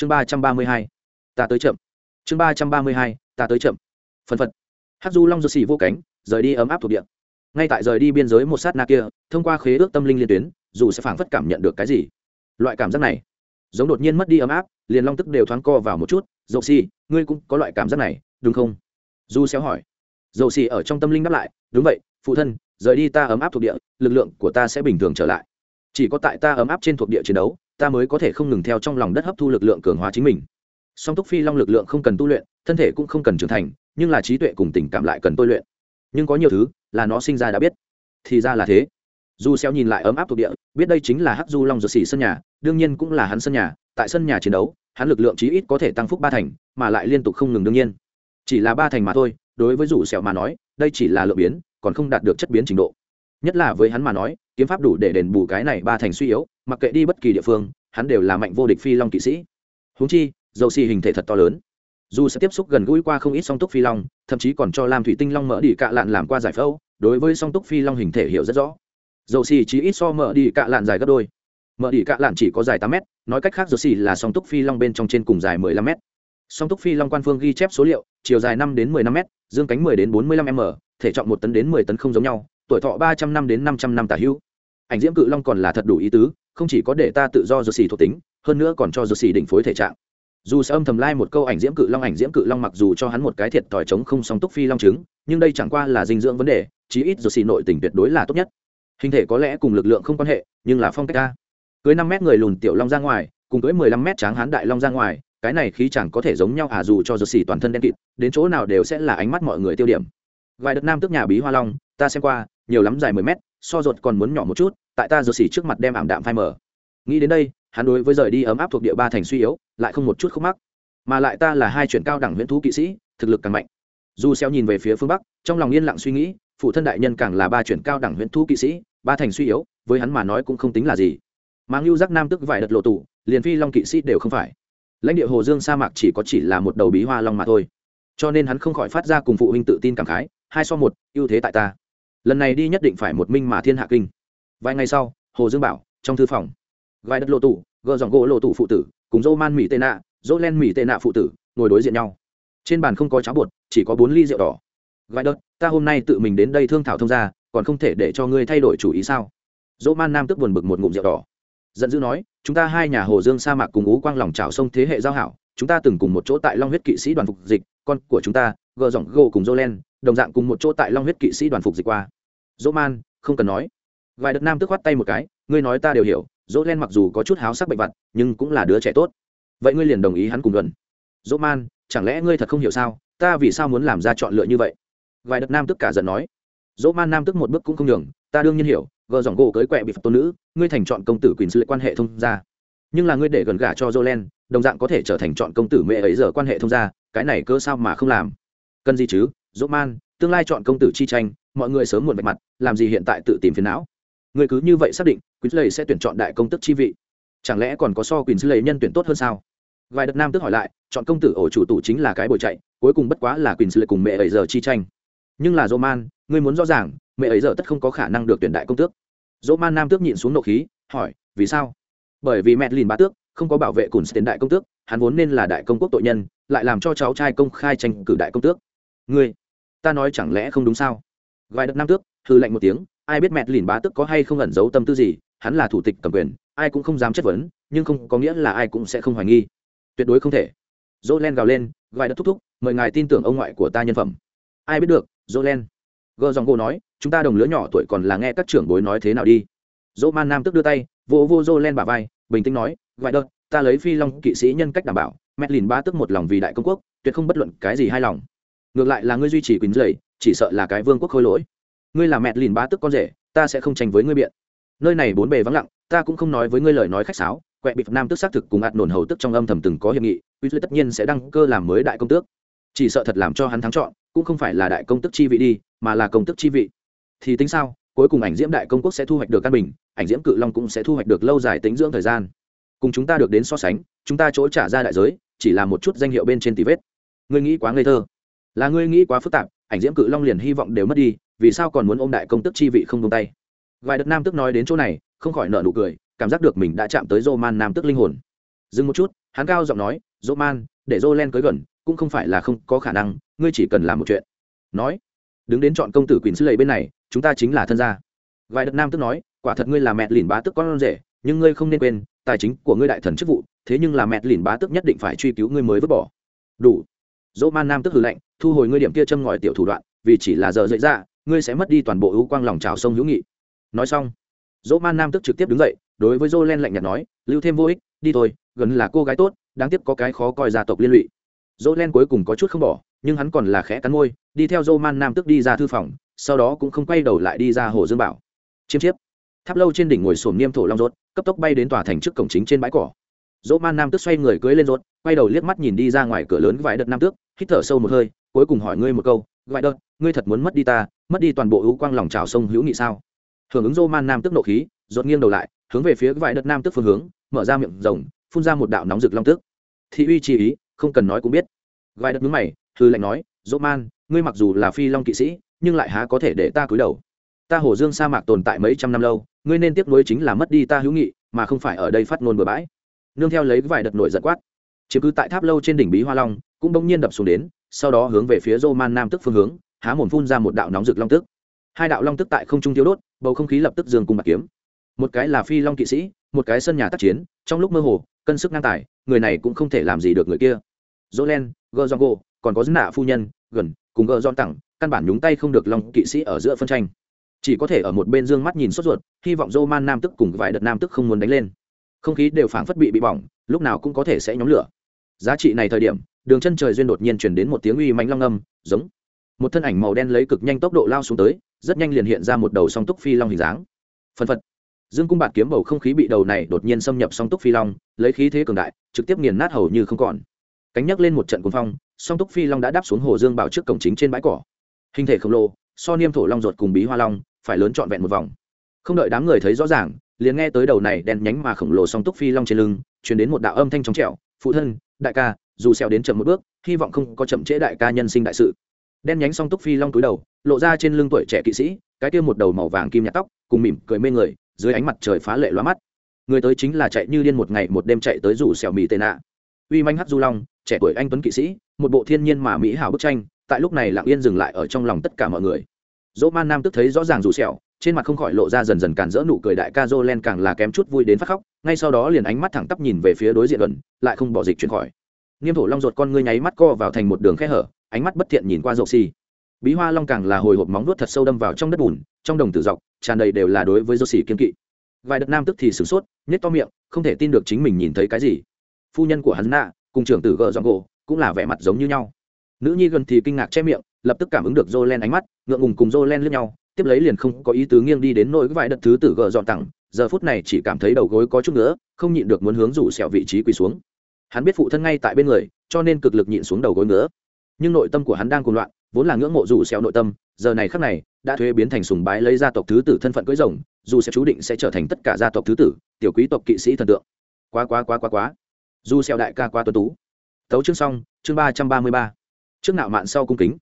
chương ba trăm ba mươi hai, ta tới chậm. Chương ba trăm ba mươi hai, ta tới chậm. Phân phật. Hát du long dô xì vô cánh, rời đi ấm áp thuộc địa. Ngay tại rời đi biên giới một sát na kia, thông qua khế ước tâm linh liên tuyến, dù sẽ phảng phất cảm nhận được cái gì. Loại cảm giác này, giống đột nhiên mất đi ấm áp, liền long tức đều thoáng co vào một chút. Dầu xì, ngươi cũng có loại cảm giác này, đúng không? Du xéo hỏi. Dầu xì ở trong tâm linh đáp lại, đúng vậy, phụ thân, rời đi ta ấm áp thuộc địa, lực lượng của ta sẽ bình thường trở lại. Chỉ có tại ta ấm áp trên thuộc địa chiến đấu ta mới có thể không ngừng theo trong lòng đất hấp thu lực lượng cường hóa chính mình. Song túc phi long lực lượng không cần tu luyện, thân thể cũng không cần trưởng thành, nhưng là trí tuệ cùng tình cảm lại cần tôi luyện. Nhưng có nhiều thứ là nó sinh ra đã biết. Thì ra là thế. Du xeo nhìn lại ấm áp thuộc địa, biết đây chính là hắc du long dược xỉ sân nhà, đương nhiên cũng là hắn sân nhà, tại sân nhà chiến đấu, hắn lực lượng chí ít có thể tăng phúc ba thành, mà lại liên tục không ngừng đương nhiên. Chỉ là ba thành mà thôi, đối với rủ sẹo mà nói, đây chỉ là lượng biến, còn không đạt được chất biến trình độ. Nhất là với hắn mà nói, kiếm pháp đủ để đền bù cái này ba thành suy yếu mặc kệ đi bất kỳ địa phương, hắn đều là mạnh vô địch phi long kỵ sĩ. Húng chi, dầu xì hình thể thật to lớn. Dù sẽ tiếp xúc gần gũi qua không ít song túc phi long, thậm chí còn cho lam thủy tinh long mở đi cạ lạn làm qua giải phẫu, đối với song túc phi long hình thể hiểu rất rõ. Dầu xì chỉ ít so mở đi cạ lạn dài gấp đôi. Mở đi cạ lạn chỉ có dài tám mét, nói cách khác dầu xì là song túc phi long bên trong trên cùng dài mười lăm mét. Song túc phi long quan phương ghi chép số liệu, chiều dài năm đến mười năm m dương cánh mười đến bốn mươi lăm m, thể trọng một tấn đến mười tấn không giống nhau, tuổi thọ ba trăm năm đến năm trăm năm tả hữu. Ảnh diễm cự long còn là thật đủ ý tứ không chỉ có để ta tự do dầu xì thuộc tính, hơn nữa còn cho dầu xì đỉnh phối thể trạng. Dù sẽ âm thầm lai một câu ảnh diễm cự long, ảnh diễm cự long mặc dù cho hắn một cái thiệt thòi chống không song túc phi long trứng nhưng đây chẳng qua là dinh dưỡng vấn đề, chí ít dầu xì nội tình tuyệt đối là tốt nhất. Hình thể có lẽ cùng lực lượng không quan hệ, nhưng là phong cách ta. Cưới năm mét người lùn tiểu long ra ngoài, cùng cưới mười lăm mét tráng hán đại long ra ngoài, cái này khí chẳng có thể giống nhau à dù cho dầu xì toàn thân đen kịt, đến chỗ nào đều sẽ là ánh mắt mọi người tiêu điểm. Vài đợt nam tức nhà bí hoa long, ta xem qua, nhiều lắm dài mười mét, so ruột còn muốn nhỏ một chút tại ta rồi xỉ trước mặt đem ảm đạm phai mờ. Nghĩ đến đây, hắn đối với rời đi ấm áp thuộc địa ba thành suy yếu, lại không một chút khúc mắc. Mà lại ta là hai chuyển cao đẳng huyễn thú kỵ sĩ, thực lực càng mạnh. Dù xeo nhìn về phía phương bắc, trong lòng yên lặng suy nghĩ, phụ thân đại nhân càng là ba chuyển cao đẳng huyễn thú kỵ sĩ, ba thành suy yếu, với hắn mà nói cũng không tính là gì. Mang lưu giác nam tức vải đợt lộ tủ liền phi long kỵ sĩ đều không phải. Lãnh địa hồ dương sa mạc chỉ có chỉ là một đầu bí hoa long mà thôi. Cho nên hắn không khỏi phát ra cùng phụ huynh tự tin cảm khái, hai so một, ưu thế tại ta. Lần này đi nhất định phải một minh mà thiên hạ kinh vài ngày sau, hồ dương bảo, trong thư phòng gai đất lộ tủ gờ dòng gỗ lộ tủ phụ tử, cùng dô man mỹ tê nạ dỗ len mỹ tê nạ phụ tử, ngồi đối diện nhau. Trên bàn không có cháo bột, chỉ có bốn ly rượu đỏ. Gai đất, ta hôm nay tự mình đến đây thương thảo thông gia, còn không thể để cho ngươi thay đổi chủ ý sao? Dỗ man nam tức buồn bực một ngụm rượu đỏ. Giận dữ nói, chúng ta hai nhà hồ dương sa mạc cùng ú quang lòng trào sông thế hệ giao hảo, chúng ta từng cùng một chỗ tại long huyết kỵ sĩ đoàn phục dịch, con của chúng ta gờ dòng gỗ cùng dô len, đồng dạng cùng một chỗ tại long huyết kỵ sĩ đoàn phục dịch qua. Dỗ man, không cần nói vài đợt nam tức khoát tay một cái, ngươi nói ta đều hiểu, dỗ len mặc dù có chút háo sắc bệnh vặt, nhưng cũng là đứa trẻ tốt. Vậy ngươi liền đồng ý hắn cùng luận. Dỗ man, chẳng lẽ ngươi thật không hiểu sao? Ta vì sao muốn làm ra chọn lựa như vậy? Vài đợt nam tức cả giận nói. Dỗ man nam tức một bước cũng không nhường, ta đương nhiên hiểu, gờ dòng gỗ cưới quẹ bị phật tôn nữ, ngươi thành chọn công tử quyền sự quan hệ thông gia. Nhưng là ngươi để gần gả cho jolen đồng dạng có thể trở thành chọn công tử mẹ ấy giờ quan hệ thông gia, cái này cơ sao mà không làm? Cần gì chứ, dỗ man, tương lai chọn công tử chi tranh, mọi người sớm muộn vạch mặt, làm gì hiện tại tự tìm phiền não? Người cứ như vậy xác định quyền lầy sẽ tuyển chọn đại công tức chi vị. Chẳng lẽ còn có so quyền lầy nhân tuyển tốt hơn sao? Vài đợt nam tức hỏi lại, chọn công tử ổ chủ tủ chính là cái bồi chạy, cuối cùng bất quá là quyền lầy cùng mẹ ấy giờ chi tranh. Nhưng là dỗ man ngươi muốn rõ ràng, mẹ ấy giờ tất không có khả năng được tuyển đại công tước. Dỗ man nam tước nhịn xuống nộ khí, hỏi, vì sao? Bởi vì mẹ lìn bá tước, không có bảo vệ cùn tiến đại công tước, hắn vốn nên là đại công quốc tội nhân, lại làm cho cháu trai công khai tranh cử đại công tước. Ngươi, ta nói chẳng lẽ không đúng sao? Vài đợt nam tước hư lạnh một tiếng ai biết mẹ lìn bá Tức có hay không ẩn giấu tâm tư gì, hắn là thủ tịch cầm quyền, ai cũng không dám chất vấn, nhưng không có nghĩa là ai cũng sẽ không hoài nghi. Tuyệt đối không thể. Dỗ len gào lên, gọi đất thúc thúc, mời ngài tin tưởng ông ngoại của ta nhân phẩm. Ai biết được dỗ len gờ dòng gỗ nói, chúng ta đồng lứa nhỏ tuổi còn là nghe các trưởng bối nói thế nào đi. Dỗ man nam tức đưa tay vô vô dỗ len bà vai, bình tĩnh nói, gọi đất, ta lấy phi long kỵ sĩ nhân cách đảm bảo mẹ lìn ba tức một lòng vì đại công quốc, tuyệt không bất luận cái gì hai lòng. Ngược lại là ngươi duy trì quyền dày chỉ sợ là cái vương quốc khôi lỗi ngươi là mẹ lìn bá tức con rể, ta sẽ không tranh với ngươi biện. Nơi này bốn bề vắng lặng, ta cũng không nói với ngươi lời nói khách sáo, quẹ bị nam tức xác thực cùng ạt nổn hầu tức trong âm thầm từng có hiệp nghị, uy tất nhiên sẽ đăng cơ làm mới đại công tước. Chỉ sợ thật làm cho hắn thắng chọn, cũng không phải là đại công tức chi vị đi, mà là công tức chi vị. Thì tính sao, cuối cùng ảnh diễm đại công quốc sẽ thu hoạch được căn bình, ảnh diễm cự long cũng sẽ thu hoạch được lâu dài tính dưỡng thời gian. Cùng chúng ta được đến so sánh, chúng ta chỗ trả ra đại giới, chỉ là một chút danh hiệu bên trên tỷ vết. Ngươi nghĩ quá ngây thơ. Là ngươi nghĩ quá phức tạp, ảnh diễm cự long liền hy vọng đều mất đi vì sao còn muốn ôm đại công tức chi vị không tung tay? Vài đợt nam tức nói đến chỗ này, không khỏi nợ nụ cười, cảm giác được mình đã chạm tới dô man nam tức linh hồn. Dừng một chút, hắn cao giọng nói dỗ man để dô len cưới gần, cũng không phải là không có khả năng, ngươi chỉ cần làm một chuyện. Nói, đứng đến chọn công tử quyền sư lầy bên này, chúng ta chính là thân gia. Vài đợt nam tức nói, quả thật ngươi là mẹ lìn bá tức con rể, nhưng ngươi không nên quên, tài chính của ngươi đại thần chức vụ, thế nhưng là mẹ lìn bá tức nhất định phải truy cứu ngươi mới vứt bỏ. Đủ. Dỗ man nam tức hư lệnh thu hồi ngươi điểm kia châm ngòi tiểu thủ đoạn, vì chỉ là giờ dậy ra ngươi sẽ mất đi toàn bộ ưu quang lòng trào sông hữu nghị. Nói xong, dỗ man nam tức trực tiếp đứng dậy, đối với dô len lạnh nhạt nói, lưu thêm vô ích, đi thôi, gần là cô gái tốt, đáng tiếc có cái khó coi gia tộc liên lụy. Dỗ len cuối cùng có chút không bỏ, nhưng hắn còn là khẽ cắn môi, đi theo dô man nam tức đi ra thư phòng, sau đó cũng không quay đầu lại đi ra hồ dương bảo. Chiêm chiếp. Tháp lâu trên đỉnh ngồi sổm niêm thổ long rốt, cấp tốc bay đến tòa thành trước cổng chính trên bãi cỏ. Dỗ man nam tức xoay người cưới lên rốt, quay đầu liếc mắt nhìn đi ra ngoài cửa lớn vài đợt nam tước, hít thở sâu một hơi, cuối cùng hỏi ngươi một câu vải đợt ngươi thật muốn mất đi ta, mất đi toàn bộ ưu quang lòng trào sông hữu nghị sao? Hưởng ứng dô man nam tức nộ khí, rốt nghiêng đầu lại, hướng về phía vải đất nam tức phương hướng, mở ra miệng rồng, phun ra một đạo nóng rực long tức thị uy chi ý, không cần nói cũng biết. Vải đất nhướng mày thư lệnh nói rô man ngươi mặc dù là phi long kỵ sĩ, nhưng lại há có thể để ta cúi đầu? Ta hồ dương sa mạc tồn tại mấy trăm năm lâu, ngươi nên tiếp nối chính là mất đi ta hữu nghị, mà không phải ở đây phát ngôn bừa bãi. Nương theo lấy vài đợt nổi giận quát chiếm cứ tại tháp lâu trên đỉnh bí hoa long, cũng bỗng nhiên đập xuống đến, sau đó hướng về phía roman nam tức phương hướng, há mồm phun ra một đạo nóng rực long tức. Hai đạo long tức tại không trung tiêu đốt, bầu không khí lập tức dường cùng bạc kiếm. Một cái là phi long kỵ sĩ, một cái sân nhà tác chiến, trong lúc mơ hồ, cân sức ngang tài, người này cũng không thể làm gì được người kia. Dỗ len gờ giòn gỗ còn có dân nạ phu nhân gần cùng gờ giòn tặng, căn bản nhúng tay không được long kỵ sĩ ở giữa phân tranh. Chỉ có thể ở một bên d ư ơ n g mắt nhìn sốt ruột, hy vọng dô man nam tức cùng vài đợt nam tức không muốn đánh lên không khí đều phảng phất bị bị bỏng, lúc nào cũng có thể sẽ nhóm lửa. Giá trị này thời điểm, đường chân trời duyên đột nhiên chuyển đến một tiếng uy mánh long âm, giống một thân ảnh màu đen lấy cực nhanh tốc độ lao xuống tới, rất nhanh liền hiện ra một đầu song túc phi long hình dáng. Phân phật, dương cung bạt kiếm bầu không khí bị đầu này đột nhiên xâm nhập song túc phi long, lấy khí thế cường đại, trực tiếp nghiền nát hầu như không còn. Cánh nhắc lên một trận cuồng phong, song túc phi long đã đáp xuống hồ dương bảo trước cổng chính trên bãi cỏ. Hình thể khổng lồ, so niêm thổ long ruột cùng bí hoa long, phải lớn trọn vẹn một vòng. Không đợi đám người thấy rõ ràng liền nghe tới đầu này đen nhánh mà khổng lồ song túc phi long trên lưng chuyển đến một đạo âm thanh trong trẻo, phụ thân, đại ca, dù xèo đến chậm một bước, hy vọng không có chậm trễ đại ca nhân sinh đại sự. Đen nhánh song túc phi long túi đầu, lộ ra trên lưng tuổi trẻ kỵ sĩ, cái kia một đầu màu vàng kim nhạt tóc, cùng mỉm cười mê người, dưới ánh mặt trời phá lệ loa mắt. Người tới chính là chạy như điên một ngày một đêm chạy tới rủ xẻo mì tệ nạ. Uy manh hắc du long, trẻ tuổi anh tuấn kỵ sĩ, một bộ thiên nhiên mà mỹ hảo bức tranh, tại lúc này lặng yên dừng lại ở trong lòng tất cả mọi người. Dỗ man nam tức thấy rõ ràng rủ sẹo trên mặt không khỏi lộ ra dần dần càn rỡ nụ cười đại ca dô len càng là kém chút vui đến phát khóc ngay sau đó liền ánh mắt thẳng tắp nhìn về phía đối diện gần lại không bỏ dịch chuyển khỏi. Niêm thổ long ruột con ngươi nháy mắt co vào thành một đường khe hở ánh mắt bất thiện nhìn qua rộng xì bí hoa long càng là hồi hộp móng nuốt thật sâu đâm vào trong đất bùn trong đồng tử dọc tràn đầy đều là đối với dô xì kiên kỵ. Vài đợt nam tức thì sửng sốt nhét to miệng không thể tin được chính mình nhìn thấy cái gì. Phu nhân của hắn nạ cùng trưởng tử gợ dọn gỗ cũng là vẻ mặt giống như nhau. Nữ nhi gần thì kinh ngạc che miệng lập tức cảm ứng được Jolen ánh mắt, ngượng ngùng cùng Jolen liếc nhau, tiếp lấy liền không có ý tứ nghiêng đi đến nỗi vài đợt thứ tử gờ dọn tặng, giờ phút này chỉ cảm thấy đầu gối có chút nữa, không nhịn được muốn hướng rủ sẹo vị trí quỳ xuống. Hắn biết phụ thân ngay tại bên người, cho nên cực lực nhịn xuống đầu gối nữa. Nhưng nội tâm của hắn đang cuồng loạn, vốn là ngưỡng mộ rủ sẹo nội tâm, giờ này khắc này, đã thuế biến thành sùng bái lấy gia tộc thứ tử thân phận cưỡi rồng, dù sẽ chú định sẽ trở thành tất cả gia tộc thứ tử, tiểu quý tộc kỵ sĩ thần tượng. Quá quá quá quá quá. Dù sẹo đại ca quá tuấn tú. Tấu chương xong, chương ba trăm ba mươi ba Trước nạo mạn sau cung kính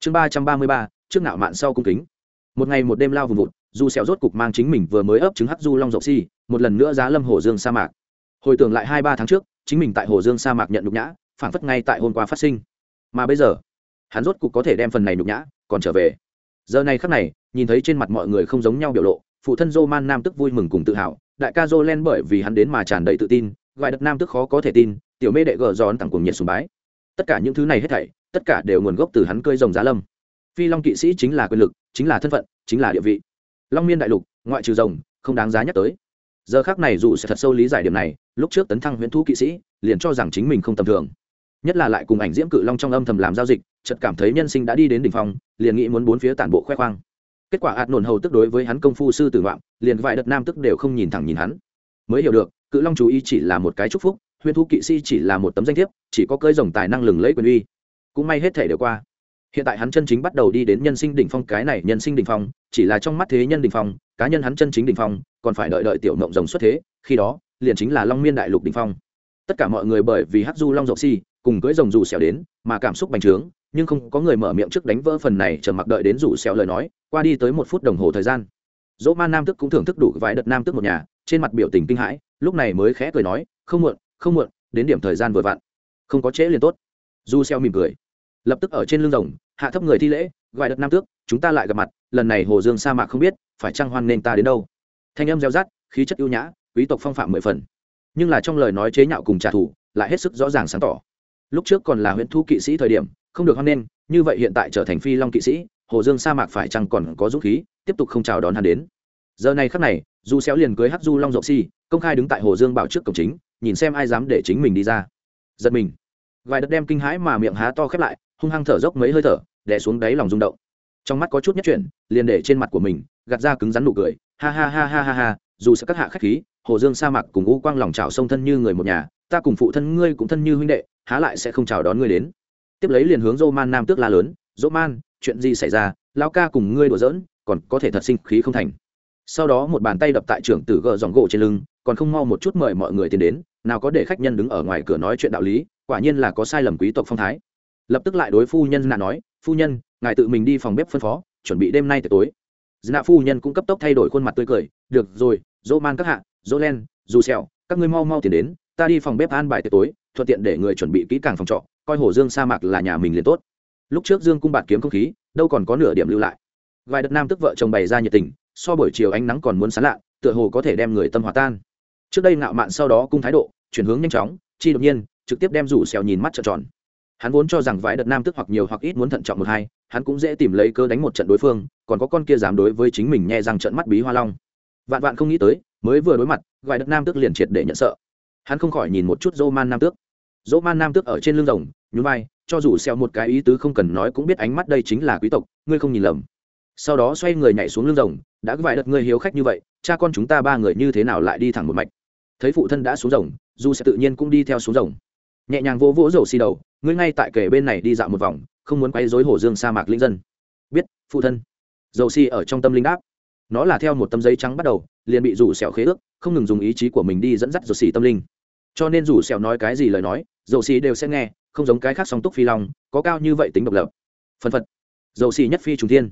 chương ba trăm ba mươi ba trước nạo mạn sau cung kính một ngày một đêm lao vùng vụt, du xẻo rốt cục mang chính mình vừa mới ấp trứng hắc du long dọc si, một lần nữa giá lâm hồ dương sa mạc. Hồi tưởng lại hai ba tháng trước, chính mình tại hồ dương sa mạc nhận nhục nhã phản phất ngay tại hôm qua phát sinh. Mà bây giờ, hắn rốt cục có thể đem phần này nhục nhã còn trở về. Giờ này khắc này, nhìn thấy trên mặt mọi người không giống nhau biểu lộ, phụ thân dô man nam tức vui mừng cùng tự hào, đại ca dô len bởi vì hắn đến mà tràn đầy tự tin, gọi đất nam tức khó có thể tin, tiểu mê đệ gờ giòn tặng cùng nhiệt sùng bái. Tất cả những thứ này hết thảy, tất cả đều nguồn gốc từ hắn cơi rồng giá lâm phi long kỵ sĩ chính là quyền lực, chính là thân phận, chính là địa vị. Long miên đại lục, ngoại trừ rồng, không đáng giá nhắc tới. Giờ khác này dù sẽ thật sâu lý giải điểm này, lúc trước tấn thăng huyễn thú kỵ sĩ, liền cho rằng chính mình không tầm thường. Nhất là lại cùng ảnh diễm cự long trong âm thầm làm giao dịch, chợt cảm thấy nhân sinh đã đi đến đỉnh phong, liền nghĩ muốn bốn phía tản bộ khoe khoang. Kết quả ạt nổn hầu tức đối với hắn công phu sư tử ngoạm, liền vài đợt nam tức đều không nhìn thẳng nhìn hắn. Mới hiểu được, cự long chú ý chỉ là một cái chúc phúc, huyễn thú kỵ sĩ chỉ là một tấm danh thiếp, chỉ có cơi rồng tài năng lừng lẫy quyền uy. Cũng may hết thể đều qua hiện tại hắn chân chính bắt đầu đi đến nhân sinh đỉnh phong, cái này nhân sinh đỉnh phong, chỉ là trong mắt thế nhân đỉnh phong, cá nhân hắn chân chính đỉnh phong, còn phải đợi đợi tiểu mộng rồng xuất thế, khi đó, liền chính là long miên đại lục đỉnh phong. Tất cả mọi người bởi vì hát du long rộng si, cùng cưới rồng dù xẻo đến, mà cảm xúc bành trướng, nhưng không có người mở miệng trước đánh vỡ phần này chờ mặc đợi đến rủ xẻo lời nói, qua đi tới một phút đồng hồ thời gian. Dỗ man nam tức cũng thưởng thức đủ vài đợt nam tức một nhà, trên mặt biểu tình kinh hãi, lúc này mới khẽ cười nói, không muộn không muộn, đến điểm thời gian vừa vặn. Không có trễ liền tốt. Du xeo mỉm cười lập tức ở trên lưng rồng, hạ thấp người thi lễ, gọi đất nam tước, chúng ta lại gặp mặt, lần này hồ dương sa mạc không biết, phải trăng hoan nên ta đến đâu? Thanh âm gieo rát khí chất ưu nhã, quý tộc phong phạm mười phần. Nhưng là trong lời nói chế nhạo cùng trả thù, lại hết sức rõ ràng sáng tỏ. Lúc trước còn là huyện thu kỵ sĩ thời điểm, không được hoan nên, như vậy hiện tại trở thành phi long kỵ sĩ, hồ dương sa mạc phải chăng còn có dũng khí, tiếp tục không chào đón hắn đến. Giờ này khắc này du xéo liền cưới hắc du long rộng si, công khai đứng tại hồ dương bảo trước cổng chính, nhìn xem ai dám để chính mình đi ra. Giật mình. Vài đất đem kinh hãi mà miệng há to khép lại hung hăng thở dốc mấy hơi thở, đè xuống đáy lòng rung động. Trong mắt có chút nhất chuyển, liền để trên mặt của mình gạt ra cứng rắn nụ cười. Ha ha ha ha ha ha, dù sẽ các hạ khách khí, hồ dương sa mạc cùng u quang lòng trào sông thân như người một nhà, ta cùng phụ thân ngươi cũng thân như huynh đệ, há lại sẽ không chào đón ngươi đến. Tiếp lấy liền hướng dô man nam tước la lớn dô man chuyện gì xảy ra? Lão ca cùng ngươi đùa giỡn, còn có thể thật sinh khí không thành. Sau đó một bàn tay đập tại trưởng tử gờ dòng gỗ trên lưng, còn không mau một chút mời mọi người tiến đến, nào có để khách nhân đứng ở ngoài cửa nói chuyện đạo lý, quả nhiên là có sai lầm quý tộc phong thái lập tức lại đối phu nhân nạ nói phu nhân ngài tự mình đi phòng bếp phân phó chuẩn bị đêm nay tới tối. Nạ phu nhân cũng cấp tốc thay đổi khuôn mặt tươi cười được rồi dỗ man các hạ dỗ len dù sẹo, các ngươi mau mau tiến đến ta đi phòng bếp an bài tới tối thuận tiện để người chuẩn bị kỹ càng phòng trọ coi hồ dương sa mạc là nhà mình liền tốt. Lúc trước dương cung bạt kiếm không khí đâu còn có nửa điểm lưu lại. Vài đợt nam tức vợ chồng bày ra nhiệt tình so buổi chiều ánh nắng còn muốn sán lạ tựa hồ có thể đem người tâm hòa tan. Trước đây ngạo mạn sau đó cung thái độ chuyển hướng nhanh chóng chi đột nhiên trực tiếp đem rủ xèo nhìn mắt trợn tròn hắn vốn cho rằng vãi đợt nam tức hoặc nhiều hoặc ít muốn thận trọng một hai, hắn cũng dễ tìm lấy cơ đánh một trận đối phương, còn có con kia dám đối với chính mình nghe rằng trận mắt bí hoa long. Vạn vạn không nghĩ tới, mới vừa đối mặt, vãi đợt nam tức liền triệt để nhận sợ. Hắn không khỏi nhìn một chút dô man nam tước. Dô man nam tước ở trên lưng rồng, nhún vai, cho dù xeo một cái ý tứ không cần nói cũng biết ánh mắt đây chính là quý tộc, ngươi không nhìn lầm. Sau đó xoay người nhảy xuống lưng rồng, đã vài đợt ngươi hiếu khách như vậy, cha con chúng ta ba người như thế nào lại đi thẳng một mạch? Thấy phụ thân đã xuống rồng dù sẽ tự nhiên cũng đi theo xuống rồng. Nhẹ nhàng vỗ vỗ rổ xi đầu ngươi ngay tại kề bên này đi dạo một vòng, không muốn quay dối hồ dương sa mạc linh dân. Biết, phụ thân. Dầu si ở trong tâm linh đáp. Nó là theo một tấm giấy trắng bắt đầu, liền bị rủ sẹo khế ước, không ngừng dùng ý chí của mình đi dẫn dắt dầu xì tâm linh. Cho nên rủ sẹo nói cái gì lời nói, dầu xì đều sẽ nghe, không giống cái khác song túc phi long, có cao như vậy tính độc lập. Phân phật. Dầu xì nhất phi trùng thiên.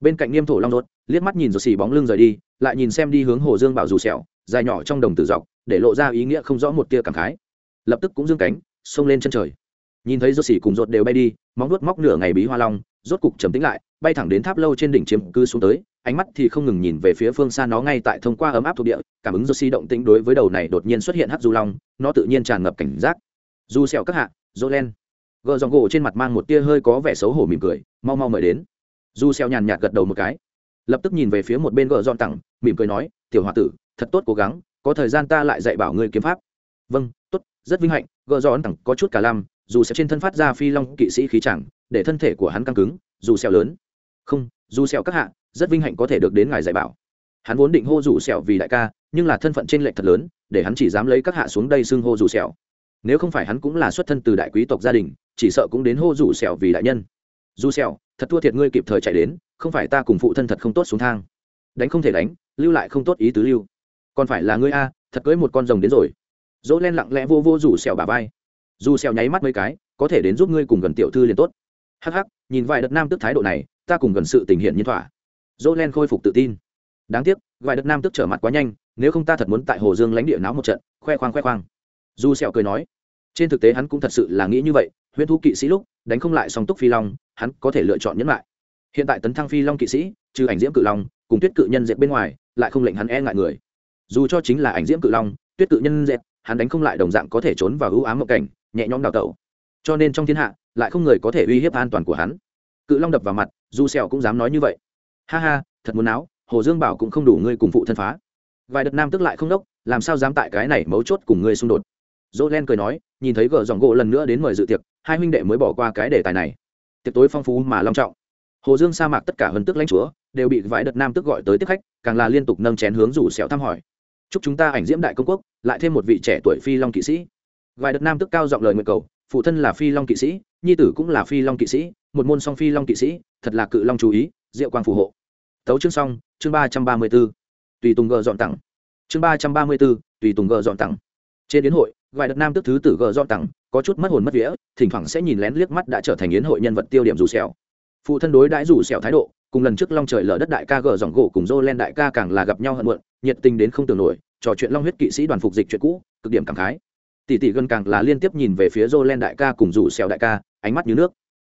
Bên cạnh nghiêm thổ long rốt liếc mắt nhìn dầu xì bóng lưng rời đi, lại nhìn xem đi hướng hồ dương bảo rủ sẹo dài nhỏ trong đồng tử dọc, để lộ ra ý nghĩa không rõ một tia cảm khái. Lập tức cũng dương cánh, xông lên chân trời nhìn thấy rốt xỉ cùng rốt đều bay đi, móng vuốt móc nửa ngày bí hoa long, rốt cục trầm tĩnh lại, bay thẳng đến tháp lâu trên đỉnh chiếm cư xuống tới, ánh mắt thì không ngừng nhìn về phía phương xa nó ngay tại thông qua ấm áp thuộc địa, cảm ứng rốt xỉ động tĩnh đối với đầu này đột nhiên xuất hiện hắc du long, nó tự nhiên tràn ngập cảnh giác. Du sẹo các hạ, rốt len gờ dòng gỗ trên mặt mang một tia hơi có vẻ xấu hổ mỉm cười, mau mau mời đến. Du sẹo nhàn nhạt gật đầu một cái. Lập tức nhìn về phía một bên gờ dọn tặng, mỉm cười nói, tiểu hòa tử, thật tốt cố gắng, có thời gian ta lại dạy bảo ngươi kiếm pháp. Vâng tốt, rất vinh hạnh. Gờ giòn tặng có chút cả lam dù sẹo trên thân phát ra phi long kỵ sĩ khí chẳng, để thân thể của hắn căng cứng, dù sẹo lớn. Không, dù sẹo các hạ, rất vinh hạnh có thể được đến ngài dạy bảo. Hắn vốn định hô dù sẹo vì đại ca, nhưng là thân phận trên lệch thật lớn, để hắn chỉ dám lấy các hạ xuống đây xưng hô dù sẹo. Nếu không phải hắn cũng là xuất thân từ đại quý tộc gia đình, chỉ sợ cũng đến hô dù sẹo vì đại nhân. Dù sẹo, thật thua thiệt ngươi kịp thời chạy đến, không phải ta cùng phụ thân thật không tốt xuống thang. Đánh không thể đánh, lưu lại không tốt ý tứ lưu. Còn phải là ngươi a, thật cưới một con rồng đến rồi. Dỗ len lặng lẽ vô vô rủ sẹo bà vai dù xèo nháy mắt mấy cái, có thể đến giúp ngươi cùng gần tiểu thư liền tốt. Hắc hắc, nhìn vài đợt nam tức thái độ này, ta cùng gần sự tình hiện nhiên thỏa. Dỗ khôi phục tự tin. Đáng tiếc, vài đợt nam tức trở mặt quá nhanh, nếu không ta thật muốn tại hồ dương lãnh địa náo một trận, khoe khoang khoe khoang. Dù sẹo cười nói, trên thực tế hắn cũng thật sự là nghĩ như vậy, huyễn thú kỵ sĩ lúc, đánh không lại song túc phi long, hắn có thể lựa chọn nhẫn lại. Hiện tại tấn thăng phi long kỵ sĩ, trừ ảnh diễm cự long, cùng tuyết cự nhân dẹp bên ngoài, lại không lệnh hắn e ngại người. Dù cho chính là ảnh diễm cự long, tuyết cự nhân dẹp hắn đánh không lại đồng dạng có thể trốn vào ưu ám mộng cảnh nhẹ nhõm đào tẩu. Cho nên trong thiên hạ, lại không người có thể uy hiếp an toàn của hắn. Cự long đập vào mặt du sẹo cũng dám nói như vậy. Ha ha, thật muốn áo hồ dương bảo cũng không đủ ngươi cùng phụ thân phá. Vài đợt nam tức lại không đốc, làm sao dám tại cái này mấu chốt cùng ngươi xung đột? Dỗ len cười nói, nhìn thấy gờ dòng gỗ lần nữa đến mời dự tiệc, hai huynh đệ mới bỏ qua cái đề tài này. Tiệc tối phong phú mà long trọng. Hồ dương sa mạc tất cả hân tức lãnh chúa đều bị vài đợt nam tức gọi tới tiếp khách, càng là liên tục nâng chén hướng rủ sẹo thăm hỏi. Chúc chúng ta ảnh diễm đại công quốc, lại thêm một vị trẻ tuổi phi long kỵ sĩ vài đợt nam tức cao giọng lời nguyện cầu, phụ thân là phi long kỵ sĩ, nhi tử cũng là phi long kỵ sĩ, một môn song phi long kỵ sĩ, thật là cự long chú ý, diệu quang phù hộ. Tấu chương xong, chương ba trăm ba mươi b ố tùy tùng gờ dọn tặng. Chương ba trăm ba mươi b ố tùy tùng gờ dọn tặng. Trên đến hội, vài đợt nam tức thứ tử gờ dọn tặng, có chút mất hồn mất vía, thỉnh thoảng sẽ nhìn lén liếc mắt đã trở thành yến hội nhân vật tiêu điểm rủ xẻo phụ thân đối đãi rủ xẻo thái độ, cùng lần trước long trời lở đất đại ca gờ dòng gỗ cùng dô len đại ca càng là gặp nhau hận muộn, nhiệt tình đến không tưởng nổi, trò chuyện long huyết kỵ sĩ đoàn phục dịch chuyện cũ, cực điểm cảm khái tỷ tỷ gần càng là liên tiếp nhìn về phía Jolen đại ca cùng rủ xèo đại ca, ánh mắt như nước.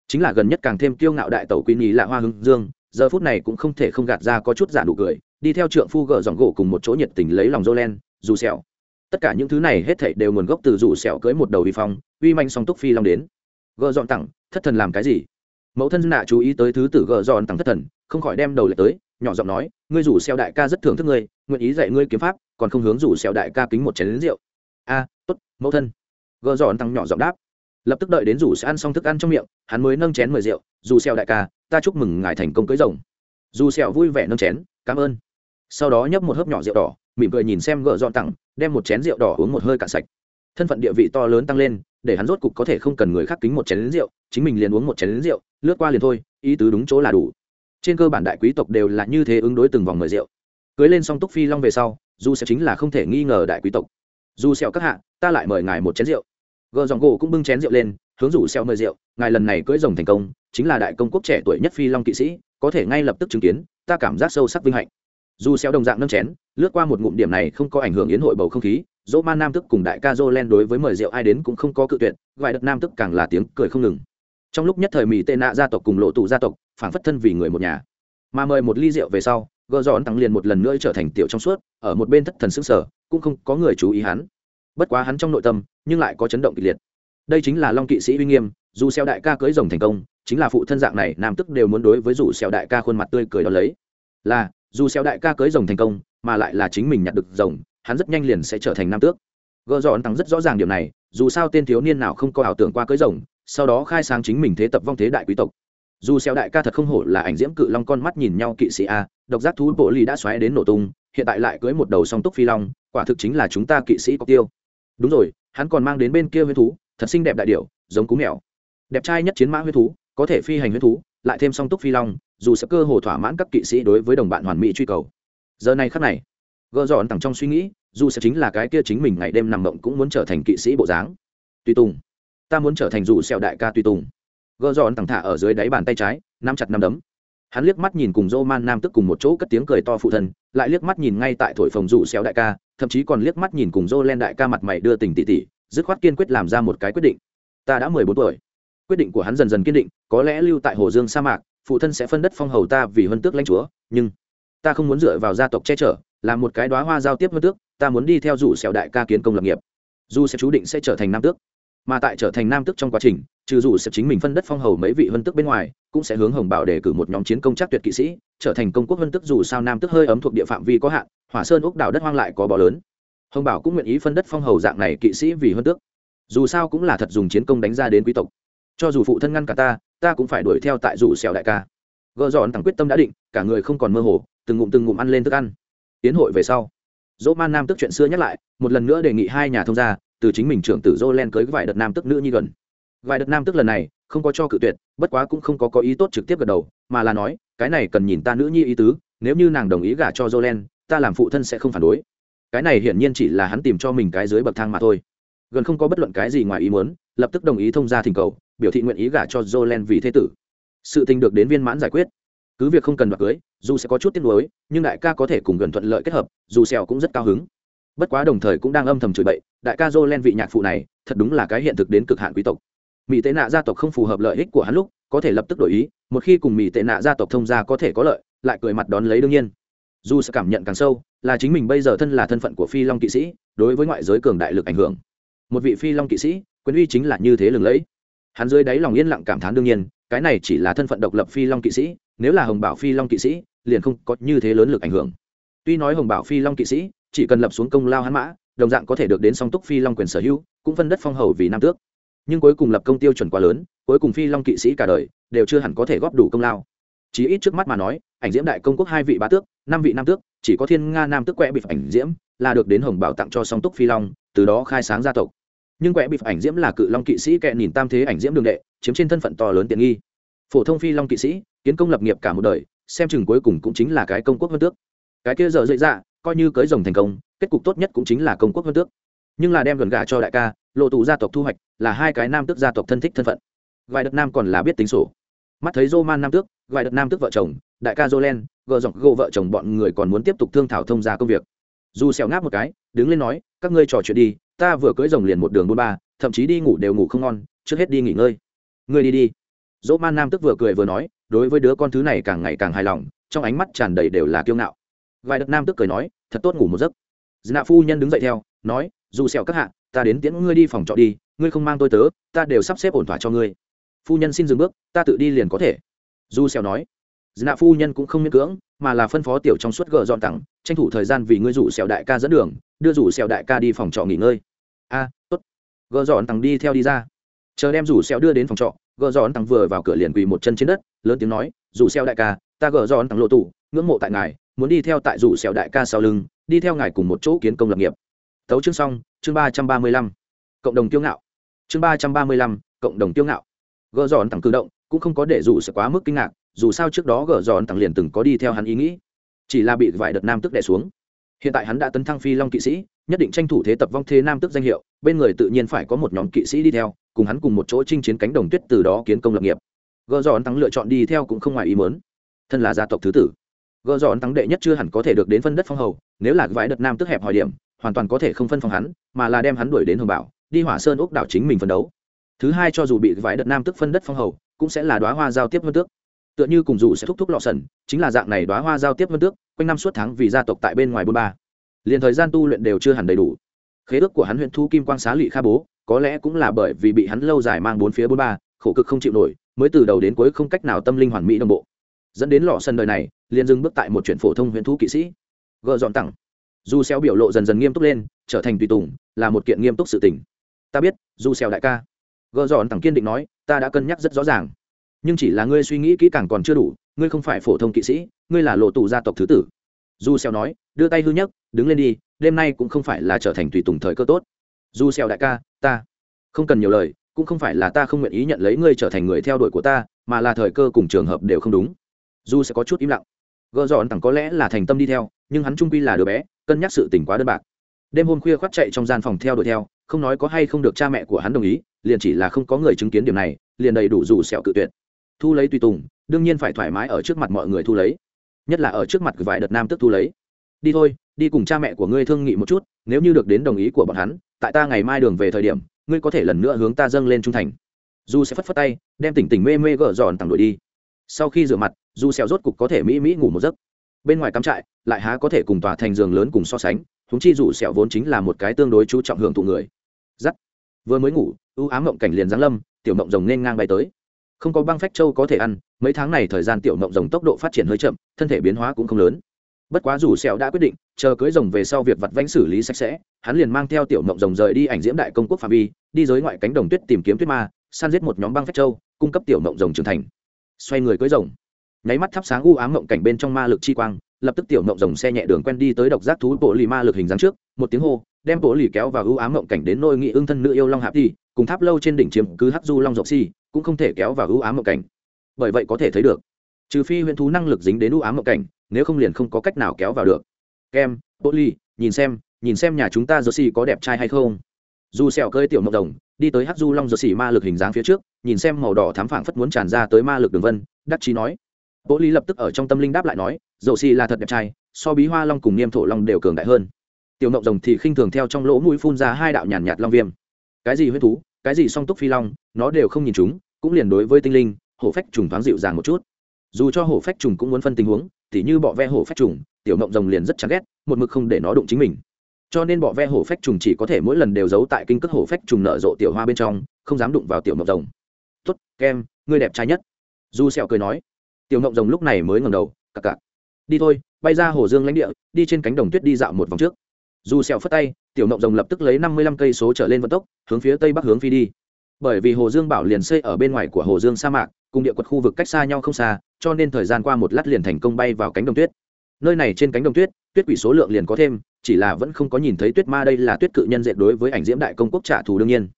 Chính là gần nhất càng thêm kiêu ngạo đại tẩu quý nhí là hoa hưng dương, giờ phút này cũng không thể không gạt ra có chút giả nụ cười, đi theo trượng phu gỡ giọng gỗ cùng một chỗ nhiệt tình lấy lòng Jolen Rủ xèo. Tất cả những thứ này hết thảy đều nguồn gốc từ rủ xèo cưới một đầu uy phong, uy manh song túc phi long đến. Gỡ dọn tặng, thất thần làm cái gì? Mẫu thân nạ chú ý tới thứ tử gỡ dọn tặng thất thần, không khỏi đem đầu lại tới, nhỏ giọng nói, ngươi rủ xèo đại ca rất thưởng thức ngươi, nguyện ý dạy ngươi kiếm pháp, còn không hướng rủ xèo đại ca kính một chén rượu. A mẫu thân. Gờ giòn tăng nhỏ giọng đáp. Lập tức đợi đến rủ sẽ ăn xong thức ăn trong miệng, hắn mới nâng chén mời rượu. Dù xèo đại ca, ta chúc mừng ngài thành công cưới rồng. Dù xèo vui vẻ nâng chén, cảm ơn. Sau đó nhấp một hớp nhỏ rượu đỏ, mỉm cười nhìn xem gờ giòn tặng, đem một chén rượu đỏ uống một hơi cạn sạch. Thân phận địa vị to lớn tăng lên, để hắn rốt cục có thể không cần người khác kính một chén lớn rượu, chính mình liền uống một chén lớn rượu, lướt qua liền thôi, ý tứ đúng chỗ là đủ. Trên cơ bản đại quý tộc đều là như thế ứng đối từng vòng mời rượu. Cưới lên song túc phi long về sau, dù sẽ chính là không thể nghi ngờ đại quý tộc dù sẹo các hạ, ta lại mời ngài một chén rượu. Gờ dòng gỗ cũng bưng chén rượu lên, hướng rủ sẹo mời rượu, ngài lần này cưới rồng thành công, chính là đại công quốc trẻ tuổi nhất phi long kỵ sĩ, có thể ngay lập tức chứng kiến, ta cảm giác sâu sắc vinh hạnh. Dù sẹo đồng dạng nâng chén, lướt qua một ngụm điểm này không có ảnh hưởng yến hội bầu không khí dỗ man nam tức cùng đại ca jolen đối với mời rượu ai đến cũng không có cự tuyệt, gọi đất nam tức càng là tiếng cười không ngừng. Trong lúc nhất thời mỹ tệ nạ gia tộc cùng lộ tụ gia tộc phản phất thân vì người một nhà. Mà mời một ly rượu về sau, gờ giòn tăng liền một lần nữa trở thành tiểu trong suốt, ở một bên thất thần sững sờ cũng không có người chú ý hắn. Bất quá hắn trong nội tâm, nhưng lại có chấn động kịch liệt. Đây chính là long kỵ sĩ uy nghiêm, dù xeo đại ca cưới rồng thành công, chính là phụ thân dạng này, nam tức đều muốn đối với dù xeo đại ca khuôn mặt tươi cười đó lấy. Là, dù xeo đại ca cưới rồng thành công, mà lại là chính mình nhặt được rồng, hắn rất nhanh liền sẽ trở thành nam tước. Gỡ dọn tăng rất rõ ràng điều này, dù sao tên thiếu niên nào không có ảo tưởng qua cưới rồng, sau đó khai sáng chính mình thế tập vong thế đại quý tộc. Dù xeo đại ca thật không hổ là ảnh diễm cự long con mắt nhìn nhau kỵ sĩ a, độc giác thú bộ ly đã xoáy đến nổ tung, hiện tại lại cưới một đầu song túc phi long quả thực chính là chúng ta kỵ sĩ có tiêu. Đúng rồi, hắn còn mang đến bên kia huyết thú, thật xinh đẹp đại điểu, giống cú mèo. Đẹp trai nhất chiến mã huyết thú, có thể phi hành huyết thú, lại thêm song túc phi long, dù sẽ cơ hồ thỏa mãn các kỵ sĩ đối với đồng bạn hoàn mỹ truy cầu. Giờ này khắc này, gỡ dọn tặng trong suy nghĩ, dù sẽ chính là cái kia chính mình ngày đêm nằm mộng cũng muốn trở thành kỵ sĩ bộ dáng. Tùy tùng, ta muốn trở thành dù sẹo đại ca tùy tùng. Gỡ dọn tặng thả ở dưới đáy bàn tay trái, nắm chặt nắm đấm. Hắn liếc mắt nhìn cùng dô man nam tức cùng một chỗ cất tiếng cười to phụ thân, lại liếc mắt nhìn ngay tại thổi phòng rủ xéo đại ca thậm chí còn liếc mắt nhìn cùng dô len đại ca mặt mày đưa tình tỉ tỉ, dứt khoát kiên quyết làm ra một cái quyết định. Ta đã mười bốn tuổi. Quyết định của hắn dần dần kiên định, có lẽ lưu tại hồ dương sa mạc, phụ thân sẽ phân đất phong hầu ta vì huân tước lãnh chúa, nhưng ta không muốn dựa vào gia tộc che chở, làm một cái đoá hoa giao tiếp huân tước, ta muốn đi theo dù xẻo đại ca kiến công lập nghiệp. Dù sẽ chú định sẽ trở thành nam tước mà tại trở thành nam tước trong quá trình, trừ dù sẽ chính mình phân đất phong hầu mấy vị vân tước bên ngoài, cũng sẽ hướng hồng bảo để cử một nhóm chiến công chắc tuyệt kỵ sĩ, trở thành công quốc vân tước dù sao nam tước hơi ấm thuộc địa phạm vi có hạn, hỏa sơn úc đảo đất hoang lại có bò lớn. Hồng bảo cũng nguyện ý phân đất phong hầu dạng này kỵ sĩ vì vân tước. Dù sao cũng là thật dùng chiến công đánh ra đến quý tộc. Cho dù phụ thân ngăn cả ta ta cũng phải đuổi theo tại dù xẻo đại ca. Gợ dọn thẳng quyết tâm đã định, cả người không còn mơ hồ, từng ngụm từng ngụm ăn lên thức ăn. Tiến hội về sau, dỗ man nam tức chuyện xưa nhắc lại, một lần nữa đề nghị hai nhà thông gia từ chính mình trưởng tử dô len cưới vài đợt nam tức nữ nhi gần. Vài đợt nam tức lần này, không có cho cự tuyệt, bất quá cũng không có có ý tốt trực tiếp gật đầu, mà là nói, cái này cần nhìn ta nữ nhi ý tứ, nếu như nàng đồng ý gả cho dô len ta làm phụ thân sẽ không phản đối. Cái này hiển nhiên chỉ là hắn tìm cho mình cái dưới bậc thang mà thôi. Gần không có bất luận cái gì ngoài ý muốn, lập tức đồng ý thông gia thỉnh cầu, biểu thị nguyện ý gả cho dô len vì thế tử. Sự tình được đến viên mãn giải quyết. Cứ việc không cần đoạt cưới, dù sẽ có chút tiếc nuối, nhưng đại ca có thể cùng gần thuận lợi kết hợp, dù sẹo cũng rất cao hứng bất quá đồng thời cũng đang âm thầm chửi bậy, đại ca dô len vị nhạc phụ này, thật đúng là cái hiện thực đến cực hạn quý tộc. Mỹ tệ nạ gia tộc không phù hợp lợi ích của hắn lúc, có thể lập tức đổi ý, một khi cùng mỹ tệ nạ gia tộc thông gia có thể có lợi, lại cười mặt đón lấy đương nhiên. Dù sẽ cảm nhận càng sâu, là chính mình bây giờ thân là thân phận của phi long kỵ sĩ, đối với ngoại giới cường đại lực ảnh hưởng. Một vị phi long kỵ sĩ, quyền uy chính là như thế lừng lẫy. Hắn dưới đáy lòng yên lặng cảm thán đương nhiên, cái này chỉ là thân phận độc lập phi long kỵ sĩ, nếu là hồng bảo phi long kỵ sĩ, liền không có như thế lớn lực ảnh hưởng. Tuy nói hồng bảo phi long kỵ sĩ chỉ cần lập xuống công lao hắn mã, đồng dạng có thể được đến song túc phi long quyền sở hữu, cũng phân đất phong hầu vì nam tước. Nhưng cuối cùng lập công tiêu chuẩn quá lớn, cuối cùng phi long kỵ sĩ cả đời đều chưa hẳn có thể góp đủ công lao. Chí ít trước mắt mà nói, ảnh diễm đại công quốc hai vị bá tước, năm vị nam tước, chỉ có thiên nga nam tước quẹ bịp ảnh diễm là được đến hồng bảo tặng cho song túc phi long, từ đó khai sáng gia tộc. Nhưng quẹ bịp ảnh diễm là cự long kỵ sĩ kẹ nhìn tam thế ảnh diễm đường đệ, chiếm trên thân phận to lớn tiện nghi. Phổ thông phi long kỵ sĩ, kiến công lập nghiệp cả một đời, xem chừng cuối cùng cũng chính là cái công quốc vân tước. Cái kia giờ dậy dạ coi như cưới rồng thành công, kết cục tốt nhất cũng chính là công quốc vân tước. Nhưng là đem gần gà cho đại ca, lộ tụ gia tộc thu hoạch, là hai cái nam tước gia tộc thân thích thân phận. Vài đợt nam còn là biết tính sổ. Mắt thấy dô man nam tước vài đợt nam tước vợ chồng, đại ca dô len gờ dọc gô vợ chồng bọn người còn muốn tiếp tục thương thảo thông gia công việc. Dù xẻo ngáp một cái, đứng lên nói, các ngươi trò chuyện đi, ta vừa cưỡi rồng liền một đường buôn ba, thậm chí đi ngủ đều ngủ không ngon, trước hết đi nghỉ ngơi. Ngươi đi đi. Dỗ man nam tức vừa cười vừa nói, đối với đứa con thứ này càng ngày càng hài lòng, trong ánh mắt tràn đầy đều là kiêu ngạo vài đợt nam tức cười nói, thật tốt ngủ một giấc. Dna phu nhân đứng dậy theo, nói, dù sẹo các hạ, ta đến tiễn ngươi đi phòng trọ đi, ngươi không mang tôi tớ, ta đều sắp xếp ổn thỏa cho ngươi. Phu nhân xin dừng bước, ta tự đi liền có thể. Dù sẹo nói dna phu nhân cũng không miễn cưỡng, mà là phân phó tiểu trong suốt gờ dọn tặng, tranh thủ thời gian vì ngươi rủ sẹo đại ca dẫn đường, đưa rủ sẹo đại ca đi phòng trọ nghỉ ngơi. A, tốt. Gờ dọn tặng đi theo đi ra. Chờ đem rủ sẹo đưa đến phòng trọ, gờ dọn tặng vừa vào cửa liền quỳ một chân trên đất, lớn tiếng nói, rủ sẹo đại ca, ta gờ dọn tặng lộ tủ, ngưỡng mộ tại ngài muốn đi theo tại rủ sẹo đại ca sau lưng, đi theo ngài cùng một chỗ kiến công lập nghiệp. Tấu chương xong, chương ba trăm ba mươi lăm, cộng đồng tiêu ngạo. Chương ba trăm ba mươi lăm, cộng đồng tiêu ngạo. Gỡ giòn tặng cử động cũng không có để rủ sẽ quá mức kinh ngạc, dù sao trước đó gỡ giòn tặng liền từng có đi theo hắn ý nghĩ, chỉ là bị vài đợt nam tức đẻ xuống. Hiện tại hắn đã tấn thăng phi long kỵ sĩ, nhất định tranh thủ thế tập vong thế nam tức danh hiệu, bên người tự nhiên phải có một nhóm kỵ sĩ đi theo, cùng hắn cùng một chỗ chinh chiến cánh đồng tuyết từ đó kiến công lập nghiệp. Gỡ giòn tăng lựa chọn đi theo cũng không ngoài ý mớn thân là gia tộc thứ tử gờ dọn tăng đệ nhất chưa hẳn có thể được đến phân đất phong hầu, nếu là vãi đợt nam tức hẹp hỏi điểm, hoàn toàn có thể không phân phong hắn, mà là đem hắn đuổi đến hồng bảo, đi hỏa sơn úc đảo chính mình phân đấu. Thứ hai cho dù bị vãi đợt nam tức phân đất phong hầu, cũng sẽ là đoá hoa giao tiếp vân tước. Tựa như cùng dù sẽ thúc thúc lọ sần, chính là dạng này đoá hoa giao tiếp vân tước, quanh năm suốt tháng vì gia tộc tại bên ngoài bôn ba. Liền thời gian tu luyện đều chưa hẳn đầy đủ. Khế ước của hắn huyện thu kim quang xá lị kha bố, có lẽ cũng là bởi vì bị hắn lâu dài mang bốn phía bốn ba, khổ cực không chịu nổi, mới từ đầu đến cuối không cách nào tâm linh hoàn mỹ đồng bộ dẫn đến lọ sân đời này, liền dừng bước tại một chuyện phổ thông huyện thu kỵ sĩ. Gờ dọn tặng. Dù xeo biểu lộ dần dần nghiêm túc lên, trở thành tùy tùng, là một kiện nghiêm túc sự tình. Ta biết, dù xeo đại ca. Gờ dọn tặng kiên định nói, ta đã cân nhắc rất rõ ràng. Nhưng chỉ là ngươi suy nghĩ kỹ càng còn chưa đủ, ngươi không phải phổ thông kỵ sĩ, ngươi là lộ tù gia tộc thứ tử. Du xeo nói, đưa tay hư nhất đứng lên đi, đêm nay cũng không phải là trở thành tùy tùng thời cơ tốt. Du xeo đại ca, ta không cần nhiều lời, cũng không phải là ta không nguyện ý nhận lấy ngươi trở thành người theo đuổi của ta, mà là thời cơ cùng trường hợp đều không đúng du sẽ có chút im lặng. Gợ dọn tặng có lẽ là thành tâm đi theo, nhưng hắn trung quy là đứa bé, cân nhắc sự tình quá đơn bạc. Đêm hôm khuya khoác chạy trong gian phòng theo đuổi theo, không nói có hay không được cha mẹ của hắn đồng ý, liền chỉ là không có người chứng kiến điểm này, liền đầy đủ dù sẹo cự tuyệt. Thu lấy tùy tùng, đương nhiên phải thoải mái ở trước mặt mọi người thu lấy. Nhất là ở trước mặt vài đợt nam tức thu lấy. Đi thôi, đi cùng cha mẹ của ngươi thương nghị một chút, nếu như được đến đồng ý của bọn hắn, tại ta ngày mai đường về thời điểm, ngươi có thể lần nữa hướng ta dâng lên trung thành. Du sẽ phất phất tay, đem tỉnh tỉnh mê mê gỡ giòn tặng đuổi đi. Sau khi rửa mặt dù xèo rốt cục có thể mỹ mỹ ngủ một giấc. Bên ngoài cắm trại, lại há có thể cùng tòa thành giường lớn cùng so sánh chúng chi dù sẹo vốn chính là một cái tương đối chú trọng hưởng thụ người. Giắt. Vừa mới ngủ, ưu ám mộng cảnh liền giáng lâm, tiểu mộng rồng nên ngang bay tới. Không có băng phách châu có thể ăn, mấy tháng này thời gian tiểu mộng rồng tốc độ phát triển hơi chậm, thân thể biến hóa cũng không lớn. Bất quá dù sẹo đã quyết định, chờ cưới rồng về sau việc vặt vãnh xử lý sạch sẽ, hắn liền mang theo tiểu mộng rồng rời đi ảnh diễm đại công quốc phạm vi, đi giới ngoại cánh đồng tuyết tìm kiếm tuyết ma, săn giết một nhóm băng phách châu, cung cấp tiểu mộng rồng trưởng thành. Xoay người cưới rồng nháy mắt thắp sáng u ám mộng cảnh bên trong ma lực chi quang lập tức tiểu mộng rồng xe nhẹ đường quen đi tới độc giác thú bộ lì ma lực hình dáng trước một tiếng hô đem bộ lì kéo vào u ám mộng cảnh đến nôi nghị ương thân nữ yêu long hạp đi cùng tháp lâu trên đỉnh chiếm cứ hắc du long rộng si cũng không thể kéo vào u ám mộng cảnh bởi vậy có thể thấy được trừ phi huyễn thú năng lực dính đến u ám mộng cảnh nếu không liền không có cách nào kéo vào được kem bộ lì nhìn xem nhìn xem nhà chúng ta Josie có đẹp trai hay không. Du sẹo cơi tiểu mộng rồng, đi tới Hắc Du Long Josie ma lực hình dáng phía trước, nhìn xem màu đỏ thám phảng phất muốn tràn ra tới ma lực đường vân, đắc chí nói. Bố Lý lập tức ở trong tâm linh đáp lại nói, dầu xì là thật đẹp trai, so Bí Hoa Long cùng Niêm Thổ Long đều cường đại hơn. Tiểu mộng rồng thì khinh thường theo trong lỗ mũi phun ra hai đạo nhàn nhạt long viêm. Cái gì huyết thú, cái gì song túc phi long, nó đều không nhìn chúng, cũng liền đối với tinh linh, hổ phách trùng thoáng dịu dàng một chút. Dù cho hổ phách trùng cũng muốn phân tình huống, tỉ như bọ ve hổ phách trùng, tiểu mộng rồng liền rất chán ghét, một mực không để nó đụng chính mình cho nên bọ ve hổ phách trùng chỉ có thể mỗi lần đều giấu tại kinh cước hổ phách trùng nở rộ tiểu hoa bên trong không dám đụng vào tiểu mộng rồng tốt kem ngươi đẹp trai nhất du sẹo cười nói tiểu ngộng rồng lúc này mới ngẩng đầu, cặc cặc. Đi thôi, bay ra hồ dương lãnh địa, đi trên cánh đồng tuyết đi dạo một vòng trước. Dù sẹo phất tay, tiểu ngộng rồng lập tức lấy năm mươi lăm cây số trở lên vận tốc, hướng phía tây bắc hướng phi đi. Bởi vì hồ dương bảo liền xây ở bên ngoài của hồ dương sa mạc, cùng địa quật khu vực cách xa nhau không xa, cho nên thời gian qua một lát liền thành công bay vào cánh đồng tuyết. Nơi này trên cánh đồng tuyết tuyết quỷ số lượng liền có thêm, chỉ là vẫn không có nhìn thấy tuyết ma đây là tuyết cự nhân dệt đối với ảnh diễm đại công quốc trả thù đương nhiên.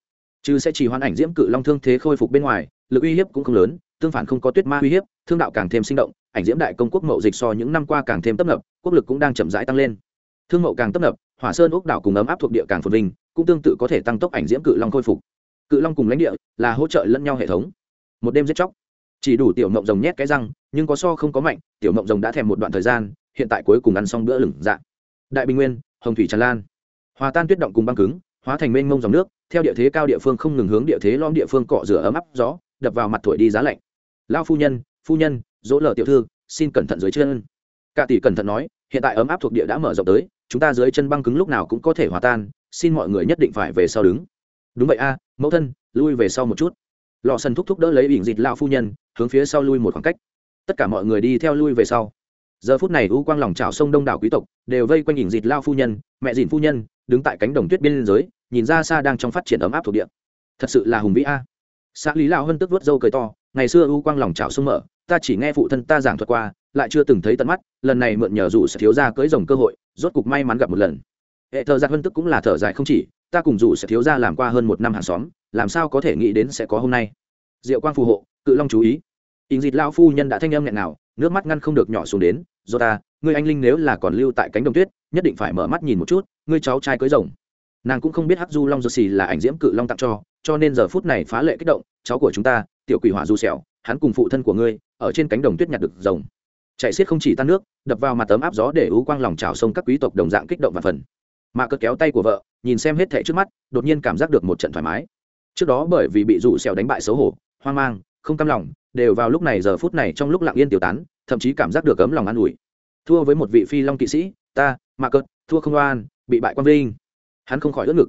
Chứ sẽ chỉ hoãn ảnh diễm cự long thương thế khôi phục bên ngoài, lực uy hiếp cũng không lớn, tương phản không có tuyết ma uy hiếp thương đạo càng thêm sinh động, ảnh diễm đại công quốc mậu dịch so những năm qua càng thêm tấp nập, quốc lực cũng đang chậm rãi tăng lên. Thương mậu càng tấp nập, hỏa sơn ốc đảo cùng ấm áp thuộc địa càng phồn vinh, cũng tương tự có thể tăng tốc ảnh diễm cự long khôi phục. Cự long cùng lãnh địa là hỗ trợ lẫn nhau hệ thống. Một đêm giết chóc. Chỉ đủ tiểu mộng rồng nhét cái răng, nhưng có so không có mạnh, tiểu mộng rồng đã thèm một đoạn thời gian, hiện tại cuối cùng ăn xong bữa lửng dạ. Đại bình nguyên, hồng thủy tràn lan. Hòa tan tuyết động cùng băng cứng, hóa thành mênh mông dòng nước, theo địa thế cao địa phương không ngừng hướng địa thế lõm địa phương cọ rửa ấm áp gió, đập vào mặt thổi đi giá lạnh. Lao phu nhân phu nhân, dỗ lờ tiểu thư, xin cẩn thận dưới chân. Cả tỷ cẩn thận nói, hiện tại ấm áp thuộc địa đã mở rộng tới, chúng ta dưới chân băng cứng lúc nào cũng có thể hòa tan, xin mọi người nhất định phải về sau đứng. Đúng vậy a, mẫu thân, lui về sau một chút. Lò sần thúc thúc đỡ lấy bình dịt lao phu nhân, hướng phía sau lui một khoảng cách. Tất cả mọi người đi theo lui về sau. Giờ phút này u quang lòng trào sông đông đảo quý tộc đều vây quanh ỉn dịt lao phu nhân, mẹ dìn phu nhân, đứng tại cánh đồng tuyết biên giới, nhìn ra xa đang trong phát triển ấm áp thuộc địa. Thật sự là hùng vĩ a. Xã lý lao hơn tức vớt dâu cười to, ngày xưa u quang lòng trào sông mở ta chỉ nghe phụ thân ta giảng thuật qua, lại chưa từng thấy tận mắt, lần này mượn nhờ dù sẽ thiếu ra cưới rồng cơ hội, rốt cục may mắn gặp một lần. Hệ thờ giặc vân tức cũng là thở dài không chỉ, ta cùng dù sẽ thiếu ra làm qua hơn một năm hàng xóm, làm sao có thể nghĩ đến sẽ có hôm nay. Diệu quang phù hộ, cự long chú ý. Ình dịt lao phu nhân đã thanh âm nghẹn nào nước mắt ngăn không được nhỏ xuống đến do ta người anh linh nếu là còn lưu tại cánh đồng tuyết, nhất định phải mở mắt nhìn một chút, ngươi cháu trai cưới rồng. Nàng cũng không biết hắc du long dơ xì là ảnh diễm cự long tặng cho cho nên giờ phút này phá lệ kích động, cháu của chúng ta, tiểu quỷ hỏa du sẹo hắn cùng phụ thân của ngươi, ở trên cánh đồng tuyết nhặt được rồng. Chạy xiết không chỉ tan nước, đập vào mặt tấm áp gió để ú quang lòng trào sông các quý tộc đồng dạng kích động và phần. Mà cất kéo tay của vợ, nhìn xem hết thẻ trước mắt, đột nhiên cảm giác được một trận thoải mái. Trước đó bởi vì bị rủ xèo đánh bại xấu hổ, hoang mang, không cam lòng, đều vào lúc này giờ phút này trong lúc lặng yên tiêu tán, thậm chí cảm giác được ấm lòng an ủi. Thua với một vị phi long kỵ sĩ, ta, mà cất, thua không oan, bị bại quan vinh. Hắn không khỏi ớt ngực.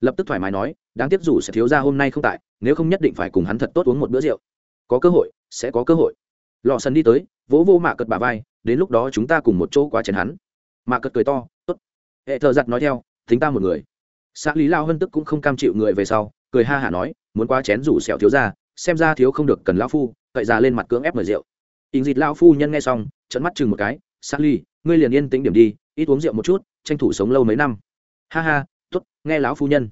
Lập tức thoải mái nói, đáng tiếc rủ sẽ thiếu ra hôm nay không tại, nếu không nhất định phải cùng hắn thật tốt uống một bữa rượu có cơ hội, sẽ có cơ hội. Lò sần đi tới, vỗ vô mạ cật bà vai, đến lúc đó chúng ta cùng một chỗ quá chén hắn. Mạ cật cười to, tốt. Hệ thợ giặt nói theo, thính ta một người. Xã lý lao hân tức cũng không cam chịu người về sau, cười ha hả nói, muốn quá chén rủ sẹo thiếu ra xem ra thiếu không được cần lao phu, cậy ra lên mặt cưỡng ép mời rượu. Ình dịt lao phu nhân nghe xong trận mắt chừng một cái xã ly ngươi liền yên tĩnh điểm đi, ít uống rượu một chút, tranh thủ sống lâu mấy năm. Ha ha t ố t nghe lão phu nhân.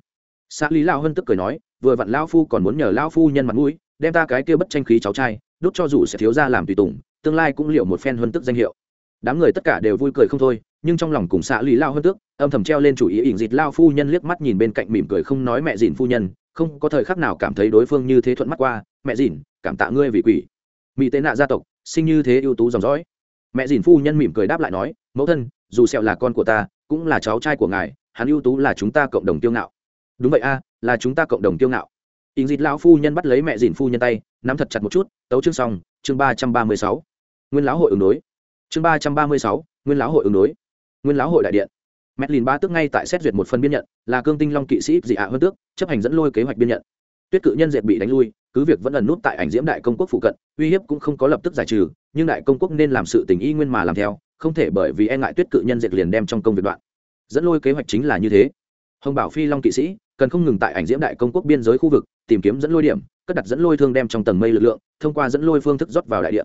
Xã lý lao hân tức cười nói, vừa vặn lao phu còn muốn nhờ lao phu nhân mặt mũi đem ta cái kia bất tranh khí cháu trai, đốt cho dù sẽ thiếu ra làm tùy tùng, tương lai cũng liệu một phen huân tức danh hiệu. Đám người tất cả đều vui cười không thôi, nhưng trong lòng cùng xã lý lao hơn tước âm thầm treo lên chủ ý ỉn dịt lao phu nhân liếc mắt nhìn bên cạnh mỉm cười không nói mẹ dìn phu nhân, không có thời khắc nào cảm thấy đối phương như thế thuận mắt qua, mẹ dìn cảm tạ ngươi vì quỷ. Mỹ tế nạ gia tộc, sinh như thế ưu tú dòng dõi. Mẹ dìn phu nhân mỉm cười đáp lại nói, mẫu thân, dù sẹo là con của ta, cũng là cháu trai của ngài, hắn ưu tú là chúng ta cộng đồng tiêu ngạo. Đúng vậy a, là chúng ta cộng đồng tiêu ngạo ỉn dịt lão phu nhân bắt lấy mẹ dìn phu nhân tay nắm thật chặt một chút tấu chương xong chương ba trăm ba mươi sáu nguyên lão hội ứng đối chương ba trăm ba mươi sáu nguyên lão hội ứng đối nguyên lão hội đại điện Medlin ba tước ngay tại xét duyệt một phần biên nhận, là cương tinh long kỵ sĩ dị ạ hơn tước, chấp hành dẫn lôi kế hoạch biên nhận. Tuyết cự nhân dệt bị đánh lui, cứ việc vẫn ẩn nút tại ảnh diễm đại công quốc phụ cận, uy hiếp cũng không có lập tức giải trừ, nhưng đại công quốc nên làm sự tình y nguyên mà làm theo, không thể bởi vì e ngại tuyết cự nhân dệt liền đem trong công việc đoạn. Dẫn lôi kế hoạch chính là như thế. Hồng Bảo Phi Long kỵ sĩ cần không ngừng tại ảnh diễm đại công quốc biên giới khu vực tìm kiếm dẫn lôi điểm, cất đặt dẫn lôi thương đem trong tầng mây lực lượng, thông qua dẫn lôi phương thức rót vào đại địa.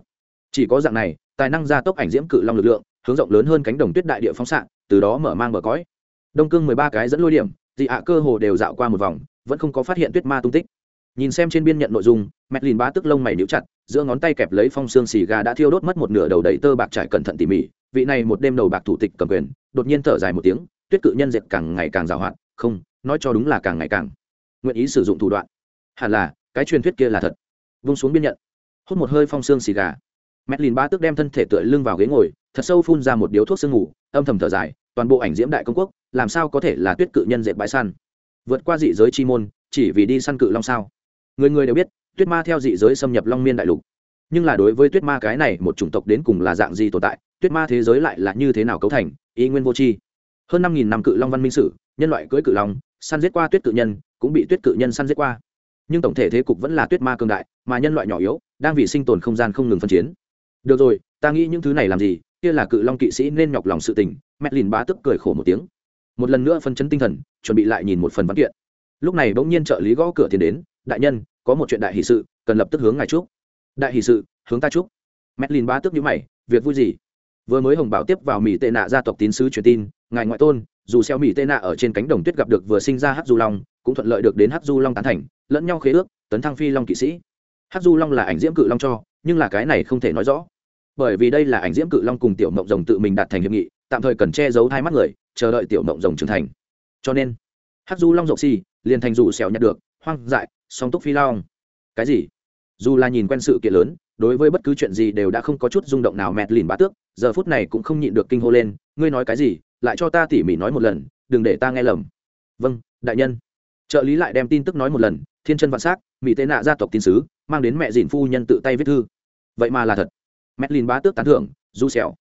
Chỉ có dạng này, tài năng gia tốc ảnh diễm cự long lực lượng, hướng rộng lớn hơn cánh đồng tuyết đại địa phóng xạ, từ đó mở mang bờ cõi. Đông cương mười ba cái dẫn lôi điểm dị ạ cơ hồ đều dạo qua một vòng vẫn không có phát hiện tuyết ma tung tích. Nhìn xem trên biên nhận nội dung mẹt lìn bá tức lông mày níu chặt giữa ngón tay kẹp lấy phong xương xì gà đã thiêu đốt mất một nửa đầu đầy tơ bạc trải cẩn thận tỉ mỉ. Vị này một đêm đầu bạc thủ tịch cầm quyền đột nhiên thở dài một tiếng tuyết cự nhân dệt càng ngày càng rào hoạt không nói cho đúng là càng ngày càng nguyện ý sử dụng thủ đoạn hẳn là, cái truyền thuyết kia là thật. Vung xuống biên nhận. Hút một hơi phong xương xì gà. Mẹt lìn ba tức đem thân thể tựa lưng vào ghế ngồi, thật sâu phun ra một điếu thuốc sương ngủ âm thầm thở dài, toàn bộ ảnh diễm đại công quốc, làm sao có thể là tuyết cự nhân dệt bãi săn? Vượt qua dị giới chi môn, chỉ vì đi săn cự long sao? Người người đều biết, tuyết ma theo dị giới xâm nhập long miên đại lục. Nhưng là đối với tuyết ma cái này một chủng tộc đến cùng là dạng gì tồn tại, tuyết ma thế giới lại là như thế nào cấu thành, ý nguyên vô tri hơn năm nghìn năm cự long văn minh sử, nhân loại cưỡi cự long, săn giết qua tuyết cự nhân, cũng bị tuyết cự nhân săn giết qua nhưng tổng thể thế cục vẫn là tuyết ma cường đại, mà nhân loại nhỏ yếu, đang vì sinh tồn không gian không ngừng phân chiến. Được rồi, ta nghĩ những thứ này làm gì? Kia là cự long kỵ sĩ nên nhọc lòng sự tình, mẹ lìn bá tức cười khổ một tiếng. Một lần nữa phân chấn tinh thần, chuẩn bị lại nhìn một phần văn kiện. Lúc này bỗng nhiên trợ lý gõ cửa tiền đến, đại nhân, có một chuyện đại hỷ sự, cần lập tức hướng ngài chúc. Đại hỷ sự, hướng ta chúc. Mẹ lìn bá tức nhữ mày, việc vui gì? Vừa mới hồng bảo tiếp vào mỹ tệ nạ gia tộc tín sứ truyền tin, ngài ngoại tôn, dù xeo mỹ tệ nạ ở trên cánh đồng tuyết gặp được vừa sinh ra hát du long, cũng thuận lợi được đến hát du long tán thành lẫn nhau khế ước, tấn thăng phi long kỵ sĩ. Hát du long là ảnh diễm cự long cho, nhưng là cái này không thể nói rõ. Bởi vì đây là ảnh diễm cự long cùng tiểu mộng rồng tự mình đạt thành hiệp nghị, tạm thời cần che giấu hai mắt người, chờ đợi tiểu mộng rồng trưởng thành. Cho nên hát du long rộng xì, liền thành dù xẻo nhặt được, hoang dại, song túc phi long. Cái gì? Dù là nhìn quen sự kiện lớn, đối với bất cứ chuyện gì đều đã không có chút rung động nào mẹt lìn bá tước, giờ phút này cũng không nhịn được kinh hô lên, ngươi nói cái gì? Lại cho ta tỉ mỉ nói một lần, đừng để ta nghe lầm. Vâng đại nhân trợ lý lại đem tin tức nói một lần, thiên chân vạn s á c mỹ tệ nạ gia tộc tiên sứ, mang đến mẹ dìn phu nhân tự tay viết thư. Vậy mà là thật. Mẹ lìn bá tước tán thưởng, du xẻo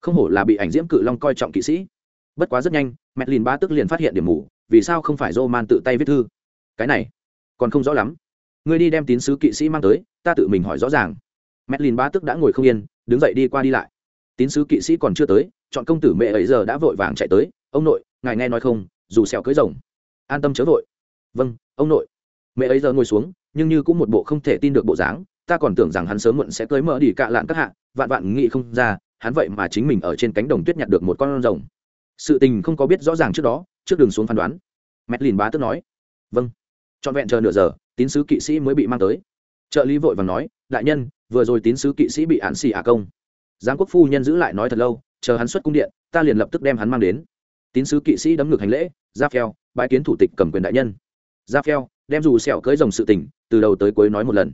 không hổ là bị ảnh diễm cự long coi trọng kỵ sĩ. Bất quá rất nhanh, mẹ lìn bá tước liền phát hiện điểm mù, vì sao không phải dô man tự tay viết thư? Cái này, còn không rõ lắm. Ngươi đi đem tín sứ kỵ sĩ mang tới, ta tự mình hỏi rõ ràng. Mẹ lìn bá tước đã ngồi không yên, đứng dậy đi qua đi lại. Tín sứ kỵ sĩ còn chưa tới, chọn công tử mẹ ấy giờ đã vội vàng chạy tới. Ông nội, ngài nghe nói không? Dù xẻo cưới rồng. An tâm chớ vội vâng ông nội. Mẹ ấy giờ ngồi xuống, nhưng như cũng một bộ không thể tin được bộ dáng, ta còn tưởng rằng hắn sớm muộn sẽ tới mở đi cạ lạn các hạ, vạn vạn nghĩ không ra, hắn vậy mà chính mình ở trên cánh đồng tuyết nhặt được một con rồng. Sự tình không có biết rõ ràng trước đó, trước đường xuống phán đoán. Mẹt lìn bá tức nói vâng trọn vẹn chờ nửa giờ, tín sứ kỵ sĩ mới bị mang tới. Trợ lý vội và nói, đại nhân, vừa rồi tín sứ kỵ sĩ bị án xì ả công. Giáng quốc phu nhân giữ lại nói thật lâu, chờ hắn xuất cung điện, ta liền lập tức đem hắn mang đến. Tín sứ kỵ sĩ đấm ngược hành lễ, ra phèo bãi kiến thủ tịch cầm quyền đại nhân ra phèo đem dù sẹo cưới rồng sự tình từ đầu tới cuối nói một lần.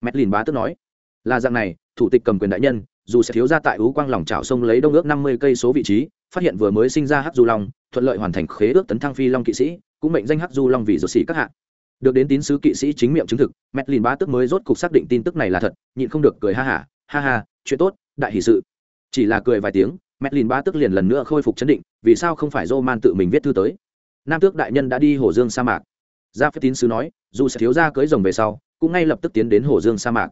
Mét lìn bá tức nói là dạng này thủ tịch cầm quyền đại nhân dù sẽ thiếu ra tại ú quang lòng trào sông lấy đông ước năm mươi cây số vị trí phát hiện vừa mới sinh ra hắc du long thuận lợi hoàn thành khế ước tấn thăng phi long kỵ sĩ cũng mệnh danh hắc du long vì dược sĩ các hạng được đến tín sứ kỵ sĩ chính miệng chứng thực Metlin lìn bá tức mới rốt cục xác định tin tức này là thật nhịn không được cười ha hả ha, ha ha chuyện tốt đại hỷ sự. Chỉ là cười vài tiếng Metlin lìn bá tức liền lần nữa khôi phục chấn định vì sao không phải dô man tự mình viết thư tới? Nam tước đại nhân đã đi hồ dương sa mạc gia phép tín sứ nói, dù sẽ thiếu ra cưới rồng về sau, cũng ngay lập tức tiến đến hồ dương sa mạc.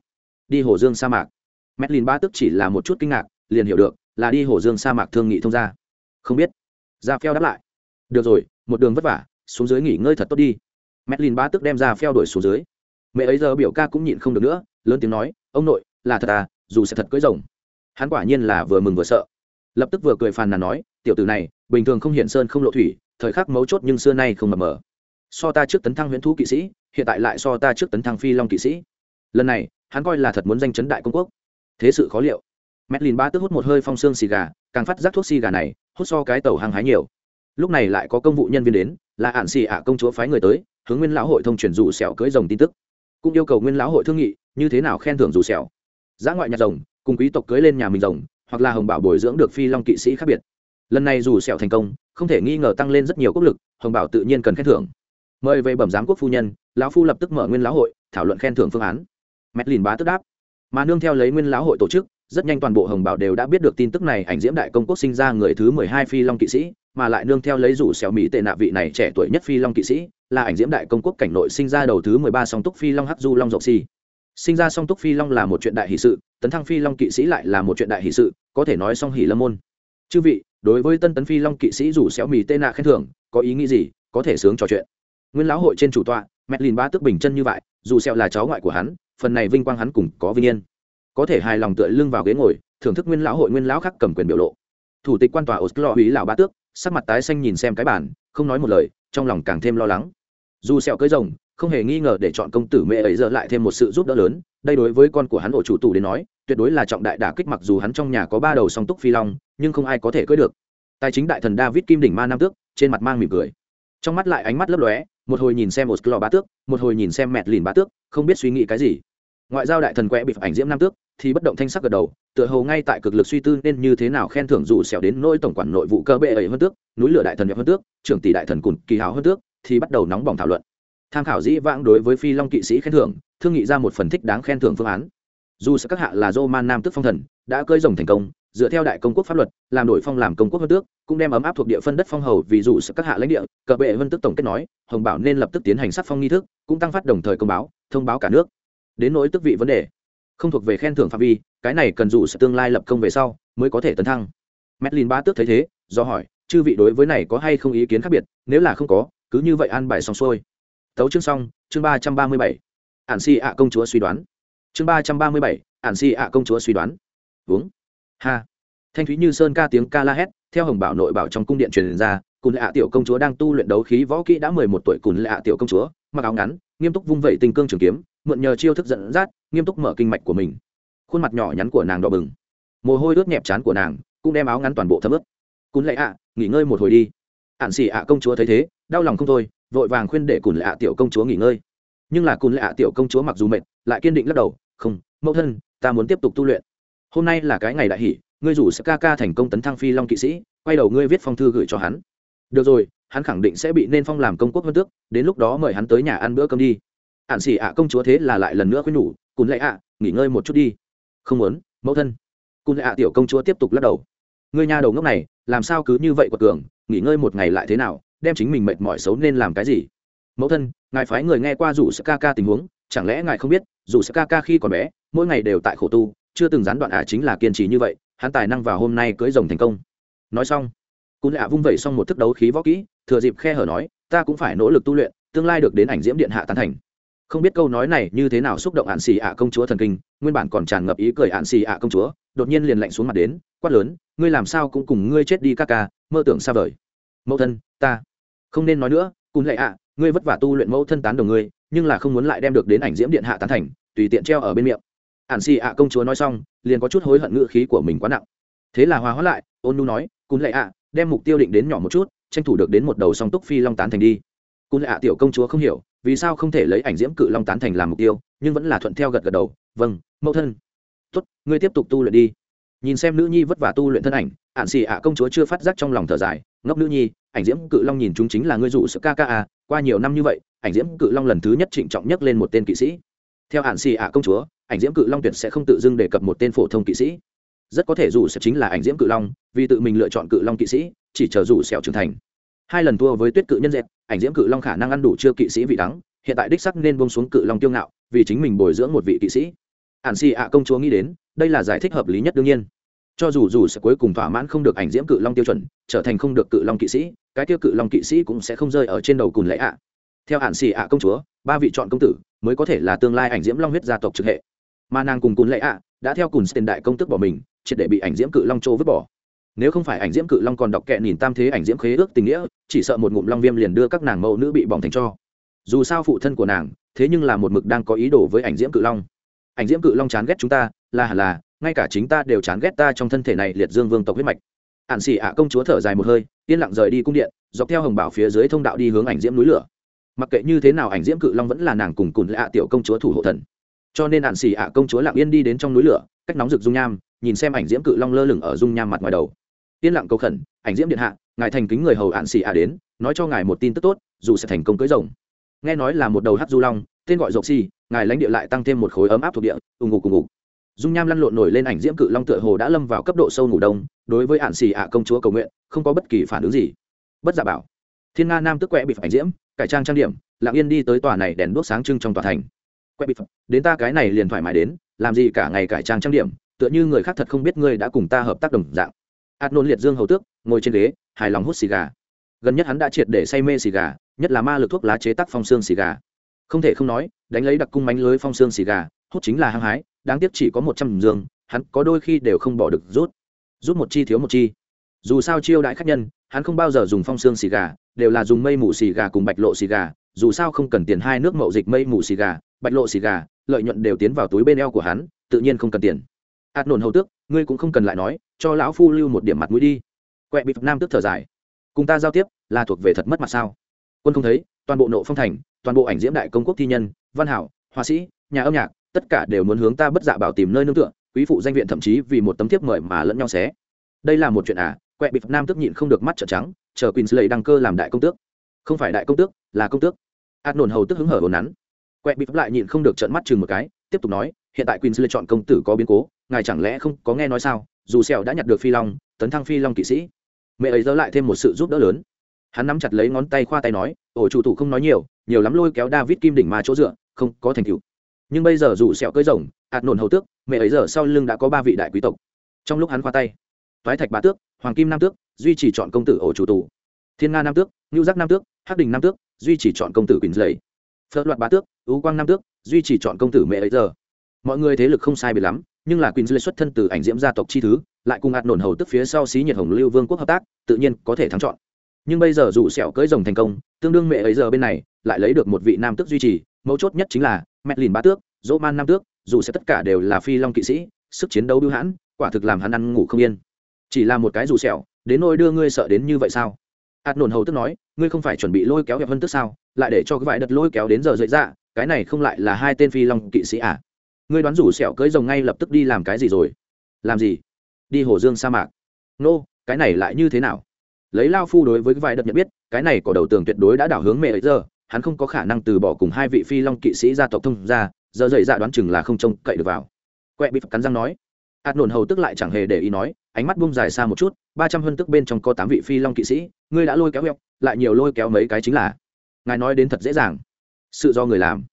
Đi hồ dương sa mạc. Medlin ba tức chỉ là một chút kinh ngạc, liền hiểu được, là đi hồ dương sa mạc thương nghị thông gia. không biết. Ra phèo đáp lại. Được rồi, một đường vất vả, xuống dưới nghỉ ngơi thật tốt đi. Medlin ba tức đem ra phèo đuổi xuống dưới. Mẹ ấy giờ biểu ca cũng nhịn không được nữa, lớn tiếng nói, ông nội, là thật à dù sẽ thật cưới rồng. Hắn quả nhiên là vừa mừng vừa sợ. Lập tức vừa cười phàn nàn nói, tiểu tử này, bình thường không hiện sơn không lộ thủy, thời khắc mấu chốt nhưng xưa nay không mập mờ so ta trước tấn thăng huyễn thú kỵ sĩ hiện tại lại so ta trước tấn thăng phi long kỵ sĩ lần này hắn coi là thật muốn danh chấn đại công quốc thế sự khó liệu Medlin ba tức hút một hơi phong xương xì gà, càng phát giác thuốc xì gà này, hút so cái tàu hàng hái nhiều. Lúc này lại có công vụ nhân viên đến, là ạn xì ạ công chúa phái người tới, hướng Nguyên lão hội thông truyền dù sẹo cưới rồng tin tức, cũng yêu cầu Nguyên lão hội thương nghị, như thế nào khen thưởng dù sẹo. giã ngoại nhà rồng, cùng quý tộc cưới lên nhà mình rồng, hoặc là hồng bảo bồi dưỡng được phi long kỵ sĩ khác biệt. Lần này dù sẹo thành công, không thể nghi ngờ tăng lên rất nhiều quốc lực, hồng bảo tự nhiên cần khen thưởng mời về bẩm giám quốc phu nhân, lão phu lập tức mở nguyên lão hội, thảo luận khen thưởng phương án. Mẹt lìn bá tức đáp. Mà nương theo lấy nguyên lão hội tổ chức, rất nhanh toàn bộ hồng bảo đều đã biết được tin tức này, ảnh diễm đại công quốc sinh ra người thứ mười hai phi long kỵ sĩ, mà lại nương theo lấy rủ xẻo mỹ tệ nạ vị này trẻ tuổi nhất phi long kỵ sĩ, là ảnh diễm đại công quốc cảnh nội sinh ra đầu thứ mười ba song túc phi long hắc du long dọc si. sinh ra song túc phi long là một chuyện đại hỷ sự, tấn thăng phi long kỵ sĩ lại là một chuyện đại hỷ sự, có thể nói song hỷ lâm môn. Chư vị, đối với tân tấn phi long kỵ sĩ rủ xéo mì tệ nạ khen thưởng, có ý nghĩ gì, có thể sướng trò chuyện nguyên lão hội trên chủ tọa medlin ba tức bình chân như vậy, dù sẹo là cháu ngoại của hắn, phần này vinh quang hắn cùng có vinh yên. Có thể hài lòng tựa lưng vào ghế ngồi, thưởng thức nguyên lão hội nguyên lão khác cầm quyền biểu lộ. Thủ tịch quan tòa oslo hủy lão ba tước, sắc mặt tái xanh nhìn xem cái bản không nói một lời, trong lòng càng thêm lo lắng. Dù sẹo cưỡi rồng, không hề nghi ngờ để chọn công tử mẹ ấy giờ lại thêm một sự giúp đỡ lớn, đây đối với con của hắn ổ chủ tù đến nói, tuyệt đối là trọng đại đả kích mặc dù hắn trong nhà có ba đầu song túc phi long, nhưng không ai có thể cưỡi được. Tài chính đại thần david kim đỉnh ma nam tước, trên mặt mang mỉm cười. Trong mắt lại ánh mắt lấp lóe một hồi nhìn xem osclo bá tước, một hồi nhìn xem mẹt lìn bá tước, không biết suy nghĩ cái gì. Ngoại giao đại thần quẹ bị ảnh diễm nam tước, thì bất động thanh sắc gật đầu, tựa hồ ngay tại cực lực suy tư nên như thế nào khen thưởng dù xẻo đến nỗi tổng quản nội vụ cơ bệ ấy hơn tước, núi lửa đại thần nhập hơn tước, trưởng tỷ đại thần cùn kỳ hào hơn tước, thì bắt đầu nóng bỏng thảo luận. Tham khảo dĩ vãng đối với phi long kỵ sĩ khen thưởng, thương nghị ra một phần thích đáng khen thưởng phương án. Dù sẽ các hạ là dô man nam tước phong thần, đã cơi rồng thành công dựa theo đại công quốc pháp luật, làm đổi phong làm công quốc hơn tước, cũng đem ấm áp thuộc địa phân đất phong hầu vì dù sự các hạ lãnh địa, cờ bệ vân tức tổng kết nói, hồng bảo nên lập tức tiến hành sắc phong nghi thức, cũng tăng phát đồng thời công báo, thông báo cả nước. Đến nỗi tức vị vấn đề, không thuộc về khen thưởng phạm vi, cái này cần dù sự tương lai lập công về sau mới có thể tấn thăng. Medlin ba tước thấy thế, do hỏi, chư vị đối với này có hay không ý kiến khác biệt? Nếu là không có, cứ như vậy an bài xong xuôi. Tấu chương xong, chương ba trăm ba mươi bảy. Ản si ạ công chúa suy đoán. Chương ba trăm ba mươi bảy, ản si ạ công chúa suy đoán. Uống ha. Thanh thúy như sơn ca tiếng ca la hét, theo hồng bảo nội bảo trong cung điện truyền ra, cùn lạ tiểu công chúa đang tu luyện đấu khí võ kỹ đã mười một tuổi cùn lạ tiểu công chúa, mặc áo ngắn, nghiêm túc vung vẩy tình cương trường kiếm, mượn nhờ chiêu thức dẫn dắt, nghiêm túc mở kinh mạch của mình. Khuôn mặt nhỏ nhắn của nàng đỏ bừng. Mồ hôi ướt nhẹp chán của nàng, cũng đem áo ngắn toàn bộ thấm ướt. Cún lệ ạ, nghỉ ngơi một hồi đi. Ạn xỉ ạ công chúa thấy thế, đau lòng không thôi, vội vàng khuyên để cùn lệ tiểu công chúa nghỉ ngơi. Nhưng là cùn lệ tiểu công chúa mặc dù mệt, lại kiên định lắc đầu, không, mẫu thân, ta muốn tiếp tục tu luyện hôm nay là cái ngày đại hỷ, ngươi rủ sẽ ca ca thành công tấn thăng phi long kỵ sĩ, quay đầu ngươi viết phong thư gửi cho hắn. Được rồi, hắn khẳng định sẽ bị nên phong làm công quốc vân tước, đến lúc đó mời hắn tới nhà ăn bữa cơm đi. Ạn xỉ ạ, công chúa thế là lại lần nữa khuyên nhủ, cùn lệ ạ, nghỉ ngơi một chút đi. Không muốn, mẫu thân. Cùn lệ ạ tiểu công chúa tiếp tục lắc đầu. Người nhà đầu ngốc này, làm sao cứ như vậy quật cường, nghỉ ngơi một ngày lại thế nào, đem chính mình mệt mỏi xấu nên làm cái gì? Mẫu thân, ngài phái người nghe qua rủ sẽ ca ca tình huống, chẳng lẽ ngài không biết dù sẽ ca ca khi còn bé, mỗi ngày đều tại khổ tu chưa từng gián đoạn ả chính là kiên trì như vậy, hắn tài năng vào hôm nay cưới rồng thành công. Nói xong, cún lạ vung vẩy xong một thức đấu khí võ kỹ, thừa dịp khe hở nói, ta cũng phải nỗ lực tu luyện, tương lai được đến ảnh diễm điện hạ tán thành. Không biết câu nói này như thế nào xúc động ạn xì ạ công chúa thần kinh, nguyên bản còn tràn ngập ý cười ạn xì ạ công chúa, đột nhiên liền lạnh xuống mặt đến, quát lớn, ngươi làm sao cũng cùng ngươi chết đi các ca, mơ tưởng xa vời. Mẫu thân, ta không nên nói nữa cùng lệ ạ, ngươi vất vả tu luyện mẫu thân tán đồng ngươi, nhưng là không muốn lại đem được đến ảnh diễm điện hạ tán thành, tùy tiện treo ở bên miệng ản xì ạ công chúa nói xong, liền có chút hối hận ngự khí của mình quá nặng. Thế là hòa hóa lại, ôn nu nói, cún lệ ạ, đem mục tiêu định đến nhỏ một chút, tranh thủ được đến một đầu song túc phi long tán thành đi. Cún lệ ạ tiểu công chúa không hiểu, vì sao không thể lấy ảnh diễm cự long tán thành làm mục tiêu, nhưng vẫn là thuận theo gật gật đầu vâng mẫu thân. Tốt, ngươi tiếp tục tu luyện đi. Nhìn xem nữ nhi vất vả tu luyện thân ảnh ạn xì ạ công chúa chưa phát giác trong lòng thở dài, ngốc nữ nhi, ảnh diễm cự long nhìn chúng chính là ngươi dụ sự ca ca à qua nhiều năm như vậy, ảnh diễm cự long lần thứ nhất trịnh trọng nhất lên một tên kỵ sĩ. Theo ạn xì ạ công chúa ảnh diễm cự long tuyệt sẽ không tự dưng đề cập một tên phổ thông kỵ sĩ. Rất có thể dù sẽ chính là ảnh diễm cự long, vì tự mình lựa chọn cự long kỵ sĩ, chỉ chờ dù sẹo trưởng thành. Hai lần thua với tuyết cự nhân dẹp ảnh diễm cự long khả năng ăn đủ chưa kỵ sĩ vị đắng, hiện tại đích sắc nên bông xuống cự long tiêu ngạo, vì chính mình bồi dưỡng một vị kỵ sĩ. Ản xì ạ công chúa nghĩ đến, đây là giải thích hợp lý nhất đương nhiên. Cho dù dù sẽ cuối cùng thỏa mãn không được ảnh diễm cự long tiêu chuẩn, trở thành không được cự long kỵ sĩ, cái tiêu cự long kỵ sĩ cũng sẽ không rơi ở trên đầu cùn lẫy ạ. Theo ản xì ạ công chúa, ba vị chọn công tử mới có thể là tương lai ảnh diễm long huyết gia tộc trực hệ mà nàng cùng cùn lệ ạ đã theo cùn tiền đại công tức bỏ mình, triệt để bị ảnh diễm cự long trô vứt bỏ. Nếu không phải ảnh diễm cự long còn đọc kệ nhìn tam thế ảnh diễm khế ước tình nghĩa, chỉ sợ một ngụm long viêm liền đưa các nàng mẫu nữ bị bỏng thành cho. Dù sao phụ thân của nàng, thế nhưng là một mực đang có ý đồ với ảnh diễm cự long. Ảnh diễm cự long chán ghét chúng ta, là hẳn là, ngay cả chính ta đều chán ghét ta trong thân thể này liệt dương vương tộc huyết mạch. Ạn xỉ ạ công chúa thở dài một hơi, yên lặng rời đi cung điện, dọc theo hồng bảo phía dưới thông đạo đi hướng ảnh diễm núi lửa. Mặc kệ như thế nào ảnh diễm cự long vẫn là nàng cùng cùn lạ tiểu công chúa thủ hộ thần cho nên ạn xì ạ công chúa lặng yên đi đến trong núi lửa, cách nóng rực dung nham, nhìn xem ảnh diễm cự long lơ lửng ở dung nham mặt ngoài đầu. Yên lặng cầu khẩn, ảnh diễm điện hạ, ngài thành kính người hầu ạn xì ạ đến, nói cho ngài một tin tức tốt, dù sẽ thành công cưới rồng. Nghe nói là một đầu hát du long, tên gọi dọc xi ngài lãnh địa lại tăng thêm một khối ấm áp thuộc địa ùng ục ùng ục dung nham lăn lộn nổi lên ảnh diễm cự long tựa hồ đã lâm vào cấp độ sâu ngủ đông, đối với ạn xì ạ công chúa cầu nguyện, không có bất kỳ phản ứng gì. Bất giả bảo, thiên nga nam tức quẹ bị ảnh diễm, cải trang trang điểm, lặng yên đi tới tòa này đèn đuốc sáng trưng trong tòa thành quét bị đến ta cái này liền thoải mái đến, làm gì cả ngày cải trang trang điểm, tựa như người khác thật không biết ngươi đã cùng ta hợp tác đồng dạng. Ạt nôn liệt dương hầu tước, ngồi trên ghế, hài lòng hút xì gà. Gần nhất hắn đã triệt để say mê xì gà, nhất là ma lực thuốc lá chế tác phong xương xì gà. Không thể không nói, đánh lấy đặc cung mánh lưới phong xương xì gà, hút chính là hăng hái, đáng tiếc chỉ có một trăm giường hắn có đôi khi đều không bỏ được rút. Rút một chi thiếu một chi. Dù sao chiêu đãi khách nhân, hắn không bao giờ dùng phong xương xì gà, đều là dùng mây mù xì gà cùng bạch lộ xì gà, dù sao không cần tiền hai nước mậu dịch mây mù xì gà bạch lộ xì gà, lợi nhuận đều tiến vào túi bên eo của hắn, tự nhiên không cần tiền. Ạt nổn hầu tước, ngươi cũng không cần lại nói, cho lão phu lưu một điểm mặt mũi đi. Quẹ bị nam tước thở dài. Cùng ta giao tiếp, là thuộc về thật mất mặt sao? Quân không thấy, toàn bộ nộ phong thành, toàn bộ ảnh diễm đại công quốc thi nhân, văn hảo, họa sĩ, nhà âm nhạc, tất cả đều muốn hướng ta bất dạ bảo tìm nơi nương tựa, quý phụ danh viện thậm chí vì một tấm thiếp mời mà lẫn nhau xé. Đây là một chuyện à? Quẹ bị nam tức nhịn không được mắt trợn trắng, chờ quỳnh lầy đăng cơ làm đại công tước. Không phải đại công tước, là công tước. Ạt nổn hầu tức hứng hở hồn nắn quẹ bị lại nhịn không được trợn mắt chừng một cái, tiếp tục nói, hiện tại quỳnh lựa chọn công tử có biến cố, ngài chẳng lẽ không có nghe nói sao, dù sẹo đã nhặt được phi long, tấn thăng phi long kỵ sĩ. Mẹ ấy dỡ lại thêm một sự giúp đỡ lớn. Hắn nắm chặt lấy ngón tay khoa tay nói, ổ chủ thủ không nói nhiều nhiều lắm lôi kéo david kim đỉnh mà chỗ dựa, không có thành tựu. Nhưng bây giờ dù sẹo cưỡi rồng, hạt nổn hầu tước, mẹ ấy giờ sau lưng đã có ba vị đại quý tộc. Trong lúc hắn khoa tay, toái thạch bá tước, hoàng kim nam tước, duy trì chọn công tử ổ chủ tù. Thiên nga nam tước, ngưu giác nam tước, hắc đình nam tước, duy trì chọn công tử quỳnh lầy Phớt loạt bá tước, ú quang nam tước, duy trì chọn công tử mẹ ấy giờ. Mọi người thế lực không sai biệt lắm, nhưng là quỳnh lệ xuất thân từ ảnh diễm gia tộc chi thứ, lại cùng hạt nổn hầu tức phía sau xí nhiệt hồng lưu vương quốc hợp tác, tự nhiên có thể thắng chọn. Nhưng bây giờ dù sẹo cưỡi rồng thành công, tương đương mẹ ấy giờ bên này, lại lấy được một vị nam tước duy trì, mấu chốt nhất chính là mẹ lìn bá tước, dỗ man nam tước, dù sẽ tất cả đều là phi long kỵ sĩ, sức chiến đấu bưu hãn, quả thực làm hắn ăn ngủ không yên. Chỉ là một cái dù sẹo, đến nỗi đưa ngươi sợ đến như vậy sao? Ạt nổn hầu tức nói ngươi không phải chuẩn bị lôi kéo hiệp vân tức sao? Lại để cho cái vải đật lôi kéo đến giờ dậy ra cái này không lại là hai tên phi long kỵ sĩ à? Ngươi đoán rủ sẹo cưới rồng ngay lập tức đi làm cái gì rồi? Làm gì? Đi hồ dương sa mạc. Nô、no, cái này lại như thế nào? Lấy lao phu đối với cái vải đợt nhận biết cái này có đầu tường tuyệt đối đã đảo hướng mẹ ấy giờ hắn không có khả năng từ bỏ cùng hai vị phi long kỵ sĩ gia tộc thông ra giờ dậy dạ đoán chừng là không trông cậy được vào. Quẹ bị cắn răng nói Át nổn hầu tức lại chẳng hề để ý nói, ánh mắt bung dài xa một chút, ba trăm hơn tức bên trong có tám vị phi long kỵ sĩ, ngươi đã lôi kéo heo, lại nhiều lôi kéo mấy cái chính là. Ngài nói đến thật dễ dàng. Sự do người làm.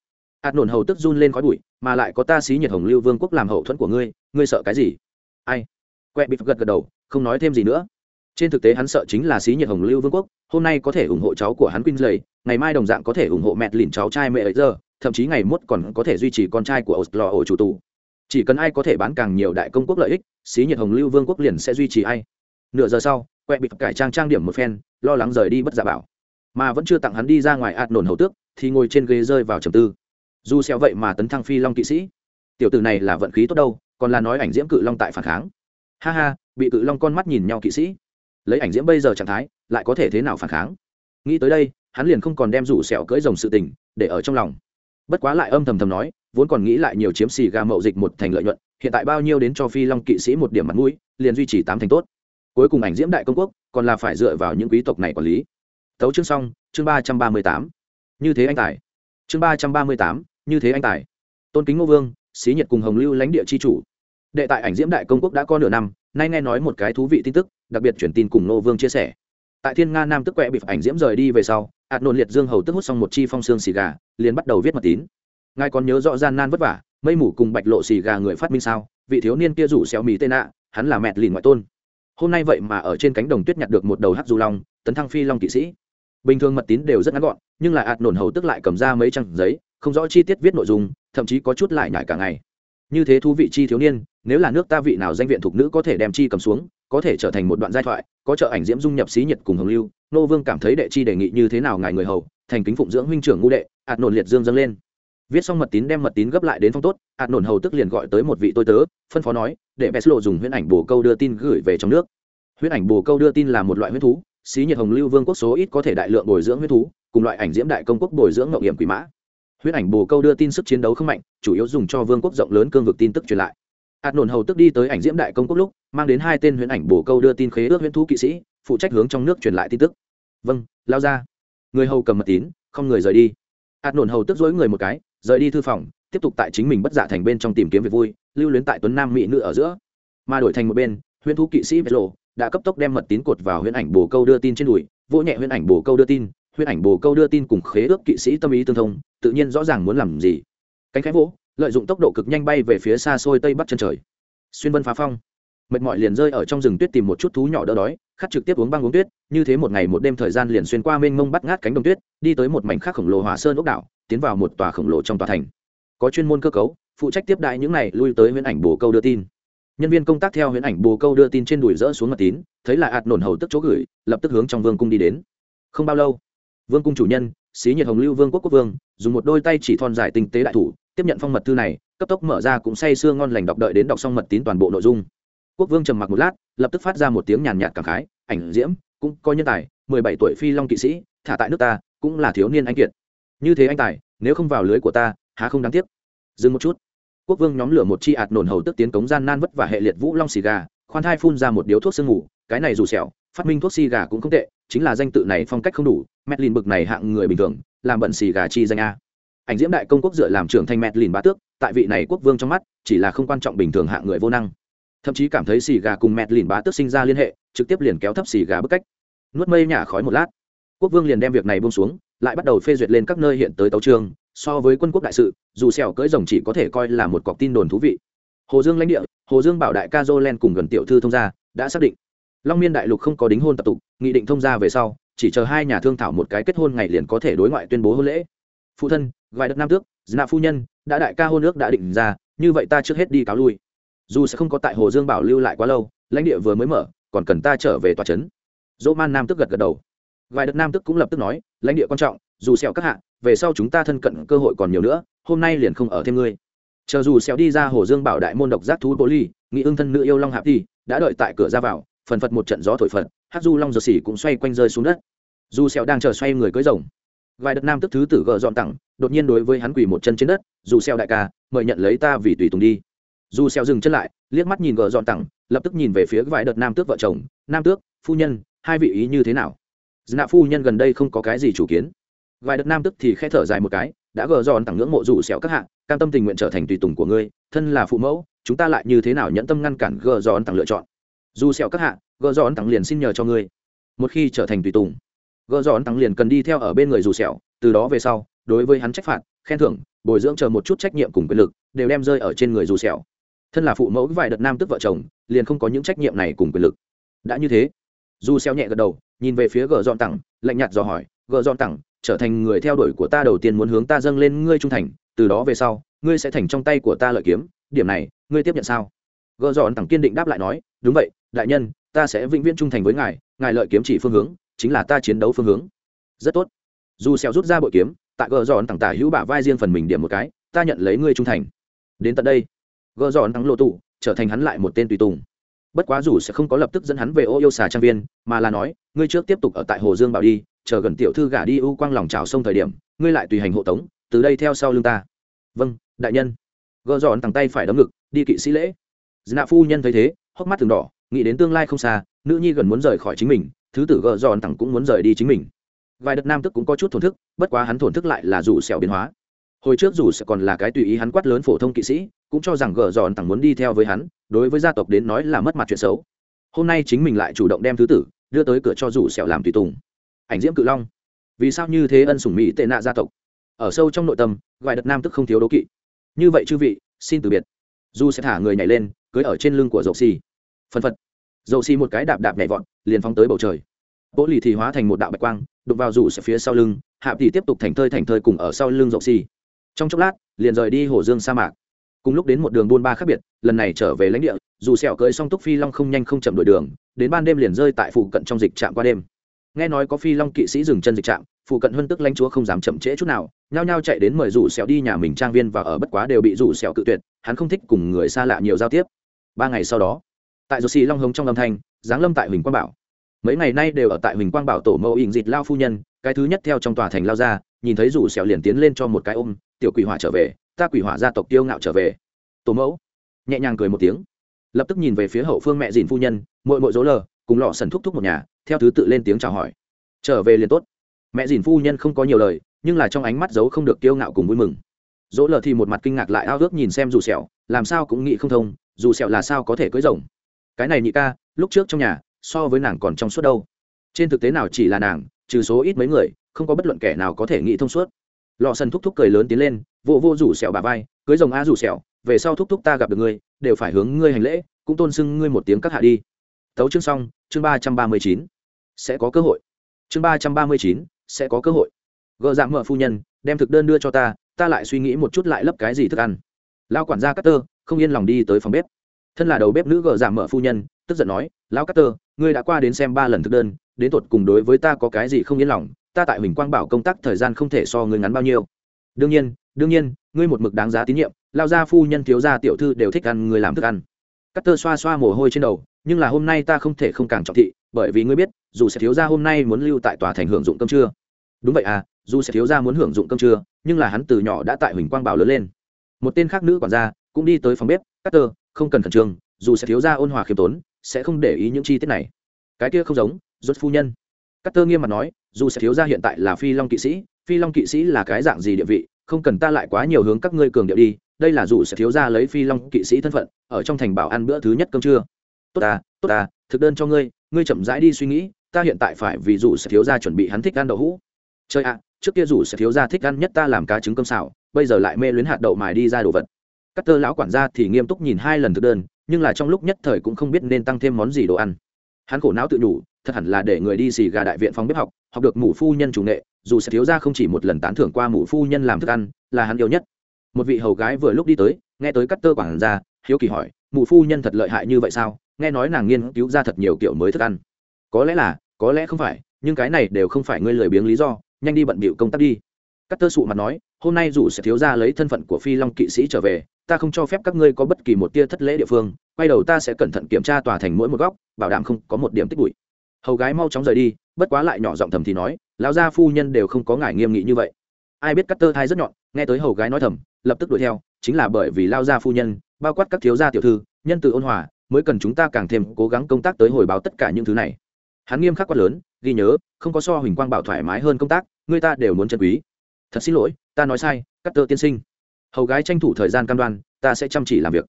Át nổn hầu tức run lên khói bụi, mà lại có ta xí nhiệt hồng lưu vương quốc làm hậu thuẫn của ngươi ngươi sợ cái gì? Ai? Quẹ bị gật gật đầu, không nói thêm gì nữa. Trên thực tế hắn sợ chính là xí nhiệt hồng lưu vương quốc, hôm nay có thể ủng hộ cháu của hắn quynh ngày mai đồng dạng có thể ủng hộ mẹ lìn cháu trai mẹ ấy giờ, thậm chí ngày mốt còn có thể duy trì con trai của oslo ổ chủ tù chỉ cần ai có thể bán càng nhiều đại công quốc lợi ích, xí nhiệt hồng lưu vương quốc liền sẽ duy trì ai. Nửa giờ sau quẹ bị cải trang trang điểm một phen, lo lắng rời đi bất giả bảo. Mà vẫn chưa tặng hắn đi ra ngoài ạt nổn hầu tước, thì ngồi trên ghế rơi vào trầm tư. Dù xéo vậy mà tấn thăng phi long kỵ sĩ. Tiểu tử này là vận khí tốt đâu, còn là nói ảnh diễm cự long tại phản kháng. Ha ha, bị cự long con mắt nhìn nhau kỵ sĩ. Lấy ảnh diễm bây giờ trạng thái, lại có thể thế nào phản kháng? Nghĩ tới đây, hắn liền không còn đem rủ sẹo cưỡi rồng sự tình để ở trong lòng. Bất quá lại âm thầm thầm nói vốn còn nghĩ lại nhiều chiếm xì gà mậu dịch một thành lợi nhuận, hiện tại bao nhiêu đến cho phi long kỵ sĩ một điểm mặt mũi, liền duy trì tám thành tốt. Cuối cùng ảnh diễm đại công quốc còn là phải dựa vào những quý tộc này quản lý. Tấu chương xong, chương ba trăm ba mươi tám. Như thế anh tài. Chương ba trăm ba mươi tám, như thế anh tài. Tôn kính ngô vương, xí nhiệt cùng hồng lưu lãnh địa chi chủ. Đệ tại ảnh diễm đại công quốc đã có nửa năm, nay nghe nói một cái thú vị tin tức, đặc biệt chuyển tin cùng ngô vương chia sẻ. Tại thiên nga nam tức quẹ bị ảnh diễm rời đi về sau ạt nôn liệt dương hầu tức hút xong một chi phong xương xì gà, liền bắt đầu viết mật tín ngài còn nhớ rõ gian nan vất vả, mây mủ cùng bạch lộ xì gà người phát minh sao? Vị thiếu niên kia rủ xéo mì tên nạ hắn là mẹ lìn ngoại tôn. Hôm nay vậy mà ở trên cánh đồng tuyết nhặt được một đầu hát du long, tấn thăng phi long kỵ sĩ. Bình thường mật tín đều rất ngắn gọn, nhưng lại ạt nổn hầu tức lại cầm ra mấy trang giấy, không rõ chi tiết viết nội dung, thậm chí có chút lại nhải cả ngày. Như thế thú vị chi thiếu niên, nếu là nước ta vị nào danh viện thuộc nữ có thể đem chi cầm xuống, có thể trở thành một đoạn giai thoại, có trợ ảnh diễm dung nhập xí nhiệt cùng hồng lưu, nô vương cảm thấy đệ chi đề nghị như thế nào ngài người hầu, thành kính phụng dưỡng huynh trưởng ngu đệ, ạt nổn liệt dương dâng lên viết xong mật tín đem mật tín gấp lại đến phong tốt hạt nổn hầu tức liền gọi tới một vị tôi tớ, phân phó nói, để bét lộ dùng huyễn ảnh bồ câu đưa tin gửi về trong nước. Huyễn ảnh bồ câu đưa tin là một loại huyết thú, xí nhiệt hồng lưu vương quốc số ít có thể đại lượng bồi dưỡng huyết thú, cùng loại ảnh diễm đại công quốc bồi dưỡng ngậu hiểm quỷ mã. Huyễn ảnh bồ câu đưa tin sức chiến đấu không mạnh, chủ yếu dùng cho vương quốc rộng lớn cương vực tin tức truyền lại. Hạt nổn hầu tức đi tới ảnh diễm đại công quốc lúc, mang đến hai tên huyễn ảnh bồ câu đưa tin khế ước huyễn thú kỵ sĩ, phụ trách hướng trong nước truyền lại tin tức. Vâng lao ra. Người hầu cầm mật tín, không người rời đi. Hạt nổn hầu tức dối người một cái rời đi thư phòng, tiếp tục tại chính mình bất giả thành bên trong tìm kiếm việc vui, lưu luyến tại tuấn nam mỹ nữ ở giữa. Mà đổi thành một bên, huyễn thú Kỵ sĩ vết lộ đã cấp tốc đem mật tín cột vào huyễn ảnh bồ câu đưa tin trên đùi, vỗ nhẹ huyễn ảnh bồ câu đưa tin, huyễn ảnh bồ câu đưa tin cùng khế ước kỵ sĩ tâm ý tương thông, tự nhiên rõ ràng muốn làm gì. Cánh khẽ vỗ, lợi dụng tốc độ cực nhanh bay về phía xa xôi tây bắc chân trời. Xuyên vân phá phong. Mệt mỏi liền rơi ở trong rừng tuyết tìm một chút thú nhỏ đỡ đói, khát trực tiếp uống băng uống tuyết, như thế một ngày một đêm thời gian liền xuyên qua mênh mông bắt ngát cánh đồng tuyết, đi tới một mảnh khác khổng lồ hỏa sơn ốc đảo tiến vào một tòa khổng lồ trong tòa thành. Có chuyên môn cơ cấu, phụ trách tiếp đại những này lui tới huyễn ảnh bồ câu đưa tin. Nhân viên công tác theo huyễn ảnh bồ câu đưa tin trên đùi rỡ xuống mật tín, thấy là ạt nổn hầu tức chỗ gửi, lập tức hướng trong vương cung đi đến. Không bao lâu, vương cung chủ nhân, xí nhiệt hồng lưu vương quốc quốc vương, dùng một đôi tay chỉ thon dài tinh tế đại thủ, tiếp nhận phong mật thư này, cấp tốc mở ra cũng say sưa ngon lành đọc đợi đến đọc xong mật tín toàn bộ nội dung. Quốc vương trầm mặc một lát, lập tức phát ra một tiếng nhàn nhạt cảm khái, ảnh diễm, cũng coi nhân tài, mười bảy tuổi phi long kỵ sĩ, thả tại nước ta, cũng là thiếu niên anh kiệt như thế anh tài, nếu không vào lưới của ta, há không đáng tiếc. Dừng một chút. Quốc vương nhóm lửa một chi ạt nổn hầu tức tiến cống gian nan vất và hệ liệt vũ long xì gà, khoan thai phun ra một điếu thuốc sương ngủ cái này dù sẹo, phát minh thuốc xì gà cũng không tệ, chính là danh tự này phong cách không đủ mẹt lìn bực này hạng người bình thường, làm bận xì gà chi danh a. Ảnh diễm đại công quốc dựa làm trưởng thành mẹt lìn bá tước, tại vị này quốc vương trong mắt, chỉ là không quan trọng bình thường hạng người vô năng. Thậm chí cảm thấy xì gà cùng mẹt lìn bá tước sinh ra liên hệ, trực tiếp liền kéo thấp xì gà bức cách. Nuốt mây nhả khói một lát, quốc vương liền đem việc này buông xuống lại bắt đầu phê duyệt lên các nơi hiện tới tấu trường so với quân quốc đại sự, dù sẹo cưỡi rồng chỉ có thể coi là một cọc tin đồn thú vị. Hồ dương lãnh địa, hồ dương bảo đại ca dô len cùng gần tiểu thư thông gia, đã xác định. Long miên đại lục không có đính hôn tập tục, nghị định thông gia về sau, chỉ chờ hai nhà thương thảo một cái kết hôn ngày liền có thể đối ngoại tuyên bố hôn lễ. Phụ thân vài đất nam tước, dna phu nhân, đã đại ca hôn ước đã định ra, như vậy ta trước hết đi cáo lui. Dù sẽ không có tại hồ dương bảo lưu lại quá lâu, lãnh địa vừa mới mở, còn cần ta trở về tòa trấn dỗ man nam tức gật gật đầu vài Đợt nam tức cũng lập tức nói, lãnh địa quan trọng, dù sẹo các hạ, về sau chúng ta thân cận cơ hội còn nhiều nữa, hôm nay liền không ở thêm ngươi. Chờ dù sẹo đi ra hồ dương bảo đại môn độc giác thú bố ly nghị ương thân nữ yêu long hạp đi đã đợi tại cửa ra vào, phần phật một trận gió thổi phật hát du long giật xỉ cũng xoay quanh rơi xuống đất. Dù sẹo đang chờ xoay người cưới rồng. Vài Đợt nam tức thứ tử gờ dọn tặng, đột nhiên đối với hắn quỳ một chân trên đất, dù sẹo đại ca, mời nhận lấy ta vì tùy tùng đi. Dù sẹo dừng chân lại, liếc mắt nhìn gờ dọn tặng, lập tức nhìn về phía vài đợt nam tước vợ chồng, nam tước, phu nhân, hai vị ý như thế nào? Nạ phu nhân gần đây không có cái gì chủ kiến. Vài đợt nam tức thì khẽ thở dài một cái, đã gờ giòn tặng ngưỡng mộ rủ xẻo các hạng cam tâm tình nguyện trở thành tùy tùng của ngươi, thân là phụ mẫu, chúng ta lại như thế nào nhẫn tâm ngăn cản gờ giòn tặng lựa chọn? Dù xẻo các hạng gờ giòn tặng liền xin nhờ cho ngươi. Một khi trở thành tùy tùng, gờ giòn tặng liền cần đi theo ở bên người dù xẻo, từ đó về sau, đối với hắn trách phạt, khen thưởng, bồi dưỡng chờ một chút trách nhiệm cùng quyền lực, đều đem rơi ở trên người dù xẻo. Thân là phụ mẫu vài đợt nam tức vợ chồng, liền không có những trách nhiệm này cùng quyền lực. Đã như thế, dù xẻo nhẹ gật đầu nhìn về phía gờ dọn tặng lạnh nhạt dò hỏi, gờ dọn tặng trở thành người theo đuổi của ta đầu tiên muốn hướng ta dâng lên ngươi trung thành, từ đó về sau, ngươi sẽ thành trong tay của ta lợi kiếm, điểm này, ngươi tiếp nhận sao? Gờ dọn tặng kiên định đáp lại nói, đúng vậy, đại nhân, ta sẽ vĩnh viễn trung thành với ngài ngài lợi kiếm chỉ phương hướng, chính là ta chiến đấu phương hướng. Rất tốt. Dù xẻo rút ra bội kiếm, tại gờ dọn tặng tả hữu bả vai riêng phần mình điểm một cái, ta nhận lấy ngươi trung thành. Đến tận đây. Gờ dọn tặng lộ tụ, trở thành hắn lại một tên tùy tùng bất quá dù sẽ không có lập tức dẫn hắn về ô yêu xà trang viên, mà là nói, ngươi trước tiếp tục ở tại hồ dương bảo đi, chờ gần tiểu thư gả đi ưu quang lòng trào sông thời điểm, ngươi lại tùy hành hộ tống, từ đây theo sau lưng ta. Vâng đại nhân. Gỡ dọn thẳng tay phải đấm ngực, đi kỵ sĩ lễ. Dạ phu nhân thấy thế, hốc mắt thường đỏ, nghĩ đến tương lai không xa, nữ nhi gần muốn rời khỏi chính mình, thứ tử gỡ dọn thẳng cũng muốn rời đi chính mình. Vài đợt nam tức cũng có chút thổn thức, bất quá hắn thổn thức lại là dù xẻo biến hóa. Hồi trước dù sẽ còn là cái tùy ý hắn quát lớn phổ thông kỵ sĩ, cũng cho rằng gỡ dọn thẳng muốn đi theo với hắn đối với gia tộc đến nói là mất mặt chuyện xấu. Hôm nay chính mình lại chủ động đem thứ tử đưa tới cửa cho rủ xẻo làm tùy tùng. Ảnh diễm cự long, vì sao như thế ân sủng mỹ tệ nạ gia tộc? Ở sâu trong nội tâm vài đợt nam tức không thiếu đố kỵ. Như vậy chư vị, xin từ biệt. Du sẽ thả người nhảy lên, cưới ở trên lưng của dầu xì phân phật. Dầu xì một cái đạp đạp nhảy vọt, liền phóng tới bầu trời. Bỗ lì thì hóa thành một đạo bạch quang đục vào rủ sẽ phía sau lưng, hạ tỷ tiếp tục thành thơi thành thơi cùng ở sau lưng dầu xì trong chốc lát, liền rời đi hồ dương sa mạc cùng lúc đến một đường buôn ba khác biệt, lần này trở về lãnh địa, dù sẹo cưỡi song túc phi long không nhanh không chậm đổi đường, đến ban đêm liền rơi tại phụ cận trong dịch trạm qua đêm. Nghe nói có phi long kỵ sĩ dừng chân dịch trạm, phụ cận huân tức lãnh chúa không dám chậm trễ chút nào, nhao nhao chạy đến mời rủ sẹo đi nhà mình trang viên và ở bất quá đều bị rủ sẹo cự tuyệt, hắn không thích cùng người xa lạ nhiều giao tiếp. Ba ngày sau đó, tại rủ xì long hống trong âm thanh, giáng lâm tại huỳnh quang bảo. Mấy ngày nay đều ở tại huỳnh quang bảo tổ mẫu ỉn dịt lao phu nhân, cái thứ nhất theo trong tòa thành lao ra, nhìn thấy rủ sẹo liền tiến lên cho một cái ôm, tiểu quỷ hỏa trở về ta quỷ hỏa gia tộc tiêu ngạo trở về. Tổ mẫu, nhẹ nhàng cười một tiếng. Lập tức nhìn về phía hậu phương mẹ dìn phu nhân mội mội dỗ lờ, cùng lọ sần thúc thúc một nhà, theo thứ tự lên tiếng chào hỏi. Trở về liền tốt. Mẹ dìn phu nhân không có nhiều lời, nhưng là trong ánh mắt giấu không được kiêu ngạo cùng vui mừng. Dỗ lờ thì một mặt kinh ngạc lại ao ước nhìn xem dù sẹo, làm sao cũng nghĩ không thông, dù sẹo là sao có thể cưới rồng. Cái này nhị ca, lúc trước trong nhà, so với nàng còn trong suốt đâu. Trên thực tế nào chỉ là nàng, trừ số ít mấy người, không có bất luận kẻ nào có thể nghĩ thông suốt. Lọ sần thúc thúc cười lớn tiến lên vô vô rủ sẹo bà vai, cưới rồng a rủ sẹo, về sau thúc thúc ta gặp được ngươi, đều phải hướng ngươi hành lễ, cũng tôn xưng ngươi một tiếng các hạ đi. Tấu chương xong, chương ba trăm ba mươi chín. Sẽ có cơ hội. Chương ba trăm ba mươi chín, sẽ có cơ hội. Gợ dạng mợ phu nhân, đem thực đơn đưa cho ta ta lại suy nghĩ một chút lại lấp cái gì thức ăn. Lao quản gia cắt tơ không yên lòng đi tới phòng bếp. Thân là đầu bếp nữ gợ dạng mợ phu nhân, tức giận nói lao cắt tơ ngươi đã qua đến xem ba lần thực đơn, đến tột cùng đối với ta có cái gì không yên lòng? Ta tại huỳnh quang bảo công tác thời gian không thể so ngươi ngắn bao nhiêu. Đương nhiên đương nhiên, ngươi một mực đáng giá tín nhiệm, lao gia phu nhân thiếu gia tiểu thư đều thích ăn người làm thức ăn. Cắt tơ xoa xoa mồ hôi trên đầu, nhưng là hôm nay ta không thể không càng trọng thị, bởi vì ngươi biết, dù sẽ thiếu gia hôm nay muốn lưu tại tòa thành hưởng dụng cơm trưa. Đúng vậy à dù sẽ thiếu gia muốn hưởng dụng cơm trưa, nhưng là hắn từ nhỏ đã tại huỳnh quang bảo lớn lên. Một tên khác nữ quản gia cũng đi tới phòng bếp cắt tơ không cần khẩn trương, dù sẽ thiếu gia ôn hòa khiêm tốn, sẽ không để ý những chi tiết này. Cái kia không giống, rốt phu nhân. Cắt tơ nghiêm mặt nói, dù sẽ thiếu gia hiện tại là phi long kỵ sĩ, phi long kỵ sĩ là cái dạng gì địa vị không cần ta lại quá nhiều hướng các ngươi cường điệu đi, đây là dù sẽ thiếu gia lấy phi long kỵ sĩ thân phận, ở trong thành bảo ăn bữa thứ nhất cơm trưa. Tốt à tốt à thực đơn cho ngươi ngươi chậm rãi đi suy nghĩ, ta hiện tại phải vì dù sẽ thiếu gia chuẩn bị hắn thích ăn đậu hũ. Chơi ạ, trước kia dù sẽ thiếu gia thích ăn nhất ta làm cá trứng cơm xào, bây giờ lại mê luyến hạt đậu mài đi ra đồ vật. Các tơ lão quản gia thì nghiêm túc nhìn hai lần thực đơn, nhưng là trong lúc nhất thời cũng không biết nên tăng thêm món gì đồ ăn. Hắn khổ não tự nhủ thật hẳn là để người đi xì gà đại viện phòng bếp học học được mủ phu nhân chủ nghệ, dù sẽ thiếu gia không chỉ một lần tán thưởng qua mủ phu nhân làm thức ăn, là hắn yêu nhất. Một vị hầu gái vừa lúc đi tới, nghe tới cắt tơ quản gia hiếu kỳ hỏi mụ phu nhân thật lợi hại như vậy sao? Nghe nói nàng nghiên cứu ra thật nhiều kiểu mới thức ăn. Có lẽ là, có lẽ không phải, nhưng cái này đều không phải ngươi lười biếng lý do, nhanh đi bận bịu công tác đi. Cắt tơ sụ mặt nói, hôm nay dù sẽ thiếu ra lấy thân phận của phi long kỵ sĩ trở về, ta không cho phép các ngươi có bất kỳ một tia thất lễ địa phương, quay đầu ta sẽ cẩn thận kiểm tra tòa thành mỗi một góc, bảo đảm không có một điểm tích bụi hầu gái mau chóng rời đi, bất quá lại nhỏ giọng thầm thì nói, lão gia phu nhân đều không có ngại nghiêm nghị như vậy. Ai biết cắt tơ thai rất nhọn, nghe tới hầu gái nói thầm, lập tức đuổi theo, chính là bởi vì lao gia phu nhân, bao quát các thiếu gia tiểu thư, nhân từ ôn hòa, mới cần chúng ta càng thêm cố gắng công tác tới hồi báo tất cả những thứ này. Hắn nghiêm khắc quát lớn, ghi nhớ, không có so huỳnh quang bảo thoải mái hơn công tác, người ta đều muốn chân quý. Thật xin lỗi, ta nói sai cắt tơ tiên sinh. Hầu gái tranh thủ thời gian cam đoan, ta sẽ chăm chỉ làm việc.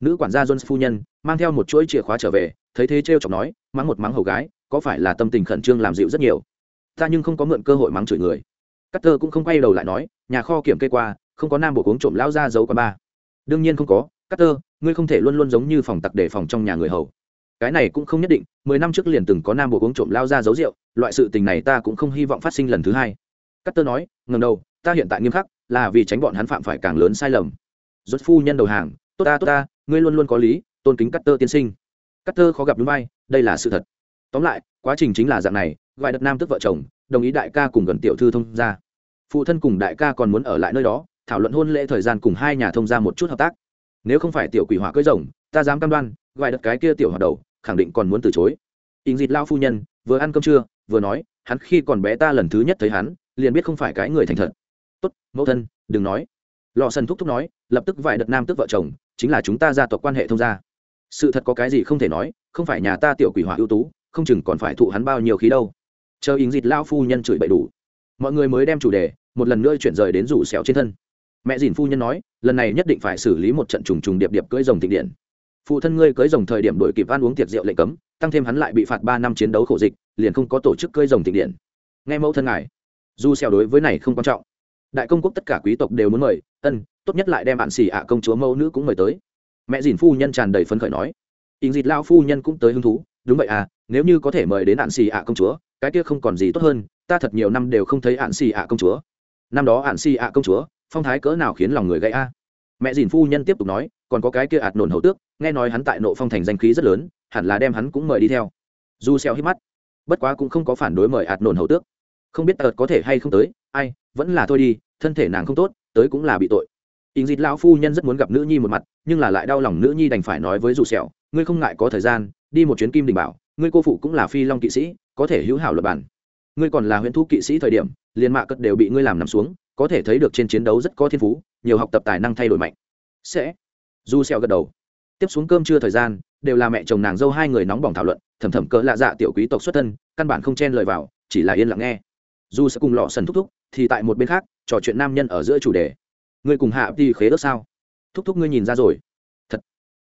Nữ quản gia jones phu nhân, mang theo một chuỗi chìa khóa trở về, thấy thế t r chọc nói, mắng một mắng hầu gái có phải là tâm tình khẩn trương làm dịu rất nhiều? Ta nhưng không có mượn cơ hội mắng chửi người. Cắt tơ cũng không quay đầu lại nói, nhà kho kiểm kê qua, không có nam bộ uống trộm lao ra giấu quán ba. Đương nhiên không có cắt tơ ngươi không thể luôn luôn giống như phòng tặc để phòng trong nhà người hầu. Cái này cũng không nhất định, mười năm trước liền từng có nam bộ uống trộm lao ra giấu rượu, loại sự tình này ta cũng không hy vọng phát sinh lần thứ hai. Cắt tơ nói ngần đầu, ta hiện tại nghiêm khắc, là vì tránh bọn hắn phạm phải càng lớn sai lầm. Rốt phu nhân đầu hàng, tốt ta tốt ta, ngươi luôn luôn có lý, tôn kính cắt tơ tiên sinh. Cắt tơ khó gặp đúng vai, đây là sự thật tóm lại, quá trình chính là dạng này, gọi đất nam tức vợ chồng, đồng ý đại ca cùng gần tiểu thư thông ra phụ thân cùng đại ca còn muốn ở lại nơi đó, thảo luận hôn lễ thời gian cùng hai nhà thông ra một chút hợp tác. Nếu không phải tiểu quỷ hỏa cưới rồng, ta dám cam đoan, gọi đất cái kia tiểu hoạt đầu, khẳng định còn muốn từ chối. Ình dịt lao phu nhân, vừa ăn cơm trưa, vừa nói, hắn khi còn bé ta lần thứ nhất thấy hắn, liền biết không phải cái người thành thật. Tốt, mẫu thân, đừng nói. Lò sần thúc thúc nói, lập tức vài đợt nam tức vợ chồng, chính là chúng ta gia tộc quan hệ thông gia. Sự thật có cái gì không thể nói, không phải nhà ta tiểu quỷ hỏa ưu tú không chừng còn phải thụ hắn bao nhiêu khí đâu. Chờ ý dịt lao phu nhân chửi bậy đủ, mọi người mới đem chủ đề một lần nữa chuyển rời đến rủ xẻo trên thân. Mẹ dìn phu nhân nói, lần này nhất định phải xử lý một trận trùng trùng điệp điệp cưỡi rồng thịnh điện. Phụ thân ngươi cưỡi rồng thời điểm đổi kịp ăn uống tiệc rượu lệnh cấm, tăng thêm hắn lại bị phạt ba năm chiến đấu khổ dịch, liền không có tổ chức cưỡi rồng thịnh điện. Nghe mẫu thân ngài, dù xẻo đối với này không quan trọng. Đại công quốc tất cả quý tộc đều muốn mời, ân, tốt nhất lại đem bạn xỉ ạ công chúa mẫu nữ cũng mời tới. Mẹ dìn phu nhân tràn đầy phấn khởi nói. Ình dịt lao phu nhân cũng tới hứng thú đúng vậy à nếu như có thể mời đến ạn xì ạ công chúa, cái kia không còn gì tốt hơn, ta thật nhiều năm đều không thấy ạn xì ạ công chúa. Năm đó ạn xì ạ công chúa, phong thái cỡ nào khiến lòng người gãy a? Mẹ dìn phu nhân tiếp tục nói, còn có cái kia ạt nổn hầu tước, nghe nói hắn tại nộ phong thành danh khí rất lớn, hẳn là đem hắn cũng mời đi theo. Du xeo hít mắt, bất quá cũng không có phản đối mời ạt nổn hầu tước. Không biết tợt có thể hay không tới, ai, vẫn là thôi đi, thân thể nàng không tốt, tới cũng là bị tội. Ình dịt lão phu nhân rất muốn gặp nữ nhi một mặt, nhưng là lại đau lòng nữ nhi đành phải nói với dù sẹo ngươi không ngại có thời gian đi một chuyến kim đình bảo, ngươi cô phụ cũng là phi long kỵ sĩ, có thể hữu hảo luật bản. Ngươi còn là huyễn thu kỵ sĩ thời điểm, liền mạ cất đều bị ngươi làm nằm xuống, có thể thấy được trên chiến đấu rất có thiên phú, nhiều học tập tài năng thay đổi mạnh. Sẽ. Du xeo gật đầu. Tiếp xuống cơm trưa thời gian, đều là mẹ chồng nàng dâu hai người nóng bỏng thảo luận, thầm thầm cỡ lạ dạ tiểu quý tộc xuất thân, căn bản không chen lời vào, chỉ là yên lặng nghe. Du sẽ cùng lọ sần thúc thúc, thì tại một bên khác, trò chuyện nam nhân ở giữa chủ đề. Ngươi cùng hạ đi khế ước sao? Thúc thúc ngươi nhìn ra rồi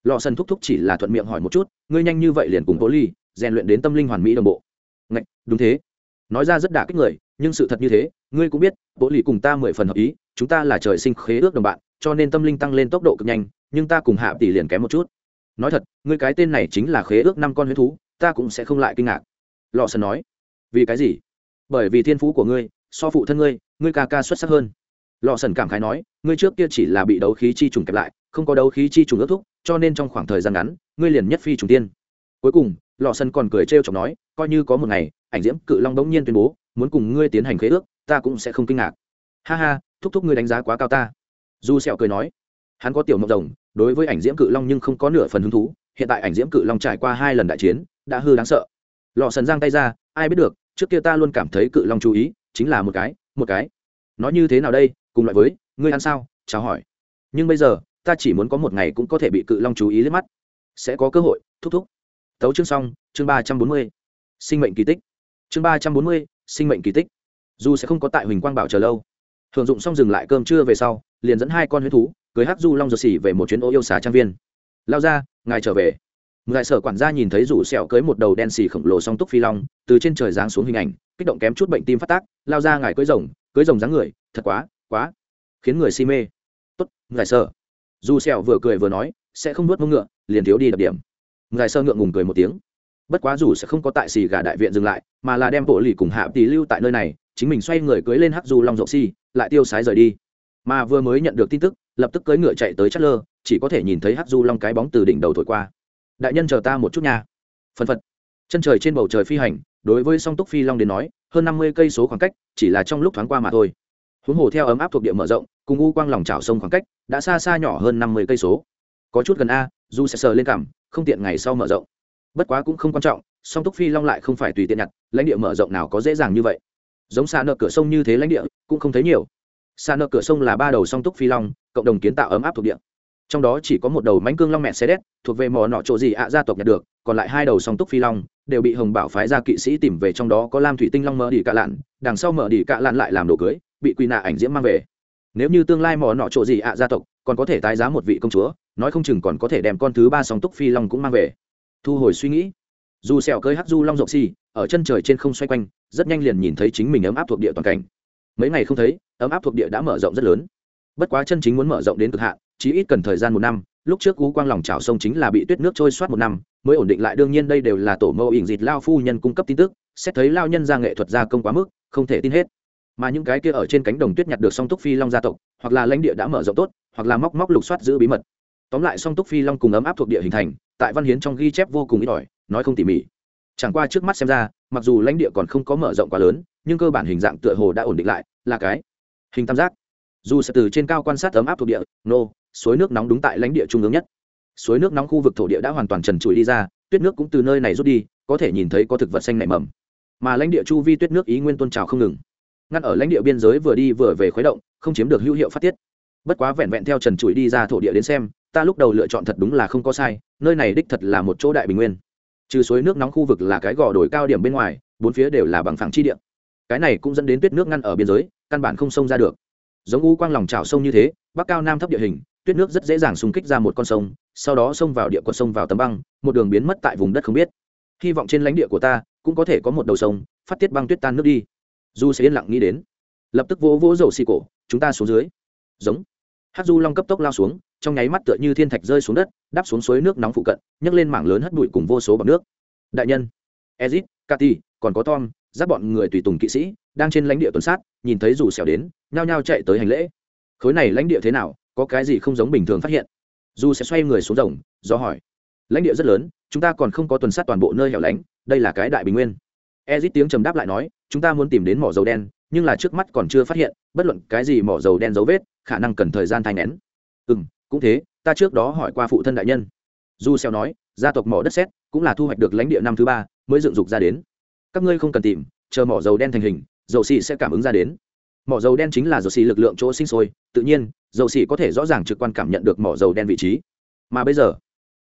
lò lọ thúc thúc chỉ là thuận miệng hỏi một chút ngươi nhanh như vậy liền cùng bố ly rèn luyện đến tâm linh hoàn mỹ đồng bộ? Ngạch, đúng thế. Nói ra rất đả kích người nhưng sự thật như thế ngươi cũng biết bố ly cùng ta mười phần hợp ý chúng ta là trời sinh khế ước đồng bạn cho nên tâm linh tăng lên tốc độ cực nhanh nhưng ta cùng hạ tỷ liền kém một chút. Nói thật ngươi cái tên này chính là khế ước năm con huyết thú ta cũng sẽ không lại kinh ngạc. Lọ sân nói vì cái gì? Bởi vì thiên phú của ngươi so phụ thân ngươi ngươi ca ca xuất sắc hơn. Lò sần cảm khái nói ngươi trước kia chỉ là bị đấu khí chi trùng kẹp lại không có đấu khí chi trùng ước thúc, cho nên trong khoảng thời gian ngắn, ngươi liền nhất phi trùng tiên. Cuối cùng lò sân còn cười trêu chọc nói, coi như có một ngày, ảnh diễm cự long bỗng nhiên tuyên bố, muốn cùng ngươi tiến hành khế ước, ta cũng sẽ không kinh ngạc. Ha ha, thúc thúc ngươi đánh giá quá cao ta. Du sẹo cười nói, hắn có tiểu mộng rồng, đối với ảnh diễm cự long nhưng không có nửa phần hứng thú, hiện tại ảnh diễm cự long trải qua hai lần đại chiến, đã hư đáng sợ. Lò sần giang tay ra, ai biết được, trước kia ta luôn cảm thấy cự long chú ý, chính là một cái một cái. Nói như thế nào đây, cùng loại với, ngươi ăn sao? Chào hỏi. Nhưng bây giờ ta chỉ muốn có một ngày cũng có thể bị cự long chú ý liếc mắt. Sẽ có cơ hội, thúc thúc. Tấu chương xong, chương ba trăm bốn mươi. Sinh mệnh kỳ tích. Chương ba trăm bốn mươi, sinh mệnh kỳ tích. Dù sẽ không có tại huỳnh quang bảo chờ lâu. Thường dụng xong dừng lại cơm trưa về sau, liền dẫn hai con huyết thú, cưới hát du long giật xỉ về một chuyến ô yêu xà trang viên. Lao ra, ngài trở về. Ngài sở quản gia nhìn thấy rủ sẹo cưới một đầu đen xì khổng lồ song túc phi long, từ trên trời giáng xuống hình ảnh, kích động kém chút bệnh tim phát tác. Lao ra, ngài cưới rồng cưới rồng dáng người, thật quá quá, khiến người si mê. Tốt, ngài sở dù sẹo vừa cười vừa nói, sẽ không nuốt mông ngựa, liền thiếu đi đặc điểm. Ngài sơ ngượng ngùng cười một tiếng. Bất quá dù sẽ không có tại xì gà đại viện dừng lại, mà là đem bộ lì cùng hạ tỷ lưu tại nơi này, chính mình xoay người cưới lên hắc du long rộng xi lại tiêu sái rời đi. Mà vừa mới nhận được tin tức, lập tức cưỡi ngựa chạy tới chất lơ chỉ có thể nhìn thấy hắc du long cái bóng từ đỉnh đầu thổi qua. Đại nhân chờ ta một chút nha. Phân phật. Chân trời trên bầu trời phi hành, đối với song túc phi long đến nói, hơn năm mươi cây số khoảng cách, chỉ là trong lúc thoáng qua mà thôi huống hồ theo ấm áp thuộc địa mở rộng, cùng u quang lòng trào sông khoảng cách, đã xa xa nhỏ hơn năm mươi cây số. Có chút gần a du sẽ sờ lên cảm, không tiện ngày sau mở rộng. Bất quá cũng không quan trọng, song túc phi long lại không phải tùy tiện nhặt, lãnh địa mở rộng nào có dễ dàng như vậy. Giống xa nợ cửa sông như thế lãnh địa, cũng không thấy nhiều. Xa nợ cửa sông là ba đầu song túc phi long, cộng đồng kiến tạo ấm áp thuộc địa. Trong đó chỉ có một đầu mánh cương long mẹ xe đét thuộc về mò nọ chỗ gì ạ gia tộc nhặt được, còn lại hai đầu song túc phi long đều bị hồng bảo phái ra kỵ sĩ tìm về trong đó có lam thủy tinh long mở đi cạ lạn, đằng sau mở đi cạ lạn lại làm đồ cưới bị quy nạ ảnh diễm mang về. Nếu như tương lai mỏ nọ chỗ gì ạ gia tộc, còn có thể tái giá một vị công chúa, nói không chừng còn có thể đem con thứ ba song túc phi long cũng mang về. Thu hồi suy nghĩ. Dù sẹo cơi hắc du long rộng xì, ở chân trời trên không xoay quanh, rất nhanh liền nhìn thấy chính mình ấm áp thuộc địa toàn cảnh. Mấy ngày không thấy, ấm áp thuộc địa đã mở rộng rất lớn. Bất quá chân chính muốn mở rộng đến cực hạn, chỉ ít cần thời gian một năm, lúc trước cú quang lòng chảo sông chính là bị tuyết nước trôi soát một năm, mới ổn định lại. Đương nhiên đây đều là tổ mẫu ỉn dịt lao phu nhân cung cấp tin tức, xét thấy lao nhân ra nghệ thuật gia công quá mức, không thể tin hết mà những cái kia ở trên cánh đồng tuyết nhặt được song túc phi long gia tộc, hoặc là lãnh địa đã mở rộng tốt, hoặc là móc móc lục soát giữ bí mật. Tóm lại song túc phi long cùng ấm áp thuộc địa hình thành, tại văn hiến trong ghi chép vô cùng ít ỏi, nói không tỉ mỉ. Chẳng qua trước mắt xem ra, mặc dù lãnh địa còn không có mở rộng quá lớn, nhưng cơ bản hình dạng tựa hồ đã ổn định lại, là cái hình tam giác. Dù sẽ từ trên cao quan sát ấm áp thuộc địa, nô, suối nước nóng đúng tại lãnh địa trung ương nhất. Suối nước nóng khu vực thổ địa đã hoàn toàn trần trụi đi ra, tuyết nước cũng từ nơi này rút đi, có thể nhìn thấy có thực vật xanh nảy mầm. Mà lãnh địa chu vi tuyết nước ý nguyên tôn trào không ngừng ngăn ở lãnh địa biên giới vừa đi vừa về khuấy động, không chiếm được hữu hiệu phát tiết. Bất quá vẹn vẹn theo trần trụi đi ra thổ địa đến xem, ta lúc đầu lựa chọn thật đúng là không có sai, nơi này đích thật là một chỗ đại bình nguyên. Trừ suối nước nóng khu vực là cái gò đồi cao điểm bên ngoài, bốn phía đều là bằng phẳng chi địa. Cái này cũng dẫn đến tuyết nước ngăn ở biên giới, căn bản không xông ra được. Giống u quang lòng trào sông như thế, bắc cao nam thấp địa hình, tuyết nước rất dễ dàng xung kích ra một con sông, sau đó xông vào địa quật sông vào tấm băng, một đường biến mất tại vùng đất không biết. Hy vọng trên lãnh địa của ta cũng có thể có một đầu sông, phát tiết băng tuyết tan nước đi du sẽ yên lặng nghĩ đến. Lập tức vỗ vỗ dầu xì cổ, chúng ta xuống dưới. Giống. Hát du long cấp tốc lao xuống, trong nháy mắt tựa như thiên thạch rơi xuống đất, đáp xuống suối nước nóng phụ cận, nhấc lên mảng lớn hất bụi cùng vô số bọc nước. Đại nhân. Ezit kati còn có tom, giáp bọn người tùy tùng kỵ sĩ, đang trên lãnh địa tuần sát, nhìn thấy dù xẻo đến, nhao nhao chạy tới hành lễ. Khối này lãnh địa thế nào, có cái gì không giống bình thường phát hiện? Dù sẽ xoay người xuống rồng, do hỏi. Lãnh địa rất lớn, chúng ta còn không có tuần sát toàn bộ nơi hẻo lánh, đây là cái đại bình nguyên. Ezit tiếng trầm đáp lại nói chúng ta muốn tìm đến mỏ dầu đen, nhưng là trước mắt còn chưa phát hiện, bất luận cái gì mỏ dầu đen dấu vết, khả năng cần thời gian thai nén ừ m cũng thế, ta trước đó hỏi qua phụ thân đại nhân. Du xeo nói, gia tộc mỏ đất xét cũng là thu hoạch được lãnh địa năm thứ ba, mới dựng dục ra đến. Các ngươi không cần tìm, chờ mỏ dầu đen thành hình, dầu xì sẽ cảm ứng ra đến. Mỏ dầu đen chính là dầu xì lực lượng chỗ sinh sôi, tự nhiên, dầu xì có thể rõ ràng trực quan cảm nhận được mỏ dầu đen vị trí. Mà bây giờ,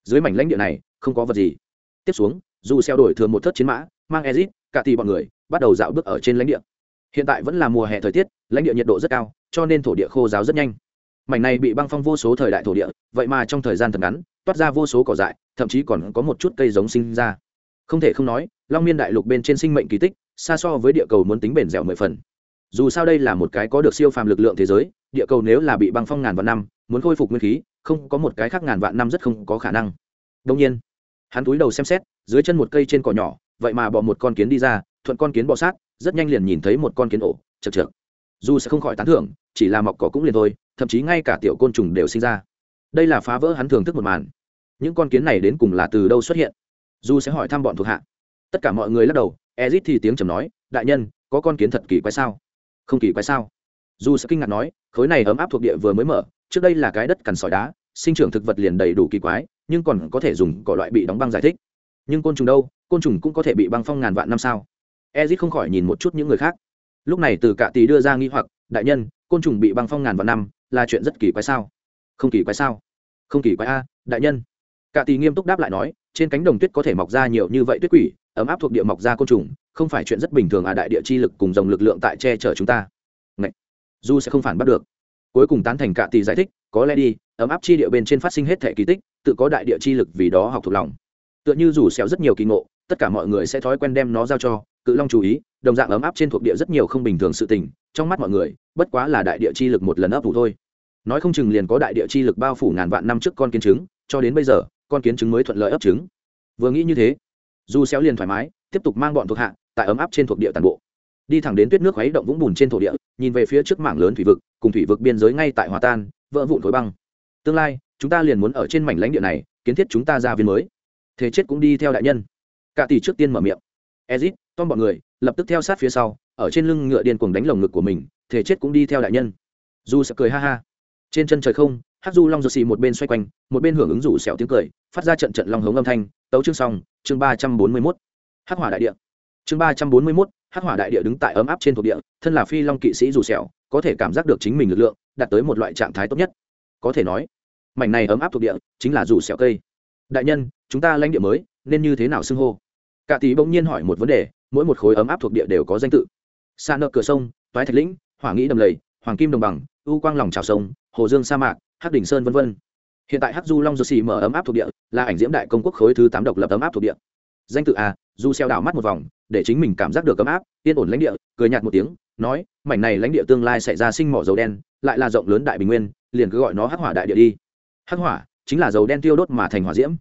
dưới mảnh lãnh địa này, không có vật gì. Tiếp xuống, dù xeo đổi thường một thất chiến mã, mang ezit cả tỷ bọn người bắt đầu dạo bước ở trên lãnh địa. Hiện tại vẫn là mùa hè thời tiết, lãnh địa nhiệt độ rất cao, cho nên thổ địa khô giáo rất nhanh. Mảnh này bị băng phong vô số thời đại thổ địa, vậy mà trong thời gian thật ngắn, toát ra vô số cỏ dại, thậm chí còn có một chút cây giống sinh ra. Không thể không nói, long miên đại lục bên trên sinh mệnh kỳ tích, xa so với địa cầu muốn tính bền dẻo mười phần. Dù sao đây là một cái có được siêu phàm lực lượng thế giới, địa cầu nếu là bị băng phong ngàn vạn năm, muốn khôi phục nguyên khí, không có một cái khác ngàn vạn năm rất không có khả năng. Đông nhiên, hắn túi đầu xem xét, dưới chân một cây trên cỏ nhỏ, vậy mà bỏ một con kiến đi ra thuận con kiến bọ sát, rất nhanh liền nhìn thấy một con kiến ổ, chật chật dù sẽ không khỏi tán thưởng, chỉ là mọc cỏ cũng liền thôi, thậm chí ngay cả tiểu côn trùng đều sinh ra. Đây là phá vỡ hắn thưởng thức một màn. Những con kiến này đến cùng là từ đâu xuất hiện? Dù sẽ hỏi thăm bọn thuộc hạ. Tất cả mọi người lắc đầu ezit thì tiếng trầm nói, đại nhân, có con kiến thật kỳ quái sao? Không kỳ quái sao? Dù sẽ kinh ngạc nói, khối này ấm áp thuộc địa vừa mới mở, trước đây là cái đất cằn sỏi đá, sinh trưởng thực vật liền đầy đủ kỳ quái, nhưng còn có thể dùng cỏ loại bị đóng băng giải thích. Nhưng côn trùng đâu? Côn trùng cũng có thể bị băng phong ngàn vạn năm sao? Ezit không khỏi nhìn một chút những người khác. Lúc này từ cạ tì đưa ra nghi hoặc, đại nhân, côn trùng bị băng phong ngàn vạn năm, là chuyện rất kỳ quái sao? Không kỳ quái sao? Không kỳ quái a, đại nhân. Cạ tì nghiêm túc đáp lại nói, trên cánh đồng tuyết có thể mọc ra nhiều như vậy tuyết quỷ, ấm áp thuộc địa mọc ra côn trùng, không phải chuyện rất bình thường à đại địa chi lực cùng dòng lực lượng tại che chở chúng ta. Ngậy! du sẽ không phản bắt được. Cuối cùng tán thành cạ tì giải thích, có lẽ đi, ấm áp chi địa bên trên phát sinh hết thể kỳ tích, tự có đại địa chi lực vì đó học thuộc lòng. Tựa như rủ xéo rất nhiều kỳ ngộ, tất cả mọi người sẽ thói quen đem nó giao cho cự long chú ý, đồng dạng ấm áp trên thuộc địa rất nhiều không bình thường sự tình, trong mắt mọi người, bất quá là đại địa chi lực một lần ấp ủ thôi. Nói không chừng liền có đại địa chi lực bao phủ ngàn vạn năm trước con kiến trứng, cho đến bây giờ, con kiến trứng mới thuận lợi ấp trứng. Vừa nghĩ như thế du xéo liền thoải mái, tiếp tục mang bọn thuộc hạ, tại ấm áp trên thuộc địa toàn bộ. Đi thẳng đến tuyết nước khuấy động vũng bùn trên thổ địa, nhìn về phía trước mảng lớn thủy vực, cùng thủy vực biên giới ngay tại hòa tan, vỡ vụn thối băng. Tương lai, chúng ta liền muốn ở trên mảnh lãnh địa này, kiến thiết chúng ta ra viên mới. Thế chết cũng đi theo đại nhân. Cả tỷ trước tiên mở miệng. Ezit tom bọn người lập tức theo sát phía sau, ở trên lưng ngựa điên cuồng đánh lồng ngực của mình, thể chết cũng đi theo đại nhân. Du sẽ cười ha ha. Trên chân trời không hát du long rột xì một bên xoay quanh, một bên hưởng ứng rủ xẻo tiếng cười, phát ra trận trận long hống âm thanh, tấu chương xong, chương ba trăm bốn mươi mốt. Hắc hỏa đại địa. Chương ba trăm bốn mươi mốt, hắc hỏa đại địa đứng tại ấm áp trên thuộc địa, thân là phi long kỵ sĩ rủ xẻo có thể cảm giác được chính mình lực lượng, đạt tới một loại trạng thái tốt nhất. Có thể nói, mảnh này ấm áp thuộc địa chính là rủ xẻo cây. Đại nhân, chúng ta lãnh địa mới, nên như thế nào xưng hô? Cả tí bỗng nhiên hỏi một vấn đề mỗi một khối ấm áp thuộc địa đều có danh tự. Sa nợ cửa sông, toái thạch lĩnh, hỏa nghĩ đầm lầy, hoàng kim đồng bằng, u quang lòng trào sông, hồ dương sa mạc, hắc đỉnh sơn v v hiện tại hắc du long dô xì mở ấm áp thuộc địa, là ảnh diễm đại công quốc khối thứ tám độc lập ấm áp thuộc địa. Danh tự a, du xeo đảo mắt một vòng, để chính mình cảm giác được ấm áp, yên ổn lãnh địa, cười nhạt một tiếng, nói, mảnh này lãnh địa tương lai sẽ ra sinh mỏ dầu đen, lại là rộng lớn đại bình nguyên, liền cứ gọi nó hắc hỏa đại địa đi. Hắc hỏa chính là dầu đen tiêu đốt mà thành hỏa diễm.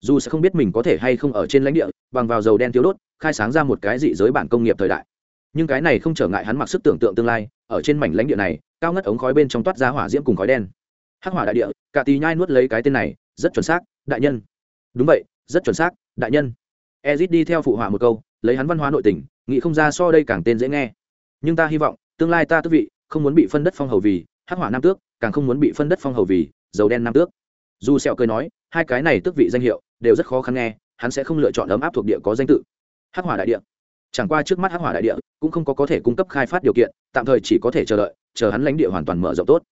Dù sẽ không biết mình có thể hay không ở trên lãnh địa, bằng vào dầu đen tiêu đốt khai sáng ra một cái dị giới bản công nghiệp thời đại. Nhưng cái này không trở ngại hắn mặc sức tưởng tượng tương lai, ở trên mảnh lãnh địa này, cao ngất ống khói bên trong toát ra hỏa diễm cùng khói đen. Hắc hỏa đại địa, cả tì nhai nuốt lấy cái tên này, rất chuẩn xác, đại nhân. Đúng vậy, rất chuẩn xác, đại nhân. Ezit đi theo phụ họa một câu, lấy hắn văn hóa nội tình, nghĩ không ra so đây càng tên dễ nghe. Nhưng ta hy vọng, tương lai ta tước vị, không muốn bị phân đất phong hầu vì, hắc hỏa nam tước, càng không muốn bị phân đất phong hầu vì, dầu đen nam tước. Dù sẹo cười nói, hai cái này tước vị danh hiệu, đều rất khó khăn nghe, hắn sẽ không lựa chọn ấm áp thuộc địa có danh tự hắc hỏa đại địa. Chẳng qua trước mắt hắc hỏa đại địa cũng không có có thể cung cấp khai phát điều kiện, tạm thời chỉ có thể chờ đợi, chờ hắn lãnh địa hoàn toàn mở rộng tốt.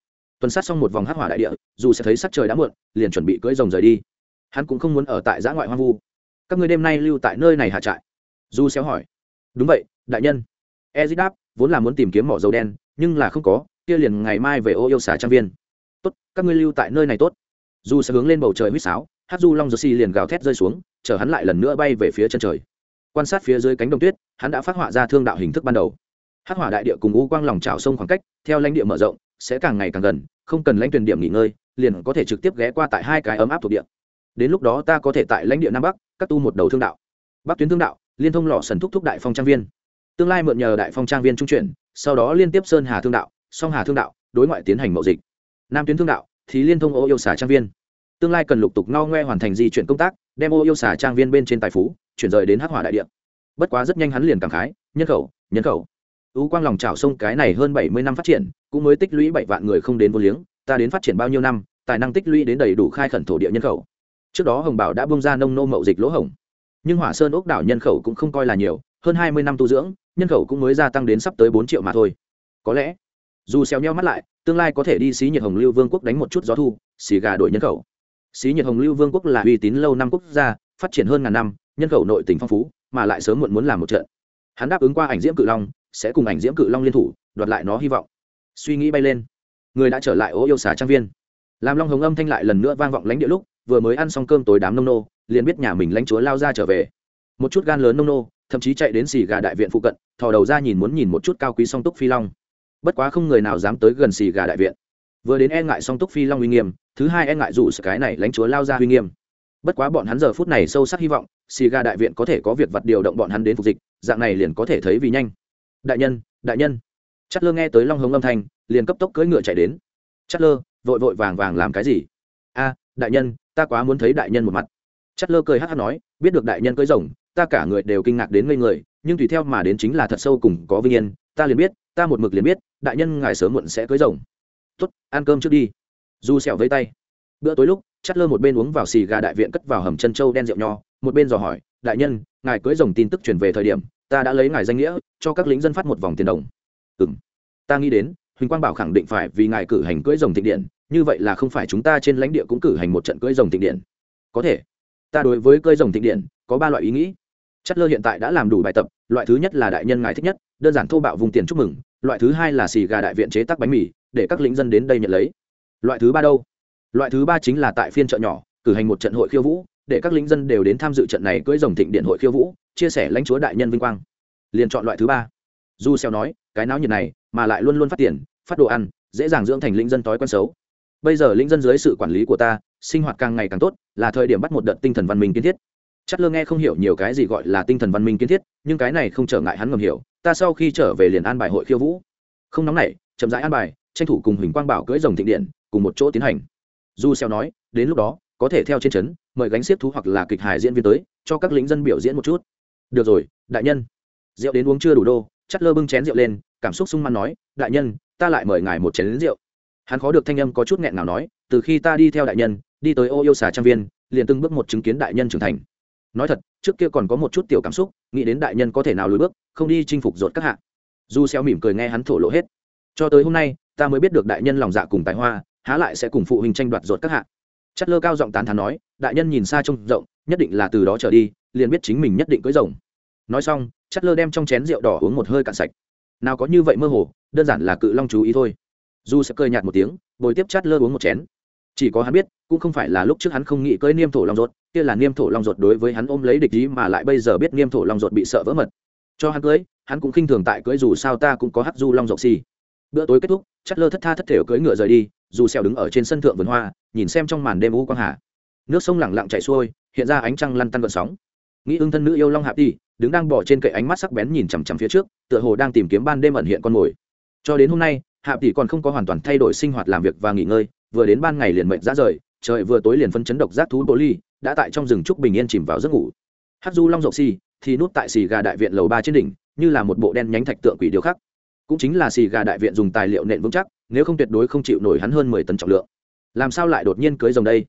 Tuần sát xong một vòng hắc hỏa đại địa, dù sẽ thấy sắc trời đã muộn, liền chuẩn bị cưỡi rồng rời đi. Hắn cũng không muốn ở tại giã ngoại hoang vu. Các người đêm nay lưu tại nơi này hạ trại? Du xéo hỏi. Đúng vậy, đại nhân. Ezid đáp vốn là muốn tìm kiếm mỏ dầu đen, nhưng là không có, kia liền ngày mai về ô yêu xả trang viên. Tốt, các ngươi lưu tại nơi này tốt. Du sẽ hướng lên bầu trời huýt sáo hát du long jersey liền gào thét rơi xuống, chờ hắn lại lần nữa bay về phía chân trời quan sát phía dưới cánh đồng tuyết, hắn đã phát họa ra thương đạo hình thức ban đầu. Hát hỏa đại địa cùng u quang lòng trào sông khoảng cách, theo lãnh địa mở rộng, sẽ càng ngày càng gần, không cần lãnh tuyển điểm nghỉ ngơi, liền có thể trực tiếp ghé qua tại hai cái ấm áp thuộc địa. Đến lúc đó ta có thể tại lãnh địa nam bắc cắt tu một đầu thương đạo. Bắc tuyến thương đạo, liên thông lò sần thúc thúc đại phong trang viên. Tương lai mượn nhờ đại phong trang viên trung chuyển, sau đó liên tiếp sơn hà thương đạo, song hà thương đạo, đối ngoại tiến hành mậu dịch. Nam tuyến thương đạo, thì liên thông ô yêu xả trang viên. Tương lai cần lục tục ngao ngoe hoàn thành di chuyển công tác đem ô yêu xà trang viên bên trên tài phú, chuyển rời đến hắc hỏa đại địa. Bất quá rất nhanh hắn liền cảm khái, nhân khẩu nhân khẩu. Ưu quang lòng trào sông cái này hơn bảy mươi năm phát triển, cũng mới tích lũy bảy vạn người không đến vô liếng, ta đến phát triển bao nhiêu năm, tài năng tích lũy đến đầy đủ khai khẩn thổ địa nhân khẩu. Trước đó hồng bảo đã bông ra nông nô mậu dịch lỗ hồng nhưng hỏa sơn ốc đảo nhân khẩu cũng không coi là nhiều, hơn hai mươi năm tu dưỡng, nhân khẩu cũng mới gia tăng đến sắp tới bốn triệu mà thôi. Có lẽ, dù xéo nheo mắt lại, tương lai có thể đi xí nhiệt hồng lưu vương quốc đánh một chút gió thu, xì gà đổi nhân khẩu xí nhiệt hồng lưu vương quốc là uy tín lâu năm quốc gia, phát triển hơn ngàn năm, nhân khẩu nội tỉnh phong phú, mà lại sớm muộn muốn làm một trận. Hắn đáp ứng qua ảnh diễm cự long, sẽ cùng ảnh diễm cự long liên thủ, đoạt lại nó hy vọng. Suy nghĩ bay lên, người đã trở lại ô yêu xà trang viên. Làm long hồng âm thanh lại lần nữa vang vọng lãnh địa lúc, vừa mới ăn xong cơm tối đám nông nô, liền biết nhà mình lãnh chúa lao ra trở về. Một chút gan lớn nông nô, thậm chí chạy đến xì gà đại viện phụ cận, thò đầu ra nhìn muốn nhìn một chút cao quý song túc phi long. Bất quá không người nào dám tới gần xì gà đại viện. Vừa đến e ngại song túc phi long uy nghiêm thứ hai e ngại dù sự cái này lãnh chúa lao ra uy nghiêm. Bất quá bọn hắn giờ phút này sâu sắc hy vọng, xì ga đại viện có thể có việc vật điều động bọn hắn đến phục dịch, dạng này liền có thể thấy vì nhanh. Đại nhân đại nhân. Chất lơ nghe tới long hống âm thanh, liền cấp tốc cưỡi ngựa chạy đến. Chất lơ, vội vội vàng vàng làm cái gì? A, đại nhân, ta quá muốn thấy đại nhân một mặt. Chất lơ cười hát hát nói, biết được đại nhân cưỡi rồng, ta cả người đều kinh ngạc đến ngây người, nhưng tùy theo mà đến chính là thật sâu cùng có vinh yên, ta liền biết, ta một mực liền biết, đại nhân ngài sớm muộn sẽ cưới rồng. Tốt, ăn cơm trước đi du sẹo với tay. Bữa tối lúc chắt lơ một bên uống vào xì gà đại viện cất vào hầm chân châu đen rượu nho, một bên dò hỏi, đại nhân, ngài cưới rồng tin tức truyền về thời điểm, ta đã lấy ngài danh nghĩa, cho các lính dân phát một vòng tiền đồng. Ừ ta nghĩ đến, huỳnh quang bảo khẳng định phải vì ngài cử hành cưỡi rồng thịnh điện, như vậy là không phải chúng ta trên lãnh địa cũng cử hành một trận cưỡi rồng thịnh điện. Có thể, ta đối với cưỡi rồng thịnh điện, có ba loại ý nghĩ. Chất lơ hiện tại đã làm đủ bài tập, loại thứ nhất là đại nhân ngài thích nhất, đơn giản thô bạo vùng tiền chúc mừng, loại thứ hai là xì gà đại viện chế tác bánh mì, để các lính dân đến đây nhận lấy loại thứ ba đâu? Loại thứ ba chính là tại phiên chợ nhỏ, cử hành một trận hội khiêu vũ, để các lính dân đều đến tham dự trận này cưỡi rồng thịnh điện hội khiêu vũ, chia sẻ lãnh chúa đại nhân vinh quang. Liền chọn loại thứ ba. Du xeo nói, cái náo nhiệt này mà lại luôn luôn phát tiền, phát đồ ăn, dễ dàng dưỡng thành lính dân tối quen xấu. Bây giờ lính dân dưới sự quản lý của ta, sinh hoạt càng ngày càng tốt, là thời điểm bắt một đợt tinh thần văn minh kiến thiết. Chất lơ nghe không hiểu nhiều cái gì gọi là tinh thần văn minh kiến thiết, nhưng cái này không trở ngại hắn ngầm hiểu, ta sau khi trở về liền an bài hội khiêu vũ. Không nóng nảy, chậm rãi an bài, tranh thủ cùng huỳnh quang bảo cưỡi rồng thịnh điện cùng một chỗ tiến hành. Du xeo nói, đến lúc đó, có thể theo trên trấn, mời gánh xiếc thú hoặc là kịch hài diễn viên tới, cho các lính dân biểu diễn một chút. Được rồi, đại nhân. Rượu đến uống chưa đủ đô chất lơ bưng chén rượu lên, cảm xúc sung mãn nói, đại nhân, ta lại mời ngài một chén rượu. Hắn khó được thanh âm có chút nghẹn nào nói, từ khi ta đi theo đại nhân, đi tới ô yêu xà trang viên, liền từng bước một chứng kiến đại nhân trưởng thành. Nói thật, trước kia còn có một chút tiểu cảm xúc, nghĩ đến đại nhân có thể nào lùi bước, không đi chinh phục dột các hạ. Du xeo mỉm cười nghe hắn thổ lộ hết. Cho tới hôm nay, ta mới biết được đại nhân lòng dạ cùng tài hoa há lại sẽ cùng phụ huynh tranh đoạt ruột các hạ. Chất lơ cao giọng tán thán nói, đại nhân nhìn xa trông rộng, nhất định là từ đó trở đi, liền biết chính mình nhất định cưới rồng. Nói xong, chất lơ đem trong chén rượu đỏ uống một hơi cạn sạch. Nào có như vậy mơ hồ, đơn giản là cự long chú ý thôi. Dù sẽ cười nhạt một tiếng, bồi tiếp Chất lơ uống một chén. Chỉ có hắn biết, cũng không phải là lúc trước hắn không nghĩ cưới niêm thổ long ruột, kia là niêm thổ long ruột đối với hắn ôm lấy địch ý mà lại bây giờ biết niêm thổ long ruột bị sợ vỡ mật. Cho hắn cưới, hắn cũng khinh thường tại cưới dù sao ta cũng có hát du long ruột xì bữa tối kết thúc chất lơ thất tha thất thểu cưỡi ngựa rời đi, dù xèo đứng ở trên sân thượng vườn hoa, nhìn xem trong màn đêm u quang hà. Nước sông lẳng lặng chảy xuôi, hiện ra ánh trăng lăn tăn gợn sóng. Nghĩ ưng thân nữ yêu long hạp đi đứng đang bỏ trên cậy ánh mắt sắc bén nhìn chằm chằm phía trước, tựa hồ đang tìm kiếm ban đêm ẩn hiện con mồi. Cho đến hôm nay hạp tỷ còn không có hoàn toàn thay đổi sinh hoạt làm việc và nghỉ ngơi, vừa đến ban ngày liền mệnh ra rời, trời vừa tối liền phân chấn độc giác thú bồ ly đã tại trong rừng trúc bình yên chìm vào giấc ngủ. Hát du long rộng xì, thì nút tại xì gà đại viện lầu ba trên đỉnh, như là một bộ đen nhánh thạch tượng quỷ điêu khắc cũng chính là xì gà đại viện dùng tài liệu nện vững chắc, nếu không tuyệt đối không chịu nổi hắn hơn mười tấn trọng lượng. Làm sao lại đột nhiên cưới rồng đây?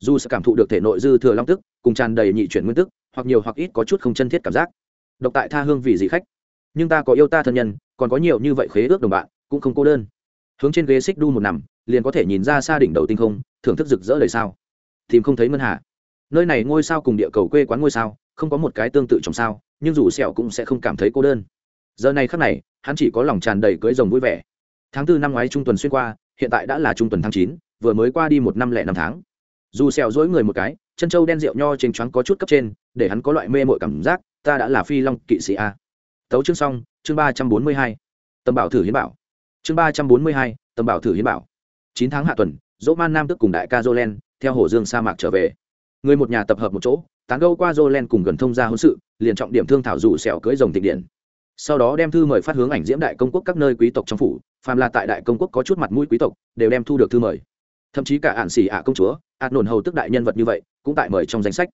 Dù sẽ cảm thụ được thể nội dư thừa long tức, cùng tràn đầy nhị chuyển nguyên tức, hoặc nhiều hoặc ít có chút không chân thiết cảm giác. Độc tại tha hương vì dị khách. Nhưng ta có yêu ta thân nhân, còn có nhiều như vậy khế ước đồng bạn, cũng không cô đơn. Hướng trên ghế xích đu một nằm, liền có thể nhìn ra xa đỉnh đầu tinh không, thưởng thức rực rỡ đời sao. Tìm không thấy ngân hà. Nơi này ngôi sao cùng địa cầu quê quán ngôi sao, không có một cái tương tự trong sao, nhưng dù sẹo cũng sẽ không cảm thấy cô đơn. Giờ này khắc này hắn chỉ có lòng tràn đầy cưới rồng vui vẻ. Tháng tư năm ngoái trung tuần xuyên qua, hiện tại đã là trung tuần tháng chín, vừa mới qua đi một năm lẻ năm tháng. Dù sẹo dối người một cái, chân châu đen rượu nho trên choáng có chút cấp trên, để hắn có loại mê mội cảm giác, ta đã là phi long kỵ sĩ a. Tấu chương xong, chương ba trăm bốn mươi hai. Tầm bảo thử hiến bảo. Chương ba trăm bốn mươi hai tầm bảo thử hiến bảo. Chín tháng hạ tuần dỗ man nam tức cùng đại ca jolen, theo hồ dương sa mạc trở về. Người một nhà tập hợp một chỗ, tán gâu qua jolen cùng gần thông gia hôn sự, liền trọng điểm thương thảo dù sẹo cưới rồng tịch điện sau đó đem thư mời phát hướng ảnh diễm đại công quốc các nơi quý tộc trong phủ, phàm là tại đại công quốc có chút mặt mũi quý tộc, đều đem thu được thư mời. Thậm chí cả ạn xỉ ạ công chúa, ạt nổn hầu tức đại nhân vật như vậy, cũng tại mời trong danh sách.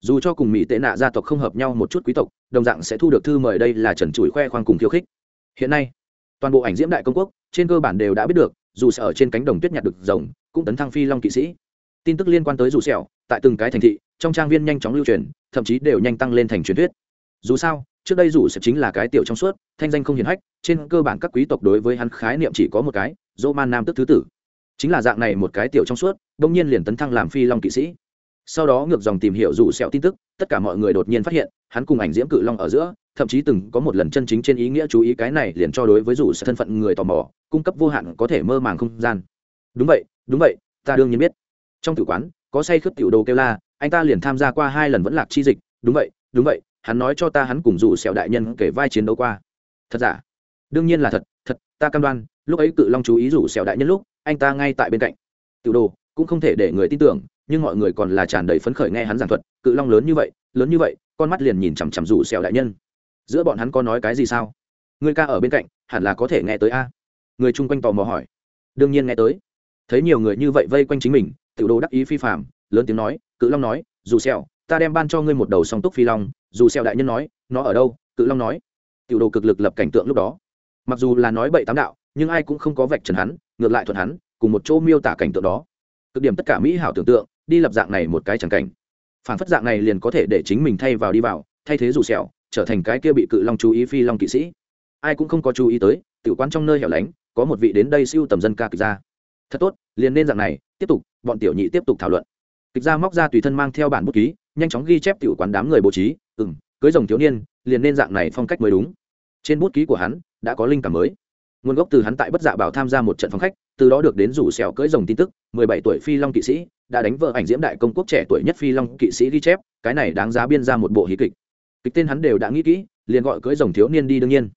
Dù cho cùng mỹ tệ nạ gia tộc không hợp nhau một chút quý tộc, đồng dạng sẽ thu được thư mời đây là trần trụi khoe khoang cùng khiêu khích. Hiện nay, toàn bộ ảnh diễm đại công quốc, trên cơ bản đều đã biết được, dù sẽ ở trên cánh đồng tuyết nhặt được rồng, cũng tấn thăng phi long kỵ sĩ. Tin tức liên quan tới dù sẹo, tại từng cái thành thị, trong trang viên nhanh chóng lưu truyền, thậm chí đều nhanh tăng lên thành truyền thuyết. Dù sao trước đây dù sẽ chính là cái tiểu trong suốt, thanh danh không hiển hách, trên cơ bản các quý tộc đối với hắn khái niệm chỉ có một cái dỗ man nam tức thứ tử. Chính là dạng này một cái tiểu trong suốt, đông nhiên liền tấn thăng làm phi long kỵ sĩ. Sau đó ngược dòng tìm hiểu rủ sẹo tin tức, tất cả mọi người đột nhiên phát hiện, hắn cùng ảnh diễm cự long ở giữa, thậm chí từng có một lần chân chính trên ý nghĩa chú ý cái này liền cho đối với rủ sẹo thân phận người tò mò, cung cấp vô hạn có thể mơ màng không gian. Đúng vậy đúng vậy, ta đương nhiên biết. Trong tử quán, có say khướt tiểu đồ kêu la, anh ta liền tham gia qua hai lần vẫn lạc chi dịch. Đúng vậy đúng vậy hắn nói cho ta hắn cùng rủ sẹo đại nhân kể vai chiến đấu qua. Thật giả? Đương nhiên là thật thật, ta cam đoan, lúc ấy cự long chú ý rủ sẹo đại nhân lúc, anh ta ngay tại bên cạnh. Tiểu đồ, cũng không thể để người tin tưởng, nhưng mọi người còn là tràn đầy phấn khởi nghe hắn giảng thuật, cự long lớn như vậy, lớn như vậy, con mắt liền nhìn chằm chằm rủ sẹo đại nhân. Giữa bọn hắn có nói cái gì sao? Người ca ở bên cạnh, hẳn là có thể nghe tới a. Người chung quanh tò mò hỏi. Đương nhiên nghe tới. Thấy nhiều người như vậy vây quanh chính mình, tiểu đồ đắc ý phi phạm lớn tiếng nói, cự long nói dù sẹo ta đem ban cho ngươi một đầu song túc phi long, dù xeo đại nhân nói, nó ở đâu? Cự long nói. Tiểu đồ cực lực lập cảnh tượng lúc đó. Mặc dù là nói bậy tám đạo, nhưng ai cũng không có vạch trần hắn, ngược lại thuận hắn, cùng một chỗ miêu tả cảnh tượng đó. Cực điểm tất cả mỹ hảo tưởng tượng, đi lập dạng này một cái chẳng cảnh. Phản phất dạng này liền có thể để chính mình thay vào đi vào, thay thế dù sẹo, trở thành cái kia bị cự long chú ý phi long kỵ sĩ. Ai cũng không có chú ý tới tự quan trong nơi hẻo lánh, có một vị đến đây siêu tầm dân ca kịch ra thật tốt, liền nên dạng này, tiếp tục, bọn tiểu nhị tiếp tục thảo luận. Kịch ra móc ra tùy thân mang theo bản bút ký nhanh chóng ghi chép tiểu quán đám người bố trí, ừm, cưới rồng thiếu niên, liền nên dạng này phong cách mới đúng. Trên bút ký của hắn, đã có linh cảm mới. Nguồn gốc từ hắn tại bất dạ bảo tham gia một trận phong khách, từ đó được đến rủ xẻo cưỡi rồng tin tức, mười bảy tuổi phi long kỵ sĩ, đã đánh vợ ảnh diễm đại công quốc trẻ tuổi nhất phi long kỵ sĩ ghi chép, cái này đáng giá biên ra một bộ hí kịch. Kịch tên hắn đều đã nghĩ kỹ, liền gọi cưỡi rồng thiếu niên đi đương nhiên.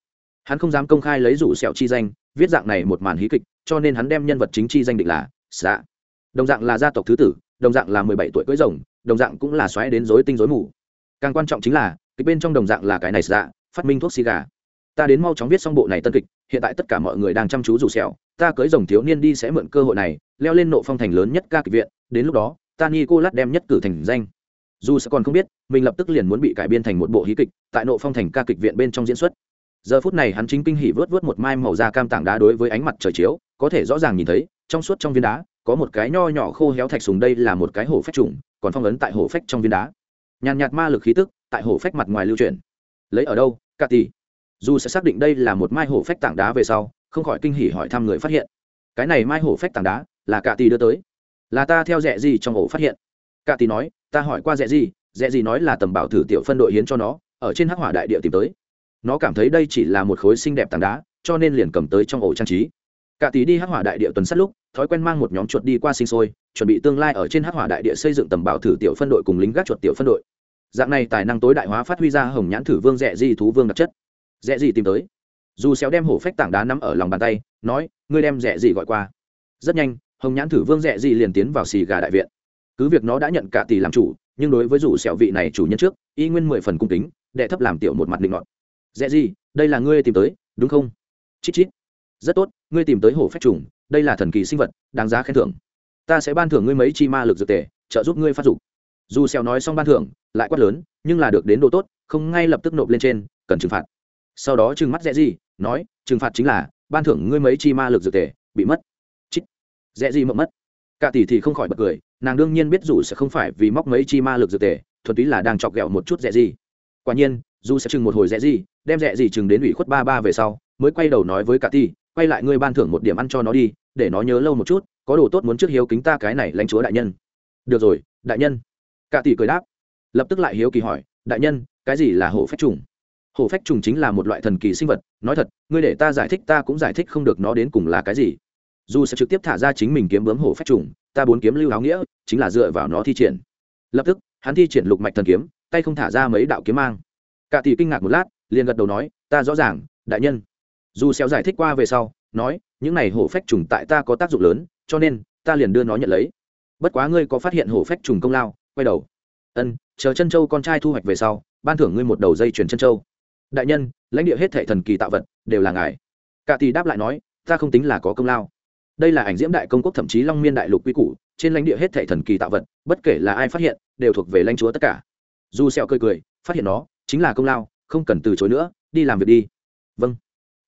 Hắn không dám công khai lấy rủ xẻo chi danh, viết dạng này một màn hí kịch, cho nên hắn đem nhân vật chính chi danh định là xạ. Đồng dạng là gia tộc thứ tử đồng dạng là mười bảy tuổi cưỡi rồng, đồng dạng cũng là xoáy đến rối tinh rối mù. Càng quan trọng chính là, kịch bên trong đồng dạng là cái này dạ phát minh thuốc xì gà ta đến mau chóng viết xong bộ này tân kịch, hiện tại tất cả mọi người đang chăm chú rủ sẹo. Ta cưới rồng thiếu niên đi sẽ mượn cơ hội này, leo lên nộ phong thành lớn nhất ca kịch viện. Đến lúc đó, ta ni cô lát đem nhất cử thành danh. Dù sẽ còn không biết, mình lập tức liền muốn bị cải biên thành một bộ hí kịch, tại nộ phong thành ca kịch viện bên trong diễn xuất. Giờ phút này hắn chính kinh hỉ vớt vớt một mai màu da cam tảng đá đối với ánh mặt trời chiếu, có thể rõ ràng nhìn thấy, trong suốt trong viên đá có một cái nho nhỏ khô héo thạch sùng đây là một cái hổ phách trùng, còn phong ấn tại hổ phách trong viên đá. Nhàn nhạt ma lực khí tức tại hổ phách mặt ngoài lưu truyền lấy ở đâu? Cả tỷ. Dù sẽ xác định đây là một mai hổ phách tảng đá về sau, không khỏi kinh hỉ hỏi thăm người phát hiện. Cái này mai hổ phách tảng đá là cả tỷ đưa tới. Là ta theo rẻ gì trong ổ phát hiện? Cả tỷ nói, ta hỏi qua rẻ gì rẽ gì nói là tầm bảo thử tiểu phân đội hiến cho nó, ở trên hắc hỏa đại địa tìm tới. Nó cảm thấy đây chỉ là một khối xinh đẹp tảng đá, cho nên liền cầm tới trong ổ trang trí. Cả tí đi hắc hỏa đại địa tuần sát lúc thói quen mang một nhóm chuột đi qua sinh sôi, chuẩn bị tương lai ở trên hắc hỏa đại địa xây dựng tầm bảo thử tiểu phân đội cùng lính gác chuột tiểu phân đội. Dạng này tài năng tối đại hóa phát huy ra hồng nhãn thử vương rẻ di thú vương đặc chất. Rẻ gì tìm tới. Dù xéo đem hổ phách tảng đá nắm ở lòng bàn tay, nói, ngươi đem rẻ gì gọi qua? Rất nhanh, hồng nhãn thử vương rẻ gì liền tiến vào xì gà đại viện. Cứ việc nó đã nhận cả tỷ làm chủ, nhưng đối với dù xéo vị này chủ nhân trước, y nguyên mười phần cung kính, đệ thấp làm tiểu một mặt định ngọn Rẻ gì, đây là ngươi tìm tới, đúng không? Chít chít. Rất tốt, ngươi tìm tới hổ phách trùng đây là thần kỳ sinh vật, đáng giá khen thưởng. Ta sẽ ban thưởng ngươi mấy chi ma lực dược tề, trợ giúp ngươi phát dục. Dù xèo nói xong ban thưởng, lại quát lớn, nhưng là được đến độ tốt, không ngay lập tức nộp lên trên, cần trừng phạt. Sau đó trừng mắt dễ gì nói, trừng phạt chính là, ban thưởng ngươi mấy chi ma lực dược tề, bị mất. Chít dễ gì mộng mất. Cả tỷ thì không khỏi bật cười, nàng đương nhiên biết dù sẽ không phải vì móc mấy chi ma lực dược tề, thuần túy là đang chọc ghẹo một chút dễ gì quả nhiên, dù sẽ chừng một hồi dễ gì đem dễ gì chừng đến ủy khuất ba ba về sau, mới quay đầu nói với cả tỷ quay lại ngươi ban thưởng một điểm ăn cho nó đi, để nó nhớ lâu một chút, có đồ tốt muốn trước hiếu kính ta cái này lãnh chúa đại nhân. Được rồi, đại nhân. Cả tỷ cười đáp. Lập tức lại hiếu kỳ hỏi, đại nhân, cái gì là hổ phách trùng? Hổ phách trùng chính là một loại thần kỳ sinh vật, nói thật, ngươi để ta giải thích ta cũng giải thích không được nó đến cùng là cái gì. Dù sẽ trực tiếp thả ra chính mình kiếm bướm hổ phách trùng, ta bốn kiếm lưu áo nghĩa, chính là dựa vào nó thi triển. Lập tức, hắn thi triển lục mạch thần kiếm, tay không thả ra mấy đạo kiếm mang. Cả tỷ kinh ngạc một lát, liền gật đầu nói, ta rõ ràng, đại nhân dù xéo giải thích qua về sau, nói, những này hổ phách trùng tại ta có tác dụng lớn, cho nên, ta liền đưa nó nhận lấy. Bất quá ngươi có phát hiện hổ phách trùng công lao, quay đầu. Ân, chờ chân châu con trai thu hoạch về sau, ban thưởng ngươi một đầu dây chuyền chân châu. Đại nhân, lãnh địa hết thệ thần kỳ tạo vật, đều là ngài. Cả tỷ đáp lại nói, ta không tính là có công lao. Đây là ảnh diễm đại công quốc thậm chí long miên đại lục quy củ, trên lãnh địa hết thệ thần kỳ tạo vật, bất kể là ai phát hiện, đều thuộc về lãnh chúa tất cả. Dù sẹo cười cười, phát hiện nó, chính là công lao, không cần từ chối nữa, đi làm việc đi. Vâng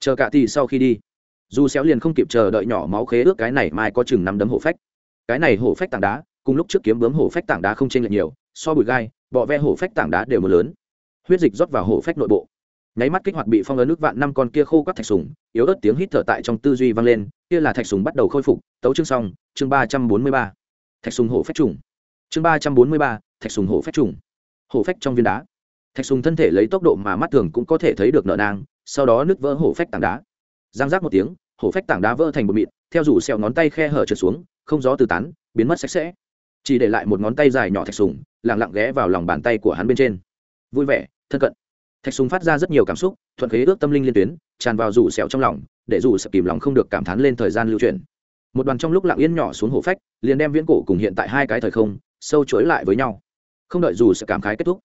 chờ cả tỷ sau khi đi. Dù xéo liền không kịp chờ đợi nhỏ máu khế ước cái này mai có chừng năm đấm hổ phách. Cái này hổ phách tảng đá, cùng lúc trước kiếm bướm hổ phách tảng đá không chênh lệch nhiều, so bụi gai, bọ ve hổ phách tảng đá đều mưa lớn. Huyết dịch rót vào hổ phách nội bộ. Nháy mắt kích hoạt bị phong ấn nước vạn năm con kia khô các thạch sùng, yếu ớt tiếng hít thở tại trong tư duy vang lên, kia là thạch sùng bắt đầu khôi phục, tấu chương xong, chương ba trăm bốn mươi ba. Thạch sùng hổ phách trùng. Chương ba trăm bốn mươi ba, thạch sùng hổ phách trùng. Hổ phách trong viên đá. Thạch sùng thân thể lấy tốc độ mà mắt thường cũng có thể thấy được nợ nang sau đó nứt vỡ hổ phách tảng đá. Giang giác một tiếng, hổ phách tảng đá vỡ thành một mịn, theo rủ xẹo ngón tay khe hở trượt xuống, không gió từ tán, biến mất sạch sẽ. Chỉ để lại một ngón tay dài nhỏ thạch sùng lẳng lặng ghé vào lòng bàn tay của hắn bên trên. Vui vẻ, thân cận. Thạch sùng phát ra rất nhiều cảm xúc, thuận khế ước tâm linh liên tuyến, tràn vào rủ sẹo trong lòng, để rủ sẹo kìm lòng không được cảm thán lên thời gian lưu truyền. Một đoàn trong lúc lặng yên nhỏ xuống hổ phách, liền đem viễn cổ cùng hiện tại hai cái thời không, sâu chuỗi lại với nhau. Không đợi dù sự cảm khái kết thúc,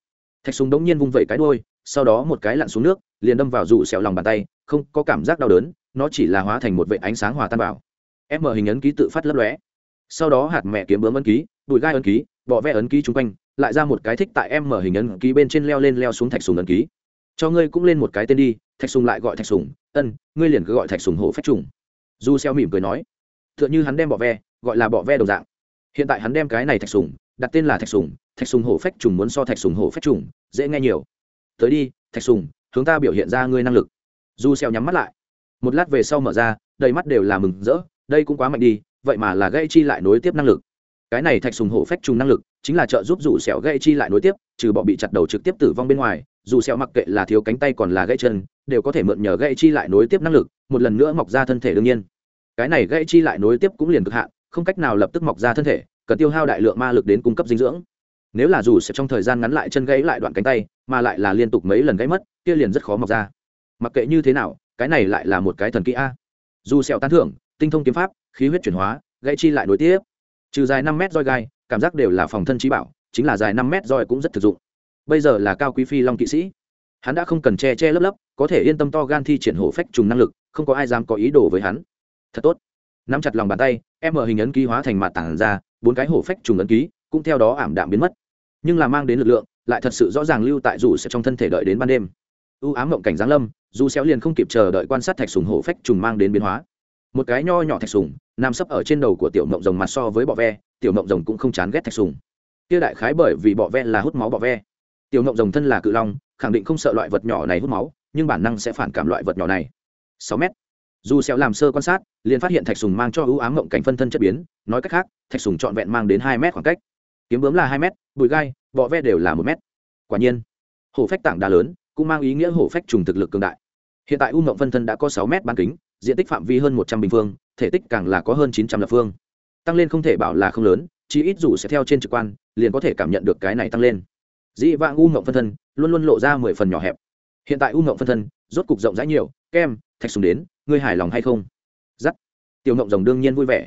thạch sùng đống nhiên vung vẩy cái đôi sau đó một cái lặn xuống nước, liền đâm vào rủ xẹo lòng bàn tay, không có cảm giác đau đớn, nó chỉ là hóa thành một vệ ánh sáng hòa tan vào. Em mở hình ấn ký tự phát lấp lóe. Sau đó hạt mẹ kiếm bướm ấn ký, bụi gai ấn ký, bọ vẽ ấn ký chung quanh, lại ra một cái thích tại em mở hình ấn ký bên trên leo lên leo xuống thạch sùng ấn ký. Cho ngươi cũng lên một cái tên đi, thạch sùng lại gọi thạch sùng, ân, ngươi liền cứ gọi thạch sùng hổ phách trùng. Du xeo mỉm cười nói t h ư ợ n h ư hắn đem bọ ve gọi là bọ ve đồng dạng. Hiện tại hắn đem cái này thạch sùng, đặt tên là thạch sùng thạch sùng hổ phách trùng muốn so thạch sùng hổ phách trùng, dễ nghe nhiều tới đi, thạch sùng, hướng ta biểu hiện ra ngươi năng lực. Du xeo nhắm mắt lại. Một lát về sau mở ra, đầy mắt đều là mừng rỡ, đây cũng quá mạnh đi, vậy mà là gây chi lại nối tiếp năng lực. Cái này thạch sùng hổ phách trùng năng lực, chính là trợ giúp rủ sẹo gây chi lại nối tiếp, trừ bỏ bị chặt đầu trực tiếp tử vong bên ngoài, dù sẹo mặc kệ là thiếu cánh tay còn là gãy chân, đều có thể mượn nhờ gãy chi lại nối tiếp năng lực, một lần nữa mọc ra thân thể đương nhiên. Cái này gãy chi lại nối tiếp cũng liền cực hạn, không cách nào lập tức mọc ra thân thể, cần tiêu hao đại lượng ma lực đến cung cấp dinh dưỡng nếu là dù sẽ trong thời gian ngắn lại chân gãy lại đoạn cánh tay, mà lại là liên tục mấy lần gãy mất, kia liền rất khó mọc ra. Mặc kệ như thế nào, cái này lại là một cái thần kỹ a. Dù sẹo tán thưởng, tinh thông kiếm pháp, khí huyết chuyển hóa, gãy chi lại nối tiếp. Trừ dài năm mét roi gai, cảm giác đều là phòng thân trí bảo, chính là dài năm mét roi cũng rất thực dụng. Bây giờ là cao quý phi long kỵ sĩ. Hắn đã không cần che che lấp lấp, có thể yên tâm to gan thi triển hổ phách trùng năng lực, không có ai dám có ý đồ với hắn. Thật tốt. Nắm chặt lòng bàn tay, em mở hình ấn ký hóa thành mặt tảng ra, bốn cái hổ phách trùng ấn ký, cũng theo đó ảm đạm biến mất nhưng là mang đến lực lượng, lại thật sự rõ ràng lưu tại dù sẽ trong thân thể đợi đến ban đêm. Ưu ám mộng cảnh giáng lâm, dù xéo liền không kịp chờ đợi quan sát thạch sùng hổ phách trùng mang đến biến hóa. Một cái nho nhỏ thạch sùng, nằm sấp ở trên đầu của tiểu mộng rồng mặt so với bọ ve, tiểu mộng rồng cũng không chán ghét thạch sùng. Kia đại khái bởi vì bọ ve là hút máu bọ ve. Tiểu mộng rồng thân là cự long, khẳng định không sợ loại vật nhỏ này hút máu, nhưng bản năng sẽ phản cảm loại vật nhỏ này. Sáu mét. Dù xéo làm sơ quan sát, liền phát hiện thạch sùng mang cho ưu ám mộng cảnh phân thân chất biến, nói cách khác, thạch sùng trọn vẹn mang đến hai mét khoảng cách kiếm bướm là hai mét, bụi gai, bọ ve đều là một mét. Quả nhiên, hổ phách tảng đá lớn cũng mang ý nghĩa hổ phách trùng thực lực cường đại. Hiện tại u mộng phân thân đã có sáu mét bán kính, diện tích phạm vi hơn một trăm bình phương, thể tích càng là có hơn chín trăm lập phương. Tăng lên không thể bảo là không lớn chỉ ít dù sẽ theo trên trực quan, liền có thể cảm nhận được cái này tăng lên. Dĩ vãng u mộng phân thân luôn luôn lộ ra mười phần nhỏ hẹp. Hiện tại u mộng phân thân rốt cục rộng rãi nhiều, kem, thạch sùng đến, ngươi hài lòng hay không? Giắt tiểu mộng rồng đương nhiên vui vẻ.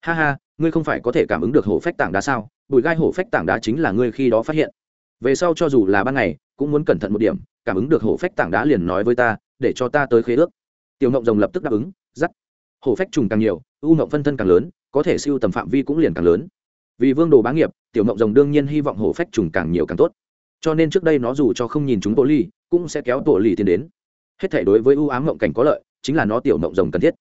Ha ha, ngươi không phải có thể cảm ứng được hổ phách tảng đá sao? Bụi gai hổ phách tảng đá chính là ngươi khi đó phát hiện. Về sau cho dù là ban ngày, cũng muốn cẩn thận một điểm, cảm ứng được hổ phách tảng đá liền nói với ta, để cho ta tới khế ước. Tiểu ngộng rồng lập tức đáp ứng dắt hổ phách trùng càng nhiều, u ngộng phân thân càng lớn, có thể siêu tầm phạm vi cũng liền càng lớn. Vì vương đồ bá nghiệp, tiểu ngộng rồng đương nhiên hy vọng hổ phách trùng càng nhiều càng tốt. Cho nên trước đây nó dù cho không nhìn chúng bộ ly, cũng sẽ kéo bộ ly tiến đến. Hết thể đối với ưu ám ngộng cảnh có lợi, chính là nó tiểu ngộng rồng cần thiết.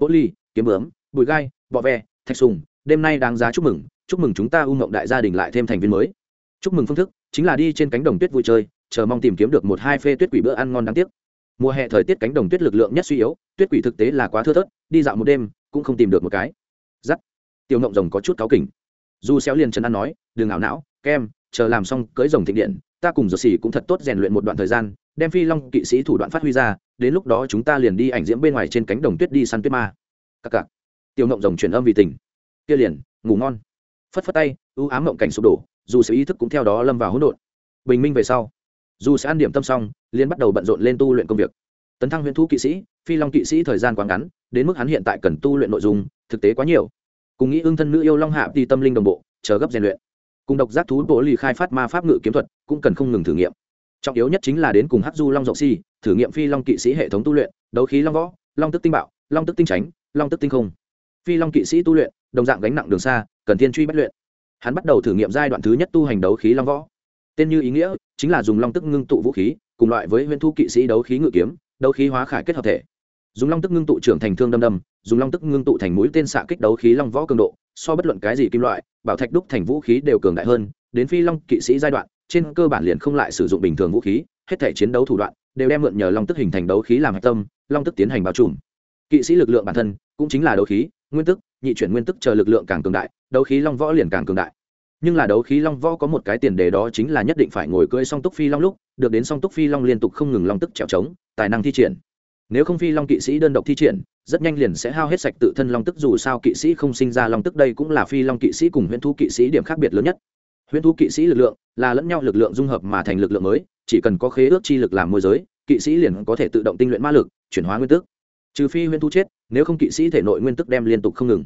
Bộ ly, kiếm bướm, bụi gai, bọ ve, thạch sùng, đêm nay đáng giá chúc mừng chúc mừng chúng ta u mộng đại gia đình lại thêm thành viên mới. Chúc mừng phương thức, chính là đi trên cánh đồng tuyết vui chơi, chờ mong tìm kiếm được một hai phê tuyết quỷ bữa ăn ngon đáng tiếc. Mùa hè thời tiết cánh đồng tuyết lực lượng nhất suy yếu, tuyết quỷ thực tế là quá thưa thớt, đi dạo một đêm, cũng không tìm được một cái. Giắt. Tiểu ngộng rồng có chút cáu kỉnh. Du xéo liền trần an nói, đừng ảo não, kem, chờ làm xong cưới rồng thịnh điện, ta cùng dược xỉ cũng thật tốt rèn luyện một đoạn thời gian, đem phi long kỵ sĩ thủ đoạn phát huy ra, đến lúc đó chúng ta liền đi ảnh diễm bên ngoài trên cánh đồng tuyết đi săn tuyết ma. Các cặc tiểu ngộng rồng truyền âm vì tình. Kia liền, ngủ ngon phất phất tay, ưu ám mộng cảnh sụp đổ, dù sự ý thức cũng theo đó lâm vào hỗn độn. Bình minh về sau, dù sẽ ăn điểm tâm xong liên bắt đầu bận rộn lên tu luyện công việc. Tấn thăng huyền thu kỵ sĩ, phi long kỵ sĩ thời gian quá ngắn, đến mức hắn hiện tại cần tu luyện nội dung, thực tế quá nhiều. Cùng nghĩ ương thân nữ yêu long hạ đi tâm linh đồng bộ, chờ gấp rèn luyện. Cùng độc giác thú bố lì khai phát ma pháp ngự kiếm thuật, cũng cần không ngừng thử nghiệm. Trọng yếu nhất chính là đến cùng hát du long rộng si, thử nghiệm phi long kỵ sĩ hệ thống tu luyện, đấu khí long võ, long tức tinh bạo, long tức tinh tránh long tức tinh không. Phi long kỵ sĩ tu luyện đồng dạng gánh nặng đường xa, cần thiên truy bất luyện. Hắn bắt đầu thử nghiệm giai đoạn thứ nhất tu hành đấu khí long võ. Tên như ý nghĩa chính là dùng long tức ngưng tụ vũ khí, cùng loại với huyễn thu kỵ sĩ đấu khí ngự kiếm, đấu khí hóa khải kết hợp thể. Dùng long tức ngưng tụ trưởng thành thương đâm đâm, dùng long tức ngưng tụ thành mũi tên xạ kích đấu khí long võ cường độ, so bất luận cái gì kim loại, bảo thạch đúc thành vũ khí đều cường đại hơn, đến phi long kỵ sĩ giai đoạn, trên cơ bản liền không lại sử dụng bình thường vũ khí, hết thể chiến đấu thủ đoạn đều đem mượn nhờ long tức hình thành đấu khí làm hạch tâm, long tức tiến hành bao trùm. Kỵ sĩ lực lượng bản thân cũng chính là đấu khí, nguyên tức nhị chuyển nguyên tức chờ lực lượng càng cường đại, đấu khí long võ liền càng cường đại. Nhưng là đấu khí long võ có một cái tiền đề đó chính là nhất định phải ngồi cưỡi song túc phi long lúc, được đến song túc phi long liên tục không ngừng long tức trèo trống, tài năng thi triển. Nếu không phi long kỵ sĩ đơn độc thi triển, rất nhanh liền sẽ hao hết sạch tự thân long tức, dù sao kỵ sĩ không sinh ra long tức đây cũng là phi long kỵ sĩ cùng huyễn thu kỵ sĩ điểm khác biệt lớn nhất. Huyễn thu kỵ sĩ lực lượng là lẫn nhau lực lượng dung hợp mà thành lực lượng mới, chỉ cần có khế ước chi lực làm môi giới, kỵ sĩ liền có thể tự động tinh luyện ma lực, chuyển hóa nguyên tức. Trừ phi huyễn thu chết nếu không kỵ sĩ thể nội nguyên tức đem liên tục không ngừng.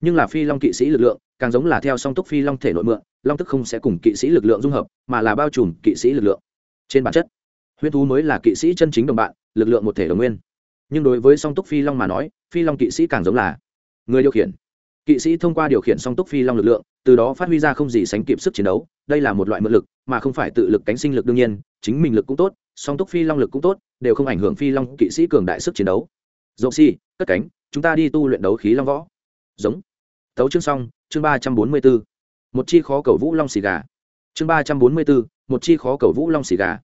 Nhưng là phi long kỵ sĩ lực lượng, càng giống là theo song túc phi long thể nội mượn, long tức không sẽ cùng kỵ sĩ lực lượng dung hợp, mà là bao trùm kỵ sĩ lực lượng. Trên bản chất, huyễn thú mới là kỵ sĩ chân chính đồng bạn, lực lượng một thể đồng nguyên. Nhưng đối với song túc phi long mà nói, phi long kỵ sĩ càng giống là người điều khiển. Kỵ sĩ thông qua điều khiển song túc phi long lực lượng, từ đó phát huy ra không gì sánh kịp sức chiến đấu, đây là một loại mượn lực, mà không phải tự lực cánh sinh lực đương nhiên, chính mình lực cũng tốt, song túc phi long lực cũng tốt, đều không ảnh hưởng phi long kỵ sĩ cường đại sức chiến đấu dậu si, cất cánh, chúng ta đi tu luyện đấu khí long võ. Giống. Tấu chương xong, chương ba trăm bốn mươi bốn một chi khó cầu vũ long xì gà. Chương ba trăm bốn mươi bốn một chi khó cầu vũ long xì gà.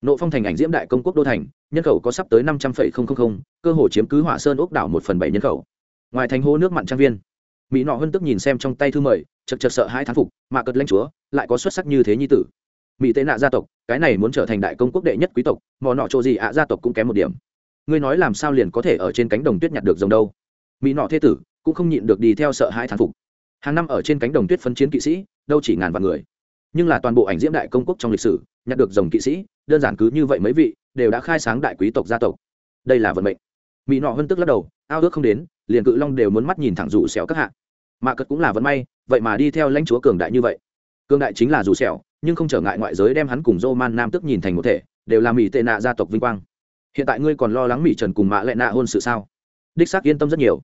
Nộ phong thành ảnh diễm đại công quốc đô thành, nhân khẩu có sắp tới năm trăm linh cơ hồ chiếm cứ hỏa sơn ốc đảo một phần bảy nhân khẩu. Ngoài thành hô nước mặn trang viên. Mỹ nọ hân tức nhìn xem trong tay thư mời, chật chật sợ hai thán phục, mà cật lanh chúa, lại có xuất sắc như thế nhi tử. Mỹ tệ nạ gia tộc, cái này muốn trở thành đại công quốc đệ nhất quý tộc, mò nọ chỗ gì ạ gia tộc cũng kém một điểm ngươi nói làm sao liền có thể ở trên cánh đồng tuyết nhặt được rồng đâu? Mỹ nọ thế tử cũng không nhịn được đi theo sợ hai thán phục. Hàng năm ở trên cánh đồng tuyết phân chiến kỵ sĩ, đâu chỉ ngàn vạn người. Nhưng là toàn bộ ảnh diễm đại công quốc trong lịch sử, nhặt được rồng kỵ sĩ, đơn giản cứ như vậy mấy vị đều đã khai sáng đại quý tộc gia tộc. Đây là vận mệnh. Mỹ nọ hơn tức lắc đầu, ao ước không đến, liền cự long đều muốn mắt nhìn thẳng rủ xẻo các hạ. Mạ cật cũng là vận may, vậy mà đi theo lãnh chúa cường đại như vậy. Cường đại chính là rủ xẻo nhưng không trở ngại ngoại giới đem hắn cùng dô man nam tức nhìn thành một thể, đều là mỹ tệ nạ gia tộc vinh quang hiện tại ngươi còn lo lắng mỹ trần cùng mạ lệ nạ hôn sự sao? Đích xác yên tâm rất nhiều.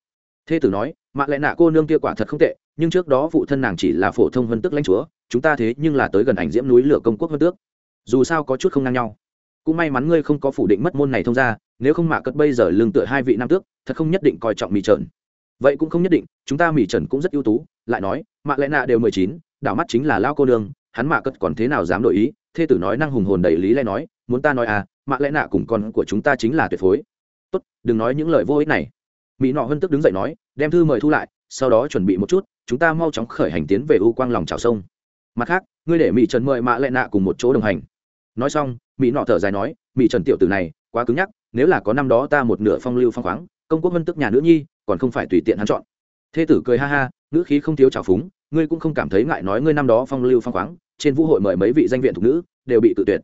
Thê tử nói, mạ lệ nạ cô nương kia quả thật không tệ, nhưng trước đó phụ thân nàng chỉ là phổ thông vân tức lãnh chúa, chúng ta thế nhưng là tới gần ảnh diễm núi lửa công quốc vân tước. Dù sao có chút không ngang nhau. Cũng may mắn ngươi không có phủ định mất môn này thông ra nếu không mạ cất bây giờ lương tựa hai vị nam tước, thật không nhất định coi trọng mỹ trần. Vậy cũng không nhất định, chúng ta mỹ trần cũng rất ưu tú, lại nói, mạ lệ nạ đều mười chín, đảo mắt chính là lao cô nương, hắn mạ cất còn thế nào dám đổi ý? Thê tử nói năng hùng hồn đầy lý lẽ nói, muốn ta nói à mạ lẽ nạ cùng con của chúng ta chính là tuyệt phối. Tốt, đừng nói những lời vô ích này. Mỹ nọ hân tức đứng dậy nói, đem thư mời thu lại, sau đó chuẩn bị một chút, chúng ta mau chóng khởi hành tiến về u quang lòng trào sông. Mặt khác, ngươi để mỹ trần mời mạ lệ nạ cùng một chỗ đồng hành. Nói xong, mỹ nọ thở dài nói, mỹ trần tiểu tử này, quá cứng nhắc, nếu là có năm đó ta một nửa phong lưu phong khoáng, công quốc vân tức nhà nữ nhi, còn không phải tùy tiện hắn chọn. Thê tử cười ha ha nữ khí không thiếu trào phúng, ngươi cũng không cảm thấy ngại nói ngươi năm đó phong lưu phong khoáng, trên vũ hội mời mấy vị danh viện thục nữ, đều bị tự tuyệt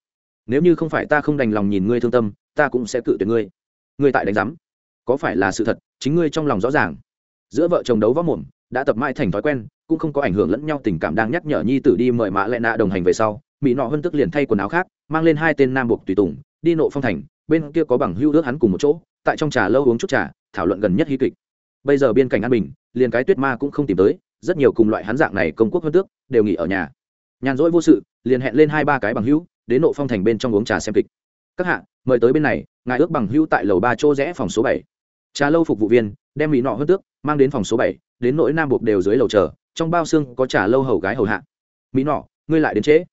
nếu như không phải ta không đành lòng nhìn ngươi thương tâm, ta cũng sẽ cự tuyệt ngươi. Ngươi tại đánh giám. Có phải là sự thật, chính ngươi trong lòng rõ ràng. Giữa vợ chồng đấu võ mồm, đã tập mãi thành thói quen, cũng không có ảnh hưởng lẫn nhau tình cảm đang nhắc nhở nhi tử đi mời mã lệ nạ đồng hành về sau, mỹ nọ hơn tức liền thay quần áo khác, mang lên hai tên nam buộc tùy tùng, đi nộ phong thành, bên kia có bằng hưu ước hắn cùng một chỗ, tại trong trà lâu uống chút trà, thảo luận gần nhất hy kịch. Bây giờ biên cảnh an bình, liền cái tuyết ma cũng không tìm tới, rất nhiều cùng loại hắn dạng này công quốc hơn tước, đều nghỉ ở nhà. Nhàn rỗi vô sự, liền hẹn lên hai ba cái bằng hữu đến nộ phong thành bên trong uống trà xem kịch. Các hạ, mời tới bên này, ngài ước bằng hữu tại lầu ba chỗ rẽ phòng số bảy. Trà lâu phục vụ viên, đem mỹ nọ hơn tước, mang đến phòng số bảy, đến nỗi nam buộc đều dưới lầu chờ, trong bao xương có trà lâu hầu gái hầu hạ. Mỹ nọ, ngươi lại đến trễ.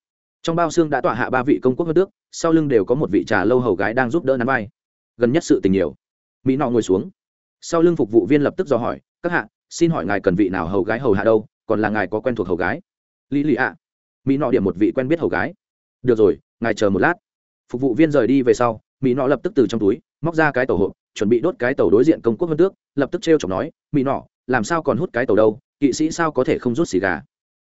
Trong bao xương đã tọa hạ ba vị công quốc hơn tước, sau lưng đều có một vị trà lâu hầu gái đang giúp đỡ nắm vai. Gần nhất sự tình nhiều. Mỹ nọ ngồi xuống. Sau lưng phục vụ viên lập tức dò hỏi, các hạ, xin hỏi ngài cần vị nào hầu gái hầu hạ đâu? Còn là ngài có quen thuộc hầu gái? Lý lì ạ. Mỹ nọ điểm một vị quen biết hầu gái. Được rồi ngài chờ một lát. Phục vụ viên rời đi về sau, mỹ nọ lập tức từ trong túi, móc ra cái tàu hộp, chuẩn bị đốt cái tàu đối diện công quốc vân tước, lập tức t r e o chọc nói, mỹ nọ, làm sao còn hút cái tàu đâu? Kỵ sĩ sao có thể không rút xì gà?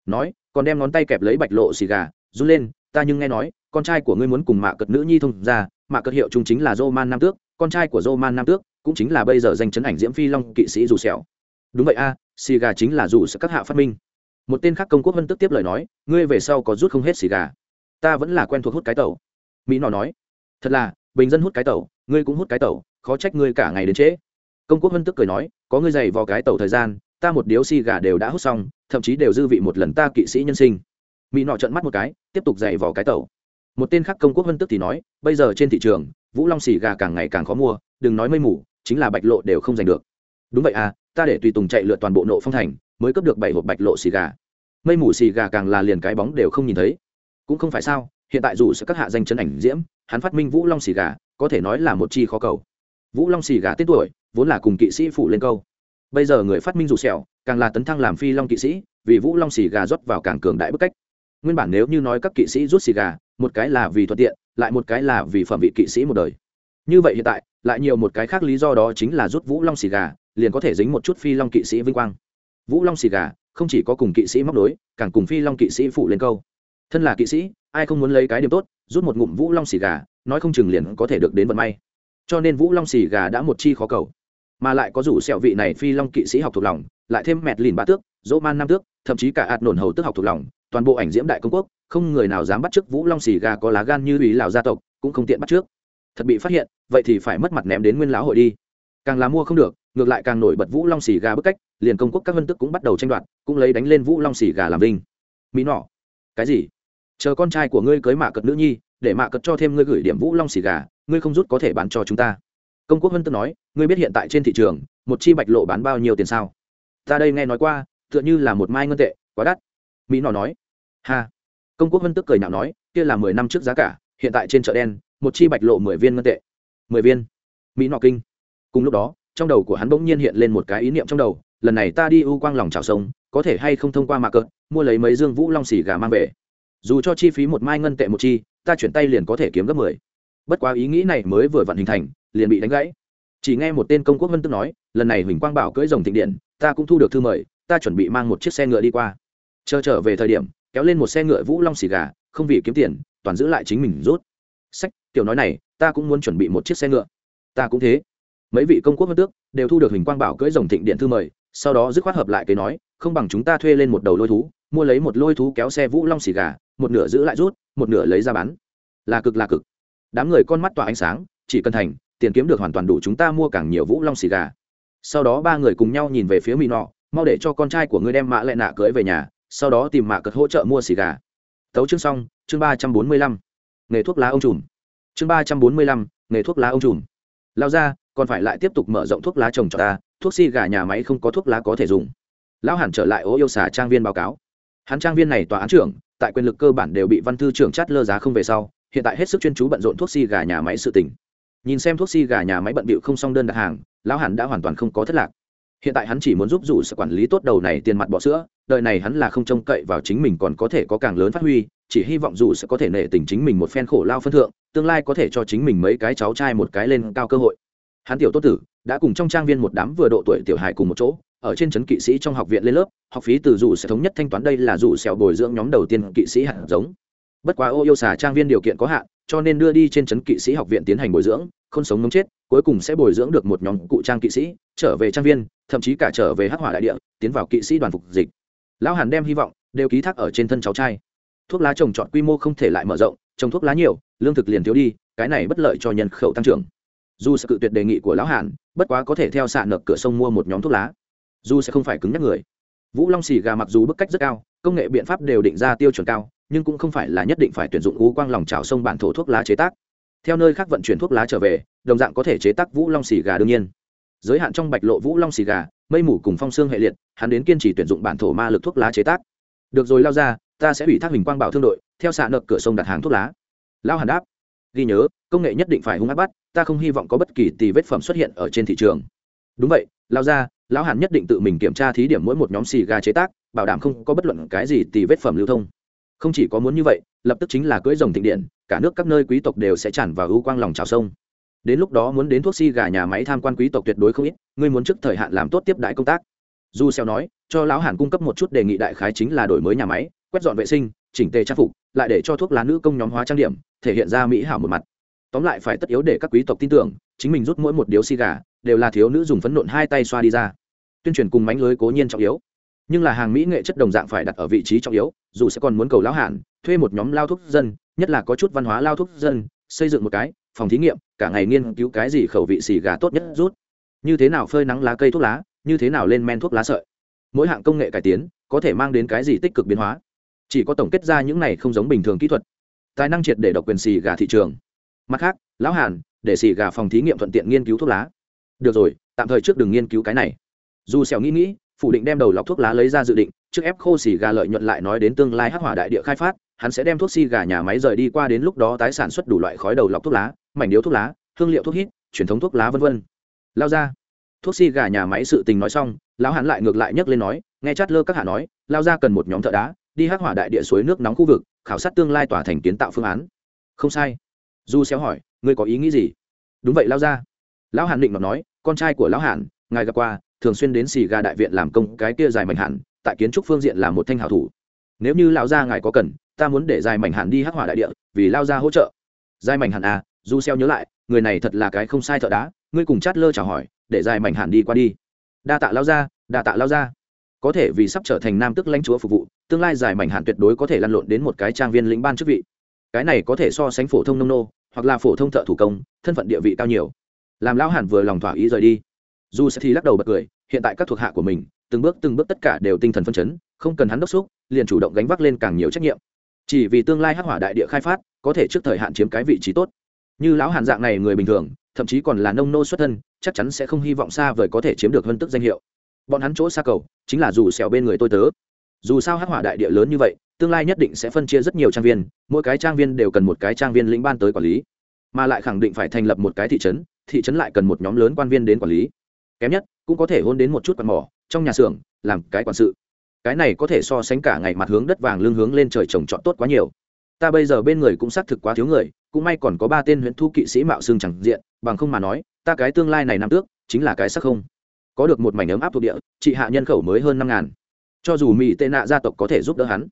Nói, còn đem ngón tay kẹp lấy bạch lộ xì gà rút lên, ta nhưng nghe nói, con trai của ngươi muốn cùng mạ cật nữ nhi thông ra mạ cật hiệu chúng chính là dô man nam tước, con trai của dô man nam tước cũng chính là bây giờ danh chấn ảnh diễm phi long kỵ sĩ dù sẹo. Đúng vậy a, xì gà chính là dù sẽ các hạ phát minh. Một tên khác công quốc vân tức tiếp lời nói, ngươi về sau có rút không hết xì gà? Ta vẫn là quen thuộc hút cái tẩu mỹ nọ nói, thật là, bình dân hút cái tẩu ngươi cũng hút cái tẩu khó trách ngươi cả ngày đến trễ. Công quốc hân tức cười nói, có ngươi dày vào cái tẩu thời gian, ta một điếu xì gà đều đã hút xong, thậm chí đều dư vị một lần ta kỵ sĩ nhân sinh. Mỹ nọ trận mắt một cái, tiếp tục dày vào cái tẩu một tên khác công quốc hân tức thì nói, bây giờ trên thị trường, vũ long xì gà càng ngày càng khó mua, đừng nói mây mù, chính là bạch lộ đều không giành được. Đúng vậy à ta để tùy tùng chạy lượt toàn bộ nộ phong thành, mới cấp được bảy hộp bạch lộ xì gà. Mây mù xì gà càng là liền cái bóng đều không nhìn thấy cũng không phải sao, hiện tại dù sẽ các hạ danh chân ảnh diễm, hắn phát minh vũ long xì gà, có thể nói là một chi khó cầu. Vũ long xì gà tên tuổi, vốn là cùng kỵ sĩ phụ lên câu. Bây giờ người phát minh dù sẹo, càng là tấn thăng làm phi long kỵ sĩ, vì vũ long xì gà rót vào càng cường đại bức cách. Nguyên bản nếu như nói các kỵ sĩ rút xì gà, một cái là vì thuận tiện, lại một cái là vì phẩm vị kỵ sĩ một đời. Như vậy hiện tại, lại nhiều một cái khác lý do đó chính là rút vũ long xì gà, liền có thể dính một chút phi long kỵ sĩ vinh quang. Vũ long xì gà không chỉ có cùng kỵ sĩ móc đối càng cùng phi long kỵ sĩ phụ lên câu thân là kỵ sĩ, ai không muốn lấy cái điểm tốt, rút một ngụm vũ long xì gà, nói không chừng liền có thể được đến vận may. Cho nên vũ long xì gà đã một chi khó cầu. Mà lại có rủ sẹo vị này phi long kỵ sĩ học thuộc lòng, lại thêm mẹt lìn ba tước, dỗ man nam tước, thậm chí cả ạt nổn hầu tước học thuộc lòng, toàn bộ ảnh diễm đại công quốc, không người nào dám bắt trước vũ long xì gà có lá gan như ủy lào gia tộc, cũng không tiện bắt trước. Thật bị phát hiện, vậy thì phải mất mặt ném đến nguyên lão hội đi. Càng là mua không được, ngược lại càng nổi bật vũ long xì gà bức cách, liền công quốc các vân tức cũng bắt đầu tranh đoạt, cũng lấy đánh lên vũ long xì gà làm vinh. Mỹ nọ. Cái gì? Chờ con trai của ngươi cưới mạ cật nữ nhi, để mạ cật cho thêm ngươi gửi điểm vũ long xì gà, ngươi không rút có thể bán cho chúng ta. Công quốc vân tân nói, ngươi biết hiện tại trên thị trường, một chi bạch lộ bán bao nhiêu tiền sao? Ta đây nghe nói qua, tựa như là một mai ngân tệ, quá đắt. Mỹ nọ nói, ha. Công quốc vân tức cười nhạo nói, kia là mười năm trước giá cả, hiện tại trên chợ đen, một chi bạch lộ mười viên ngân tệ. Mười viên. Mỹ nọ kinh. Cùng lúc đó, trong đầu của hắn bỗng nhiên hiện lên một cái ý niệm trong đầu, lần này ta đi u quang lòng trào sông có thể hay không thông qua mạc cợt mua lấy mấy dương vũ long xỉ gà mang về dù cho chi phí một mai ngân tệ một chi, ta chuyển tay liền có thể kiếm gấp mười. Bất quá ý nghĩ này mới vừa vặn hình thành, liền bị đánh gãy. Chỉ nghe một tên công quốc vân tức nói, lần này huỳnh quang bảo cưỡi rồng thịnh điện, ta cũng thu được thư mời, ta chuẩn bị mang một chiếc xe ngựa đi qua. Chờ trở về thời điểm, kéo lên một xe ngựa vũ long xì gà, không vì kiếm tiền, toàn giữ lại chính mình rút. Sách, tiểu nói này, ta cũng muốn chuẩn bị một chiếc xe ngựa. Ta cũng thế. Mấy vị công quốc vân tước đều thu được hình quang bảo cưỡi rồng thịnh điện thư mời, sau đó dứt khoát hợp lại cái nói, không bằng chúng ta thuê lên một đầu lôi thú mua lấy một lôi thú kéo xe vũ long xì gà, một nửa giữ lại rút, một nửa lấy ra bán. Là cực là cực. Đám người con mắt tỏa ánh sáng, chỉ cần thành, tiền kiếm được hoàn toàn đủ chúng ta mua càng nhiều vũ long xì gà. Sau đó ba người cùng nhau nhìn về phía mỹ nọ, mau để cho con trai của ngươi đem mạ lại nạ cưới về nhà, sau đó tìm mạ cật hỗ trợ mua xì gà. Tấu chương xong, chương ba trăm bốn mươi lăm. Nghề thuốc lá ông trùm. Chương ba trăm bốn mươi lăm, nghề thuốc lá ông trùm. Lao ra, còn phải lại tiếp tục mở rộng thuốc lá trồng cho ta, thuốc xì gà nhà máy không có thuốc lá có thể dùng. Lão hẳn trở lại ô yêu xà trang viên báo cáo hắn trang viên này tòa án trưởng, tại quyền lực cơ bản đều bị văn thư trưởng chát lơ giá không về sau, hiện tại hết sức chuyên chú bận rộn thuốc si gà nhà máy sự tỉnh nhìn xem thuốc si gà nhà máy bận bịu không xong đơn đặt hàng, lão hẳn đã hoàn toàn không có thất lạc. Hiện tại hắn chỉ muốn giúp dù sự quản lý tốt đầu này tiền mặt bỏ sữa đời này hắn là không trông cậy vào chính mình còn có thể có càng lớn phát huy, chỉ hy vọng dù sẽ có thể nể tình chính mình một phen khổ lao phân thượng, tương lai có thể cho chính mình mấy cái cháu trai một cái lên cao cơ hội. Hắn tiểu tốt tử, đã cùng trong trang viên một đám vừa độ tuổi tiểu hài cùng một chỗ ở trên trấn kỵ sĩ trong học viện lên lớp, học phí từ dù sẽ thống nhất thanh toán đây là dù sẹo bồi dưỡng nhóm đầu tiên kỵ sĩ hạt giống. Bất quá ô yêu xà trang viên điều kiện có hạn, cho nên đưa đi trên trấn kỵ sĩ học viện tiến hành bồi dưỡng, không sống ngấm chết, cuối cùng sẽ bồi dưỡng được một nhóm cụ trang kỵ sĩ, trở về trang viên, thậm chí cả trở về hắc hỏa đại địa, tiến vào kỵ sĩ đoàn phục dịch. Lão hàn đem hy vọng, đều ký thác ở trên thân cháu trai. Thuốc lá trồng trọt quy mô không thể lại mở rộng, trồng thuốc lá nhiều, lương thực liền thiếu đi, cái này bất lợi cho nhân khẩu tăng trưởng. Dù sự cự tuyệt đề nghị của lão hàn, bất quá có thể theo xạ nợ cửa sông mua một nhóm thuốc lá dù sẽ không phải cứng nhắc người. Vũ long xì gà mặc dù bức cách rất cao, công nghệ biện pháp đều định ra tiêu chuẩn cao, nhưng cũng không phải là nhất định phải tuyển dụng u quang lòng trào sông bản thổ thuốc lá chế tác. Theo nơi khác vận chuyển thuốc lá trở về, đồng dạng có thể chế tác vũ long xì gà đương nhiên. Giới hạn trong bạch lộ vũ long xì gà, mây mù cùng phong xương hệ liệt, hắn đến kiên trì tuyển dụng bản thổ ma lực thuốc lá chế tác. Được rồi lao ra, ta sẽ ủy thác hình quang bảo thương đội, theo xạ nợ cửa sông đặt hàng thuốc lá. Lao hàn đáp, ghi nhớ, công nghệ nhất định phải hung ác bắt, ta không hy vọng có bất kỳ tì vết phẩm xuất hiện ở trên thị trường. Đúng vậy, lao ra lão hàn nhất định tự mình kiểm tra thí điểm mỗi một nhóm xì gà chế tác, bảo đảm không có bất luận cái gì tì vết phẩm lưu thông. Không chỉ có muốn như vậy, lập tức chính là cưỡi rồng thịnh điện, cả nước các nơi quý tộc đều sẽ tràn vào ưu quang lòng trào sông. Đến lúc đó muốn đến thuốc xì gà nhà máy tham quan quý tộc tuyệt đối không ít, ngươi muốn trước thời hạn làm tốt tiếp đại công tác. Du xeo nói, cho lão hàn cung cấp một chút đề nghị đại khái chính là đổi mới nhà máy, quét dọn vệ sinh, chỉnh tề trang phục, lại để cho thuốc lá nữ công nhóm hóa trang điểm, thể hiện ra mỹ hảo một mặt tóm lại phải tất yếu để các quý tộc tin tưởng, chính mình rút mỗi một điếu xì gà, đều là thiếu nữ dùng phấn nộn hai tay xoa đi ra. Tuyên truyền cùng mánh lưới cố nhiên trọng yếu. Nhưng là hàng mỹ nghệ chất đồng dạng phải đặt ở vị trí trọng yếu, dù sẽ còn muốn cầu lão hạn thuê một nhóm lao thuốc dân, nhất là có chút văn hóa lao thuốc dân, xây dựng một cái, phòng thí nghiệm, cả ngày nghiên cứu cái gì khẩu vị xì gà tốt nhất rút. Như thế nào phơi nắng lá cây thuốc lá, như thế nào lên men thuốc lá sợi. Mỗi hạng công nghệ cải tiến, có thể mang đến cái gì tích cực biến hóa. Chỉ có tổng kết ra những này không giống bình thường kỹ thuật. Tài năng triệt để độc quyền xì gà thị trường mặt khác, lão hàn, để xì gà phòng thí nghiệm thuận tiện nghiên cứu thuốc lá. Được rồi, tạm thời trước đừng nghiên cứu cái này. Dù xẻo nghĩ nghĩ, phủ định đem đầu lọc thuốc lá lấy ra dự định, trước ép khô xì gà lợi nhuận lại nói đến tương lai hắc hỏa đại địa khai phát, hắn sẽ đem thuốc xì gà nhà máy rời đi qua đến lúc đó tái sản xuất đủ loại khói đầu lọc thuốc lá, mảnh điếu thuốc lá, hương liệu thuốc hít, truyền thống thuốc lá vân vân. Lao ra. Thuốc xì gà nhà máy sự tình nói xong, lão hắn lại ngược lại nhấc lên nói, nghe chát lơ các hạ nói, lao ra cần một nhóm thợ đá, đi hắc hỏa đại địa suối nước nóng khu vực, khảo sát tương lai tỏa thành kiến tạo phương án. Không sai du xéo hỏi ngươi có ý nghĩ gì? Đúng vậy lao ra lão hàn định mà nói con trai của lão hàn ngài gặp qua thường xuyên đến xì gà đại viện làm công cái kia dài mảnh hạn tại kiến trúc phương diện là một thanh hảo thủ. Nếu như lão gia ngài có cần ta muốn để dài mảnh hạn đi hắc hỏa đại địa vì lao gia hỗ trợ. Dài mảnh hạn à? Du xeo nhớ lại người này thật là cái không sai thợ đá ngươi cùng chát lơ chào hỏi để dài mảnh hạn đi qua đi. Đa tạ lao gia, đa tạ lao gia. có thể vì sắp trở thành nam tức lãnh chúa phục vụ tương lai dài mảnh hạn tuyệt đối có thể lăn lộn đến một cái trang viên lĩnh ban chức vị. Cái này có thể so sánh phổ thông nông nô hoặc là phổ thông thợ thủ công, thân phận địa vị cao nhiều. Làm lão hàn vừa lòng thỏa ý rời đi. Dù sẽ thì lắc đầu bật cười, hiện tại các thuộc hạ của mình, từng bước từng bước tất cả đều tinh thần phân chấn, không cần hắn đốc xúc, liền chủ động gánh vác lên càng nhiều trách nhiệm. Chỉ vì tương lai hắc hỏa đại địa khai phát, có thể trước thời hạn chiếm cái vị trí tốt. Như lão hàn dạng này người bình thường, thậm chí còn là nông nô xuất thân, chắc chắn sẽ không hy vọng xa vời có thể chiếm được hơn tức danh hiệu. Bọn hắn chỗ xa cầu, chính là dù xẻo bên người tôi tớ. Dù sao hắc hỏa đại địa lớn như vậy tương lai nhất định sẽ phân chia rất nhiều trang viên, mỗi cái trang viên đều cần một cái trang viên lĩnh ban tới quản lý. Mà lại khẳng định phải thành lập một cái thị trấn thị trấn lại cần một nhóm lớn quan viên đến quản lý. Kém nhất, cũng có thể hôn đến một chút quạt mỏ, trong nhà xưởng, làm cái quản sự. Cái này có thể so sánh cả ngày mặt hướng đất vàng lưng hướng lên trời trồng trọt tốt quá nhiều. Ta bây giờ bên người cũng xác thực quá thiếu người, cũng may còn có ba tên huyện thu kỵ sĩ mạo xương chẳng diện, bằng không mà nói, ta cái tương lai này năm tước, chính là cái sắc không. Có được một mảnh ấm áp thuộc địa, trị hạ nhân khẩu mới hơn năm ngàn. Cho dù mỹ tệ nạ gia tộc có thể giúp đỡ hắn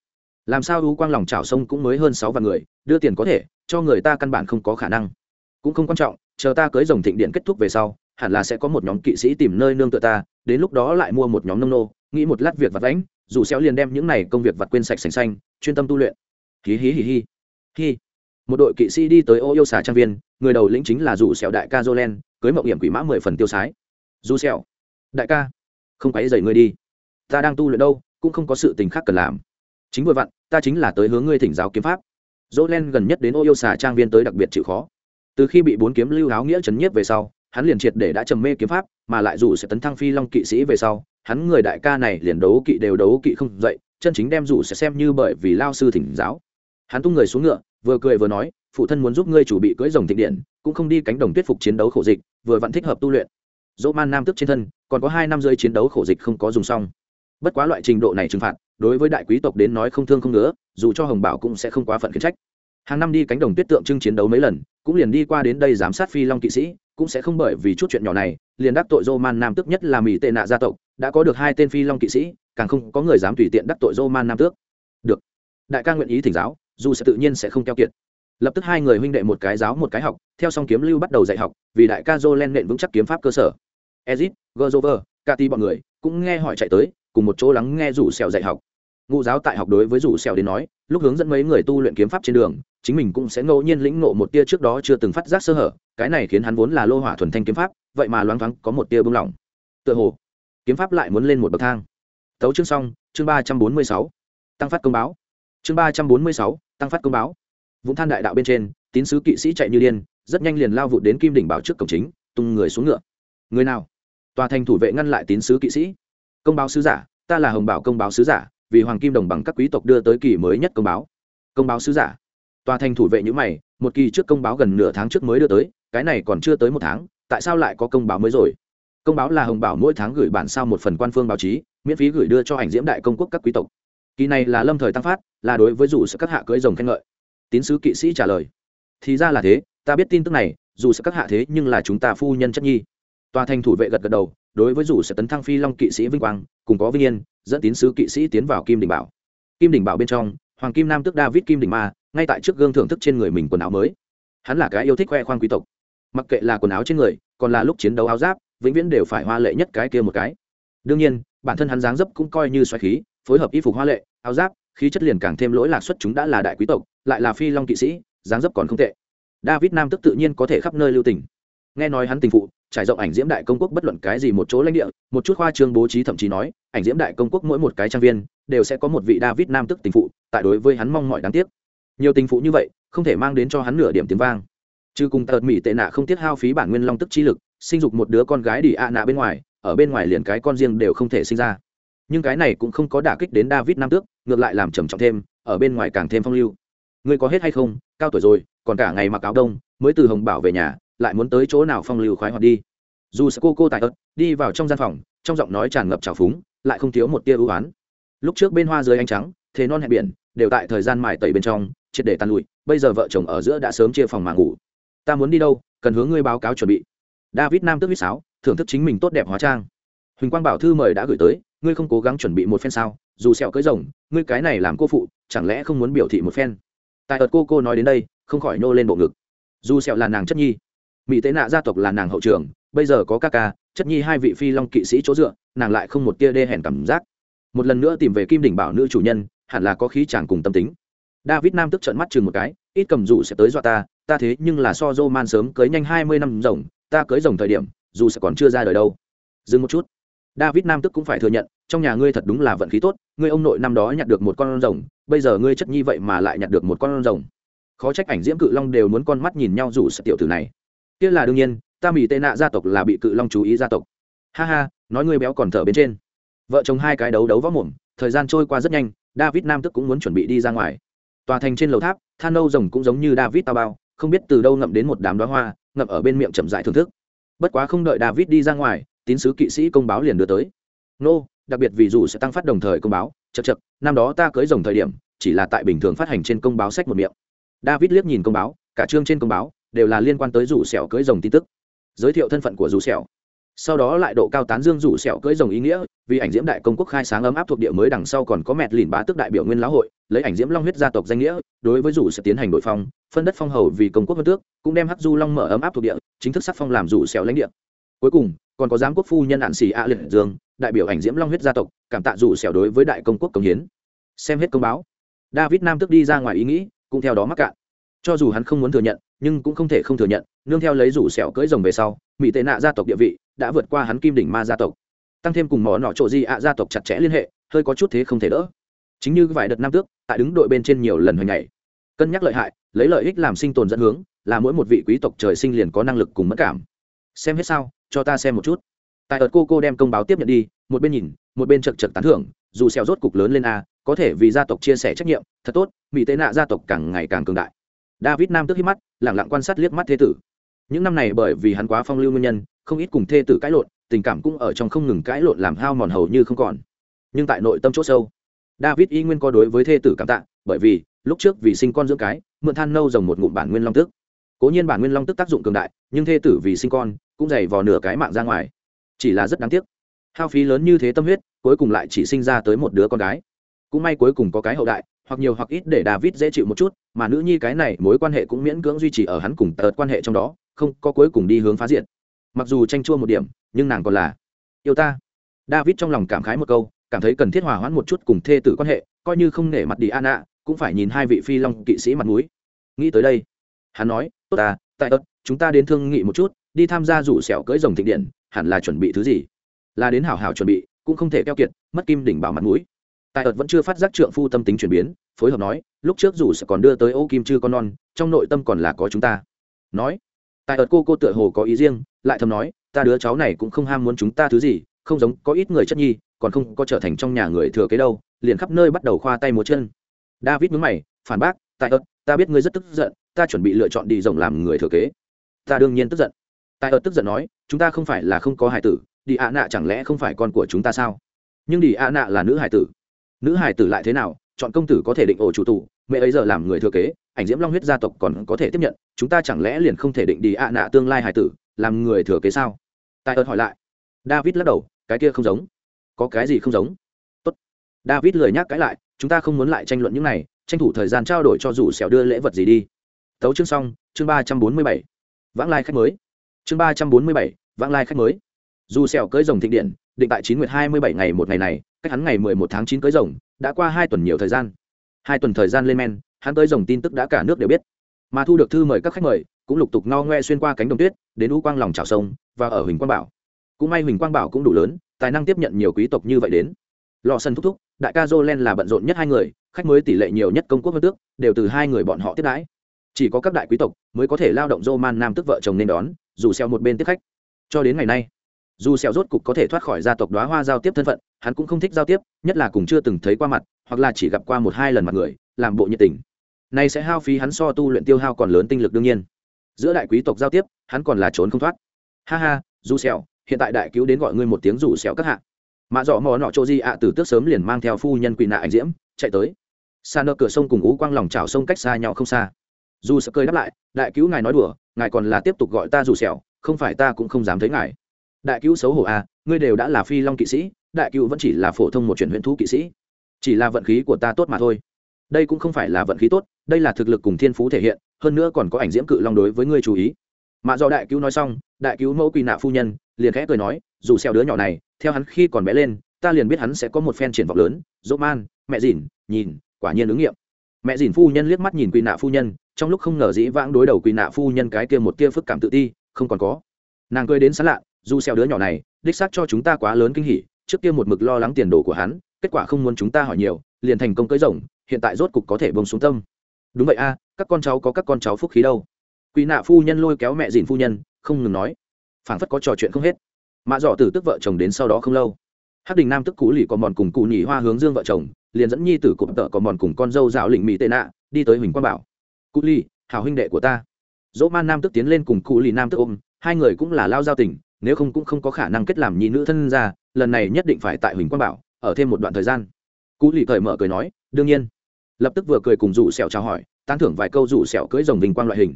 làm sao u quang lòng trào sông cũng mới hơn sáu vạn người, đưa tiền có thể, cho người ta căn bản không có khả năng. Cũng không quan trọng, chờ ta cưới dòng thịnh điện kết thúc về sau, hẳn là sẽ có một nhóm kỵ sĩ tìm nơi nương tựa ta, đến lúc đó lại mua một nhóm nông nô, nghĩ một lát việc vặt lãnh dù xéo liền đem những này công việc vặt quên sạch sành xanh, chuyên tâm tu luyện. Hí hí hí hí. Hí. Một đội kỵ sĩ đi tới ô yêu xà trang viên, người đầu lĩnh chính là dù xéo đại ca jolen, cưới mộng hiểm quỷ mã mười phần tiêu sái. Dù xéo. Đại ca, không quấy rầy ngươi đi. Ta đang tu luyện đâu, cũng không có sự tình khác cần làm. Chính vừa vặn ta chính là tới hướng ngươi thỉnh giáo kiếm pháp. Jolen gần nhất đến ô yêu xà trang viên tới đặc biệt chịu khó. Từ khi bị bốn kiếm lưu áo nghĩa chấn nhiếp về sau, hắn liền triệt để đã trầm mê kiếm pháp, mà lại dù sẽ tấn thăng phi long kỵ sĩ về sau, hắn người đại ca này liền đấu kỵ đều đấu kỵ không dậy, chân chính đem dù sẽ xem như bởi vì lao sư thỉnh giáo. Hắn tung người xuống ngựa, vừa cười vừa nói, phụ thân muốn giúp ngươi chủ bị cưỡi rồng thịnh điện, cũng không đi cánh đồng tuyết phục chiến đấu khổ dịch, vừa vẫn thích hợp tu luyện. Dỗ man nam tức trên thân, còn có hai năm rơi chiến đấu khổ dịch không có dùng xong bất quá loại trình độ này trừng phạt, đối với đại quý tộc đến nói không thương không nữa dù cho hồng bảo cũng sẽ không quá phận khiến trách. Hàng năm đi cánh đồng tuyết tượng trưng chiến đấu mấy lần, cũng liền đi qua đến đây giám sát phi long kỵ sĩ, cũng sẽ không bởi vì chút chuyện nhỏ này, liền đắc tội dô man nam tước nhất là mỹ tệ nạ gia tộc, đã có được hai tên phi long kỵ sĩ, càng không có người dám tùy tiện đắc tội dô man nam tước. Được. Đại ca nguyện ý thỉnh giáo, dù sẽ tự nhiên sẽ không keo kiệt. Lập tức hai người huynh đệ một cái giáo một cái học, theo song kiếm lưu bắt đầu dạy học, vì đại ca dô len nện vững chắc kiếm pháp cơ sở. Ezit gerzover kati bọn người, cũng nghe hỏi chạy tới cùng một chỗ lắng nghe rủ sẹo dạy học. Ngụ giáo tại học đối với rủ sẹo đến nói, lúc hướng dẫn mấy người tu luyện kiếm pháp trên đường, chính mình cũng sẽ ngẫu nhiên lĩnh ngộ một tia trước đó chưa từng phát giác sơ hở, cái này khiến hắn vốn là lô hỏa thuần thanh kiếm pháp, vậy mà loáng thoáng có một tia bung lỏng tựa hồ, kiếm pháp lại muốn lên một bậc thang. Tấu chương xong, chương ba trăm bốn mươi sáu. Tăng phát công báo. Chương ba trăm bốn mươi sáu, tăng phát công báo. Vũng than đại đạo bên trên, tín sứ kỵ sĩ chạy như điên, rất nhanh liền lao vụt đến kim đỉnh bảo trước cổng chính, tung người xuống ngựa. Người nào? Tòa thành thủ vệ ngăn lại tín sứ kỵ sĩ công báo sứ giả, ta là hồng bảo công báo sứ giả, vì hoàng kim đồng bằng các quý tộc đưa tới kỳ mới nhất công báo. Công báo sứ giả. Tòa thành thủ vệ như mày, một kỳ trước công báo gần nửa tháng trước mới đưa tới, cái này còn chưa tới một tháng, tại sao lại có công báo mới rồi? Công báo là hồng bảo mỗi tháng gửi bản sao một phần quan phương báo chí, miễn phí gửi đưa cho ảnh diễm đại công quốc các quý tộc. Kỳ này là lâm thời tăng phát, là đối với dù sự các hạ cưỡi rồng khen ngợi. Tín sứ kỵ sĩ trả lời. Thì ra là thế, ta biết tin tức này, dù sự các hạ thế nhưng là chúng ta phu nhân chất nhi. Tòa thành thủ vệ gật gật đầu đối với dù sẽ tấn thăng phi long kỵ sĩ vinh quang, cùng có vinh yên, dẫn tín sứ kỵ sĩ tiến vào kim đỉnh bảo. Kim đỉnh bảo bên trong, hoàng kim nam tức david kim đỉnh ma, ngay tại trước gương thưởng thức trên người mình quần áo mới. Hắn là cái yêu thích khoe khoang quý tộc. Mặc kệ là quần áo trên người, còn là lúc chiến đấu áo giáp, vĩnh viễn đều phải hoa lệ nhất cái kia một cái. Đương nhiên, bản thân hắn dáng dấp cũng coi như xoáy khí, phối hợp y phục hoa lệ, áo giáp, khí chất liền càng thêm lỗi lạc xuất chúng đã là đại quý tộc, lại là phi long kỵ sĩ, dáng dấp còn không tệ. David nam tức tự nhiên có thể khắp nơi lưu tình. Nghe nói hắn tình phụ trải rộng ảnh diễm đại công quốc bất luận cái gì một chỗ lãnh địa, một chút khoa trương bố trí thậm chí nói, ảnh diễm đại công quốc mỗi một cái trang viên đều sẽ có một vị david nam tức tình phụ, tại đối với hắn mong mọi đáng tiếc. Nhiều tình phụ như vậy, không thể mang đến cho hắn nửa điểm tiếng vang. Chứ cùng tợt mỹ tệ nạ không tiết hao phí bản nguyên long tức chi lực, sinh dục một đứa con gái đi ạ nạ bên ngoài, ở bên ngoài liền cái con riêng đều không thể sinh ra. Nhưng cái này cũng không có đả kích đến david nam tước, ngược lại làm trầm trọng thêm, ở bên ngoài càng thêm phong lưu. Ngươi có hết hay không? Cao tuổi rồi, còn cả ngày mặc áo đông, mới từ hồng bảo về nhà lại muốn tới chỗ nào phong lưu khoái hoạt đi. Dù sẽ cô cô tại ớt, đi vào trong gian phòng, trong giọng nói tràn ngập trào phúng, lại không thiếu một tia ưu oán lúc trước bên hoa dưới ánh trắng, thế non hẹn biển, đều tại thời gian mài tẩy bên trong, triệt để tàn lụi, bây giờ vợ chồng ở giữa đã sớm chia phòng mà ngủ. Ta muốn đi đâu, cần hướng ngươi báo cáo chuẩn bị. David nam tức huýt sáo, thưởng thức chính mình tốt đẹp hóa trang. Huỳnh quang bảo thư mời đã gửi tới, ngươi không cố gắng chuẩn bị một phen sao? Dù sẹo cưới rồng, ngươi cái này làm cô phụ, chẳng lẽ không muốn biểu thị một phen? Tại ợt cô cô nói đến đây, không khỏi nô lên bộ ngực. Dù sẹo là nàng chất nhi mỹ tế nạ gia tộc là nàng hậu trường, bây giờ có ca ca, chất nhi hai vị phi long kỵ sĩ chỗ dựa, nàng lại không một tia đê hèn cảm giác. Một lần nữa tìm về kim đỉnh bảo nữ chủ nhân, hẳn là có khí chàng cùng tâm tính. David nam tức trợn mắt chừng một cái, ít cầm dù sẽ tới dọa ta ta thế nhưng là so dô man sớm cưới nhanh hai mươi năm rồng, ta cưới rồng thời điểm, dù sẽ còn chưa ra đời đâu. Dừng một chút. David nam tức cũng phải thừa nhận, trong nhà ngươi thật đúng là vận khí tốt, ngươi ông nội năm đó nhặt được một con rồng, bây giờ ngươi chất nhi vậy mà lại nhặt được một con rồng. Khó trách ảnh diễm cự long đều muốn con mắt nhìn nhau dù sợ tiểu tử này kia là đương nhiên, ta mỹ tệ nạ gia tộc là bị cự long chú ý gia tộc. Ha ha, nói ngươi béo còn thở bên trên. Vợ chồng hai cái đấu đấu võ mồm, thời gian trôi qua rất nhanh, david nam tức cũng muốn chuẩn bị đi ra ngoài. Tòa thành trên lầu tháp, than nâu rồng cũng giống như david tao bao, không biết từ đâu ngậm đến một đám đoá hoa, ngậm ở bên miệng chậm dại thưởng thức. Bất quá không đợi david đi ra ngoài, tín sứ kỵ sĩ công báo liền đưa tới. Nô, đặc biệt vì dù sẽ tăng phát đồng thời công báo chật chật năm đó ta cưới rồng thời điểm, chỉ là tại bình thường phát hành trên công báo sách một miệng. David liếc nhìn công báo, cả chương trên công báo đều là liên quan tới rủ sẹo cưới rồng tin tức. Giới thiệu thân phận của rủ sẹo. Sau đó lại độ cao tán dương rủ sẹo cưới rồng ý nghĩa, vì ảnh diễm đại công quốc khai sáng ấm áp thuộc địa mới đằng sau còn có mẹt lìn bá tức đại biểu nguyên lão hội, lấy ảnh diễm long huyết gia tộc danh nghĩa, đối với rủ sẽ tiến hành đội phong, phân đất phong hầu vì công quốc vân tước, cũng đem hắc du long mở ấm áp thuộc địa, chính thức sắc phong làm rủ sẹo lãnh địa. Cuối cùng, còn có giám quốc phu nhân ạn xì a liệt dương, đại biểu ảnh diễm long huyết gia tộc, cảm tạ rủ sẹo đối với đại công quốc công hiến. Xem hết công báo. David nam tức đi ra ngoài ý nghĩ, cũng theo đó mắc cạn. Cho dù hắn không muốn thừa nhận nhưng cũng không thể không thừa nhận, nương theo lấy rủ sẹo cưỡi rồng về sau, mỹ tệ nạ gia tộc địa vị đã vượt qua hắn kim đỉnh ma gia tộc. Tăng thêm cùng mỏ nọ trộ di ạ gia tộc chặt chẽ liên hệ, hơi có chút thế không thể đỡ. Chính như vài đợt năm tước tại đứng đội bên trên nhiều lần hồi ngày, cân nhắc lợi hại, lấy lợi ích làm sinh tồn dẫn hướng, là mỗi một vị quý tộc trời sinh liền có năng lực cùng mất cảm. Xem hết sao, cho ta xem một chút. Tại ợt cô cô đem công báo tiếp nhận đi, một bên nhìn, một bên chật chật tán thưởng, dù xeo rốt cục lớn lên a, có thể vì gia tộc chia sẻ trách nhiệm, thật tốt, mỹ tế nạ gia tộc càng ngày càng cường đại david nam tức hít mắt, lẳng lặng quan sát liếc mắt thế tử. Những năm này bởi vì hắn quá phong lưu nguyên nhân, không ít cùng thê tử cãi lộn, tình cảm cũng ở trong không ngừng cãi lộn làm hao mòn hầu như không còn. Nhưng tại nội tâm c h ỗ sâu, david y nguyên có đối với thê tử cảm tạ, bởi vì, lúc trước vì sinh con dưỡng cái, mượn than nâu dòng một ngụm bản nguyên long tức cố nhiên bản nguyên long tức tác dụng cường đại, nhưng thê tử vì sinh con, cũng dày vò nửa cái mạng ra ngoài. Chỉ là rất đáng tiếc. Hao phí lớn như thế tâm huyết, cuối cùng lại chỉ sinh ra tới một đứa con gái. Cũng may cuối cùng có cái hậu đại hoặc nhiều hoặc ít để david dễ chịu một chút, mà nữ nhi cái này mối quan hệ cũng miễn cưỡng duy trì ở hắn cùng tợt quan hệ trong đó, không có cuối cùng đi hướng phá diện mặc dù tranh chua một điểm, nhưng nàng còn là yêu ta. David trong lòng cảm khái một câu, cảm thấy cần thiết hòa hoãn một chút cùng thê tử quan hệ, coi như không nể mặt đi Anna, cũng phải nhìn hai vị phi long kỵ sĩ mặt mũi. Nghĩ tới đây, hắn nói, tốt ta, tại ớt chúng ta đến thương nghị một chút, đi tham gia rủ sẹo cưỡi rồng thịnh điện, hẳn là chuẩn bị thứ gì? Là đến hảo hảo chuẩn bị, cũng không thể keo kiệt, mất kim đỉnh bảo mặt mũi tại ợt vẫn chưa phát giác trượng phu tâm tính chuyển biến, phối hợp nói, lúc trước dù sẽ còn đưa tới ô kim chư con non, trong nội tâm còn là có chúng ta. Nói tại ợt cô cô tựa hồ có ý riêng, lại thầm nói, ta đứa cháu này cũng không ham muốn chúng ta thứ gì, không giống có ít người chất nhi, còn không có trở thành trong nhà người thừa kế đâu, liền khắp nơi bắt đầu khoa tay múa chân. David mướn mày, phản bác tại ợt, ta biết ngươi rất tức giận, ta chuẩn bị lựa chọn đi rộng làm người thừa kế. Ta đương nhiên tức giận. Tại ợt tức giận nói, chúng ta không phải là không có hải tử, đi ạ nạ chẳng lẽ không phải con của chúng ta sao? Nhưng đi ạ nạ là nữ hải tử nữ hải tử lại thế nào, chọn công tử có thể định ổ chủ tụ mẹ ấy giờ làm người thừa kế, ảnh diễm long huyết gia tộc còn có thể tiếp nhận, chúng ta chẳng lẽ liền không thể định đi ạ nạ tương lai hải tử, làm người thừa kế sao? Tài ơn hỏi lại. David lắc đầu, cái kia không giống. Có cái gì không giống? Tốt. david lười nhắc cãi lại, chúng ta không muốn lại tranh luận những này, tranh thủ thời gian trao đổi cho dù xẻo đưa lễ vật gì đi. Tấu chương xong, chương ba trăm bốn mươi bảy. Vãng lai khách mới. Chương ba trăm bốn mươi bảy, vãng lai khách mới. Dù xẻo cưỡi rồng thịnh điện, định tại chín nguyệt hai mươi bảy ngày một ngày này cách hắn ngày mười một tháng chín cưới rồng, đã qua hai tuần nhiều thời gian. Hai tuần thời gian lên men, hắn tới rồng tin tức đã cả nước đều biết. Mà thu được thư mời các khách mời, cũng lục tục no ngoe xuyên qua cánh đồng tuyết, đến u quang lòng trào sông, và ở huỳnh quang bảo. Cũng may huỳnh quang bảo cũng đủ lớn, tài năng tiếp nhận nhiều quý tộc như vậy đến. Lò sân thúc thúc, đại ca jolen là bận rộn nhất hai người, khách mới tỷ lệ nhiều nhất công quốc hơn tước, đều từ hai người bọn họ tiếp đãi. Chỉ có các đại quý tộc mới có thể lao động dô man nam tức vợ chồng nên đón, dù xeo một bên tiếp khách. Cho đến ngày nay dù sẹo rốt cục có thể thoát khỏi gia tộc đóa hoa giao tiếp thân phận, hắn cũng không thích giao tiếp, nhất là cùng chưa từng thấy qua mặt, hoặc là chỉ gặp qua một hai lần mặt người, làm bộ nhiệt tình. Này sẽ hao phí hắn so tu luyện tiêu hao còn lớn tinh lực đương nhiên. Giữa đại quý tộc giao tiếp, hắn còn là trốn không thoát. Ha ha, dù sẹo hiện tại đại cứu đến gọi ngươi một tiếng dù sẹo các hạ. Mạ dọ mò nọ chỗ gì ạ từ tước sớm liền mang theo phu nhân quỳ nạ ảnh diễm, chạy tới. Xa nơ cửa sông cùng ú quang lòng chảo sông cách xa nhau không xa. Dù sợ cười đáp lại, đại cứu ngài nói đùa, ngài còn là tiếp tục gọi ta dù sẹo không phải ta cũng không dám thấy ngài đại cứu xấu hổ à ngươi đều đã là phi long kỵ sĩ, đại cứu vẫn chỉ là phổ thông một chuyển huyện thú kỵ sĩ. Chỉ là vận khí của ta tốt mà thôi. Đây cũng không phải là vận khí tốt, đây là thực lực cùng thiên phú thể hiện, hơn nữa còn có ảnh diễm cự long đối với ngươi chú ý. Mà do đại cứu nói xong, đại cứu mẫu quỳ nạ phu nhân, liền khẽ cười nói, dù xeo đứa nhỏ này, theo hắn khi còn bé lên, ta liền biết hắn sẽ có một phen triển vọng lớn, dỗ man, mẹ dìn, nhìn, quả nhiên ứng nghiệm. Mẹ dìn phu nhân liếc mắt nhìn quỳ nạ phu nhân, trong lúc không ngờ dĩ vãng đối đầu quỳ nạ phu nhân cái kia một tia phức cảm tự ti, không còn có. Nàng cười đến sán lạ dù xeo đứa nhỏ này, đích xác cho chúng ta quá lớn kinh hỉ, trước kia một mực lo lắng tiền đồ của hắn, kết quả không muốn chúng ta hỏi nhiều, liền thành công cưỡi rồng, hiện tại rốt cục có thể bông xuống tâm. Đúng vậy a, các con cháu có các con cháu phúc khí đâu. Quỷ nạ phu nhân lôi kéo mẹ dìn phu nhân, không ngừng nói. Phảng phất có trò chuyện không hết. Mạ dọ tử tức vợ chồng đến sau đó không lâu. Hắc đình nam tức cú lì còn mòn cùng cụ nhỉ hoa hướng dương vợ chồng, liền dẫn nhi tử cụm tợ còn mòn cùng con dâu dạo lĩnh mỹ tệ nạ, đi tới huỳnh quang bảo. Cụ lì hào huynh đệ của ta. Dỗ man nam tức tiến lên cùng cụ lì nam tức ôm, hai người cũng là lao giao tình nếu không cũng không có khả năng kết làm nhi nữ thân ra lần này nhất định phải tại huỳnh quang bảo, ở thêm một đoạn thời gian. Cú lì cởi mở cười nói, đương nhiên. Lập tức vừa cười cùng rủ sẹo chào hỏi, tán thưởng vài câu rủ sẹo cưới rồng vinh quang loại hình.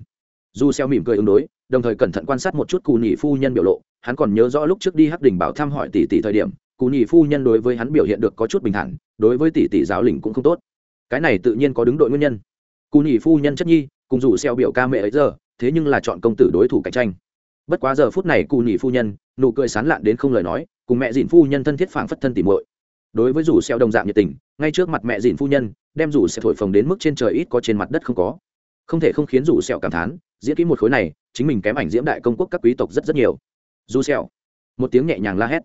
Dù sẹo mỉm cười ứng đối, đồng thời cẩn thận quan sát một chút cù nhị phu nhân biểu lộ, hắn còn nhớ rõ lúc trước đi hắc đỉnh bảo thăm hỏi tỷ tỷ thời điểm cù nhị phu nhân đối với hắn biểu hiện được có chút bình thản, đối với tỷ tỷ giáo lĩnh cũng không tốt. Cái này tự nhiên có đứng đội nguyên nhân. Cù nhị phu nhân chất nhi, cùng rủ sẹo biểu ca mẹ ấy giờ, thế nhưng là chọn công tử đối thủ cạnh tranh bất quá giờ phút này cụ nhị phu nhân, nụ cười sán lạn đến không lời nói, cùng mẹ dìn phu nhân thân thiết phảng phất thân tỉ muội. Đối với rủ xeo đồng dạng nhiệt tình, ngay trước mặt mẹ dìn phu nhân, đem rủ xeo thổi phồng đến mức trên trời ít có trên mặt đất không có. Không thể không khiến rủ xeo cảm thán, diễn kỹ một khối này, chính mình kém ảnh diễm đại công quốc các quý tộc rất rất nhiều. Dù xeo một tiếng nhẹ nhàng la hét.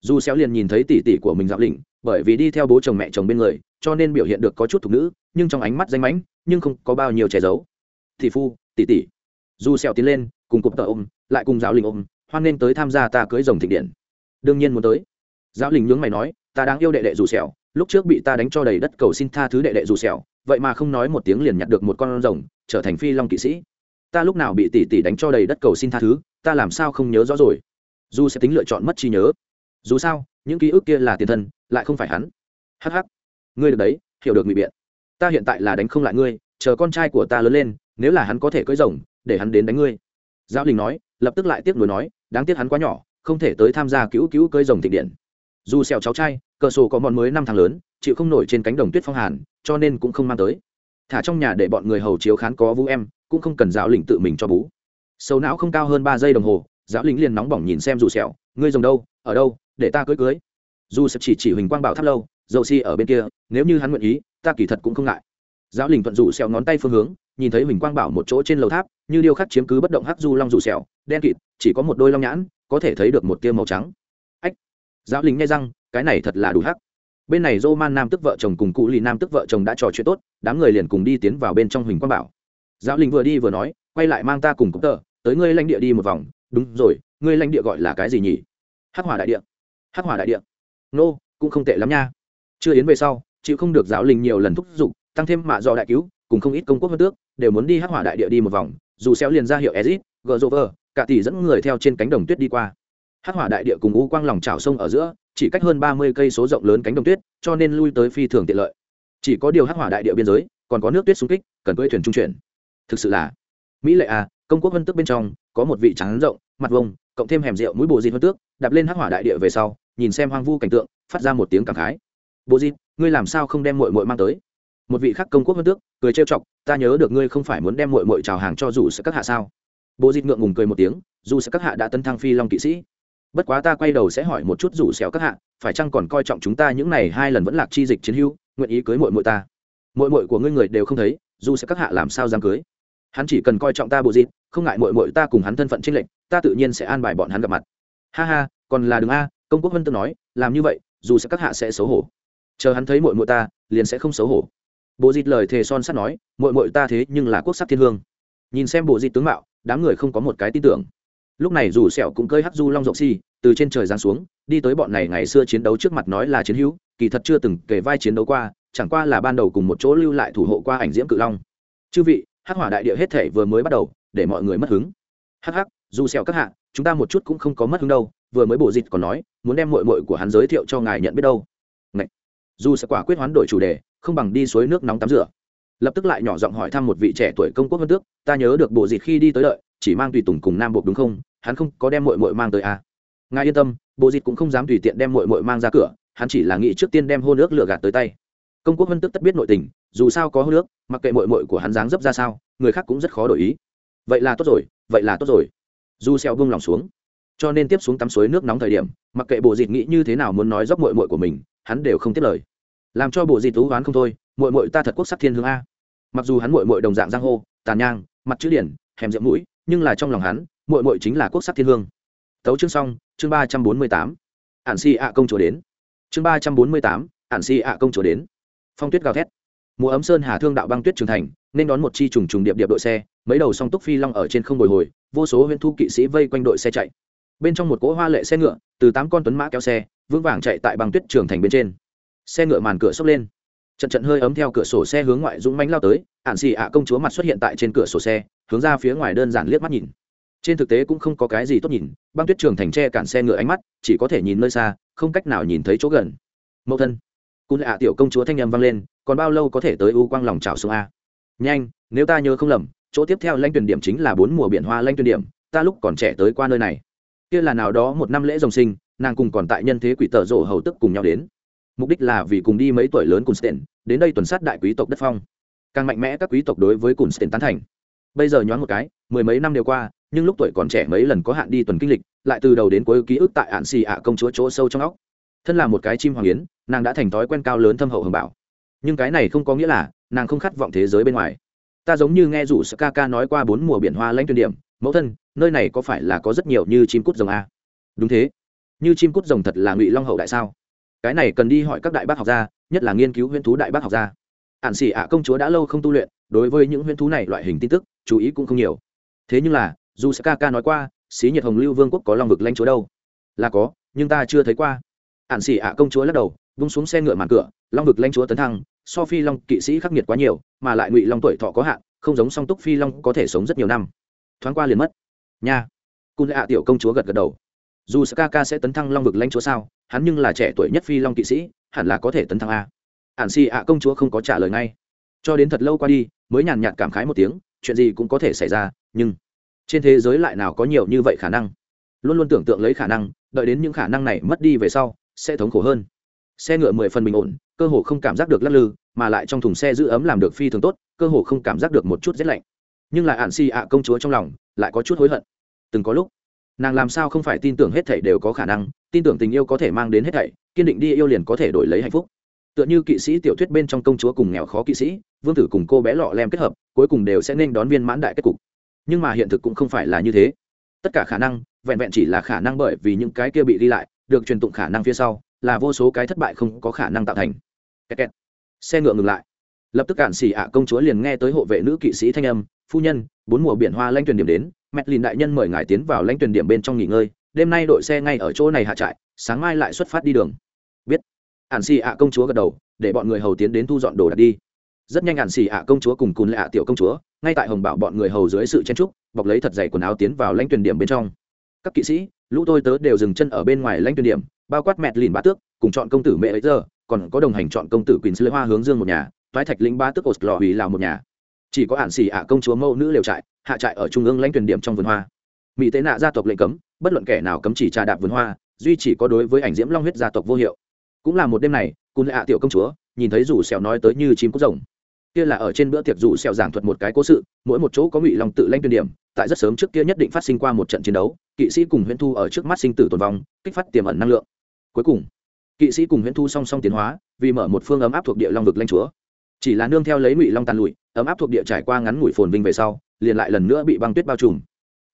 Dù xeo liền nhìn thấy tỷ tỷ của mình dạo lỉnh bởi vì đi theo bố chồng mẹ chồng bên người, cho nên biểu hiện được có chút thục nữ, nhưng trong ánh mắt danh mãnh, nhưng không có bao nhiêu che giấu. Tỷ phu, tỷ tỷ. Dù xeo tiến lên, cùng cụp tờ ôm lại cùng giáo linh ôm, hoan nên tới tham gia ta cưới rồng thịnh điện. Đương nhiên muốn tới. Giáo linh nhướng mày nói, ta đáng yêu đệ đệ dù xẻo lúc trước bị ta đánh cho đầy đất cầu xin tha thứ đệ đệ dù xẻo vậy mà không nói một tiếng liền nhặt được một con rồng, trở thành phi long kỵ sĩ. Ta lúc nào bị tỷ tỷ đánh cho đầy đất cầu xin tha thứ, ta làm sao không nhớ rõ rồi. Dù sẽ tính lựa chọn mất trí nhớ. Dù sao, những ký ức kia là tiền thân, lại không phải hắn. Hh ngươi được đấy, hiểu được ngụy biện. Ta hiện tại là đánh không lại ngươi, chờ con trai của ta lớn lên, nếu là hắn có thể cưỡi rồng, để hắn đến đánh ngươi giáo linh nói, lập tức lại tiếc nuối nói, đáng tiếc hắn quá nhỏ, không thể tới tham gia cứu cứu cơi rồng thịnh điện. Dù sẹo cháu trai, cờ sổ có mòn mới năm tháng lớn, chịu không nổi trên cánh đồng tuyết phong hàn, cho nên cũng không mang tới. Thả trong nhà để bọn người hầu chiếu khán có vũ em, cũng không cần giáo lĩnh tự mình cho bú. Sâu não không cao hơn ba giây đồng hồ, giáo lĩnh liền nóng bỏng nhìn xem dù sẹo ngươi rồng đâu? Ở đâu? Để ta cưới cưới. Dù sẽ chỉ chỉ huỳnh quang bảo tháp lâu dầu si ở bên kia, nếu như hắn nguyện ý, ta kỳ thật cũng không ngại. Giáo lĩnh thuận dụ sẹo ngón tay phương hướng, nhìn thấy huỳnh quang bảo một chỗ trên lầu tháp như điêu khắc chiếm cứ bất động hắc du long rủ sẹo đen kịt chỉ có một đôi long nhãn có thể thấy được một tia màu trắng. Ách giáo lính nghe răng cái này thật là đủ hắc. Bên này dô man nam tức vợ chồng cùng cụ lì nam tức vợ chồng đã trò chuyện tốt đám người liền cùng đi tiến vào bên trong huỳnh quang bảo. Giáo linh vừa đi vừa nói quay lại mang ta cùng cúp tờ tới ngươi lãnh địa đi một vòng. Đúng rồi ngươi lãnh địa gọi là cái gì nhỉ? Hắc hỏa đại địa. Hắc hỏa đại địa. Nô、no, cũng không tệ lắm nha. Chưa yến về sau chịu không được giáo linh nhiều lần thúc giục tăng thêm mạ do đại cứu cùng không ít công quốc hơn tước đều muốn đi hắc hỏa đại địa đi một vòng dù xéo liền ra hiệu ezit gờ rô vơ cả tỷ dẫn người theo trên cánh đồng tuyết đi qua. Hắc hỏa đại địa cùng u quang lòng trào sông ở giữa, chỉ cách hơn ba mươi cây số rộng lớn cánh đồng tuyết, cho nên lui tới phi thường tiện lợi. Chỉ có điều hắc hỏa đại địa biên giới, còn có nước tuyết xung kích, cần cưỡi thuyền trung chuyển. Thực sự là, mỹ lệ à công quốc vân tước bên trong, có một vị trắng rộng, mặt vông, cộng thêm hẻm rượu mũi bộ dịt vân tước, đạp lên hắc hỏa đại địa về sau, nhìn xem hoang vu cảnh tượng, phát ra một tiếng cảm khái. Bộ dịt, ngươi làm sao không đem muội muội mang tới? Một vị khắc công quốc vân tước, cười trêu chọc, ta nhớ được ngươi không phải muốn đem muội muội chào hàng cho dù sẽ các hạ sao? Bộ dịt ngượng ngùng cười một tiếng, dù sẽ các hạ đã tấn thăng phi long kỵ sĩ, bất quá ta quay đầu sẽ hỏi một chút rủ xéo các hạ, phải chăng còn coi trọng chúng ta những này hai lần vẫn lạc chi dịch chiến hữu, nguyện ý cưới muội muội ta? Muội muội của ngươi người đều không thấy, dù sẽ các hạ làm sao dám cưới? Hắn chỉ cần coi trọng ta bộ dịt không ngại muội muội ta cùng hắn thân phận trên lệnh ta tự nhiên sẽ an bài bọn hắn gặp mặt. Ha ha, còn là đừng a, công quốc vân tư nói, làm như vậy, dù sẽ các hạ sẽ xấu hổ. Chờ hắn thấy muội muội ta, liền sẽ không xấu hổ bộ dịt lời thề son sắt nói, muội muội ta thế nhưng là quốc sắc thiên hương. Nhìn xem bộ dịt tướng mạo, đám người không có một cái tin tưởng. Lúc này dù sẹo cũng cơi hắc du long rộng xi, từ trên trời giáng xuống, đi tới bọn này ngày xưa chiến đấu trước mặt nói là chiến hữu, kỳ thật chưa từng kể vai chiến đấu qua, chẳng qua là ban đầu cùng một chỗ lưu lại thủ hộ qua ảnh diễm cự long. Chư vị, hắc hỏa đại địa hết thể vừa mới bắt đầu, để mọi người mất hứng. Hắc hắc, dù sẹo các hạ, chúng ta một chút cũng không có mất hứng đâu, vừa mới bộ dịch còn nói, muốn đem muội muội của hắn giới thiệu cho ngài nhận biết đâu. Ngậy. dù sẽ quả quyết hoán đổi chủ đề không bằng đi suối nước nóng tắm rửa. Lập tức lại nhỏ giọng hỏi thăm một vị trẻ tuổi công quốc vân tước, ta nhớ được bộ dịt khi đi tới đợi, chỉ mang tùy tùng cùng nam bộ đúng không? Hắn không có đem muội muội mang tới à. ngài yên tâm, bộ dịt cũng không dám tùy tiện đem muội muội mang ra cửa, hắn chỉ là nghĩ trước tiên đem hô nước lựa gạt tới tay. Công quốc vân tước tất biết nội tình, dù sao có hô nước, mặc kệ muội muội của hắn dáng dấp ra sao, người khác cũng rất khó đổi ý. Vậy là tốt rồi, vậy là tốt rồi. Du xeo buông lòng xuống. Cho nên tiếp xuống tắm suối nước nóng thời điểm, mặc kệ bộ dịt nghĩ như thế nào muốn nói dốc muội muội của mình, hắn đều không tiếp lời làm cho bộ di tú oán không thôi, muội muội ta thật quốc sắc thiên hương a. Mặc dù hắn muội muội đồng dạng giang hô, tàn nhang, mặt chữ điển hèm rượu mũi, nhưng là trong lòng hắn, muội muội chính là quốc sắc thiên hương. Tấu chương xong, chương ba trăm bốn mươi tám. Ản si ạ công chúa đến. Chương ba trăm bốn mươi tám, ản si ạ công chúa đến. Phong tuyết gào thét. Mùa ấm sơn hà thương đạo băng tuyết trường thành, nên đón một chi trùng trùng điệp điệp đội xe, mấy đầu song túc phi long ở trên không bồi hồi, vô số huyễn thu kỵ sĩ vây quanh đội xe chạy. Bên trong một cỗ hoa lệ xe ngựa, từ tám con tuấn mã kéo xe, vững vàng chạy tại băng tuyết trường thành bên trên xe ngựa màn cửa xốc lên. Trận trận hơi ấm theo cửa sổ xe hướng ngoại dũng mánh lao tới ạn xì ạ công chúa mặt xuất hiện tại trên cửa sổ xe, hướng ra phía ngoài đơn giản liếc mắt nhìn. Trên thực tế cũng không có cái gì tốt nhìn, băng tuyết trường thành tre cản xe ngựa ánh mắt, chỉ có thể nhìn nơi xa, không cách nào nhìn thấy chỗ gần. Mẫu thân cun ạ tiểu công chúa thanh â vang lên, còn bao lâu có thể tới u quang lòng trào xuống a? Nhanh, nếu ta nhớ không lầm, chỗ tiếp theo lanh tuyển điểm chính là bốn mùa biển hoa lanh tuyển điểm, ta lúc còn trẻ tới qua nơi này. Kia là nào đó một năm lễ dòng sinh, nàng cùng còn tại nhân thế quỷ tợ rộ hầu tức cùng nhau đến mục đích là vì cùng đi mấy tuổi lớn cùng sten đến đây tuần sát đại quý tộc đất phong. Càng mạnh mẽ các quý tộc đối với cùng sten tán thành. Bây giờ nhoáng một cái, mười mấy năm đều qua, nhưng lúc tuổi còn trẻ mấy lần có hạn đi tuần kinh lịch, lại từ đầu đến cuối ký ức tại ản xì ạ công chúa chỗ sâu trong óc. Thân là một cái chim hoàng yến, nàng đã thành thói quen cao lớn thâm hậu hồng bảo nhưng cái này không có nghĩa là nàng không khát vọng thế giới bên ngoài. Ta giống như nghe rủ ca nói qua bốn mùa biển hoa lãnh tuyên điểm, mẫu thân, nơi này có phải là có rất nhiều như chim cút rồng a đúng thế. Như chim cút rồng thật là ngụy long hậu đại sao? Cái này cần đi hỏi các đại bác học gia, nhất là nghiên cứu huyễn thú đại bác học gia. Ạn xỉ ạ công chúa đã lâu không tu luyện, đối với những huyễn thú này loại hình tin tức, chú ý cũng không nhiều. Thế nhưng là, dù ca ca nói qua, xí nhiệt hồng lưu vương quốc có long vực lanh chúa đâu? Là có, nhưng ta chưa thấy qua. Ạn xỉ ạ công chúa lắc đầu, vung xuống xe ngựa màn cửa, long vực lanh chúa tấn thăng, so phi long kỵ sĩ khắc nghiệt quá nhiều, mà lại ngụy long tuổi thọ có hạn, không giống song túc phi long có thể sống rất nhiều năm. Thoáng qua liền mất. Nha. Cun ạ tiểu công chúa gật gật đầu dù ska sẽ tấn thăng long vực lãnh chúa sao, hắn nhưng là trẻ tuổi nhất phi long kỵ sĩ, hẳn là có thể tấn thăng a. Ản si ạ à, công chúa không có trả lời ngay. Cho đến thật lâu qua đi, mới nhàn nhạt cảm khái một tiếng, chuyện gì cũng có thể xảy ra, nhưng trên thế giới lại nào có nhiều như vậy khả năng? Luôn luôn tưởng tượng lấy khả năng, đợi đến những khả năng này mất đi về sau, sẽ thống khổ hơn. Xe ngựa mười phần bình ổn, cơ hồ không cảm giác được lắc lư, mà lại trong thùng xe giữ ấm làm được phi thường tốt, cơ hồ không cảm giác được một chút rét lạnh. Nhưng lại ạn si ạ à, công chúa trong lòng lại có chút hối hận. Từng có lúc nàng làm sao không phải tin tưởng hết thảy đều có khả năng, tin tưởng tình yêu có thể mang đến hết thảy, kiên định đi yêu liền có thể đổi lấy hạnh phúc. Tựa như kỵ sĩ tiểu thuyết bên trong công chúa cùng nghèo khó kỵ sĩ, vương tử cùng cô bé lọ lem kết hợp, cuối cùng đều sẽ nên đón viên mãn đại kết cục. Nhưng mà hiện thực cũng không phải là như thế. Tất cả khả năng, vẹn vẹn chỉ là khả năng bởi vì những cái kia bị đi lại, được truyền tụng khả năng phía sau, là vô số cái thất bại không có khả năng tạo thành. Kẹt kẹt. xe ngựa ngừng lại. Lập tức cản xỉ ạ công chúa liền nghe tới hộ vệ nữ kỵ sĩ thanh âm, phu nhân, bốn mùa biển hoa lanh tuyển điểm đến mẹt lìn đại nhân mời ngài tiến vào lãnh tuyển điểm bên trong nghỉ ngơi, đêm nay đội xe ngay ở chỗ này hạ trại, sáng mai lại xuất phát đi đường. Biết. Ản xì ạ công chúa gật đầu, để bọn người hầu tiến đến thu dọn đồ đạc đi. Rất nhanh ản xì ạ công chúa cùng cùn lạ ạ tiểu công chúa, ngay tại hồng bảo bọn người hầu dưới sự chen trúc bọc lấy thật dày quần áo tiến vào lãnh tuyển điểm bên trong. Các kỵ sĩ, lũ tôi tớ đều dừng chân ở bên ngoài lãnh tuyển điểm, bao quát mẹt lìn bá tước, cùng chọn công tử mẹ ấy giờ, còn có đồng hành chọn công tử quỳnh sư hoa hướng dương một nhà, toái thạch lĩnh ba tước ột lò hủy lào một nhà chỉ có ản xì ạ công chúa mẫu nữ liều trại, hạ trại ở trung ương lãnh tuyển điểm trong vườn hoa. Mỹ tế nạ gia tộc lệnh cấm, bất luận kẻ nào cấm chỉ trà đạp vườn hoa, duy chỉ có đối với ảnh diễm long huyết gia tộc vô hiệu. Cũng là một đêm này, cún lạ ạ tiểu công chúa, nhìn thấy rủ xèo nói tới như chim cúc rồng. Kia là ở trên bữa tiệc rủ xèo giảng thuật một cái cố sự, mỗi một chỗ có ngụy long tự lanh tuyên điểm, tại rất sớm trước kia nhất định phát sinh qua một trận chiến đấu, kỵ sĩ cùng huyễn thu ở trước mắt sinh tử tồn vong, kích phát tiềm ẩn năng lượng. Cuối cùng, kỵ sĩ cùng huyễn thu song song tiến hóa, vì mở một phương ấm áp thuộc địa long vực lanh chúa. Chỉ là nương theo lấy ngụy long tàn lụi ấm áp thuộc địa trải qua ngắn ngủi phồn vinh về sau, liền lại lần nữa bị băng tuyết bao trùm.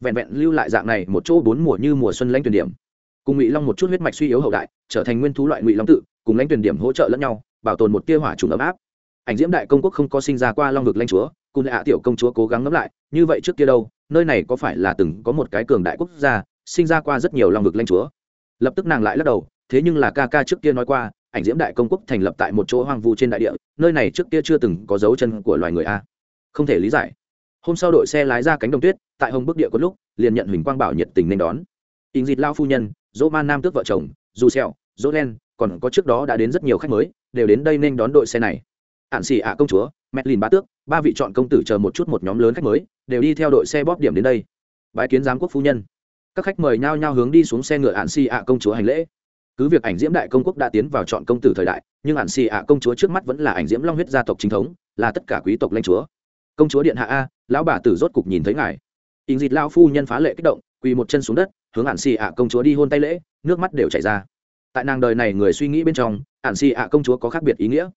Vẹn vẹn lưu lại dạng này một chỗ bốn mùa như mùa xuân lãnh tuyển điểm. Cùng ngụy long một chút huyết mạch suy yếu hậu đại, trở thành nguyên thú loại ngụy long tự, cùng lãnh tuyển điểm hỗ trợ lẫn nhau, bảo tồn một tia hỏa trùng ấm áp. Ảnh diễm đại công quốc không có sinh ra qua long vực lãnh chúa, cùng hạ tiểu công chúa cố gắng ngẫm lại, như vậy trước kia đâu, nơi này có phải là từng có một cái cường đại quốc gia, sinh ra qua rất nhiều long vực lãnh chúa? Lập tức nàng lại lắc đầu, thế nhưng là ca ca trước kia nói qua ảnh diễm đại công quốc thành lập tại một chỗ hoang vu trên đại địa, nơi này trước kia chưa từng có dấu chân của loài người a. Không thể lý giải. Hôm sau đội xe lái ra cánh đồng tuyết, tại hồng bức địa có lúc, liền nhận huỳnh quang bảo nhiệt tình nên đón. In dịt lao phu nhân, dỗ man nam tước vợ chồng, dù xẹo dỗ len, còn có trước đó đã đến rất nhiều khách mới, đều đến đây nên đón đội xe này. Ạn xỉ ạ công chúa Lìn bá tước, ba vị chọn công tử chờ một chút một nhóm lớn khách mới, đều đi theo đội xe bóp điểm đến đây. Bái kiến giám quốc phu nhân. Các khách mời nhao nhao hướng đi xuống xe ngựa ạn xỉ ạ công chúa hành lễ cứ việc ảnh diễm đại công quốc đã tiến vào chọn công tử thời đại, nhưng ảnh xì ạ công chúa trước mắt vẫn là ảnh diễm long huyết gia tộc chính thống, là tất cả quý tộc lãnh chúa. Công chúa điện hạ a, lão bà tử rốt cục nhìn thấy ngài. Ình dịt lao phu nhân phá lệ kích động, quỳ một chân xuống đất, hướng ảnh xì ạ công chúa đi hôn tay lễ, nước mắt đều chảy ra. Tại nàng đời này người suy nghĩ bên trong ảnh xì ạ công chúa có khác biệt ý nghĩa.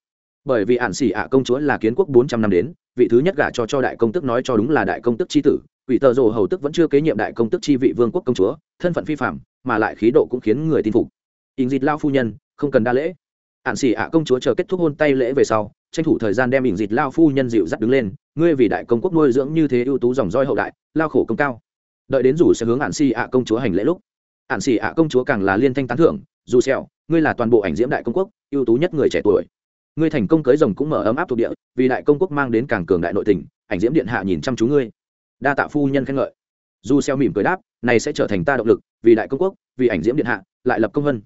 Bởi vì ảnh xì ạ công chúa là kiến quốc bốn trăm năm đến, vị thứ nhất gả cho cho đại công tức nói cho đúng là đại công tức chi tử vị tờ rồ hầu tức vẫn chưa kế nhiệm đại công tức chi vị vương quốc công chúa, thân phận phi phạm mà lại khí độ cũng khiến người tin phục in dịt lao phu nhân, không cần đa lễ. Ạn xỉ ạ công chúa chờ kết thúc hôn tay lễ về sau, tranh thủ thời gian đem ỉn dịt lao phu nhân dịu dắt đứng lên, ngươi vì đại công quốc nuôi dưỡng như thế ưu tú dòng roi hậu đại, lao khổ công cao. Đợi đến rủ sẽ hướng ạn xỉ ạ công chúa hành lễ lúc ạn xỉ ạ công chúa càng là liên thanh tán thưởng, dù xẹo ngươi là toàn bộ ảnh diễm đại công quốc, ưu tú nhất người trẻ tuổi. Ngươi thành công cưới rồng cũng mở ấm áp thuộc địa, vì đại công quốc mang đến càng cường đại nội tình, ảnh diễm điện hạ nhìn chăm chú ngươi. Đa tạ phu nhân khen ngợi. Dù xeo mỉm cười đáp, này sẽ trở thành ta động lực, vì đại công quốc, vì ảnh diễm điện hạ, lại lập công vân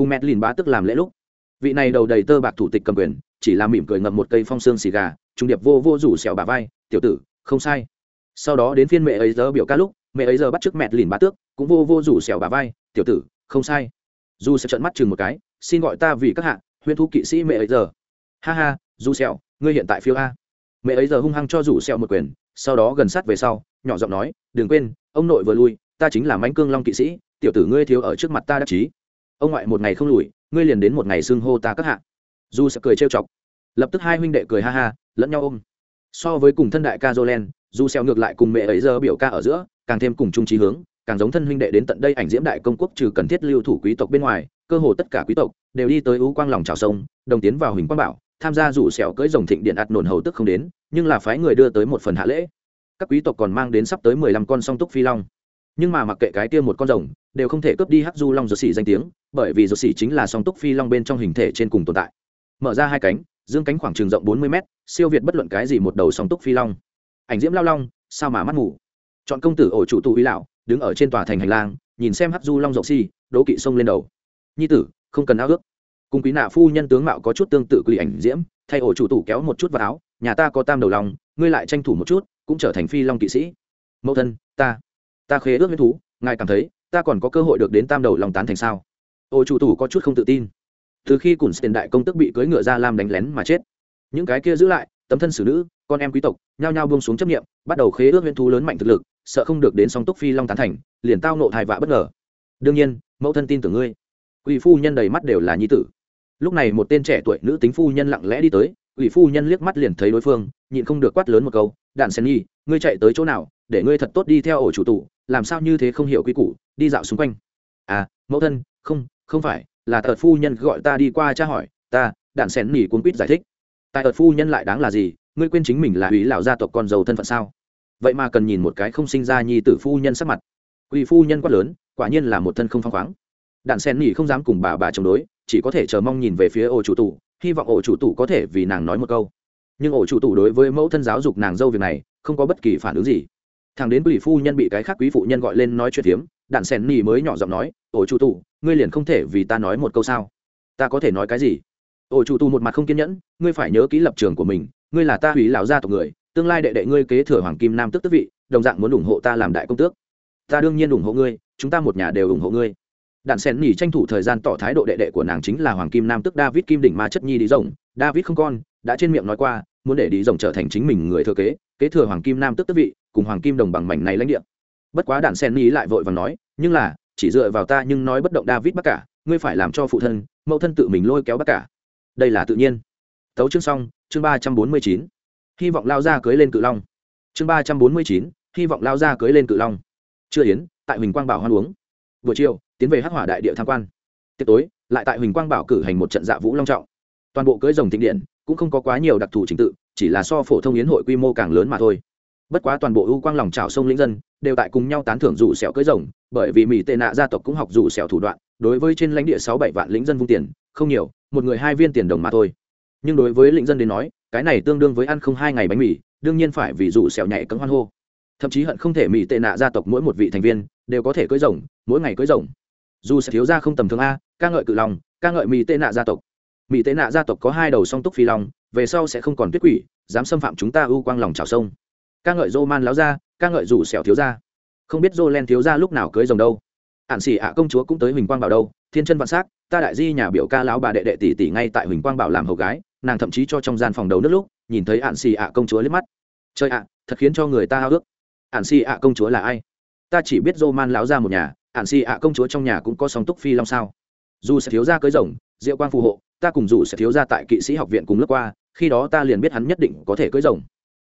cùng mẹ lìn bá tức làm lễ lúc. Vị này đầu đầy tơ bạc thủ tịch cầm quyền, chỉ là mỉm cười ngậm một cây phong xương xì gà, trung điệp vô vô rủ xẻo bà vai, tiểu tử, không sai. Sau đó đến phiên mẹ ấy giờ biểu ca lúc, mẹ ấy giờ bắt chước mẹ lìn bá tước, cũng vô vô rủ xẻo bà vai, tiểu tử, không sai. Dù sẽ trợn mắt chừng một cái, xin gọi ta vì các hạ, huyên thu kỵ sĩ mẹ ấy giờ ha ha dù xẻo, ngươi hiện tại phiêu a. Mẹ ấy giờ hung hăng cho rủ xẻo một quyền, sau đó gần sát về sau, nhỏ giọng nói, đừng quên, ông nội vừa lui, ta chính là mãnh cương long kỵ sĩ, tiểu tử ngươi thiếu ở trước mặt ta đắc chí ông ngoại một ngày không lùi, ngươi liền đến một ngày xưng hô ta các hạ. Du sẽ cười trêu chọc. Lập tức hai huynh đệ cười ha ha, lẫn nhau ôm. So với cùng thân đại ca jolen du xeo ngược lại cùng mẹ ấy giờ biểu ca ở giữa, càng thêm cùng chung trí hướng, càng giống thân huynh đệ đến tận đây ảnh diễm đại công quốc trừ cần thiết lưu thủ quý tộc bên ngoài, cơ hồ tất cả quý tộc đều đi tới ú quang lòng trào sông, đồng tiến vào huỳnh quang bảo, tham gia rủ sẹo cưỡi rồng thịnh điện ạt nổn hầu tức không đến, nhưng là phái người đưa tới một phần hạ lễ. Các quý tộc còn mang đến sắp tới mười lăm con song túc phi long. Nhưng mà mặc kệ cái kia một con rồng đều không thể cướp đi hắc du long rột xỉ danh tiếng bởi vì rột xỉ chính là song túc phi long bên trong hình thể trên cùng tồn tại. Mở ra hai cánh dương cánh khoảng trường rộng bốn mươi mét siêu việt bất luận cái gì một đầu song túc phi long. Ảnh diễm lao long sao mà mắt ngủ chọn công tử ổ chủ tụ uy lão đứng ở trên tòa thành hành lang nhìn xem hắc du long rộng xi si, đố kỵ sông lên đầu. Nhi tử không cần ao ước. Cùng quý nạ phu nhân tướng mạo có chút tương tự quỷ ảnh diễm thay ổ chủ tủ kéo một chút vào áo nhà ta có tam đầu lòng ngươi lại tranh thủ một chút cũng trở thành phi long kỵ sĩ. Mẫu thân ta ta khế ước huyết thú ngài cảm thấy ta còn có cơ hội được đến tam đầu lòng tán thành sao? Ô chủ tủ có chút không tự tin. Từ khi cùn tiền đại công tức bị cưỡi ngựa ra làm đánh lén mà chết, những cái kia giữ lại, tấm thân xử nữ, con em quý tộc, nhao nhao buông xuống chấp nghiệm bắt đầu khế ước huyễn thú lớn mạnh thực lực, sợ không được đến song túc phi long tán thành, liền tao nộ thai vạ bất ngờ. Đương nhiên, mẫu thân tin tưởng ngươi. Quỷ phu nhân đầy mắt đều là nhi tử. Lúc này một tên trẻ tuổi nữ tính phu nhân lặng lẽ đi tới, quỷ phu nhân liếc mắt liền thấy đối phương, nhịn không được quát lớn một câu, đạn sen nhi, ngươi chạy tới chỗ nào, để ngươi thật tốt đi theo ổ chủ tụ làm sao như thế không hiểu quy củ, đi dạo xung quanh. À mẫu thân, không không phải, là tợt phu nhân gọi ta đi qua tra hỏi, ta, đạn sen nỉ cuốn quýt giải thích. Tại tợt phu nhân lại đáng là gì, ngươi quên chính mình là ủy lão gia tộc con giàu thân phận sao? Vậy mà cần nhìn một cái không sinh ra nhi tử phu nhân sắc mặt. Quỷ phu nhân quát lớn, quả nhiên là một thân không phăng khoáng. Đạn sen nỉ không dám cùng bà bà chống đối, chỉ có thể chờ mong nhìn về phía ổ chủ tủ hy vọng ổ chủ tủ có thể vì nàng nói một câu. Nhưng ổ chủ tủ đối với mẫu thân giáo dục nàng dâu việc này, không có bất kỳ phản ứng gì thằng đến quỷ phu nhân bị cái khác quý phụ nhân gọi lên nói chuyện hiếm. đạn sen nỉ mới nhỏ giọng nói, ổ chủ tù ngươi liền không thể vì ta nói một câu sao? Ta có thể nói cái gì? Ổ chủ tù một mặt không kiên nhẫn, ngươi phải nhớ kỹ lập trường của mình, ngươi là ta hủy lão gia tộc người, tương lai đệ đệ ngươi kế thừa hoàng kim nam tước tước vị, đồng dạng muốn ủng hộ ta làm đại công tước. Ta đương nhiên ủng hộ ngươi, chúng ta một nhà đều ủng hộ ngươi. Đạn sen nỉ tranh thủ thời gian tỏ thái độ đệ đệ của nàng chính là hoàng kim nam tức david kim đỉnh ma chất nhi đi rồng david không con đã trên miệng nói qua, muốn để đi rồng trở thành chính mình người thừa kế kế thừa hoàng kim nam tức tức vị, cùng hoàng kim đồng bằng mảnh này lãnh địa. Bất quá đạn sen nhỉ lại vội vàng nói, nhưng là, chỉ dựa vào ta nhưng nói bất động david bắc cả, ngươi phải làm cho phụ thân, mẫu thân tự mình lôi kéo bắc cả. Đây là tự nhiên. Tấu chương xong, chương ba trăm bốn mươi chín. Hy vọng lao ra cưới lên cự long. Chương ba trăm bốn mươi chín, hy vọng lao ra cưới lên cự long. Chưa yến, tại huỳnh quang bảo hoan uống. Buổi chiều, tiến về hắc hỏa đại địa tham quan. Tiếp tối, lại tại huỳnh quang bảo cử hành một trận dạ vũ long trọng. Toàn bộ cưới rồng thịnh điện cũng không có quá nhiều đặc thù trình tự chỉ là so phổ thông yến hội quy mô càng lớn mà thôi. Bất quá toàn bộ ưu quang lòng trào sông lĩnh dân đều tại cùng nhau tán thưởng rủ sẹo cưới rồng bởi vì mỹ tệ nạ gia tộc cũng học rủ sẹo thủ đoạn đối với trên lãnh địa sáu bảy vạn lĩnh dân vung tiền không nhiều một người hai viên tiền đồng mà thôi. Nhưng đối với lĩnh dân đến nói cái này tương đương với ăn không hai ngày bánh mì đương nhiên phải vì rủ sẹo nhảy cấm hoan hô. Thậm chí hận không thể mỹ tệ nạ gia tộc mỗi một vị thành viên đều có thể cưới rồng mỗi ngày cưới rồng. Dù sẽ thiếu ra không tầm thường a ca ngợi cự lòng, ca ngợi mỹ tệ nạ gia tộc mỹ tế nạ gia tộc có hai đầu song túc phi long, về sau sẽ không còn tuyết quỷ, dám xâm phạm chúng ta ưu quang lòng trào sông. Ca ngợi dô man láo ra ca ngợi rủ xẻo thiếu ra không biết dô len thiếu ra lúc nào cưới rồng đâu. Ạn xỉ ạ công chúa cũng tới huỳnh quang bảo đâu, thiên chân vạn s á c ta đại di nhà biểu ca lão bà đệ đệ tỷ tỷ ngay tại huỳnh quang bảo làm hầu gái, nàng thậm chí cho trong gian phòng đầu nước lúc, nhìn thấy ạn xì ạ công chúa liếc mắt. Chơi ạ, thật khiến cho người ta hao ước. Ạn xì ạ công chúa là ai? Ta chỉ biết dô man lão ra một nhà ạn xì ạ công chúa trong nhà cũng có song túc phi long sao? Dù sẽ thiếu ra cưới rồng diệu quang phù hộ, ta cùng dù sẽ thiếu ra tại kỵ sĩ học viện cùng lớp qua, khi đó ta liền biết hắn nhất định có thể cưới rồng.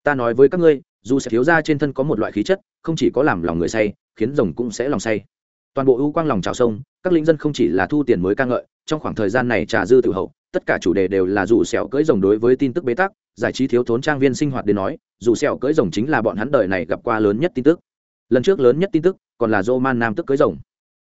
Ta nói với các ngươi, dù sẽ thiếu ra trên thân có một loại khí chất, không chỉ có làm lòng người say, khiến rồng cũng sẽ lòng say. Toàn bộ ưu quang lòng trào sông, các linh dân không chỉ là thu tiền mới ca ngợi, trong khoảng thời gian này trà dư tự hậu, tất cả chủ đề đều là dù sẹo cưỡi rồng đối với tin tức bế tắc, giải trí thiếu thốn trang viên sinh hoạt đến nói, dù sẹo cưỡi rồng chính là bọn hắn đời này gặp qua lớn nhất tin tức. Lần trước lớn nhất tin tức, còn là roman nam tức cưỡi rồng.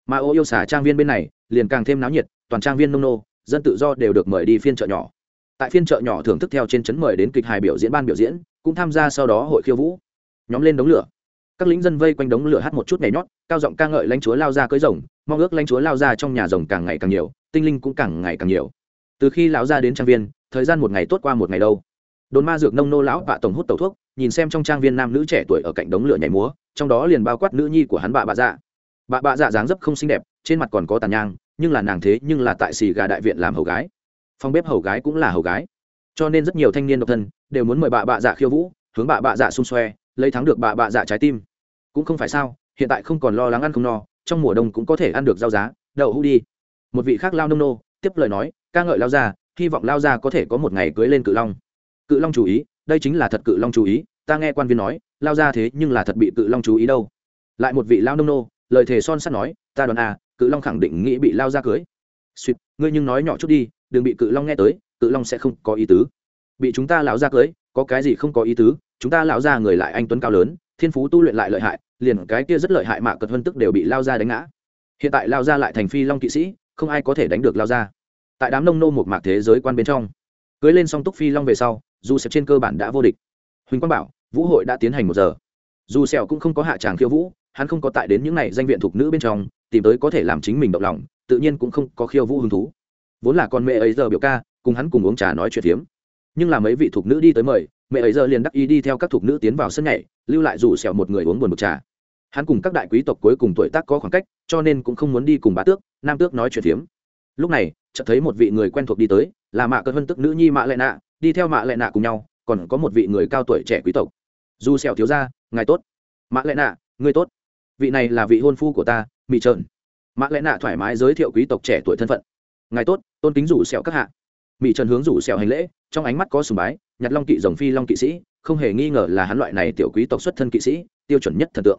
Mà ô yêu xả trang viên bên này, liền càng thêm náo nhiệt, toàn trang viên nông nô dân tự do đều được mời đi phiên chợ nhỏ. Tại phiên chợ nhỏ thưởng thức theo trên chấn mời đến kịch hài biểu diễn ban biểu diễn, cũng tham gia sau đó hội khiêu vũ. Nhóm lên đống lửa. Các lính dân vây quanh đống lửa hát một chút nhảy nhót, cao giọng ca ngợi lãnh chúa lao ra cưới rồng, mong ước lãnh chúa lao ra trong nhà rồng càng ngày càng nhiều, tinh linh cũng càng ngày càng nhiều. Từ khi lão ra đến trang viên, thời gian một ngày tốt qua một ngày đâu. Đồn ma dược nông nô lão bạ tổng hút tẩu thuốc, nhìn xem trong trang viên nam nữ trẻ tuổi ở cạnh đống lửa nhảy múa, trong đó liền bao quát nữ nhi của hắn bà bạ dạ. Bà bạ dạ dáng dấp không xinh đẹp, trên mặt còn có tàn nhang nhưng là nàng thế nhưng là tại xì gà đại viện làm hầu gái. Phòng bếp hầu gái cũng là hầu gái. Cho nên rất nhiều thanh niên độc thân đều muốn mời bà bạ dạ khiêu vũ, hướng bà bạ dạ xung xoe, lấy thắng được bà bạ dạ trái tim. Cũng không phải sao, hiện tại không còn lo lắng ăn không no, trong mùa đông cũng có thể ăn được rau giá, đậu hũ đi. Một vị khác lao nông nô, tiếp lời nói, ca ngợi lao gia, hy vọng lao gia có thể có một ngày cưới lên cự long. Cự long chú ý, đây chính là thật cự long chú ý, ta nghe quan viên nói, lao ra thế nhưng là thật bị cự long chú ý đâu. Lại một vị lao nông nô, lời thề son sắt nói, ta đoán à cự long khẳng định nghĩ bị lao ra cưới. Suýt ngươi nhưng nói nhỏ chút đi, đừng bị cự long nghe tới, cự long sẽ không có ý tứ. Bị chúng ta lão ra cưới, có cái gì không có ý tứ, chúng ta lão ra người lại anh tuấn cao lớn, thiên phú tu luyện lại lợi hại, liền cái kia rất lợi hại mạ cật vân tức đều bị lao ra đánh ngã. Hiện tại lao ra lại thành phi long kỵ sĩ, không ai có thể đánh được lao ra. Tại đám nông nô một mạc thế giới quan bên trong, cưới lên song túc phi long về sau, dù sẹp trên cơ bản đã vô địch. Huỳnh quang bảo, vũ hội đã tiến hành một giờ. Dù sẹo cũng không có hạ tràng khiêu vũ hắn không có tại đến những này danh viện thuộc nữ bên trong tìm tới có thể làm chính mình động lòng tự nhiên cũng không có khiêu vũ hứng thú. Vốn là con mẹ ấy giờ biểu ca cùng hắn cùng uống trà nói chuyện phiếm. Nhưng là mấy vị thuộc nữ đi tới mời mẹ ấy giờ liền đắc ý đi theo các thuộc nữ tiến vào sân nhảy lưu lại rủ xẻo một người uống buồn một trà. Hắn cùng các đại quý tộc cuối cùng tuổi tác có khoảng cách cho nên cũng không muốn đi cùng bá tước nam tước nói chuyện phiếm. Lúc này chợt thấy một vị người quen thuộc đi tới là mạ cơ vân tức nữ nhi mạ lệ nạ đi theo mạ lệ nạ cùng nhau còn có một vị người cao tuổi trẻ quý tộc. Du xẻo thiếu gia, ngài tốt. Mạ lệ nạ ngươi tốt vị này là vị hôn phu của ta mỹ trợn. Mạ lẽ nạ thoải mái giới thiệu quý tộc trẻ tuổi thân phận. Ngài tốt, tôn kính rủ sẹo các hạ. Mỹ trần hướng rủ sẹo hành lễ, trong ánh mắt có sùng bái, nhặt long kỵ rồng phi long kỵ sĩ, không hề nghi ngờ là hắn loại này tiểu quý tộc xuất thân kỵ sĩ, tiêu chuẩn nhất thần tượng.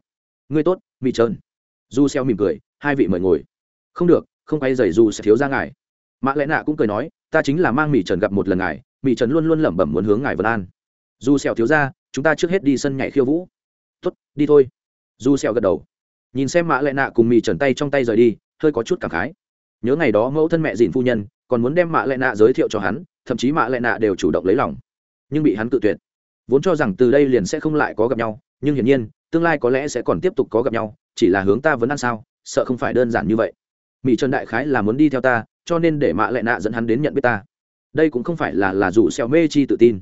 Ngươi tốt mỹ trần du xeo mỉm cười, hai vị mời ngồi. Không được, không quay dày du sẽ thiếu ra ngài. Mạ lẽ nạ cũng cười nói, ta chính là mang mỹ trần gặp một lần ngài mỹ trần luôn luôn lẩm bẩm muốn hướng ngài vân an. Du xeo thiếu ra, chúng ta trước hết đi sân nhảy khiêu vũ. Tốt, đi thôi du xeo gật đầu. Nhìn xem Mã Lệ nạ cùng mì trần tay trong tay rời đi, hơi có chút cảm khái. Nhớ ngày đó mẫu thân mẹ dìn phu nhân, còn muốn đem mạ lệ nạ giới thiệu cho hắn, thậm chí mạ lệ nạ đều chủ động lấy lòng. Nhưng bị hắn cự tuyệt. Vốn cho rằng từ đây liền sẽ không lại có gặp nhau, nhưng hiển nhiên, tương lai có lẽ sẽ còn tiếp tục có gặp nhau, chỉ là hướng ta vẫn ăn sao, sợ không phải đơn giản như vậy. Mỹ trần đại khái là muốn đi theo ta, cho nên để mạ lệ nạ dẫn hắn đến nhận biết ta. Đây cũng không phải là là rủ xeo mê chi tự tin,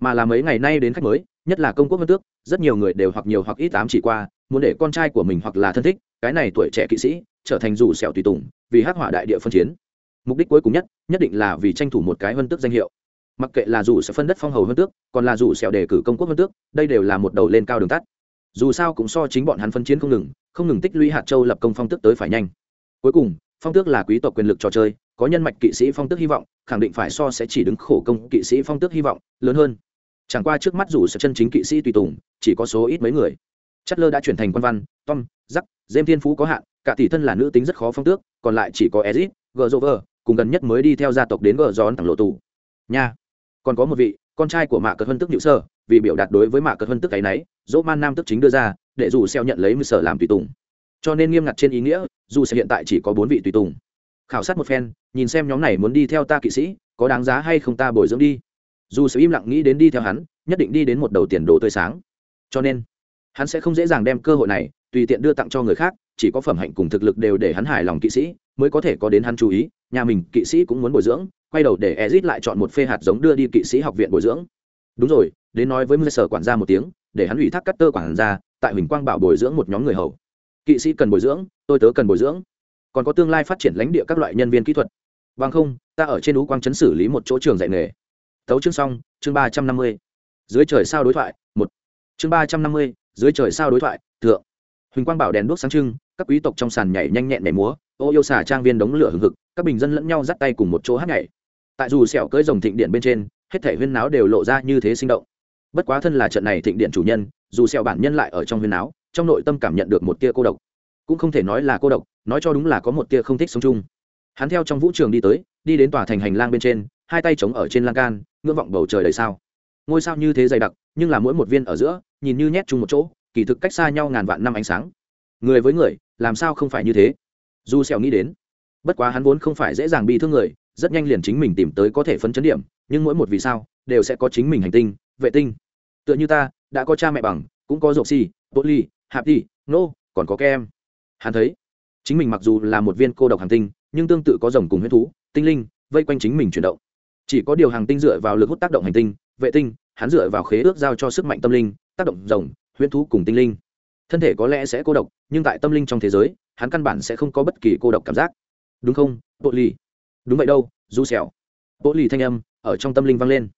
mà là mấy ngày nay đến khách mới, nhất là công quốc vân tước, rất nhiều người đều hoặc nhiều hoặc ít ám chỉ qua muốn để con trai của mình hoặc là thân thích, cái này tuổi trẻ kỵ sĩ, trở thành rủ sẹo tùy tùng, vì hắc hỏa đại địa phân chiến. Mục đích cuối cùng nhất nhất định là vì tranh thủ một cái vân tước danh hiệu. Mặc kệ là dù sẽ phân đất phong hầu vân tước, còn là dù sẹo đề cử công quốc vân tước, đây đều là một đầu lên cao đường tắt. Dù sao cũng so chính bọn hắn phân chiến không ngừng không ngừng tích lũy hạt châu lập công phong tước tới phải nhanh. Cuối cùng, phong tước là quý tộc quyền lực trò chơi, có nhân mạch kỵ sĩ phong tước hy vọng, khẳng định phải so sẽ chỉ đứng khổ công kỵ sĩ phong tước hy vọng, lớn hơn. Chẳng qua trước mắt dù sẽ chân chính kỵ sĩ tùy tùng, chỉ có số ít mấy người chất lơ đã chuyển thành quan văn tom giắc dêm thiên phú có hạn cả tỷ thân là nữ tính rất khó phong tước còn lại chỉ có ezit gờ dô cùng gần nhất mới đi theo gia tộc đến gờ gión thẳng lộ tù. Nha còn có một vị con trai của mạ cờ hân tức nhự sơ vì biểu đạt đối với mạ cờ hân tức cái nấy, dỗ man nam tức chính đưa ra để dù xeo nhận lấy mư sở làm tùy tùng. Cho nên nghiêm ngặt trên ý nghĩa dù sẽ hiện tại chỉ có bốn vị tùy tùng. Khảo sát một phen nhìn xem nhóm này muốn đi theo ta kỵ sĩ có đáng giá hay không ta bồi dưỡng đi. Dù sẽ im lặng nghĩ đến đi theo hắn nhất định đi đến một đầu tiền đồ tươi sáng. Cho nên hắn sẽ không dễ dàng đem cơ hội này tùy tiện đưa tặng cho người khác, chỉ có phẩm hạnh cùng thực lực đều để hắn hài lòng kỵ sĩ mới có thể có đến hắn chú ý. Nhà mình kỵ sĩ cũng muốn bồi dưỡng, quay đầu để ezit lại chọn một phê hạt giống đưa đi kỵ sĩ học viện bồi dưỡng. Đúng rồi, đến nói với sở quản gia một tiếng, để hắn ủy thác cắt tơ quản gia, tại huỳnh quang bảo bồi dưỡng một nhóm người hầu. Kỵ sĩ cần bồi dưỡng, tôi tớ cần bồi dưỡng. Còn có tương lai phát triển lãnh địa các loại nhân viên kỹ thuật. Vâng không, ta ở trên ú quang chấn xử lý một chỗ trường dạy nghề. Tấu chương xong, chương ba trăm năm mươi. Dưới trời sao đối thoại, một. Chương ba trăm năm mươi dưới trời sao đối thoại, thượng. Huỳnh quang bảo đèn đuốc sáng trưng, các quý tộc trong sàn nhảy nhanh nhẹn nhảy múa, ô yêu xả trang viên đống lửa hừng hực, các bình dân lẫn nhau dắt tay cùng một chỗ hát nhảy. Tại dù sẹo cưỡi rồng thịnh điện bên trên, hết thể huyên náo đều lộ ra như thế sinh động. Bất quá thân là trận này thịnh điện chủ nhân, dù sẹo bản nhân lại ở trong huyên náo, trong nội tâm cảm nhận được một tia cô độc. Cũng không thể nói là cô độc, nói cho đúng là có một tia không thích sống chung. Hắn theo trong vũ trường đi tới, đi đến tòa thành hành lang bên trên, hai tay chống ở trên lan can, ngưỡng vọng bầu trời đầy sao. Ngôi sao như thế dày đặc nhưng là mỗi một viên ở giữa nhìn như nhét chung một chỗ kỳ thực cách xa nhau ngàn vạn năm ánh sáng. Người với người làm sao không phải như thế? Du sẹo nghĩ đến bất quá hắn vốn không phải dễ dàng bị thương người rất nhanh liền chính mình tìm tới có thể phấn chấn điểm nhưng mỗi một vì sao đều sẽ có chính mình hành tinh vệ tinh. Tựa như ta đã có cha mẹ bằng cũng có rộng xi, bột ly hạp đi nô còn có các em hắn thấy chính mình mặc dù là một viên cô độc hành tinh nhưng tương tự có rồng cùng huyết thú tinh linh vây quanh chính mình chuyển động. Chỉ có điều hàng tinh dựa vào lực hút tác động hành tinh vệ tinh hắn dựa vào khế ước giao cho sức mạnh tâm linh, tác động rồng, huyễn thú cùng tinh linh. Thân thể có lẽ sẽ cô độc, nhưng tại tâm linh trong thế giới, hắn căn bản sẽ không có bất kỳ cô độc cảm giác. Đúng không bộ Lì? đúng vậy đâu du xẻo bộ Lì thanh âm ở trong tâm linh vang lên.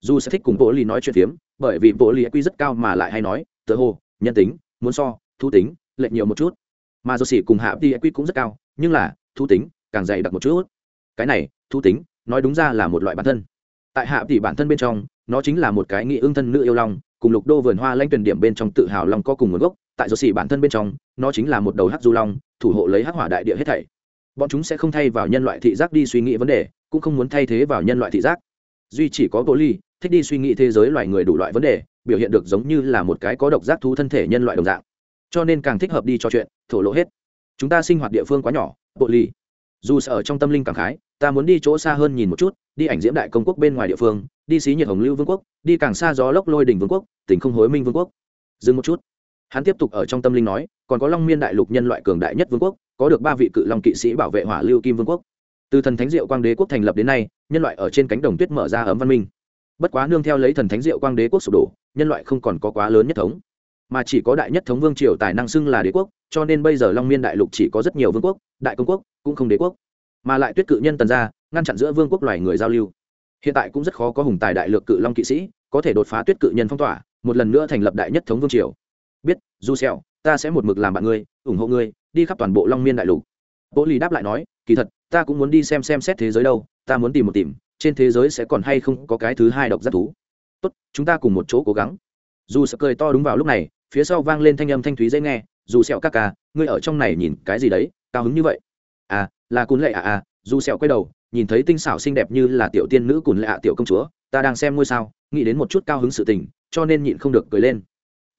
Du sẽ thích cùng bộ Lì nói chuyện phiếm, bởi vì bộ Lì quy rất cao mà lại hay nói, tựa hồ, nhân tính, muốn so thu tính, lệch nhiều một chút. Mà do xỉ cùng hạ đi quy cũng rất cao, nhưng là thu tính càng dày đặc một chút. Cái này thu tính, nói đúng ra là một loại bản thân tại hạ thì bản thân bên trong, nó chính là một cái nghị ương thân nữ yêu long, cùng lục đô vườn hoa lanh tuyển điểm bên trong tự hào long có cùng nguồn gốc, tại do xỉ bản thân bên trong, nó chính là một đầu hắc du long, thủ hộ lấy hắc hỏa đại địa hết thảy. Bọn chúng sẽ không thay vào nhân loại thị giác đi suy nghĩ vấn đề, cũng không muốn thay thế vào nhân loại thị giác. Duy chỉ có bộ ly, thích đi suy nghĩ thế giới loài người đủ loại vấn đề, biểu hiện được giống như là một cái có độc giác thú thân thể nhân loại đồng dạng. Cho nên càng thích hợp đi cho chuyện, thổ lộ hết. Chúng ta sinh hoạt địa phương quá nhỏ bộ ly. Dù sợ trong tâm linh cảm khái ta muốn đi chỗ xa hơn nhìn một chút, đi ảnh diễm đại công quốc bên ngoài địa phương, đi xí nhiệt hồng lưu vương quốc, đi càng xa gió lốc lôi đỉnh vương quốc, tỉnh không hối minh vương quốc. Dừng một chút. Hắn tiếp tục ở trong tâm linh nói, còn có long miên đại lục nhân loại cường đại nhất vương quốc, có được ba vị cự long kỵ sĩ bảo vệ hỏa lưu kim vương quốc. Từ thần thánh diệu quang đế quốc thành lập đến nay, nhân loại ở trên cánh đồng tuyết mở ra ấm văn minh. Bất quá nương theo lấy thần thánh diệu quang đế quốc sụp đổ, nhân loại không còn có quá lớn nhất thống. Mà chỉ có đại nhất thống vương triều tài năng xưng là đế quốc, cho nên bây giờ long miên đại lục chỉ có rất nhiều vương quốc, đại công quốc, cũng không đế quốc mà lại tuyết cự nhân tần ra ngăn chặn giữa vương quốc loài người giao lưu. Hiện tại cũng rất khó có hùng tài đại lược cự long kỵ sĩ, có thể đột phá tuyết cự nhân phong tỏa, một lần nữa thành lập đại nhất thống vương triều. Biết, du xẹo ta sẽ một mực làm bạn ngươi, ủng hộ ngươi, đi khắp toàn bộ long miên đại lục. Bố lì đáp lại nói, kỳ thật, ta cũng muốn đi xem xem xét thế giới đâu, ta muốn tìm một tìm, trên thế giới sẽ còn hay không có cái thứ hai độc giác thú. Tốt, chúng ta cùng một chỗ cố gắng. Dù sợ cười to đúng vào lúc này, phía sau vang lên thanh âm thanh thúy dễ nghe dù sẹo ca ca, ngươi ở trong này nhìn cái gì đấy, cao hứng như vậy? À là cún lệ à à dù sẹo quay đầu, nhìn thấy tinh xảo xinh đẹp như là tiểu tiên nữ cún lệ à tiểu công chúa, ta đang xem ngôi sao, nghĩ đến một chút cao hứng sự tình, cho nên nhịn không được cười lên.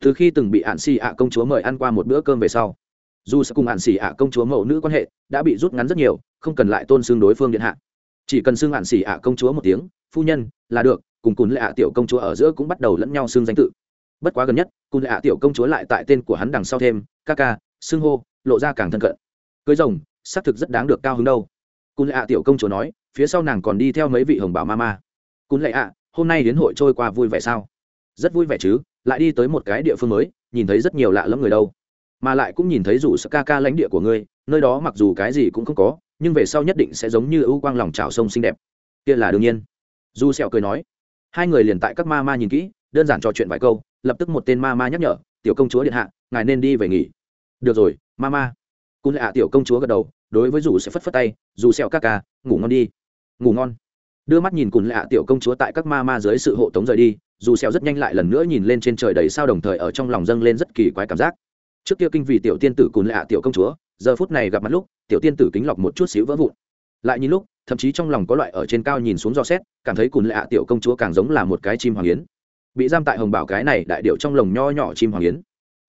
Từ khi từng bị ạn xì ạ công chúa mời ăn qua một bữa cơm về sau, dù sẽ cùng ạn xì ạ công chúa mẫu nữ quan hệ đã bị rút ngắn rất nhiều, không cần lại tôn xưng đối phương điện hạ. Chỉ cần xưng ạn xì ạ công chúa một tiếng, phu nhân, là được, cùng cún lệ ạ tiểu công chúa ở giữa cũng bắt đầu lẫn nhau xưng danh tự. Bất quá gần nhất, cún lệ ạ tiểu công chúa lại tại tên của hắn đằng sau thêm, ca ca, xưng hô, lộ ra càng thân cận. Cưới rồng xác thực rất đáng được cao hứng đâu. Cún lệ ạ tiểu công chúa nói, phía sau nàng còn đi theo mấy vị hồng bảo ma ma. Cún lệ ạ, hôm nay đến hội trôi qua vui vẻ sao? Rất vui vẻ chứ, lại đi tới một cái địa phương mới, nhìn thấy rất nhiều lạ lẫm người đâu. Mà lại cũng nhìn thấy rủ sợ ca ca lãnh địa của ngươi, nơi đó mặc dù cái gì cũng không có, nhưng về sau nhất định sẽ giống như ưu quang lòng trào sông xinh đẹp. Kia là đương nhiên. Du sẹo cười nói. Hai người liền tại các ma ma nhìn kỹ, đơn giản trò chuyện vài câu, lập tức một tên ma ma nhắc nhở, tiểu công chúa điện hạ, ngài nên đi về nghỉ. Được rồi, ma ma cung lạ tiểu công chúa gật đầu, đối với dù sẽ phất phất tay, dù xẹo ca ca, ngủ ngon đi. Ngủ ngon. Đưa mắt nhìn cùng lạ tiểu công chúa tại các ma ma dưới sự hộ tống rời đi, dù xèo rất nhanh lại lần nữa nhìn lên trên trời đầy sao đồng thời ở trong lòng dâng lên rất kỳ quái cảm giác. Trước kia kinh vì tiểu tiên tử cùng lạ tiểu công chúa, giờ phút này gặp mặt lúc, tiểu tiên tử kính lọc một chút xíu vỡ vụn. Lại nhìn lúc, thậm chí trong lòng có loại ở trên cao nhìn xuống do xét, cảm thấy cùng lạ tiểu công chúa càng giống là một cái chim hoàng yến. Bị giam tại hồng bảo cái này đại điệu trong lồng nho nhỏ chim hoàng yến.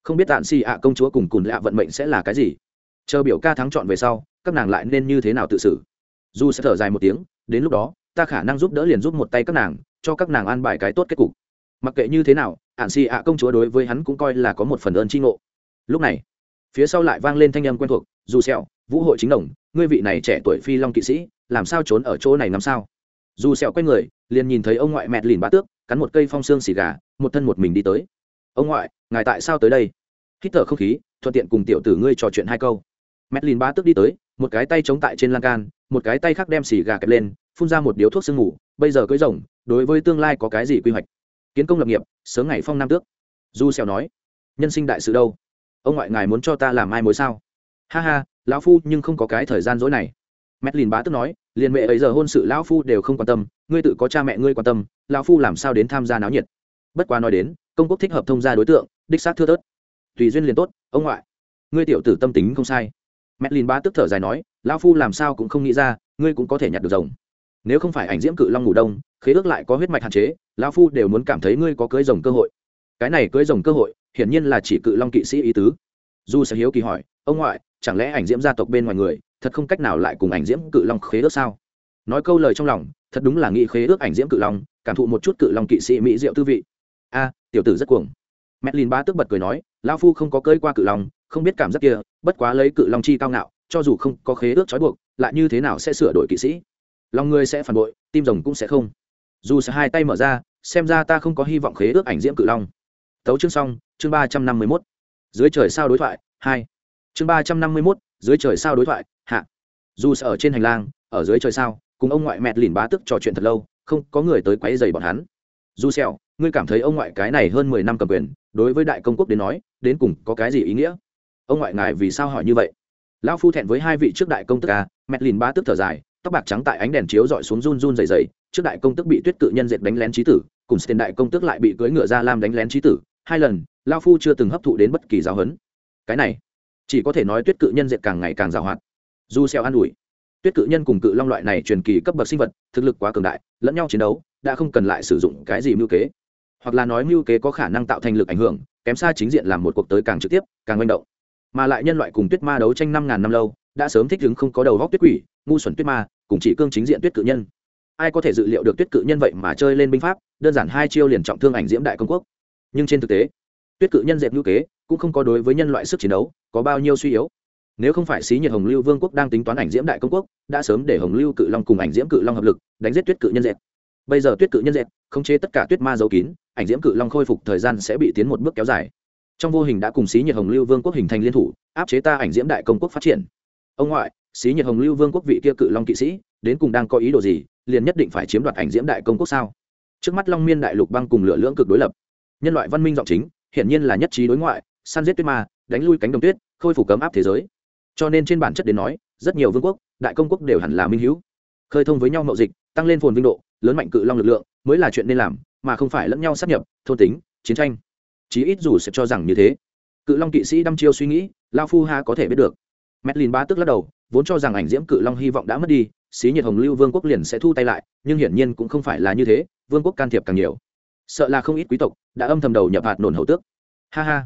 Không biết tạn si ạ công chúa cùng cùng lạ vận mệnh sẽ là cái gì chờ biểu ca thắng chọn về sau, các nàng lại nên như thế nào tự xử? Dù sẽ thở dài một tiếng, đến lúc đó, ta khả năng giúp đỡ liền giúp một tay các nàng, cho các nàng an bài cái tốt kết cục. Mặc kệ như thế nào ạn xì ạ công chúa đối với hắn cũng coi là có một phần ơn tri ngộ. Lúc này, phía sau lại vang lên thanh âm quen thuộc, dù sẹo, vũ hội chính đồng, ngươi vị này trẻ tuổi phi long kỵ sĩ, làm sao trốn ở chỗ này năm sao? Dù sẹo quay người, liền nhìn thấy ông ngoại mẹ lìn bá tước, cắn một cây phong xương xì gà, một thân một mình đi tới. Ông ngoại, ngài tại sao tới đây? Hít thở không khí, thuận tiện cùng tiểu tử ngươi trò chuyện hai câu mẹ lìn bá tước đi tới, một cái tay chống tại trên lan can, một cái tay khác đem xì gà kẹp lên, phun ra một điếu thuốc sương ngủ bây giờ cưới rồng, đối với tương lai có cái gì quy hoạch? Kiến công lập nghiệp, sớm ngày phong nam tước. Du xèo nói, nhân sinh đại sự đâu? Ông ngoại ngài muốn cho ta làm ai mối sao? Ha ha, lão phu nhưng không có cái thời gian dối này. Mét lìn bá tức nói, liền mẹ ấy giờ hôn sự lão phu đều không quan tâm, ngươi tự có cha mẹ ngươi quan tâm, lão phu làm sao đến tham gia náo nhiệt? Bất quá nói đến, công quốc thích hợp thông gia đối tượng, đích xác thưa tớt. tùy duyên liền tốt, ông ngoại. Ngươi tiểu tử tâm tính không sai mẹ lìn bá tức thở dài nói lão phu làm sao cũng không nghĩ ra ngươi cũng có thể nhặt được rồng. Nếu không phải ảnh diễm cự long ngủ đông khế ước lại có huyết mạch hạn chế lão phu đều muốn cảm thấy ngươi có cưới rồng cơ hội. Cái này cưới rồng cơ hội hiển nhiên là chỉ cự long kỵ sĩ ý tứ. Du sẽ hiếu kỳ hỏi ông ngoại chẳng lẽ ảnh diễm gia tộc bên ngoài người thật không cách nào lại cùng ảnh diễm cự long khế ước sao? Nói câu lời trong lòng thật đúng là nghĩ khế ước ảnh diễm cự long cảm thụ một chút cự long kỵ sĩ mỹ diệu tư vị. A tiểu tử rất cuồng. Medlin ba tức bật cười nói, lão phu không có cưỡi qua cự long, không biết cảm giác kia, bất quá lấy cự long chi cao ngạo, cho dù không có khế ước trói buộc, lại như thế nào sẽ sửa đổi kỵ sĩ? lòng người sẽ phản bội tim rồng cũng sẽ không. Dù sẽ hai tay mở ra xem ra ta không có hy vọng khế ước ảnh diễm cự long. Tấu chương xong chương ba trăm năm mươi mốt. Dưới trời sao đối thoại hai. Chương ba trăm năm mươi mốt dưới trời sao đối thoại hạ. Dù sẽ ở trên hành lang ở dưới trời sao cùng ông ngoại mẹt lìn bá tức trò chuyện thật lâu không có người tới quấy dày bọn hắn. Dù sẹo ngươi cảm thấy ông ngoại cái này hơn mười năm cầm quyền đối với đại công quốc đến nói đến cùng có cái gì ý nghĩa? Ông ngoại ngài vì sao hỏi như vậy? Lão phu thẹn với hai vị trước đại công tức ca mẹt lìn bá tức thở dài, tóc bạc trắng tại ánh đèn chiếu dọi xuống run run dày dày trước đại công tức bị tuyết cự nhân diệt đánh lén trí tử, cùng tiền đại công tức lại bị cưỡi ngựa ra lam đánh lén trí tử. Hai lần lao phu chưa từng hấp thụ đến bất kỳ giáo huấn. Cái này, chỉ có thể nói tuyết cự nhân diệt càng ngày càng giàu hoạt. Du xeo an ủi, tuyết cự nhân cùng cự long loại này truyền kỳ cấp bậc sinh vật, thực lực quá cường đại, lẫn nhau chiến đấu, đã không cần lại sử dụng cái gì mưu kế. Hoặc là nói mưu kế có khả năng tạo thành lực ảnh hưởng, kém xa chính diện làm một cuộc tới càng trực tiếp, càng manh động mà lại nhân loại cùng tuyết ma đấu tranh năm ngàn năm lâu, đã sớm thích ứng không có đầu góc tuyết quỷ, ngu xuẩn tuyết ma, cùng chỉ cương chính diện tuyết cự nhân. Ai có thể dự liệu được tuyết cự nhân vậy mà chơi lên binh pháp, đơn giản hai chiêu liền trọng thương ảnh diễm đại công quốc. Nhưng trên thực tế, tuyết cự nhân dẹp ngữ kế, cũng không có đối với nhân loại sức chiến đấu, có bao nhiêu suy yếu. Nếu không phải xí nhiệt hồng lưu vương quốc đang tính toán ảnh diễm đại công quốc, đã sớm để hồng lưu cự long cùng ảnh diễm cự long hợp lực, đánh giết tuyết cự nhân dẹp bây giờ tuyết cự nhân dẹp khống chế tất cả tuyết ma dấu kín, ảnh diễm cự long khôi phục thời gian sẽ bị tiến một bước kéo dài trong vô hình đã cùng xí nhiệt hồng lưu vương quốc hình thành liên thủ, áp chế ta ảnh diễm đại công quốc phát triển. Ông ngoại, xí nhiệt hồng lưu vương quốc vị kia cự long kỵ sĩ, đến cùng đang có ý đồ gì, liền nhất định phải chiếm đoạt ảnh diễm đại công quốc sao? Trước mắt long miên đại lục băng cùng lửa lưỡng cực đối lập. Nhân loại văn minh giọng chính, hiển nhiên là nhất trí đối ngoại, săn giết tuyết ma, đánh lui cánh đồng tuyết, khôi phục cấm áp thế giới. Cho nên trên bản chất đến nói, rất nhiều vương quốc, đại công quốc đều hẳn là minh hữu. Khơi thông với nhau mậu dịch, tăng lên phồn vinh độ, lớn mạnh cự long lực lượng, mới là chuyện nên làm, mà không phải lẫn nhau sắp nhập, thôn tính, chiến tranh chí ít dù sẽ cho rằng như thế. Cự long kỵ sĩ đăm chiêu suy nghĩ lao phu ha có thể biết được. Medlin ba tức lắc đầu, vốn cho rằng ảnh diễm cự long hy vọng đã mất đi, xí nhiệt hồng lưu vương quốc liền sẽ thu tay lại, nhưng hiển nhiên cũng không phải là như thế, vương quốc can thiệp càng nhiều. Sợ là không ít quý tộc đã âm thầm đầu nhập hạt nổn hậu tước. Ha ha.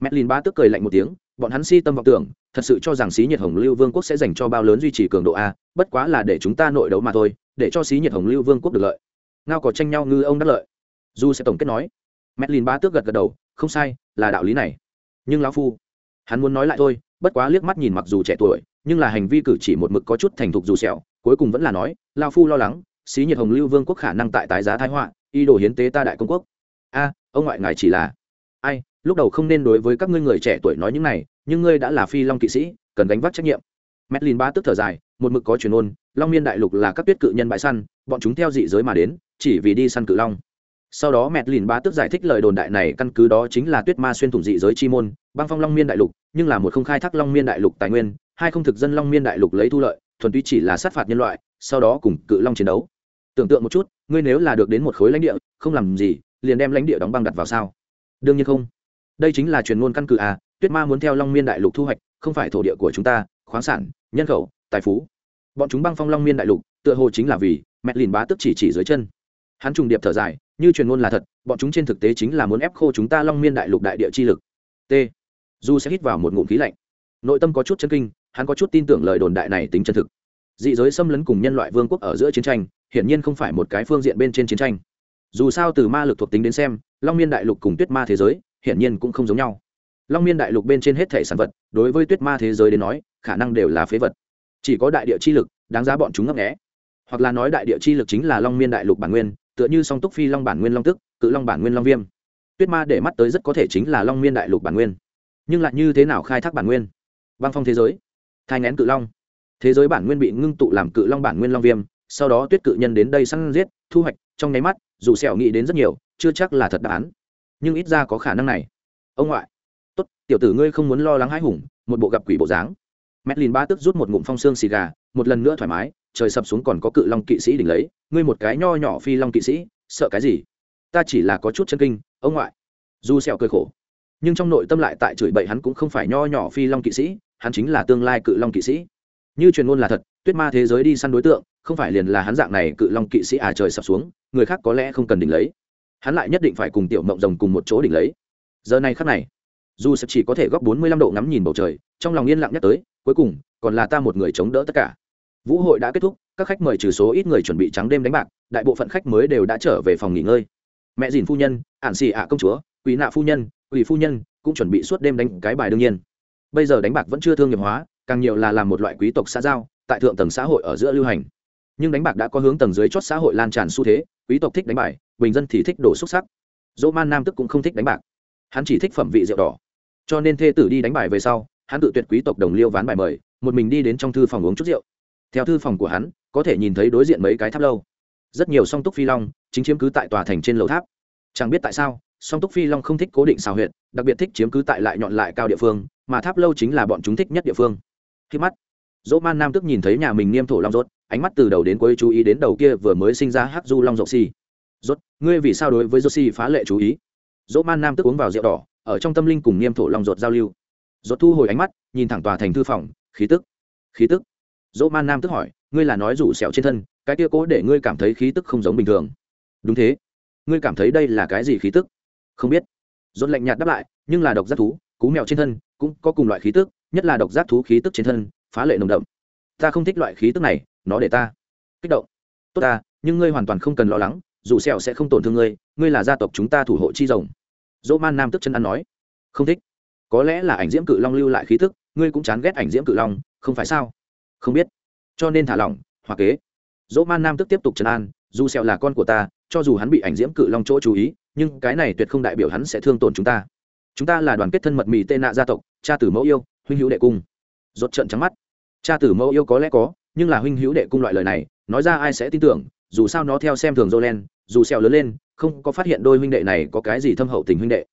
Medlin ba tức cười lạnh một tiếng, bọn hắn si tâm vọng tưởng, thật sự cho rằng xí nhiệt hồng lưu vương quốc sẽ dành cho bao lớn duy trì cường độ a, bất quá là để chúng ta nội đấu mà thôi, để cho xí nhiệt hồng lưu vương quốc được lợi. Ngao có tranh nhau ngư ông đắc lợi. Du sẽ tổng kết nói medlin ba tước gật gật đầu không sai là đạo lý này. Nhưng lão phu? Hắn muốn nói lại thôi bất quá liếc mắt nhìn mặc dù trẻ tuổi nhưng là hành vi cử chỉ một mực có chút thành thục dù sẹo cuối cùng vẫn là nói lao phu lo lắng xí nhiệt hồng lưu vương quốc khả năng tại tái giá thái họa y đồ hiến tế ta đại công quốc. A ông ngoại ngài chỉ là ai lúc đầu không nên đối với các ngươi người trẻ tuổi nói những này nhưng ngươi đã là phi long kỵ sĩ cần gánh vác trách nhiệm. Medlin ba tức thở dài, một mực có truyền ôn, Long Miên đại lục là các tuyết cự nhân bãi săn, bọn chúng theo dị giới mà đến, chỉ vì đi săn cự long. Sau đó mẹt lìn ba tức giải thích lời đồn đại này căn cứ đó chính là tuyết ma xuyên thủng dị giới chi môn, băng phong Long Miên đại lục, nhưng là một không khai thác Long Miên đại lục tài nguyên, hai không thực dân Long Miên đại lục lấy thu lợi, thuần túy chỉ là sát phạt nhân loại, sau đó cùng cự long chiến đấu. Tưởng tượng một chút, ngươi nếu là được đến một khối lãnh địa, không làm gì, liền đem lãnh địa đóng băng đặt vào sao? Đương nhiên không. Đây chính là truyền ngôn căn cứ à, tuyết ma muốn theo long miên đại lục thu hoạch không phải thổ địa của chúng ta khoáng sản nhân khẩu tài phú bọn chúng băng phong long miên đại lục tựa hồ chính là vì mẹ lìn bá tức chỉ chỉ dưới chân hắn trùng điệp thở dài như truyền ngôn là thật, bọn chúng trên thực tế chính là muốn ép khô chúng ta long miên đại lục đại địa chi lực. T. Du sẽ hít vào một ngụm khí lạnh. Nội tâm có chút chân kinh, hắn có chút tin tưởng lời đồn đại này tính chân thực. Dị giới xâm lấn cùng nhân loại vương quốc ở giữa chiến tranh, hiển nhiên không phải một cái phương diện bên trên chiến tranh. Dù sao từ ma lực thuộc tính đến xem, long miên đại lục cùng tuyết ma thế giới, hiển nhiên cũng không giống nhau. Long miên đại lục bên trên hết thể sản vật, đối với tuyết ma thế giới đến nói, khả năng đều là phế vật. Chỉ có đại địa chi lực, đáng giá bọn chúng ngấp nghẽ hoặc là nói đại địa chi lực chính là long miên đại lục bản nguyên tựa như song túc phi long bản nguyên long tức cự long bản nguyên long viêm. Tuyết ma để mắt tới rất có thể chính là long miên đại lục bản nguyên. Nhưng lại như thế nào khai thác bản nguyên? Băng phong thế giới. Thai ngén cự long. Thế giới bản nguyên bị ngưng tụ làm cự long bản nguyên long viêm sau đó tuyết cự nhân đến đây săn giết thu hoạch trong nháy mắt dù sẹo nghĩ đến rất nhiều chưa chắc là thật đáp án nhưng ít ra có khả năng này. Ông ngoại. Tốt tiểu tử ngươi không muốn lo lắng hãi hùng một bộ gặp quỷ bộ dáng. Medlin ba tức rút một ngụm phong xương xì gà, một lần nữa thoải mái, trời sập xuống còn có cự long kỵ sĩ đỉnh lấy, ngươi một cái nho nhỏ phi long kỵ sĩ, sợ cái gì? Ta chỉ là có chút chân kinh, ông ngoại. Du sẹo cười khổ, nhưng trong nội tâm lại tại chửi bậy hắn cũng không phải nho nhỏ phi long kỵ sĩ, hắn chính là tương lai cự long kỵ sĩ. Như truyền ngôn là thật, tuyết ma thế giới đi săn đối tượng, không phải liền là hắn dạng này cự long kỵ sĩ à trời sập xuống, người khác có lẽ không cần đỉnh lấy, hắn lại nhất định phải cùng tiểu mộng rồng cùng một chỗ đỉnh lấy. Giờ này khắc này, dù sẽ chỉ có thể góc bốn mươi lăm độ ngắm nhìn bầu trời trong lòng yên lặng nhắc tới cuối cùng còn là ta một người chống đỡ tất cả vũ hội đã kết thúc, các khách mời trừ số ít người chuẩn bị trắng đêm đánh bạc, đại bộ phận khách mới đều đã trở về phòng nghỉ ngơi. Mẹ dìn phu nhân, ản xì ạ công chúa quỷ nạ phu nhân quỷ phu nhân cũng chuẩn bị suốt đêm đánh cái bài đương nhiên. Bây giờ đánh bạc vẫn chưa thương nghiệp hóa, càng nhiều là làm một loại quý tộc xã giao, tại thượng tầng xã hội ở giữa lưu hành. Nhưng đánh bạc đã có hướng tầng dưới chót xã hội lan tràn xu thế, quý tộc thích đánh bài, bình dân thì thích đổ xúc sắc. Dỗ man nam tức cũng không thích đánh bạc. Hắn chỉ thích phẩm vị rượu đỏ. Cho nên thê tử đi đánh bài về sau, hắn tự tuyệt quý tộc đồng liêu ván bài mời, một mình đi đến trong thư phòng uống chút rượu theo thư phòng của hắn, có thể nhìn thấy đối diện mấy cái tháp lâu. Rất nhiều song túc phi long, chính chiếm cứ tại tòa thành trên lầu tháp. Chẳng biết tại sao, song túc phi long không thích cố định xào huyện đặc biệt thích chiếm cứ tại lại nhọn lại cao địa phương, mà tháp lâu chính là bọn chúng thích nhất địa phương. Khi mắt, dỗ man nam tức nhìn thấy nhà mình niêm thổ long rốt, ánh mắt từ đầu đến cuối chú ý đến đầu kia vừa mới sinh ra hắc du long rộng xì rốt, ngươi vì sao đối với rốt xì phá lệ chú ý? Dỗ man nam tức uống vào rượu đỏ, ở trong tâm linh cùng niêm thổ long rột giao lưu. Rột thu hồi ánh mắt, nhìn thẳng tòa thành thư phòng, khí tức khí tức dỗ man nam tức hỏi, ngươi là nói rủ sẹo trên thân, cái kia cố để ngươi cảm thấy khí tức không giống bình thường. Đúng thế. Ngươi cảm thấy đây là cái gì khí tức? Không biết. Dốt lạnh nhạt đáp lại, nhưng là độc giác thú, cú mèo trên thân cũng có cùng loại khí tức, nhất là độc giác thú khí tức trên thân, phá lệ nồng đậm. Ta không thích loại khí tức này, nó để ta kích động. Tốt ta, nhưng ngươi hoàn toàn không cần lo lắng dù sẹo sẽ không tổn thương ngươi ngươi là gia tộc chúng ta thủ hộ chi rồng. Dỗ man nam tức chân ăn nói, không thích. Có lẽ là ảnh diễm cự long lưu lại khí tức, ngươi cũng chán ghét ảnh diễm cự long, không phải sao? Không biết. Cho nên thả lỏng hoặc kế. Dỗ man nam tức tiếp tục trấn an dù sẹo là con của ta cho dù hắn bị ảnh diễm cự long chỗ chú ý nhưng cái này tuyệt không đại biểu hắn sẽ thương tổn chúng ta. Chúng ta là đoàn kết thân mật mì tê nạ gia tộc cha tử mẫu yêu huynh hữu đệ cung. Rốt trận trắng mắt. Cha tử mẫu yêu có lẽ có nhưng là huynh hữu đệ cung loại lời này nói ra ai sẽ tin tưởng dù sao nó theo xem thường Jolen, dù sẹo lớn lên không có phát hiện đôi huynh đệ này có cái gì thâm hậu tình huynh đệ.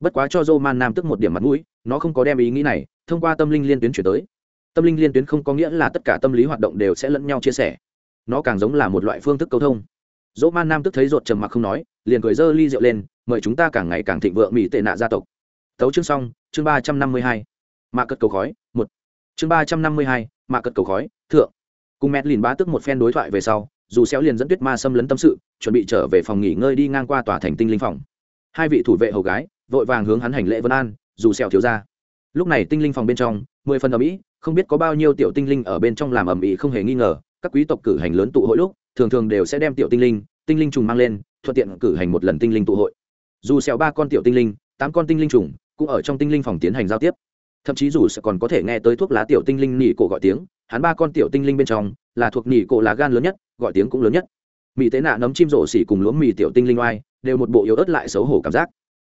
Bất quá cho dô man nam tức một điểm mặt mũi nó không có đem ý nghĩ này thông qua tâm linh liên tuyến chuyển tới tâm linh liên tuyến không có nghĩa là tất cả tâm lý hoạt động đều sẽ lẫn nhau chia sẻ. Nó càng giống là một loại phương thức câu thông. Dỗ man nam tức thấy rột trầm mặc không nói, liền cười dơ ly rượu lên, mời chúng ta càng ngày càng thịnh vượng mỹ tệ nạ gia tộc. Tấu chương xong, chương ba trăm năm mươi hai. Mạ cất cầu khói, một. Chương ba trăm năm mươi hai, mạ cất cầu khói, thượng. Cùng mẹ lìn bá tức một phen đối thoại về sau, dù xéo liền dẫn tuyết ma xâm lấn tâm sự, chuẩn bị trở về phòng nghỉ ngơi đi ngang qua tòa thành tinh linh phòng. Hai vị thủ vệ hầu gái, vội vàng hướng hắn hành lễ vân an, dù xéo thiếu ra lúc này tinh linh phòng bên trong, mười phần ở mỹ không biết có bao nhiêu tiểu tinh linh ở bên trong làm ầm ĩ không hề nghi ngờ. Các quý tộc cử hành lớn tụ hội lúc, thường thường đều sẽ đem tiểu tinh linh tinh linh trùng mang lên, thuận tiện cử hành một lần tinh linh tụ hội. Dù xẻo ba con tiểu tinh linh, tám con tinh linh trùng cũng ở trong tinh linh phòng tiến hành giao tiếp. Thậm chí dù sẽ còn có thể nghe tới thuốc lá tiểu tinh linh nỉ cổ gọi tiếng, hắn ba con tiểu tinh linh bên trong là thuộc nỉ cổ lá gan lớn nhất, gọi tiếng cũng lớn nhất. Mỹ tế nạ nấm chim rổ xỉ cùng lúa mì tiểu tinh linh oai đều một bộ yếu ớt lại xấu hổ cảm giác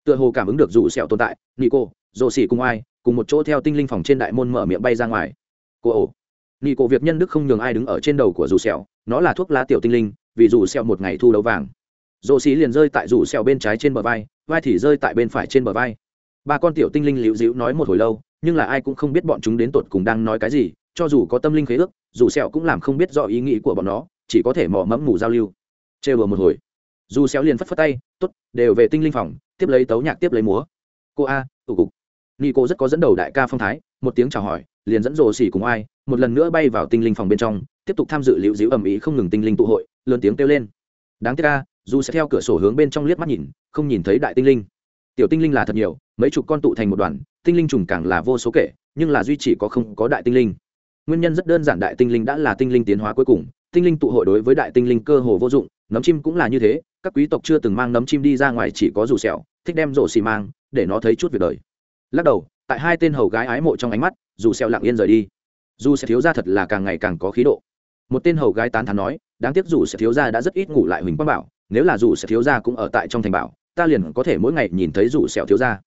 tựa hồ cảm ứng được dù sẹo tồn tại nỉ cô, rổ xỉ cùng ai, cùng một chỗ theo tinh linh phòng trên đại môn mở miệng bay ra ngoài. Cô ổ. Nị cổ việc nhân đức không nhường ai đứng ở trên đầu của dù sẹo nó là thuốc lá tiểu tinh linh vì dù sẹo một ngày thu đấu vàng. Rồ xỉ liền rơi tại dù sẹo bên trái trên bờ vai vai thì rơi tại bên phải trên bờ vai. Ba con tiểu tinh linh liễu dĩu nói một hồi lâu nhưng là ai cũng không biết bọn chúng đến tột cùng đang nói cái gì cho dù có tâm linh khế ước dù sẹo cũng làm không biết rõ ý nghĩ của bọn nó chỉ có thể mò mẫm ngủ giao lưu. Trêu bừa một hồi dù xéo liền phất phất tay, tốt, đều về tinh linh phòng, tiếp lấy tấu nhạc tiếp lấy múa. Cô a tụ cục. Nghi cô rất có dẫn đầu đại ca phong thái, một tiếng chào hỏi, liền dẫn rồ xỉ cùng ai, một lần nữa bay vào tinh linh phòng bên trong, tiếp tục tham dự liễu diễu ầm ĩ không ngừng tinh linh tụ hội, lớn tiếng kêu lên. Đáng tiếc a, dù sẽ theo cửa sổ hướng bên trong liếc mắt nhìn, không nhìn thấy đại tinh linh. Tiểu tinh linh là thật nhiều, mấy chục con tụ thành một đoàn, tinh linh trùng càng là vô số kể, nhưng là duy chỉ có không có đại tinh linh. Nguyên nhân rất đơn giản đại tinh linh đã là tinh linh tiến hóa cuối cùng tinh linh tụ hội đối với đại tinh linh cơ hồ vô dụng, nấm chim cũng là như thế, các quý tộc chưa từng mang nấm chim đi ra ngoài chỉ có rủ sẹo, thích đem rổ xì mang, để nó thấy chút việc đời. Lắc đầu, tại hai tên hầu gái ái mộ trong ánh mắt dù sẹo lặng yên rời đi. Dù sẽ thiếu ra thật là càng ngày càng có khí độ. Một tên hầu gái tán thán nói, đáng tiếc dù sẽ thiếu ra đã rất ít ngủ lại huỳnh quang bảo, nếu là dù sẽ thiếu ra cũng ở tại trong thành bảo, ta liền có thể mỗi ngày nhìn thấy dù sẹo thiếu ra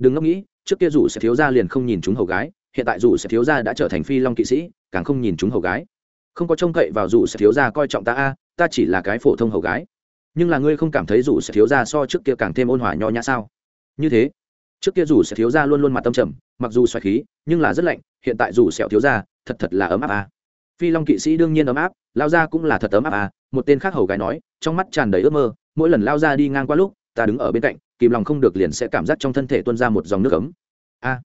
đừng ngẫm nghĩ, trước kia dù sẽ thiếu ra liền không nhìn chúng hầu gái, hiện tại dù sẽ thiếu ra đã trở thành phi long kỵ sĩ, càng không nhìn chúng hầu gái không có trông cậy vào dù sẽ thiếu gia coi trọng ta a, ta chỉ là cái phổ thông hầu gái. Nhưng là ngươi không cảm thấy dù sẽ thiếu gia so trước kia càng thêm ôn hòa nho nhã sao? Như thế, trước kia dù sẽ thiếu gia luôn luôn mặt tâm trầm, mặc dù xoài khí, nhưng là rất lạnh, hiện tại dù sẹo thiếu gia, thật thật là ấm áp a. Phi long kỵ sĩ đương nhiên ấm áp, lao gia cũng là thật ấm áp a, một tên khác hầu gái nói, trong mắt tràn đầy ước mơ, mỗi lần lao gia đi ngang qua lúc, ta đứng ở bên cạnh, kìm lòng không được liền sẽ cảm giác trong thân thể tuôn ra một dòng nước ấm. A,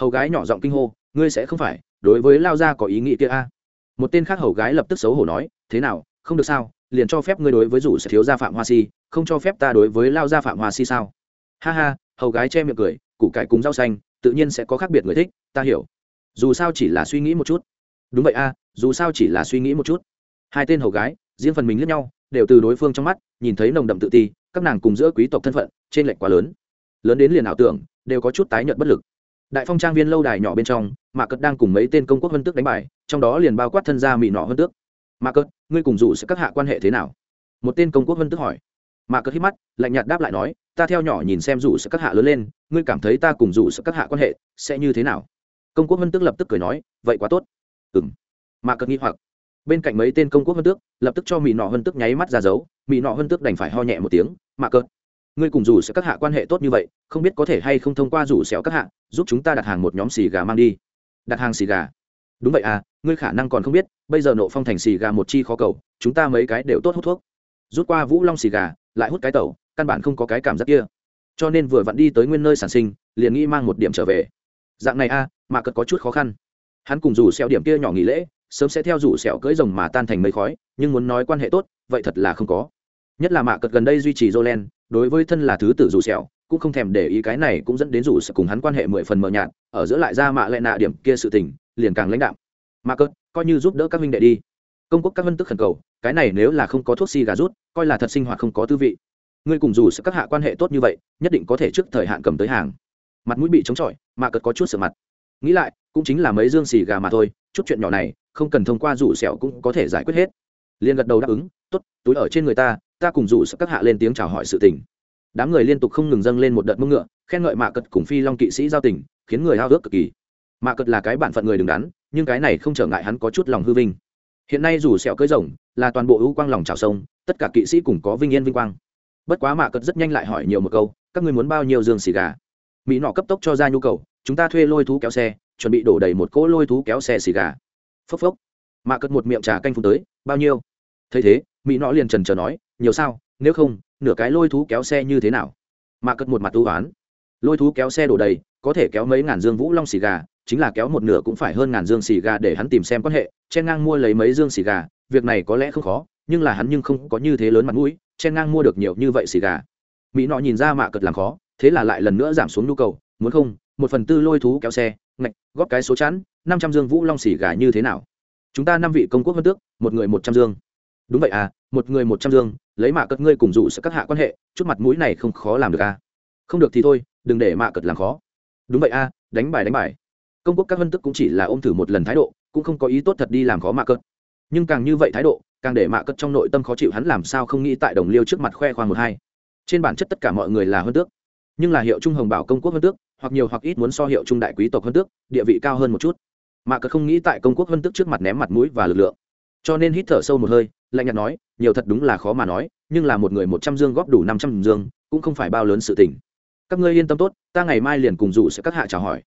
hầu gái nhỏ giọng kinh hô, ngươi sẽ không phải, đối với lao gia có ý nghĩ kia a một tên khác hầu gái lập tức xấu hổ nói, thế nào, không được sao? Liền cho phép ngươi đối với rủ sẽ thiếu gia phạm hoa si, không cho phép ta đối với lao gia phạm hoa si sao? Ha ha, hầu gái che miệng cười, củ cải cùng rau xanh, tự nhiên sẽ có khác biệt người thích, ta hiểu. Dù sao chỉ là suy nghĩ một chút. Đúng vậy a, dù sao chỉ là suy nghĩ một chút. Hai tên hầu gái, riêng phần mình lẫn nhau, đều từ đối phương trong mắt, nhìn thấy nồng đậm tự ti, các nàng cùng giữa quý tộc thân phận trên lệch quá lớn. Lớn đến liền ảo tưởng, đều có chút tái nhợt bất lực. Đại phong trang viên lâu đài nhỏ bên trong mạ cất đang cùng mấy tên công quốc vân tước đánh bài trong đó liền bao quát thân gia mỹ nọ hơn tước. Mạc cất ngươi cùng rủ sẽ các hạ quan hệ thế nào? Một tên công quốc vân tước hỏi. Mạc cất hít mắt, lạnh nhạt đáp lại nói, ta theo nhỏ nhìn xem rủ sẽ các hạ lớn lên, ngươi cảm thấy ta cùng rủ sẽ các hạ quan hệ sẽ như thế nào? Công quốc vân tước lập tức cười nói, vậy quá tốt. Ừng mạc cất nghi hoặc. Bên cạnh mấy tên công quốc vân tước, lập tức cho mỹ nọ hơn tước nháy mắt ra dấu mỹ nọ hơn tước đành phải ho nhẹ một tiếng mạc cất ngươi cùng rủ sẽ các hạ quan hệ tốt như vậy, không biết có thể hay không thông qua rủ xẻo các hạ, giúp chúng ta đặt hàng một nhóm xì gà mang đi. Đặt hàng xì gà? Đúng vậy à ngươi khả năng còn không biết bây giờ nộ phong thành xì gà một chi khó cầu chúng ta mấy cái đều tốt hút thuốc. Rút qua vũ long xì gà lại hút cái tẩu căn bản không có cái cảm giác kia. Cho nên vừa vặn đi tới nguyên nơi sản sinh liền nghĩ mang một điểm trở về. Dạng này a à, mà cật có chút khó khăn. Hắn cùng rủ xẹo điểm kia nhỏ nghỉ lễ sớm sẽ theo rủ xẹo cưỡi rồng mà tan thành mây khói nhưng muốn nói quan hệ tốt vậy thật là không có. Nhất là mạ cật gần đây duy trì jolen đối với thân là thứ tử rủ sẹo cũng không thèm để ý cái này cũng dẫn đến rủ sẽ cùng hắn quan hệ mười phần mờ nhạt ở giữa lại ra mạ lại nạ điểm kia sự tình liền càng lãnh đạm. Mà cật coi như giúp đỡ các minh đệ đi. Công quốc các vân tức khẩn cầu, cái này nếu là không có thuốc si gà rút, coi là thật sinh hoạt không có tư vị. Ngươi cùng dù sẽ các hạ quan hệ tốt như vậy, nhất định có thể trước thời hạn cầm tới hàng. Mặt mũi bị chống chọi, mà cật có chút sợ mặt. Nghĩ lại, cũng chính là mấy dương xì gà mà thôi, chút chuyện nhỏ này, không cần thông qua rủ sẹo cũng có thể giải quyết hết. Liền gật đầu đáp ứng, tốt, túi ở trên người ta ta cùng rủ các hạ lên tiếng chào hỏi sự tình. Đám người liên tục không ngừng dâng lên một đợt mông ngựa, khen ngợi mạ cật cùng phi long kỵ sĩ giao tình, khiến người hao ước cực kỳ mạ cật là cái bản phận người đứng đắn, nhưng cái này không trở ngại hắn có chút lòng hư vinh. Hiện nay dù sẹo cưới rồng, là toàn bộ ưu quang lòng trào sông, tất cả kỵ sĩ cùng có vinh yên vinh quang. Bất quá mạ cật rất nhanh lại hỏi nhiều một câu, các ngươi muốn bao nhiêu dương xì gà? Mỹ nọ cấp tốc cho ra nhu cầu, chúng ta thuê lôi thú kéo xe, chuẩn bị đổ đầy một cỗ lôi thú kéo xe xì gà. Phốc phốc. Mạ cật một miệng trà canh phun tới, bao nhiêu? Thấy thế, mỹ nọ liền trần trờ nói, nhiều sao, nếu không, nửa cái lôi thú kéo xe như thế nào? Mạ cật một mặt tu oán. Lôi thú kéo xe đổ đầy, có thể kéo mấy ngàn dương vũ long xì gà chính là kéo một nửa cũng phải hơn ngàn dương xì gà để hắn tìm xem quan hệ, chen ngang mua lấy mấy dương xì gà, việc này có lẽ không khó, nhưng là hắn nhưng không có như thế lớn mặt mũi, chen ngang mua được nhiều như vậy xì gà. Mỹ nọ nhìn ra mạ cật làm khó, thế là lại lần nữa giảm xuống nhu cầu, muốn không, một phần tư lôi thú kéo xe, ngạch, góp cái số chắn năm trăm dương vũ long xì gà như thế nào? Chúng ta năm vị công quốc vân tước, một người một trăm dương. Đúng vậy à một người một trăm dương, lấy mạ cật ngươi cùng dụ sẽ các hạ quan hệ, chút mặt mũi này không khó làm được à. Không được thì thôi, đừng để mạ cật làm khó. Đúng vậy à đánh bài đánh bài công quốc các vân tức cũng chỉ là ôm thử một lần thái độ, cũng không có ý tốt thật đi làm khó mạ cất. nhưng càng như vậy thái độ, càng để mạ cất trong nội tâm khó chịu hắn làm sao không nghĩ tại đồng liêu trước mặt khoe khoang một hai. Trên bản chất tất cả mọi người là hơn tước, nhưng là hiệu trung hồng bảo công quốc hơn tước, hoặc nhiều hoặc ít muốn so hiệu trung đại quý tộc hơn tước, địa vị cao hơn một chút. Mạ cất không nghĩ tại công quốc hơn tước trước mặt ném mặt mũi và lực lượng. Cho nên hít thở sâu một hơi, lạnh nhạt nói, nhiều thật đúng là khó mà nói, nhưng là một người một trăm dương góp đủ năm trăm dương, cũng không phải bao lớn sự tình. Các ngươi yên tâm tốt, ta ngày mai liền cùng dụ sẽ các hạ chào hỏi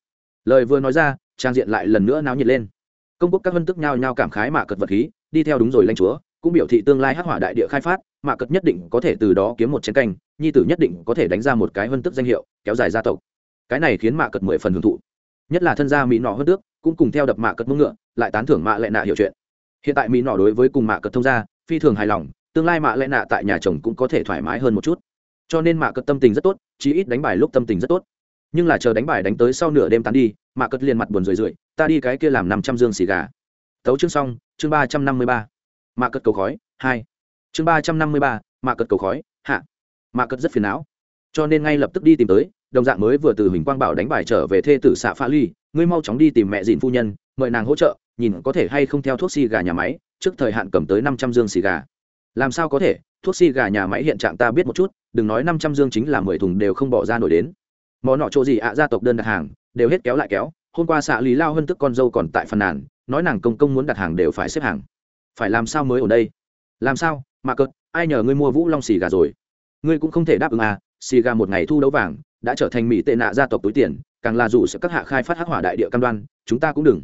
lời vừa nói ra, trang diện lại lần nữa náo nhiệt lên. Công quốc các vân tức nhao nhao cảm khái mạ cật vật khí, đi theo đúng rồi lanh chúa, cũng biểu thị tương lai hắc hỏa đại địa khai phát, mạ cật nhất định có thể từ đó kiếm một chiến canh, nhi tử nhất định có thể đánh ra một cái vân tức danh hiệu, kéo dài gia tộc. Cái này khiến mạ cật mười phần hưởng thụ. Nhất là thân gia mỹ nọ hơn tước, cũng cùng theo đập mạ cật mông ngựa lại tán thưởng mạ lệ nạ hiểu chuyện. Hiện tại mỹ nọ đối với cùng mạ cật thông gia, phi thường hài lòng, tương lai mạ lệ nạ tại nhà chồng cũng có thể thoải mái hơn một chút. Cho nên mạ cật tâm tình rất tốt, chí ít đánh bài lúc tâm tình rất tốt nhưng là chờ đánh bài đánh tới sau nửa đêm tán đi mạ cất liền mặt buồn rười rượi, ta đi cái kia làm năm trăm dương xì gà. Tấu chương xong, chương ba trăm năm mươi ba. Mạ cất cầu khói, hai. Chương ba trăm năm mươi ba, mạ cất cầu khói, hạ. Mạ cất rất phiền não. Cho nên ngay lập tức đi tìm tới, đồng dạng mới vừa từ huỳnh quang bảo đánh bài trở về thê tử xạ pha ly, ngươi mau chóng đi tìm mẹ dìn phu nhân, mời nàng hỗ trợ, nhìn có thể hay không theo thuốc xì gà nhà máy, trước thời hạn cầm tới năm trăm dương xì gà. Làm sao có thể, thuốc xì gà nhà máy hiện trạng ta biết một chút, đừng nói năm trăm dương chính là mười thùng đều không bỏ ra nổi đến món nọ chỗ gì ạ, gia tộc đơn đặt hàng, đều hết kéo lại kéo. Hôm qua xạ lý lao hơn tức con dâu còn tại phần nàn, nói nàng công công muốn đặt hàng đều phải xếp hàng. Phải làm sao mới ở đây? Làm sao? Mà cợt, ai nhờ ngươi mua vũ long xì gà rồi? Ngươi cũng không thể đáp ứng à xì gà một ngày thu đấu vàng, đã trở thành mỹ tệ nạ gia tộc túi tiền, càng là dù sẽ các hạ khai phát hắc hỏa đại địa cam đoan, chúng ta cũng đừng.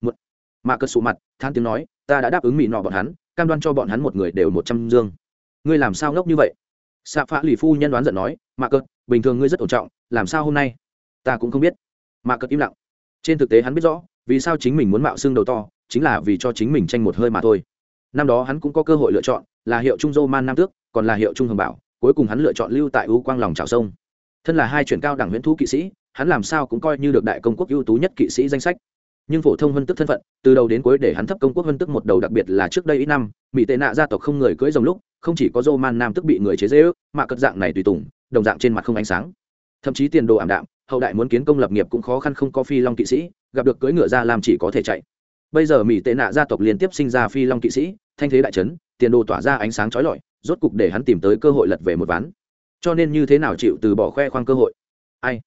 Một mà cợt sụ mặt, than tiếng nói, ta đã đáp ứng mỹ nọ bọn hắn, cam đoan cho bọn hắn một người đều một trăm dương. Ngươi làm sao ngốc như vậy? Xạ phá lì phu nhân đoán giận nói mạ cợt, bình thường ngươi rất ổn trọng, làm sao hôm nay? Ta cũng không biết. Mạ cợt im lặng. Trên thực tế hắn biết rõ, vì sao chính mình muốn mạo xương đầu to, chính là vì cho chính mình tranh một hơi mà thôi. Năm đó hắn cũng có cơ hội lựa chọn, là hiệu trung dô man nam tước, còn là hiệu trung hồng bảo, cuối cùng hắn lựa chọn lưu tại u quang lòng trào sông. Thân là hai chuyển cao đẳng huyễn thú kỵ sĩ, hắn làm sao cũng coi như được đại công quốc ưu tú nhất kỵ sĩ danh sách. Nhưng phổ thông vân tức thân phận, từ đầu đến cuối để hắn thấp công quốc vân tức một đầu đặc biệt là trước đây ít năm, mỹ tệ nạ gia tộc không người cưỡi dòng lúc, không chỉ có dô man nam tức bị người chế dễ ước mà cất dạng này tùy tùng đồng dạng trên mặt không ánh sáng. Thậm chí tiền đồ ảm đạm, hậu đại muốn kiến công lập nghiệp cũng khó khăn không có phi long kỵ sĩ, gặp được cưỡi ngựa ra làm chỉ có thể chạy. Bây giờ mỹ tệ nạ gia tộc liên tiếp sinh ra phi long kỵ sĩ, thanh thế đại trấn tiền đồ tỏa ra ánh sáng trói lọi, rốt cục để hắn tìm tới cơ hội lật về một ván. Cho nên như thế nào chịu từ bỏ khoe khoang cơ hội? Ai?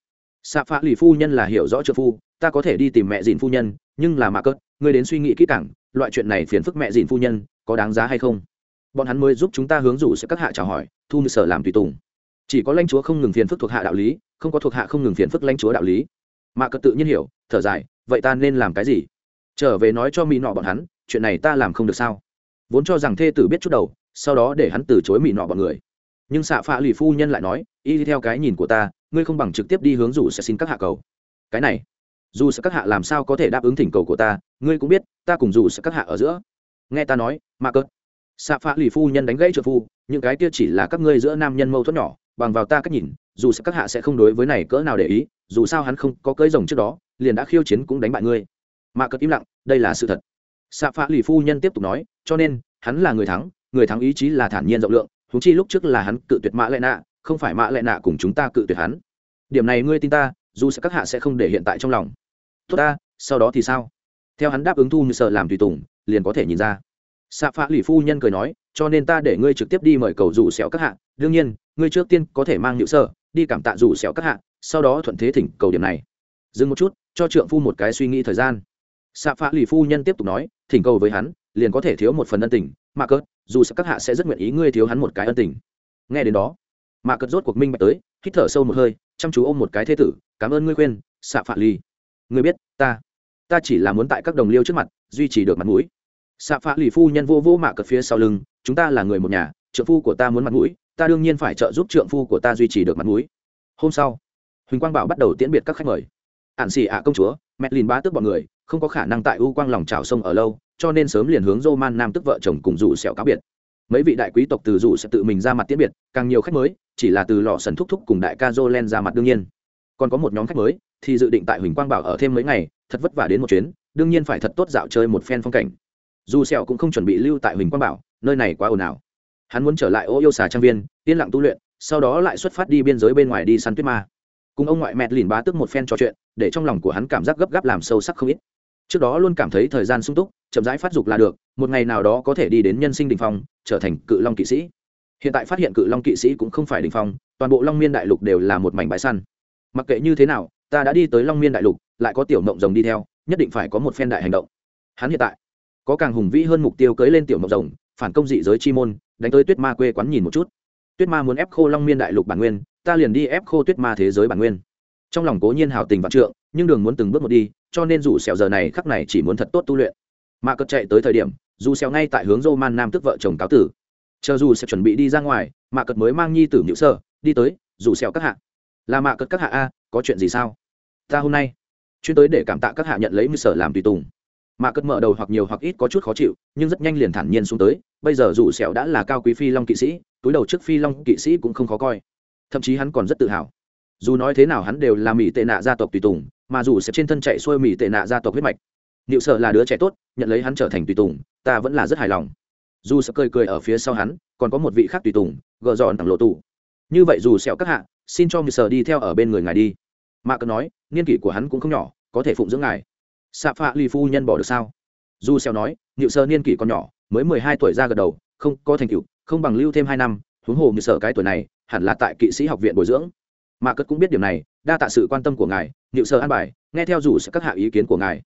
Xạ phạ lì phu nhân là hiểu rõ trợ phu, ta có thể đi tìm mẹ dìn phu nhân, nhưng là mạ cớt ngươi đến suy nghĩ kỹ càng, loại chuyện này phiền phức mẹ dìn phu nhân, có đáng giá hay không? Bọn hắn mới giúp chúng ta hướng dụ sẽ các hạ chào hỏi, thu sở làm tùy tùng chỉ có lãnh chúa không ngừng phiền phức thuộc hạ đạo lý, không có thuộc hạ không ngừng phiền phức lãnh chúa đạo lý. Mạ cật tự nhiên hiểu, thở dài, vậy ta nên làm cái gì? Trở về nói cho mỹ nọ bọn hắn, chuyện này ta làm không được sao? Vốn cho rằng thê tử biết chút đầu, sau đó để hắn từ chối mỹ nọ bọn người. Nhưng xạ phạ lì phu nhân lại nói, y theo cái nhìn của ta, ngươi không bằng trực tiếp đi hướng dù sẽ xin các hạ cầu. Cái này, dù sẽ các hạ làm sao có thể đáp ứng thỉnh cầu của ta, ngươi cũng biết, ta cùng dù sẽ các hạ ở giữa. Nghe ta nói, mà cớt xạ phạ lì phu nhân đánh gãy trợ phu, những cái kia chỉ là các ngươi giữa nam nhân mâu thuẫn nhỏ bằng vào ta cách nhìn, dù sẽ các hạ sẽ không đối với này cỡ nào để ý, dù sao hắn không có cưới rồng trước đó, liền đã khiêu chiến cũng đánh bại ngươi. Mà cất im lặng, đây là sự thật. Xạ phạ lì phu nhân tiếp tục nói, cho nên, hắn là người thắng người thắng ý chí là thản nhiên rộng lượng thú chi lúc trước là hắn cự tuyệt mã lệ nạ, không phải mã lệ nạ cùng chúng ta cự tuyệt hắn. Điểm này ngươi tin ta, dù sẽ các hạ sẽ không để hiện tại trong lòng. Tốt ta, sau đó thì sao? Theo hắn đáp ứng thu như sợ làm tùy tùng, liền có thể nhìn ra. Xạ phạ lì phu nhân cười nói cho nên ta để ngươi trực tiếp đi mời cầu rủ xẻo các hạ. Đương nhiên, ngươi trước tiên có thể mang nhự sơ, đi cảm tạ rủ xẻo các hạ, sau đó thuận thế thỉnh cầu điểm này. Dừng một chút, cho trượng phu một cái suy nghĩ thời gian. Xạ phạ lì phu nhân tiếp tục nói, thỉnh cầu với hắn, liền có thể thiếu một phần ân tình. Mà cớt dù sẽ các hạ sẽ rất nguyện ý ngươi thiếu hắn một cái ân tình. Nghe đến đó mà cớt rốt cuộc minh bạch tới, hít thở sâu một hơi, chăm chú ôm một cái thế tử, cảm ơn ngươi khuyên xạ phạ lì. Ngươi biết, ta ta chỉ là muốn tại các đồng liêu trước mặt, duy trì được mặt mũi. Xạ phạ lì phu nhân vô vô mạ cật phía sau lưng chúng ta là người một nhà, trượng phu của ta muốn mặt mũi, ta đương nhiên phải trợ giúp trượng phu của ta duy trì được mặt mũi. Hôm sau, huỳnh quang bảo bắt đầu tiễn biệt các khách mời. Ạn xì ạ công chúa, mẹ lìn bá tức bọn người, không có khả năng tại u quang lòng trào sông ở lâu, cho nên sớm liền hướng dô man nam tức vợ chồng cùng rủ sẹo cáo biệt. Mấy vị đại quý tộc từ rủ sẽ tự mình ra mặt tiễn biệt, càng nhiều khách mới, chỉ là từ lò sần thúc thúc cùng đại ca dô len ra mặt đương nhiên. Còn có một nhóm khách mới, thì dự định tại huỳnh quang bảo ở thêm mấy ngày, thật vất vả đến một chuyến, đương nhiên phải thật tốt dạo chơi một phen phong cảnh. Dù sẹo cũng không chuẩn bị lưu tại huỳnh quang bảo nơi này quá ồn ào. Hắn muốn trở lại ô yêu xà trang viên, yên lặng tu luyện, sau đó lại xuất phát đi biên giới bên ngoài đi săn tuyết ma. Cùng ông ngoại mẹ lìn bá tức một phen trò chuyện, để trong lòng của hắn cảm giác gấp gáp làm sâu sắc không ít. Trước đó luôn cảm thấy thời gian sung túc, chậm rãi phát dục là được, một ngày nào đó có thể đi đến nhân sinh đình phong, trở thành cự long kỵ sĩ. Hiện tại phát hiện cự long kỵ sĩ cũng không phải đình phong, toàn bộ long miên đại lục đều là một mảnh bãi săn. Mặc kệ như thế nào, ta đã đi tới long miên đại lục, lại có tiểu mộng rồng đi theo, nhất định phải có một phen đại hành động. Hắn hiện tại có càng hùng vĩ hơn mục tiêu cưới lên tiểu mộng rồng phản công dị giới chi môn, đánh tới tuyết ma quê quán nhìn một chút. Tuyết ma muốn ép khô long miên đại lục bản nguyên, ta liền đi ép khô tuyết ma thế giới bản nguyên. Trong lòng cố nhiên hào tình vạn trượng, nhưng đường muốn từng bước một đi, cho nên dù sẹo giờ này khắc này chỉ muốn thật tốt tu luyện. Mà cất chạy tới thời điểm, dù sẹo ngay tại hướng man nam tức vợ chồng cáo tử. Chờ dù sẽ chuẩn bị đi ra ngoài, mạ cất mới mang nhi tử nhữ sơ đi tới, dù sẹo các hạ. Là mạ cất các hạ a, có chuyện gì sao? Ta hôm nay. Chuyên tới để cảm tạ các hạ nhận lấy mưu sở làm tùy tùng. Mạ cất mở đầu hoặc nhiều hoặc ít có chút khó chịu, nhưng rất nhanh liền thản nhiên xuống tới bây giờ dù sẹo đã là cao quý phi long kỵ sĩ, túi đầu trước phi long kỵ sĩ cũng không khó coi. Thậm chí hắn còn rất tự hào. Dù nói thế nào hắn đều là mỹ tệ nạ gia tộc tùy tùng, mà dù sẽ trên thân chạy xuôi mỹ tệ nạ gia tộc huyết mạch. Liệu sợ là đứa trẻ tốt, nhận lấy hắn trở thành tùy tùng, ta vẫn là rất hài lòng. Dù sợ cười cười ở phía sau hắn, còn có một vị khác tùy tùng, gờ dọn thẳng lộ tù. Như vậy dù sẹo các hạ, xin cho người sợ đi theo ở bên người ngài đi. Mạ cờ nói, niên kỷ của hắn cũng không nhỏ, có thể phụng dưỡng ngài. Xạ phạ lì phu nhân bỏ được sao? Dù sẹo nói liệu sơ niên kỷ còn nhỏ mới mười hai tuổi ra gật đầu, không, có thành tựu, không bằng lưu thêm hai năm, huống hồ như sợ cái tuổi này, hẳn là tại kỵ sĩ học viện bồi dưỡng. Mạ cất cũng biết điểm này, đa tạ sự quan tâm của ngài liệu sợ an bài, nghe theo dù sẽ các hạ ý kiến của ngài.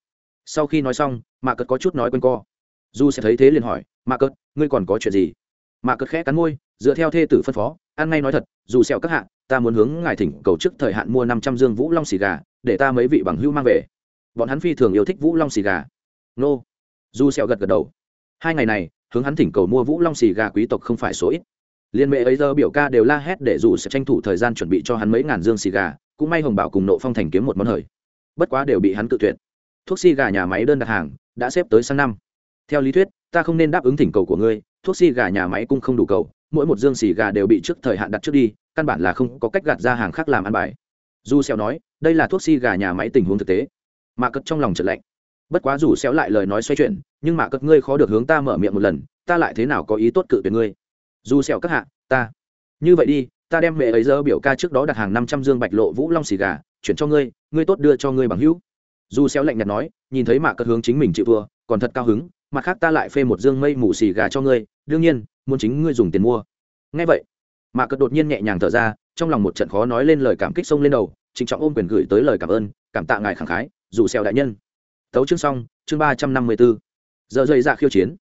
Sau khi nói xong mạ cất có chút nói quanh co. Dù sẽ thấy thế liền hỏi mạ cất, ngươi còn có chuyện gì? Mạ cất khẽ cắn môi, dựa theo thê tử phân phó, ăn ngay nói thật, dù sẹo các hạ, ta muốn hướng ngài thỉnh cầu trước thời hạn mua năm trăm dương vũ long xì gà, để ta mấy vị bằng hữu mang về. Bọn hắn phi thường yêu thích vũ long xì gà. Nô. Dù sẹo gật gật đầu hai ngày này, hướng hắn thỉnh cầu mua vũ long xì gà quý tộc không phải số ít. Liên mệ ấy giờ biểu ca đều la hét để dù sẽ tranh thủ thời gian chuẩn bị cho hắn mấy ngàn dương xì gà, cũng may hồng bảo cùng nộ phong thành kiếm một món hời. Bất quá đều bị hắn tự tuyệt. Thuốc xì gà nhà máy đơn đặt hàng, đã xếp tới sang năm. Theo lý thuyết, ta không nên đáp ứng thỉnh cầu của ngươi, thuốc xì gà nhà máy cũng không đủ cầu, mỗi một dương xì gà đều bị trước thời hạn đặt trước đi, căn bản là không có cách gạt ra hàng khác làm ăn bài. Du xeo nói, đây là thuốc xì gà nhà máy tình huống thực tế. Mà cất trong lòng trật lạnh bất quá dù xéo lại lời nói xoay chuyển nhưng mà cất ngươi khó được hướng ta mở miệng một lần ta lại thế nào có ý tốt cự tuyệt ngươi? Dù xéo các hạ ta. Như vậy đi ta đem mẹ ấy giờ biểu ca trước đó đặt hàng năm trăm dương bạch lộ vũ long xì gà chuyển cho ngươi ngươi tốt đưa cho ngươi bằng hữu. Dù xéo lạnh nhạt nói nhìn thấy mạ cất hướng chính mình chịu vừa, còn thật cao hứng mặt khác ta lại phê một dương mây mù xì gà cho ngươi đương nhiên muốn chính ngươi dùng tiền mua. Nghe vậy mạ cất đột nhiên nhẹ nhàng thở ra trong lòng một trận khó nói lên lời cảm kích sông lên đầu trịnh trọng ôm quyền gửi tới lời cảm ơn cảm tạ ngài khẳng khái dù xéo đại nhân tấu chương xong, chương ba trăm năm mươi bốn giờ dày dạ khiêu chiến.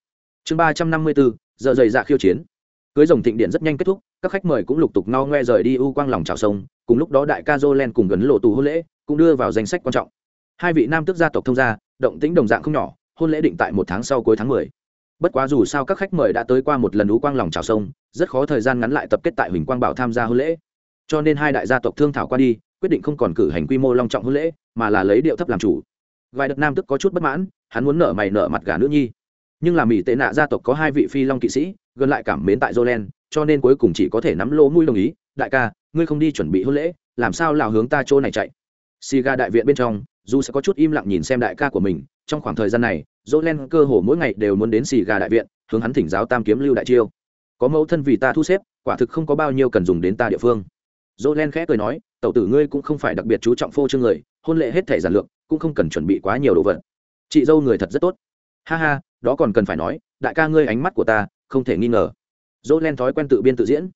Chương ba trăm năm mươi bốn giờ dày dạ khiêu chiến. Cưới rồng thịnh điện rất nhanh kết thúc, các khách mời cũng lục tục no ngoe rời đi u quang lòng trào sông, cùng lúc đó đại ca dô len cùng gần lộ tù hôn lễ, cũng đưa vào danh sách quan trọng. Hai vị nam tước gia tộc thông gia, động tĩnh đồng dạng không nhỏ, hôn lễ định tại một tháng sau cuối tháng mười. Bất quá dù sao các khách mời đã tới qua một lần u quang lòng trào sông, rất khó thời gian ngắn lại tập kết tại huỳnh quang bảo tham gia hôn lễ. Cho nên hai đại gia tộc thương thảo qua đi, quyết định không còn cử hành quy mô long trọng hôn lễ, mà là lấy điệu thấp làm chủ vài đợt nam tức có chút bất mãn, hắn muốn nở mày nở mặt gà nữ nhi. Nhưng là mỹ tệ nạ gia tộc có hai vị phi long kỵ sĩ, gần lại cảm mến tại jolen cho nên cuối cùng chỉ có thể nắm lỗ mũi đồng ý, đại ca, ngươi không đi chuẩn bị hôn lễ, làm sao lào hướng ta chỗ này chạy? Si ga đại viện bên trong, dù sẽ có chút im lặng nhìn xem đại ca của mình, trong khoảng thời gian này jolen cơ hồ mỗi ngày đều muốn đến xì gà đại viện, hướng hắn thỉnh giáo tam kiếm lưu đại chiêu. Có mẫu thân vì ta thu xếp, quả thực không có bao nhiêu cần dùng đến ta địa phương. Jolen khẽ cười nói, tẩu tử ngươi cũng không phải đặc biệt chú trọng phô trương người hôn lễ hết thể giản lược cũng không cần chuẩn bị quá nhiều đồ vật. Chị dâu người thật rất tốt. Ha ha đó còn cần phải nói đại ca ngươi ánh mắt của ta không thể nghi ngờ. Dỗ len thói quen tự biên tự diễn.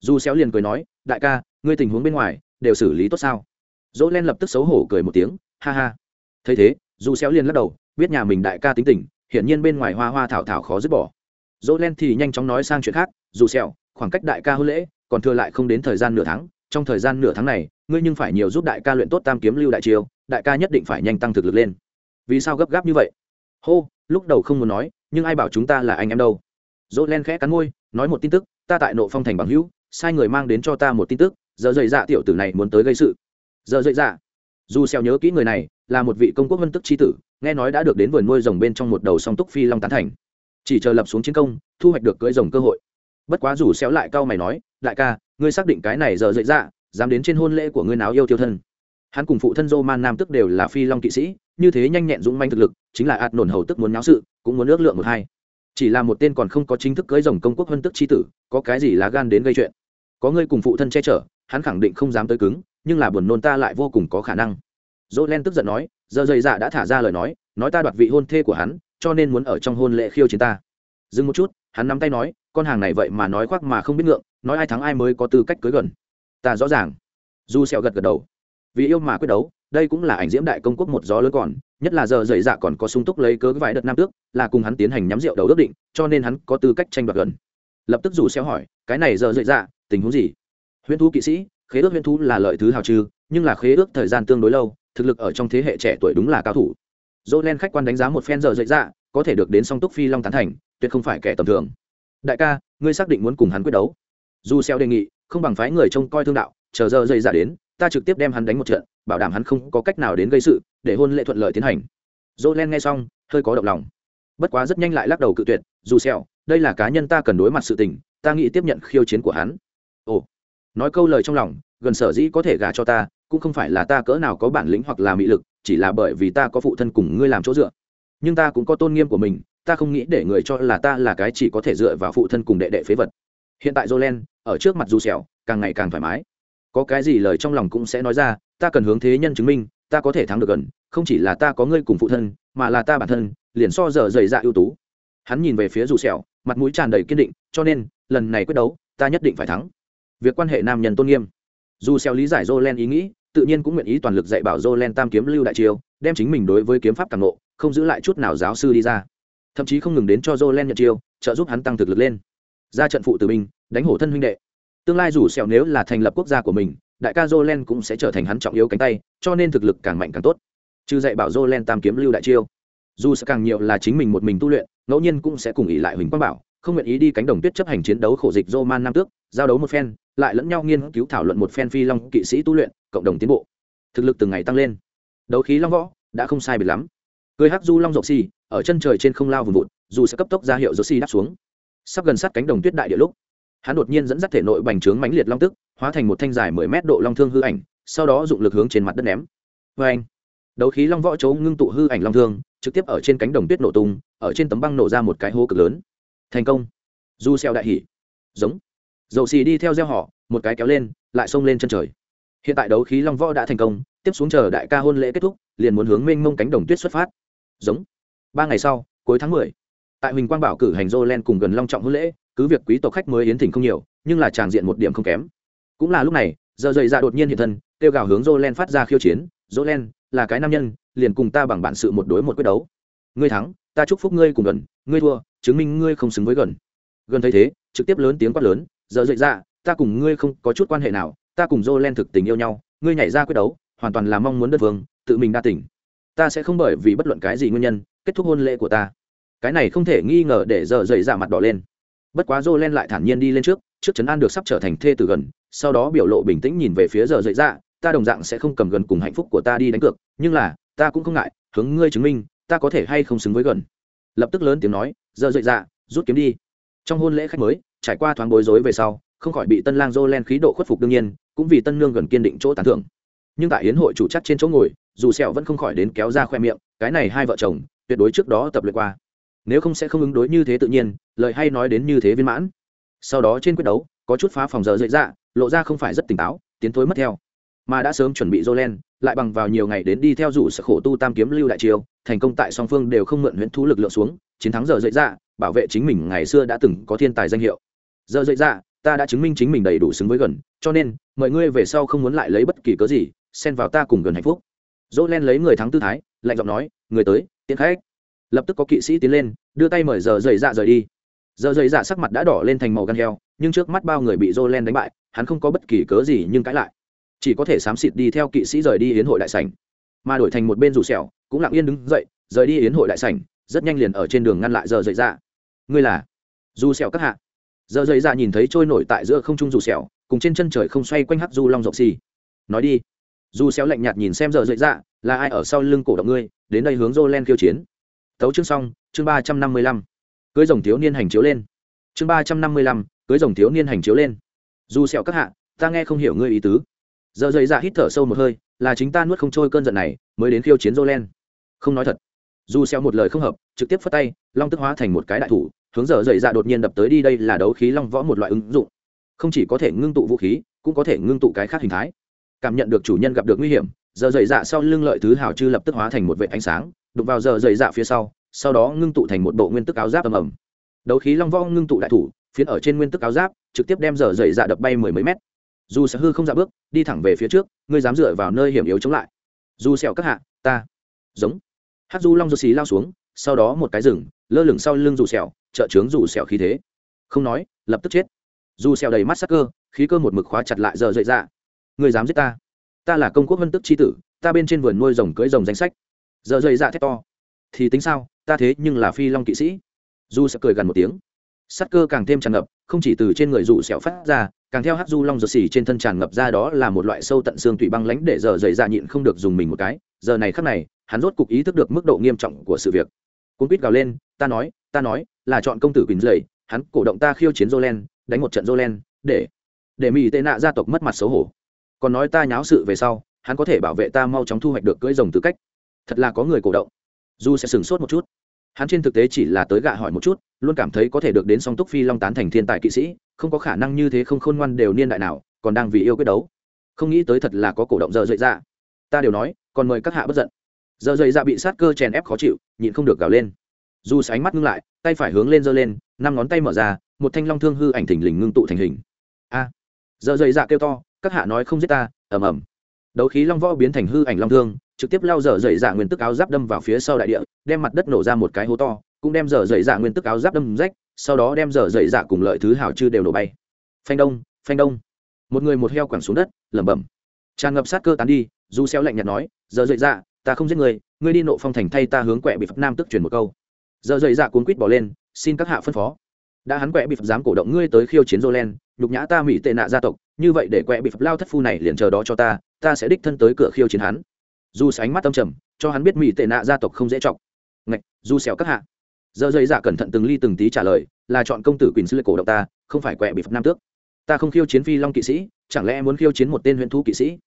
Du xéo liền cười nói đại ca ngươi tình huống bên ngoài đều xử lý tốt sao? Dỗ len lập tức xấu hổ cười một tiếng ha ha. Thấy thế du xéo liền lắc đầu biết nhà mình đại ca tính tình hiển nhiên bên ngoài hoa hoa thảo thảo khó dứt bỏ. Dỗ len thì nhanh chóng nói sang chuyện khác dù xéo, khoảng cách đại ca hôn lễ còn thừa lại không đến thời gian nửa tháng trong thời gian nửa tháng này ngươi nhưng phải nhiều giúp đại ca luyện tốt tam kiếm lưu đại chiêu, đại ca nhất định phải nhanh tăng thực lực lên. Vì sao gấp gáp như vậy? Hô, lúc đầu không muốn nói, nhưng ai bảo chúng ta là anh em đâu? Dỗ len khẽ cắn môi, nói một tin tức, ta tại nộ phong thành bằng hữu, sai người mang đến cho ta một tin tức, giờ dậy dạ tiểu tử này muốn tới gây sự. Giờ dậy dạ. Dù xeo nhớ kỹ người này, là một vị công quốc vân tức chi tử, nghe nói đã được đến vườn nuôi rồng bên trong một đầu song túc phi long tán thành. Chỉ chờ lập xuống chiến công, thu hoạch được cưỡi rồng cơ hội. Bất quá dù xéo lại cao mày nói, đại ca, ngươi xác định cái này giờ dậy dạ dám đến trên hôn lễ của ngươi náo yêu tiêu thân. Hắn cùng phụ thân dô man nam tức đều là phi long kỵ sĩ, như thế nhanh nhẹn dũng manh thực lực, chính là ạt nổn hầu tức muốn náo sự, cũng muốn ước lượng một hai. Chỉ là một tên còn không có chính thức cưới rồng công quốc vân tức chi tử, có cái gì lá gan đến gây chuyện? Có ngươi cùng phụ thân che chở, hắn khẳng định không dám tới cứng, nhưng là buồn nôn ta lại vô cùng có khả năng. Dỗ len tức giận nói, giờ dày dạ đã thả ra lời nói nói ta đoạt vị hôn thê của hắn, cho nên muốn ở trong hôn lễ khiêu chiến ta. Dừng một chút, hắn nắm tay nói, con hàng này vậy mà nói khoác mà không biết ngượng, nói ai thắng ai mới có tư cách cưới gần ta rõ ràng. Du sẹo gật gật đầu. Vì yêu mà quyết đấu, đây cũng là ảnh diễm đại công quốc một gió lớn còn, nhất là giờ dày dạ còn có sung túc lấy cớ vài đợt nam tước, là cùng hắn tiến hành nhắm rượu đầu ước định, cho nên hắn có tư cách tranh đoạt gần. Lập tức dù xéo hỏi, cái này giờ dậy dạ tình huống gì? Huyễn thú kỵ sĩ, khế ước huyễn thú là lợi thứ hào trừ, nhưng là khế ước thời gian tương đối lâu, thực lực ở trong thế hệ trẻ tuổi đúng là cao thủ. Dỗ len khách quan đánh giá một phen giờ dậy dạ có thể được đến song túc phi long tán thành, tuyệt không phải kẻ tầm thường. Đại ca, ngươi xác định muốn cùng hắn quyết đấu. Dù xeo đề nghị không bằng phái người trông coi thương đạo, chờ giờ dây giả đến, ta trực tiếp đem hắn đánh một trận, bảo đảm hắn không có cách nào đến gây sự, để hôn lễ thuận lợi tiến hành. Dỗ len nghe xong, hơi có động lòng. Bất quá rất nhanh lại lắc đầu cự tuyệt, dù xẹo, đây là cá nhân ta cần đối mặt sự tình, ta nghĩ tiếp nhận khiêu chiến của hắn. Ồ. Nói câu lời trong lòng, gần sở dĩ có thể gả cho ta, cũng không phải là ta cỡ nào có bản lĩnh hoặc là mị lực, chỉ là bởi vì ta có phụ thân cùng ngươi làm chỗ dựa. Nhưng ta cũng có tôn nghiêm của mình, ta không nghĩ để người cho là ta là cái chỉ có thể dựa vào phụ thân cùng đệ đệ phế vật. Hiện tại jolen ở trước mặt du sẹo, càng ngày càng thoải mái. Có cái gì lời trong lòng cũng sẽ nói ra, ta cần hướng thế nhân chứng minh, ta có thể thắng được gần, không chỉ là ta có ngươi cùng phụ thân, mà là ta bản thân, liền so giờ dày dạ ưu tú. Hắn nhìn về phía dù sẹo, mặt mũi tràn đầy kiên định, cho nên, lần này quyết đấu, ta nhất định phải thắng. Việc quan hệ nam nhân tôn nghiêm. Dù sẹo lý giải jolen ý nghĩ, tự nhiên cũng nguyện ý toàn lực dạy bảo jolen tam kiếm lưu đại chiêu, đem chính mình đối với kiếm pháp càng ngộ, không giữ lại chút nào giáo sư đi ra. Thậm chí không ngừng đến cho jolen nhận chiêu, trợ giúp hắn tăng thực lực lên. Ra trận phụ tử binh đánh hổ thân huynh đệ. Tương lai dù sẹo nếu là thành lập quốc gia của mình, đại ca jolen cũng sẽ trở thành hắn trọng yếu cánh tay, cho nên thực lực càng mạnh càng tốt. Trừ dạy bảo jolen tam kiếm lưu đại chiêu, dù sẽ càng nhiều là chính mình một mình tu luyện, ngẫu nhiên cũng sẽ cùng ý lại huỳnh quang bảo, không nguyện ý đi cánh đồng tuyết chấp hành chiến đấu khổ dịch roman nam tước, giao đấu một phen, lại lẫn nhau nghiên cứu thảo luận một phen phi long kỵ sĩ tu luyện, cộng đồng tiến bộ. Thực lực từng ngày tăng lên. Đấu khí long võ, đã không sai biệt lắm. Cười hắc du long rộng xì, ở chân trời trên không lao vùng vụt, dù sẽ cấp tốc ra hiệu dỗ xì đáp xuống. Sắp gần sát cánh đồng tuyết đại địa lúc hắn đột nhiên dẫn dắt thể nội bành trướng mãnh liệt long tức, hóa thành một thanh dài mười mét độ long thương hư ảnh, sau đó dụng lực hướng trên mặt đất ném. Vê anh đấu khí long võ chấu ngưng tụ hư ảnh long thương, trực tiếp ở trên cánh đồng tuyết nổ tung, ở trên tấm băng nổ ra một cái hố cực lớn. Thành công! Du xeo đại hỉ. Giống! Dầu xì đi theo gieo họ, một cái kéo lên, lại xông lên chân trời. Hiện tại đấu khí long võ đã thành công, tiếp xuống chờ đại ca hôn lễ kết thúc, liền muốn hướng mênh mông cánh đồng tuyết xuất phát. Giống! Ba ngày sau, cuối tháng mười, tại huỳnh quang bảo cử hành dô len cùng gần long trọng hôn lễ cứ việc quý tộc khách mới yến thỉnh không nhiều, nhưng là tràng diện một điểm không kém. Cũng là lúc này, giờ dậy ra đột nhiên hiện thân, kêu gào hướng jolen phát ra khiêu chiến jolen là cái nam nhân, liền cùng ta bằng bản sự một đối một quyết đấu. Ngươi thắng, ta chúc phúc ngươi cùng gần, ngươi thua, chứng minh ngươi không xứng với gần. Gần thấy thế, trực tiếp lớn tiếng quát lớn, giờ dậy ra ta cùng ngươi không có chút quan hệ nào, ta cùng jolen thực tình yêu nhau, ngươi nhảy ra quyết đấu, hoàn toàn là mong muốn đất vương tự mình đa tỉnh ta sẽ không bởi vì bất luận cái gì nguyên nhân, kết thúc hôn lễ của ta. Cái này không thể nghi ngờ để giờ dậy ra mặt đỏ lên bất quá dô len lại thản nhiên đi lên trước trước chấn an được sắp trở thành thê từ gần, sau đó biểu lộ bình tĩnh nhìn về phía giờ dậy ra ta đồng dạng sẽ không cầm gần cùng hạnh phúc của ta đi đánh cược, nhưng là, ta cũng không ngại, hướng ngươi chứng minh, ta có thể hay không xứng với gần. Lập tức lớn tiếng nói, giờ dậy ra rút kiếm đi. Trong hôn lễ khách mới, trải qua thoáng bối rối về sau, không khỏi bị tân lang dô len khí độ khuất phục đương nhiên, cũng vì tân nương gần kiên định chỗ tán thưởng. Nhưng tại hiến hội chủ chắc trên chỗ ngồi, dù sẹo vẫn không khỏi đến kéo ra khoe miệng, cái này hai vợ chồng, tuyệt đối trước đó tập luyện qua nếu không sẽ không ứng đối như thế tự nhiên lời hay nói đến như thế viên mãn sau đó trên quyết đấu có chút phá phòng giờ dậy dạ lộ ra không phải rất tỉnh táo tiến thối mất theo mà đã sớm chuẩn bị Jolen, lại bằng vào nhiều ngày đến đi theo rủ sở khổ tu tam kiếm lưu đại triều, thành công tại song phương đều không mượn huyễn thú lực lượng xuống, chiến thắng giờ dậy ra, bảo vệ chính mình ngày xưa đã từng có thiên tài danh hiệu. Giờ dậy ra, ta đã chứng minh chính mình đầy đủ xứng với gần, cho nên mọi ngươi về sau không muốn lại lấy bất kỳ cớ gì, xen vào ta cùng gần hạnh phúc. Jolen lấy người thắng tư thái, lạnh giọng nói, người tới, tiến khách. Lập tức có kỵ sĩ tiến lên, đưa tay mời giờ dậy dạ rời đi. Giờ dậy dạ sắc mặt đã đỏ lên thành màu gan heo, nhưng trước mắt bao người bị Jolen đánh bại, hắn không có bất kỳ cớ gì nhưng cãi lại. Chỉ có thể xám xịt đi theo kỵ sĩ rời đi yến hội đại sảnh. Mà đổi thành một bên rủ sẹo cũng lặng yên đứng dậy rời đi yến hội đại sảnh rất nhanh liền ở trên đường ngăn lại giờ dậy dạ. ngươi là? Dù sẹo các hạ. Giờ dậy dạ nhìn thấy trôi nổi tại giữa không trung rủ sẹo cùng trên chân trời không xoay quanh hắc du long rộng xì. Nói đi. Dù sẹo lạnh nhạt nhìn xem giờ dậy dạ, là ai ở sau lưng cổ động ngươi đến đây hướng Jolen khiêu chiến tấu chương xong, chương ba trăm năm mươi lăm. Cưới rồng thiếu niên hành chiếu lên. Chương ba trăm năm mươi lăm, cưới rồng thiếu niên hành chiếu lên. Du sẹo các hạ, ta nghe không hiểu ngươi ý tứ. Giờ dậy dạ hít thở sâu một hơi, là chính ta nuốt không trôi cơn giận này, mới đến khiêu chiến jolen không nói thật. Dù xeo một lời không hợp, trực tiếp phất tay, long tức hóa thành một cái đại thủ, hướng giờ dậy dạ đột nhiên đập tới đi đây là đấu khí long võ một loại ứng dụng. Không chỉ có thể ngưng tụ vũ khí, cũng có thể ngưng tụ cái khác hình thái. Cảm nhận được chủ nhân gặp được nguy hiểm, giờ dậy dạ sau lưng lợi thứ hào chư lập tức hóa thành một vệ ánh sáng đục vào giờ dày dạ phía sau sau đó ngưng tụ thành một bộ nguyên tức áo giáp ầm ầm. Đấu khí long võ ngưng tụ đại thủ, phiến ở trên nguyên tức áo giáp, trực tiếp đem giờ dày dạ đập bay mười mấy mét. Dù sẽ hư không dạ bước, đi thẳng về phía trước, ngươi dám dựa vào nơi hiểm yếu chống lại. Dù sẹo các hạ, ta. Giống. Hát du long dù xì lao xuống, sau đó một cái rừng, lơ lửng sau lưng dù sẹo, trợ trướng dù sẹo khí thế. Không nói, lập tức chết. Dù sẹo đầy mắt sắc cơ, khí cơ một mực khóa chặt lại giờ dậy ra dạ. ngươi dám giết ta. Ta là công quốc vân tức chi tử, ta bên trên vườn nuôi rồng cưỡi rồng danh sách giờ dậy dạ thét to. Thì tính sao, ta thế nhưng là phi long kỵ sĩ. Du sẽ cười gần một tiếng. Sắc cơ càng thêm tràn ngập, không chỉ từ trên người dù sẹo phát ra, càng theo hát du long giật xỉ trên thân tràn ngập ra đó là một loại sâu tận xương tủy băng lãnh để giờ dày ra dạ nhịn không được dùng mình một cái. Giờ này khắc này, hắn rốt cục ý thức được mức độ nghiêm trọng của sự việc. Cuốn quýt gào lên, ta nói ta nói, là chọn công tử quỳnh dày hắn cổ động ta khiêu chiến jolen đánh một trận jolen để để mỹ tệ nạ gia tộc mất mặt xấu hổ. Còn nói ta nháo sự về sau, hắn có thể bảo vệ ta mau chóng thu hoạch được cưỡi rồng tư cách thật là có người cổ động. Du sẽ sửng sốt một chút, hắn trên thực tế chỉ là tới gạ hỏi một chút, luôn cảm thấy có thể được đến song túc phi long tán thành thiên tài kỵ sĩ, không có khả năng như thế không khôn ngoan đều niên đại nào, còn đang vì yêu quyết đấu. Không nghĩ tới thật là có cổ động giờ dậy ra ta đều nói, còn mời các hạ bất giận. Giờ dậy ra bị sát cơ chèn ép khó chịu, nhịn không được gào lên. Dù ánh mắt ngưng lại, tay phải hướng lên giơ lên, năm ngón tay mở ra, một thanh long thương hư ảnh thình lình ngưng tụ thành hình. A! Giờ dậy dạ kêu to, các hạ nói không giết ta, ầm ầm. Đấu khí long võ biến thành hư ảnh long thương trực tiếp lao dở dậy dạ nguyên tức áo giáp đâm vào phía sau đại địa đem mặt đất nổ ra một cái hố to cũng đem dở dậy dạ nguyên tức áo giáp đâm rách sau đó đem dở dậy dạ cùng lợi thứ hảo chư đều nổ bay. Phanh đông phanh đông. Một người một heo quẳng xuống đất lẩm bẩm. Tràn ngập sát cơ tán đi du xeo lạnh nhạt nói dở dậy dạ ta không giết người ngươi đi nộ phong thành thay ta hướng quẹ bị phật nam tức truyền một câu. Dở dậy dạ cuốn quýt bỏ lên xin các hạ phân phó. Đã hắn quẹ bị phật dám cổ động ngươi tới khiêu chiến Jolen, nhục nhã ta mỹ tệ nạ gia tộc, như vậy để quẹ bị phật lao thất phu này liền chờ đó cho ta, ta sẽ đích thân tới cửa khiêu chiến hắn. Dù ánh mắt tâm trầm, cho hắn biết mỹ tệ nạ gia tộc không dễ trọng. Ngạch, Dù xẻo các hạ. Giờ dây dạ cẩn thận từng ly từng tí trả lời là chọn công tử quỳnh sư cổ động ta không phải quẹ bị phật nam tước. Ta không khiêu chiến phi long kỵ sĩ chẳng lẽ muốn khiêu chiến một tên huyện thu kỵ sĩ?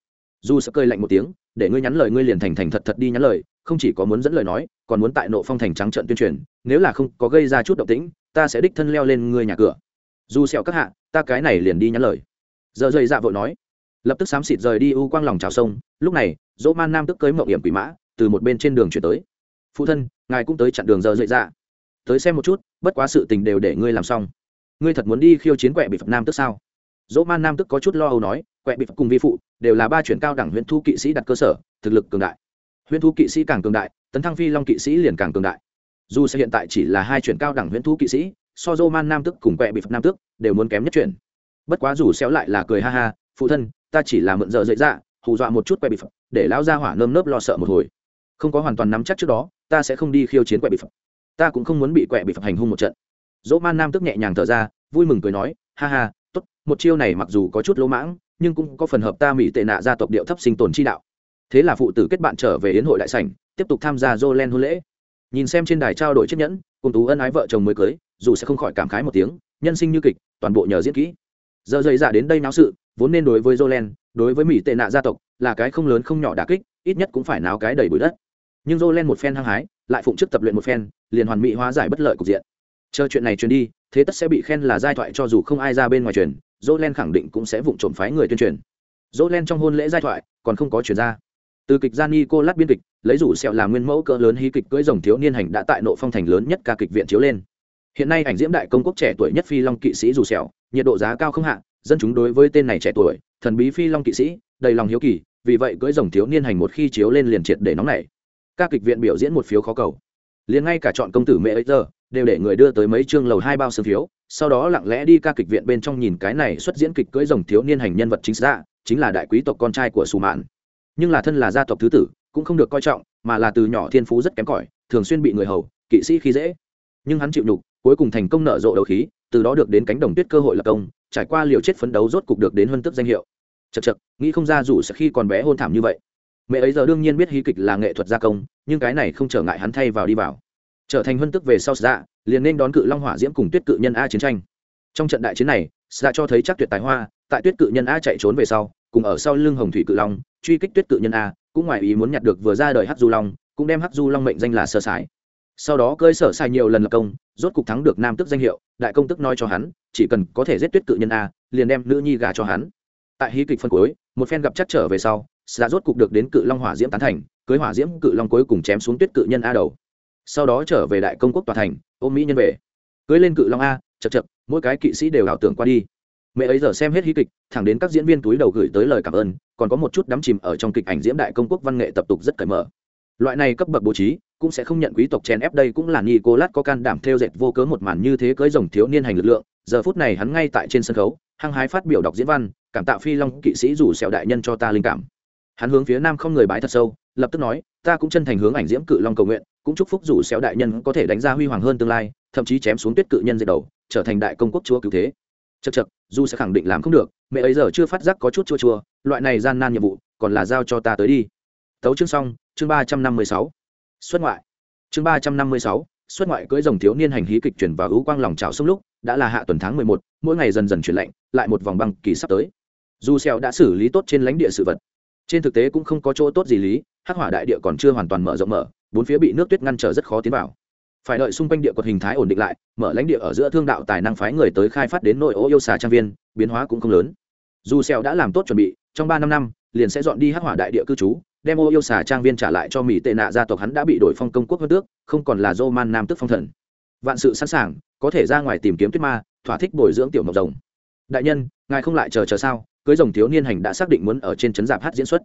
Dù sẽ cơi lạnh một tiếng để ngươi nhắn lời ngươi liền thành thành thật thật đi nhắn lời không chỉ có muốn dẫn lời nói còn muốn tại nộ phong thành trắng trận tuyên truyền nếu là không có gây ra chút động tĩnh ta sẽ đích thân leo lên ngươi nhà cửa. Dù sẹo các hạ ta cái này liền đi nhắn lời. Giờ dây dạ vội nói lập tức xám xịt rời đi u quang lòng trào sông. Lúc này, dỗ man nam tức cưới mậu hiểm quỷ mã, từ một bên trên đường chuyển tới. Phụ thân, ngài cũng tới chặn đường giờ dậy ra. tới xem một chút, bất quá sự tình đều để ngươi làm xong. Ngươi thật muốn đi khiêu chiến quẹ bị phật nam tức sao? Dỗ man nam tức có chút lo âu nói quẹ bị phật cùng vi phụ đều là ba chuyển cao đẳng huyện thu kỵ sĩ đặt cơ sở, thực lực cường đại. Huyện thu kỵ sĩ càng cường đại, tấn thăng phi long kỵ sĩ liền càng cường đại. Dù sẽ hiện tại chỉ là hai chuyển cao đẳng huyện thu kỵ sĩ, so dỗ man nam tức cùng quẹ bị phật nam tức đều muốn kém nhất chuyển. Bất quá dù xéo lại là cười ha ha, phụ thân ta chỉ là mượn giờ dậy ra hù dọa một chút quẹ bị phật, để lão gia hỏa nơm nớp lo sợ một hồi. Không có hoàn toàn nắm chắc trước đó, ta sẽ không đi khiêu chiến quẹ bị phật. Ta cũng không muốn bị quẹ bị phật hành hung một trận. Dỗ man nam tức nhẹ nhàng thở ra, vui mừng cười nói, ha ha t ố t một chiêu này mặc dù có chút lỗ mãng, nhưng cũng có phần hợp ta mỹ tệ nạ gia tộc điệu thấp sinh tồn chi đạo. Thế là phụ tử kết bạn trở về yến hội đại sảnh, tiếp tục tham gia dô len hôn lễ. Nhìn xem trên đài trao đổi chiếc nhẫn, cùng tú ân ái vợ chồng mới cưới, dù sẽ không khỏi cảm khái một tiếng, nhân sinh như kịch, toàn bộ nhờ diễn kỹ. Giờ dày dạ đến đây náo sự vốn nên đối với Jolen, đối với mỹ tệ nạ gia tộc là cái không lớn không nhỏ đả kích, ít nhất cũng phải náo cái đầy bụi đất. Nhưng Jolen một phen hăng hái, lại phụng chức tập luyện một phen, liền hoàn mỹ hóa giải bất lợi cục diện. Chờ chuyện này truyền đi, thế tất sẽ bị khen là giai thoại cho dù không ai ra bên ngoài truyền, Jolen khẳng định cũng sẽ vụng trộm phái người tuyên truyền. dỗ trong hôn lễ giai thoại còn không có truyền ra từ kịch Gianni cô lát biên kịch lấy rủ sẹo làm nguyên mẫu cỡ lớn hí kịch cưỡi rồng thiếu niên hành đã tại nộ phong thành lớn nhất ca kịch viện chiếu lên hiện nay ảnh diễm đại công quốc trẻ tuổi nhất phi long kỵ sĩ rủ sẹo nhiệt độ giá cao không hạ dân chúng đối với tên này trẻ tuổi, thần bí phi long kỵ sĩ, đầy lòng hiếu kỳ, vì vậy cưỡi rồng thiếu niên hành một khi chiếu lên liền triệt để nóng nảy. Ca kịch viện biểu diễn một phiếu khó cầu. Liền ngay cả chọn công tử mẹ ấy giờ, đều để người đưa tới mấy chương lầu hai bao sương phiếu, sau đó lặng lẽ đi ca kịch viện bên trong nhìn cái này xuất diễn kịch cưỡi rồng thiếu niên hành nhân vật chính ra, chính là đại quý tộc con trai của sù mạn. Nhưng là thân là gia tộc thứ tử, cũng không được coi trọng, mà là từ nhỏ thiên phú rất kém cỏi, thường xuyên bị người hầu, kỵ sĩ khi dễ. Nhưng hắn chịu nhục, cuối cùng thành công nở rộ đầu khí, từ đó được đến cánh đồng tuyết cơ hội lập công trải qua liều chết phấn đấu rốt cục được đến huân tức danh hiệu. Chật chật nghĩ không ra dù sẽ khi còn bé hôn thảm như vậy. Mẹ ấy giờ đương nhiên biết hí kịch là nghệ thuật gia công, nhưng cái này không trở ngại hắn thay vào đi vào. Trở thành huân tức về sau dạ liền nên đón cự long hỏa diễm cùng tuyết cự nhân a chiến tranh. Trong trận đại chiến này dạ cho thấy chắc tuyệt tài hoa, tại tuyết cự nhân a chạy trốn về sau, cùng ở sau lưng hồng thủy cự long, truy kích tuyết cự nhân a, cũng ngoài ý muốn nhặt được vừa ra đời hắc du long, cũng đem hắc du long mệnh danh là sơ sài sau đó cơi sở sai nhiều lần lập công, rốt cục thắng được nam tức danh hiệu, đại công tức nói cho hắn, chỉ cần có thể giết tuyết cự nhân a, liền đem nữ nhi gà cho hắn. Tại hí kịch phân cuối, một phen gặp chắc trở về sau xa rốt cục được đến cự long hỏa diễm tán thành, cưới hỏa diễm cự long cuối cùng chém xuống tuyết cự nhân a đầu. Sau đó trở về đại công quốc tòa thành, ôm mỹ nhân về. Cưới lên cự long a chật chật mỗi cái kỵ sĩ đều ảo tưởng qua đi. Mẹ ấy giờ xem hết hí kịch, thẳng đến các diễn viên túi đầu gửi tới lời cảm ơn, còn có một chút đắm chìm ở trong kịch ảnh diễm đại công quốc văn nghệ tập tục rất cởi mở. Loại này cấp bậc bố trí cũng sẽ không nhận quý tộc chèn ép đây cũng là nicolas có can đảm theo dệt vô cớ một màn như thế cưới rồng thiếu niên hành lực lượng. Giờ phút này hắn ngay tại trên sân khấu hăng hái phát biểu đọc diễn văn cảm tạ phi long kỵ sĩ rủ sẹo đại nhân cho ta linh cảm. Hắn hướng phía nam không người bái thật sâu lập tức nói ta cũng chân thành hướng ảnh diễm cự long cầu nguyện cũng chúc phúc rủ sẹo đại nhân có thể đánh ra huy hoàng hơn tương lai thậm chí chém xuống tuyết cự nhân dệt đầu trở thành đại công quốc chúa cứu thế. Chậc chậc, dù sẽ khẳng định làm không được mẹ ấy giờ chưa phát giác có chút chua chua loại này gian nan nhiệm vụ còn là giao cho ta tới đi. Tấu chương xong chương ba trăm năm mươi sáu xuất ngoại. Chương ba trăm năm mươi sáu, xuất ngoại cưỡi rồng thiếu niên hành hí kịch chuyển vào hữu quang lòng trào sông lúc, đã là hạ tuần tháng mười một, mỗi ngày dần dần chuyển lạnh, lại một vòng băng kỳ sắp tới. Dù xèo đã xử lý tốt trên lãnh địa sự vật, trên thực tế cũng không có chỗ tốt gì lý, hắc hỏa đại địa còn chưa hoàn toàn mở rộng mở, bốn phía bị nước tuyết ngăn trở rất khó tiến vào. Phải đợi xung quanh địa quật hình thái ổn định lại, mở lãnh địa ở giữa thương đạo tài năng phái người tới khai phát đến nội ô yêu xà trang viên, biến hóa cũng không lớn. Dù xèo đã làm tốt chuẩn bị, trong ba năm năm, liền sẽ dọn đi hắc hỏa đại địa cư trú đem ô yêu xà trang viên trả lại cho mỹ tệ nạ gia tộc hắn đã bị đổi phong công quốc hơn tước, không còn là dô man nam tức phong thần. Vạn sự sẵn sàng, có thể ra ngoài tìm kiếm tuyết ma, thỏa thích bồi dưỡng tiểu mộc rồng. Đại nhân, ngài không lại chờ chờ sao? Cưới rồng thiếu niên hành đã xác định muốn ở trên trấn giạp hát diễn xuất.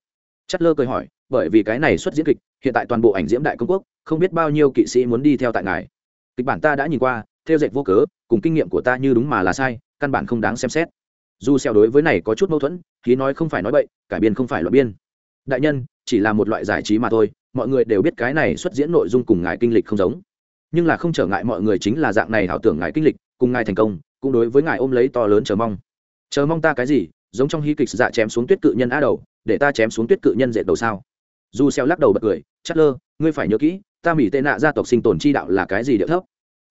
Chất lơ cười hỏi, bởi vì cái này xuất diễn kịch, hiện tại toàn bộ ảnh diễm đại công quốc, không biết bao nhiêu kỵ sĩ muốn đi theo tại ngài. Kịch bản ta đã nhìn qua, theo dệt vô cớ, cùng kinh nghiệm của ta như đúng mà là sai, căn bản không đáng xem xét. Dù xeo đối với này có chút mâu thuẫn khí nói không phải nói bậy, cải biên không phải luận biên đại nhân chỉ là một loại giải trí mà thôi mọi người đều biết cái này xuất diễn nội dung cùng ngài kinh lịch không giống. Nhưng là không trở ngại mọi người chính là dạng này ảo tưởng ngài kinh lịch cùng ngài thành công cũng đối với ngài ôm lấy to lớn chờ mong. Chờ mong ta cái gì? Giống trong hy kịch dạ chém xuống tuyết cự nhân a đầu để ta chém xuống tuyết cự nhân dệt đầu sao? Dù xeo lắc đầu bật cười chát lơ ngươi phải nhớ kỹ ta mỹ tệ nạ gia tộc sinh tồn chi đạo là cái gì điệu thấp?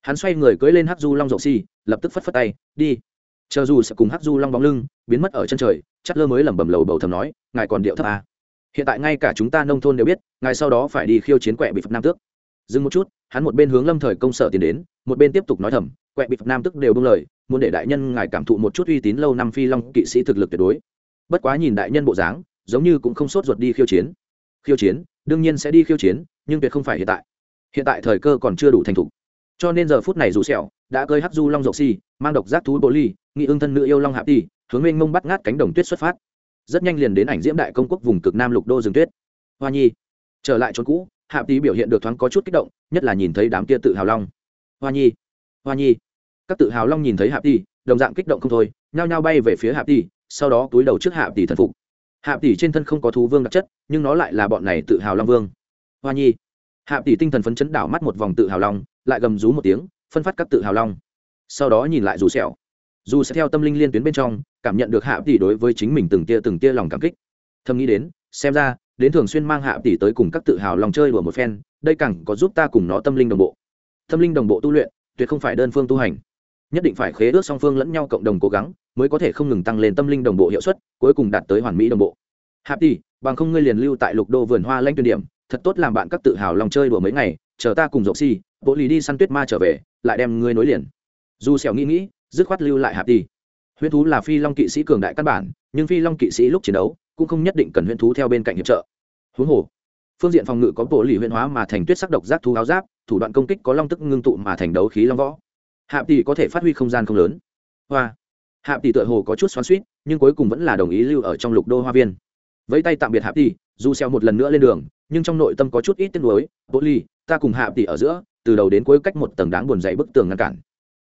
Hắn xoay người cưỡi lên hắc du long rộng xi si, lập tức phất phất tay đi. Chờ dù sẽ cùng hắc du long bóng lưng biến mất ở chân trời chát lơ mới lẩm bẩm lầu bầu thầm nói ngài còn điệu thấp à hiện tại ngay cả chúng ta nông thôn đều biết, ngài sau đó phải đi khiêu chiến quẹ bị phật nam tước. Dừng một chút, hắn một bên hướng lâm thời công sở tiến đến, một bên tiếp tục nói thầm quẹ bị phật nam tước đều buông lời, muốn để đại nhân ngài cảm thụ một chút uy tín lâu năm phi long kỵ sĩ thực lực tuyệt đối. Bất quá nhìn đại nhân bộ dáng, giống như cũng không sốt ruột đi khiêu chiến. Khiêu chiến, đương nhiên sẽ đi khiêu chiến, nhưng tuyệt không phải hiện tại. Hiện tại thời cơ còn chưa đủ thành thục. Cho nên giờ phút này dù sẹo, đã cơi hắc du long dọc xi mang độc giác thú bồ ly nghị ương thân nữ yêu long hạ tỷ, hướng mênh mông bắt ngát cánh đồng tuyết xuất phát rất nhanh liền đến ảnh diễm đại công quốc vùng cực nam lục đô rừng tuyết. Hoa nhi, trở lại chốn cũ, hạ tý biểu hiện được thoáng có chút kích động, nhất là nhìn thấy đám kia tự hào long. Hoa nhi hoa nhi, các tự hào long nhìn thấy hạ tý, đồng dạng kích động không thôi, nhao nhao bay về phía hạ tý, sau đó túi đầu trước hạ tỷ thần phục. Hạ tỷ trên thân không có thú vương đặc chất, nhưng nó lại là bọn này tự hào long vương. Hoa nhi, hạ tỷ tinh thần phấn chấn đảo mắt một vòng tự hào long, lại gầm rú một tiếng, phân phát các tự hào long. Sau đó nhìn lại rủ sẹo dù sẽ theo tâm linh liên tuyến bên trong, cảm nhận được hạ tỷ đối với chính mình từng tia từng tia lòng cảm kích. Thầm nghĩ đến, xem ra, đến thường xuyên mang hạ tỷ tới cùng các tự hào lòng chơi đùa một phen, đây càng có giúp ta cùng nó tâm linh đồng bộ. Tâm linh đồng bộ tu luyện, tuyệt không phải đơn phương tu hành. Nhất định phải khế ước song phương lẫn nhau cộng đồng cố gắng, mới có thể không ngừng tăng lên tâm linh đồng bộ hiệu suất, cuối cùng đạt tới hoàn mỹ đồng bộ. Hạ tỷ, bằng không ngươi liền lưu tại lục đô vườn hoa lanh tuyên điểm, thật tốt làm bạn các tự hào lòng chơi đùa mấy ngày, chờ ta cùng dọc si, bộ lì đi săn tuyết ma trở về, lại đem ngươi nối liền. Dù xẻo nghĩ nghĩ dứt khoát lưu lại hạp tỷ huyễn thú là phi long kỵ sĩ cường đại căn bản, nhưng phi long kỵ sĩ lúc chiến đấu cũng không nhất định cần huyễn thú theo bên cạnh hiệp trợ. Huống hồ, phương diện phòng ngự có bộ lì huyễn hóa mà thành tuyết sắc độc giác thú áo giáp, thủ đoạn công kích có long tức ngưng tụ mà thành đấu khí long võ. Hạ tỷ có thể phát huy không gian không lớn. Hoa hạ tỷ tựa hồ có chút xoắn suýt nhưng cuối cùng vẫn là đồng ý lưu ở trong lục đô hoa viên. Vẫy tay tạm biệt hạ tỷ dù xeo một lần nữa lên đường, nhưng trong nội tâm có chút ít tiếc nuối, bộ ly ta cùng hạ tỷ ở giữa, từ đầu đến cuối cách một tầng đáng buồn dậy bức tường ngăn cản.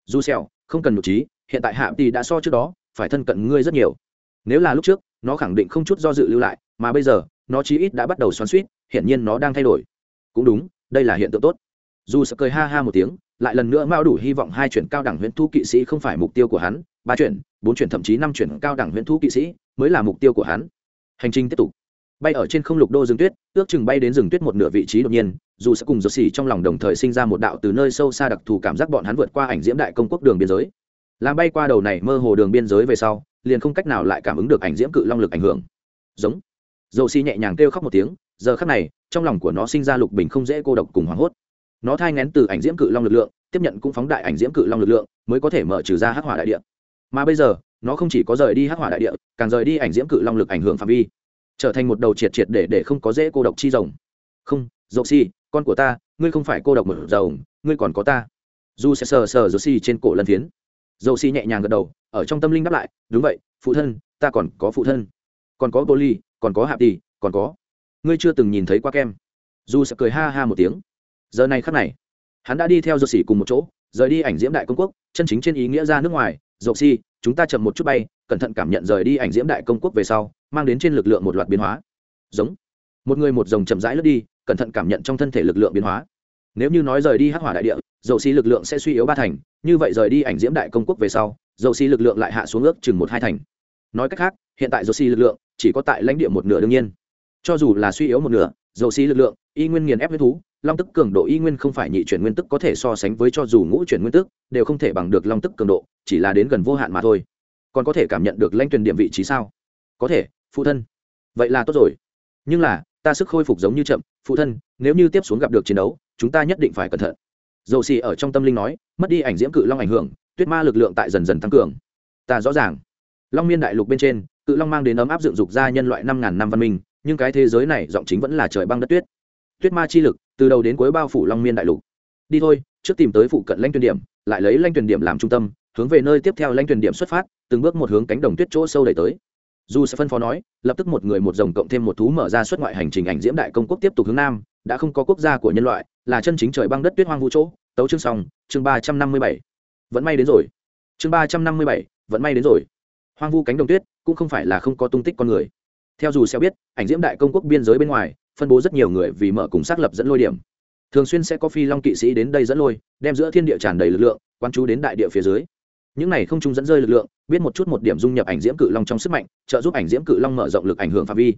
Dù xeo không cần nội trí, hiện tại hạ tỷ đã so trước đó, phải thân cận ngươi rất nhiều. Nếu là lúc trước, nó khẳng định không chút do dự lưu lại, mà bây giờ, nó chí ít đã bắt đầu xoắn suýt hiện nhiên nó đang thay đổi. Cũng đúng, đây là hiện tượng tốt. Dù sợ cười ha ha một tiếng, lại lần nữa mao đủ hy vọng hai chuyển cao đẳng huyễn thu kỵ sĩ không phải mục tiêu của hắn, ba chuyển, bốn chuyển thậm chí năm chuyển cao đẳng huyễn thu kỵ sĩ mới là mục tiêu của hắn. Hành trình tiếp tục. Bay ở trên không lục đô rừng tuyết, ước chừng bay đến rừng tuyết một nửa vị trí đột nhiên dù sẽ cùng giật xỉ trong lòng đồng thời sinh ra một đạo từ nơi sâu xa đặc thù cảm giác bọn hắn vượt qua ảnh diễm đại công quốc đường biên giới. Làm bay qua đầu này mơ hồ đường biên giới về sau, liền không cách nào lại cảm ứng được ảnh diễm cự long lực ảnh hưởng. Giống. Dầu xi nhẹ nhàng kêu khóc một tiếng, giờ khắc này, trong lòng của nó sinh ra lục bình không dễ cô độc cùng hoảng hốt. Nó thai ngén từ ảnh diễm cự long lực lượng, tiếp nhận cũng phóng đại ảnh diễm cự long lực lượng, mới có thể mở trừ ra hắc hỏa đại địa. Mà bây giờ, nó không chỉ có rời đi hắc hỏa đại địa, càng rời đi ảnh diễm cự long lực ảnh hưởng phạm vi, trở thành một đầu triệt triệt để để không có dễ cô độc chi rồng. Không, dầu xi con của ta, ngươi không phải cô độc một dầu ngươi còn có ta. Dù sẽ sờ sờ dầu xi trên cổ lân phiến. Dầu xi nhẹ nhàng gật đầu, ở trong tâm linh đáp lại, đúng vậy, phụ thân, ta còn có phụ thân. Còn có bô ly còn có hạp đi còn có. Ngươi chưa từng nhìn thấy qua kem. Dù sẽ cười ha ha một tiếng. Giờ này khắc này, hắn đã đi theo dầu xỉ cùng một chỗ, rời đi ảnh diễm đại công quốc, chân chính trên ý nghĩa ra nước ngoài. Dầu xi chúng ta chậm một chút bay, cẩn thận cảm nhận rời đi ảnh diễm đại công quốc về sau, mang đến trên lực lượng một loạt biến hóa. Giống. Một người một dòng chậm rãi lướt đi cẩn thận cảm nhận trong thân thể lực lượng biến hóa. Nếu như nói rời đi hắc hỏa đại địa, dầu xi lực lượng sẽ suy yếu ba thành, như vậy rời đi ảnh diễm đại công quốc về sau, dầu xi lực lượng lại hạ xuống ước chừng một hai thành. Nói cách khác, hiện tại dầu xi lực lượng chỉ có tại lãnh địa một nửa đương nhiên. Cho dù là suy yếu một nửa, dầu xi lực lượng, y nguyên nghiền ép huyết thú, long tức cường độ y nguyên không phải nhị chuyển nguyên tức có thể so sánh với cho dù ngũ chuyển nguyên tức, đều không thể bằng được long tức cường độ, chỉ là đến gần vô hạn mà thôi. Còn có thể cảm nhận được lãnh tuyển điểm vị trí sao? Có thể, phụ thân. Vậy là tốt rồi. Nhưng là ta sức khôi phục giống như chậm, phụ thân, nếu như tiếp xuống gặp được chiến đấu, chúng ta nhất định phải cẩn thận. Dầu xì ở trong tâm linh nói, mất đi ảnh diễm cự long ảnh hưởng, tuyết ma lực lượng tại dần dần tăng cường. Ta rõ ràng. Long miên đại lục bên trên, cự long mang đến ấm áp dựng dục ra nhân loại năm ngàn năm văn minh, nhưng cái thế giới này giọng chính vẫn là trời băng đất tuyết. Tuyết ma chi lực, từ đầu đến cuối bao phủ long miên đại lục. Đi thôi, trước tìm tới phụ cận lanh tuyển điểm, lại lấy lanh tuyển điểm làm trung tâm, hướng về nơi tiếp theo lanh tuyển điểm xuất phát, từng bước một hướng cánh đồng tuyết chỗ sâu đẩy tới dù sẽ phân phó nói, lập tức một người một dòng cộng thêm một thú mở ra xuất ngoại hành trình ảnh diễm đại công quốc tiếp tục hướng nam, đã không có quốc gia của nhân loại, là chân chính trời băng đất tuyết hoang vũ chỗ. Tấu chương xong, chương ba trăm năm mươi bảy. Vẫn may đến rồi. Chương ba trăm năm mươi bảy, vẫn may đến rồi. Hoang vu cánh đồng tuyết, cũng không phải là không có tung tích con người. Theo dù sẽ biết, ảnh diễm đại công quốc biên giới bên ngoài, phân bố rất nhiều người vì mở cùng xác lập dẫn lôi điểm. Thường xuyên sẽ có phi long kỵ sĩ đến đây dẫn lôi, đem giữa thiên địa tràn đầy lực lượng quan chú đến đại địa phía dưới. Những này không chung dẫn rơi lực lượng biết một chút một điểm dung nhập ảnh diễm cự long trong sức mạnh, trợ giúp ảnh diễm cự long mở rộng lực ảnh hưởng phạm vi.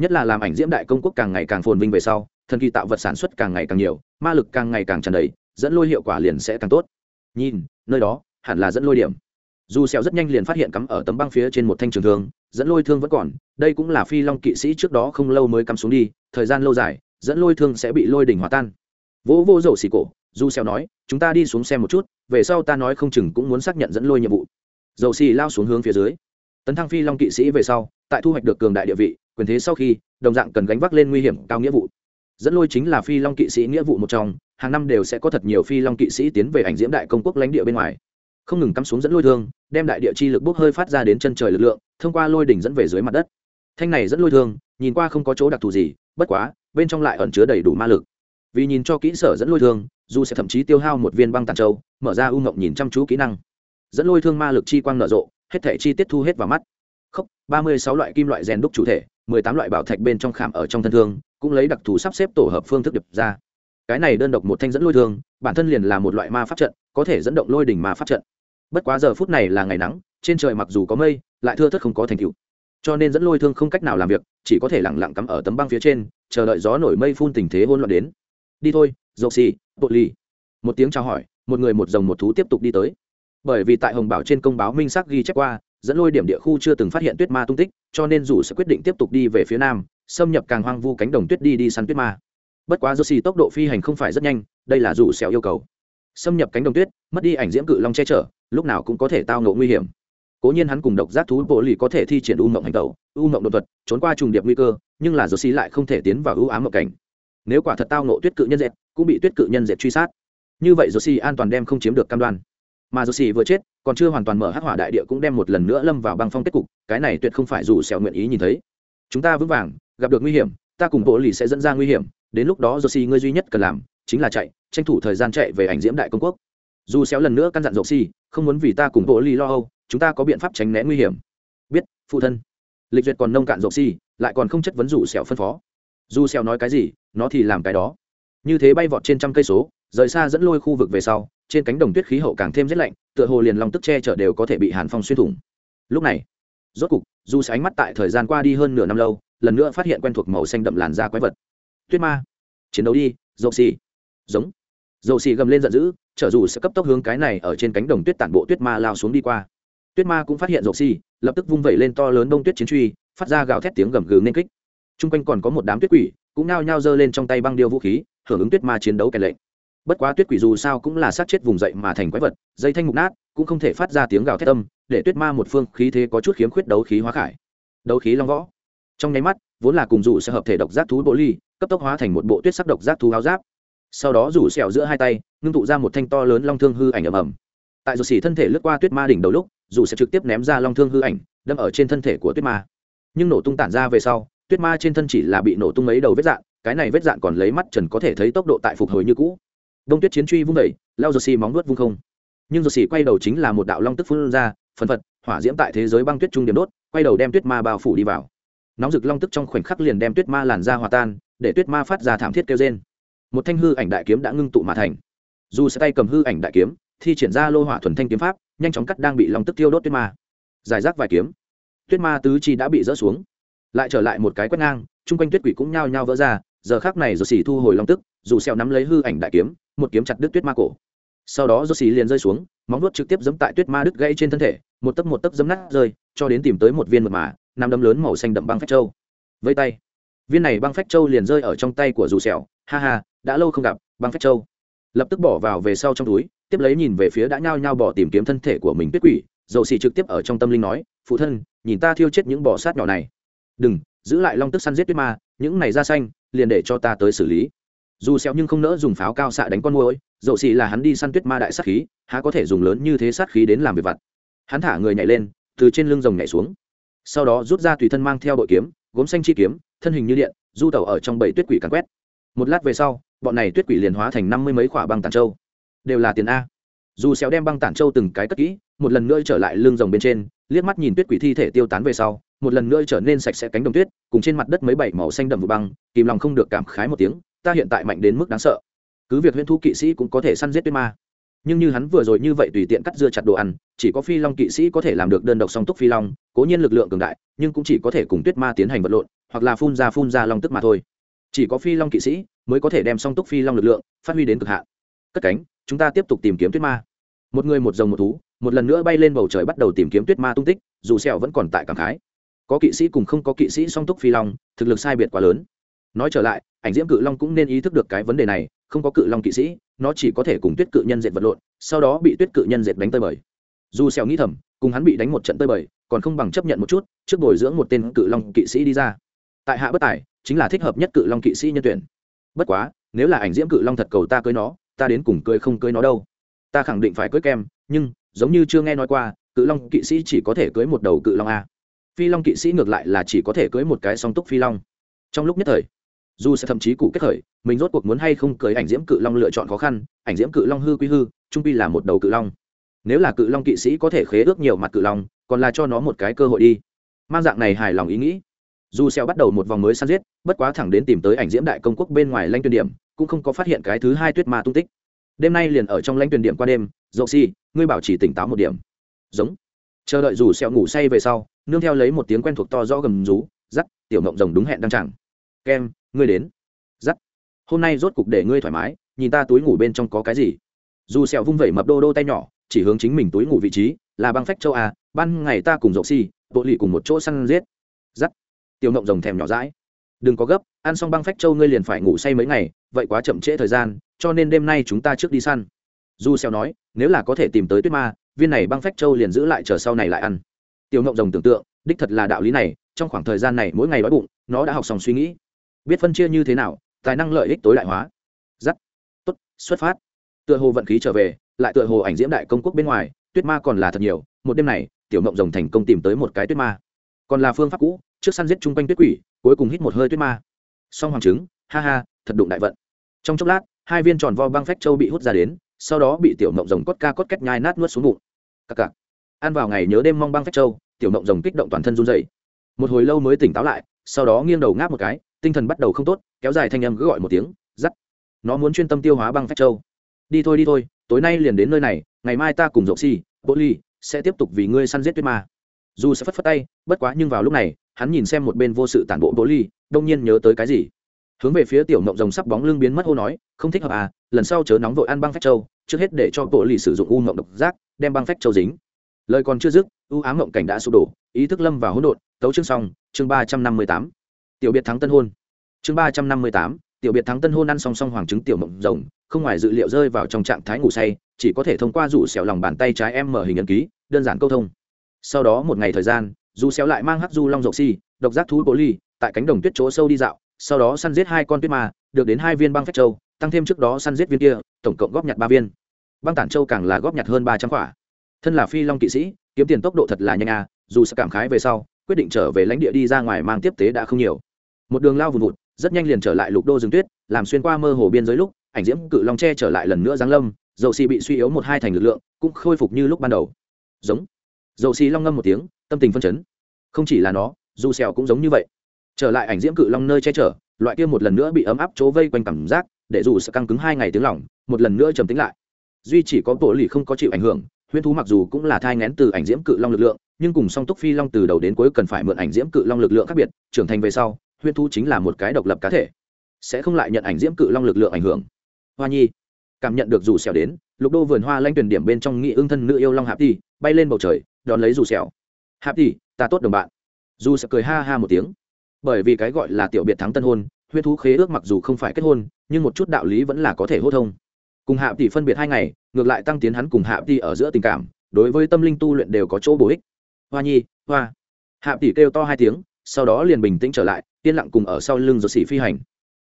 Nhất là làm ảnh diễm đại công quốc càng ngày càng phồn vinh về sau, thần kỳ tạo vật sản xuất càng ngày càng nhiều, ma lực càng ngày càng tràn đầy, dẫn lôi hiệu quả liền sẽ càng tốt. Nhìn, nơi đó, hẳn là dẫn lôi điểm. Dù xẻo rất nhanh liền phát hiện cắm ở tấm băng phía trên một thanh trường thương, dẫn lôi thương vẫn còn, đây cũng là phi long kỵ sĩ trước đó không lâu mới cắm xuống đi, thời gian lâu dài, dẫn lôi thương sẽ bị lôi đỉnh hòa tan. Vỗ vô dầu xì cổ, dù xẻo nói, chúng ta đi xuống xem một chút, về sau ta nói không chừng cũng muốn xác nhận dẫn lôi nhiệm vụ dầu xì lao xuống hướng phía dưới. Tấn thăng phi long kỵ sĩ về sau, tại thu hoạch được cường đại địa vị, quyền thế sau khi, đồng dạng cần gánh vác lên nguy hiểm cao nghĩa vụ. Dẫn lôi chính là phi long kỵ sĩ nghĩa vụ một trong, hàng năm đều sẽ có thật nhiều phi long kỵ sĩ tiến về ảnh diễm đại công quốc lãnh địa bên ngoài. Không ngừng cắm xuống dẫn lôi thương, đem đại địa chi lực bốc hơi phát ra đến chân trời lực lượng, thông qua lôi đỉnh dẫn về dưới mặt đất. Thanh này dẫn lôi thương, nhìn qua không có chỗ đặc thù gì, bất quá, bên trong lại ẩn chứa đầy đủ ma lực. Vì nhìn cho kỹ sở dẫn lôi thương, dù sẽ thậm chí tiêu hao một viên băng tàn châu, mở ra u ngộng nhìn chăm chú kỹ năng dẫn lôi thương ma lực chi quang nở rộ, hết thể chi tiết thu hết vào mắt. Khốc, ba mươi sáu loại kim loại rèn đúc chủ thể, mười tám loại bảo thạch bên trong khảm ở trong thân thương, cũng lấy đặc thù sắp xếp tổ hợp phương thức điệp ra. Cái này đơn độc một thanh dẫn lôi thương, bản thân liền là một loại ma pháp trận, có thể dẫn động lôi đỉnh ma pháp trận. Bất quá giờ phút này là ngày nắng, trên trời mặc dù có mây, lại thưa thất không có thành tựu. Cho nên dẫn lôi thương không cách nào làm việc, chỉ có thể lẳng lặng cắm ở tấm băng phía trên, chờ đợi gió nổi mây phun tình thế hôn loạn đến. Đi thôi dầu xì bộ ly một tiếng chào hỏi, một người một dòng một thú tiếp tục đi tới bởi vì tại hồng bảo trên công báo minh xác ghi chép qua, dẫn lôi điểm địa khu chưa từng phát hiện tuyết ma tung tích, cho nên dù sẽ quyết định tiếp tục đi về phía nam, xâm nhập càng hoang vu cánh đồng tuyết đi đi săn tuyết ma. Bất quá joshi tốc độ phi hành không phải rất nhanh, đây là dù xẻo yêu cầu. Xâm nhập cánh đồng tuyết, mất đi ảnh diễm cự long che chở, lúc nào cũng có thể tao ngộ nguy hiểm. Cố nhiên hắn cùng độc giác thú bộ lì có thể thi triển u mộng hành tẩu, u mộng đột thuật, trốn qua trùng điệp nguy cơ, nhưng là joshi lại không thể tiến vào ưu ám mộng cảnh. Nếu quả thật tao ngộ tuyết cự nhân dệt, cũng bị tuyết cự nhân dệt truy sát. Như vậy joshi an toàn đem không chiếm được cam đoan mà dù xì vừa chết, còn chưa hoàn toàn mở hắc hỏa đại địa cũng đem một lần nữa lâm vào băng phong kết cục, cái này tuyệt không phải dù xẻo nguyện ý nhìn thấy. Chúng ta vững vàng, gặp được nguy hiểm, ta cùng bộ lì sẽ dẫn ra nguy hiểm, đến lúc đó dù xì ngươi duy nhất cần làm, chính là chạy, tranh thủ thời gian chạy về ảnh diễm đại công quốc. Dù xéo lần nữa căn dặn dầu xì, không muốn vì ta cùng bộ lì lo âu, chúng ta có biện pháp tránh né nguy hiểm. Biết, phụ thân. Lịch duyệt còn nông cạn dầu xì, lại còn không chất vấn dù xẻo phân phó. Dù xẻo nói cái gì, nó thì làm cái đó. Như thế bay vọt trên trăm cây số, rời xa dẫn lôi khu vực về sau trên cánh đồng tuyết khí hậu càng thêm rét lạnh, tựa hồ liền lòng tức che chở đều có thể bị hàn phong xuyên thủng. Lúc này, rốt cục, dù ánh mắt tại thời gian qua đi hơn nửa năm lâu, lần nữa phát hiện quen thuộc màu xanh đậm làn da quái vật. Tuyết ma. Chiến đấu đi, dầu xì. Giống. Dầu xì gầm lên giận dữ trở dù sẽ cấp tốc hướng cái này ở trên cánh đồng tuyết tản bộ tuyết ma lao xuống đi qua. Tuyết ma cũng phát hiện dầu xì, lập tức vung vẩy lên to lớn đông tuyết chiến truy, phát ra gào thét tiếng gầm gừ nên kích. T r u n g quanh còn có một đám tuyết quỷ, cũng nao nhao giơ lên trong tay băng điêu vũ khí, hưởng ứng tuyết ma chiến đấu kèn lệnh bất quá tuyết quỷ dù sao cũng là sát chết vùng dậy mà thành quái vật, dây thanh mục nát, cũng không thể phát ra tiếng gào thét tâm để tuyết ma một phương khí thế có chút khiếm khuyết đấu khí hóa khải. Đấu khí long võ. Trong nháy mắt, vốn là cùng dù sẽ hợp thể độc giác thú bộ ly, cấp tốc hóa thành một bộ tuyết sắc độc giác thú áo giáp. Sau đó rủ xẻo giữa hai tay, ngưng tụ ra một thanh to lớn long thương hư ảnh ầm ầm. Tại dù xỉ thân thể lướt qua tuyết ma đỉnh đầu lúc, dù sẽ trực tiếp ném ra long thương hư ảnh, đâm ở trên thân thể của tuyết ma. Nhưng nổ tung tản ra về sau, tuyết ma trên thân chỉ là bị nổ tung mấy đầu vết dạn cái này vết dạn còn lấy mắt trần có thể thấy tốc độ tại phục hồi như cũ đông tuyết chiến truy vung đẩy, lao dầu xì móng nuốt vung không. Nhưng dầu xì quay đầu chính là một đạo long tức phun ra phần phật hỏa diễm tại thế giới băng tuyết trung điểm đốt quay đầu đem tuyết ma bao phủ đi vào. Nóng rực long tức trong khoảnh khắc liền đem tuyết ma làn ra hòa tan để tuyết ma phát ra thảm thiết kêu trên một thanh hư ảnh đại kiếm đã ngưng tụ mà thành. Dù sẽ tay cầm hư ảnh đại kiếm thi triển ra lô hỏa thuần thanh kiếm pháp nhanh chóng cắt đang bị long tức tiêu đốt tuyết ma. Giải rác vài kiếm tuyết ma tứ chi đã bị rỡ xuống. Lại trở lại một cái quét ngang chung quanh tuyết quỷ cũng nhao nhao vỡ ra giờ khác này rồi xỉ thu hồi long tức dù xẹo nắm lấy hư ảnh đại kiếm một kiếm chặt đứt tuyết ma cổ. Sau đó rồi xì liền rơi xuống, móng vuốt trực tiếp giẫm tại tuyết ma đứt gãy trên thân thể, một tấc một tấc giẫm nát rơi, cho đến tìm tới một viên mật mà nằm đấm lớn màu xanh đậm băng phách châu. Vây tay. Viên này băng phách châu liền rơi ở trong tay của dù sẹo. Ha ha, đã lâu không gặp, băng phách châu. Lập tức bỏ vào về sau trong túi, tiếp lấy nhìn về phía đã nhao nhao bỏ tìm kiếm thân thể của mình tuyết quỷ. Dầu xì trực tiếp ở trong tâm linh nói, phụ thân, nhìn ta thiêu chết những bò sát nhỏ này. Đừng, giữ lại long tức săn giết tuyết ma, những này ra xanh, liền để cho ta tới xử lý dù xéo nhưng không nỡ dùng pháo cao xạ đánh con môi Dẫu xì là hắn đi săn tuyết ma đại sát khí, há có thể dùng lớn như thế sát khí đến làm việc vặt. Hắn thả người nhảy lên, từ trên lưng rồng nhảy xuống. Sau đó rút ra tùy thân mang theo bội kiếm, gốm xanh chi kiếm, thân hình như điện, du tẩu ở trong bảy tuyết quỷ càn quét. Một lát về sau, bọn này tuyết quỷ liền hóa thành năm mươi mấy khỏa băng tản châu đều là tiền a. Dù xéo đem băng tản châu từng cái cất kỹ, một lần nữa trở lại lưng rồng bên trên, liếc mắt nhìn tuyết quỷ thi thể tiêu tán về sau, một lần nữa trở nên sạch sẽ cánh đồng tuyết, cùng trên mặt đất mấy bảy màu xanh đậm vụ băng, kìm lòng không được cảm khái một tiếng ta hiện tại mạnh đến mức đáng sợ. Cứ việc huyễn thu kỵ sĩ cũng có thể săn giết tuyết ma. Nhưng như hắn vừa rồi như vậy tùy tiện cắt dưa chặt đồ ăn, chỉ có phi long kỵ sĩ có thể làm được đơn độc song túc phi long, cố nhiên lực lượng cường đại, nhưng cũng chỉ có thể cùng tuyết ma tiến hành vật lộn, hoặc là phun ra phun ra long tức mà thôi. Chỉ có phi long kỵ sĩ mới có thể đem song túc phi long lực lượng phát huy đến cực hạn. Cất cánh, chúng ta tiếp tục tìm kiếm tuyết ma. Một người một rồng một thú, một lần nữa bay lên bầu trời bắt đầu tìm kiếm tuyết ma tung tích, dù sẹo vẫn còn tại cảm khái. Có kỵ sĩ cùng không có kỵ sĩ song túc phi long, thực lực sai biệt quá lớn nói trở lại, ảnh diễm cự long cũng nên ý thức được cái vấn đề này, không có cự long kỵ sĩ, nó chỉ có thể cùng tuyết cự nhân dệt vật lộn, sau đó bị tuyết cự nhân dệt đánh tơi bời. Dù xèo nghĩ thầm, cùng hắn bị đánh một trận tơi bời, còn không bằng chấp nhận một chút, trước bồi dưỡng một tên cự long kỵ sĩ đi ra. Tại hạ bất tài, chính là thích hợp nhất cự long kỵ sĩ nhân tuyển. Bất quá, nếu là ảnh diễm cự long thật cầu ta cưới nó, ta đến cùng cưới không cưới nó đâu. Ta khẳng định phải cưới kem, nhưng, giống như chưa nghe nói qua, cự long kỵ sĩ chỉ có thể cưới một đầu cự long a. Phi long kỵ sĩ ngược lại là chỉ có thể cưới một cái song túc phi long. Trong lúc nhất thời dù sẽ thậm chí cụ kết khởi, mình rốt cuộc muốn hay không cưới ảnh diễm cự long lựa chọn khó khăn, ảnh diễm cự long hư quy hư, trung pi là một đầu cự long. Nếu là cự long kỵ sĩ có thể khế ước nhiều mặt cự long, còn là cho nó một cái cơ hội đi. Mang dạng này hài lòng ý nghĩ. Dù xeo bắt đầu một vòng mới săn giết, bất quá thẳng đến tìm tới ảnh diễm đại công quốc bên ngoài lãnh tuyên điểm, cũng không có phát hiện cái thứ hai tuyết ma tung tích. Đêm nay liền ở trong lãnh tuyển điểm qua đêm, dậu si ngươi bảo chỉ tỉnh táo một điểm. Giống. Chờ đợi dù xeo ngủ say về sau, nương theo lấy một tiếng quen thuộc to rõ gầm rú dắt tiểu ngộng rồng đúng hẹn đăng chẳng kem, ngươi đến. Dắt hôm nay rốt cục để ngươi thoải mái, nhìn ta túi ngủ bên trong có cái gì. Dù xeo vung vẩy mập đô đô tay nhỏ, chỉ hướng chính mình túi ngủ vị trí, là băng phách châu a, ban ngày ta cùng dậu si bộ lì cùng một chỗ săn giết. Dắt tiểu ngộng rồng thèm nhỏ dãi. Đừng có gấp, ăn xong băng phách châu ngươi liền phải ngủ say mấy ngày, vậy quá chậm trễ thời gian, cho nên đêm nay chúng ta trước đi săn. Du xeo nói, nếu là có thể tìm tới tuyết ma, viên này băng phách châu liền giữ lại chờ sau này lại ăn. Tiểu ngộng rồng tưởng tượng, đích thật là đạo lý này, trong khoảng thời gian này mỗi ngày đói bụng, nó đã học xong suy nghĩ biết phân chia như thế nào, tài năng lợi ích tối đại hóa. Giắt. Tốt, xuất phát. Tựa hồ vận khí trở về, lại tựa hồ ảnh diễm đại công quốc bên ngoài, tuyết ma còn là thật nhiều, một đêm này, tiểu mộng rồng thành công tìm tới một cái tuyết ma. Còn là phương pháp cũ, trước săn giết chung quanh tuyết quỷ, cuối cùng hít một hơi tuyết ma. Song hoàng trứng ha ha, thật đụng đại vận. Trong chốc lát, hai viên tròn vo băng phách châu bị hút ra đến, sau đó bị tiểu mộng rồng cốt ca cốt cách nhai nát nuốt xuống bụng. Cặc cặc. Ăn vào ngày nhớ đêm mong băng phách châu, tiểu mộng rồng kích động toàn thân run dày một hồi lâu mới tỉnh táo lại, sau đó nghiêng đầu ngáp một cái tinh thần bắt đầu không tốt, kéo dài thanh âm cứ gọi một tiếng giắt nó muốn chuyên tâm tiêu hóa băng phách châu. Đi thôi đi thôi, tối nay liền đến nơi này, ngày mai ta cùng dậu si bộ ly sẽ tiếp tục vì ngươi săn giết tuyết ma. Dù sẽ phất phất tay, bất quá nhưng vào lúc này, hắn nhìn xem một bên vô sự tản bộ bộ ly, đông nhiên nhớ tới cái gì. Hướng về phía tiểu mộng rồng sắp bóng lưng biến mất hô nói, không thích hợp à lần sau chớ nóng vội ăn băng phách châu, trước hết để cho bộ ly sử dụng u mộng độc giác, đem băng phách châu dính. Lời còn chưa dứt, u ám mộng cảnh đã sụp đổ, ý thức lâm vào hỗn độn, tấu chương xong, chương ba trăm năm mươi tám tiểu biệt thắng tân hôn. Chương ba trăm năm mươi tám, tiểu biệt thắng tân hôn ăn song song hoàng trứng tiểu mộng rồng, không ngoài dự liệu rơi vào trong trạng thái ngủ say, chỉ có thể thông qua rủ xẻo lòng bàn tay trái em mở hình ấn ký, đơn giản câu thông. Sau đó một ngày thời gian dù xéo lại mang hắc du long rộng si, độc giác thú bố ly tại cánh đồng tuyết chỗ sâu đi dạo, sau đó săn giết hai con tuyết ma, được đến hai viên băng phách châu, tăng thêm trước đó săn giết viên kia, tổng cộng góp nhặt ba viên. Băng tản châu càng là góp nhặt hơn ba trăm quả. Thân là phi long kỵ sĩ, kiếm tiền tốc độ thật là nhanh à dù sẽ cảm khái về sau quyết định trở về lãnh địa đi ra ngoài mang tiếp tế đã không nhiều. Một đường lao vùn vụt, rất nhanh liền trở lại lục đô rừng tuyết, làm xuyên qua mơ hồ biên giới lúc, ảnh diễm cự long tre trở lại lần nữa giáng lâm, dầu xì bị suy yếu một hai thành lực lượng, cũng khôi phục như lúc ban đầu. Giống. Dầu xì long ngâm một tiếng, tâm tình phân chấn. Không chỉ là nó, dù xèo cũng giống như vậy. Trở lại ảnh diễm cự long nơi che chở, loại kia một lần nữa bị ấm áp chỗ vây quanh cảm giác, để dù sẽ căng cứng hai ngày tiếng lỏng một lần nữa trầm tĩnh lại. Duy chỉ có bộ lì không có chịu ảnh hưởng, huyễn thú mặc dù cũng là thai ngén từ ảnh diễm cự long lực lượng nhưng cùng song túc phi long từ đầu đến cuối cần phải mượn ảnh diễm cự long lực lượng khác biệt, trưởng thành về sau huyễn thú chính là một cái độc lập cá thể, sẽ không lại nhận ảnh diễm cự long lực lượng ảnh hưởng. Hoa nhi, cảm nhận được dù xẻo đến, lục đô vườn hoa lanh tuyển điểm bên trong nghị ương thân nữ yêu long hạp tỷ, bay lên bầu trời, đón lấy dù xẻo hạp tỷ, ta tốt đồng bạn. Dù sẽ cười ha ha một tiếng. Bởi vì cái gọi là tiểu biệt thắng tân hôn huyễn thú khế ước mặc dù không phải kết hôn, nhưng một chút đạo lý vẫn là có thể hô thông. Cùng hạ tỷ phân biệt hai ngày, ngược lại tăng tiến hắn cùng hạ tỷ ở giữa tình cảm, đối với tâm linh tu luyện đều có chỗ bổ ích hoa nhi, hoa. Hạ tỷ kêu to hai tiếng, sau đó liền bình tĩnh trở lại, yên lặng cùng ở sau lưng rồi xỉ phi hành.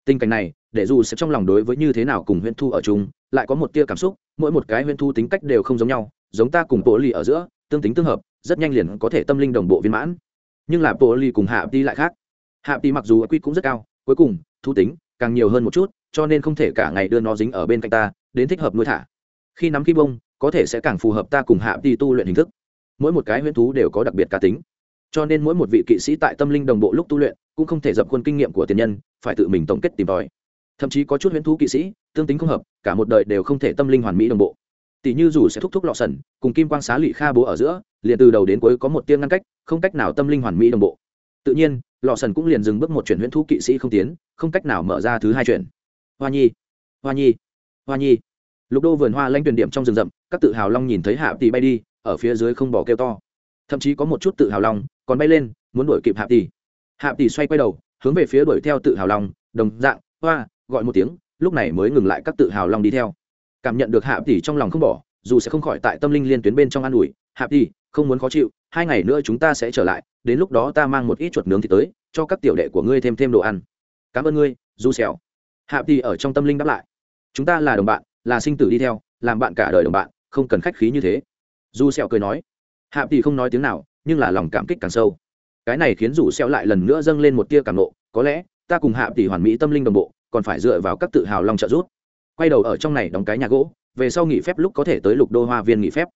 Tình cảnh này, để dù sẽ trong lòng đối với như thế nào cùng huyễn thu ở chung, lại có một tia cảm xúc, mỗi một cái huyễn thu tính cách đều không giống nhau, giống ta cùng bộ Lì ở giữa, tương tính tương hợp, rất nhanh liền có thể tâm linh đồng bộ viên mãn. Nhưng là bộ Lì cùng hạ Tỷ lại khác. Hạ Tỷ mặc dù quy cũng rất cao, cuối cùng, thu tính càng nhiều hơn một chút, cho nên không thể cả ngày đưa nó dính ở bên cạnh ta, đến thích hợp nuôi thả. Khi nắm khi bông, có thể sẽ càng phù hợp ta cùng hạ Tỷ tu luyện hình thức mỗi một cái huyễn thú đều có đặc biệt cá tính. Cho nên mỗi một vị kỵ sĩ tại tâm linh đồng bộ lúc tu luyện, cũng không thể dập khuôn kinh nghiệm của tiền nhân, phải tự mình tổng kết tìm tòi. Thậm chí có chút huyễn thú kỵ sĩ, tương tính không hợp, cả một đời đều không thể tâm linh hoàn mỹ đồng bộ. Tỷ như dù sẽ thúc thúc lọ sần, cùng kim quang xá lụy kha bố ở giữa, liền từ đầu đến cuối có một tiếng ngăn cách, không cách nào tâm linh hoàn mỹ đồng bộ. Tự nhiên, lọ sần cũng liền dừng bước một chuyển huyễn thú kỵ sĩ không tiến, không cách nào mở ra thứ hai chuyển. Hoa nhi hoa nhi hoa nhi. Lục đô vườn hoa lanh tuyển điểm trong rừng rậm, các tự hào long nhìn thấy hạ tỷ bay đi ở phía dưới không bỏ kêu to. Thậm chí có một chút tự hào lòng, còn bay lên muốn đuổi kịp hạ tỷ. Hạ tỷ xoay quay đầu hướng về phía đuổi theo tự hào lòng, đồng dạng hoa gọi một tiếng lúc này mới ngừng lại các tự hào lòng đi theo. Cảm nhận được hạ tỷ trong lòng không bỏ dù sẽ không khỏi tại tâm linh liên tuyến bên trong an ủi hạ tỷ không muốn khó chịu hai ngày nữa chúng ta sẽ trở lại đến lúc đó ta mang một ít chuột nướng thì tới cho các tiểu đệ của ngươi thêm thêm đồ ăn. Cảm ơn ngươi du xẻo hạ tỷ ở trong tâm linh đáp lại. Chúng ta là đồng bạn là sinh tử đi theo làm bạn cả đời đồng bạn không cần khách khí như thế. Dù sẹo cười nói, hạ tỷ không nói tiếng nào, nhưng là lòng cảm kích càng sâu. Cái này khiến rủ sẹo lại lần nữa dâng lên một tia cảm nộ, có lẽ, ta cùng hạ tỷ hoàn mỹ tâm linh đồng bộ, còn phải dựa vào các tự hào long trợ giúp. Quay đầu ở trong này đóng cái nhà gỗ, về sau nghỉ phép lúc có thể tới lục đô hoa viên nghỉ phép.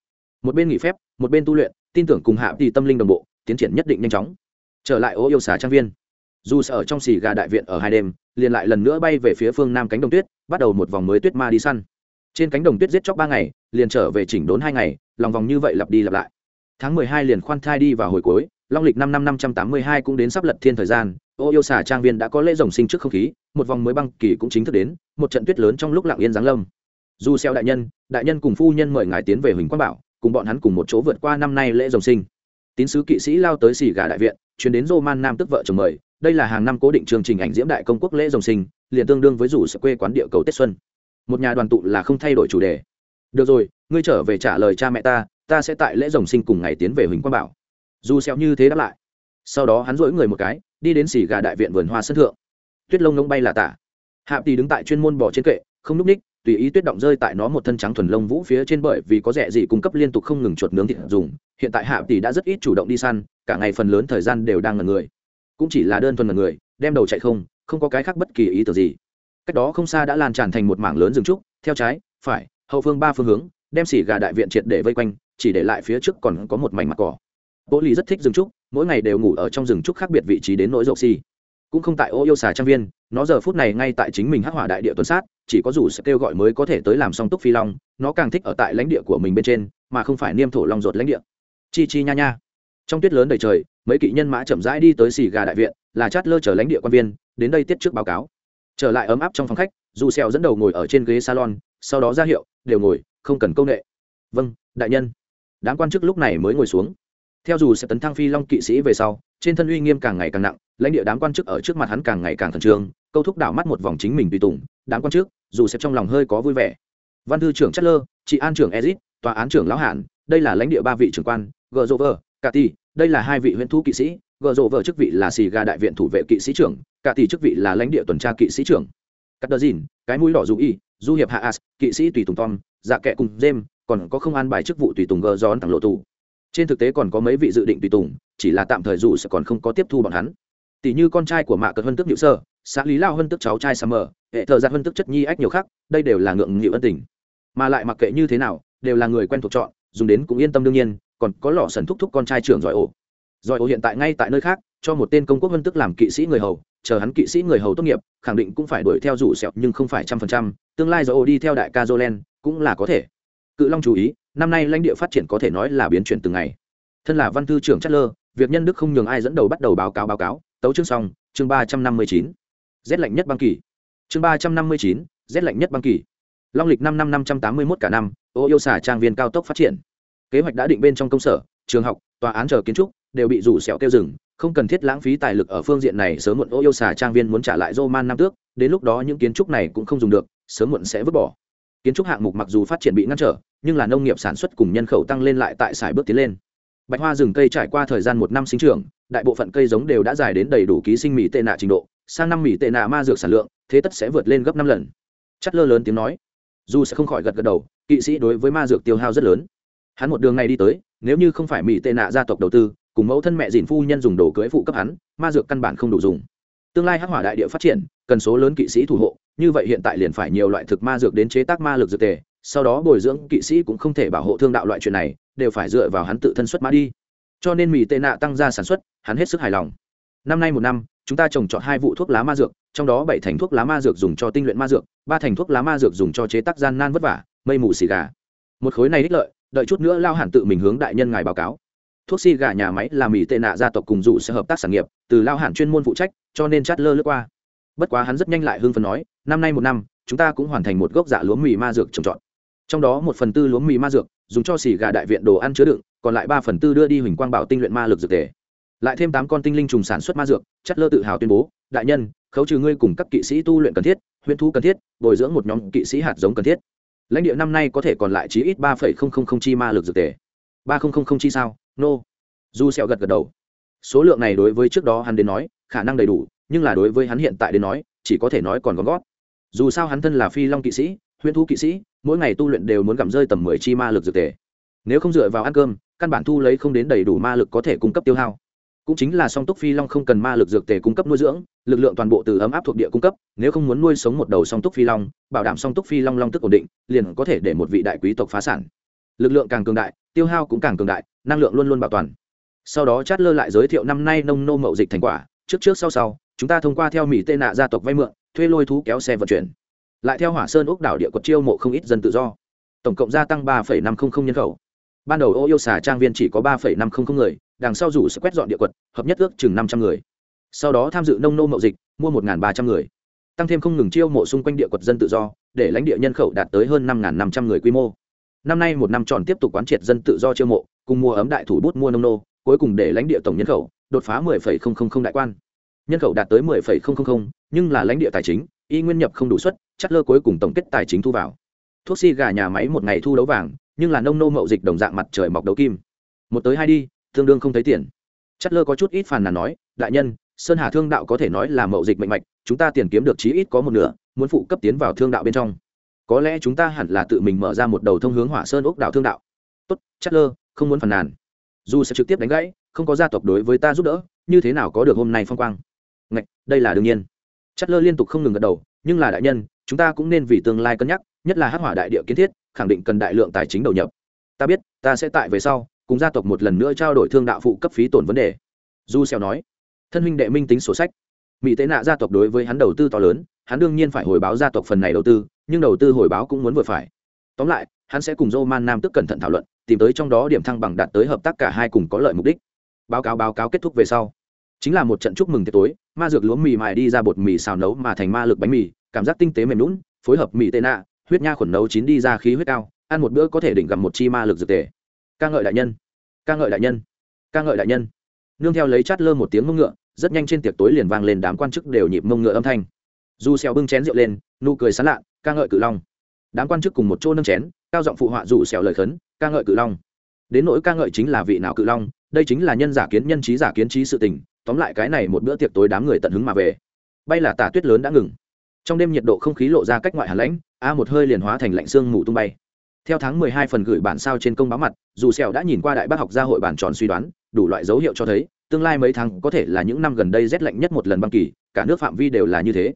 Một bên nghỉ phép, một bên tu luyện, tin tưởng cùng hạ tỷ tâm linh đồng bộ, tiến triển nhất định nhanh chóng. Trở lại ô yêu xà trang viên. Dù ở trong xì gà đại viện ở hai đêm, liền lại lần nữa bay về phía phương nam cánh đồng tuyết, bắt đầu một vòng mới tuyết ma đi săn trên cánh đồng tuyết giết chóc ba ngày, liền trở về chỉnh đốn hai ngày, lòng vòng như vậy lặp đi lặp lại. Tháng mười hai liền khoan thai đi vào hồi cuối, long lịch năm năm năm trăm tám mươi hai cũng đến sắp lật thiên thời gian, ô yêu xà trang viên đã có lễ rồng sinh trước không khí, một vòng mới băng kỳ cũng chính thức đến, một trận tuyết lớn trong lúc lặng yên giáng lâm. Dù xeo đại nhân đại nhân cùng phu nhân mời ngài tiến về huỳnh quang bảo, cùng bọn hắn cùng một chỗ vượt qua năm nay lễ rồng sinh. Tín sứ kỵ sĩ lao tới xì gà đại viện, chuyến đến roman nam tức vợ chồng mời, đây là hàng năm cố định chương trình ảnh diễm đại công quốc lễ rồng sinh, liền tương đương với rủ sự quê quán địa cầu tết xuân một nhà đoàn tụ là không thay đổi chủ đề. Được rồi, ngươi trở về trả lời cha mẹ ta ta sẽ tại lễ rồng sinh cùng ngày tiến về huỳnh quang bảo. Dù xéo như thế đáp lại. Sau đó hắn dỗi người một cái, đi đến xì gà đại viện vườn hoa sân thượng. Tuyết lông ngông bay là tả. Hạ tỷ đứng tại chuyên môn bỏ trên kệ, không núp ních, tùy ý tuyết động rơi tại nó một thân trắng thuần lông vũ phía trên bởi vì có rẻ gì cung cấp liên tục không ngừng chuột nướng thịt dùng, hiện tại hạ tỷ đã rất ít chủ động đi săn, cả ngày phần lớn thời gian đều đang ngần người. Cũng chỉ là đơn thuần ngần người, đem đầu chạy không không có cái khác bất kỳ ý tưởng gì cách đó không xa đã lan tràn thành một mảng lớn rừng trúc, theo trái, phải, hậu phương ba phương hướng, đem xỉ gà đại viện triệt để vây quanh, chỉ để lại phía trước còn có một mảnh mặt cỏ. Bố lì rất thích rừng trúc, mỗi ngày đều ngủ ở trong rừng trúc khác biệt vị trí đến nỗi rộng xi、si. cũng không tại ô yêu xà trang viên, nó giờ phút này ngay tại chính mình hắc hỏa đại địa tuần sát, chỉ có dù sẽ kêu gọi mới có thể tới làm song túc phi long, nó càng thích ở tại lãnh địa của mình bên trên, mà không phải niêm thổ long ruột lãnh địa. Chi chi nha nha. Trong tuyết lớn đầy trời, mấy kỵ nhân mã chậm rãi đi tới xì gà đại viện, là chát lơ chở lãnh địa quan viên, đến đây tiết trước báo cáo trở lại ấm áp trong phòng khách, dù xèo dẫn đầu ngồi ở trên ghế salon, sau đó ra hiệu, đều ngồi, không cần công nghệ vâng đại nhân. Đám quan chức lúc này mới ngồi xuống. Theo dù sẽ tấn thăng phi long kỵ sĩ về sau, trên thân uy nghiêm càng ngày càng nặng, lãnh địa đám quan chức ở trước mặt hắn càng ngày càng thần trương, câu thúc đảo mắt một vòng chính mình tùy tùng, đám quan chức, dù sẽ trong lòng hơi có vui vẻ. Văn thư trưởng chất lơ chị an trưởng ezit, tòa án trưởng lão hạn đây là lãnh địa ba vị trưởng quan gờ dô vơ cà ti đây là hai vị huyễn thú kỵ sĩ gợ rộ vợ chức vị là xì gà đại viện thủ vệ kỵ sĩ trưởng, cả tỷ chức vị là lãnh địa tuần tra kỵ sĩ trưởng. Cắt đờ dìn, cái mũi đỏ dù y, du hiệp hạ as, kỵ sĩ tùy tùng tom dạ kệ cùng jem còn có không an bài chức vụ tùy tùng gờ gión tặng lộ tù. Trên thực tế còn có mấy vị dự định tùy tùng, chỉ là tạm thời dù sẽ còn không có tiếp thu bọn hắn. Tỷ như con trai của mạ cật hân tức nhự sơ, xã lý lao hân tức cháu trai summer, hệ thờ ra hân tức chất nhi ách nhiều khác, đây đều là ngượng nghịu ân tình. Mà lại mặc kệ như thế nào, đều là người quen thuộc chọn, dùng đến cũng yên tâm đương nhiên còn có lọ sần thúc thúc con trai trưởng giỏi ổ. Giỏi ổ hiện tại ngay tại nơi khác, cho một tên công quốc vân tức làm kỵ sĩ người hầu, chờ hắn kỵ sĩ người hầu tốt nghiệp, khẳng định cũng phải đuổi theo rủ sẹo nhưng không phải trăm phần trăm, tương lai giỏi ổ đi theo đại ca jolen, cũng là có thể. Cự long chú ý, năm nay lãnh địa phát triển có thể nói là biến chuyển từng ngày. Thân là văn thư trưởng chất lơ việc nhân đức không nhường ai dẫn đầu bắt đầu báo cáo báo cáo, tấu chương xong, chương ba trăm năm mươi chín. Rét lạnh nhất băng kỳ. Chương ba trăm năm mươi chín rét lạnh nhất băng kỳ. Long lịch năm năm năm trăm tám mươi mốt cả năm, ô yêu xả trang viên cao tốc phát triển kế hoạch đã định bên trong công sở, trường học, tòa án chờ kiến trúc, đều bị rủ sẹo tiêu rừng không cần thiết lãng phí tài lực ở phương diện này sớm muộn ô yêu xà trang viên muốn trả lại roman năm tước, đến lúc đó những kiến trúc này cũng không dùng được, sớm muộn sẽ vứt bỏ. Kiến trúc hạng mục mặc dù phát triển bị ngăn trở, nhưng là nông nghiệp sản xuất cùng nhân khẩu tăng lên lại tại sải bước tiến lên. Bạch hoa rừng cây trải qua thời gian một năm sinh trưởng, đại bộ phận cây giống đều đã dài đến đầy đủ ký sinh mỹ tệ nạ trình độ, sang năm mỹ tệ nạ ma dược sản lượng, thế tất sẽ vượt lên gấp năm lần. Chất lơ lớn tiếng nói. Dù sẽ không khỏi gật gật đầu, kỵ sĩ đối với ma dược tiêu hao rất lớn hắn một đường này đi tới, nếu như không phải mỹ tệ nạ gia tộc đầu tư, cùng mẫu thân mẹ dìn phu nhân dùng đồ cưới phụ cấp hắn, ma dược căn bản không đủ dùng. Tương lai hắc hỏa đại địa phát triển, cần số lớn kỵ sĩ thủ hộ, như vậy hiện tại liền phải nhiều loại thực ma dược đến chế tác ma lực dược tề, sau đó bồi dưỡng kỵ sĩ cũng không thể bảo hộ thương đạo loại chuyện này, đều phải dựa vào hắn tự thân xuất mã đi. Cho nên mỹ tệ nạ tăng gia sản xuất, hắn hết sức hài lòng. Năm nay một năm, chúng ta trồng trọt hai vụ thuốc lá ma dược, trong đó bảy thành thuốc lá ma dược dùng cho tinh luyện ma dược, ba thành thuốc lá ma dược dùng cho chế tác gian nan vất vả, mây mù xì gà. Một khối này ích lợi đợi chút nữa lao hẳn tự mình hướng đại nhân ngài báo cáo. Thuốc xì gà nhà máy là mỹ tệ nạ gia tộc cùng dù sẽ hợp tác sản nghiệp, từ lao hẳn chuyên môn phụ trách, cho nên chát lơ lướt qua. Bất quá hắn rất nhanh lại hưng phần nói, năm nay một năm, chúng ta cũng hoàn thành một gốc dạ lúa mì ma dược trồng trọt. Trong đó một phần tư lúa mì ma dược, dùng cho xì gà đại viện đồ ăn chứa đựng, còn lại ba phần tư đưa đi huỳnh quang bảo tinh luyện ma lực dược tề. Lại thêm tám con tinh linh trùng sản xuất ma dược chất lơ tự hào tuyên bố, đại nhân, khấu trừ ngươi cùng các kỵ sĩ tu luyện cần thiết, huyễn thu cần thiết, bồi dưỡng một nhóm kỵ sĩ hạt giống cần thiết lãnh địa năm nay có thể còn lại chí ít ba phẩy không không không chi ma lực dược tề. Ba không không không chi sao? Nô、no. du sẹo gật gật đầu. Số lượng này đối với trước đó hắn đến nói, khả năng đầy đủ, nhưng là đối với hắn hiện tại đến nói, chỉ có thể nói còn gom gót dù sao hắn thân là phi long kỵ sĩ, huyễn thú kỵ sĩ, mỗi ngày tu luyện đều muốn gặm rơi tầm mười chi ma lực dược tề. Nếu không dựa vào ăn cơm, căn bản thu lấy không đến đầy đủ ma lực có thể cung cấp tiêu hao cũng chính là song túc phi long không cần ma lực dược tề cung cấp nuôi dưỡng, lực lượng toàn bộ từ ấm áp thuộc địa cung cấp, nếu không muốn nuôi sống một đầu song túc phi long, bảo đảm song túc phi long long tức ổn định, liền có thể để một vị đại quý tộc phá sản. Lực lượng càng cường đại, tiêu hao cũng càng cường đại, năng lượng luôn luôn bảo toàn. Sau đó chát lơ lại giới thiệu năm nay nông nô mậu dịch thành quả, trước trước sau sau, chúng ta thông qua theo mỹ tê nạ gia tộc vay mượn, thuê lôi thú kéo xe vận chuyển. Lại theo hỏa sơn úc đảo địa quật chiêu mộ không ít dân tự do. Tổng cộng gia tăng ba năm trăm linh nhân khẩu. Ban đầu ô yêu xà trang viên chỉ có ba năm trăm linh người đằng sau rủ sẽ quét dọn địa quật hợp nhất ước chừng năm trăm người. Sau đó tham dự nông nô mậu dịch mua một ba trăm người. Tăng thêm không ngừng chiêu mộ xung quanh địa quật dân tự do để lãnh địa nhân khẩu đạt tới hơn năm năm trăm người quy mô. Năm nay một năm tròn tiếp tục quán triệt dân tự do chiêu mộ cùng mua ấm đại thủ bút mua nông nô cuối cùng để lãnh địa tổng nhân khẩu đột phá 10,000 đại quan. Nhân khẩu đạt tới 10,000 nhưng là lãnh địa tài chính y nguyên nhập không đủ suất chất lơ cuối cùng tổng kết tài chính thu vào. Thuốc si gà nhà máy một ngày thu đấu vàng nhưng là nông nô mậu dịch đồng dạng mặt trời mọc đấu kim. Một tới hai đi tương đương không thấy tiền. Chất lơ có chút ít phàn nàn nói đại nhân sơn hà thương đạo có thể nói là mậu dịch mạnh mạch chúng ta tiền kiếm được chí ít có một nửa muốn phụ cấp tiến vào thương đạo bên trong. Có lẽ chúng ta hẳn là tự mình mở ra một đầu thông hướng hỏa sơn ốc đạo thương đạo. Tốt chất lơ không muốn phàn nàn. Dù sẽ trực tiếp đánh gãy không có gia tộc đối với ta giúp đỡ như thế nào có được hôm nay phong quang? Ngạch, đây là đương nhiên. Chất lơ liên tục không ngừng gật đầu nhưng là đại nhân chúng ta cũng nên vì tương lai cân nhắc nhất là hắc hỏa đại địa kiến thiết khẳng định cần đại lượng tài chính đầu nhập. Ta biết ta sẽ tại về sau cùng gia tộc một lần nữa trao đổi thương đạo phụ cấp phí tổn vấn đề du xeo nói thân huynh đệ minh tính sổ sách mỹ tế nạ gia tộc đối với hắn đầu tư to lớn hắn đương nhiên phải hồi báo gia tộc phần này đầu tư nhưng đầu tư hồi báo cũng muốn vừa phải tóm lại hắn sẽ cùng Roman Nam tức cẩn thận thảo luận, tìm tới trong đó điểm thăng bằng đạt tới hợp tác cả hai cùng có lợi mục đích. Báo cáo báo cáo kết thúc về sau, chính là một trận chúc mừng tiệc tối, ma dược lúa mì mài đi ra bột mì xào nấu mà thành ma lực bánh mì, cảm giác tinh tế mềm nũng. phối hợp mì tê nạ, huyết nha khuẩn nấu chín đi ra khí huyết cao, ăn một bữa có thể đỉnh gặp một chi ma lực dược tề. Ca ngợi đại nhân, ca ngợi đại nhân, ca ngợi đại nhân. Nương theo lấy chát lơ một tiếng mông ngựa, rất nhanh trên tiệc tối liền vang lên đám quan chức đều nhịp mông ngựa âm thanh. Dù xèo bưng chén rượu lên, nụ cười sán lạ, ca ngợi cự long. Đám quan chức cùng một chỗ nâng chén, cao giọng phụ họa dù xèo lời khấn ca ngợi cự long đến nỗi ca ngợi chính là vị nào cự long đây chính là nhân giả kiến nhân trí giả kiến trí sự tình tóm lại cái này một bữa tiệc tối đám người tận hứng mà về bay là tà tuyết lớn đã ngừng trong đêm nhiệt độ không khí lộ ra cách ngoại hàn lãnh a một hơi liền hóa thành lạnh xương mù tung bay theo tháng mười hai phần gửi bản sao trên công báo mặt, dù sẹo đã nhìn qua đại bác học gia hội bản tròn suy đoán, đủ loại dấu hiệu cho thấy, tương lai mấy tháng có thể là những năm gần đây rét lạnh nhất một lần băng kỳ, cả nước phạm vi đều là như thế.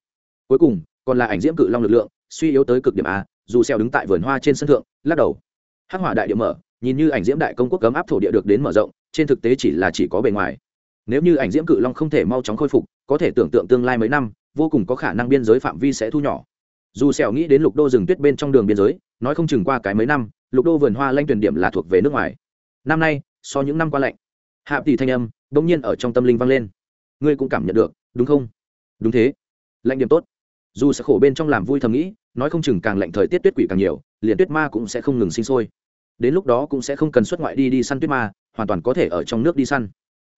Cuối cùng, còn là ảnh diễm cự long lực lượng, suy yếu tới cực điểm a, dù sẹo đứng tại vườn hoa trên sân thượng, lắc đầu. Hắc hỏa đại địa mở, nhìn như ảnh diễm đại công quốc cấm áp thổ địa được đến mở rộng, trên thực tế chỉ là chỉ có bề ngoài. Nếu như ảnh diễm cự long không thể mau chóng khôi phục, có thể tưởng tượng tương lai mấy năm, vô cùng có khả năng biên giới phạm vi sẽ thu nhỏ. Dù sẹo nghĩ đến lục đô rừng tuyết bên trong đường biên giới nói không chừng qua cái mấy năm, lục đô vườn hoa lanh tuyển điểm là thuộc về nước ngoài. Năm nay, so những năm qua lạnh. Hạ tỷ thanh âm bỗng nhiên ở trong tâm linh vang lên. Ngươi cũng cảm nhận được, đúng không? Đúng thế. Lạnh điểm tốt. Dù sẽ khổ bên trong làm vui thầm nghĩ, nói không chừng càng lạnh thời tiết tuyết quỷ càng nhiều, liền tuyết ma cũng sẽ không ngừng sinh sôi. Đến lúc đó cũng sẽ không cần xuất ngoại đi đi săn tuyết ma, hoàn toàn có thể ở trong nước đi săn.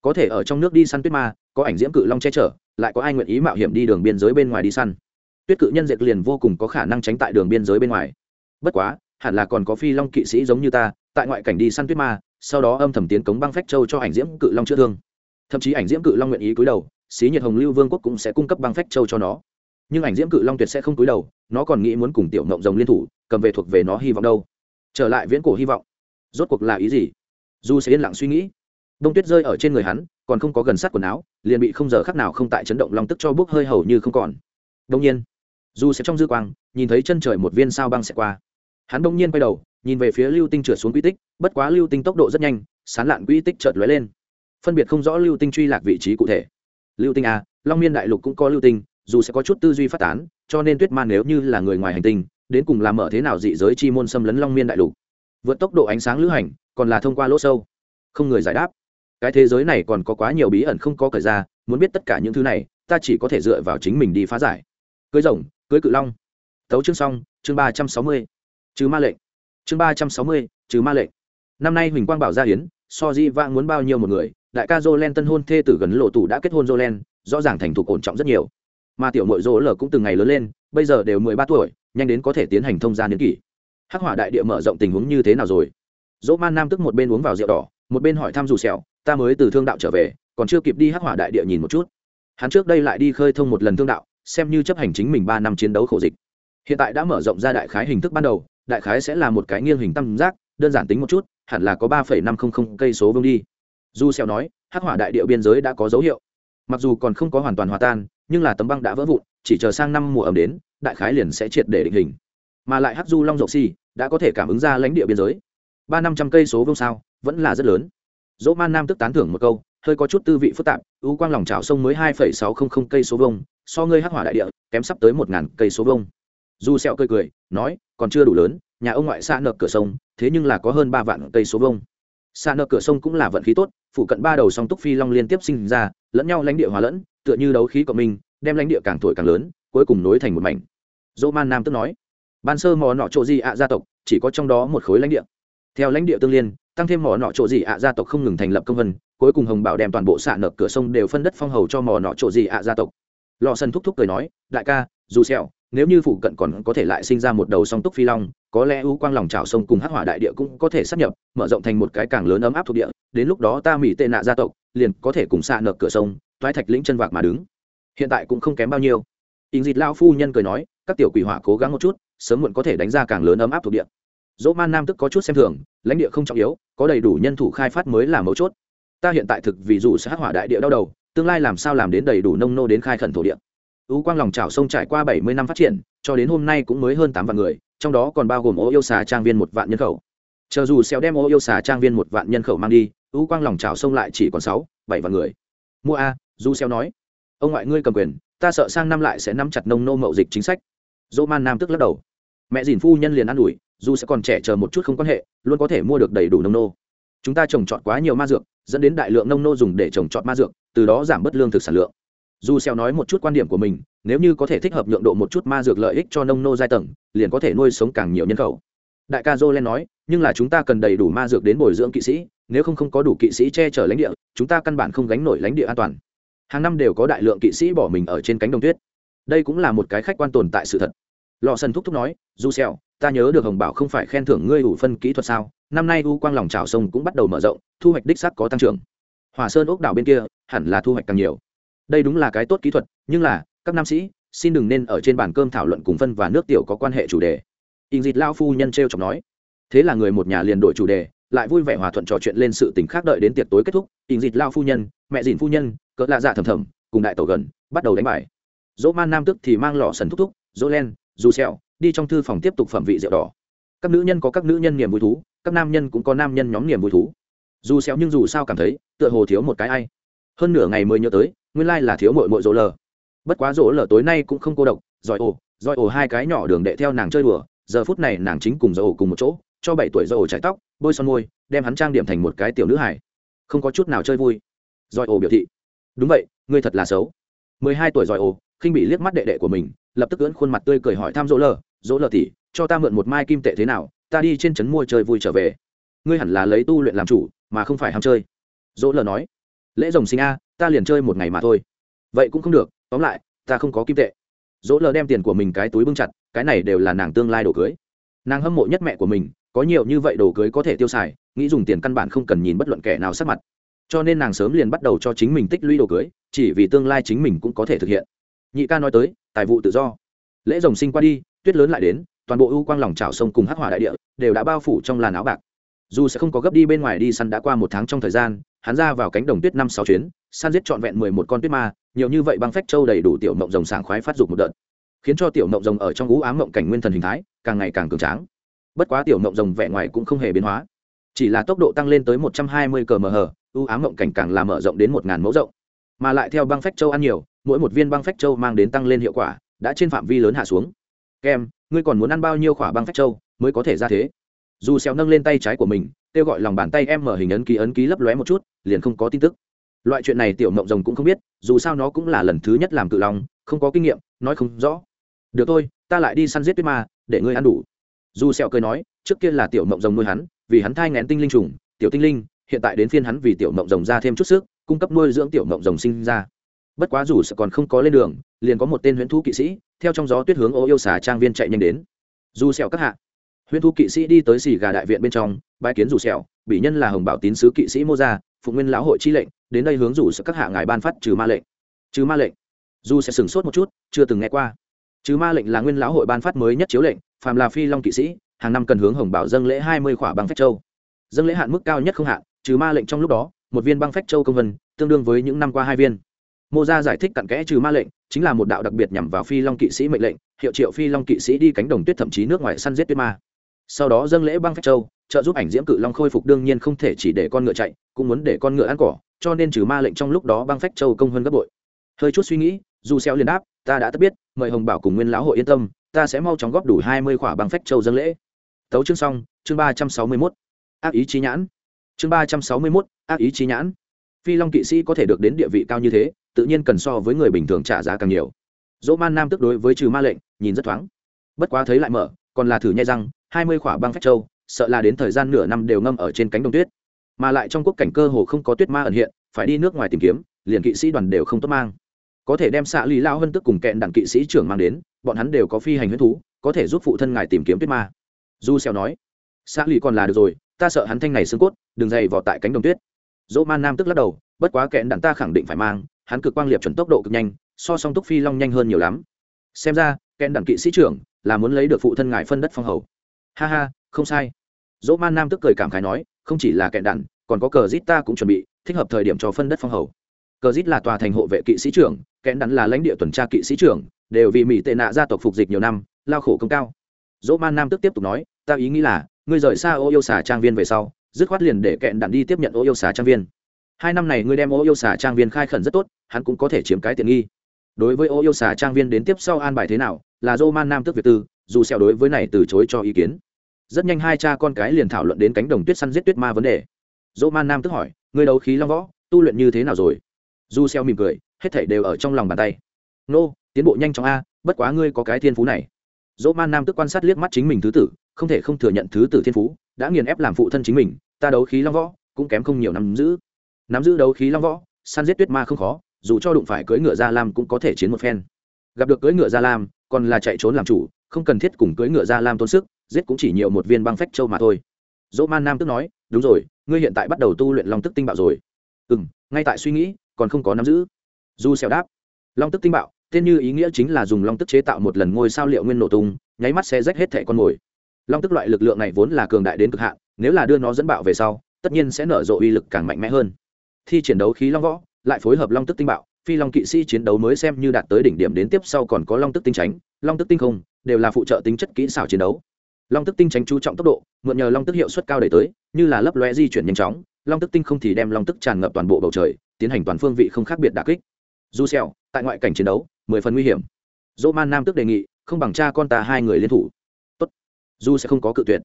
Có thể ở trong nước đi săn tuyết ma, có ảnh diễm cự long che chở, lại có ai nguyện ý mạo hiểm đi đường biên giới bên ngoài đi săn. Tuyết cự nhân diệt liền vô cùng có khả năng tránh tại đường biên giới bên ngoài bất quá, hẳn là còn có phi long kỵ sĩ giống như ta, tại ngoại cảnh đi săn tuyết ma, sau đó âm thầm tiến cống băng phách châu cho ảnh diễm cự long chữa thương. Thậm chí ảnh diễm cự long nguyện ý cúi đầu, xí nhiệt hồng lưu vương quốc cũng sẽ cung cấp băng phách châu cho nó. Nhưng ảnh diễm cự long tuyệt sẽ không cúi đầu, nó còn nghĩ muốn cùng tiểu mộng rồng liên thủ, cầm về thuộc về nó hy vọng đâu. Trở lại viễn cổ hy vọng. Rốt cuộc là ý gì? Dù sẽ yên lặng suy nghĩ. Đông tuyết rơi ở trên người hắn, còn không có gần sát quần áo, liền bị không giờ khác nào không tại chấn động long tức cho bước hơi hầu như không còn. Đông nhiên, dù sẽ trong dư quang, nhìn thấy chân trời một viên sao băng sẽ qua hắn đông nhiên quay đầu, nhìn về phía lưu tinh trượt xuống quy tích, bất quá lưu tinh tốc độ rất nhanh, sán lạn quy tích chợt lóe lên. Phân biệt không rõ lưu tinh truy lạc vị trí cụ thể. Lưu tinh a long miên đại lục cũng có lưu tinh, dù sẽ có chút tư duy phát tán, cho nên tuyết man nếu như là người ngoài hành tinh, đến cùng làm mở thế nào dị giới chi môn xâm lấn long miên đại lục? Vượt tốc độ ánh sáng lữ hành, còn là thông qua lỗ sâu. Không người giải đáp. Cái thế giới này còn có quá nhiều bí ẩn không có cởi ra, muốn biết tất cả những thứ này, ta chỉ có thể dựa vào chính mình đi phá giải. Cưới rồng, cưới cự long. Tấu chương xong, chương ba trăm sáu mươi trừ ma lệnh. Chương ba trăm sáu mươi, trừ ma lệnh. Năm nay huỳnh quang bảo gia hiến, so di vang muốn bao nhiêu một người, đại ca jolen tân hôn thê tử gần lộ tủ đã kết hôn jolen, rõ ràng thành thục ổn trọng rất nhiều. Mà tiểu mội rỗ l cũng từng ngày lớn lên, bây giờ đều mười ba tuổi, nhanh đến có thể tiến hành thông gia niên kỷ. Hắc hỏa đại địa mở rộng tình huống như thế nào rồi? Dỗ man nam tức một bên uống vào rượu đỏ, một bên hỏi thăm dù sẹo, ta mới từ thương đạo trở về, còn chưa kịp đi hắc hỏa đại địa nhìn một chút. Hắn trước đây lại đi khơi thông một lần thương đạo, xem như chấp hành chính mình ba năm chiến đấu khổ dịch. Hiện tại đã mở rộng ra đại khái hình thức ban đầu đại khái sẽ là một cái nghiêng hình tam giác, đơn giản tính một chút, hẳn là có ba phẩy năm không không cây số vương đi. Du sẹo nói, hắc hỏa đại địa biên giới đã có dấu hiệu. Mặc dù còn không có hoàn toàn hòa tan, nhưng là tấm băng đã vỡ vụn, chỉ chờ sang năm mùa ẩm đến, đại khái liền sẽ triệt để định hình. Mà lại hắc du long rộng Si đã có thể cảm ứng ra lãnh địa biên giới. Ba năm trăm cây số vương sao, vẫn là rất lớn. Dỗ man nam tức tán thưởng một câu, hơi có chút tư vị phức tạp, ưu quang lòng trào sông mới hai phẩy sáu không không cây số vông so ngươi hắc hỏa đại địa kém sắp tới một ngàn cây số vông du sẹo cười cười, nói còn chưa đủ lớn, nhà ông ngoại xa nợ cửa sông, thế nhưng là có hơn ba vạn cây số vông xa nợ cửa sông cũng là vận khí tốt, phụ cận ba đầu song túc phi long liên tiếp sinh ra, lẫn nhau lãnh địa hòa lẫn, tựa như đấu khí cộng minh đem lãnh địa càng thổi càng lớn, cuối cùng nối thành một mảnh. Dỗ man nam tức nói, ban sơ mỏ nọ chỗ gì ạ gia tộc, chỉ có trong đó một khối lãnh địa. Theo lãnh địa tương liên, tăng thêm mỏ nọ chỗ gì ạ gia tộc không ngừng thành lập công vân, cuối cùng hồng bảo đem toàn bộ xạ nợ cửa sông đều phân đất phong hầu cho mỏ nọ chỗ gì ạ gia tộc. Lò sân thúc thúc cười nói, đại ca, dù sẹo nếu như phụ cận còn có thể lại sinh ra một đầu song túc phi long, có lẽ ưu quang lòng trào sông cùng hắc hỏa đại địa cũng có thể sắp nhập, mở rộng thành một cái càng lớn ấm áp thuộc địa, đến lúc đó ta mỹ tệ nạ gia tộc, liền có thể cùng xạ nợ cửa sông thoái thạch lĩnh chân vạc mà đứng. Hiện tại cũng không kém bao nhiêu. Ình dịt lao phu nhân cười nói, các tiểu quỷ hỏa cố gắng một chút, sớm muộn có thể đánh ra càng lớn ấm áp thuộc địa. Dỗ man nam tức có chút xem thường, lãnh địa không trọng yếu, có đầy đủ nhân thủ khai phát mới là mấu chốt. Ta hiện tại thực vì dù sẽ hắc hỏa đại địa đau đầu, tương lai làm sao làm đến đầy đủ nông nô đến khai khẩn thổ địa ú quang lòng trảo sông trải qua bảy mươi năm phát triển, cho đến hôm nay cũng mới hơn tám vạn người, trong đó còn bao gồm ô yêu xà trang viên một vạn nhân khẩu. Chờ dù xéo đem ô yêu xà trang viên một vạn nhân khẩu mang đi, ú quang lòng trảo sông lại chỉ còn sáu, bảy vạn người. Mua a du xéo nói, ông ngoại ngươi cầm quyền, ta sợ sang năm lại sẽ nắm chặt nông nô mậu dịch chính sách. Dỗ man nam tức lắc đầu. Mẹ dìn phu nhân liền an ủi, dù sẽ còn trẻ chờ một chút không quan hệ, luôn có thể mua được đầy đủ nông nô. Chúng ta trồng trọt quá nhiều ma dược, dẫn đến đại lượng nông nô dùng để trồng trọt ma dược, từ đó giảm bớt lương thực sản lượng dù xeo nói một chút quan điểm của mình, nếu như có thể thích hợp nhượng độ một chút ma dược lợi ích cho nông nô giai tầng, liền có thể nuôi sống càng nhiều nhân khẩu. Đại ca jolen nói, nhưng là chúng ta cần đầy đủ ma dược đến bồi dưỡng kỵ sĩ, nếu không không có đủ kỵ sĩ che chở lãnh địa, chúng ta căn bản không gánh nổi lãnh địa an toàn. Hàng năm đều có đại lượng kỵ sĩ bỏ mình ở trên cánh đồng tuyết. Đây cũng là một cái khách quan tồn tại sự thật. Lò sân thúc thúc nói du xèo, ta nhớ được hồng bảo không phải khen thưởng ngươi đủ phân kỹ thuật sao? Năm nay u quang lòng trào sông cũng bắt đầu mở rộng, thu hoạch đích sắt có tăng trưởng. Hòa sơn ốc đảo bên kia, hẳn là thu hoạch càng nhiều đây đúng là cái tốt kỹ thuật, nhưng là, các nam sĩ, xin đừng nên ở trên bàn cơm thảo luận cùng phân và nước tiểu có quan hệ chủ đề. In dịt lao phu nhân t r e o chọc nói. Thế là người một nhà liền đổi chủ đề, lại vui vẻ hòa thuận trò chuyện lên sự tình khác đợi đến tiệc tối kết thúc in dịt lao phu nhân, mẹ dìn phu nhân, cỡ lạ dạ thầm thầm, cùng đại tổ gần, bắt đầu đánh bài. Dỗ man nam tức thì mang lò sần thúc thúc, dỗ len, dù xẹo đi trong thư phòng tiếp tục phẩm vị rượu đỏ. Các nữ nhân có các nữ nhân niềm vui thú, các nam nhân cũng có nam nhân nhóm niềm vui thú. Dù xẹo nhưng dù sao cảm thấy, tựa hồ thiếu một cái ai. Hơn nửa ngày mới nhớ tới nguyên lai là thiếu mội mội rỗ lờ. Bất quá rỗ lờ tối nay cũng không cô độc, giỏi ổ giỏi ổ hai cái nhỏ đường đệ theo nàng chơi đùa, giờ phút này nàng chính cùng giỏi ổ cùng một chỗ, cho bảy tuổi giỏi ổ chải tóc, bôi son môi, đem hắn trang điểm thành một cái tiểu nữ hải không có chút nào chơi vui. Giỏi ổ biểu thị. Đúng vậy, ngươi thật là xấu. Mười hai tuổi giỏi ổ, khinh bị liếc mắt đệ đệ của mình, lập tức ưỡn khuôn mặt tươi cười hỏi thăm rỗ lờ Rỗ lờ tỉ cho ta mượn một mai kim tệ thế nào, ta đi trên trấn mua chơi vui trở về. Ngươi hẳn là lấy tu luyện làm chủ, mà không phải ham chơi. Dỗ lờ nói lễ rồng sinh a, ta liền chơi một ngày mà thôi. Vậy cũng không được, tóm lại, ta không có kim tệ. Dỗ lờ đem tiền của mình cái túi bưng chặt, cái này đều là nàng tương lai đồ cưới. Nàng hâm mộ nhất mẹ của mình, có nhiều như vậy đồ cưới có thể tiêu xài, nghĩ dùng tiền căn bản không cần nhìn bất luận kẻ nào sắc mặt. Cho nên nàng sớm liền bắt đầu cho chính mình tích lũy đồ cưới, chỉ vì tương lai chính mình cũng có thể thực hiện. Nhị ca nói tới, tài vụ tự do. Lễ rồng sinh qua đi, tuyết lớn lại đến, toàn bộ ưu quang lòng trào sông cùng hắc hỏa đại địa đều đã bao phủ trong làn áo bạc. Dù sẽ không có gấp đi bên ngoài đi săn đã qua một tháng trong thời gian hắn ra vào cánh đồng tuyết năm sáu chuyến san giết trọn vẹn mười một con tuyết ma, nhiều như vậy băng phách châu đầy đủ tiểu mộng rồng sảng khoái phát dục một đợt. Khiến cho tiểu mộng rồng ở trong ú ám mộng cảnh nguyên thần hình thái càng ngày càng cường tráng. Bất quá tiểu mộng rồng vẻ ngoài cũng không hề biến hóa. Chỉ là tốc độ tăng lên tới một trăm hai mươi cờ mờ hờ ưu ám mộng cảnh càng làm mở rộng đến một ngàn mẫu rộng. Mà lại theo băng phách châu ăn nhiều, mỗi một viên băng phách châu mang đến tăng lên hiệu quả, đã trên phạm vi lớn hạ xuống. Kem, ngươi còn muốn ăn bao nhiêu khỏa băng phách châu mới có thể ra thế? Dù xéo nâng lên tay trái của mình, kêu gọi lòng bàn tay em mở hình ấn ký ấn ký lấp lóe một chút liền không có tin tức. Loại chuyện này tiểu mộng rồng cũng không biết, dù sao nó cũng là lần thứ nhất làm cự long, không có kinh nghiệm, nói không rõ. Được thôi, ta lại đi săn giết tuyết ma, để ngươi ăn đủ. Dù sẹo cười nói, trước kia là tiểu mộng rồng nuôi hắn, vì hắn thai ngén tinh linh trùng, tiểu tinh linh, hiện tại đến phiên hắn vì tiểu mộng rồng ra thêm chút sức, cung cấp nuôi dưỡng tiểu mộng rồng sinh ra. Bất quá dù sợ còn không có lên đường, liền có một tên huyễn thú kỵ sĩ, theo trong gió tuyết hướng ô yêu xà trang viên chạy nhanh đến. Dù sẹo các hạ. Huyễn thú kỵ sĩ đi tới xì gà đại viện bên trong, bái kiến dù sẹo bị nhân là hồng bảo tín sứ kỵ sĩ mô gia phụ nguyên lão hội chi lệnh, đến đây hướng rủ sợ các hạ ngài ban phát trừ ma lệnh. Trừ ma lệnh? Dù sẽ sừng sốt một chút, chưa từng nghe qua. Trừ ma lệnh là nguyên lão hội ban phát mới nhất chiếu lệnh, phàm là phi long kỵ sĩ, hàng năm cần hướng hồng bảo dâng lễ hai mươi khỏa băng phách châu. Dâng lễ hạn mức cao nhất không hạn, trừ ma lệnh trong lúc đó, một viên băng phách châu công vân, tương đương với những năm qua hai viên. Mô gia giải thích cặn kẽ trừ ma lệnh, chính là một đạo đặc biệt nhằm vào phi long kỵ sĩ mệnh lệnh, hiệu triệu phi long kỵ sĩ đi cánh đồng tuyết thậm chí nước ngoài săn giết tuyết ma sau đó dâng lễ băng phách châu trợ giúp ảnh diễm cự long khôi phục đương nhiên không thể chỉ để con ngựa chạy cũng muốn để con ngựa ăn cỏ cho nên trừ ma lệnh trong lúc đó băng phách châu công hơn gấp bội. Hơi chút suy nghĩ dù xeo liền đáp ta đã tất biết mời hồng bảo cùng nguyên lão hội yên tâm ta sẽ mau chóng góp đủ hai mươi khỏa băng phách châu dâng lễ. Tấu chương xong chương ba trăm sáu mươi 361. ác ý chí nhãn. Chương ba trăm sáu mươi 361, ác ý chí nhãn. Phi long kỵ sĩ có thể được đến địa vị cao như thế tự nhiên cần so với người bình thường trả giá càng nhiều. Dỗ man nam tức đối với trừ ma lệnh nhìn rất thoáng. Bất quá thấy lại mở còn là thử nhai răng hai mươi khỏa băng phách châu, sợ là đến thời gian nửa năm đều ngâm ở trên cánh đồng tuyết. Mà lại trong quốc cảnh cơ hồ không có tuyết ma ẩn hiện, phải đi nước ngoài tìm kiếm, liền kỵ sĩ đoàn đều không tốt mang. Có thể đem xạ lý lao hơn tức cùng kẹn đặng kỵ sĩ trưởng mang đến, bọn hắn đều có phi hành huyết thú, có thể giúp phụ thân ngài tìm kiếm tuyết ma. Du xèo nói, xạ lý còn là được rồi, ta sợ hắn thanh này xương cốt, đừng dày vào tại cánh đồng tuyết. Dỗ man nam tức lắc đầu, bất quá kẹn đặng ta khẳng định phải mang, hắn cực quang liệp chuẩn tốc độ cực nhanh, so song túc phi long nhanh hơn nhiều lắm. Xem ra, kẹn đặng kỵ sĩ trưởng là muốn lấy được phụ thân ngài phân đất phong hầu ha ha, không sai. Dỗ man nam tức cười cảm khái nói, không chỉ là Kẹn đạn còn có cờ zit ta cũng chuẩn bị, thích hợp thời điểm cho phân đất phong hầu. Cờ zit là tòa thành hộ vệ kỵ sĩ trưởng kẽn đạn là lãnh địa tuần tra kỵ sĩ trưởng, đều vì mỹ tệ nạ gia tộc phục dịch nhiều năm, lao khổ công cao. Dỗ man nam tức tiếp tục nói, ta ý nghĩ là, ngươi rời xa ô yêu xà trang viên về sau, dứt khoát liền để kẹn đạn đi tiếp nhận ô yêu xà trang viên. Hai năm này ngươi đem ô yêu xà trang viên khai khẩn rất tốt, hắn cũng có thể chiếm cái tiện nghi. Đối với ô yêu xà trang viên đến tiếp sau an bài thế nào, là Dỗ man nam tức việt tư, dù xẻo đối với này từ chối cho ý kiến rất nhanh hai cha con cái liền thảo luận đến cánh đồng tuyết săn giết tuyết ma vấn đề. Dỗ man nam tức hỏi, ngươi đấu khí long võ, tu luyện như thế nào rồi? Du xeo mỉm cười, hết thảy đều ở trong lòng bàn tay. Nô, tiến bộ nhanh chóng a, bất quá ngươi có cái thiên phú này. Dỗ man nam tức quan sát liếc mắt chính mình thứ tử, không thể không thừa nhận thứ tử thiên phú, đã nghiền ép làm phụ thân chính mình, ta đấu khí long võ, cũng kém không nhiều nắm giữ. Nắm giữ đấu khí long võ, săn giết tuyết ma không khó, dù cho đụng phải cưỡi ngựa gia lam cũng có thể chiến một phen. Gặp được cưỡi ngựa gia lam, còn là chạy trốn làm chủ, không cần thiết cùng cưỡi ngựa gia lam tốn sức giết cũng chỉ nhiều một viên băng phách châu mà thôi. Dỗ man nam tức nói, đúng rồi, ngươi hiện tại bắt đầu tu luyện long tức tinh bạo rồi. Ừ m ngay tại suy nghĩ, còn không có nắm giữ. Du xẻo đáp, long tức tinh bạo, tên như ý nghĩa chính là dùng long tức chế tạo một lần ngôi sao liệu nguyên nổ tung, nháy mắt sẽ rách hết thẻ con mồi. Long tức loại lực lượng này vốn là cường đại đến cực hạn, nếu là đưa nó dẫn bạo về sau, tất nhiên sẽ nở rộ uy lực càng mạnh mẽ hơn. Thi chiến đấu khí long võ, lại phối hợp long tức tinh bạo, phi long kỵ sĩ chiến đấu mới xem như đạt tới đỉnh điểm đến tiếp sau còn có long tức tinh tránh long tức tinh không, đều là phụ trợ tính chất kỹ xảo chiến đấu long tức tinh tránh chú trọng tốc độ, mượn nhờ long tức hiệu suất cao đẩy tới, như là lấp lóe di chuyển nhanh chóng, long tức tinh không thì đem long tức tràn ngập toàn bộ bầu trời, tiến hành toàn phương vị không khác biệt đà kích. Du xèo, tại ngoại cảnh chiến đấu, mười phần nguy hiểm. Dỗ man nam tức đề nghị, không bằng cha con ta hai người liên thủ. Tốt. Du sẽ không có cự tuyệt.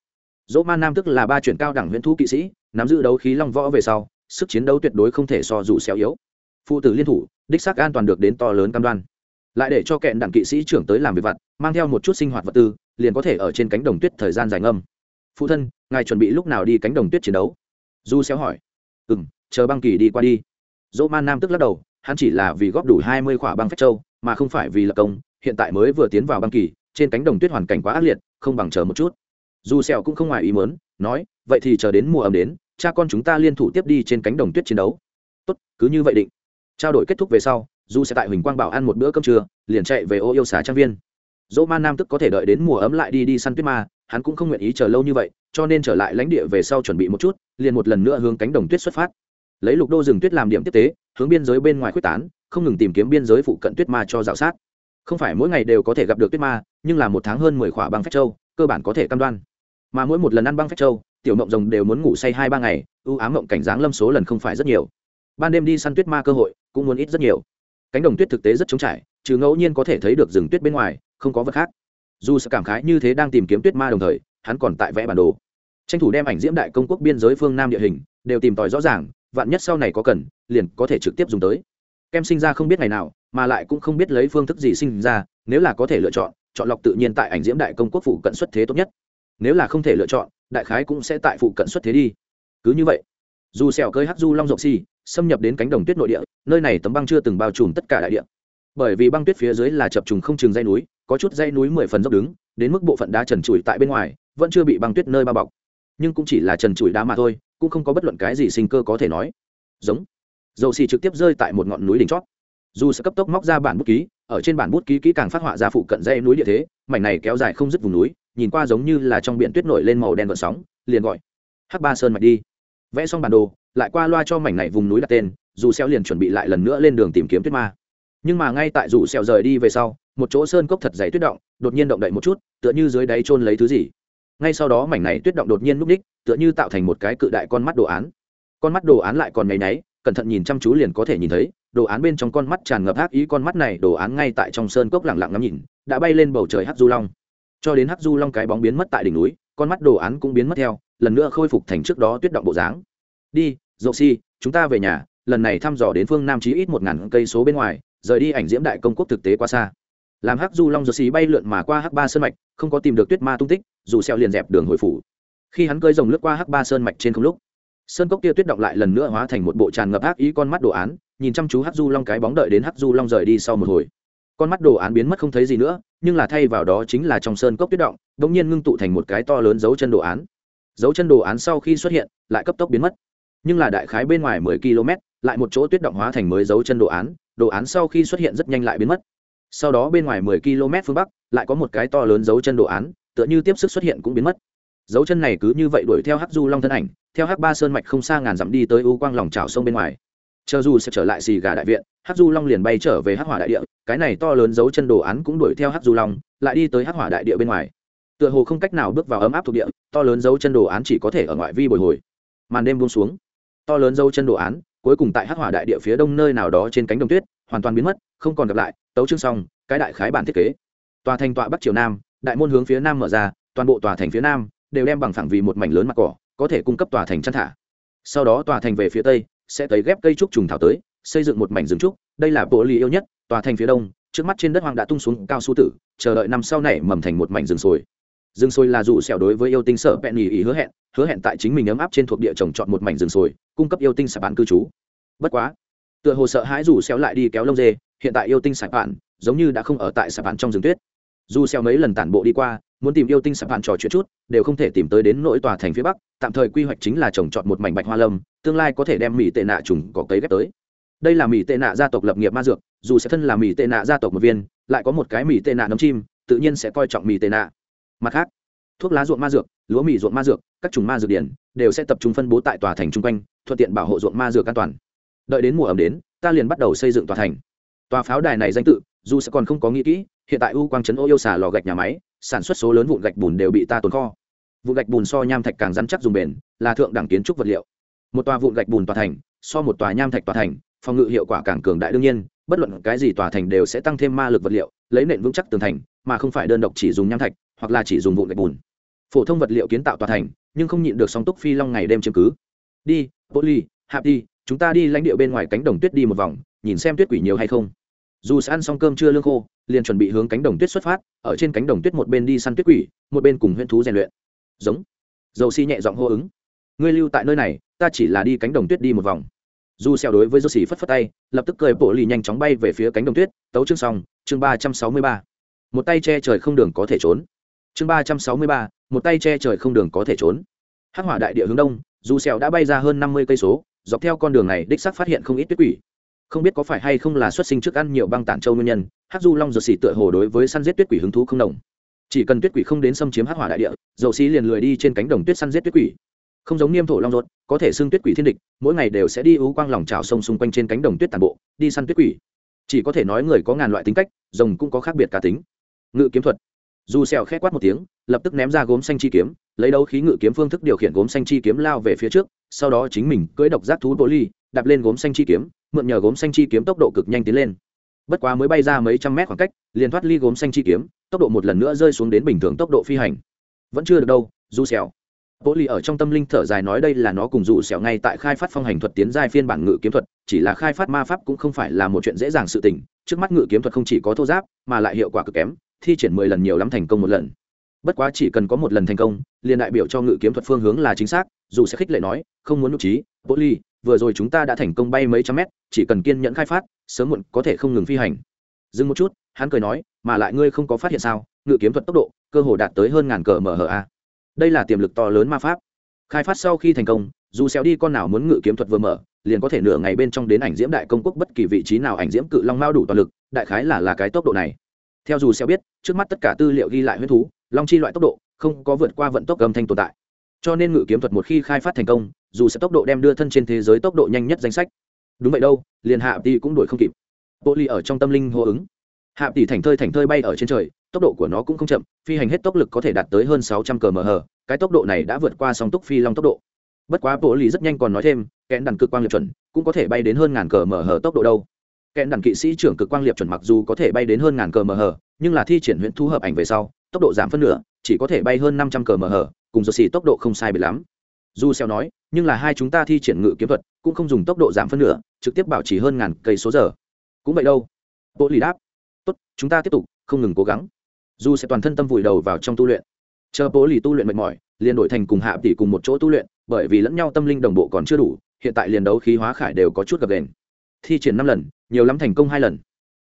Dỗ man nam tức là ba chuyển cao đẳng huyễn thú kỵ sĩ, nắm giữ đấu khí long võ về sau, sức chiến đấu tuyệt đối không thể so dù xéo yếu. Phụ tử liên thủ, đích xác an toàn được đến to lớn cam đoan. Lại để cho kẹn đặng kỵ sĩ trưởng tới làm việc vặt, mang theo một chút sinh hoạt vật tư liền có thể ở trên cánh đồng tuyết thời gian dài ngâm. Phụ thân, ngài chuẩn bị lúc nào đi cánh đồng tuyết chiến đấu? Du xéo hỏi. Ừ m chờ băng kỳ đi qua đi. Dỗ man nam tức lắc đầu, hắn chỉ là vì góp đủ hai mươi khỏa băng phách châu, mà không phải vì lập công, hiện tại mới vừa tiến vào băng kỳ, trên cánh đồng tuyết hoàn cảnh quá ác liệt, không bằng chờ một chút. Dù sẹo cũng không ngoài ý muốn, nói, vậy thì chờ đến mùa ấm đến, cha con chúng ta liên thủ tiếp đi trên cánh đồng tuyết chiến đấu. Tốt, cứ như vậy định. Trao đổi kết thúc về sau, du sẽ tại huỳnh quang bảo ăn một bữa cơm trưa, liền chạy về ô yêu xá trang viên dỗ ma nam tức có thể đợi đến mùa ấm lại đi đi săn tuyết ma, hắn cũng không nguyện ý chờ lâu như vậy, cho nên trở lại lãnh địa về sau chuẩn bị một chút, liền một lần nữa hướng cánh đồng tuyết xuất phát. Lấy lục đô rừng tuyết làm điểm tiếp tế, hướng biên giới bên ngoài quyết tán, không ngừng tìm kiếm biên giới phụ cận tuyết ma cho dạo sát. Không phải mỗi ngày đều có thể gặp được tuyết ma, nhưng là một tháng hơn mười khỏa băng phách châu, cơ bản có thể cam đoan. Mà mỗi một lần ăn băng phách châu, tiểu mộng rồng đều muốn ngủ say hai ba ngày, ưu ám mộng cảnh dáng lâm số lần không phải rất nhiều. Ban đêm đi săn tuyết ma cơ hội cũng muốn ít rất nhiều. Cánh đồng tuyết thực tế rất trống trải, trừ ngẫu nhiên có thể thấy được rừng tuyết bên ngoài không có vật khác. Dù sự cảm khái như thế đang tìm kiếm tuyết ma đồng thời, hắn còn tại vẽ bản đồ. Tranh thủ đem ảnh diễm đại công quốc biên giới phương nam địa hình, đều tìm tòi rõ ràng, vạn nhất sau này có cần, liền có thể trực tiếp dùng tới. Kem sinh ra không biết ngày nào, mà lại cũng không biết lấy phương thức gì sinh ra, nếu là có thể lựa chọn chọn lọc tự nhiên tại ảnh diễm đại công quốc phụ cận xuất thế tốt nhất. Nếu là không thể lựa chọn, đại khái cũng sẽ tại phụ cận xuất thế đi. Cứ như vậy, dù sẹo cơi hắc du long rộng xi, xâm nhập đến cánh đồng tuyết nội địa, nơi này tấm băng chưa từng bao trùm tất cả đại địa. Bởi vì băng tuyết phía dưới là chập trùng không chừng dây núi có chút dây núi mười phần dốc đứng, đến mức bộ phận đá trần trụi tại bên ngoài, vẫn chưa bị băng tuyết nơi bao bọc. Nhưng cũng chỉ là trần trụi đá mà thôi, cũng không có bất luận cái gì sinh cơ có thể nói. Giống. Dầu xì trực tiếp rơi tại một ngọn núi đỉnh chót. Dù sẽ cấp tốc móc ra bản bút ký, ở trên bản bút ký kỹ càng phát họa ra phụ cận dãy núi địa thế, mảnh này kéo dài không dứt vùng núi, nhìn qua giống như là trong biển tuyết nổi lên màu đen vợn sóng, liền gọi hắc ba sơn mạch đi. Vẽ xong bản đồ, lại qua loa cho mảnh này vùng núi đặt tên, dù xeo liền chuẩn bị lại lần nữa lên đường tìm kiếm tuyết ma nhưng mà ngay tại rủ sẹo rời đi về sau, một chỗ sơn cốc thật dày tuyết động, đột nhiên động đậy một chút, tựa như dưới đáy trôn lấy thứ gì. Ngay sau đó mảnh này tuyết động đột nhiên núp ních, tựa như tạo thành một cái cự đại con mắt đồ án. Con mắt đồ án lại còn nháy nháy, cẩn thận nhìn chăm chú liền có thể nhìn thấy, đồ án bên trong con mắt tràn ngập ác ý, con mắt này đồ án ngay tại trong sơn cốc lẳng lặng ngắm nhìn, đã bay lên bầu trời hắc du long. Cho đến hắc du long cái bóng biến mất tại đỉnh núi, con mắt đồ án cũng biến mất theo, lần nữa khôi phục thành trước đó tuyết động bộ dáng. Đi, dậu si, chúng ta về nhà, lần này thăm dò đến phương nam chí ít một ngàn cây số bên ngoài rời đi ảnh diễm đại công quốc thực tế quá xa. Làm hắc du long dơ xí bay lượn mà qua hắc ba sơn mạch, không có tìm được tuyết ma tung tích, dù xeo liền dẹp đường hồi phủ. Khi hắn cơi rồng lướt qua hắc ba sơn mạch trên không lúc, sơn cốc kia tuyết động lại lần nữa hóa thành một bộ tràn ngập ác ý con mắt đồ án, nhìn chăm chú hắc du long cái bóng đợi đến hắc du long rời đi sau một hồi. Con mắt đồ án biến mất không thấy gì nữa, nhưng là thay vào đó chính là trong sơn cốc tuyết động đ ỗ n g nhiên ngưng tụ thành một cái to lớn dấu chân đồ án. Dấu chân đồ án sau khi xuất hiện, lại cấp tốc biến mất. Nhưng là đại khái bên ngoài mười km lại một chỗ tuyết động hóa thành mới dấu chân đồ án đồ án sau khi xuất hiện rất nhanh lại biến mất. Sau đó bên ngoài 10 km phương bắc, lại có một cái to lớn dấu chân đồ án, tựa như tiếp sức xuất hiện cũng biến mất. Dấu chân này cứ như vậy đuổi theo hắc du long thân ảnh, theo hắc ba sơn mạch không xa ngàn dặm đi tới u quang lòng trào sông bên ngoài. Chờ dù sẽ trở lại xì gà đại viện, hắc du long liền bay trở về hắc hỏa đại địa, cái này to lớn dấu chân đồ án cũng đuổi theo hắc du long, lại đi tới hắc hỏa đại địa bên ngoài. Tựa hồ không cách nào bước vào ấm áp thuộc địa, to lớn dấu chân đồ án chỉ có thể ở ngoại vi bồi hồi. Màn đêm buông xuống. To lớn dấu chân đồ án cuối cùng tại hắc hỏa đại địa phía đông nơi nào đó trên cánh đồng tuyết, hoàn toàn biến mất, không còn gặp lại, tấu chương xong, cái đại khái bản thiết kế. Tòa thành tọa bắc triều nam, đại môn hướng phía nam mở ra, toàn bộ tòa thành phía nam đều đem bằng phẳng vì một mảnh lớn mặt cỏ, có thể cung cấp tòa thành chăn thả. Sau đó tòa thành về phía tây, sẽ tới ghép cây trúc trùng thảo tới, xây dựng một mảnh rừng trúc, đây là bộ lì yêu nhất, tòa thành phía đông, trước mắt trên đất hoang đã tung xuống cao su tử, chờ đợi năm sau này mầm thành một mảnh rừng sồi rừng sồi là rủ sẹo đối với yêu tinh sợ bẹn ý, ý hứa hẹn hứa hẹn tại chính mình ấm áp trên thuộc địa trồng chọn một mảnh rừng sồi cung cấp yêu tinh sạp bạn cư trú. Bất quá tựa hồ sợ hãi rủ xéo lại đi kéo lông dê hiện tại yêu tinh sạp bạn giống như đã không ở tại sạp bạn trong rừng tuyết. Dù xéo mấy lần tản bộ đi qua muốn tìm yêu tinh sạp bạn trò chuyện chút đều không thể tìm tới đến nội tòa thành phía bắc tạm thời quy hoạch chính là trồng chọn một mảnh bạch hoa lâm tương lai có thể đem mỹ tệ nạ trùng cỏ cấy ghép tới. Đây là mỹ tệ nạ gia tộc lập nghiệp ma dược dù sẽ thân là mỹ tệ nạ gia tộc một viên lại có một cái mỹ tệ nạ nấm chim tự nhiên sẽ coi trọng mỹ tệ nạ mặt khác, thuốc lá ruộng ma dược, lúa mì ruộng ma dược, các trùng ma dược điển đều sẽ tập trung phân bố tại tòa thành chung quanh, thuận tiện bảo hộ ruộng ma dược an toàn. Đợi đến mùa ẩm đến, ta liền bắt đầu xây dựng tòa thành. Tòa pháo đài này danh tự, dù sẽ còn không có nghĩ kỹ, hiện tại u quang trấn ô yêu xả lò gạch nhà máy, sản xuất số lớn vụn gạch bùn đều bị ta tồn kho. Vụn gạch bùn so nham thạch càng rắn chắc dùng bền, là thượng đẳng kiến trúc vật liệu. Một tòa vụn gạch bùn tòa thành, so một tòa nham thạch tòa thành, phòng ngự hiệu quả càng cường đại đương nhiên, bất luận cái gì tòa thành đều sẽ tăng thêm ma lực vật liệu, lấy nền vững chắc tường thành, mà không phải đơn độc chỉ dùng nham thạch hoặc là chỉ dùng vụn gạch bùn. Phổ thông vật liệu kiến tạo tòa thành, nhưng không nhịn được song túc phi long ngày đêm chiếm cứ. Đi poly hạp đi, chúng ta đi lãnh địa bên ngoài cánh đồng tuyết đi một vòng, nhìn xem tuyết quỷ nhiều hay không. Dù sẽ ăn xong cơm trưa lương khô, liền chuẩn bị hướng cánh đồng tuyết xuất phát, ở trên cánh đồng tuyết một bên đi săn tuyết quỷ, một bên cùng huyễn thú rèn luyện. Giống. Dầu xi nhẹ giọng hô ứng. Ngươi lưu tại nơi này, ta chỉ là đi cánh đồng tuyết đi một vòng. Dù xèo đối với dô xì phất phất tay, lập tức cười bộ lì nhanh chóng bay về phía cánh đồng tuyết, tấu chương xong, chương ba trăm sáu mươi ba. Một tay che trời không đường có thể trốn chương ba trăm sáu mươi ba, một tay che trời không đường có thể trốn. Hắc hỏa đại địa hướng đông, dù xèo đã bay ra hơn năm mươi cây số, dọc theo con đường này, đích xác phát hiện không ít tuyết quỷ. Không biết có phải hay không là xuất sinh trước ăn nhiều băng tản châu nguyên nhân, hắc du long dầu xỉ tựa hồ đối với săn giết tuyết quỷ hứng thú không đồng. Chỉ cần tuyết quỷ không đến xâm chiếm hắc hỏa đại địa, dầu xì liền lười đi trên cánh đồng tuyết săn giết tuyết quỷ. Không giống niêm thổ long rốt có thể xưng tuyết quỷ thiên địch, mỗi ngày đều sẽ đi ú quang lòng trào sông xung quanh trên cánh đồng tuyết tàn bộ, đi săn tuyết quỷ. Chỉ có thể nói người có ngàn loại tính cách, rồng cũng có khác biệt cá tính. Ngự kiếm thuật dù xèo khẽ quát một tiếng, lập tức ném ra gốm xanh chi kiếm, lấy đấu khí ngự kiếm phương thức điều khiển gốm xanh chi kiếm lao về phía trước, sau đó chính mình cưỡi độc giác thú bố ly, đạp lên gốm xanh chi kiếm, mượn nhờ gốm xanh chi kiếm tốc độ cực nhanh tiến lên. Bất quá mới bay ra mấy trăm mét khoảng cách, liền thoát ly gốm xanh chi kiếm, tốc độ một lần nữa rơi xuống đến bình thường tốc độ phi hành. Vẫn chưa được đâu, Dù xèo. Bố ly ở trong tâm linh thở dài nói đây là nó cùng dù xèo ngay tại khai phát phong hành thuật tiến giai phiên bản ngự kiếm thuật, chỉ là khai phát ma pháp cũng không phải là một chuyện dễ dàng sự tình, trước mắt ngự kiếm thuật không chỉ có thô giáp, mà lại hiệu quả cực kém thi triển mười lần nhiều lắm thành công một lần. Bất quá chỉ cần có một lần thành công, liền đại biểu cho ngự kiếm thuật phương hướng là chính xác, dù sẽ khích lệ nói, không muốn nụ trí bộ ly, vừa rồi chúng ta đã thành công bay mấy trăm mét, chỉ cần kiên nhẫn khai phát, sớm muộn có thể không ngừng phi hành. Dừng một chút, hắn cười nói, mà lại ngươi không có phát hiện sao, ngự kiếm thuật tốc độ, cơ hồ đạt tới hơn ngàn cờ mở hở a. đây là tiềm lực to lớn ma pháp. Khai phát sau khi thành công, dù xéo đi con nào muốn ngự kiếm thuật vừa mở, liền có thể nửa ngày bên trong đến ảnh diễm đại công quốc bất kỳ vị trí nào ảnh diễm cự long mao đủ toàn lực, đại khái là là cái tốc độ này theo dù xeo biết, trước mắt tất cả tư liệu ghi lại huyết thú, long chi loại tốc độ không có vượt qua vận tốc âm thanh tồn tại. Cho nên ngự kiếm thuật một khi khai phát thành công, dù sẽ tốc độ đem đưa thân trên thế giới tốc độ nhanh nhất danh sách. Đúng vậy đâu, liền hạ tỷ cũng đuổi không kịp. Bộ ly ở trong tâm linh hô ứng. Hạ tỷ thành thơi thành thơi bay ở trên trời, tốc độ của nó cũng không chậm, phi hành hết tốc lực có thể đạt tới hơn sáu trăm cờ mh cái tốc độ này đã vượt qua song túc phi long tốc độ. Bất quá bộ ly rất nhanh còn nói thêm, kẽn đàn cực quang liệu chuẩn, cũng có thể bay đến hơn ngàn cờ mh tốc độ đâu kẽn đàn kỵ sĩ trưởng cực quang liệp chuẩn mặc dù có thể bay đến hơn ngàn cờ mh nhưng là thi triển huyện thu hợp ảnh về sau, tốc độ giảm phân nửa, chỉ có thể bay hơn năm trăm cờ mh cùng do xì tốc độ không sai bị lắm. Dù xeo nói, nhưng là hai chúng ta thi triển ngự kiếm thuật cũng không dùng tốc độ giảm phân nửa, trực tiếp bảo trì hơn ngàn cây số giờ. Cũng vậy đâu. Bộ lì đáp. Tốt, chúng ta tiếp tục, không ngừng cố gắng. Dù sẽ toàn thân tâm vùi đầu vào trong tu luyện. Chờ bố lì tu luyện mệt mỏi, liền đổi thành cùng hạ tỷ cùng một chỗ tu luyện, bởi vì lẫn nhau tâm linh đồng bộ còn chưa đủ, hiện tại liền đấu khí hóa khải đều có chút gặp đền thi triển năm lần, nhiều lắm thành công hai lần.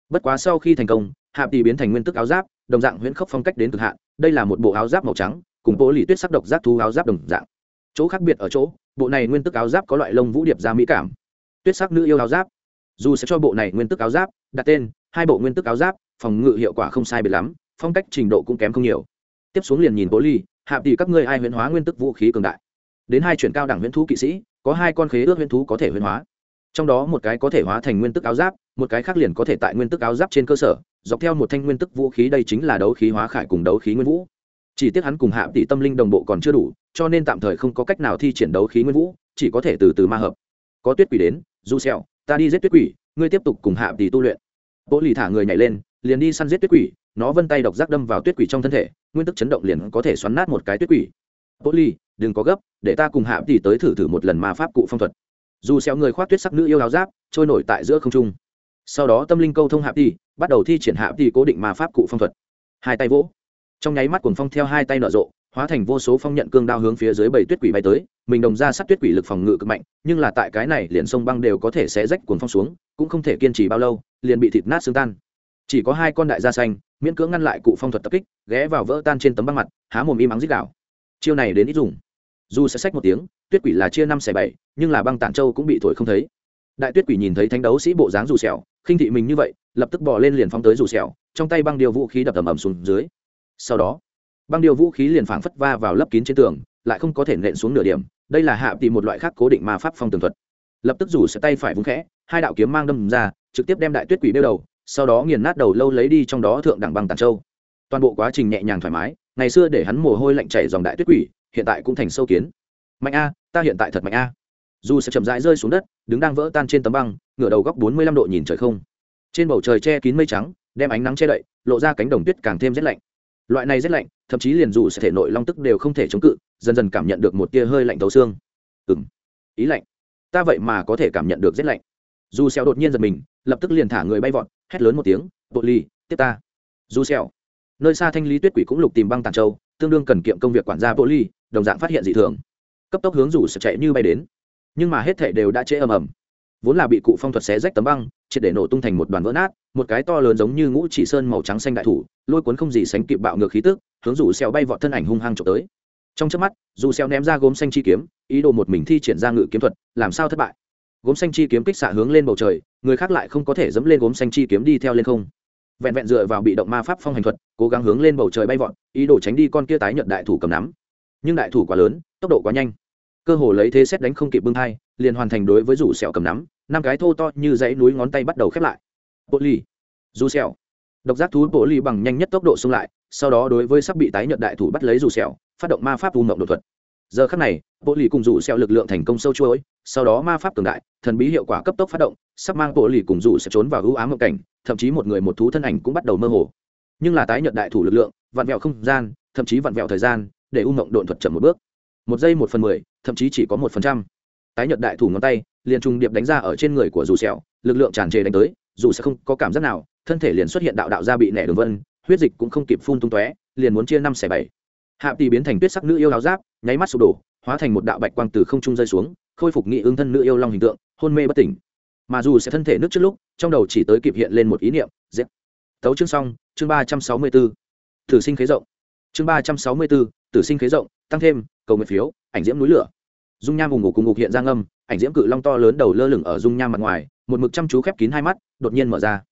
Bất quá sau khi thành công hạ tỷ biến thành nguyên tức áo giáp, đồng dạng huyễn khốc phong cách đến cực hạn, đây là một bộ áo giáp màu trắng, cùng bộ lì tuyết sắc độc giác thú áo giáp đồng dạng. Chỗ khác biệt ở chỗ, bộ này nguyên tức áo giáp có loại lông vũ điệp ra mỹ cảm. Tuyết sắc nữ yêu áo giáp. Dù sẽ cho bộ này nguyên tức áo giáp đặt tên, hai bộ nguyên tức áo giáp, phòng ngự hiệu quả không sai biệt lắm, phong cách trình độ cũng kém không nhiều. Tiếp xuống liền nhìn bố ly hạ tỷ các ngươi ai huyễn hóa nguyên tức vũ khí cường đại. Đến hai chuyển cao đẳng huyễn thú kỵ sĩ, có hai con khế ước huyễn thú có thể huyễn hóa trong đó một cái có thể hóa thành nguyên tức áo giáp, một cái khác liền có thể tại nguyên tức áo giáp trên cơ sở, dọc theo một thanh nguyên tức vũ khí đây chính là đấu khí hóa khải cùng đấu khí nguyên vũ. Chỉ tiếc hắn cùng hạ tỷ tâm linh đồng bộ còn chưa đủ, cho nên tạm thời không có cách nào thi triển đấu khí nguyên vũ, chỉ có thể từ từ ma hợp. Có tuyết quỷ đến, du xẹo ta đi giết tuyết quỷ, ngươi tiếp tục cùng hạ tỷ tu luyện. Bố lì thả người nhảy lên, liền đi săn giết tuyết quỷ, nó vân tay độc giác đâm vào tuyết quỷ trong thân thể, nguyên tức chấn động liền có thể xoắn nát một cái tuyết quỷ. Bố lì, đừng có gấp, để ta cùng hạ tỷ tới thử thử một lần ma pháp cụ phong thuật dù xéo người khoác tuyết sắc nữ yêu áo giáp, trôi nổi tại giữa không trung. Sau đó tâm linh câu thông hạ tỷ bắt đầu thi triển hạ tỷ cố định ma pháp cụ phong thuật. Hai tay vỗ. Trong nháy mắt cuồng phong theo hai tay nở rộ, hóa thành vô số phong nhận cương đao hướng phía dưới bảy tuyết quỷ bay tới, mình đồng ra sát tuyết quỷ lực phòng ngự cực mạnh, nhưng là tại cái này liền sông băng đều có thể sẽ rách cuồng phong xuống, cũng không thể kiên trì bao lâu, liền bị thịt nát xương tan. Chỉ có hai con đại gia xanh, miễn cưỡng ngăn lại cụ phong thuật tập kích, ghé vào vỡ tan trên tấm băng mặt, há mồm im ắng dích đạo chiêu này đến ít dùng dù sẽ sách một tiếng, tuyết quỷ là chia năm xẻ bảy, nhưng là băng tản châu cũng bị thổi không thấy. Đại tuyết quỷ nhìn thấy thánh đấu sĩ bộ dáng dù sẹo, khinh thị mình như vậy, lập tức bỏ lên liền phóng tới dù sẹo, trong tay băng điều vũ khí đập ầm ầm xuống dưới. Sau đó, băng điều vũ khí liền phảng phất va vào lấp kín trên tường, lại không có thể nện xuống nửa điểm, đây là hạ tìm một loại khác cố định ma pháp phong tường thuật. Lập tức dù sẽ tay phải vung khẽ, hai đạo kiếm mang đâm ra, trực tiếp đem đại tuyết quỷ đeo đầu, sau đó nghiền nát đầu lâu lấy đi trong đó thượng đẳng băng tàn châu. Toàn bộ quá trình nhẹ nhàng thoải mái, ngày xưa để hắn mồ hôi lạnh chảy dòng đại tuyết quỷ hiện tại cũng thành sâu kiến. Mạnh a, ta hiện tại thật mạnh a. Dù sẽ chậm rãi rơi xuống đất, đứng đang vỡ tan trên tấm băng, ngửa đầu góc bốn mươi lăm độ nhìn trời không. Trên bầu trời che kín mây trắng, đem ánh nắng che đậy, lộ ra cánh đồng tuyết càng thêm rét lạnh. Loại này rét lạnh, thậm chí liền dù sẽ thể nội long tức đều không thể chống cự, dần dần cảm nhận được một tia hơi lạnh thấu xương. Ừ ý lạnh. Ta vậy mà có thể cảm nhận được rét lạnh. Dù xeo đột nhiên giật mình, lập tức liền thả người bay vọt, hét lớn một tiếng, bộ ly tiếp ta. Dù xeo nơi xa thanh lý tuyết quỷ cũng lục tìm băng tàn châu, tương đương cần kiệm công việc quản gia bộ ly đồng dạng phát hiện dị thường. Cấp tốc hướng rủ sập chạy như bay đến. Nhưng mà hết thảy đều đã trễ ầm ầm. Vốn là bị cụ phong thuật xé rách tấm băng, triệt để nổ tung thành một đoàn vỡ nát, một cái to lớn giống như ngũ chỉ sơn màu trắng xanh đại thủ, lôi cuốn không gì sánh kịp bạo ngược khí tức, hướng rủ xeo bay vọt thân ảnh hung hăng trộm tới. Trong chớp mắt, dù xeo ném ra gốm xanh chi kiếm, ý đồ một mình thi triển ra ngự kiếm thuật, làm sao thất bại? Gốm xanh chi kiếm kích xạ hướng lên bầu trời, người khác lại không có thể dẫm lên gốm xanh chi kiếm đi theo lên không. Vẹn vẹn dựa vào bị động ma pháp phong hành thuật, cố gắng hướng lên bầu trời bay vọt, ý đồ tránh đi con kia tái nhận đại thủ cầm nắm nhưng đại thủ quá lớn, tốc độ quá nhanh. Cơ hồ lấy thế xét đánh không kịp bưng thai, liền hoàn thành đối với rủ sẹo cầm nắm, năm cái thô to như dãy núi ngón tay bắt đầu khép lại. Bộ ly dù sẹo. Độc giác thú bộ ly bằng nhanh nhất tốc độ xung lại, sau đó đối với sắp bị tái nhận đại thủ bắt lấy rủ sẹo, phát động ma pháp u mộng đột thuật. Giờ khắc này, bộ lì cùng rủ xeo lực lượng thành công sâu chuỗi, sau đó ma pháp cường đại, thần bí hiệu quả cấp tốc phát động, sắp mang bộ lì cùng rủ sẽ trốn vào ưu ám ngộng cảnh, thậm chí một người một thú thân ảnh cũng bắt đầu mơ hồ. Nhưng là tái nhận đại thủ lực lượng, vặn vẹo không gian, thậm chí vặn vẹo thời gian để u mộng độn thuật chậm một bước. Một giây một phần mười, thậm chí chỉ có một phần trăm. Tái nhận đại thủ ngón tay, liền trùng điệp đánh ra ở trên người của dù sẹo, lực lượng tràn trề đánh tới, dù sẽ không có cảm giác nào, thân thể liền xuất hiện đạo đạo ra bị nẻ đường vân, huyết dịch cũng không kịp phun tung tóe, liền muốn chia năm xẻ bảy. Hạ tỷ biến thành tuyết sắc nữ yêu áo giáp, nháy mắt sụp đổ, hóa thành một đạo bạch quang từ không trung rơi xuống, khôi phục nghị ứng thân nữ yêu long hình tượng, hôn mê bất tỉnh. Mà dù sẽ thân thể nước trước lúc, trong đầu chỉ tới kịp hiện lên một ý niệm dẹp tấu chương xong, chương ba trăm sáu mươi bốn thử sinh khế rộng. Chương ba trăm sáu mươi bốn tử sinh khế rộng tăng thêm cầu nguyện phiếu ảnh diễm núi lửa. Dung nham vùng ngục cùng ngục hiện ra ngâm ảnh diễm cự long to lớn đầu lơ lửng ở dung nham mặt ngoài một mực chăm chú khép kín hai mắt đột nhiên mở ra.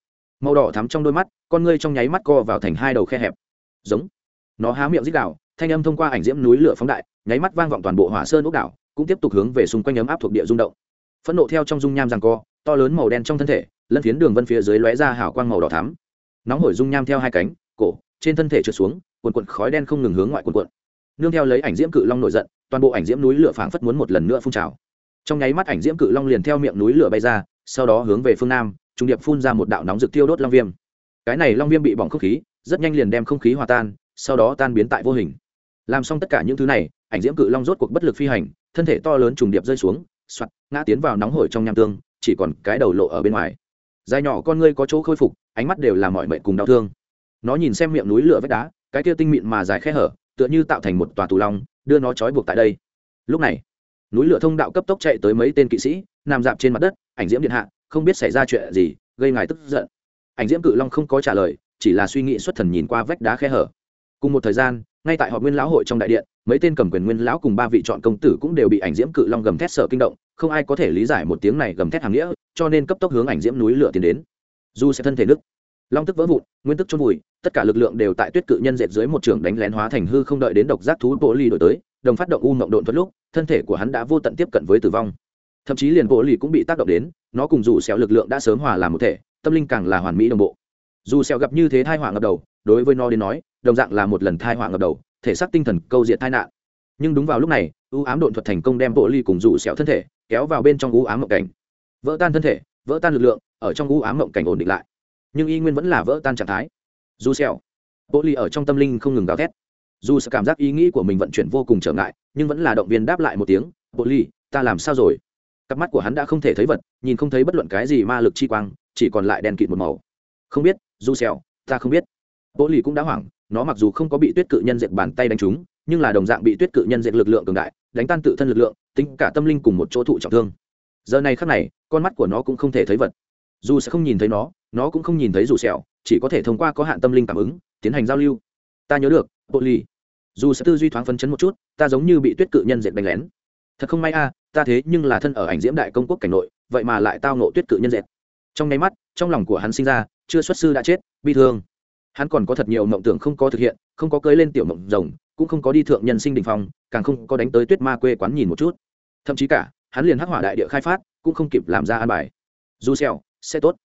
Màu đỏ thắm trong đôi mắt con ngươi trong nháy mắt co vào thành hai đầu khe hẹp. Giống. Nó há miệng dích đảo, thanh âm thông qua ảnh diễm núi lửa phóng đại nháy mắt vang vọng toàn bộ hỏa sơn ốc đảo cũng tiếp tục hướng về xung quanh ấm áp thuộc địa rung động. Phẫn nộ theo trong dung nham rằng co to lớn màu đen trong thân thể lân phiến đường vân phía dưới lóe ra hào quang màu đỏ thắm. Nóng hổi dung nham theo hai cánh cổ trên thân thể trượt xuống quần cuộn khói đen không ngừng hướng ngoại quần cuộn nương theo lấy ảnh diễm cự long nổi giận, toàn bộ ảnh diễm núi lửa phảng phất muốn một lần nữa phun trào. Trong nháy mắt ảnh diễm cự long liền theo miệng núi lửa bay ra, sau đó hướng về phương nam, trung điệp phun ra một đạo nóng rực tiêu đốt long viêm. Cái này long viêm bị bỏng không khí, rất nhanh liền đem không khí hòa tan, sau đó tan biến tại vô hình. Làm xong tất cả những thứ này, ảnh diễm cự long rốt cuộc bất lực phi hành, thân thể to lớn trùng điệp rơi xuống, soạt, ngã tiến vào nóng hổi trong nham tương, chỉ còn cái đầu lộ ở bên ngoài. Dài nhỏ con ngươi có chỗ khôi phục, ánh mắt đều là mọi mệnh cùng đau thương. Nó nhìn xem miệng núi lửa vách đá, cái kia tinh mịn mà dài khe hở tựa như tạo thành một tòa tù long, đưa nó trói buộc tại đây. Lúc này, núi lửa thông đạo cấp tốc chạy tới mấy tên kỵ sĩ, nằm dạp trên mặt đất, ảnh diễm điện hạ, không biết xảy ra chuyện gì, gây ngài tức giận. Ảnh diễm cự long không có trả lời, chỉ là suy nghĩ xuất thần nhìn qua vách đá khe hở. Cùng một thời gian, ngay tại họp nguyên lão hội trong đại điện, mấy tên cầm quyền nguyên lão cùng ba vị chọn công tử cũng đều bị ảnh diễm cự long gầm thét sợ kinh động, không ai có thể lý giải một tiếng này gầm thét hàng nghĩa, cho nên cấp tốc hướng ảnh diễm núi lửa tiến đến. Dù sẽ thân thể nứt, long tức vỡ vụn, nguyên tức chôn vùi tất cả lực lượng đều tại tuyết cự nhân dệt dưới một trường đánh lén hóa thành hư không đợi đến độc giác thú bộ ly đổi tới, đồng phát động u mộng độn thuật lúc, thân thể của hắn đã vô tận tiếp cận với tử vong. Thậm chí liền bộ ly cũng bị tác động đến, nó cùng dù xẻo lực lượng đã sớm hòa làm một thể, tâm linh càng là hoàn mỹ đồng bộ. Dù xẻo gặp như thế thai họa ngập đầu, đối với nó đến nói, đồng dạng là một lần thai họa ngập đầu, thể xác tinh thần câu diện tai nạn. Nhưng đúng vào lúc này, u ám độn thuật thành công đem bộ ly cùng dù xẻo thân thể kéo vào bên trong u ám mộng cảnh. Vỡ tan thân thể, vỡ tan lực lượng, ở trong u ám mộng cảnh ổn định lại. Nhưng y nguyên vẫn là vỡ tan trạng thái dù xẻo. Bộ ly ở trong tâm linh không ngừng gào thét. Dù sẽ cảm giác ý nghĩ của mình vận chuyển vô cùng trở ngại, nhưng vẫn là động viên đáp lại một tiếng bộ ly ta làm sao rồi? Cặp mắt của hắn đã không thể thấy vật, nhìn không thấy bất luận cái gì ma lực chi quang, chỉ còn lại đèn kịt một màu. Không biết, dù xèo ta không biết. Bộ ly cũng đã hoảng, nó mặc dù không có bị tuyết cự nhân dệt bàn tay đánh trúng, nhưng là đồng dạng bị tuyết cự nhân dệt lực lượng cường đại, đánh tan tự thân lực lượng, tính cả tâm linh cùng một chỗ thụ trọng thương. Giờ này khắc này, con mắt của nó cũng không thể thấy vật. Dù sẽ không nhìn thấy nó nó cũng không nhìn thấy dù sẹo chỉ có thể thông qua có hạn tâm linh cảm ứng, tiến hành giao lưu. Ta nhớ được bộ ly dù sẽ tư duy thoáng phấn chấn một chút, ta giống như bị tuyết cự nhân dệt đánh lén. Thật không may a, ta thế nhưng là thân ở ảnh diễm đại công quốc cảnh nội, vậy mà lại tao nộ tuyết cự nhân dệt. Trong nháy mắt, trong lòng của hắn sinh ra, chưa xuất sư đã chết, bi thương. Hắn còn có thật nhiều mộng tưởng không có thực hiện, không có cưới lên tiểu mộng rồng, cũng không có đi thượng nhân sinh đình phong, càng không có đánh tới tuyết ma quê quán nhìn một chút. Thậm chí cả, hắn liền hắc hỏa đại địa khai phát, cũng không kịp làm ra an bài. Dù xèo, sẽ tốt.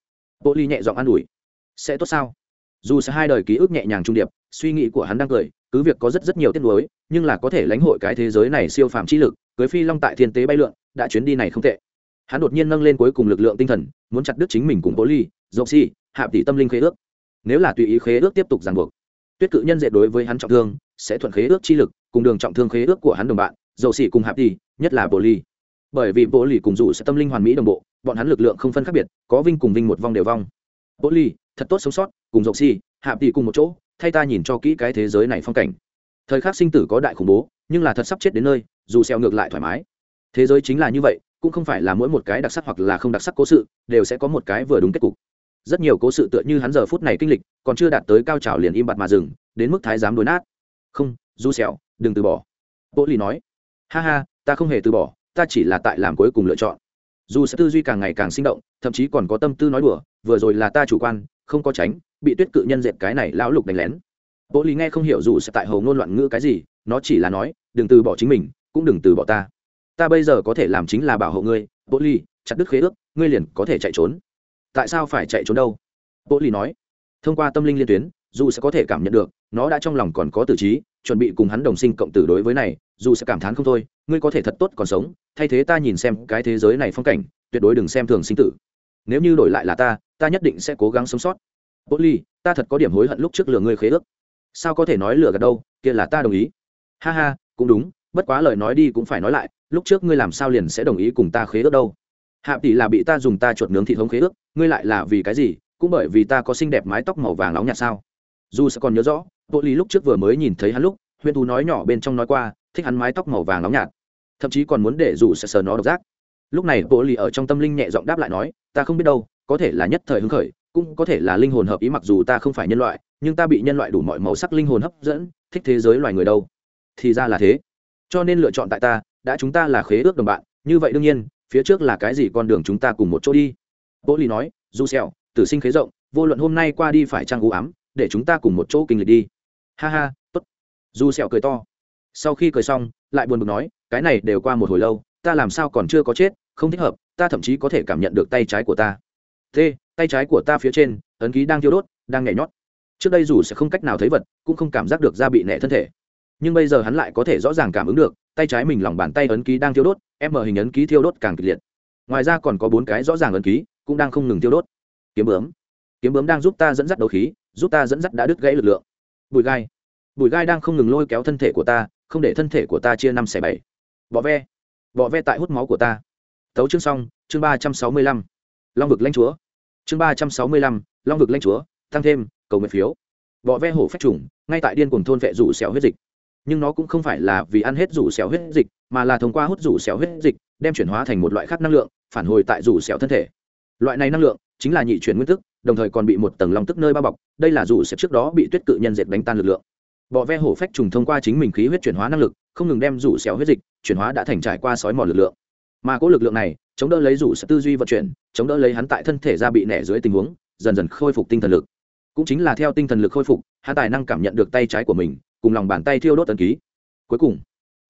Bộ ly nhẹ giọng an ủi sẽ tốt sao? Dù sẽ hai đời ký ức nhẹ nhàng trung điệp, suy nghĩ của hắn đang cười, cứ việc có rất rất nhiều tiết nuối, nhưng là có thể lãnh hội cái thế giới này siêu phàm chi lực, cưới phi long tại thiên tế bay lượn, đã chuyến đi này không tệ. Hắn đột nhiên nâng lên cuối cùng lực lượng tinh thần, muốn chặt đứt chính mình cùng bố ly dậu si hạ tỷ tâm linh khế ước. Nếu là tùy ý khế ước tiếp tục ràng buộc, tuyết cự nhân dệt đối với hắn trọng thương, sẽ thuận khế ước chi lực, cùng đường trọng thương khế ước của hắn đồng bạn dầu xỉ cùng hạ tỷ, nhất là bố ly bởi vì bố ly cùng dù sẽ tâm linh hoàn mỹ đồng bộ, bọn hắn lực lượng không phân khác biệt, có vinh cùng vinh một vong đều vong. Bố ly thật tốt sống sót cùng rộng si, hạ tỷ cùng một chỗ thay ta nhìn cho kỹ cái thế giới này phong cảnh. Thời khắc sinh tử có đại khủng bố nhưng là thật sắp chết đến nơi dù xeo ngược lại thoải mái. Thế giới chính là như vậy cũng không phải là mỗi một cái đặc sắc hoặc là không đặc sắc cố sự đều sẽ có một cái vừa đúng kết cục. Rất nhiều cố sự tựa như hắn giờ phút này kinh lịch còn chưa đạt tới cao trào liền im bặt mà dừng đến mức thái giám đối nát. Không du xẻo đừng từ bỏ. Bộ lì nói. Ha ha ta không hề từ bỏ ta chỉ là tại làm cuối cùng lựa chọn. Dù sẽ tư duy càng ngày càng sinh động thậm chí còn có tâm tư nói đùa vừa rồi là ta chủ quan không có tránh, bị tuyết cự nhân dẹp cái này lão lục đánh lén. Bộ lý nghe không hiểu dù sẽ tại hầu ngôn loạn ngữ cái gì, nó chỉ là nói, đừng từ bỏ chính mình, cũng đừng từ bỏ ta. Ta bây giờ có thể làm chính là bảo hộ ngươi. Bộ lý, chặt đứt khế ước, ngươi liền có thể chạy trốn. Tại sao phải chạy trốn đâu? Bộ lý nói. Thông qua tâm linh liên tuyến, dù sẽ có thể cảm nhận được, nó đã trong lòng còn có tử trí, chuẩn bị cùng hắn đồng sinh cộng tử đối với này, dù sẽ cảm thán không thôi, ngươi có thể thật tốt còn sống, thay thế ta nhìn xem cái thế giới này phong cảnh, tuyệt đối đừng xem thường sinh tử nếu như đổi lại là ta ta nhất định sẽ cố gắng sống sót. Bố ly, ta thật có điểm hối hận lúc trước lừa ngươi khế ước. Sao có thể nói lừa gạt đâu, kia là ta đồng ý. Ha ha, cũng đúng, bất quá lời nói đi cũng phải nói lại, lúc trước ngươi làm sao liền sẽ đồng ý cùng ta khế ước đâu. Hạ tỷ là bị ta dùng ta chuột nướng thị thống khế ước, ngươi lại là vì cái gì, cũng bởi vì ta có xinh đẹp mái tóc màu vàng nóng nhạt sao? Dù sẽ còn nhớ rõ bộ ly lúc trước vừa mới nhìn thấy hắn lúc huyên thú nói nhỏ bên trong nói qua, thích hắn mái tóc màu vàng nóng nhạt. Thậm chí còn muốn để dù sẽ sờ nó độc giác lúc này bộ lì ở trong tâm linh nhẹ giọng đáp lại nói, ta không biết đâu, có thể là nhất thời hứng khởi, cũng có thể là linh hồn hợp ý mặc dù ta không phải nhân loại, nhưng ta bị nhân loại đủ mọi màu sắc linh hồn hấp dẫn, thích thế giới loài người đâu. Thì ra là thế. Cho nên lựa chọn tại ta, đã chúng ta là khế ước đồng bạn, như vậy đương nhiên, phía trước là cái gì con đường chúng ta cùng một chỗ đi? Bộ lì nói du xèo, tử sinh khế rộng, vô luận hôm nay qua đi phải trang u ám, để chúng ta cùng một chỗ kinh lịch đi. Ha ha, tốt. Du xèo cười to. Sau khi cười xong, lại buồn bực nói, cái này đều qua một hồi lâu, ta làm sao còn chưa có chết không thích hợp, ta thậm chí có thể cảm nhận được tay trái của ta. T, tay trái của ta phía trên, ấn ký đang thiêu đốt, đang nhảy nhót. Trước đây dù sẽ không cách nào thấy vật, cũng không cảm giác được da bị nẻ thân thể. Nhưng bây giờ hắn lại có thể rõ ràng cảm ứng được, tay trái mình lòng bàn tay ấn ký đang thiêu đốt em mở hình ấn ký thiêu đốt càng kịch liệt. Ngoài ra còn có bốn cái rõ ràng ấn ký, cũng đang không ngừng thiêu đốt. Kiếm bướm. Kiếm bướm đang giúp ta dẫn dắt đấu khí, giúp ta dẫn dắt đã đứt gãy lực lượng. Bùi gai. Bùi gai đang không ngừng lôi kéo thân thể của ta, không để thân thể của ta chia năm xẻ bảy. Bọ ve. Bọ ve tại hút máu của ta tấu chương xong, chương ba trăm sáu mươi lăm. Long vực lanh chúa. Chương ba trăm sáu mươi lăm, long vực lanh chúa, tăng thêm, cầu nguyện phiếu. Bọ ve hổ phách trùng ngay tại điên cùng thôn vệ rủ xẻo huyết dịch. Nhưng nó cũng không phải là vì ăn hết rủ xẻo huyết dịch, mà là thông qua hút rủ xẻo huyết dịch, đem chuyển hóa thành một loại khác năng lượng, phản hồi tại rủ xẻo thân thể. Loại này năng lượng chính là nhị chuyển nguyên tức, đồng thời còn bị một tầng long tức nơi bao bọc, đây là rủ xẻo trước đó bị tuyết cự nhân diệt đánh tan lực lượng. Bọ ve hổ phách trùng thông qua chính mình khí huyết chuyển hóa năng lực, không ngừng đem rủ xẻo huyết dịch chuyển hóa đã thành trải qua sói mòn lực lượng mà cỗ lực lượng này chống đỡ lấy rủ sự tư duy vận chuyển, chống đỡ lấy hắn tại thân thể ra bị nẻ dưới tình huống, dần dần khôi phục tinh thần lực. Cũng chính là theo tinh thần lực khôi phục, hắn tài năng cảm nhận được tay trái của mình, cùng lòng bàn tay thiêu đốt tần ký. Cuối cùng,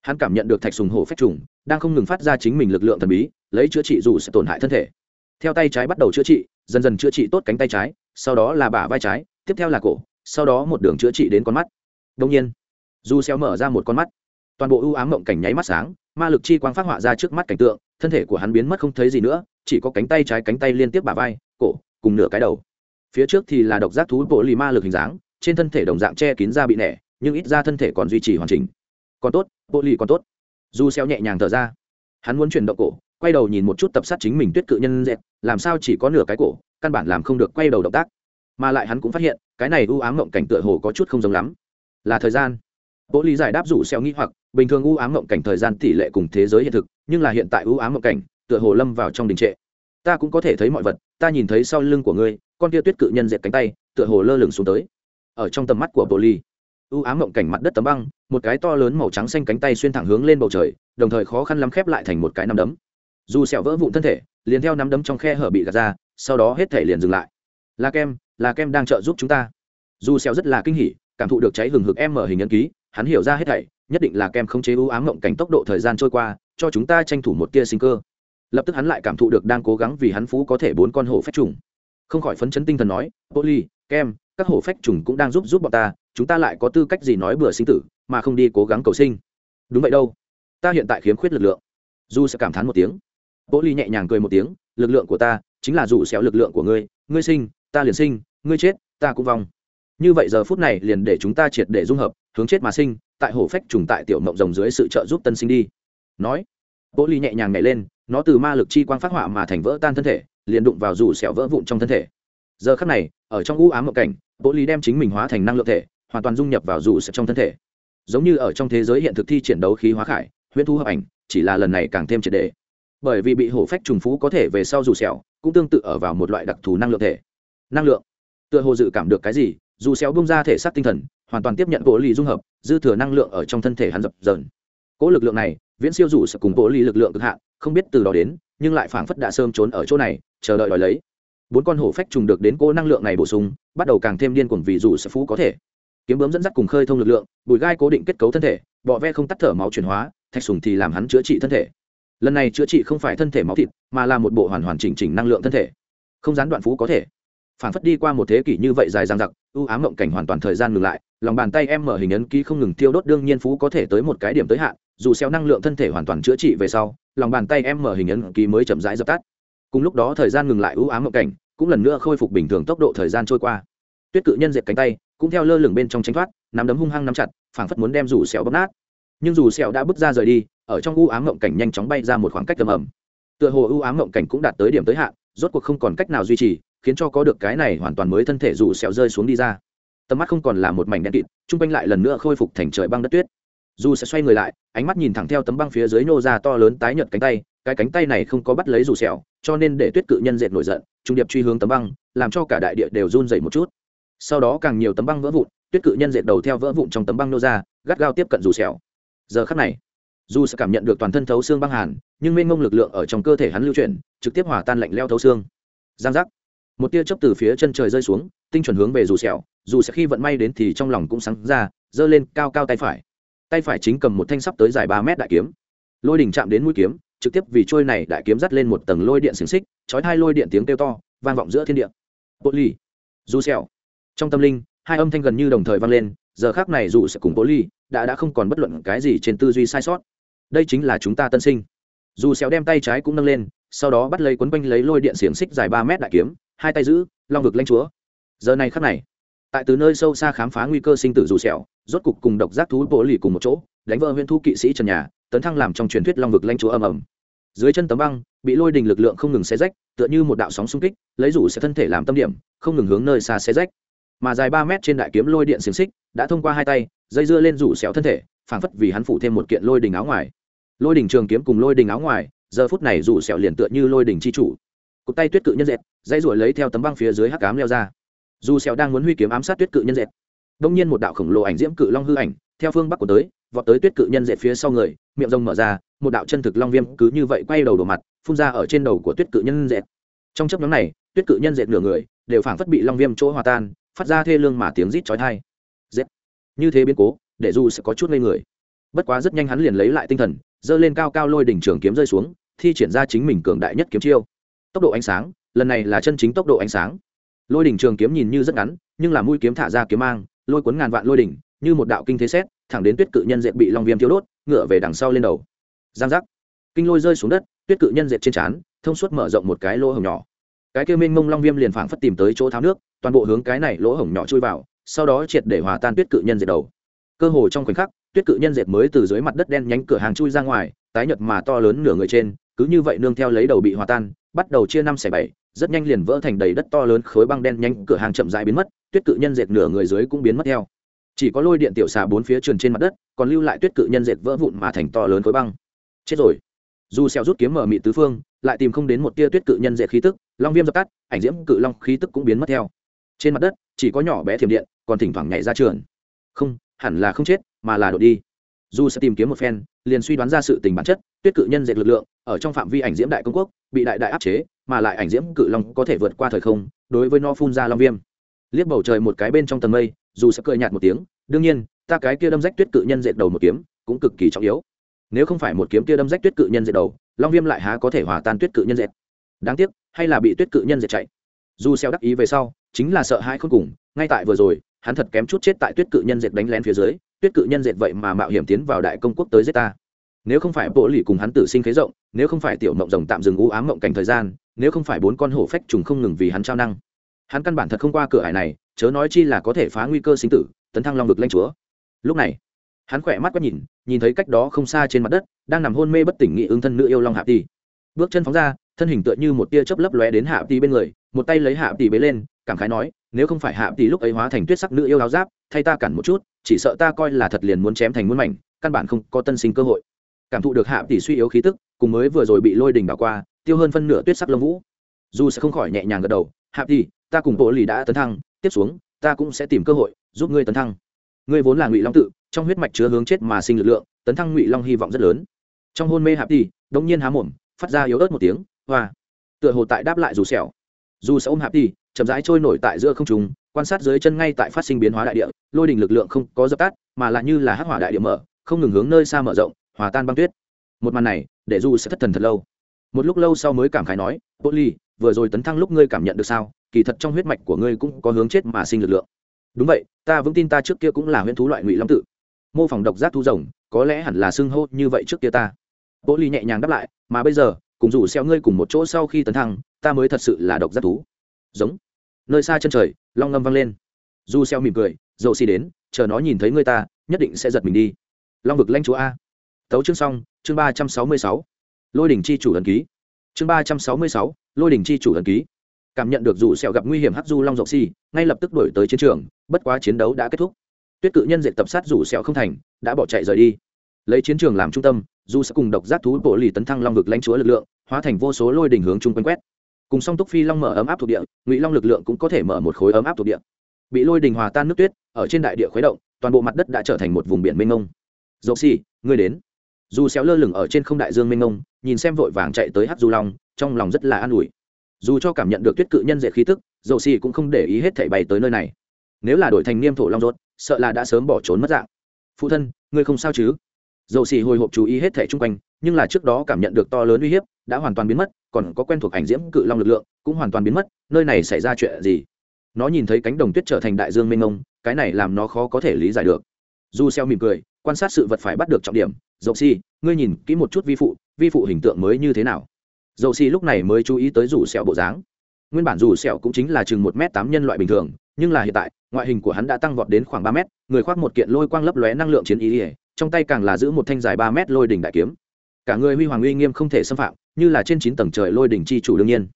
hắn cảm nhận được thạch sùng hổ phách trùng, đang không ngừng phát ra chính mình lực lượng thần bí, lấy chữa trị dù sẽ tổn hại thân thể. Theo tay trái bắt đầu chữa trị, dần dần chữa trị tốt cánh tay trái, sau đó là bả vai trái, tiếp theo là cổ, sau đó một đường chữa trị đến con mắt. Đông nhiên dù xeo mở ra một con mắt. Toàn bộ ưu ám mộng cảnh nháy mắt sáng ma lực chi quang phát họa ra trước mắt cảnh tượng, thân thể của hắn biến mất không thấy gì nữa, chỉ có cánh tay trái cánh tay liên tiếp bả vai, cổ, cùng nửa cái đầu. Phía trước thì là độc giác thú bộ lì ma lực hình dáng, trên thân thể đồng dạng che kín ra bị nẻ, nhưng ít ra thân thể còn duy trì hoàn chỉnh. Còn tốt, bộ lì còn tốt. Du xeo nhẹ nhàng thở ra, hắn muốn chuyển động cổ, quay đầu nhìn một chút tập sát chính mình tuyết cự nhân dẹt làm sao chỉ có nửa cái cổ, căn bản làm không được quay đầu động tác. Mà lại hắn cũng phát hiện, cái này u ám mộng cảnh tựa hồ có chút không giống lắm. Là thời gian. Bộ lì giải đáp rủ xeo nghĩ hoặc bình thường u ám mộng cảnh thời gian tỷ lệ cùng thế giới hiện thực, nhưng là hiện tại u ám mộng cảnh, tựa hồ lâm vào trong đình trệ. Ta cũng có thể thấy mọi vật, ta nhìn thấy sau lưng của ngươi, con tia tuyết cự nhân dệt cánh tay, tựa hồ lơ lửng xuống tới. Ở trong tầm mắt của bộ ly, u ám mộng cảnh mặt đất tấm băng, một cái to lớn màu trắng xanh cánh tay xuyên thẳng hướng lên bầu trời, đồng thời khó khăn lắm khép lại thành một cái nắm đấm. Dù sẹo vỡ vụn thân thể, liền theo nắm đấm trong khe hở bị gạt ra, sau đó hết thể liền dừng lại. Là kem là kem đang trợ giúp chúng ta. Dù sẹo rất là kinh hỉ, cảm thụ được cháy hừng hực em mở hình ấn ký hắn hiểu ra hết thảy, nhất định là kem không chế ưu ám mộng cảnh tốc độ thời gian trôi qua, cho chúng ta tranh thủ một tia sinh cơ. Lập tức hắn lại cảm thụ được đang cố gắng vì hắn phú có thể bốn con hổ phách trùng. Không khỏi phấn chấn tinh thần nói poly kem, các hổ phách trùng cũng đang giúp giúp bọn ta, chúng ta lại có tư cách gì nói bừa sinh tử, mà không đi cố gắng cầu sinh? Đúng vậy đâu. Ta hiện tại khiếm khuyết lực lượng. Du sẽ cảm thán một tiếng. Poly nhẹ nhàng cười một tiếng, lực lượng của ta chính là dù xéo lực lượng của ngươi ngươi sinh, ta liền sinh, ngươi chết, ta cũng vong như vậy giờ phút này liền để chúng ta triệt để dung hợp, hướng chết mà sinh, tại hổ phách trùng tại tiểu mộng rồng dưới sự trợ giúp tân sinh đi. Nói, bố ly nhẹ nhàng nhảy lên, nó từ ma lực chi quang phát họa mà thành vỡ tan thân thể, liền đụng vào rủ sẹo vỡ vụn trong thân thể. Giờ khắc này, ở trong u ám mộng cảnh, bố ly đem chính mình hóa thành năng lượng thể, hoàn toàn dung nhập vào rủ sẹo trong thân thể. Giống như ở trong thế giới hiện thực thi triển đấu khí hóa khải, huyễn thu hợp ảnh, chỉ là lần này càng thêm triệt đề bởi vì bị hổ phách trùng phú có thể về sau rủ sẹo cũng tương tự ở vào một loại đặc thù năng lượng thể. Năng lượng. Tựa hồ dự cảm được cái gì dù xéo bung ra thể xác tinh thần, hoàn toàn tiếp nhận bộ lì dung hợp, dư thừa năng lượng ở trong thân thể hắn dập dờn. Cỗ lực lượng này, viễn siêu dù sẽ cùng bộ lì lực lượng cực hạn, không biết từ đó đến, nhưng lại phảng phất đã sớm trốn ở chỗ này, chờ đợi đòi lấy. Bốn con hổ phách trùng được đến cỗ năng lượng này bổ sung, bắt đầu càng thêm điên cuồng vì dù sẽ phú có thể. Kiếm bướm dẫn dắt cùng khơi thông lực lượng bùi gai cố định kết cấu thân thể, bọ ve không tắt thở máu chuyển hóa, thạch sùng thì làm hắn chữa trị thân thể. Lần này chữa trị không phải thân thể máu thịt, mà là một bộ hoàn hoàn chỉnh chỉnh năng lượng thân thể. Không gián đoạn phú có thể. Phản phất đi qua một thế kỷ như vậy dài dằng dặc U ám mộng cảnh hoàn toàn thời gian ngừng lại, lòng bàn tay em mở hình ấn ký không ngừng tiêu đốt đương nhiên phú có thể tới một cái điểm tới hạn, dù xeo năng lượng thân thể hoàn toàn chữa trị về sau, lòng bàn tay em mở hình ấn ký mới chậm rãi dập tắt. Cùng lúc đó thời gian ngừng lại u ám mộng cảnh, cũng lần nữa khôi phục bình thường tốc độ thời gian trôi qua. Tuyết cự nhân diệt cánh tay, cũng theo lơ lửng bên trong tránh thoát, nắm đấm hung hăng nắm chặt, phảng phất muốn đem rủ xẻo bóp nát. Nhưng dù xẻo đã bước ra rời đi, ở trong u ám mộng cảnh nhanh chóng bay ra một khoảng cách tầm ẩm tựa hồ u ám mộng cảnh cũng đạt tới điểm tới hạn, rốt cuộc không còn cách nào duy trì khiến cho có được cái này hoàn toàn mới thân thể dù sẹo rơi xuống đi ra. Tầm mắt không còn là một mảnh đen kịt trung quanh lại lần nữa khôi phục thành trời băng đất tuyết. Dù sẽ xoay người lại, ánh mắt nhìn thẳng theo tấm băng phía dưới nô ra to lớn tái nhợt cánh tay, cái cánh tay này không có bắt lấy dù sẹo, cho nên để tuyết cự nhân dệt nổi giận, trung điệp truy hướng tấm băng, làm cho cả đại địa đều run rẩy một chút. Sau đó càng nhiều tấm băng vỡ vụn, tuyết cự nhân dệt đầu theo vỡ vụn trong tấm băng nô ra, gắt gao tiếp cận dù sẹo. Giờ khắc này, dù sẽ cảm nhận được toàn thân thấu xương băng hàn, nhưng mênh mông lực lượng ở trong cơ thể hắn lưu chuyển, trực tiếp hòa tan lạnh leo thấu xương. Giang giác một tia chớp từ phía chân trời rơi xuống, tinh chuẩn hướng về dù sẹo, dù sẽ khi vận may đến thì trong lòng cũng sáng ra, giơ lên cao cao tay phải. Tay phải chính cầm một thanh sắp tới dài ba mét đại kiếm. Lôi đỉnh chạm đến mũi kiếm, trực tiếp vì trôi này đại kiếm dắt lên một tầng lôi điện xiềng xích, chói hai lôi điện tiếng kêu to, vang vọng giữa thiên địa. Bộ ly dù sẹo. Trong tâm linh, hai âm thanh gần như đồng thời vang lên, giờ khác này dù sẽ cùng bộ ly đã đã không còn bất luận cái gì trên tư duy sai sót. Đây chính là chúng ta tân sinh. Dù sẹo đem tay trái cũng nâng lên, sau đó bắt lấy quấn quanh lấy lôi điện xiềng xích dài ba mét đại kiếm hai tay giữ, long vực lanh chúa. Giờ này khắc này, tại từ nơi sâu xa khám phá nguy cơ sinh tử dù sẹo, rốt cục cùng độc giác thú bổ lì cùng một chỗ, đánh vỡ huyễn thu kỵ sĩ trần nhà, tấn thăng làm trong truyền thuyết long vực lanh chúa âm ầm. Dưới chân tấm băng, bị lôi đình lực lượng không ngừng xé rách, tựa như một đạo sóng xung kích, lấy rủ sẽ thân thể làm tâm điểm, không ngừng hướng nơi xa xé rách. Mà dài ba mét trên đại kiếm lôi điện xiềng xích, đã thông qua hai tay, dây dưa lên rủ xéo thân thể, phảng phất vì hắn phủ thêm một kiện lôi đình áo ngoài. Lôi đình trường kiếm cùng lôi đình áo ngoài, giờ phút này rủ xẻo liền tựa như lôi đình chi chủ cụt tay tuyết cự nhân dẹt dãy ruổi lấy theo tấm băng phía dưới hắc cám leo ra. Dù xèo đang muốn huy kiếm ám sát tuyết cự nhân dẹt đông nhiên một đạo khổng lồ ảnh diễm cự long hư ảnh, theo phương bắc của tới, vọt tới tuyết cự nhân dẹt phía sau người, miệng rồng mở ra, một đạo chân thực long viêm cứ như vậy quay đầu đổ mặt, phun ra ở trên đầu của tuyết cự nhân dệt. Trong chớp nhoáng này, tuyết cự nhân dệt nửa người đều phảng phất bị long viêm chỗ hòa tan, phát ra thê lương mà tiếng rít chói tai. Dệt. Như thế biến cố, để dù sẽ có chút ngây người. Bất quá rất nhanh hắn liền lấy lại tinh thần, giơ lên cao cao lôi đỉnh trường kiếm rơi xuống, thi triển ra chính mình cường đại nhất kiếm chiêu tốc độ ánh sáng, lần này là chân chính tốc độ ánh sáng. Lôi đỉnh trường kiếm nhìn như rất ngắn, nhưng là mũi kiếm thả ra kiếm mang, lôi cuốn ngàn vạn lôi đỉnh, như một đạo kinh thế xét, thẳng đến tuyết cự nhân dệt bị long viêm thiếu đốt, ngựa về đằng sau lên đầu. Giang giác. Kinh lôi rơi xuống đất, tuyết cự nhân dệt trên trán, thông suốt mở rộng một cái lỗ hổng nhỏ. Cái kia minh mông long viêm liền phảng phất tìm tới chỗ tháo nước, toàn bộ hướng cái này lỗ hổng nhỏ chui vào, sau đó triệt để hòa tan tuyết cự nhân dệt đầu. Cơ hồ trong khoảnh khắc, tuyết cự nhân dệt mới từ dưới mặt đất đen nhánh cửa hàng chui ra ngoài, tái nhật mà to lớn nửa người trên, cứ như vậy nương theo lấy đầu bị hòa tan bắt đầu chia năm xẻ bảy, rất nhanh liền vỡ thành đầy đất to lớn khối băng đen nhanh cửa hàng chậm rãi biến mất, tuyết cự nhân dệt nửa người dưới cũng biến mất theo. Chỉ có lôi điện tiểu xà bốn phía trườn trên mặt đất, còn lưu lại tuyết cự nhân dệt vỡ vụn mà thành to lớn khối băng. Chết rồi. Dù xeo rút kiếm mở mị tứ phương, lại tìm không đến một tia tuyết cự nhân dệt khí tức, long viêm dập tắt, ảnh diễm cự long khí tức cũng biến mất theo. Trên mặt đất, chỉ có nhỏ bé thiểm điện, còn thỉnh thoảng nhảy ra trường không, hẳn là không chết, mà là đổ đi. Dù sẽ tìm kiếm một phen, liền suy đoán ra sự tình bản chất, tuyết cự nhân dệt lực lượng ở trong phạm vi ảnh diễm đại công quốc, bị đại đại áp chế, mà lại ảnh diễm cự long có thể vượt qua thời không, đối với nó phun ra long viêm. Liếc bầu trời một cái bên trong tầng mây, dù sẽ cười nhạt một tiếng, đương nhiên, ta cái kia đâm rách tuyết cự nhân dệt đầu một kiếm, cũng cực kỳ trọng yếu. Nếu không phải một kiếm kia đâm rách tuyết cự nhân dệt đầu, long viêm lại há có thể hòa tan tuyết cự nhân dệt. Đáng tiếc, hay là bị tuyết cự nhân dệt chạy? Dù xeo đắc ý về sau, chính là sợ hãi khôn cùng, ngay tại vừa rồi, hắn thật kém chút chết tại tuyết cự nhân dệt đánh lén phía dưới, tuyết cự nhân dệt vậy mà mạo hiểm tiến vào đại công quốc tới giết ta nếu không phải bộ lì cùng hắn tử sinh khế rộng, nếu không phải tiểu mộng rồng tạm dừng u ám mộng cảnh thời gian, nếu không phải bốn con hổ phách trùng không ngừng vì hắn trao năng. Hắn căn bản thật không qua cửa hải này, chớ nói chi là có thể phá nguy cơ sinh tử, tấn thăng long vực lanh chúa. Lúc này, hắn khỏe mắt quét nhìn nhìn thấy cách đó không xa trên mặt đất, đang nằm hôn mê bất tỉnh nghị ứng thân nữ yêu long hạ tỷ bước chân phóng ra, thân hình tựa như một tia chớp lấp lóe đến hạ tỷ bên người, một tay lấy hạ tỷ bế lên, cảm khái nói, nếu không phải hạ tỷ lúc ấy hóa thành tuyết sắc nữ yêu áo giáp, thay ta cản một chút, chỉ sợ ta coi là thật liền muốn chém thành muôn mảnh, căn bản không có tân sinh cơ hội cảm thụ được hạ tỷ suy yếu khí tức, cùng mới vừa rồi bị lôi đình bỏ qua, tiêu hơn phân nửa tuyết sắc lông vũ. Dù sẽ không khỏi nhẹ nhàng gật đầu, hạ tỷ, ta cùng bộ lì đã tấn thăng, tiếp xuống, ta cũng sẽ tìm cơ hội giúp ngươi tấn thăng. Ngươi vốn là ngụy long tự, trong huyết mạch chứa hướng chết mà sinh lực lượng, tấn thăng ngụy long hy vọng rất lớn. Trong hôn mê hạ tỷ đông nhiên há mồm, phát ra yếu ớt một tiếng, hoa! Tựa hồ tại đáp lại dù sẹo. Dù sẽ ôm hạ tỷ, chậm rãi trôi nổi tại giữa không trung, quan sát dưới chân ngay tại phát sinh biến hóa đại địa, lôi đình lực lượng không có dập tắt, mà lại như là hắc hỏa đại địa mở, không ngừng hướng nơi xa mở rộng hòa tan băng tuyết. Một màn này, để du sẽ thất thần thật lâu. Một lúc lâu sau mới cảm khái nói bộ ly vừa rồi tấn thăng lúc ngươi cảm nhận được sao? Kỳ thật trong huyết mạch của ngươi cũng có hướng chết mà sinh lực lượng. Đúng vậy, ta vững tin ta trước kia cũng là huyễn thú loại ngụy long tự. Mô phỏng độc giác thu rồng, có lẽ hẳn là xưng hô như vậy trước kia ta. Bộ ly nhẹ nhàng đáp lại, mà bây giờ, cùng rủ xeo ngươi cùng một chỗ sau khi tấn thăng, ta mới thật sự là độc giác thú. Giống. Nơi xa chân trời, long ngâm vang lên. Du xeo mỉm cười dậu xi đến, chờ nó nhìn thấy ngươi ta, nhất định sẽ giật mình đi. Long vực lanh chúa a tấu chương xong, chương ba trăm sáu mươi sáu. Lôi đỉnh chi chủ ẩn ký. Chương ba trăm sáu mươi sáu, lôi đỉnh chi chủ ẩn ký. Cảm nhận được dù sẹo gặp nguy hiểm hắc du long dọc xi ngay lập tức đổi tới chiến trường, bất quá chiến đấu đã kết thúc. Tuyết cự nhân dệt tập sát dù sẹo không thành, đã bỏ chạy rời đi. Lấy chiến trường làm trung tâm, dù sẽ cùng độc giác thú bộ lì tấn thăng long vực lãnh chúa lực lượng, hóa thành vô số lôi đỉnh hướng chung quanh quét. Cùng song túc phi long mở ấm áp thuộc địa, ngụy long lực lượng cũng có thể mở một khối ấm áp thuộc địa. Bị lôi đình hòa tan nước tuyết, ở trên đại địa khuấy động, toàn bộ mặt đất đã trở thành một vùng biển mênh mông. Dầu xì ngươi đến dù xéo lơ lửng ở trên không đại dương mênh mông, nhìn xem vội vàng chạy tới hát du long, trong lòng rất là an ủi. Dù cho cảm nhận được tuyết cự nhân dễ khí tức, dầu xì cũng không để ý hết thảy bay tới nơi này. Nếu là đổi thành niêm thổ long rốt, sợ là đã sớm bỏ trốn mất dạng. Phụ thân, ngươi không sao chứ? Dầu xì hồi hộp chú ý hết thảy chung quanh, nhưng là trước đó cảm nhận được to lớn uy hiếp, đã hoàn toàn biến mất, còn có quen thuộc ảnh diễm cự long lực lượng, cũng hoàn toàn biến mất, nơi này xảy ra chuyện gì? Nó nhìn thấy cánh đồng tuyết trở thành đại dương mênh mông, cái này làm nó khó có thể lý giải được. Du xeo mỉm cười quan sát sự vật phải bắt được trọng điểm. Dầu xi, ngươi nhìn kỹ một chút vi phụ vi phụ hình tượng mới như thế nào? Dầu xi lúc này mới chú ý tới rủ sẹo bộ dáng. Nguyên bản rủ sẹo cũng chính là chừng một m tám nhân loại bình thường, nhưng là hiện tại, ngoại hình của hắn đã tăng vọt đến khoảng ba mét, người khoác một kiện lôi quang lấp lóe năng lượng chiến ý ỉa trong tay càng là giữ một thanh dài ba mét lôi đỉnh đại kiếm. Cả người huy hoàng uy nghiêm không thể xâm phạm, như là trên chín tầng trời lôi đỉnh chi chủ đương nhiên.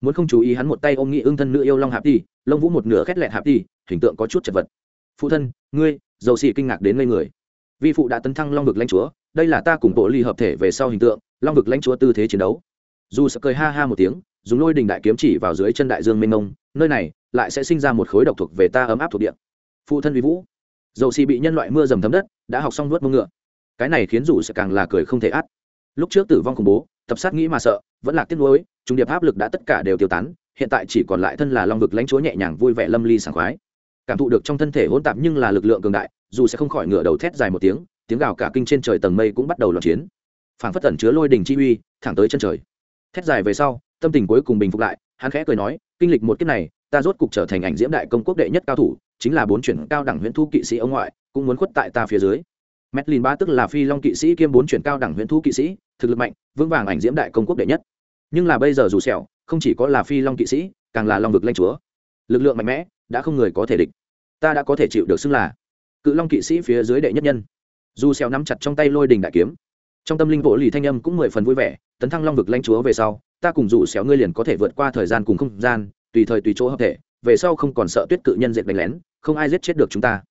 Muốn không chú ý hắn một tay ôm nghĩ ương thân nữ yêu long hạp đi lông vũ một nửa khét lẹn hạp đi hình tượng có chút chật vật. Phụ thân, ngươi! Dầu xì kinh ngạc đến ngây người vi phụ đã tấn thăng long vực lãnh chúa, đây là ta cùng bộ ly hợp thể về sau hình tượng, long vực lãnh chúa tư thế chiến đấu. Dù sợ cười ha ha một tiếng, dùng lôi đình đại kiếm chỉ vào dưới chân đại dương mênh mông, nơi này lại sẽ sinh ra một khối độc thuộc về ta ấm áp thuộc địa. Phụ thân vi vũ, dầu xì bị nhân loại mưa dầm thấm đất, đã học xong nuốt mông ngựa. Cái này khiến dù sẽ càng là cười không thể át. Lúc trước tử vong khủng bố, tập sát nghĩ mà sợ, vẫn là tiếc nuối, trung điệp áp lực đã tất cả đều tiêu tán, hiện tại chỉ còn lại thân là long vực lãnh chúa nhẹ nhàng vui vẻ lâm ly sảng khoái cảm thụ được trong thân thể hỗn tạp nhưng là lực lượng cường đại, dù sẽ không khỏi ngửa đầu thét dài một tiếng tiếng gào cả kinh trên trời tầng mây cũng bắt đầu loạn chiến. Phảng phất tẩn chứa lôi đình chi uy, thẳng tới chân trời. Thét dài về sau, tâm tình cuối cùng bình phục lại, hắn khẽ cười nói, kinh lịch một kiếp này, ta rốt cục trở thành ảnh diễm đại công quốc đệ nhất cao thủ, chính là bốn chuyển cao đẳng huyện thu kỵ sĩ ông ngoại, cũng muốn khuất tại ta phía dưới. Medlin ba tức là phi long kỵ sĩ kiêm bốn chuyển cao đẳng huyễn thu kỵ sĩ, thực lực mạnh, vững vàng ảnh diễm đại công quốc đệ nhất. Nhưng là bây giờ dù sẹo, không chỉ có là phi long kỵ sĩ, càng là long vực lãnh chúa. Lực lượng mạnh mẽ đã không người có thể địch. Ta đã có thể chịu được xưng là cự long kỵ sĩ phía dưới đệ nhất nhân. Dù Xeo nắm chặt trong tay lôi đình đại kiếm, trong tâm linh vỗ lì thanh âm cũng mười phần vui vẻ, tấn thăng long vực lãnh chúa về sau, ta cùng dù xéo ngươi liền có thể vượt qua thời gian cùng không gian, tùy thời tùy chỗ hợp thể, về sau không còn sợ tuyết cự nhân dệt đánh lén, không ai giết chết được chúng ta.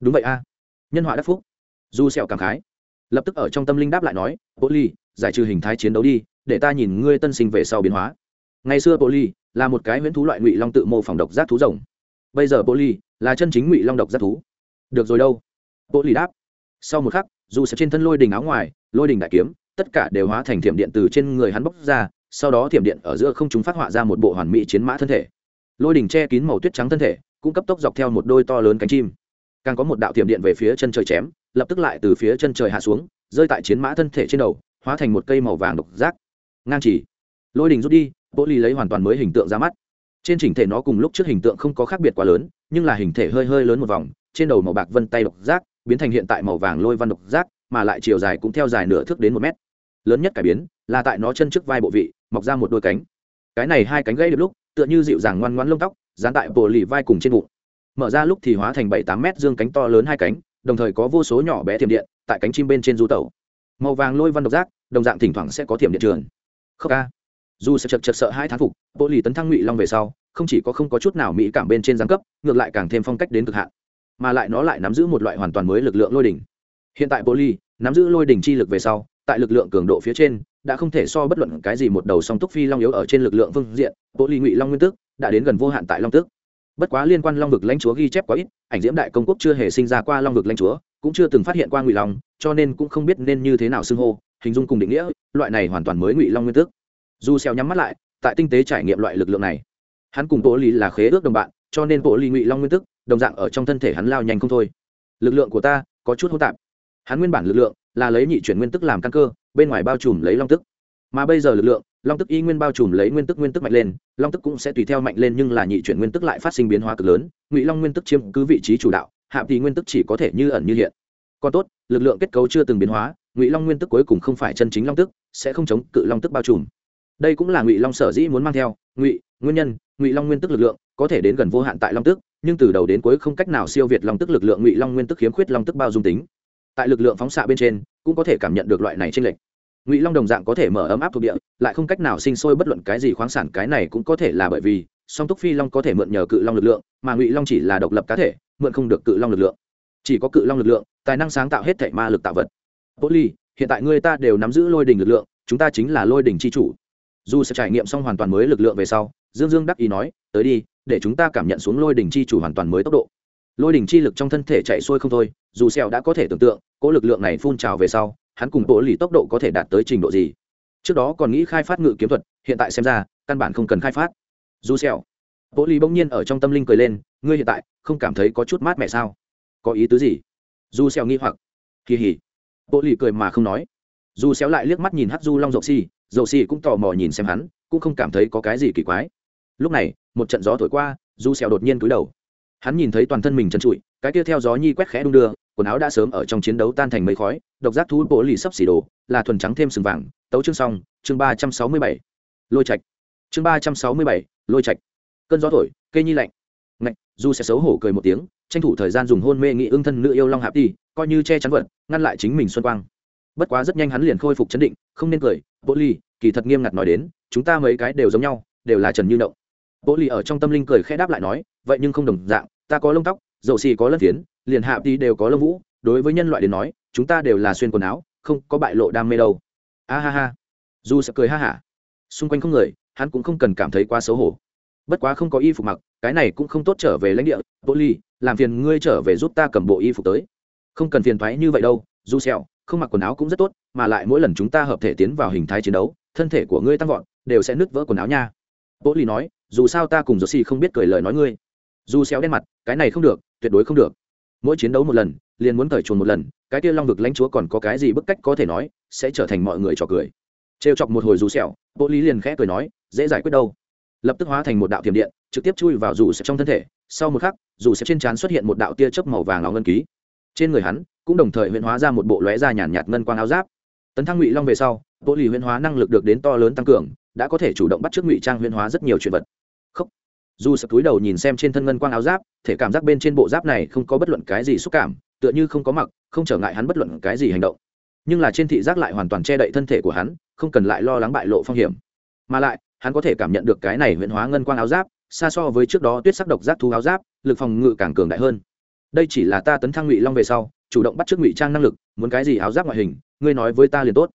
Đúng vậy a. Nhân họa đắc phúc. Du xéo cảm khái. Lập tức ở trong tâm linh đáp lại nói vỗ lì, giải trừ hình thái chiến đấu đi, để ta nhìn ngươi tân sinh về sau biến hóa. Ngày xưa vỗ lì là một cái huyễn thú loại ngụy long tự mô phỏng độc giác thú rồng bây giờ bộ ly là chân chính ngụy long độc giác thú. Được rồi đâu? Bộ ly đáp. Sau một khắc, dù sẽ trên thân lôi đình áo ngoài, lôi đình đại kiếm, tất cả đều hóa thành thiểm điện từ trên người hắn bốc ra, sau đó thiểm điện ở giữa không chúng phát họa ra một bộ hoàn mỹ chiến mã thân thể. Lôi đỉnh che kín màu tuyết trắng thân thể, cũng cấp tốc dọc theo một đôi to lớn cánh chim. Càng có một đạo thiểm điện về phía chân trời chém, lập tức lại từ phía chân trời hạ xuống, rơi tại chiến mã thân thể trên đầu, hóa thành một cây màu vàng độc giác. Ngang chỉ. Lôi đình rút đi bộ ly lấy hoàn toàn mới hình tượng ra mắt trên chỉnh thể nó cùng lúc trước hình tượng không có khác biệt quá lớn, nhưng là hình thể hơi hơi lớn một vòng, trên đầu màu bạc vân tay độc giác, biến thành hiện tại màu vàng lôi văn độc giác, mà lại chiều dài cũng theo dài nửa thước đến một mét. Lớn nhất cải biến, là tại nó chân trước vai bộ vị, mọc ra một đôi cánh. Cái này hai cánh gãy được lúc, tựa như dịu dàng ngoan ngoãn lông tóc, dán tại bộ lì vai cùng trên bụng. Mở ra lúc thì hóa thành bảy tám mét dương cánh to lớn hai cánh, đồng thời có vô số nhỏ bé thiểm điện tại cánh chim bên trên du tẩu. Màu vàng lôi văn độc giác, đồng dạng thỉnh thoảng sẽ có thiểm điện trường. Khớp ca dù sẽ chật chật sợ hai thán phục, bộ lì tấn thăng ngụy long về sau, không chỉ có không có chút nào mỹ cảm bên trên giáng cấp, ngược lại càng thêm phong cách đến cực hạn. Mà lại nó lại nắm giữ một loại hoàn toàn mới lực lượng lôi đỉnh. Hiện tại bộ lì nắm giữ lôi đỉnh chi lực về sau, tại lực lượng cường độ phía trên, đã không thể so bất luận cái gì một đầu song túc phi long yếu ở trên lực lượng phương diện, bộ lì ngụy long nguyên tức đã đến gần vô hạn tại long tức bất quá liên quan long vực lãnh chúa ghi chép quá ít, ảnh diễm đại công quốc chưa hề sinh ra qua long vực lãnh chúa, cũng chưa từng phát hiện qua ngụy long, cho nên cũng không biết nên như thế nào xưng hô, hình dung cùng định nghĩa, loại này hoàn toàn mới ngụy long nguyên tức dù xèo nhắm mắt lại, tại tinh tế trải nghiệm loại lực lượng này, hắn cùng bộ ly là khế ước đồng bạn, cho nên bộ ly ngụy long nguyên tức, đồng dạng ở trong thân thể hắn lao nhanh không thôi. Lực lượng của ta có chút hỗn tạp. Hắn nguyên bản lực lượng là lấy nhị chuyển nguyên tức làm căn cơ, bên ngoài bao trùm lấy long tức. Mà bây giờ lực lượng, long tức y nguyên bao trùm lấy nguyên tức nguyên tức mạnh lên, long tức cũng sẽ tùy theo mạnh lên nhưng là nhị chuyển nguyên tức lại phát sinh biến hóa cực lớn, ngụy long nguyên tức chiếm cứ vị trí chủ đạo hạ thì nguyên tức chỉ có thể như ẩn như hiện. Còn tốt, lực lượng kết cấu chưa từng biến hóa, ngụy long nguyên tức cuối cùng không phải chân chính long tức, sẽ không chống cự long tức bao trùm đây cũng là ngụy long sở dĩ muốn mang theo ngụy nguyên nhân ngụy long nguyên tức lực lượng có thể đến gần vô hạn tại long tức nhưng từ đầu đến cuối không cách nào siêu việt long tức lực lượng ngụy long nguyên tức khiếm khuyết long tức bao dung tính tại lực lượng phóng xạ bên trên cũng có thể cảm nhận được loại này tranh lệch ngụy long đồng dạng có thể mở ấm áp thuộc địa lại không cách nào sinh sôi bất luận cái gì khoáng sản cái này cũng có thể là bởi vì song túc phi long có thể mượn nhờ cự long lực lượng mà ngụy long chỉ là độc lập cá thể mượn không được cự long lực lượng chỉ có cự long lực lượng tài năng sáng tạo hết thể ma lực tạo vật bố ly hiện tại người ta đều nắm giữ lôi đình lực lượng, chúng ta chính là lôi đình c h i chủ dù sẽ trải nghiệm xong hoàn toàn mới lực lượng về sau, dương dương đắc ý nói, tới đi, để chúng ta cảm nhận xuống lôi đình chi chủ hoàn toàn mới tốc độ. Lôi đình chi lực trong thân thể chạy xuôi không thôi, dù sẹo đã có thể tưởng tượng, cỗ lực lượng này phun trào về sau, hắn cùng bộ lì tốc độ có thể đạt tới trình độ gì. Trước đó còn nghĩ khai phát ngự kiếm thuật, hiện tại xem ra, căn bản không cần khai phát. Dù sẹo bộ lì bỗng nhiên ở trong tâm linh cười lên, ngươi hiện tại không cảm thấy có chút mát mẻ sao? Có ý tứ gì? Dù sẹo nghi hoặc, kỳ hỉ. Bộ lì cười mà không nói. Dù xéo lại liếc mắt nhìn hắc du long rộng xi dầu xì cũng tò mò nhìn xem hắn, cũng không cảm thấy có cái gì kỳ quái. Lúc này, một trận gió thổi qua du xẹo đột nhiên cúi đầu. Hắn nhìn thấy toàn thân mình trần trụi, cái kia theo gió nhi quét khẽ đung đưa, quần áo đã sớm ở trong chiến đấu tan thành mây khói, độc giác thú bộ lì sắp xỉ đồ là thuần trắng thêm sừng vàng. Tấu chương xong, chương ba trăm sáu mươi bảy. Lôi trạch. Chương ba trăm sáu mươi bảy, lôi trạch. Cơn gió thổi, cây nhi lạnh. Ngạch du sẽ xấu hổ cười một tiếng, tranh thủ thời gian dùng hôn mê nghị ương thân nữ yêu long hạp đi, coi như che chắn vật, ngăn lại chính mình xuân quang. Bất quá rất nhanh hắn liền khôi phục chấn định, không nên cười bộ ly kỳ thật nghiêm ngặt nói đến, chúng ta mấy cái đều giống nhau, đều là trần như động bộ ly ở trong tâm linh cười khẽ đáp lại nói, vậy nhưng không đồng dạng, ta có lông tóc, dầu xì có lân phiến, liền hạ đi đều có lông vũ, đối với nhân loại đến nói, chúng ta đều là xuyên quần áo, không có bại lộ đam mê đâu. A ha ha. Dù sẽ cười ha hả. Xung quanh không người, hắn cũng không cần cảm thấy quá xấu hổ. Bất quá không có y phục mặc, cái này cũng không tốt trở về lãnh địa. Bộ ly làm phiền ngươi trở về giúp ta cầm bộ y phục tới. Không cần phiền thoái như vậy đâu du xẹo không mặc quần áo cũng rất tốt, mà lại mỗi lần chúng ta hợp thể tiến vào hình thái chiến đấu, thân thể của ngươi tăng vọt, đều sẽ nứt vỡ quần áo nha. Bố lì nói, dù sao ta cùng josie không biết cười lời nói ngươi. Dù xéo đen mặt, cái này không được, tuyệt đối không được. Mỗi chiến đấu một lần, liền muốn cởi chuồn một lần, cái kia long vực lãnh chúa còn có cái gì bức cách có thể nói, sẽ trở thành mọi người trò cười. Trêu chọc một hồi dù sẹo bộ lý liền khẽ cười nói, dễ giải quyết đâu. Lập tức hóa thành một đạo thiểm điện, trực tiếp chui vào dù sẹo trong thân thể. Sau một khắc, dù sẹo trên trán xuất hiện một đạo tia chớp màu vàng óng ngân ký. Trên người hắn cũng đồng thời huyễn hóa ra một bộ lóe da nhàn nhạt ngân quang áo giáp. Tấn thăng ngụy long về sau bộ lý huyễn hóa năng lực được đến to lớn tăng cường, đã có thể chủ động bắt trước ngụy trang huyễn hóa rất nhiều chuyện vật. Khốc dù sập túi đầu nhìn xem trên thân ngân quang áo giáp, thể cảm giác bên trên bộ giáp này không có bất luận cái gì xúc cảm, tựa như không có mặc, không trở ngại hắn bất luận cái gì hành động. Nhưng là trên thị giác lại hoàn toàn che đậy thân thể của hắn, không cần lại lo lắng bại lộ phong hiểm. Mà lại, hắn có thể cảm nhận được cái này huyễn hóa ngân quang áo giáp, xa so với trước đó tuyết sắc độc giác thu áo giáp, lực phòng ngự càng cường đại hơn đây chỉ là ta tấn thăng ngụy long về sau, chủ động bắt trước ngụy trang năng lực, muốn cái gì áo giáp ngoại hình, ngươi nói với ta liền tốt.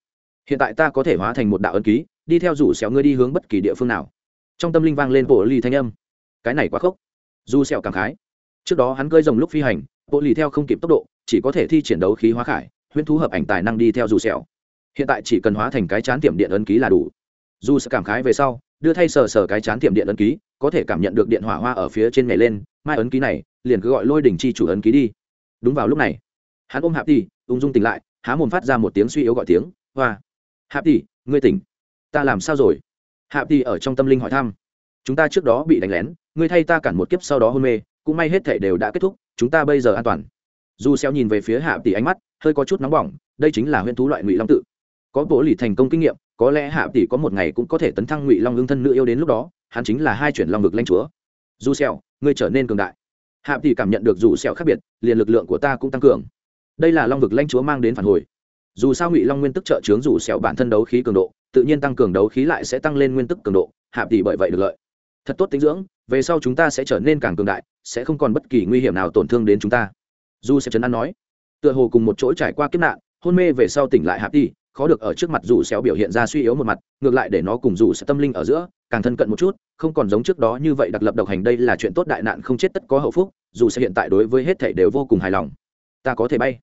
Hiện tại ta có thể hóa thành một đạo ân ký, đi theo rủ xéo ngươi đi hướng bất kỳ địa phương nào. Trong tâm linh vang lên bộ ly thanh âm. Cái này quá khốc. Du xẹo cảm khái. Trước đó hắn cơi rồng lúc phi hành bộ lì theo không kịp tốc độ, chỉ có thể thi triển đấu khí hóa khải, huyễn thú hợp ảnh tài năng đi theo dù xẹo hiện tại chỉ cần hóa thành cái chán tiệm điện ấn ký là đủ. Dù sẽ cảm khái về sau, đưa thay sờ sờ cái chán tiệm điện ấn ký, có thể cảm nhận được điện hỏa hoa ở phía trên nhảy lên mai ấn ký này liền cứ gọi lôi đỉnh chi chủ ấn ký đi. Đúng vào lúc này hắn ôm hạp Tỷ, ung dung tỉnh lại há mồm phát ra một tiếng suy yếu gọi tiếng hoa hạp Tỷ, ngươi tỉnh. Ta làm sao rồi? Hạp Tỷ ở trong tâm linh hỏi thăm. Chúng ta trước đó bị đánh lén ngươi thay ta cản một kiếp sau đó hôn mê cũng may hết thể đều đã kết thúc chúng ta bây giờ an toàn. Dù xeo nhìn về phía hạ tỷ ánh mắt hơi có chút nóng bỏng đây chính là huyễn thú loại ngụy long tự. Có bố lì thành công kinh nghiệm có lẽ hạ tỷ có một ngày cũng có thể tấn thăng ngụy long ương thân nữ yêu đến lúc đó hắn chính là hai chuyển long vực lãnh chúa dù xeo ngươi trở nên cường đại. Hạ tỷ cảm nhận được dù xeo khác biệt, liền lực lượng của ta cũng tăng cường. Đây là long vực lãnh chúa mang đến phản hồi. Dù sao ngụy long nguyên tức trợ chướng dù xeo bản thân đấu khí cường độ, tự nhiên tăng cường đấu khí lại sẽ tăng lên nguyên tức cường độ, hạ tỷ bởi vậy được lợi. Thật tốt tính dưỡng, về sau chúng ta sẽ trở nên càng cường đại, sẽ không còn bất kỳ nguy hiểm nào tổn thương đến chúng ta. Dù sẽ chấn an nói, tựa hồ cùng một chỗ trải qua kiếp nạn, hôn mê về sau tỉnh lại hạp đi khó được ở trước mặt dù xéo biểu hiện ra suy yếu một mặt, ngược lại để nó cùng dù sẽ tâm linh ở giữa, càng thân cận một chút, không còn giống trước đó như vậy đặc lập độc hành đây là chuyện tốt đại nạn không chết tất có hậu phúc, dù sẽ hiện tại đối với hết thảy đều vô cùng hài lòng. Ta có thể bay.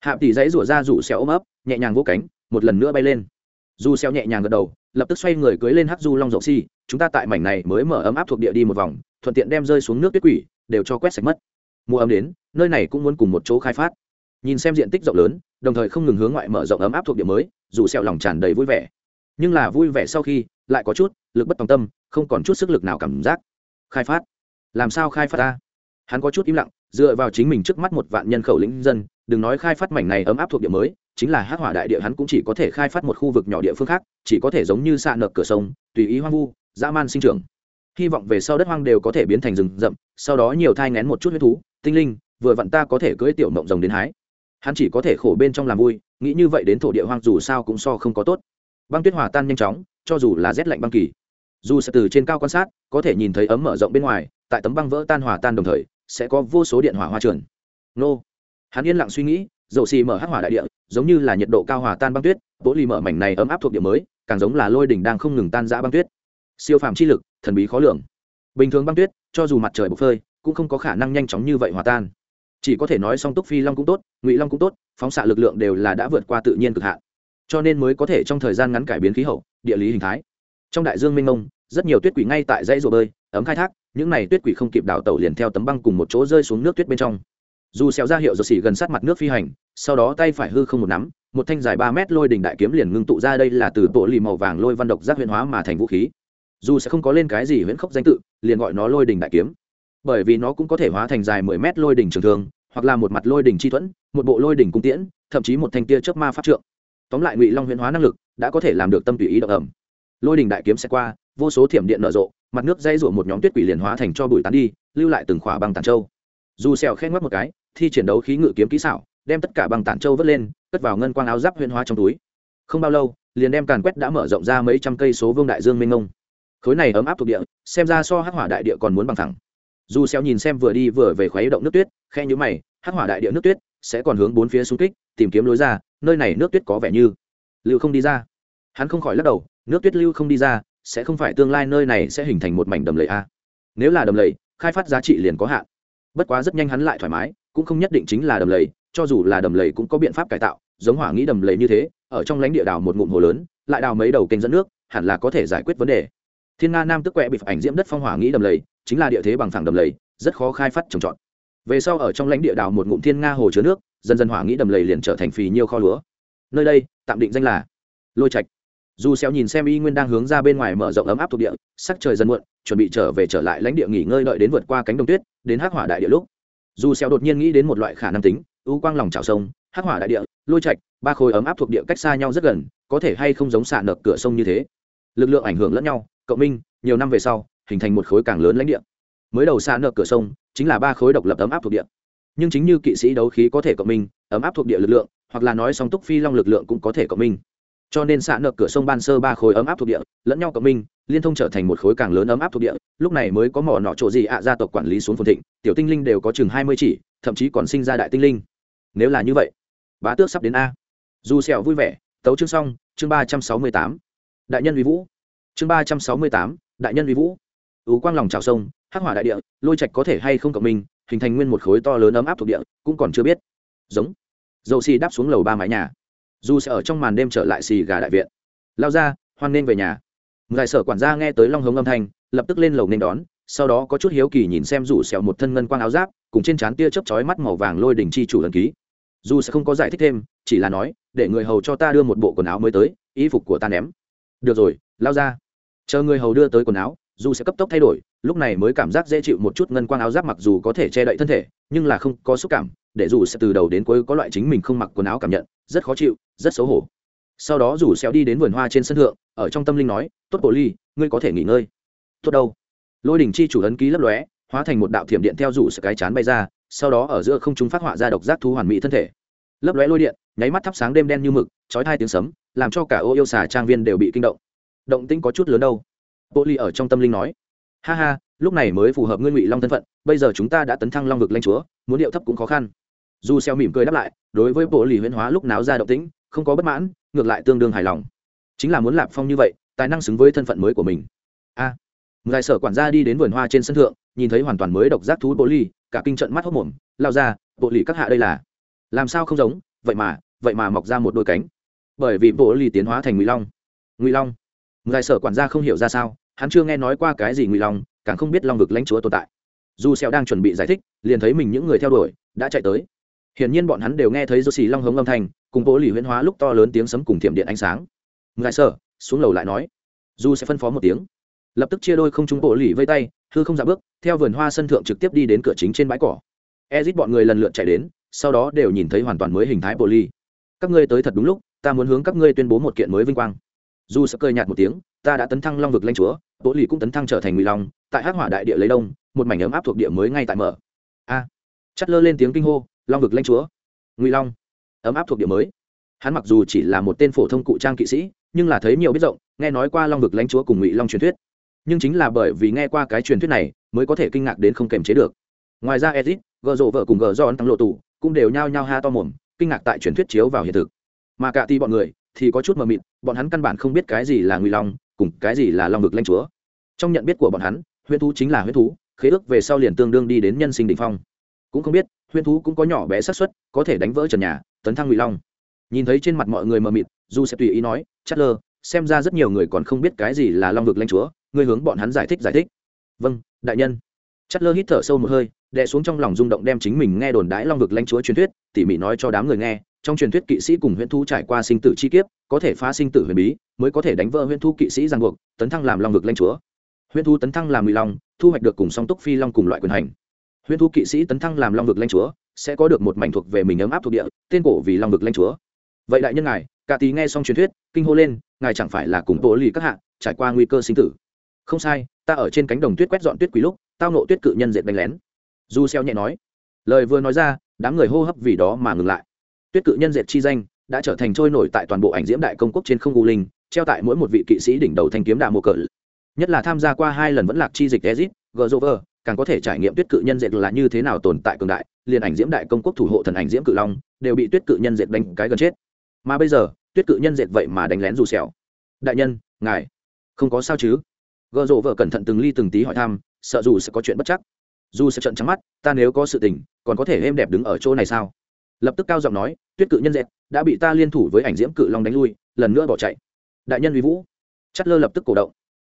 Hạ tỷ dãy rủa ra dù xéo ôm ấp, nhẹ nhàng vỗ cánh, một lần nữa bay lên. Dù xéo nhẹ nhàng gật đầu, lập tức xoay người cưỡi lên hắc du long rộng si, chúng ta tại mảnh này mới mở ấm áp thuộc địa đi một vòng, thuận tiện đem rơi xuống nước tuyết quỷ, đều cho quét sạch mất. Mùa ấm đến, nơi này cũng muốn cùng một chỗ khai phát. Nhìn xem diện tích rộng lớn đồng thời không ngừng hướng ngoại mở rộng ấm áp thuộc địa mới, dù xẹo lòng tràn đầy vui vẻ. Nhưng là vui vẻ sau khi, lại có chút lực bất tòng tâm, không còn chút sức lực nào cảm giác. Khai phát. Làm sao khai phát ta? Hắn có chút im lặng, dựa vào chính mình trước mắt một vạn nhân khẩu lĩnh dân, đừng nói khai phát mảnh này ấm áp thuộc địa mới, chính là hắc hỏa đại địa hắn cũng chỉ có thể khai phát một khu vực nhỏ địa phương khác, chỉ có thể giống như xạ nợ cửa sông, tùy ý hoang vu, dã man sinh trưởng. Hy vọng về sau đất hoang đều có thể biến thành rừng rậm, sau đó nhiều thai ngén một chút huyết thú, tinh linh, vừa vặn ta có thể cưỡi tiểu mộng rồng đến hái hắn chỉ có thể khổ bên trong làm vui, nghĩ như vậy đến thổ địa hoang dù sao cũng so không có tốt. Băng tuyết hòa tan nhanh chóng, cho dù là rét lạnh băng kỳ. Dù sẽ từ trên cao quan sát, có thể nhìn thấy ấm mở rộng bên ngoài, tại tấm băng vỡ tan hòa tan đồng thời, sẽ có vô số điện hỏa hoa trường nô. Hắn yên lặng suy nghĩ, dầu xì mở hắc hỏa đại địa, giống như là nhiệt độ cao hòa tan băng tuyết, bố lì mở mảnh này ấm áp thuộc địa mới, càng giống là lôi đỉnh đang không ngừng tan rã băng tuyết. Siêu phàm chi lực, thần bí khó lường. Bình thường băng tuyết, cho dù mặt trời bốc phơi, cũng không có khả năng nhanh chóng như vậy hòa tan chỉ có thể nói song túc phi long cũng tốt, ngụy long cũng tốt, phóng xạ lực lượng đều là đã vượt qua tự nhiên cực hạn. Cho nên mới có thể trong thời gian ngắn cải biến khí hậu, địa lý hình thái. Trong đại dương mênh mông, rất nhiều tuyết quỷ ngay tại dãy rùa bơi, ấm khai thác, những này tuyết quỷ không kịp đào tẩu liền theo tấm băng cùng một chỗ rơi xuống nước tuyết bên trong. Dù xéo ra hiệu rồi xỉ gần sát mặt nước phi hành, sau đó tay phải hư không một nắm, một thanh dài ba mét lôi đỉnh đại kiếm liền ngưng tụ ra đây là từ bộ lì màu vàng lôi văn độc giác huyền hóa mà thành vũ khí. Dù sẽ không có lên cái gì huyễn khốc danh tự, liền gọi nó lôi đỉnh đại kiếm bởi vì nó cũng có thể hóa thành dài mười mét lôi đỉnh trường thường hoặc là một mặt lôi đỉnh chi thuẫn, một bộ lôi đỉnh cung tiễn, thậm chí một thanh tia chớp ma pháp trượng. Tóm lại ngụy long huyễn hóa năng lực đã có thể làm được tâm tùy ý động ẩm. Lôi đỉnh đại kiếm sẽ qua, vô số thiểm điện nở rộ, mặt nước dây rủa một nhóm tuyết quỷ liền hóa thành cho bụi tán đi, lưu lại từng khỏa băng tàn châu. Dù xèo khen ngoắc một cái, thi triển đấu khí ngự kiếm kỹ xảo, đem tất cả băng tản châu vớt lên, cất vào ngân quang áo giáp huyễn hóa trong túi. Không bao lâu, liền đem càn quét đã mở rộng ra mấy trăm cây số vương đại dương mênh mông. Khối này ấm áp thuộc địa, xem ra so hắc hỏa đại địa còn muốn bằng thẳng dù xeo nhìn xem vừa đi vừa về khuấy động nước tuyết khe như mày, hắc hỏa đại địa nước tuyết sẽ còn hướng bốn phía xung kích, tìm kiếm lối ra, nơi này nước tuyết có vẻ như lưu không đi ra. Hắn không khỏi lắc đầu, nước tuyết lưu không đi ra, sẽ không phải tương lai nơi này sẽ hình thành một mảnh đầm lầy a nếu là đầm lầy, khai phát giá trị liền có hạn. Bất quá rất nhanh hắn lại thoải mái, cũng không nhất định chính là đầm lầy, cho dù là đầm lầy cũng có biện pháp cải tạo, giống hỏa nghĩ đầm lầy như thế, ở trong lãnh địa đào một ngụm hồ lớn, lại đào mấy đầu kênh dẫn nước, hẳn là có thể giải quyết vấn đề. Thiên nga nam tức quẹ bị ảnh diễm đất phong hỏa nghĩ đầm lầy chính là địa thế bằng phẳng đầm lầy, rất khó khai phát trồng trọt. Về sau ở trong lãnh địa đào một ngụm thiên nga hồ chứa nước, dần dần hỏa nghĩ đầm lầy liền trở thành phì nhiêu kho lúa. Nơi đây, tạm định danh là lôi trạch. Dù xéo nhìn xem y nguyên đang hướng ra bên ngoài mở rộng ấm áp thuộc địa, sắc trời dần muộn, chuẩn bị trở về trở lại lãnh địa nghỉ ngơi đợi đến vượt qua cánh đồng tuyết, đến hắc hỏa đại địa lúc. Dù xéo đột nhiên nghĩ đến một loại khả năng tính ưu quang lòng trào sông, hắc hỏa đại địa, lôi trạch, ba khối ấm áp thuộc địa cách xa nhau rất gần, có thể hay không giống xả nợ cửa sông như thế. Lực lượng ảnh hưởng lẫn nhau, cộng minh, nhiều năm về sau hình thành một khối càng lớn lãnh địa. Mới đầu xa nợ cửa sông, chính là ba khối độc lập ấm áp thuộc địa. Nhưng chính như kỵ sĩ đấu khí có thể cộng minh, ấm áp thuộc địa lực lượng, hoặc là nói song túc phi long lực lượng cũng có thể cộng minh. Cho nên xạ nợ cửa sông ban sơ ba khối ấm áp thuộc địa, lẫn nhau cộng minh, liên thông trở thành một khối càng lớn ấm áp thuộc địa. Lúc này mới có mỏ nọ chỗ gì ạ, gia tộc quản lý xuống phồn thịnh, tiểu tinh linh đều có chừng hai mươi chỉ, thậm chí còn sinh ra đại tinh linh. Nếu là như vậy, bá tước sắp đến a. Dù sẹo vui vẻ, tấu chương xong, chương ba trăm sáu mươi tám. Đại nhân uy vũ. Chương ba trăm sáu mươi tám, đại nhân uy vũ ú quang lòng trào sông, hắc hỏa đại địa, lôi trạch có thể hay không cộng minh, hình thành nguyên một khối to lớn ấm áp thuộc địa, cũng còn chưa biết. Giống. Dầu xì đáp xuống lầu ba mái nhà. Dù sẽ ở trong màn đêm trở lại xì gà đại viện. Lao ra, hoan nên về nhà. Ngài sở quản gia nghe tới long hống âm thanh, lập tức lên lầu nên đón, sau đó có chút hiếu kỳ nhìn xem rủ xẻo một thân ngân quang áo giáp, cùng trên trán tia chớp chói mắt màu vàng lôi đình chi chủ lần ký. Dù sẽ không có giải thích thêm, chỉ là nói, để người hầu cho ta đưa một bộ quần áo mới tới y phục của ta ném. Được rồi, lao ra. Chờ người hầu đưa tới quần áo dù sẽ cấp tốc thay đổi, lúc này mới cảm giác dễ chịu một chút ngân quang áo giáp mặc dù có thể che đậy thân thể, nhưng là không có xúc cảm, để dù sẽ từ đầu đến cuối có loại chính mình không mặc quần áo cảm nhận, rất khó chịu, rất xấu hổ. Sau đó rủ xéo đi đến vườn hoa trên sân thượng, ở trong tâm linh nói, tốt bộ ly, ngươi có thể nghỉ ngơi. Tốt đâu? Lôi đỉnh chi chủ ấn ký lấp lóe, hóa thành một đạo thiểm điện theo rủ sẽ cái chán bay ra, sau đó ở giữa không trung phát họa ra độc giác thú hoàn mỹ thân thể. Lấp lóe lôi điện, nháy mắt thắp sáng đêm đen như mực, chói hai tiếng sấm, làm cho cả ô yêu xà trang viên đều bị kinh động. Động tĩnh có chút lớn đâu bộ ly ở trong tâm linh nói ha ha lúc này mới phù hợp ngươi ngụy long thân phận bây giờ chúng ta đã tấn thăng long vực lanh chúa muốn điệu thấp cũng khó khăn. Dù xeo mỉm cười đáp lại đối với bộ lì huyễn hóa lúc náo ra động tĩnh không có bất mãn ngược lại tương đương hài lòng. Chính là muốn lạp phong như vậy tài năng xứng với thân phận mới của mình. A à, ngài sở quản gia đi đến vườn hoa trên sân thượng nhìn thấy hoàn toàn mới độc giác thú bộ ly cả kinh trận mắt hốc mồm lao ra bộ lì các hạ đây là làm sao không giống? Vậy mà vậy mà mọc ra một đôi cánh. Bởi vì bộ ly tiến hóa thành ngụy long. Ngụy long ngài sở quản gia không hiểu ra sao, hắn chưa nghe nói qua cái gì ngụy long, càng không biết long vực lãnh chúa tồn tại. Dù xeo đang chuẩn bị giải thích, liền thấy mình những người theo đuổi đã chạy tới. Hiển nhiên bọn hắn đều nghe thấy Josie long hống âm thanh, cùng bố lì huyễn hóa lúc to lớn tiếng sấm cùng thiểm điện ánh sáng. Ngài sợ xuống lầu lại nói. Du sẽ phân phó một tiếng. Lập tức chia đôi không trung bộ lì vây tay, hư không dạ bước, theo vườn hoa sân thượng trực tiếp đi đến cửa chính trên bãi cỏ. Ezit bọn người lần lượt chạy đến, sau đó đều nhìn thấy hoàn toàn mới hình thái bộ lì. Các ngươi tới thật đúng lúc, ta muốn hướng các ngươi tuyên bố một kiện mới vinh quang du sẽ cười nhạt một tiếng ta đã tấn thăng long vực lanh chúa Tố lì cũng tấn thăng trở thành ngụy long tại hắc hỏa đại địa lấy đông một mảnh ấm áp thuộc địa mới ngay tại mở. A. À, chắt lơ lên tiếng kinh hô long vực lanh chúa ngụy long ấm áp thuộc địa mới. Hắn mặc dù chỉ là một tên phổ thông cụ trang kỵ sĩ nhưng là thấy nhiều biết rộng nghe nói qua long vực lãnh chúa cùng ngụy long truyền thuyết. Nhưng chính là bởi vì nghe qua cái truyền thuyết này mới có thể kinh ngạc đến không kềm chế được. Ngoài ra edit gờ rộ vợ cùng gờ do tăng lộ tù cũng đều nhao nhao ha to mồm kinh ngạc tại truyền thuyết chiếu vào hiện thực. Mà cả ti bọn người thì có chút mờ mịt, bọn hắn căn bản không biết cái gì là ngụy long, cùng cái gì là long vực lanh chúa. Trong nhận biết của bọn hắn, huyễn thú chính là huyễn thú, khế ước về sau liền tương đương đi đến nhân sinh đ ỉ n h phong. Cũng không biết, huyễn thú cũng có nhỏ bé xác suất, có thể đánh vỡ trần nhà, tấn thăng ngụy long. Nhìn thấy trên mặt mọi người mờ mịt, du sẽ tùy ý nói chất lơ xem ra rất nhiều người còn không biết cái gì là long vực lanh chúa, ngươi hướng bọn hắn giải thích giải thích. Vâng đại nhân. Chất lơ hít thở sâu một hơi, đè xuống trong lòng rung động đem chính mình nghe đồn đãi long vực lanh chúa truyền thuyết, tỉ mỉ nói cho đám người nghe trong truyền thuyết kỵ sĩ cùng huyễn thu trải qua sinh tử chi kiếp, có thể phá sinh tử huyền bí, mới có thể đánh vỡ huyễn thu kỵ sĩ giang buộc, tấn thăng làm long vực lanh chúa. Huyễn thu tấn thăng làm ngụy long, thu hoạch được cùng song túc phi long cùng loại quyền hành. Huyễn thu kỵ sĩ tấn thăng làm long vực lanh chúa, sẽ có được một mảnh thuộc về mình ấm áp thuộc địa, tên cổ vì long vực lanh chúa. Vậy đại nhân ngài, cả tí nghe xong truyền thuyết, kinh hô lên, ngài chẳng phải là cùng tổ lì các hạ, trải qua nguy cơ sinh tử. Không sai, ta ở trên cánh đồng tuyết quét dọn tuyết quý lúc, tao nộ tuyết cự nhân dệt đánh lén. Du xeo nhẹ nói. Lời vừa nói ra, đám người hô hấp vì đó mà ngừng lại tuyết cự nhân dệt chi danh, đã trở thành trôi nổi tại toàn bộ ảnh diễm đại công quốc trên không u linh, treo tại mỗi một vị kỵ sĩ đỉnh đầu thanh kiếm đà mô cờ. Nhất là tham gia qua hai lần vẫn lạc chi dịch ezit gờ càng có thể trải nghiệm tuyết cự nhân dệt là như thế nào tồn tại cường đại, liền ảnh diễm đại công quốc thủ hộ thần ảnh diễm cự long, đều bị tuyết cự nhân dệt đánh cái gần chết. Mà bây giờ, tuyết cự nhân dệt vậy mà đánh lén dù xẻo đại nhân, ngài, không có sao chứ? Gợ rộ vợ cẩn thận từng ly từng tí hỏi thăm, sợ dù sẽ có chuyện bất chắc. Dù sẽ trận trắng mắt, ta nếu có sự tình, còn có thể êm đẹp đứng ở chỗ này sao? Lập tức cao giọng nói, tuyết cự nhân dệt, đã bị ta liên thủ với ảnh diễm cự long đánh lui, lần nữa bỏ chạy. Đại nhân uy vũ. Chất lơ lập tức cổ động.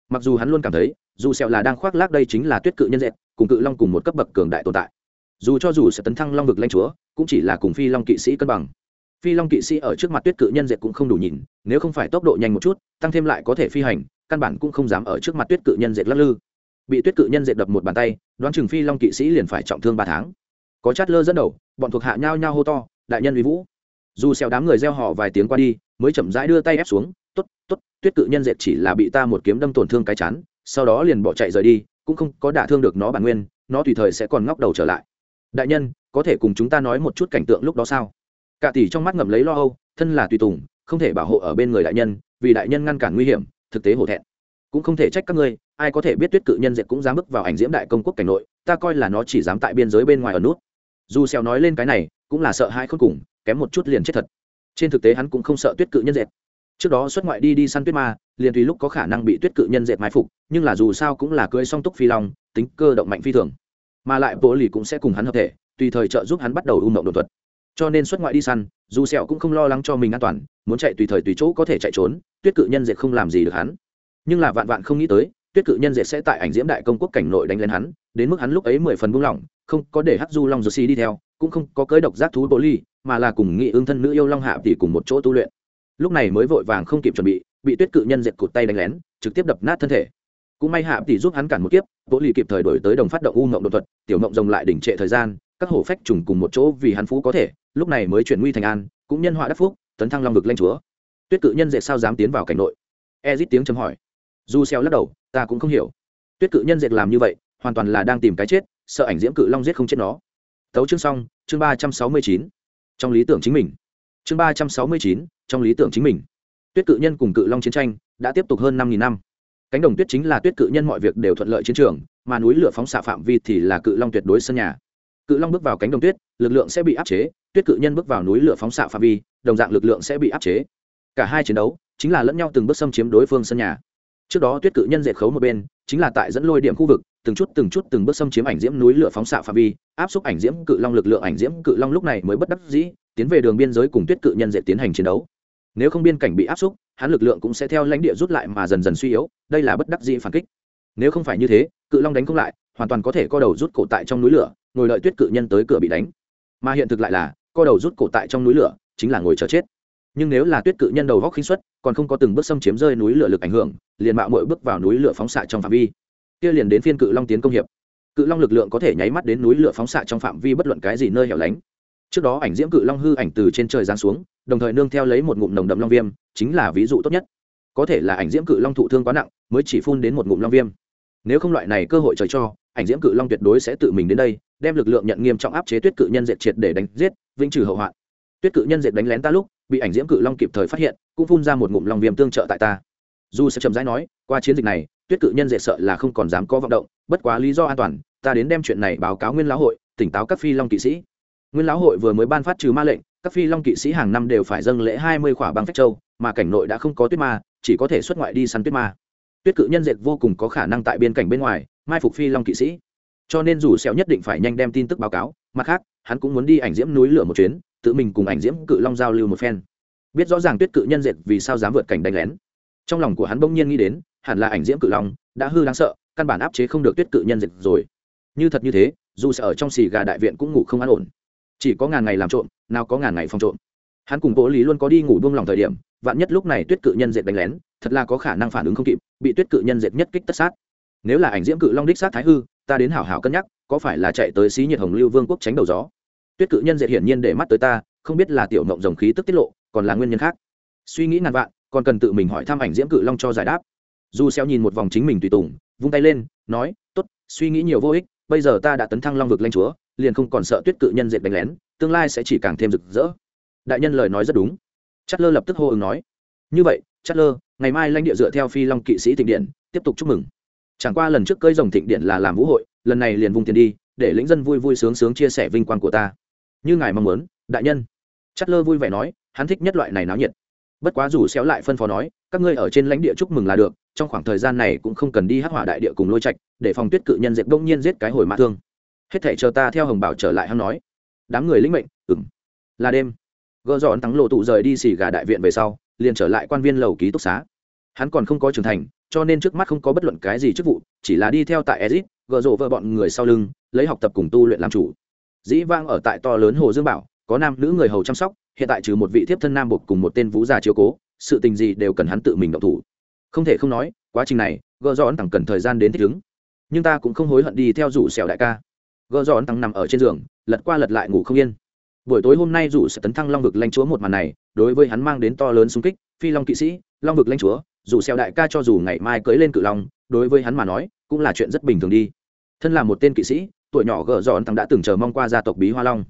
Mặc dù hắn luôn cảm thấy, dù sẹo là đang khoác lác đây chính là tuyết cự nhân dệt, cùng cự long cùng một cấp bậc cường đại tồn tại. Dù cho dù sẽ tấn thăng long vực lãnh chúa, cũng chỉ là cùng phi long kỵ sĩ cân bằng. Phi long kỵ sĩ ở trước mặt tuyết cự nhân dệt cũng không đủ nhìn, nếu không phải tốc độ nhanh một chút, tăng thêm lại có thể phi hành, căn bản cũng không dám ở trước mặt tuyết cự nhân dệt lắc lư. Bị tuyết cự nhân dệt đập một bàn tay, đoán chừng phi long kỵ sĩ liền phải trọng thương ba tháng có chát lơ dẫn đầu, bọn thuộc hạ nhao nhao hô to, đại nhân uy vũ. Dù xèo đám người gieo họ vài tiếng qua đi, mới chậm rãi đưa tay ép xuống, tốt tốt, tuyết cự nhân dệt chỉ là bị ta một kiếm đâm tổn thương cái chán, sau đó liền bỏ chạy rời đi, cũng không có đả thương được nó bản nguyên, nó tùy thời sẽ còn ngóc đầu trở lại. Đại nhân, có thể cùng chúng ta nói một chút cảnh tượng lúc đó sao? Cả tỷ trong mắt ngậm lấy lo âu, thân là tùy tùng, không thể bảo hộ ở bên người đại nhân, vì đại nhân ngăn cản nguy hiểm, thực tế hổ thẹn. Cũng không thể trách các ngươi, ai có thể biết tuyết cự nhân dệt cũng dám bước vào ảnh diễm đại công quốc cảnh nội, ta coi là nó chỉ dám tại biên giới bên ngoài ở nút dù xèo nói lên cái này, cũng là sợ hãi khôn cùng, kém một chút liền chết thật. Trên thực tế hắn cũng không sợ tuyết cự nhân dệt. Trước đó xuất ngoại đi đi săn tuyết ma, liền tùy lúc có khả năng bị tuyết cự nhân dệt mai phục, nhưng là dù sao cũng là cưỡi song túc phi long, tính cơ động mạnh phi thường. Mà lại bố lì cũng sẽ cùng hắn hợp thể, tùy thời trợ giúp hắn bắt đầu u mộng đột thuật. Cho nên xuất ngoại đi săn, dù sẹo cũng không lo lắng cho mình an toàn, muốn chạy tùy thời tùy chỗ có thể chạy trốn, tuyết cự nhân dệt không làm gì được hắn. Nhưng là vạn vạn không nghĩ tới, tuyết cự nhân dệt sẽ tại ảnh diễm đại công quốc cảnh nội đánh lên hắn, đến mức hắn lúc ấy mười phần buông lỏng không có để hắc du long dô Si đi theo, cũng không có cưới độc giác thú bố ly, mà là cùng nghị ương thân nữ yêu long hạ tỷ cùng một chỗ tu luyện. Lúc này mới vội vàng không kịp chuẩn bị bị tuyết cự nhân dệt cụt tay đánh lén, trực tiếp đập nát thân thể. Cũng may hạ tỷ giúp hắn cản một kiếp bố ly kịp thời đổi tới đồng phát động u ngộng đột thuật, tiểu ngộng rồng lại đỉnh trệ thời gian, các hổ phách trùng cùng một chỗ vì hắn phú có thể, lúc này mới chuyển nguy thành an, cũng nhân họa đắc phúc, tấn thăng long vực lanh chúa. Tuyết cự nhân dệt sao dám tiến vào cảnh nội? Ezit tiếng chấm hỏi. Du xeo lắc đầu, ta cũng không hiểu. Tuyết cự nhân dệt làm như vậy, hoàn toàn là đang tìm cái chết sợ ảnh diễm cự long giết không chết nó. Tấu chương xong, chương ba trăm sáu mươi chín. Trong lý tưởng chính mình. Chương ba trăm sáu mươi chín, trong lý tưởng chính mình. Tuyết cự nhân cùng cự long chiến tranh đã tiếp tục hơn năm nghìn năm. Cánh đồng tuyết chính là tuyết cự nhân mọi việc đều thuận lợi chiến trường, mà núi lửa phóng xạ phạm vi thì là cự long tuyệt đối sân nhà. Cự long bước vào cánh đồng tuyết, lực lượng sẽ bị áp chế, tuyết cự nhân bước vào núi lửa phóng xạ phạm vi, đồng dạng lực lượng sẽ bị áp chế. Cả hai chiến đấu chính là lẫn nhau từng bước xâm chiếm đối phương sân nhà trước đó tuyết cự nhân dệt khấu một bên, chính là tại dẫn lôi điểm khu vực, từng chút từng chút từng bước xâm chiếm ảnh diễm núi lửa phóng xạ phạm vi, áp xúc ảnh diễm cự long lực lượng ảnh diễm cự long lúc này mới bất đắc dĩ, tiến về đường biên giới cùng tuyết cự nhân dệt tiến hành chiến đấu. Nếu không biên cảnh bị áp xúc, hắn lực lượng cũng sẽ theo lãnh địa rút lại mà dần dần suy yếu, đây là bất đắc dĩ phản kích. Nếu không phải như thế, cự long đánh không lại, hoàn toàn có thể co đầu rút cổ tại trong núi lửa, ngồi đợi tuyết cự nhân tới cửa bị đánh. Mà hiện thực lại là, co đầu rút cổ tại trong núi lửa, chính là ngồi chờ chết nhưng nếu là tuyết cự nhân đầu góc khinh suất, còn không có từng bước xâm chiếm rơi núi lửa lực ảnh hưởng, liền mạo mội bước vào núi lửa phóng xạ trong phạm vi. Kia liền đến phiên cự long tiến công hiệp. Cự long lực lượng có thể nháy mắt đến núi lửa phóng xạ trong phạm vi bất luận cái gì nơi hẻo lánh. Trước đó ảnh diễm cự long hư ảnh từ trên trời giáng xuống, đồng thời nương theo lấy một ngụm nồng đậm long viêm, chính là ví dụ tốt nhất. Có thể là ảnh diễm cự long thụ thương quá nặng, mới chỉ phun đến một ngụm long viêm. Nếu không loại này cơ hội trời cho, ảnh diễm cự long tuyệt đối sẽ tự mình đến đây, đem lực lượng nhận nghiêm trọng áp chế tuyết cự nhân dệt triệt để đánh giết, vĩnh trừ hậu hoạn. Tuyết cự nhân dệt đánh lén ta lúc bị ảnh diễm cự long kịp thời phát hiện, cũng phun ra một ngụm long viêm tương trợ tại ta. Dù sẽ chậm rãi nói, qua chiến dịch này, tuyết cự nhân dễ sợ là không còn dám có vọng động, bất quá lý do an toàn, ta đến đem chuyện này báo cáo nguyên lão hội, tỉnh táo các phi long kỵ sĩ. Nguyên lão hội vừa mới ban phát trừ ma lệnh, các phi long kỵ sĩ hàng năm đều phải dâng lễ hai mươi khỏa băng phách châu, mà cảnh nội đã không có tuyết ma, chỉ có thể xuất ngoại đi săn tuyết ma. Tuyết cự nhân dệt vô cùng có khả năng tại biên cảnh bên ngoài, mai phục phi long kỵ sĩ. Cho nên dù sẹo nhất định phải nhanh đem tin tức báo cáo, mặt khác, hắn cũng muốn đi ảnh diễm núi lửa một chuyến tự mình cùng ảnh diễm cự long giao lưu một phen. Biết rõ ràng tuyết cự nhân dệt vì sao dám vượt cảnh đánh lén. Trong lòng của hắn bỗng nhiên nghĩ đến, hẳn là ảnh diễm cự long đã hư đáng sợ, căn bản áp chế không được tuyết cự nhân dệt rồi. Như thật như thế, dù sẽ ở trong xì gà đại viện cũng ngủ không an ổn. Chỉ có ngàn ngày làm trộm, nào có ngàn ngày phòng trộm. Hắn cùng cố lý luôn có đi ngủ buông lòng thời điểm, vạn nhất lúc này tuyết cự nhân dệt đánh lén, thật là có khả năng phản ứng không kịp, bị tuyết cự nhân dệt nhất kích tất sát. Nếu là ảnh diễm cự long đích sát thái hư, ta đến hảo hảo cân nhắc, có phải là chạy tới xí nhiệt hồng lưu vương quốc tránh đầu gió? Tuyết cự nhân dệt hiển nhiên để mắt tới ta, không biết là tiểu mộng dòng khí tức tiết lộ, còn là nguyên nhân khác. Suy nghĩ ngàn vạn, còn cần tự mình hỏi thăm ảnh diễm cự long cho giải đáp. Dù xeo nhìn một vòng chính mình tùy tùng, vung tay lên, nói, tốt, suy nghĩ nhiều vô ích, bây giờ ta đã tấn thăng long vực lanh chúa, liền không còn sợ tuyết cự nhân dệt đánh lén, tương lai sẽ chỉ càng thêm rực rỡ. Đại nhân lời nói rất đúng. Chất lơ lập tức hô ứng nói, như vậy chất lơ, ngày mai lãnh địa dựa theo phi long kỵ sĩ thịnh điện, tiếp tục chúc mừng. Chẳng qua lần trước cơi rồng thịnh điện là làm vũ hội, lần này liền vung tiền đi, để lĩnh dân vui vui sướng sướng chia sẻ vinh quang của ta như ngài mong muốn, đại nhân. Chất lơ vui vẻ nói, hắn thích nhất loại này náo nhiệt. Bất quá dù xéo lại phân phó nói, các ngươi ở trên lãnh địa chúc mừng là được, trong khoảng thời gian này cũng không cần đi hắc hỏa đại địa cùng lôi trạch, để phòng tuyết cự nhân diệt đông nhiên giết cái hồi mã thương. Hết thảy chờ ta theo hồng bảo trở lại hắn nói. Đám người lĩnh mệnh, ừm. Là đêm. Gỡ dọn thắng lộ tụ rời đi xì gà đại viện về sau, liền trở lại quan viên lầu ký túc xá. Hắn còn không có trưởng thành, cho nên trước mắt không có bất luận cái gì chức vụ, chỉ là đi theo tại ezit gỡ rộ vợ bọn người sau lưng, lấy học tập cùng tu luyện làm chủ dĩ vang ở tại to lớn hồ dương bảo, có nam nữ người hầu chăm sóc, hiện tại trừ một vị thiếp thân nam buộc cùng một tên vũ già chiếu cố, sự tình gì đều cần hắn tự mình động thủ. Không thể không nói, quá trình này gỡ dọn tặng cần thời gian đến thích ứng. Nhưng ta cũng không hối hận đi theo rủ sẹo đại ca. Gỡ dọn tặng nằm ở trên giường, lật qua lật lại ngủ không yên. Buổi tối hôm nay rủ sẽ tấn thăng long vực lanh chúa một màn này, đối với hắn mang đến to lớn xung kích, phi long kỵ sĩ, long vực lanh chúa dù xeo đại ca cho dù ngày mai cưới lên cự long, đối với hắn mà nói, cũng là chuyện rất bình thường đi. Thân là một tên kỵ sĩ tuổi nhỏ gỡ dọn thằng đã từng chờ mong qua gia tộc bí hoa long.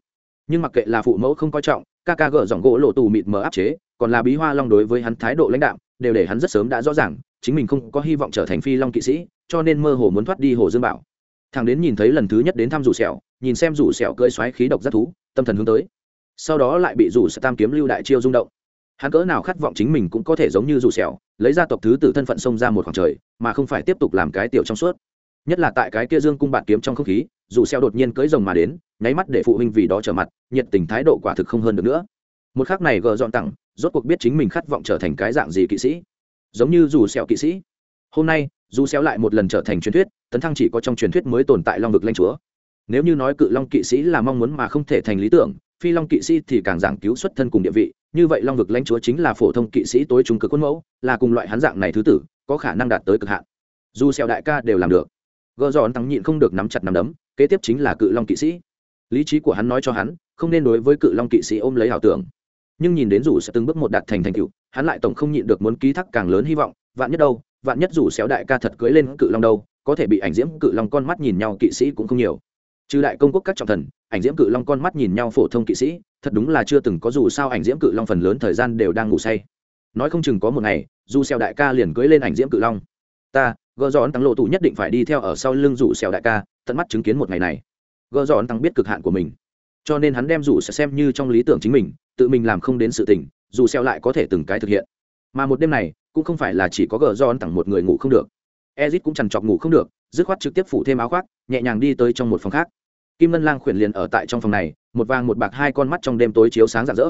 Nhưng mặc kệ là phụ mẫu không coi trọng, ca ca gỡ dọn gỗ lộ tù mịt mờ áp chế, còn là bí hoa long đối với hắn thái độ lãnh đạo đều để hắn rất sớm đã rõ ràng, chính mình không có hy vọng trở thành phi long kỵ sĩ, cho nên mơ hồ muốn thoát đi hồ dương bảo. Thằng đến nhìn thấy lần thứ nhất đến thăm rủ sẹo, nhìn xem rủ sẹo cưỡi xoáy khí độc rất thú, tâm thần hướng tới. Sau đó lại bị rủ sẹo tam kiếm lưu đại chiêu rung động. Hắn cỡ nào khát vọng chính mình cũng có thể giống như rủ sẹo, lấy ra tộc thứ từ thân phận xông ra một khoảng trời, mà không phải tiếp tục làm cái tiểu trong suốt. Nhất là tại cái kia dương cung bạn kiếm trong không khí dù xeo đột nhiên cưỡi rồng mà đến, nháy mắt để phụ huynh vì đó trở mặt, nhiệt tình thái độ quả thực không hơn được nữa. Một khắc này gờ dọn tặng, rốt cuộc biết chính mình khát vọng trở thành cái dạng gì kỵ sĩ. Giống như dù xeo kỵ sĩ. Hôm nay, dù xeo lại một lần trở thành truyền thuyết, tấn thăng chỉ có trong truyền thuyết mới tồn tại long vực lanh chúa. Nếu như nói cự long kỵ sĩ là mong muốn mà không thể thành lý tưởng, phi long kỵ sĩ thì càng giảng cứu xuất thân cùng địa vị, như vậy long vực lãnh chúa chính là phổ thông kỵ sĩ tối trung cực quân mẫu, là cùng loại hắn dạng này thứ tử, có khả năng đạt tới cực hạn. Dù xeo đại ca đều làm được. Gờ giòn tăng nhịn không được nắm chặt nắm đấm kế tiếp chính là cự long kỵ sĩ. Lý trí của hắn nói cho hắn, không nên đối với cự long kỵ sĩ ôm lấy ảo tưởng. Nhưng nhìn đến rủ sẽ từng bước một đạt thành thành tựu, hắn lại tổng không nhịn được muốn ký thác càng lớn hy vọng, vạn nhất đâu, vạn nhất rủ xéo đại ca thật cưới lên cự long đâu, có thể bị ảnh diễm cự long con mắt nhìn nhau kỵ sĩ cũng không nhiều. Trừ đại công quốc các trọng thần, ảnh diễm cự long con mắt nhìn nhau phổ thông kỵ sĩ, thật đúng là chưa từng có dù sao ảnh diễm cự long phần lớn thời gian đều đang ngủ say. Nói không chừng có một ngày, dù xèo đại ca liền cưới lên ảnh diễm cự long. Ta, gỡ giòn tăng lộ tụ nhất định phải đi theo ở sau lưng dù xèo đại ca tận mắt chứng kiến một ngày này. Gỡ dọn tăng biết cực hạn của mình. Cho nên hắn đem dù sẽ xem như trong lý tưởng chính mình, tự mình làm không đến sự tình, dù xeo lại có thể từng cái thực hiện. Mà một đêm này, cũng không phải là chỉ có gờ giòn tăng một người ngủ không được. Ezit cũng chằn chọc ngủ không được, dứt khoát trực tiếp phủ thêm áo khoác, nhẹ nhàng đi tới trong một phòng khác. Kim ngân lang khuyển liền ở tại trong phòng này, một vàng một bạc hai con mắt trong đêm tối chiếu sáng rạng rỡ.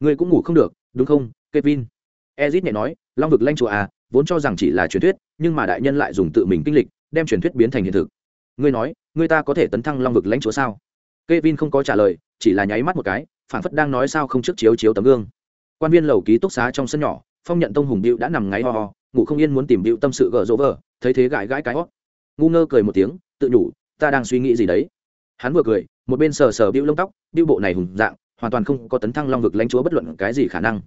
Ngươi cũng ngủ không được, đúng không, kevin? Ezit nhẹ nói, long vực lanh chùa à vốn cho rằng chỉ là truyền thuyết, nhưng mà đại nhân lại dùng tự mình kinh lịch, đem truyền thuyết biến thành hiện thực ngươi nói ngươi ta có thể tấn thăng long vực lãnh chúa sao Kevin không có trả lời, chỉ là nháy mắt một cái, phảng phất đang nói sao không trước chiếu chiếu tấm gương. Quan viên lầu ký túc xá trong sân nhỏ, Phong nhận tông hùng Bưu đã nằm ngáy ho ho, ngủ không yên muốn tìm Bưu tâm sự gở rỗ vờ, thấy thế gãi gãi cái hót. Ngu ngơ cười một tiếng, tự nhủ, ta đang suy nghĩ gì đấy. Hắn vừa cười, một bên sờ sờ Bưu lông tóc, Bưu bộ này hùng dạng, hoàn toàn không có tấn thăng long vực lãnh chúa bất luận cái gì khả năng.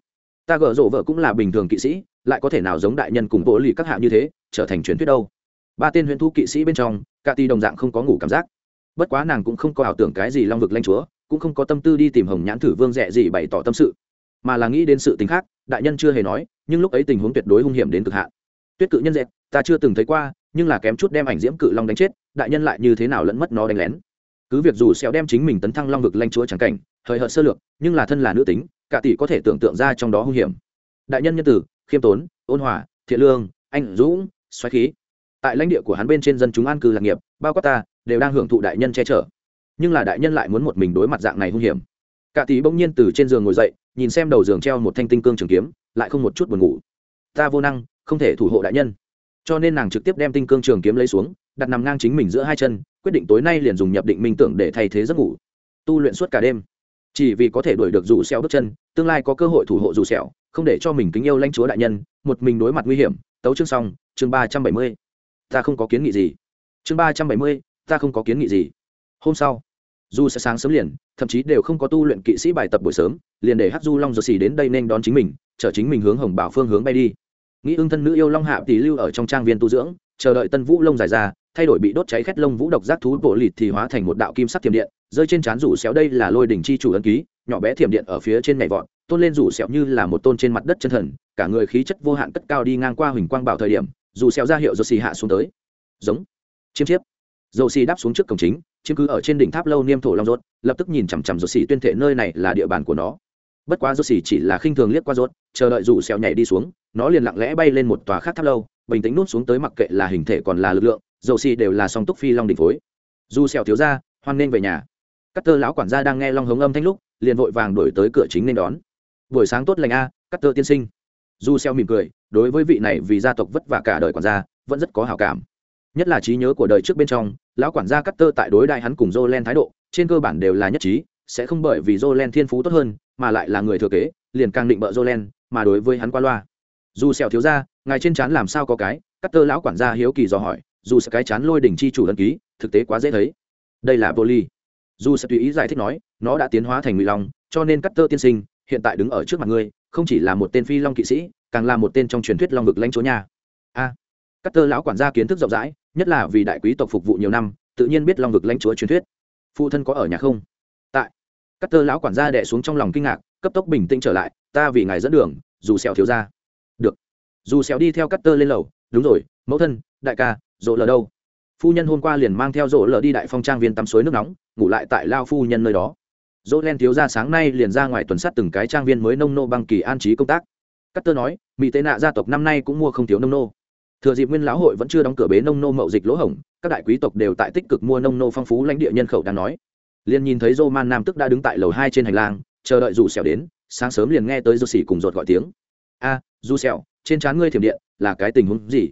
Ta gỡ rỗ vợ cũng là bình thường kỵ sĩ, lại có thể nào giống đại nhân cùng bộ lì các hạ như thế, trở thành truyền thuyết đâu. Ba tên huyền thu kỵ sĩ bên trong, cả ti đồng dạng không có ngủ cảm giác. Bất quá nàng cũng không có ảo tưởng cái gì long vực lanh chúa, cũng không có tâm tư đi tìm hồng nhãn thử vương rẻ gì bày tỏ tâm sự, mà là nghĩ đến sự tình khác, đại nhân chưa hề nói, nhưng lúc ấy tình huống tuyệt đối hung hiểm đến cực hạn. Tuyết cự nhân dẹp ta chưa từng thấy qua, nhưng là kém chút đem ảnh diễm cự long đánh chết, đại nhân lại như thế nào lẫn mất nó đánh lén. Cứ việc dù xéo đem chính mình tấn thăng long vực lanh chúa chẳng cảnh, hời hợt sơ lược, nhưng là thân là nữ tính, cả tỷ có thể tưởng tượng ra trong đó hung hiểm. Đại nhân nhân tử, khiêm tốn, ôn hòa, thiện lương, anh dũng, xoáy khí tại lãnh địa của hắn bên trên dân chúng an cư lạc nghiệp, bao quát ta, đều đang hưởng thụ đại nhân che chở. Nhưng là đại nhân lại muốn một mình đối mặt dạng này hung hiểm. Cả tỷ bỗng nhiên từ trên giường ngồi dậy, nhìn xem đầu giường treo một thanh tinh cương trường kiếm, lại không một chút buồn ngủ. Ta vô năng, không thể thủ hộ đại nhân. Cho nên nàng trực tiếp đem tinh cương trường kiếm lấy xuống, đặt nằm ngang chính mình giữa hai chân, quyết định tối nay liền dùng nhập định minh tưởng để thay thế giấc ngủ. Tu luyện suốt cả đêm. Chỉ vì có thể đuổi được rủ xeo bước chân, tương lai có cơ hội thủ hộ rủ xẻo không để cho mình kính yêu lãnh chúa đại nhân, một mình đối mặt nguy hiểm. Tấu chương xong, chương ba trăm bảy mươi ta không có kiến nghị gì. Chương ba trăm bảy mươi, ta không có kiến nghị gì. Hôm sau, dù sẽ sáng sớm liền, thậm chí đều không có tu luyện kỵ sĩ bài tập buổi sớm, liền để hát du long dột xì đến đây nên đón chính mình, chở chính mình hướng hồng bảo phương hướng bay đi. Nghĩ ưng thân nữ yêu long hạ tỷ lưu ở trong trang viên tu dưỡng, chờ đợi tân vũ lông dài ra, thay đổi bị đốt cháy khét lông vũ độc giác thú bộ lịt thì hóa thành một đạo kim sắc thiểm điện, rơi trên trán rủ xéo đây là lôi đỉnh chi chủ ấn ký, nhỏ bé thiểm điện ở phía trên nhảy vọt, tôn lên rủ xéo như là một tôn trên mặt đất chân thần, cả người khí chất vô hạn cất cao đi ngang qua huỳnh quang bảo thời điểm dù xéo ra hiệu do xì hạ xuống tới. Giống. Chiêm chiếp. Dầu xì đáp xuống trước cổng chính, chiếm cứ ở trên đỉnh tháp lâu niêm thổ long rốt, lập tức nhìn chằm chằm rột xì tuyên thể nơi này là địa bàn của nó. Bất quá rột xì chỉ là khinh thường liếc qua rốt, chờ đợi dù xéo nhảy đi xuống, nó liền lặng lẽ bay lên một tòa khác tháp lâu, bình tĩnh nuốt xuống tới mặc kệ là hình thể còn là lực lượng dầu xì đều là song túc phi long đỉnh phối. Dù xéo thiếu ra, hoan nên về nhà. Cát tơ lão quản gia đang nghe long hống âm thanh lúc, liền vội vàng đuổi tới cửa chính nên đón. Buổi sáng tốt lành a cắt tơ tiên sinh. Dù xéo mỉm cười đối với vị này vì gia tộc vất vả cả đời quản gia, vẫn rất có hảo cảm. Nhất là trí nhớ của đời trước bên trong, lão quản gia cắt tơ tại đối đại hắn cùng jolen thái độ, trên cơ bản đều là nhất trí, sẽ không bởi vì jolen thiên phú tốt hơn, mà lại là người thừa kế, liền càng định bợ jolen mà đối với hắn qua loa. Dù sẹo thiếu gia, ngài trên chán làm sao có cái? Cắt tơ lão quản gia hiếu kỳ dò hỏi, dù sẽ cái chán lôi đỉnh chi chủ ấn ký, thực tế quá dễ thấy. Đây là poly dù sẽ tùy ý giải thích nói, nó đã tiến hóa thành ngụy long, cho nên cắt tơ tiên sinh hiện tại đứng ở trước mặt ngươi, không chỉ là một tên phi long kỵ sĩ, càng là một tên trong truyền thuyết long vực lãnh chúa nhà a. Cắt tơ lão quản gia kiến thức rộng rãi, nhất là vì đại quý tộc phục vụ nhiều năm, tự nhiên biết long vực lãnh chúa truyền thuyết. Phụ thân có ở nhà không? Tại. Cắt tơ lão quản gia đẻ xuống trong lòng kinh ngạc, cấp tốc bình tĩnh trở lại, ta vì ngài dẫn đường, dù sẹo thiếu ra được. Dù sẹo đi theo cắt tơ lên lầu, đúng rồi, mẫu thân, đại ca rộ lờ đâu? Phu nhân hôm qua liền mang theo rộ lờ đi đại phong trang viên tắm suối nước nóng, ngủ lại tại lao phu nhân nơi đó dỗ len thiếu ra sáng nay liền ra ngoài tuần sát từng cái trang viên mới nông nô băng kỳ an trí công tác. Cắt tơ nói mỹ tệ nạ gia tộc năm nay cũng mua không thiếu nông nô. Thừa dịp nguyên lão hội vẫn chưa đóng cửa bế nông nô mậu dịch lỗ hổng, các đại quý tộc đều tại tích cực mua nông nô phong phú lãnh địa nhân khẩu đang nói. Liền nhìn thấy dô man nam tức đã đứng tại lầu hai trên hành lang, chờ đợi dù xẻo đến, sáng sớm liền nghe tới dô xỉ cùng rột gọi tiếng. A, dù xẻo trên trán ngươi thiểm điện, là cái tình huống gì?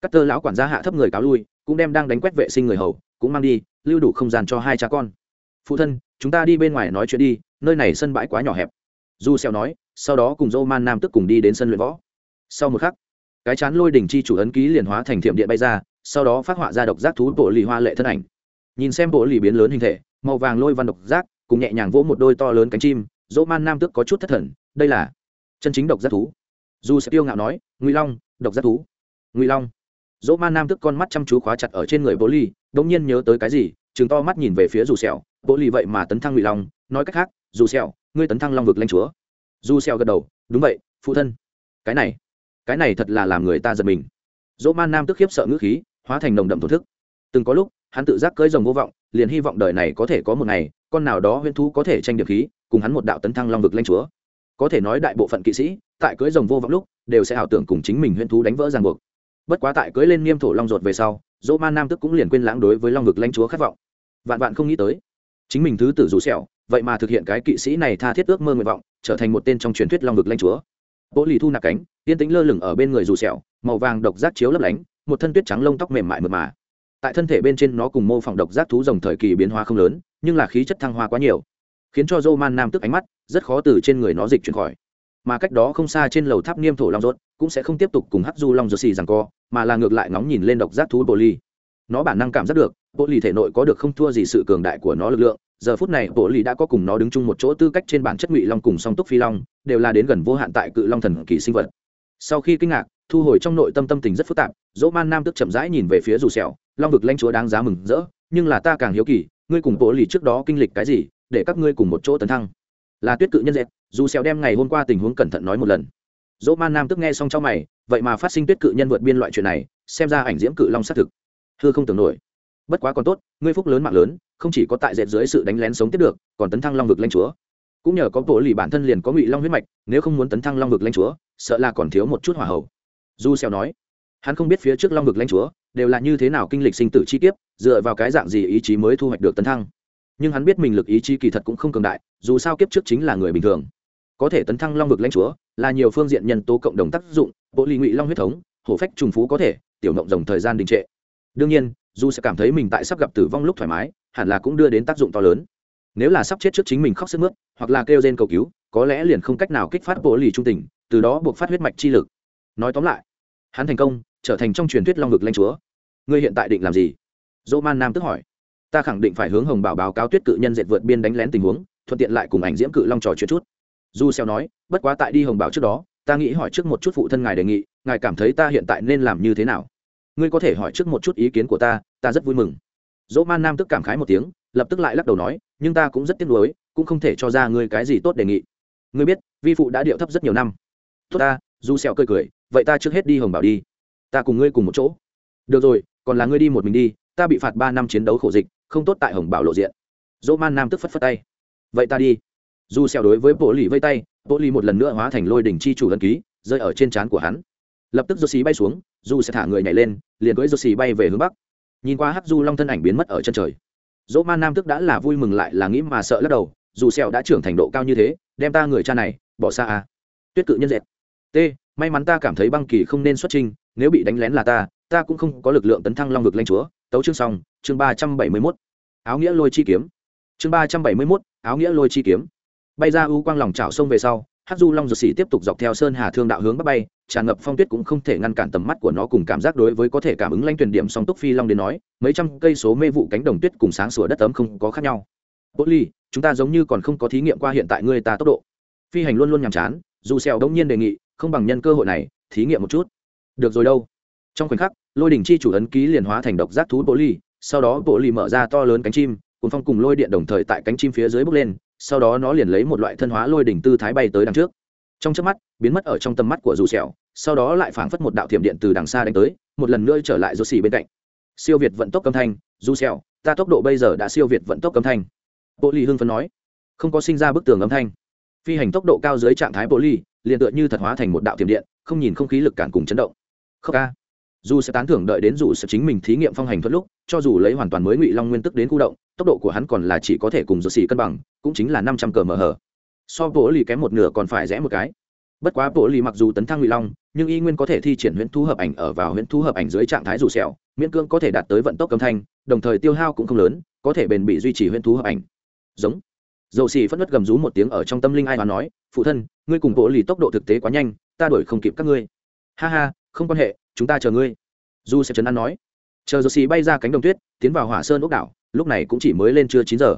Cắt tơ lão quản gia hạ thấp người cáo lui, cũng đem đang đánh quét vệ sinh người hầu, cũng mang đi, lưu đủ không gian cho hai cha con. Phụ thân chúng ta đi bên ngoài nói chuyện đi, nơi này sân bãi quá nhỏ hẹp. Du xeo nói, sau đó cùng dô man nam tức cùng đi đến sân luyện võ. Sau một khắc, cái chán lôi đỉnh chi chủ ấn ký liền hóa thành thiểm điện bay ra, sau đó phát họa ra độc giác thú bộ lì hoa lệ thân ảnh. Nhìn xem bộ lì biến lớn hình thể, màu vàng lôi văn độc giác, cùng nhẹ nhàng vỗ một đôi to lớn cánh chim dỗ man nam tức có chút thất thần, đây là chân chính độc giác thú. Dù sẽ tiêu ngạo nói, ngụy long, độc giác thú. Ngụy long. Dỗ man nam tức con mắt chăm chú khóa chặt ở trên người bộ lì đ ỗ n g nhiên nhớ tới cái gì chừng to mắt nhìn về phía dù sẹo bộ ly vậy mà tấn thăng ngụy long, nói cách khác, dù sẹo, ngươi tấn thăng long vực lanh chúa. Dù sẹo gật đầu, đúng vậy, phụ thân. Cái này cái này thật là làm người ta giật mình. Dỗ man nam tức khiếp sợ ngữ khí, hóa thành nồng đậm thổ thức. Từng có lúc, hắn tự giác cưỡi rồng vô vọng, liền hy vọng đời này có thể có một ngày, con nào đó huyễn thú có thể tranh được khí, cùng hắn một đạo tấn thăng long vực lanh chúa. Có thể nói đại bộ phận kỵ sĩ, tại cưỡi rồng vô vọng lúc, đều sẽ ảo tưởng cùng chính mình huyễn thú đánh vỡ ràng buộc. Bất quá tại cưỡi lên niêm thổ long ruột về sau, dỗ man nam tức cũng liền quên lãng đối với long vực lãnh chúa khát vọng vạn vạn không nghĩ tới. Chính mình thứ tử rủ sẹo, vậy mà thực hiện cái kỵ sĩ này tha thiết ước mơ nguyện vọng, trở thành một tên trong truyền thuyết long vực lanh chúa. Bộ lì thu nạp cánh tiên tính lơ lửng ở bên người rủ sẹo, màu vàng độc giác chiếu lấp lánh, một thân tuyết trắng lông tóc mềm mại mượt mà. Tại thân thể bên trên nó cùng mô phỏng độc giác thú rồng thời kỳ biến hóa không lớn, nhưng là khí chất thăng hoa quá nhiều, khiến cho dô man nam tức ánh mắt rất khó từ trên người nó dịch chuyển khỏi. Mà cách đó không xa trên lầu tháp niêm thổ long rốt cũng sẽ không tiếp tục cùng hắc du long rốt xì rằng co, mà là ngược lại ngóng nhìn lên độc giác thú bộ ly nó bản năng cảm giác được, bộ lì thể nội có được không thua gì sự cường đại của nó lực lượng. Giờ phút này, bộ lì đã có cùng nó đứng chung một chỗ tư cách trên bản chất ngụy long cùng song túc phi long, đều là đến gần vô hạn tại cự long thần kỳ sinh vật. Sau khi kinh ngạc, thu hồi trong nội tâm tâm tình rất phức tạp, dỗ man nam tức chậm rãi nhìn về phía dù sẹo, long vực lanh chúa đáng giá mừng rỡ, nhưng là ta càng hiếu kỳ, ngươi cùng bộ lì trước đó kinh lịch cái gì, để các ngươi cùng một chỗ tấn thăng. Là tuyết cự nhân dẹp dù sẹo đem ngày hôm qua tình huống cẩn thận nói một lần. Dỗ man nam tức nghe xong trong mày, vậy mà phát sinh tuyết cự nhân vượt biên loại chuyện này, xem ra ảnh diễm cự long xác thực hư không tưởng nổi. Bất quá còn tốt, ngươi phúc lớn mạng lớn, không chỉ có tại dệt dưới sự đánh lén sống tiếp được, còn tấn thăng long vực lanh chúa. Cũng nhờ có bộ lì bản thân liền có ngụy long huyết mạch, nếu không muốn tấn thăng long vực lanh chúa, sợ là còn thiếu một chút hỏa hậu du xeo nói, hắn không biết phía trước long vực lanh chúa đều là như thế nào kinh lịch sinh tử chi tiết dựa vào cái dạng gì ý chí mới thu hoạch được tấn thăng. Nhưng hắn biết mình lực ý chí kỳ thật cũng không cường đại, dù sao kiếp trước chính là người bình thường. Có thể tấn thăng long vực lãnh chúa là nhiều phương diện nhân tố cộng đồng tác dụng, bộ ly ngụy long huyết thống, hổ phách trùng phú có thể, tiểu mộng rồng thời gian đình trệ đương nhiên, dù sẽ cảm thấy mình tại sắp gặp tử vong lúc thoải mái, hẳn là cũng đưa đến tác dụng to lớn. Nếu là sắp chết trước chính mình khóc sức mướt, hoặc là kêu gen cầu cứu, có lẽ liền không cách nào kích phát bộ lì trung tình, từ đó buộc phát huyết mạch chi lực. Nói tóm lại, hắn thành công, trở thành trong truyền thuyết long ngực lãnh chúa. Ngươi hiện tại định làm gì? Dỗ man nam tức hỏi. Ta khẳng định phải hướng hồng bảo báo cáo tuyết cự nhân dệt vượt biên đánh lén tình huống, thuận tiện lại cùng ảnh diễm cự long trò chuyện chút. Du xeo nói, bất quá tại đi hồng bảo trước đó, ta nghĩ hỏi trước một chút phụ thân ngài đề nghị, ngài cảm thấy ta hiện tại nên làm như thế nào? Ngươi có thể hỏi trước một chút ý kiến của ta ta rất vui mừng. Dỗ man nam tức cảm khái một tiếng, lập tức lại lắc đầu nói, nhưng ta cũng rất tiếc nuối, cũng không thể cho ra ngươi cái gì tốt đề nghị. Ngươi biết, vi phụ đã điệu thấp rất nhiều năm. Tốt ta, du sẹo cười cười, vậy ta trước hết đi hồng bảo đi. Ta cùng ngươi cùng một chỗ. Được rồi, còn là ngươi đi một mình đi, ta bị phạt ba năm chiến đấu khổ dịch, không tốt tại hồng bảo lộ diện. Dỗ man nam tức phất phất tay. Vậy ta đi. Dù sẹo đối với bộ lì vây tay bộ lì một lần nữa hóa thành lôi đỉnh chi chủ lần ký, rơi ở trên trán của hắn. Lập tức Josi bay xuống dù sẽ thả người nhảy lên liền cưỡi xì bay về hướng bắc. Nhìn qua hắc du long thân ảnh biến mất ở chân trời. Dỗ man nam tức đã là vui mừng lại là nghĩ mà sợ lắc đầu dù sẹo đã trưởng thành độ cao như thế đem ta người cha này bỏ xa à. Tuyết cự nhân dệt. T may mắn ta cảm thấy băng kỳ không nên xuất trình nếu bị đánh lén là ta ta cũng không có lực lượng tấn thăng long vực lãnh chúa. Tấu chương xong chương ba trăm bảy mươi 371. áo nghĩa lôi chi kiếm. Chương ba trăm bảy mươi 371, áo nghĩa lôi chi kiếm. Bay ra u quang lòng chảo sông về sau hát du long ruột xỉ tiếp tục dọc theo sơn hà thương đạo hướng bắc bay tràn ngập phong tuyết cũng không thể ngăn cản tầm mắt của nó cùng cảm giác đối với có thể cảm ứng lanh tuyển điểm song túc phi long đến nói, mấy trăm cây số mê vụ cánh đồng tuyết cùng sáng sủa đất ấm không có khác nhau. Bố ly, chúng ta giống như còn không có thí nghiệm qua hiện tại ngươi ta tốc độ. Phi hành luôn luôn nhàm chán, dù xèo đông nhiên đề nghị, không bằng nhân cơ hội này, thí nghiệm một chút. Được rồi đâu. Trong khoảnh khắc, lôi đỉnh chi chủ ấn ký liền hóa thành độc giác thú bố ly, sau đó bộ ly mở ra to lớn cánh chim cùng phong cùng lôi điện đồng thời tại cánh chim phía dưới bốc lên, sau đó nó liền lấy một loại thân hóa lôi đỉnh tư thái bay tới đằng trước trong chớp mắt, biến mất ở trong tầm mắt của dù sẹo, sau đó lại phảng phất một đạo thiểm điện từ đằng xa đánh tới, một lần nữa trở lại rô xì bên cạnh. Siêu việt vận tốc âm thanh, dù sẹo, ta tốc độ bây giờ đã siêu việt vận tốc âm thanh. Bộ ly hưng phấn nói. Không có sinh ra bức tường âm thanh. Phi hành tốc độ cao dưới trạng thái bộ ly liền tựa như thật hóa thành một đạo thiểm điện, không nhìn không khí lực cản cùng chấn động. Không ca. Dù sẽ tán thưởng đợi đến dù sẽ chính mình thí nghiệm phong hành thuật lúc, cho dù lấy hoàn toàn mới ngụy long nguyên tức đến khu động, tốc độ của hắn còn là chỉ có thể cùng rô xì cân bằng, cũng chính là năm trăm cờ mờ hở so bộ lì kém một nửa còn phải rẽ một cái. Bất quá bộ lì mặc dù tấn thăng ngụy long, nhưng y nguyên có thể thi triển huyễn thu hợp ảnh ở vào huyễn thu hợp ảnh dưới trạng thái rủ sẹo, miễn cưỡng có thể đạt tới vận tốc âm thanh, đồng thời tiêu hao cũng không lớn, có thể bền bị duy trì huyễn thu hợp ảnh. Giống. Dầu xì phất đất gầm rú một tiếng ở trong tâm linh ai mà nói, phụ thân, ngươi cùng bộ lì tốc độ thực tế quá nhanh, ta đuổi không kịp các ngươi. Ha ha, không quan hệ, chúng ta chờ ngươi. Du sẽ trấn an nói. Chờ dầu xì bay ra cánh đồng tuyết, tiến vào hỏa sơn ốc đảo, lúc này cũng chỉ mới lên chưa chín giờ.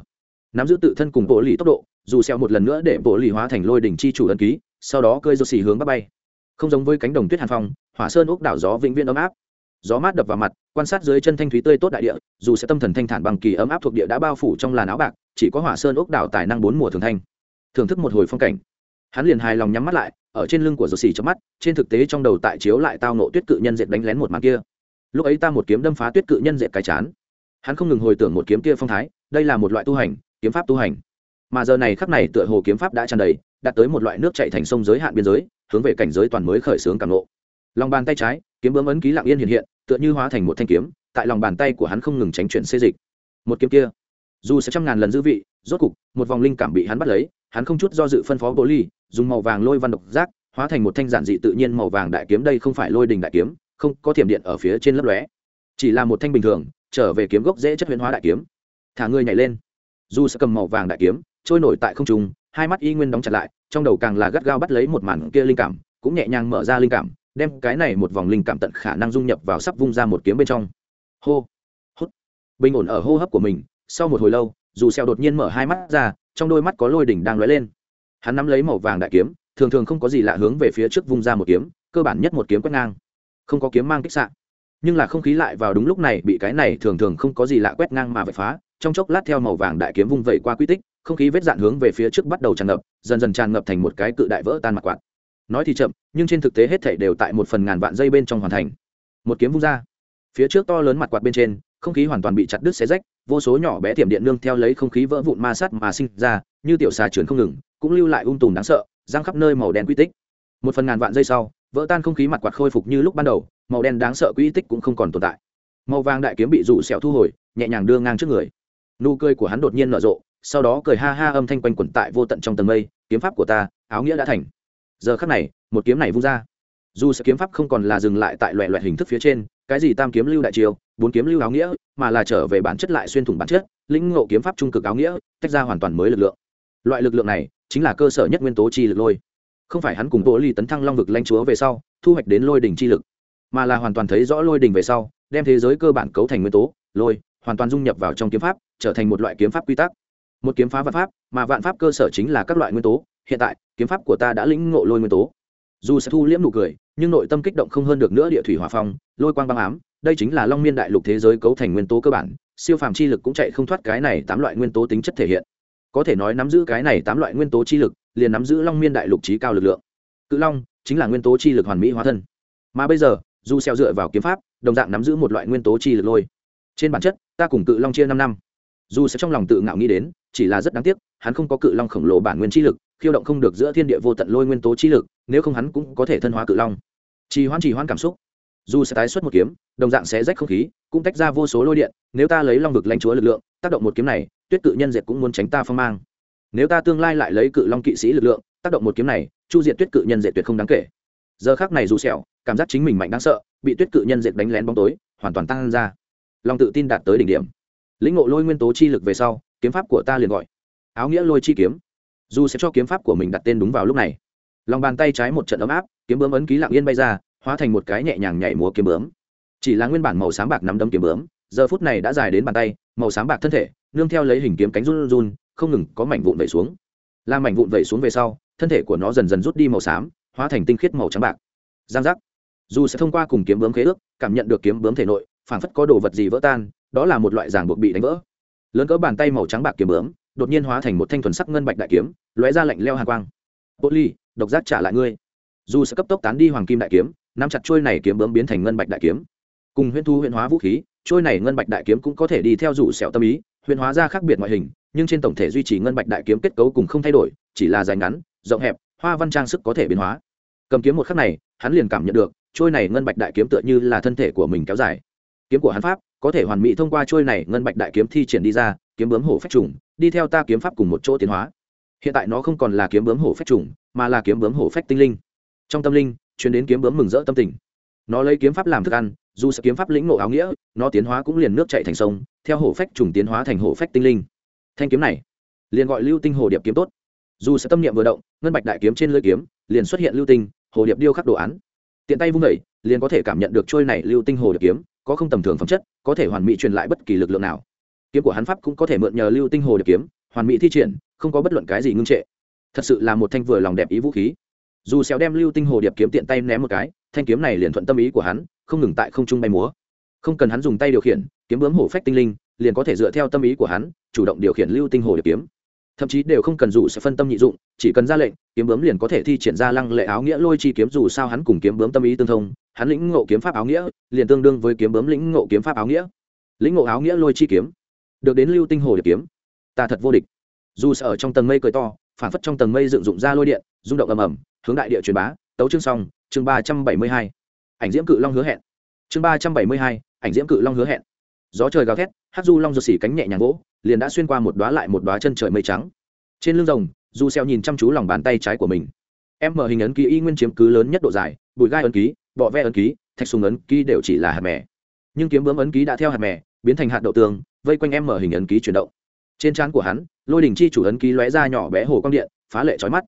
Nắm giữ tự thân cùng bộ lì tốc độ dù xeo một lần nữa để bộ lì hóa thành lôi đỉnh chi chủ ấn ký, sau đó cơi rô xì hướng bắc bay. Không giống với cánh đồng tuyết hàn phong, hỏa sơn úc đảo gió vĩnh viễn ấm áp. Gió mát đập vào mặt, quan sát dưới chân thanh thúy tươi tốt đại địa, dù sẽ tâm thần thanh thản bằng kỳ ấm áp thuộc địa đã bao phủ trong làn áo bạc, chỉ có hỏa sơn ốc đảo tài năng bốn mùa thường thanh. Thưởng thức một hồi phong cảnh. Hắn liền hài lòng nhắm mắt lại, ở trên lưng của rô xì chớp mắt, trên thực tế trong đầu tại chiếu lại tao nộ tuyết cự nhân dệt đánh lén một màn kia. Lúc ấy ta một kiếm đâm phá tuyết cự nhân dệt cái chán. Hắn không ngừng hồi tưởng một kiếm kia phong thái, đây là một loại tu hành, kiếm pháp tu hành mà giờ này khắc này tựa hồ kiếm pháp đã tràn đầy đạt tới một loại nước chạy thành sông giới hạn biên giới, hướng về cảnh giới toàn mới khởi xướng càng nộ lòng bàn tay trái, kiếm bướm ấn ký lặng yên hiện hiện, tựa như hóa thành một thanh kiếm, tại lòng bàn tay của hắn không ngừng tránh chuyển xê dịch. Một kiếm kia, dù sẽ trăm ngàn lần dư vị, rốt cục, một vòng linh cảm bị hắn bắt lấy, hắn không chút do dự phân phó bố ly, dùng màu vàng lôi văn độc giác, hóa thành một thanh giản dị tự nhiên màu vàng đại kiếm đây không phải lôi đình đại kiếm, không có thiểm điện ở phía trên lấp lóe. Chỉ là một thanh bình thường, trở về kiếm gốc dễ chất huyễn hóa đại kiếm. Thả người nhảy lên. Dù sẽ cầm màu vàng đại kiếm trôi nổi tại không trung hai mắt y nguyên đóng chặt lại trong đầu càng là gắt gao bắt lấy một màn kia linh cảm cũng nhẹ nhàng mở ra linh cảm đem cái này một vòng linh cảm tận khả năng dung nhập vào sắp vung ra một kiếm bên trong. Hô hút. Bình ổn ở hô hấp của mình sau một hồi lâu dù xeo đột nhiên mở hai mắt ra trong đôi mắt có lôi đỉnh đang lóe lên. Hắn nắm lấy màu vàng đại kiếm thường thường không có gì lạ hướng về phía trước vung ra một kiếm cơ bản nhất một kiếm quét ngang. Không có kiếm mang kích sạc, nhưng là không khí lại vào đúng lúc này bị cái này thường thường không có gì lạ quét ngang mà vạch phá trong chốc lát theo màu vàng đại kiếm vung vẩy qua quy tích không khí vết dạn hướng về phía trước bắt đầu tràn ngập, dần dần tràn ngập thành một cái cự đại vỡ tan mặt quạt. Nói thì chậm, nhưng trên thực tế hết thảy đều tại một phần ngàn vạn dây bên trong hoàn thành. Một kiếm vung ra. Phía trước to lớn mặt quạt bên trên, không khí hoàn toàn bị chặt đứt xé rách, vô số nhỏ bé tiệm điện nương theo lấy không khí vỡ vụn ma sát mà sinh ra, như tiểu xà trườn không ngừng, cũng lưu lại ung tùm đáng sợ giang khắp nơi màu đen quy tích. Một phần ngàn vạn giây sau, vỡ tan không khí mặt quạt khôi phục như lúc ban đầu, màu đen đáng sợ quy tích cũng không còn tồn tại. Màu vàng đại kiếm bị rủ sẹo thu hồi, nhẹ nhàng đưa ngang trước người. Nụ cười của hắn đột nhiên nở rộ sau đó cười ha ha âm thanh quanh quẩn tại vô tận trong tầng mây, kiếm pháp của ta, áo nghĩa đã thành. Giờ khắc này, một kiếm này vung ra. Dù sự kiếm pháp không còn là dừng lại tại loại loại hình thức phía trên, cái gì tam kiếm lưu đại triều, bốn kiếm lưu áo nghĩa, mà là trở về bản chất lại xuyên thủng bản chất, lĩnh ngộ kiếm pháp trung cực áo nghĩa, tách ra hoàn toàn mới lực lượng. Loại lực lượng này chính là cơ sở nhất nguyên tố chi lực lôi. Không phải hắn cùng bộ ly tấn thăng long vực lanh chúa về sau, thu hoạch đến lôi đỉnh chi lực, mà là hoàn toàn thấy rõ lôi đỉnh về sau, đem thế giới cơ bản cấu thành nguyên tố, lôi, hoàn toàn dung nhập vào trong kiếm pháp, trở thành một loại kiếm pháp quy tắc một kiếm phá vạn pháp, mà vạn pháp cơ sở chính là các loại nguyên tố, hiện tại, kiếm pháp của ta đã lĩnh ngộ lôi nguyên tố. Dù sẽ thu liễm nụ cười, nhưng nội tâm kích động không hơn được nữa địa thủy hỏa phong, lôi quang băng ám, đây chính là long miên đại lục thế giới cấu thành nguyên tố cơ bản, siêu phàm chi lực cũng chạy không thoát cái này tám loại nguyên tố tính chất thể hiện. Có thể nói nắm giữ cái này tám loại nguyên tố chi lực, liền nắm giữ long miên đại lục trí cao lực lượng. Cự long chính là nguyên tố chi lực hoàn mỹ hóa thân. Mà bây giờ, dù xeo dựa vào kiếm pháp, đồng dạng nắm giữ một loại nguyên tố chi lực lôi. Trên bản chất, ta cùng cự long chia năm năm. Dù sẽ trong lòng tự ngạo nghĩ đến chỉ là rất đáng tiếc, hắn không có cự long khổng lồ bản nguyên chi lực, khiêu động không được giữa thiên địa vô tận lôi nguyên tố chi lực, nếu không hắn cũng có thể thân hóa cự long. Trì hoãn trì hoãn cảm xúc. Dù sẽ tái xuất một kiếm, đồng dạng sẽ rách không khí, cũng tách ra vô số lôi điện, nếu ta lấy long vực lãnh chúa lực lượng, tác động một kiếm này, tuyết cự nhân diệt cũng muốn tránh ta phong mang. Nếu ta tương lai lại lấy cự long kỵ sĩ lực lượng, tác động một kiếm này, chu diệt tuyết cự nhân diệt tuyệt không đáng kể. Giờ khác này dù sẹo, cảm giác chính mình mạnh đáng sợ, bị tuyết cự nhân diệt đánh lén bóng tối, hoàn toàn tăng ra. Lòng tự tin đạt tới đỉnh điểm. Lĩnh ngộ lôi nguyên tố chi lực về sau kiếm pháp của ta liền gọi. Áo nghĩa lôi chi kiếm. Dù sẽ cho kiếm pháp của mình đặt tên đúng vào lúc này. Lòng bàn tay trái một trận ấm áp, kiếm bướm ấn ký lặng yên bay ra, hóa thành một cái nhẹ nhàng nhảy múa kiếm bướm. Chỉ là nguyên bản màu sáng bạc nắm đấm kiếm bướm, giờ phút này đã dài đến bàn tay, màu sáng bạc thân thể, nương theo lấy hình kiếm cánh run run, không ngừng có mảnh vụn vẩy xuống. Làm mảnh vụn vẩy xuống về sau, thân thể của nó dần dần rút đi màu xám, hóa thành tinh khiết màu trắng bạc. Giang giác. Dù sẽ thông qua cùng kiếm bướm khế ước, cảm nhận được kiếm bướm thể nội, phảng phất có đồ vật gì vỡ tan, đó là một loại ràng buộc bị đánh vỡ lớn cỡ bàn tay màu trắng bạc kiếm bướm, đột nhiên hóa thành một thanh thuần sắc ngân bạch đại kiếm, lóe ra lạnh leo hàng quang. Bộ ly, độc giác trả lại ngươi. Dù sẽ cấp tốc tán đi hoàng kim đại kiếm, nắm chặt trôi này kiếm bướm biến thành ngân bạch đại kiếm. Cùng huyễn thu huyễn hóa vũ khí trôi này ngân bạch đại kiếm cũng có thể đi theo rủ sẹo tâm ý, huyễn hóa ra khác biệt ngoại hình, nhưng trên tổng thể duy trì ngân bạch đại kiếm kết cấu cùng không thay đổi, chỉ là dài ngắn, rộng hẹp, hoa văn trang sức có thể biến hóa. Cầm kiếm một khắc này, hắn liền cảm nhận được trôi này ngân bạch đại kiếm tựa như là thân thể của mình kéo dài. Kiếm của hắn pháp có thể hoàn mỹ thông qua trôi này, ngân bạch đại kiếm thi triển đi ra, kiếm bướm hổ phách trùng, đi theo ta kiếm pháp cùng một chỗ tiến hóa. Hiện tại nó không còn là kiếm bướm hổ phách trùng, mà là kiếm bướm hổ phách tinh linh. Trong tâm linh chuyến đến kiếm bướm mừng rỡ tâm tình. Nó lấy kiếm pháp làm thức ăn, dù sẽ kiếm pháp lĩnh ngộ áo nghĩa, nó tiến hóa cũng liền nước chạy thành sông, theo hổ phách trùng tiến hóa thành hổ phách tinh linh. Thanh kiếm này, liền gọi lưu tinh hồ điệp kiếm tốt. Dù sẽ tâm niệm vừa động, ngân bạch đại kiếm trên lưỡi kiếm, liền xuất hiện lưu tinh hồ điệp điêu khắc đồ án. Tiện tay vung vẩy liền có thể cảm nhận được trôi này lưu tinh hồ điệp kiếm có không tầm thường phẩm chất, có thể hoàn mỹ truyền lại bất kỳ lực lượng nào. Kiếm của hắn pháp cũng có thể mượn nhờ lưu tinh hồ điệp kiếm, hoàn mỹ thi triển, không có bất luận cái gì ngưng trệ. Thật sự là một thanh vừa lòng đẹp ý vũ khí. Dù xéo đem lưu tinh hồ điệp kiếm tiện tay ném một cái, thanh kiếm này liền thuận tâm ý của hắn, không ngừng tại không trung bay múa. Không cần hắn dùng tay điều khiển, kiếm bướm hổ phách tinh linh, liền có thể dựa theo tâm ý của hắn, chủ động điều khiển lưu tinh hồ điệp kiếm thậm chí đều không cần dù sẽ phân tâm nhị dụng, chỉ cần ra lệnh, kiếm bướm liền có thể thi triển ra lăng lệ áo nghĩa lôi chi kiếm dù sao hắn cùng kiếm bướm tâm ý tương thông, hắn lĩnh ngộ kiếm pháp áo nghĩa, liền tương đương với kiếm bướm lĩnh ngộ kiếm pháp áo nghĩa. Lĩnh ngộ áo nghĩa lôi chi kiếm, được đến lưu tinh hồ điệp kiếm. Ta thật vô địch. Dù sẽ ở trong tầng mây cười to, phản phất trong tầng mây dựng dụng ra lôi điện, rung động ầm ầm, hướng đại địa truyền bá, tấu chương xong, chương ba trăm bảy mươi hai. Ảnh diễm cự long hứa hẹn. Chương ba trăm bảy mươi hai, ảnh diễm cự long hứa hẹn. Gió trời gào thét, hát du long rượt xỉ cánh nhẹ nhàng gỗ liền đã xuyên qua một đoá lại một đoá chân trời mây trắng. Trên lưng rồng, du xeo nhìn chăm chú lòng bàn tay trái của mình. Em mở hình ấn ký y nguyên chiếm cứ lớn nhất độ dài, bụi gai ấn ký, bọ ve ấn ký, thạch sùng ấn ký đều chỉ là hạt mè. Nhưng kiếm bướm ấn ký đã theo hạt mè, biến thành hạt đậu tường, vây quanh em mở hình ấn ký chuyển động. Trên trán của hắn, lôi đỉnh chi chủ ấn ký lóe ra nhỏ bé hồ quang điện, phá lệ chói mắt.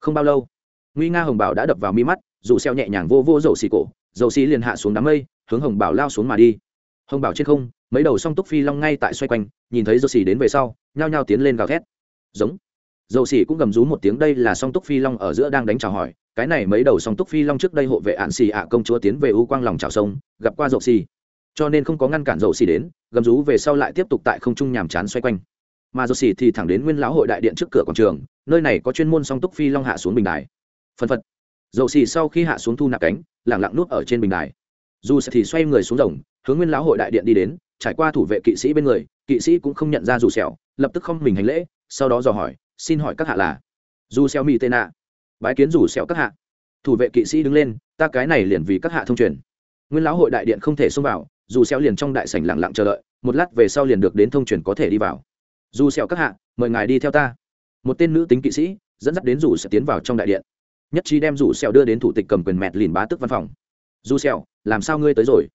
Không bao lâu nguy nga hồng bảo đã đập vào mi mắt dù xeo nhẹ nhàng vô vô dầu xì cổ dầu xì liền hạ xuống đám mây, hướng hồng bảo lao xuống mà đi. Hồng bảo trên không mấy đầu song túc phi long ngay tại xoay quanh, nhìn thấy dầu xì đến về sau, nhao nhao tiến lên gào thét. Giống. Dầu xì cũng gầm rú một tiếng, đây là song túc phi long ở giữa đang đánh chào hỏi. Cái này mấy đầu song túc phi long trước đây hộ vệ ạn xì ạ công chúa tiến về u quang lòng chào sông, gặp qua dầu xì cho nên không có ngăn cản dầu xì đến, gầm rú về sau lại tiếp tục tại không trung nhàm chán xoay quanh. Mà dầu xì thì thẳng đến nguyên lão hội đại điện trước cửa quảng trường, nơi này có chuyên môn song túc phi long hạ xuống bình đài. Phân phật. Dầu xì sau khi hạ xuống thu nạp cánh lẳng lặng nuốt ở trên bình đài. Dù sẽ thì xoay người xuống rồng, hướng nguyên lão hội đại điện đi đến trải qua thủ vệ kỵ sĩ bên người, kỵ sĩ cũng không nhận ra dù sẹo, lập tức không mình hành lễ, sau đó dò hỏi, xin hỏi các hạ là? Dù sẹo mi tên nạ. Bái kiến dù sẹo các hạ. Thủ vệ kỵ sĩ đứng lên, ta cái này liền vì các hạ thông truyền. Nguyên lão hội đại điện không thể xông vào, dù sẹo liền trong đại sảnh lặng lặng chờ đợi, một lát về sau liền được đến thông truyền có thể đi vào. Dù sẹo các hạ, mời ngài đi theo ta. Một tên nữ tính kỵ sĩ dẫn dắt đến dù sẽ tiến vào trong đại điện. Nhất trí đem dù sẹo đưa đến thủ tịch cầm quyền mẹt lìn bá tước văn phòng. Dù sẹo, làm sao ngươi tới rồi?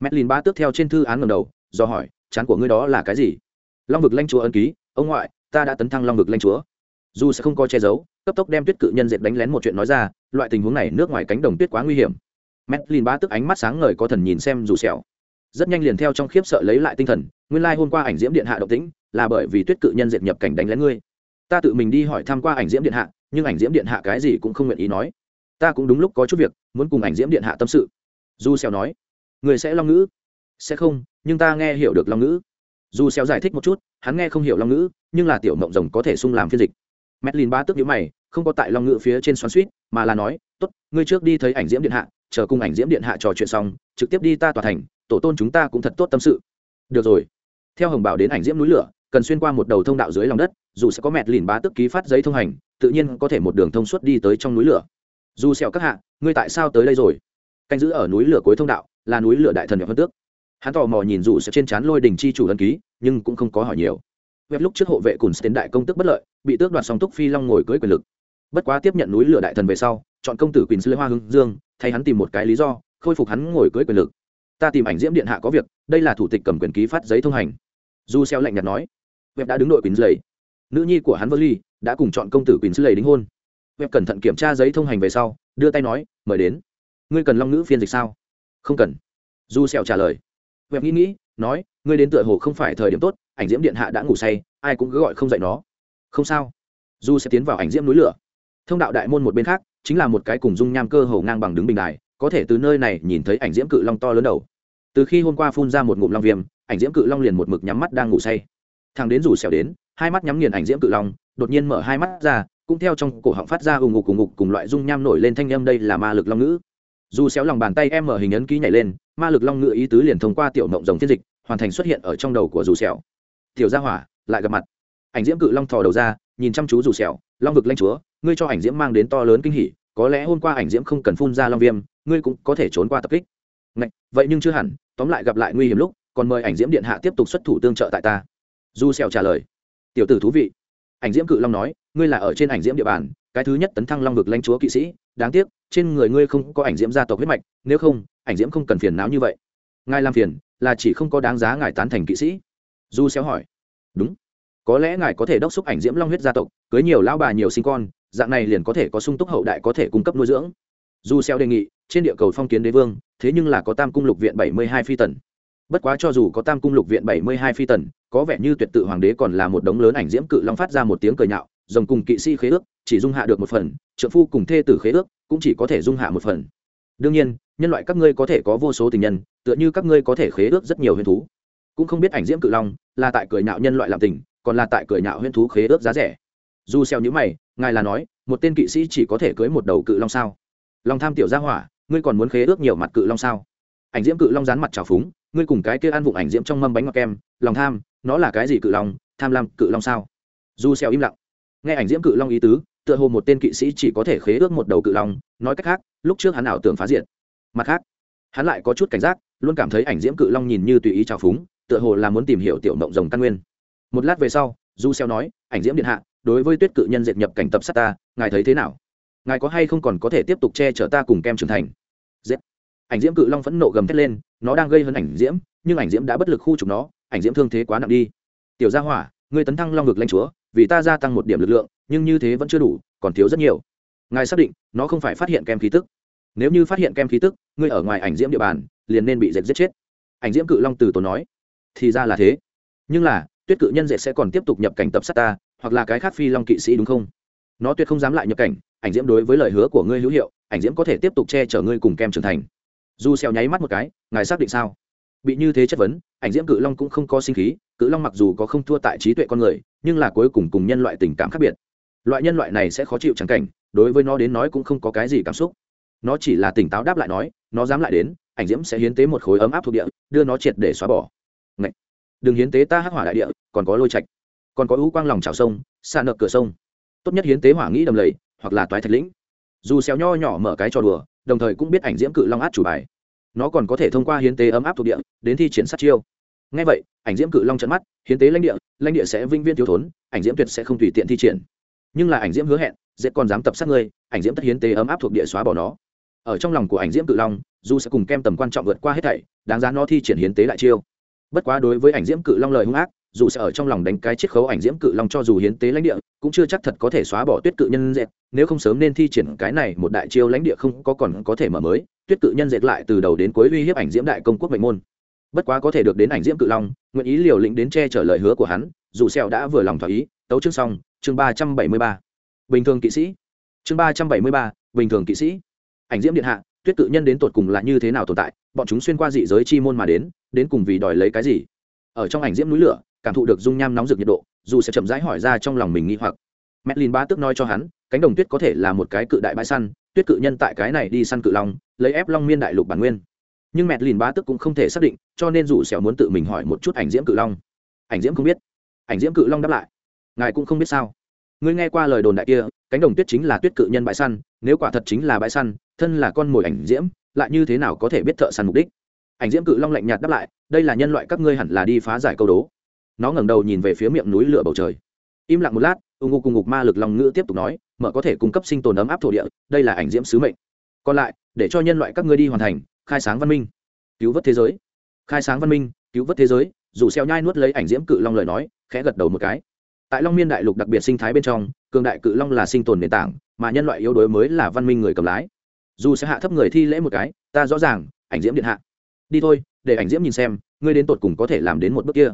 Mẹt lìn bá tước theo trên thư án ngầm đầu do hỏi, chán của ngươi đó là cái gì? Long vực lanh chúa ân ký, ông ngoại, ta đã tấn thăng long vực lanh chúa. Dù sẽ không có che giấu, cấp tốc đem tuyết cự nhân dệt đánh lén một chuyện nói ra, loại tình huống này nước ngoài cánh đồng tuyết quá nguy hiểm. Mẹt lìn bá tước ánh mắt sáng ngời có thần nhìn xem dù sẹo. Rất nhanh liền theo trong khiếp sợ lấy lại tinh thần, nguyên lai like hôm qua ảnh diễm điện hạ động tĩnh, là bởi vì tuyết cự nhân dệt nhập cảnh đánh lén ngươi. Ta tự mình đi hỏi thăm qua ảnh diễm điện hạ, nhưng ảnh diễm điện hạ cái gì cũng không nguyện ý nói. Ta cũng đúng lúc có chút việc, muốn cùng ảnh diễm điện hạ tâm sự. Du xèo nói, người sẽ long ngữ sẽ không nhưng ta nghe hiểu được long ngữ. Dù xéo giải thích một chút hắn nghe không hiểu long ngữ nhưng là tiểu mộng rồng có thể sung làm phiên dịch. Medlin ba tức nhíu mày không có tại long ngữ phía trên xoắn xuýt, mà là nói tốt ngươi trước đi thấy ảnh diễm điện hạ chờ cùng ảnh diễm điện hạ trò chuyện xong trực tiếp đi ta tòa thành tổ tôn chúng ta cũng thật tốt tâm sự. Được rồi. Theo hồng bảo đến ảnh diễm núi lửa cần xuyên qua một đầu thông đạo dưới lòng đất dù sẽ có mẹt ba bá tức ký phát giấy thông hành tự nhiên có thể một đường thông suốt đi tới trong núi lửa. Dù sẹo các hạ ngươi tại sao tới đây rồi? Canh giữ ở núi lửa cuối thông đạo là núi lửa đại thần nhập vân tước hắn tò mò nhìn dù sẽ trên trán lôi đỉnh chi chủ ân ký, nhưng cũng không có hỏi nhiều. Web lúc trước hộ vệ cùng tiến đại công tức bất lợi, bị tước đoạt song túc phi long ngồi cưới quyền lực. Bất quá tiếp nhận núi lửa đại thần về sau, chọn công tử quỳnh sư hoa hưng dương, thay hắn tìm một cái lý do, khôi phục hắn ngồi cưới quyền lực. Ta tìm ảnh diễm điện hạ có việc, đây là thủ tịch cầm quyền ký phát giấy thông hành. Du xeo lạnh nhạt nói web đã đứng đội quỳnh lầy nữ nhi của hắn vơ ly đã cùng chọn công tử quỳnh sư lầy đính hôn. Web cẩn thận kiểm tra giấy thông hành về sau, đưa tay nói, mời đến. Ngươi cần long ngữ phiên dịch sao? Không cần. Du xeo trả lời web nghĩ nghĩ, nói, ngươi đến tựa hồ không phải thời điểm tốt, ảnh diễm điện hạ đã ngủ say, ai cũng cứ gọi không dậy nó. Không sao. Du sẽ tiến vào ảnh diễm núi lửa. Thông đạo đại môn một bên khác, chính là một cái cùng dung nham cơ hồ ngang bằng đứng bình đài, có thể từ nơi này nhìn thấy ảnh diễm cự long to lớn đầu. Từ khi hôm qua phun ra một ngụm long viêm, ảnh diễm cự long liền một mực nhắm mắt đang ngủ say. Thằng đến rủ xẻo đến, hai mắt nhắm nghiền ảnh diễm cự long, đột nhiên mở hai mắt ra, cũng theo trong cổ họng phát ra ù ngục cùng ngục cùng loại dung nham nổi lên thanh âm đây là ma lực long ngữ. Dù xéo lòng bàn tay em mở hình ấn ký nhảy lên ma lực long ngựa ý tứ liền thông qua tiểu mộng rồng thiên dịch hoàn thành xuất hiện ở trong đầu của dù sẹo. tiểu gia hỏa lại gặp mặt ảnh diễm cự long thò đầu ra nhìn chăm chú dù sẹo. long vực lanh chúa ngươi cho ảnh diễm mang đến to lớn kinh hỉ có lẽ hôm qua ảnh diễm không cần phun ra long viêm ngươi cũng có thể trốn qua tập kích Ngạch, vậy nhưng chưa hẳn tóm lại gặp lại nguy hiểm lúc còn mời ảnh diễm điện hạ tiếp tục xuất thủ tương trợ tại ta du xèo trả lời tiểu tử thú vị ảnh diễm cự long nói ngươi là ở trên ảnh diễm địa bàn cái thứ nhất tấn thăng long vực lãnh chúa kỵ sĩ đáng tiếc trên người ngươi không có ảnh diễm gia tộc huyết mạch nếu không ảnh diễm không cần phiền não như vậy. Ngài làm phiền là chỉ không có đáng giá ngài tán thành kỵ sĩ. Du xéo hỏi. Đúng. Có lẽ ngài có thể đốc xúc ảnh diễm long huyết gia tộc, cưới nhiều lão bà nhiều sinh con, dạng này liền có thể có sung túc hậu đại có thể cung cấp nuôi dưỡng. Du xéo đề nghị, trên địa cầu phong kiến đế vương, thế nhưng là có tam cung lục viện bảy mươi hai phi tần. Bất quá cho dù có tam cung lục viện bảy mươi hai phi tần, có vẻ như tuyệt tự hoàng đế còn là một đống lớn ảnh diễm cự long phát ra một tiếng cười nhạo, rồng cùng kỵ sĩ khế ước, chỉ dung hạ được một phần trợ phu cùng thê tử khế ước, cũng chỉ có thể dung hạ một phần đương nhiên, nhân loại các ngươi có thể có vô số tình nhân, tựa như các ngươi có thể khế ước rất nhiều huyền thú. Cũng không biết ảnh diễm cự long là tại cười nhạo nhân loại làm tình, còn là tại cười nhạo huyền thú khế ước giá rẻ. Dù xeo nhíu mày, ngài là nói, một tên kỵ sĩ chỉ có thể cưới một đầu cự long sao? Long tham tiểu gia hỏa, ngươi còn muốn khế ước nhiều mặt cự long sao? Ảnh diễm cự long dán mặt trào phúng, ngươi cùng cái kia ăn vụng ảnh diễm trong mâm bánh ngọt kem, lòng tham, nó là cái gì cự long, tham lam cự long sao? Du xeo im lặng. Nghe ảnh diễm cự long ý tứ tựa hồ một tên kỵ sĩ chỉ có thể khế ước một đầu cự long, nói cách khác, lúc trước hắn ảo tưởng phá diện mặt khác, hắn lại có chút cảnh giác, luôn cảm thấy ảnh diễm cự long nhìn như tùy ý trào phúng, tựa hồ là muốn tìm hiểu tiểu mộng rồng căn nguyên. Một lát về sau du xeo nói, ảnh diễm điện hạ, đối với tuyết cự nhân diệt nhập cảnh tập sát ta, ngài thấy thế nào? Ngài có hay không còn có thể tiếp tục che chở ta cùng kem trưởng thành? Diệt ảnh diễm cự long phẫn nộ gầm thét lên, nó đang gây hấn ảnh diễm, nhưng ảnh diễm đã bất lực khu trục nó, ảnh diễm thương thế quá nặng đi. Tiểu gia hỏa, ngươi tấn thăng long ngực lanh chúa vì ta gia tăng một điểm lực lượng, nhưng như thế vẫn chưa đủ, còn thiếu rất nhiều. Ngài xác định, nó không phải phát hiện kem khí tức. Nếu như phát hiện kem khí tức, ngươi ở ngoài ảnh diễm địa bàn, liền nên bị dệt giết chết. Ảnh diễm cự long từ tổ nói. Thì ra là thế. Nhưng là, tuyết cự nhân dệt sẽ còn tiếp tục nhập cảnh tập sát ta, hoặc là cái khác phi long kỵ sĩ đúng không? Nó tuyệt không dám lại nhập cảnh, ảnh diễm đối với lời hứa của ngươi hữu hiệu, ảnh diễm có thể tiếp tục che chở ngươi cùng kem trưởng thành. Du xeo nháy mắt một cái, ngài xác định sao? Bị như thế chất vấn, ảnh diễm cự long cũng không có sinh khí cự long mặc dù có không thua tại trí tuệ con người, nhưng là cuối cùng cùng nhân loại tình cảm khác biệt. Loại nhân loại này sẽ khó chịu chẳng cảnh, đối với nó đến nói cũng không có cái gì cảm xúc. Nó chỉ là tỉnh táo đáp lại nói, nó dám lại đến, ảnh diễm sẽ hiến tế một khối ấm áp thuộc địa, đưa nó triệt để xóa bỏ. Ngậy! đừng hiến tế ta hắc hỏa đại địa, còn có lôi trạch, còn có ưu quang lòng trào sông xa nợ cửa sông. Tốt nhất hiến tế hỏa nghĩ đầm lầy, hoặc là toái thạch lĩnh. Dù xéo nho nhỏ mở cái trò đùa, đồng thời cũng biết ảnh diễm cự long át chủ bài. Nó còn có thể thông qua hiến tế ấm áp thuộc địa, đến thi triển sát chiêu ngay vậy, ảnh diễm cự long trận mắt, hiến tế lãnh địa lãnh địa sẽ vinh viên thiếu thốn, ảnh diễm tuyệt sẽ không tùy tiện thi triển. Nhưng là ảnh diễm hứa hẹn dễ còn dám tập sát ngươi, ảnh diễm tất hiến tế ấm áp thuộc địa xóa bỏ nó. Ở trong lòng của ảnh diễm cự long, dù sẽ cùng kem tầm quan trọng vượt qua hết thảy, đáng giá nó thi triển hiến tế đại chiêu. Bất quá đối với ảnh diễm cự long lời hung ác, dù sẽ ở trong lòng đánh cái chiết khấu ảnh diễm cự long cho dù hiến tế lãnh địa, cũng chưa chắc thật có thể xóa bỏ tuyết cự nhân dệt, nếu không sớm nên thi triển cái này một đại chiêu lãnh địa không có còn có thể mở mới, tuyết cự nhân dệt lại từ đầu đến cuối uy hiếp ảnh diễm đại công quốc mệnh môn bất quá có thể được đến ảnh diễm cự long nguyện ý liều lĩnh đến che chở lời hứa của hắn dù xèo đã vừa lòng thỏa ý tấu chương xong chương ba trăm bảy mươi ba. Bình thường kỵ sĩ. Chương ba trăm bảy mươi ba bình thường kỵ sĩ. Ảnh diễm điện hạ tuyết cự nhân đến tột cùng là như thế nào tồn tại bọn chúng xuyên qua dị giới chi môn mà đến đến cùng vì đòi lấy cái gì? Ở trong ảnh diễm núi lửa cảm thụ được dung nham nóng rực nhiệt độ dù sẽ chậm rãi hỏi ra trong lòng mình nghi hoặc. Medlin ba tức nói cho hắn, cánh đồng tuyết có thể là một cái cự đại bãi săn, tuyết cự nhân tại cái này đi săn cự long, lấy ép long miên đại lục bản nguyên. Nhưng mét lìn bá tức cũng không thể xác định, cho nên dù sẹo muốn tự mình hỏi một chút ảnh diễm cự long. Ảnh diễm không biết. Ảnh diễm cự long đáp lại, ngài cũng không biết sao? Ngươi nghe qua lời đồn đại kia, cánh đồng tuyết chính là tuyết cự nhân bãi săn, nếu quả thật chính là bãi săn, thân là con mồi ảnh diễm, lại như thế nào có thể biết thợ săn mục đích? Ảnh diễm cự long lạnh nhạt đáp lại, đây là nhân loại các ngươi hẳn là đi phá giải câu đố nó ngẩng đầu nhìn về phía miệng núi lửa bầu trời im lặng một lát ưng ngô cùng ngục ma lực lòng ngữ tiếp tục nói mở có thể cung cấp sinh tồn ấm áp thổ địa đây là ảnh diễm sứ mệnh còn lại để cho nhân loại các ngươi đi hoàn thành khai sáng văn minh, cứu vớt thế giới. Khai sáng văn minh, cứu vớt thế giới, dù xeo nhai nuốt lấy ảnh diễm cự long lời nói, khẽ gật đầu một cái. Tại long miên đại lục đặc biệt sinh thái bên trong, cường đại cự long là sinh tồn nền tảng, mà nhân loại yếu đuối mới là văn minh người cầm lái. Dù sẽ hạ thấp người thi lễ một cái, ta rõ ràng, ảnh diễm điện hạ. Đi thôi, để ảnh diễm nhìn xem, ngươi đến tột cùng có thể làm đến một bước kia.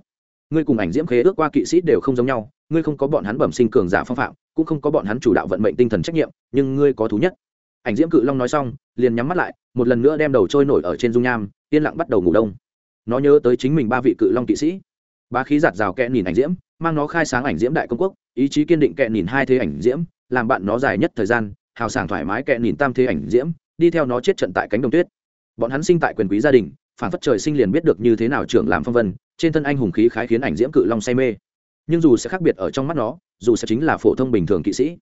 Ngươi cùng ảnh diễm khế ước qua kỵ sĩ đều không giống nhau, ngươi không có bọn hắn bẩm sinh cường giả phong phạm, cũng không có bọn hắn chủ đạo vận mệnh tinh thần trách nhiệm, nhưng ngươi có thú nhất. Ảnh diễm cự long nói xong, liền nhắm mắt lại một lần nữa đem đầu trôi nổi ở trên dung nham, yên lặng bắt đầu ngủ đông. Nó nhớ tới chính mình ba vị cự long kỵ sĩ. Ba khí giạt rào kẹ nhìn ảnh diễm, mang nó khai sáng ảnh diễm đại công quốc, ý chí kiên định kẹ nhìn hai thế ảnh diễm, làm bạn nó dài nhất thời gian, hào sảng thoải mái kẹ nhìn tam thế ảnh diễm, đi theo nó chết trận tại cánh đồng tuyết. Bọn hắn sinh tại quyền quý gia đình, phản phất trời sinh liền biết được như thế nào trưởng làm phong vân, trên thân anh hùng khí khái khiến ảnh diễm cự long say mê. Nhưng dù sẽ khác biệt ở trong mắt nó, dù sẽ chính là phổ thông bình thường kỵ sĩ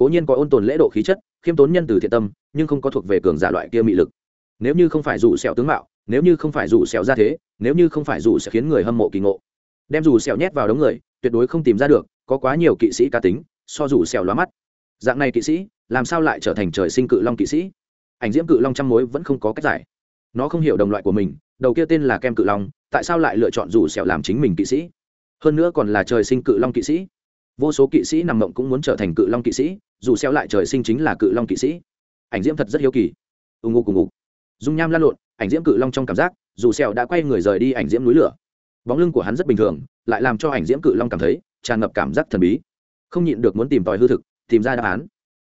cố nhiên có ôn tồn lễ độ khí chất, khiêm tốn nhân từ thiện tâm, nhưng không có thuộc về cường giả loại kia mị lực. Nếu như không phải rủ sẹo tướng mạo, nếu như không phải rủ sẹo ra thế, nếu như không phải rủ sẽ khiến người hâm mộ kỳ ngộ. Đem rủ sẹo nhét vào đống người, tuyệt đối không tìm ra được, có quá nhiều kỵ sĩ cá tính, so rủ sẹo lóa mắt. Dạng này kỵ sĩ, làm sao lại trở thành trời sinh cự long kỵ sĩ? Ảnh diễm cự long trăm mối vẫn không có cách giải. Nó không hiểu đồng loại của mình, đầu kia tên là kem cự long, tại sao lại lựa chọn rủ sẹo làm chính mình kỵ sĩ? Hơn nữa còn là trời sinh cự long kỵ sĩ vô số kỵ sĩ nằm mộng cũng muốn trở thành cự long kỵ sĩ, dù xeo lại trời sinh chính là cự long kỵ sĩ. Ảnh diễm thật rất hiếu kỳ. Ù ngục cùng ngục. Dung nham lan lộn, ảnh diễm cự long trong cảm giác, dù xeo đã quay người rời đi ảnh diễm núi lửa. Bóng lưng của hắn rất bình thường, lại làm cho ảnh diễm cự long cảm thấy tràn ngập cảm giác thần bí. Không nhịn được muốn tìm tòi hư thực, tìm ra đáp án.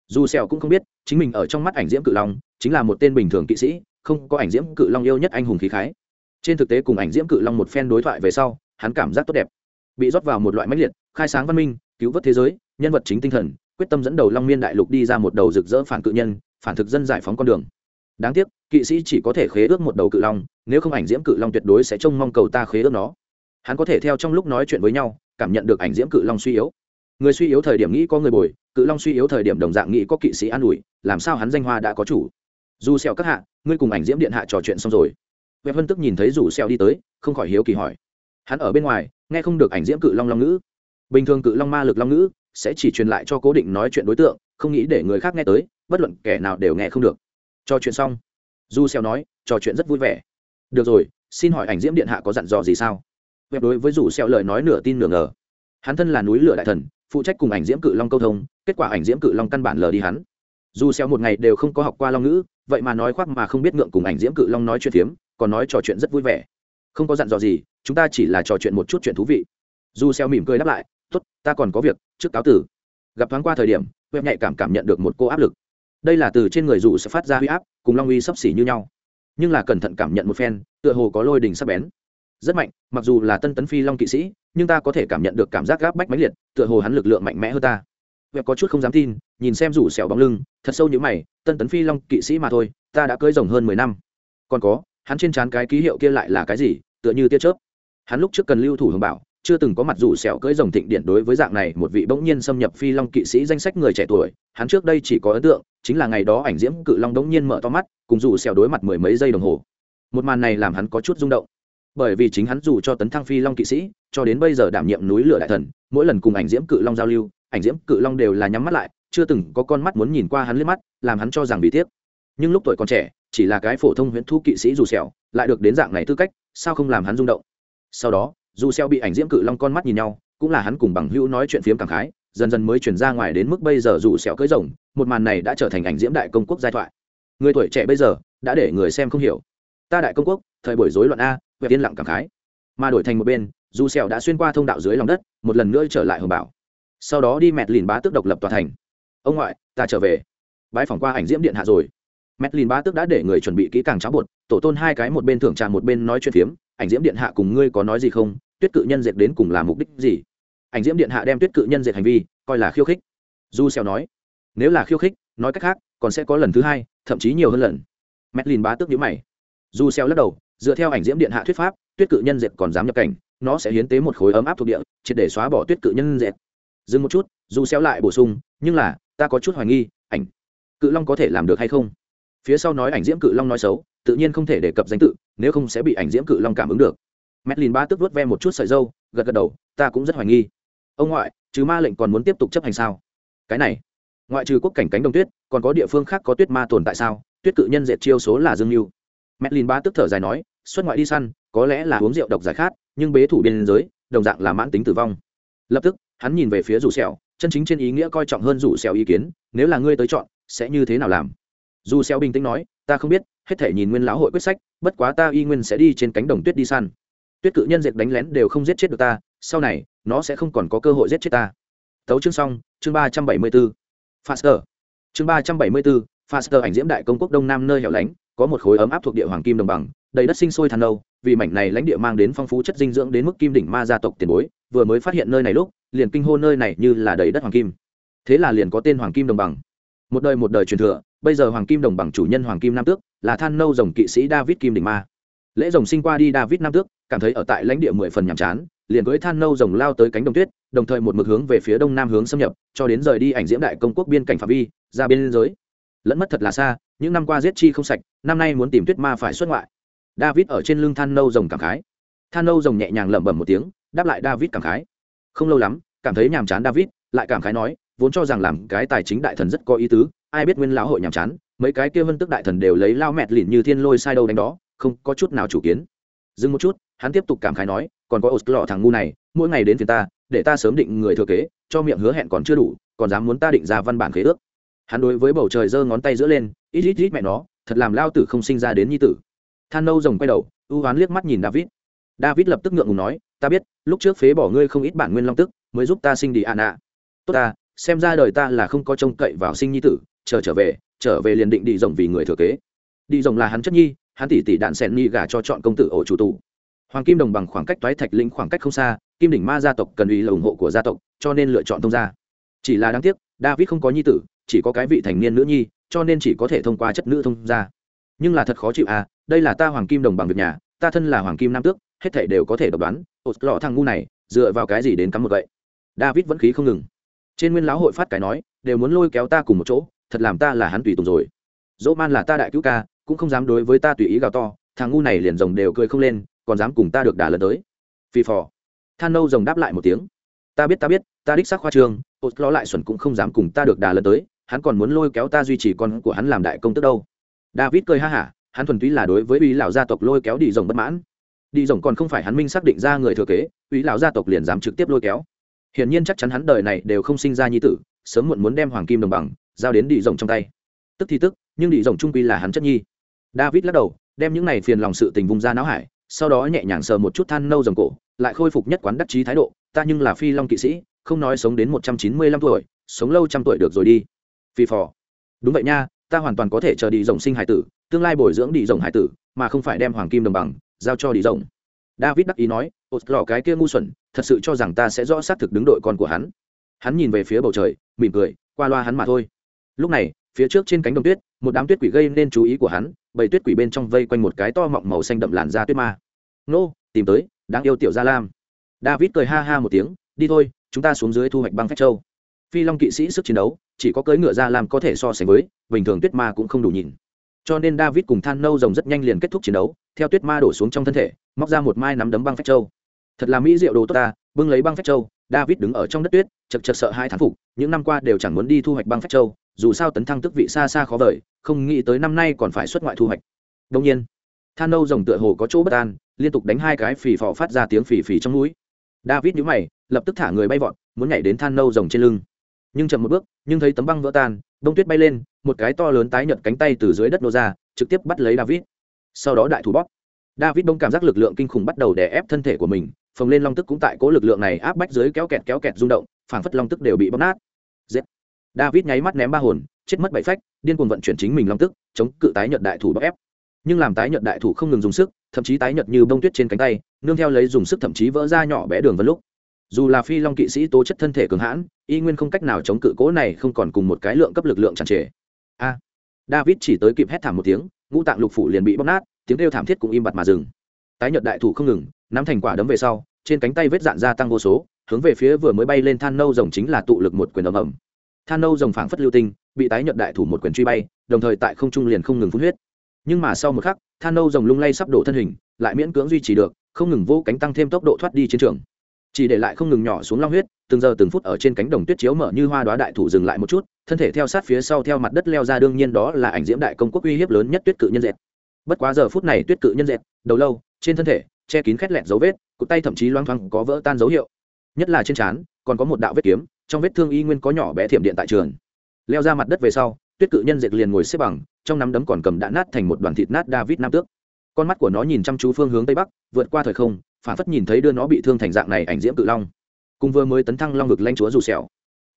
Dù xeo cũng không biết, chính mình ở trong mắt ảnh diễm cự long chính là một tên bình thường kỵ sĩ, không có ảnh diễm cự long yêu nhất anh hùng khí khái. Trên thực tế cùng ảnh diễm cự long một phen đối thoại về sau, hắn cảm giác tốt đẹp. Bị rót vào một loại mãnh liệt, khai sáng văn minh cứu vớt thế giới, nhân vật chính tinh thần, quyết tâm dẫn đầu long miên đại lục đi ra một đầu rực rỡ phản cự nhân, phản thực dân giải phóng con đường. Đáng tiếc, kỵ sĩ chỉ có thể khế ước một đầu cự long, nếu không ảnh diễm cự long tuyệt đối sẽ trông mong cầu ta khế ước nó. Hắn có thể theo trong lúc nói chuyện với nhau, cảm nhận được ảnh diễm cự long suy yếu. Người suy yếu thời điểm nghĩ có người bồi, cự long suy yếu thời điểm đồng dạng nghĩ có kỵ sĩ an ủi, làm sao hắn danh hoa đã có chủ? Dù xẹo các hạ, ngươi cùng ảnh diễm điện hạ trò chuyện xong rồi. Vệ vân tức nhìn thấy rủ xẹo đi tới, không khỏi hiếu kỳ hỏi. Hắn ở bên ngoài, nghe không được ảnh diễm cự long long ngữ bình thường cự long ma lực long ngữ sẽ chỉ truyền lại cho cố định nói chuyện đối tượng, không nghĩ để người khác nghe tới, bất luận kẻ nào đều nghe không được. Cho chuyện xong. Du xeo nói, trò chuyện rất vui vẻ. Được rồi, xin hỏi ảnh diễm điện hạ có dặn dò gì sao? Web đối với rủ xeo lời nói nửa tin nửa ngờ. Hắn thân là núi lửa đại thần, phụ trách cùng ảnh diễm cự long câu thông, kết quả ảnh diễm cự long căn bản lờ đi hắn. Dù xeo một ngày đều không có học qua long ngữ, vậy mà nói khoác mà không biết ngượng cùng ảnh diễm cự long nói chuyện phiếm, còn nói trò chuyện rất vui vẻ. Không có dặn dò gì, chúng ta chỉ là trò chuyện một chút chuyện thú vị. Dù xeo mỉm cười đáp lại tốt, ta còn có việc, trước cáo tử. Gặp thoáng qua thời điểm web nhạy cảm cảm nhận được một cô áp lực. Đây là từ trên người dù sẽ phát ra huy áp, cùng long uy sấp xỉ như nhau. Nhưng là cẩn thận cảm nhận một phen, tựa hồ có lôi đình sắp bén. Rất mạnh, mặc dù là tân tấn phi long kỵ sĩ, nhưng ta có thể cảm nhận được cảm giác gáp bách mãnh liệt, tựa hồ hắn lực lượng mạnh mẽ hơn ta. Web có chút không dám tin, nhìn xem rủ xẻo bóng lưng, thật sâu như mày, tân tấn phi long kỵ sĩ mà thôi, ta đã cưới rồng hơn mười năm. Còn có, hắn trên trán cái ký hiệu kia lại là cái gì, tựa như tia chớp. Hắn lúc trước cần lưu thủ hưởng bảo chưa từng có mặt rủ sẹo cưỡi rồng thịnh điện đối với dạng này một vị bỗng nhiên xâm nhập phi long kỵ sĩ danh sách người trẻ tuổi. Hắn trước đây chỉ có ấn tượng, chính là ngày đó ảnh diễm cự long bỗng nhiên mở to mắt, cùng rủ sẹo đối mặt mười mấy giây đồng hồ. Một màn này làm hắn có chút rung động. Bởi vì chính hắn dù cho tấn thăng phi long kỵ sĩ, cho đến bây giờ đảm nhiệm núi lửa đại thần, mỗi lần cùng ảnh diễm cự long giao lưu, ảnh diễm cự long đều là nhắm mắt lại, chưa từng có con mắt muốn nhìn qua hắn liếc mắt, làm hắn cho rằng bị tiếc. Nhưng lúc tuổi còn trẻ, chỉ là cái phổ thông huyễn thu kỵ sĩ dù sẹo, lại được đến dạng này tư cách, sao không làm hắn rung động? Sau đó dù xeo bị ảnh diễm cự long con mắt nhìn nhau, cũng là hắn cùng bằng hữu nói chuyện phiếm cảm khái, dần dần mới chuyển ra ngoài đến mức bây giờ dù xeo cưỡi rồng, một màn này đã trở thành ảnh diễm đại công quốc giai thoại. Người tuổi trẻ bây giờ, đã để người xem không hiểu. Ta đại công quốc, thời buổi rối loạn a về tiên lặng cảm khái. Mà đổi thành một bên, dù xeo đã xuyên qua thông đạo dưới lòng đất, một lần nữa trở lại hồng bảo. Sau đó đi mẹt lìn bá tước độc lập tòa thành. Ông ngoại, ta trở về. Bãi phòng qua ảnh diễm điện hạ rồi. Madeline Ba bá tước đã để người chuẩn bị kỹ càng cháo bột, tổ tôn hai cái một bên thưởng trà một bên nói chuyện phiếm, ảnh diễm điện hạ cùng ngươi có nói gì không? Tuyết cự nhân dệt đến cùng là mục đích gì? Ảnh diễm điện hạ đem tuyết cự nhân dệt hành vi coi là khiêu khích. Du xèo nói, nếu là khiêu khích, nói cách khác, còn sẽ có lần thứ hai, thậm chí nhiều hơn lần. Madeline bá tước nhíu mày. Du xèo lắc đầu, dựa theo ảnh diễm điện hạ thuyết pháp, tuyết cự nhân dệt còn dám nhập cảnh, nó sẽ hiến tế một khối ấm áp thuộc địa, triệt để xóa bỏ tuyết cự nhân dệt. Dừng một chút du xéo lại bổ sung, nhưng là, ta có chút hoài nghi, ảnh, cự long có thể làm được hay không? Phía sau nói ảnh diễm cự long nói xấu tự nhiên không thể đề cập danh tự nếu không sẽ bị ảnh diễm cự long cảm ứng được. Medlin ba tức vuốt ve một chút sợi dâu, gật gật đầu ta cũng rất hoài nghi. Ông ngoại chứ ma lệnh còn muốn tiếp tục chấp hành sao? Cái này ngoại trừ quốc cảnh cánh đồng tuyết còn có địa phương khác có tuyết ma tồn tại sao? Tuyết cự nhân dệt chiêu số là dương mưu Medlin ba tức thở dài nói, xuất ngoại đi săn, có lẽ là uống rượu độc giải khát, nhưng bế thủ biên giới, đồng dạng là mãn tính tử vong. Lập tức, hắn nhìn về phía rủ sẹo, chân chính trên ý nghĩa coi trọng hơn rủ sẹo ý kiến, nếu là ngươi tới chọn, sẽ như thế nào làm? Dù Xeo bình tĩnh nói, ta không biết, hết thể nhìn nguyên lão hội quyết sách, bất quá ta y nguyên sẽ đi trên cánh đồng tuyết đi săn. Tuyết cự nhân diệt đánh lén đều không giết chết được ta, sau này, nó sẽ không còn có cơ hội giết chết ta. Tấu chương xong, chương ba trăm bảy mươi bốn Faster. Chương ba trăm bảy mươi bốn Faster ảnh diễm đại công quốc đông nam nơi hẻo lánh, có một khối ấm áp thuộc địa hoàng kim đồng bằng đầy đất sinh sôi than lâu vì mảnh này lãnh địa mang đến phong phú chất dinh dưỡng đến mức kim đỉnh ma gia tộc tiền bối vừa mới phát hiện nơi này lúc liền kinh hô nơi này như là đầy đất hoàng kim thế là liền có tên hoàng kim đồng bằng một đời một đời truyền thừa bây giờ hoàng kim đồng bằng chủ nhân hoàng kim nam tước, là than nâu rồng kỵ sĩ david kim đỉnh ma. Lễ rồng sinh qua đi david nam tước, cảm thấy ở tại lãnh địa mười phần nhàm chán, liền cưới than nâu rồng lao tới cánh đồng tuyết, đồng thời một mực hướng về phía đông nam hướng xâm nhập, cho đến rời đi ảnh diễm đại công quốc biên cảnh phạm vi, ra biên giới. Lẫn mất thật là xa, những năm qua giết chi không sạch, năm nay muốn tìm tuyết ma phải xuất ngoại. David ở trên lưng than nâu rồng cảm khái. Than nâu rồng nhẹ nhàng lẩm bẩm một tiếng, đáp lại david cảm khái. Không lâu lắm, cảm thấy nhàm chán david, lại cảm khái nói, vốn cho rằng làm cái tài chính đại thần rất có ý tứ ai biết nguyên lão hội nhàm chán, mấy cái kia vân tức đại thần đều lấy lao mẹt lìn như thiên lôi sai đâu đánh đó, không có chút nào chủ kiến. Dừng một chút, hắn tiếp tục cảm khái nói, còn có ổ thằng ngu này, mỗi ngày đến phiền ta, để ta sớm định người thừa kế, cho miệng hứa hẹn còn chưa đủ, còn dám muốn ta định ra văn bản khế ước. Hắn đối với bầu trời giơ ngón tay giữa lên, ít ít ít mẹ nó, thật làm lao tử không sinh ra đến nhi tử. Than nâu rồng quay đầu ưu oán liếc mắt nhìn david. David lập tức ngượng ngùng nói, ta biết, lúc trước phế bỏ ngươi không ít bản nguyên long tức, mới giúp ta sinh đi ạ nạ. Tốt ta, xem ra đời ta là không có trông cậy vào sinh nhi tử chờ trở về trở về liền định đi rồng vì người thừa kế. Đi rồng là hắn chất nhi, hắn tỷ tỷ đạn sẹn nhi gả cho chọn công tử ổ chủ tù. Hoàng kim đồng bằng khoảng cách toái thạch lĩnh khoảng cách không xa, kim đỉnh ma gia tộc cần ủy là ủng hộ của gia tộc, cho nên lựa chọn thông gia. Chỉ là đáng tiếc, david không có nhi tử, chỉ có cái vị thành niên nữ nhi, cho nên chỉ có thể thông qua chất nữ thông gia. Nhưng là thật khó chịu à đây là ta hoàng kim đồng bằng việc nhà, ta thân là hoàng kim nam tước, hết thể đều có thể độc đoán, ột lọ thằng ngu này, dựa vào cái gì đến cắm một vậy david vẫn khí không ngừng. Trên nguyên lão hội phát cái nói, đều muốn lôi kéo ta cùng một chỗ thật làm ta là hắn tùy tùng rồi. Dỗ man là ta đại cứu ca, cũng không dám đối với ta tùy ý gào to, thằng ngu này liền rồng đều cười không lên, còn dám cùng ta được đà lần tới. Phi phò. Than nâu rồng đáp lại một tiếng. Ta biết ta biết, ta đích xác khoa trương ột lo lại xuẩn cũng không dám cùng ta được đà lần tới, hắn còn muốn lôi kéo ta duy trì con của hắn làm đại công tức đâu. David cười ha hả, hắn thuần túy là đối với ủy lão gia tộc lôi kéo đi rồng bất mãn. Đi rồng còn không phải hắn minh xác định ra người thừa kế ủy lão gia tộc liền dám trực tiếp lôi kéo. Hiển nhiên chắc chắn hắn đời này đều không sinh ra nhi tử, sớm muộn muốn đem hoàng kim đồng bằng giao đến đi rồng trong tay. Tức thì tức, nhưng đi rồng trung quy là hắn chất nhi. David lắc đầu, đem những này phiền lòng sự tình vùng ra não hải, sau đó nhẹ nhàng sờ một chút than nâu rồng cổ, lại khôi phục nhất quán đắc chí thái độ, ta nhưng là phi long kỵ sĩ, không nói sống đến một trăm chín mươi lăm tuổi, sống lâu trăm tuổi được rồi đi. Phi phò. Đúng vậy nha, ta hoàn toàn có thể chờ đi rồng sinh hải tử, tương lai bồi dưỡng đi rồng hải tử, mà không phải đem hoàng kim đồng bằng giao cho đi rồng. David đắc ý nói ột lò cái kia ngu xuẩn, thật sự cho rằng ta sẽ rõ xác thực đứng đội con của hắn. Hắn nhìn về phía bầu trời, mỉm cười, qua loa hắn mà thôi lúc này, phía trước trên cánh đồng tuyết, một đám tuyết quỷ gây nên chú ý của hắn, bầy tuyết quỷ bên trong vây quanh một cái to mọng màu xanh đậm làn da tuyết ma. Nô, tìm tới, đáng yêu tiểu gia lam. David cười ha ha một tiếng, đi thôi, chúng ta xuống dưới thu hoạch băng phách châu. Phi long kỵ sĩ sức chiến đấu, chỉ có cưỡi ngựa ra làm có thể so sánh với, bình thường tuyết ma cũng không đủ nhìn. Cho nên david cùng than nâu rồng rất nhanh liền kết thúc chiến đấu, theo tuyết ma đổ xuống trong thân thể, móc ra một mai nắm đấm băng phách châu. Thật là mỹ diệu đồ tốt ta, bưng lấy băng phách châu. David đứng ở trong đất tuyết chật chật sợ hai thán phục, những năm qua đều chẳng muốn đi thu hoạch băng phách châu, dù sao tấn thăng tức vị xa xa khó vời, không nghĩ tới năm nay còn phải xuất ngoại thu hoạch. Đông nhiên, than nâu rồng tựa hồ có chỗ bất an, liên tục đánh hai cái phì phò phát ra tiếng phì phì trong núi. David nhíu mày, lập tức thả người bay vọt, muốn nhảy đến than nâu rồng trên lưng. Nhưng chậm một bước, nhưng thấy tấm băng vỡ tan đông tuyết bay lên, một cái to lớn tái nhợt cánh tay từ dưới đất nô ra, trực tiếp bắt lấy david. Sau đó đại thủ bóp. David đông cảm giác lực lượng kinh khủng bắt đầu đè ép thân thể của mình phồng lên long tức cũng tại cố lực lượng này áp bách dưới kéo kẹt kéo kẹt rung động, phảng phất long tức đều bị bóp nát. Giết. david nháy mắt ném ba hồn, chết mất bảy phách, điên cuồng vận chuyển chính mình long tức, chống cự tái nhật đại thủ bóp ép. Nhưng làm tái nhật đại thủ không ngừng dùng sức, thậm chí tái nhật như bông tuyết trên cánh tay, nương theo lấy dùng sức thậm chí vỡ ra nhỏ bé đường vân lúc. Dù là phi long kỵ sĩ tố chất thân thể cường hãn, y nguyên không cách nào chống cự cố này không còn cùng một cái lượng cấp lực lượng tràn trề. A. David chỉ tới kịp hét thảm một tiếng, ngũ tạng lục phủ liền bị bóp nát, tiếng kêu thảm thiết cũng im bặt mà dừng. Tái nhật đại thủ không ngừng nắm thành quả đấm về sau, trên cánh tay vết dạn gia tăng vô số, hướng về phía vừa mới bay lên than nâu rồng chính là tụ lực một quyền ầm ầm. Than nâu rồng phảng phất lưu tinh, bị tái nhận đại thủ một quyền truy bay, đồng thời tại không trung liền không ngừng phun huyết. Nhưng mà sau một khắc, than nâu rồng lung lay sắp đổ thân hình, lại miễn cưỡng duy trì được, không ngừng vô cánh tăng thêm tốc độ thoát đi chiến trường. Chỉ để lại không ngừng nhỏ xuống long huyết, từng giờ từng phút ở trên cánh đồng tuyết chiếu mở như hoa đoá đại thủ dừng lại một chút, thân thể theo sát phía sau theo mặt đất leo ra đương nhiên đó là ảnh diễm đại công quốc uy hiếp lớn nhất tuyết cự nhân Dệt. bất quá giờ phút này tuyết cự nhân Dệt, đầu lâu, trên thân thể che kín khét lẹt dấu vết, cụt tay thậm chí loang thoang có vỡ tan dấu hiệu. Nhất là trên trán, còn có một đạo vết kiếm, trong vết thương y nguyên có nhỏ bé thiểm điện tại trường. Leo ra mặt đất về sau, tuyết cự nhân dệt liền ngồi xếp bằng, trong nắm đấm còn cầm đã nát thành một đoàn thịt nát david nam tước. Con mắt của nó nhìn chăm chú phương hướng tây bắc, vượt qua thời không, phản phất nhìn thấy đưa nó bị thương thành dạng này ảnh diễm cự long. Cùng vừa mới tấn thăng long vực lanh chúa dù sẹo.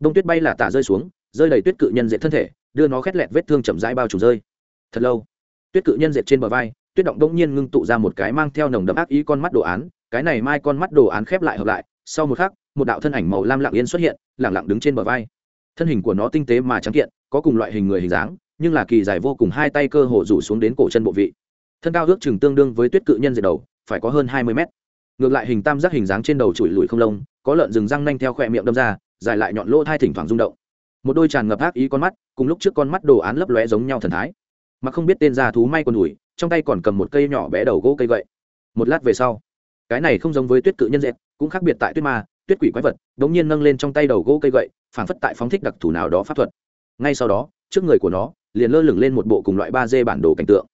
Đông tuyết bay là tả rơi xuống, rơi đầy tuyết cự nhân dệt thân thể, đưa nó khét lẹt vết thương chậm rãi bao trùm rơi. Thật lâu, tuyết cự nhân dệt trên bờ vai tuyết động đông nhiên ngưng tụ ra một cái mang theo nồng đậm ác ý con mắt đồ án, cái này mai con mắt đồ án khép lại hợp lại, sau một khắc, một đạo thân ảnh màu lam lặng yên xuất hiện lẳng lặng đứng trên bờ vai. Thân hình của nó tinh tế mà trắng kiện, có cùng loại hình người hình dáng, nhưng là kỳ dài vô cùng hai tay cơ hồ rủ xuống đến cổ chân bộ vị. Thân cao ước chừng tương đương với tuyết cự nhân dệt đầu, phải có hơn hai mươi mét. Ngược lại hình tam giác hình dáng trên đầu chùi lùi không lông, có lợn rừng răng nanh theo khỏe miệng đâm ra, dài lại nhọn lỗ thai thỉnh thoảng rung động. Một đôi tràn ngập ác ý con mắt, cùng lúc trước con mắt đồ án lấp lóe giống nhau thần thái. Mà không biết tên già thú may con ủi trong tay còn cầm một cây nhỏ bé đầu gỗ cây gậy. Một lát về sau, cái này không giống với tuyết cự nhân dẹt cũng khác biệt tại tuyết ma, tuyết quỷ quái vật đ n g nhiên nâng lên trong tay đầu gỗ cây gậy, phảng phất tại phóng thích đặc thù nào đó pháp thuật. Ngay sau đó, trước người của nó, liền lơ lửng lên một bộ cùng loại ba d bản đồ cảnh tượng.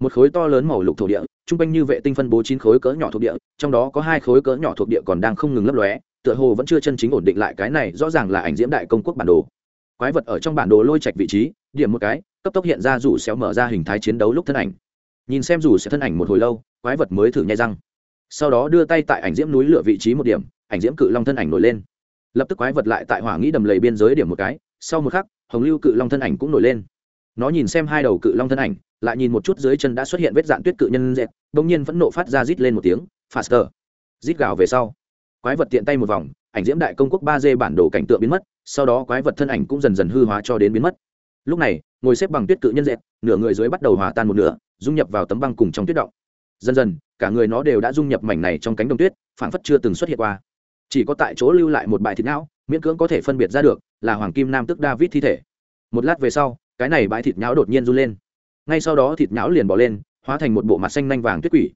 Một khối to lớn màu lục thổ địa t r u n g quanh như vệ tinh phân bố chín khối cỡ nhỏ thuộc địa, trong đó có hai khối cỡ nhỏ thuộc địa còn đang không ngừng lấp lóe, tựa hồ vẫn chưa chân chính ổn định lại cái này rõ ràng là ảnh diễm đại công quốc bản đồ. Quái vật ở trong bản đồ lôi chạch vị trí, điểm một cái, cấp tốc hiện ra rủ xéo mở ra hình thái chiến đấu lúc thân ảnh nhìn xem dù sẽ thân ảnh một hồi lâu, quái vật mới thử nhai răng. Sau đó đưa tay tại ảnh diễm núi lửa vị trí một điểm, ảnh diễm cự long thân ảnh nổi lên. Lập tức quái vật lại tại hỏa nghĩ đầm lầy biên giới điểm một cái, sau một khắc, hồng lưu cự long thân ảnh cũng nổi lên. Nó nhìn xem hai đầu cự long thân ảnh, lại nhìn một chút dưới chân đã xuất hiện vết dạn tuyết cự nhân dẹp bỗng nhiên vẫn nộ phát ra rít lên một tiếng, faster! Rít gào về sau, quái vật tiện tay một vòng, ảnh diễm đại công quốc ba d bản đồ cảnh tượng biến mất, sau đó quái vật thân ảnh cũng dần dần hư hóa cho đến biến mất. Lúc này ngồi xếp bằng tuyết cự nhân dẹt nửa người dưới bắt đầu hòa tan một nửa, dung nhập vào tấm băng cùng trong tuyết động. Dần dần, cả người nó đều đã dung nhập mảnh này trong cánh đồng tuyết phản phất chưa từng xuất hiện qua. Chỉ có tại chỗ lưu lại một bãi thịt não, miễn cưỡng có thể phân biệt ra được là hoàng kim nam tức david thi thể. Một lát về sau, cái này bãi thịt nhão đột nhiên run lên. Ngay sau đó thịt nhão liền bỏ lên, hóa thành một bộ mặt xanh nanh vàng tuyết quỷ.